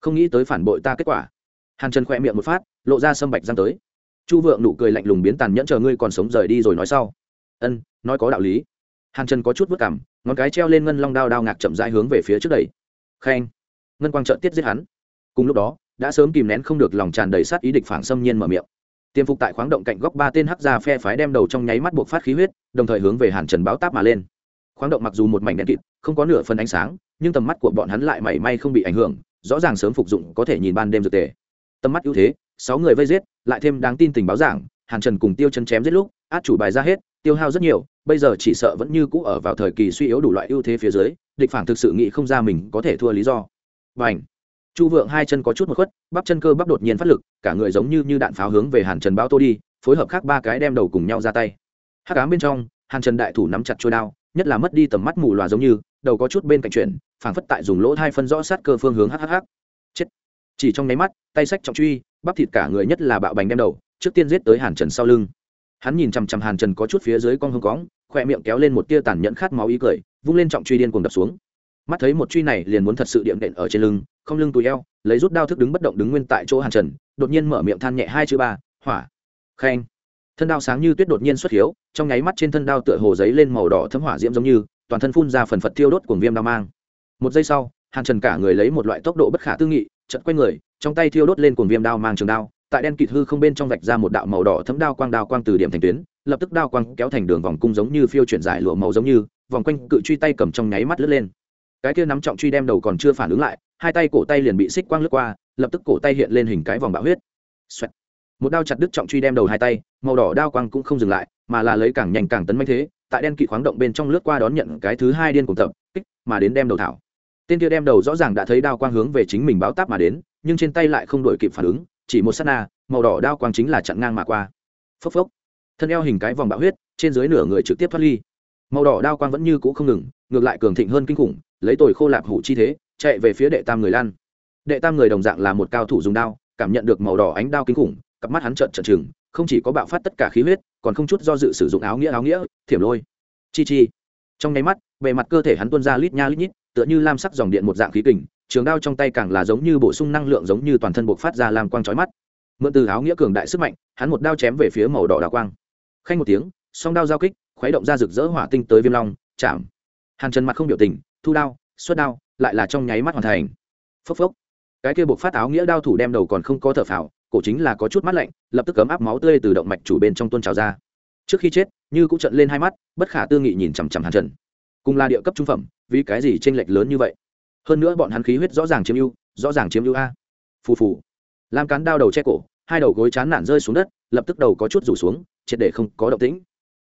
Không nghĩ tới phản bội ta kết quả. Hàn trần khỏe miệng một phát, lộ ra sâm bạch răng tới chu vượng nụ cười lạnh lùng biến tàn nhẫn chờ ngươi còn sống rời đi rồi nói sau. Ân, nói có đạo lý. Hàn trần có chút vất cảm, ngón cái treo lên ngân long đao đao ngạc chậm rãi hướng về phía trước đầy khen. Ngân quang trợn tiết giết hắn. Cùng lúc đó, đã sớm kìm nén không được lòng tràn đầy sát ý địch phản xâm nhiên mở miệng. Tiêm phục tại khoáng động cạnh góc ba tên hắc ra phe phái đem đầu trong nháy mắt buộc phát khí huyết, đồng thời hướng về hàn trần báo táp mà lên. Khoáng động mặc dù một mảnh đen kịt, không có nửa phần ánh sáng, nhưng tầm mắt của bọn hắn lại mảy may không bị ảnh hưởng, rõ ràng sớm phục dụng có thể nhìn ban đêm dược tề. Tầm mắt ưu thế sáu người vây giết, lại thêm đáng tin tình báo giảng, hàn trần cùng tiêu chân chém giết lúc, át chủ bài ra hết, tiêu hao rất nhiều, bây giờ chỉ sợ vẫn như cũ ở vào thời kỳ suy yếu đủ loại ưu thế phía dưới, địch phản thực sự nghĩ không ra mình có thể thua lý do. Và ảnh chu vượng hai chân có chút một khuất, bắp chân cơ bắp đột nhiên phát lực, cả người giống như như đạn pháo hướng về hàn trần bao tô đi, phối hợp khác ba cái đem đầu cùng nhau ra tay. Hát cám bên trong, hàn trần đại thủ nắm chặt trôi đao, nhất là mất đi tầm mắt mù loà giống như, đầu có chút bên cạnh chuyển, phảng phất tại dùng lỗ thai phân rõ sát cơ phương hướng hhh chết! Chỉ trong nháy mắt, tay sách trọng truy bắp thịt cả người nhất là bạo bành đem đầu, trước tiên giết tới hàn trần sau lưng. Hắn nhìn chằm chằm hàn trần có chút phía dưới con hông cóng khoe miệng kéo lên một tia tàn nhẫn khát máu ý cười, vung lên trọng truy điên cùng đập xuống. Mắt thấy một truy này liền muốn thật sự điện đệm ở trên lưng, không lưng tùi eo, lấy rút đao thức đứng bất động đứng nguyên tại chỗ hàn trần, đột nhiên mở miệng than nhẹ hai chữ ba, hỏa. Khen. Thân đao sáng như tuyết đột nhiên xuất hiếu, trong nháy mắt trên thân đao tựa hồ giấy lên màu đỏ thấm hỏa diễm giống như, toàn thân phun ra phần phật thiêu đốt cuồng viêm đao mang. Một giây sau hàn trần cả người lấy một loại tốc độ bất khả tư nghị chật quay người, trong tay thiêu đốt lên cuồng viêm đao mang trường đao, tại đen kịt hư không bên trong vạch ra một đạo màu đỏ thấm đao quang đao quang từ điểm thành tuyến, lập tức đao quang kéo thành đường vòng cung giống như phiêu chuyển dài lụa màu giống như, vòng quanh cự truy tay cầm trong nháy mắt lướt lên. Cái kia nắm trọng truy đem đầu còn chưa phản ứng lại, hai tay cổ tay liền bị xích quang lướt qua, lập tức cổ tay hiện lên hình cái vòng bạo huyết. Xoẹt. một đao chặt đứt trọng truy đem đầu hai tay, màu đỏ đao quang cũng không dừng lại, mà là lấy càng nhanh càng tấn manh thế, tại đen kỵ khoáng động bên trong lướt qua đón nhận cái thứ hai điên cùng tập, kích, mà đến đem đầu thảo tên kia đem đầu rõ ràng đã thấy đao quang hướng về chính mình báo táp mà đến, nhưng trên tay lại không đổi kịp phản ứng, chỉ một sát na, màu đỏ đao quang chính là chặn ngang mà qua. Phốc phốc. Thân eo hình cái vòng bạo huyết, trên dưới nửa người trực tiếp thoát ly. Màu đỏ đao quang vẫn như cũ không ngừng, ngược lại cường thịnh hơn kinh khủng, lấy tồi khô lạp hủ chi thế, chạy về phía đệ tam người lan đệ tam người đồng dạng là một cao thủ dùng đao, cảm nhận được màu đỏ ánh đao kinh khủng, cặp mắt hắn trợn trợn trừng, không chỉ có bạo phát tất cả khí huyết, còn không chút do dự sử dụng áo nghĩa áo nghĩa, thiểm lôi. Chi chi. Trong nháy mắt, bề mặt cơ thể hắn tuôn ra lít nha lít nhít tựa như lam sắc dòng điện một dạng khí kình, trường đao trong tay càng là giống như bổ sung năng lượng giống như toàn thân buộc phát ra làm quang trói mắt. Mượn từ áo nghĩa cường đại sức mạnh, hắn một đao chém về phía màu đỏ đào quang. Khanh một tiếng, song đao giao kích, khuấy động ra rực rỡ hỏa tinh tới viêm long, chạm. Hàn trần mặt không biểu tình, thu đao, xuất đao, lại là trong nháy mắt hoàn thành. Phốc phốc. Cái kia buộc phát áo nghĩa đao thủ đem đầu còn không có thở phào, cổ chính là có chút mắt lạnh, lập tức cấm áp máu tươi từ động mạch chủ bên trong tuôn trào ra. Trước khi chết, như cũng trận lên hai mắt, bất khả tư nghị nhìn chằm chằm hàn trần. Cùng là địa cấp trung phẩm vì cái gì tranh lệch lớn như vậy? Hơn nữa bọn hắn khí huyết rõ ràng chiếm ưu, rõ ràng chiếm ưu a. Phù phù. Lam cán đao đầu che cổ, hai đầu gối chán nản rơi xuống đất, lập tức đầu có chút rủ xuống, triệt để không có động tĩnh.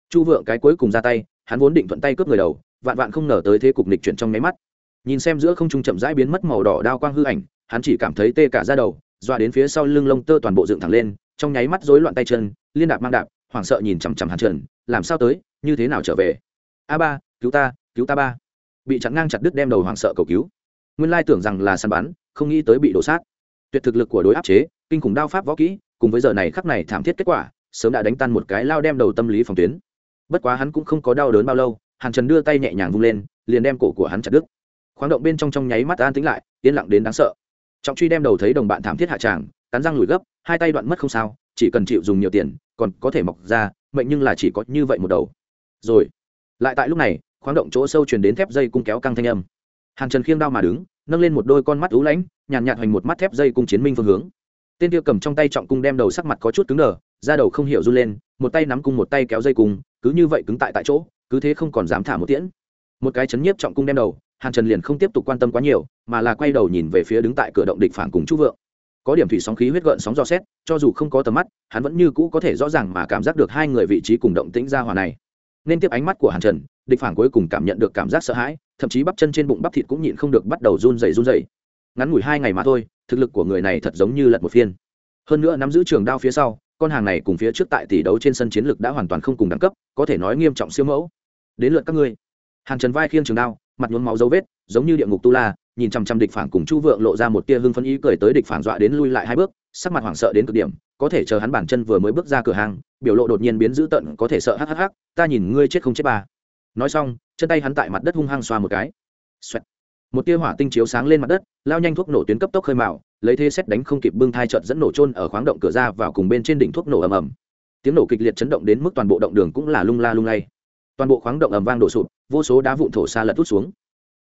Chu vượng cái cuối cùng ra tay, hắn vốn định thuận tay cướp người đầu, vạn vạn không ngờ tới thế cục nịch chuyển trong nháy mắt. Nhìn xem giữa không trung chậm rãi biến mất màu đỏ đao quang hư ảnh, hắn chỉ cảm thấy tê cả ra đầu, doa đến phía sau lưng lông tơ toàn bộ dựng thẳng lên, trong nháy mắt rối loạn tay chân, liên đạp mang đạp, hoảng sợ nhìn chằm chằm hàn trần, làm sao tới? Như thế nào trở về? A ba, cứu ta cứu ta ba bị chặn ngang chặt đứt đem đầu hoảng sợ cầu cứu. Nguyên lai tưởng rằng là săn bắn, không nghĩ tới bị đổ sát. Tuyệt thực lực của đối áp chế, kinh khủng đao pháp võ kỹ, cùng với giờ này khắc này thảm thiết kết quả, sớm đã đánh tan một cái lao đem đầu tâm lý phòng tuyến. Bất quá hắn cũng không có đau đớn bao lâu, hàn trần đưa tay nhẹ nhàng vung lên, liền đem cổ của hắn chặt đứt. Khoáng động bên trong trong nháy mắt an tính lại, yên lặng đến đáng sợ. Trọng truy đem đầu thấy đồng bạn thảm thiết hạ tràng, cắn răng lùi gấp, hai tay đoạn mất không sao, chỉ cần chịu dùng nhiều tiền, còn có thể mọc ra, mệnh nhưng là chỉ có như vậy một đầu. Rồi, lại tại lúc này khoáng động chỗ sâu truyền đến thép dây cung kéo căng thanh âm. Hàn trần khiêng đao mà đứng, nâng lên một đôi con mắt ú lãnh, nhàn nhạt hoành một mắt thép dây cung chiến minh phương hướng. Tên kia cầm trong tay trọng cung đem đầu sắc mặt có chút cứng đờ, da đầu không hiểu run lên, một tay nắm cung một tay kéo dây cung, cứ như vậy cứng tại tại chỗ, cứ thế không còn dám thả một tiễn. Một cái chấn nhiếp trọng cung đem đầu, hàn trần liền không tiếp tục quan tâm quá nhiều, mà là quay đầu nhìn về phía đứng tại cửa động địch phản cùng chú vượng. Có điểm thủy sóng khí huyết gợn sóng dò xét, cho dù không có tầm mắt, hắn vẫn như cũ có thể rõ ràng mà cảm giác được hai người vị trí cùng động tĩnh ra hòa này. Nên tiếp ánh mắt của hàn trần địch phản cuối cùng cảm nhận được cảm giác sợ hãi, thậm chí bắp chân trên bụng bắp thịt cũng nhịn không được bắt đầu run dày run dày ngắn ngủi hai ngày mà thôi, thực lực của người này thật giống như lật một phiên. Hơn nữa nắm giữ trường đao phía sau, con hàng này cùng phía trước tại tỷ đấu trên sân chiến lực đã hoàn toàn không cùng đẳng cấp, có thể nói nghiêm trọng siêu mẫu. Đến lượt các ngươi. Hàn trần vai khiêng trường đao, mặt nhuốm máu dấu vết, giống như địa ngục tu la, nhìn chằm chằm địch phản cùng chu vượng lộ ra một tia hưng phấn ý cười tới địch phản dọa đến lui lại hai bước, sắc mặt hoảng sợ đến cực điểm, có thể chờ hắn bản chân vừa mới bước ra cửa hàng, biểu lộ đột nhiên biến dữ tận có thể sợ hắc hắc hắc, ta nhìn ngươi chết không chết ba nói xong, chân tay hắn tại mặt đất hung hăng xoa một cái. Xoẹt. một tia hỏa tinh chiếu sáng lên mặt đất, lao nhanh thuốc nổ tuyến cấp tốc khơi mạo lấy thế xét đánh không kịp bưng thai trợt dẫn nổ trôn ở khoáng động cửa ra vào cùng bên trên đỉnh thuốc nổ ầm ầm. Tiếng nổ kịch liệt chấn động đến mức toàn bộ động đường cũng là lung la lung lay. Toàn bộ khoáng động ầm vang đổ sụp, vô số đá vụn thổ xa lật út xuống.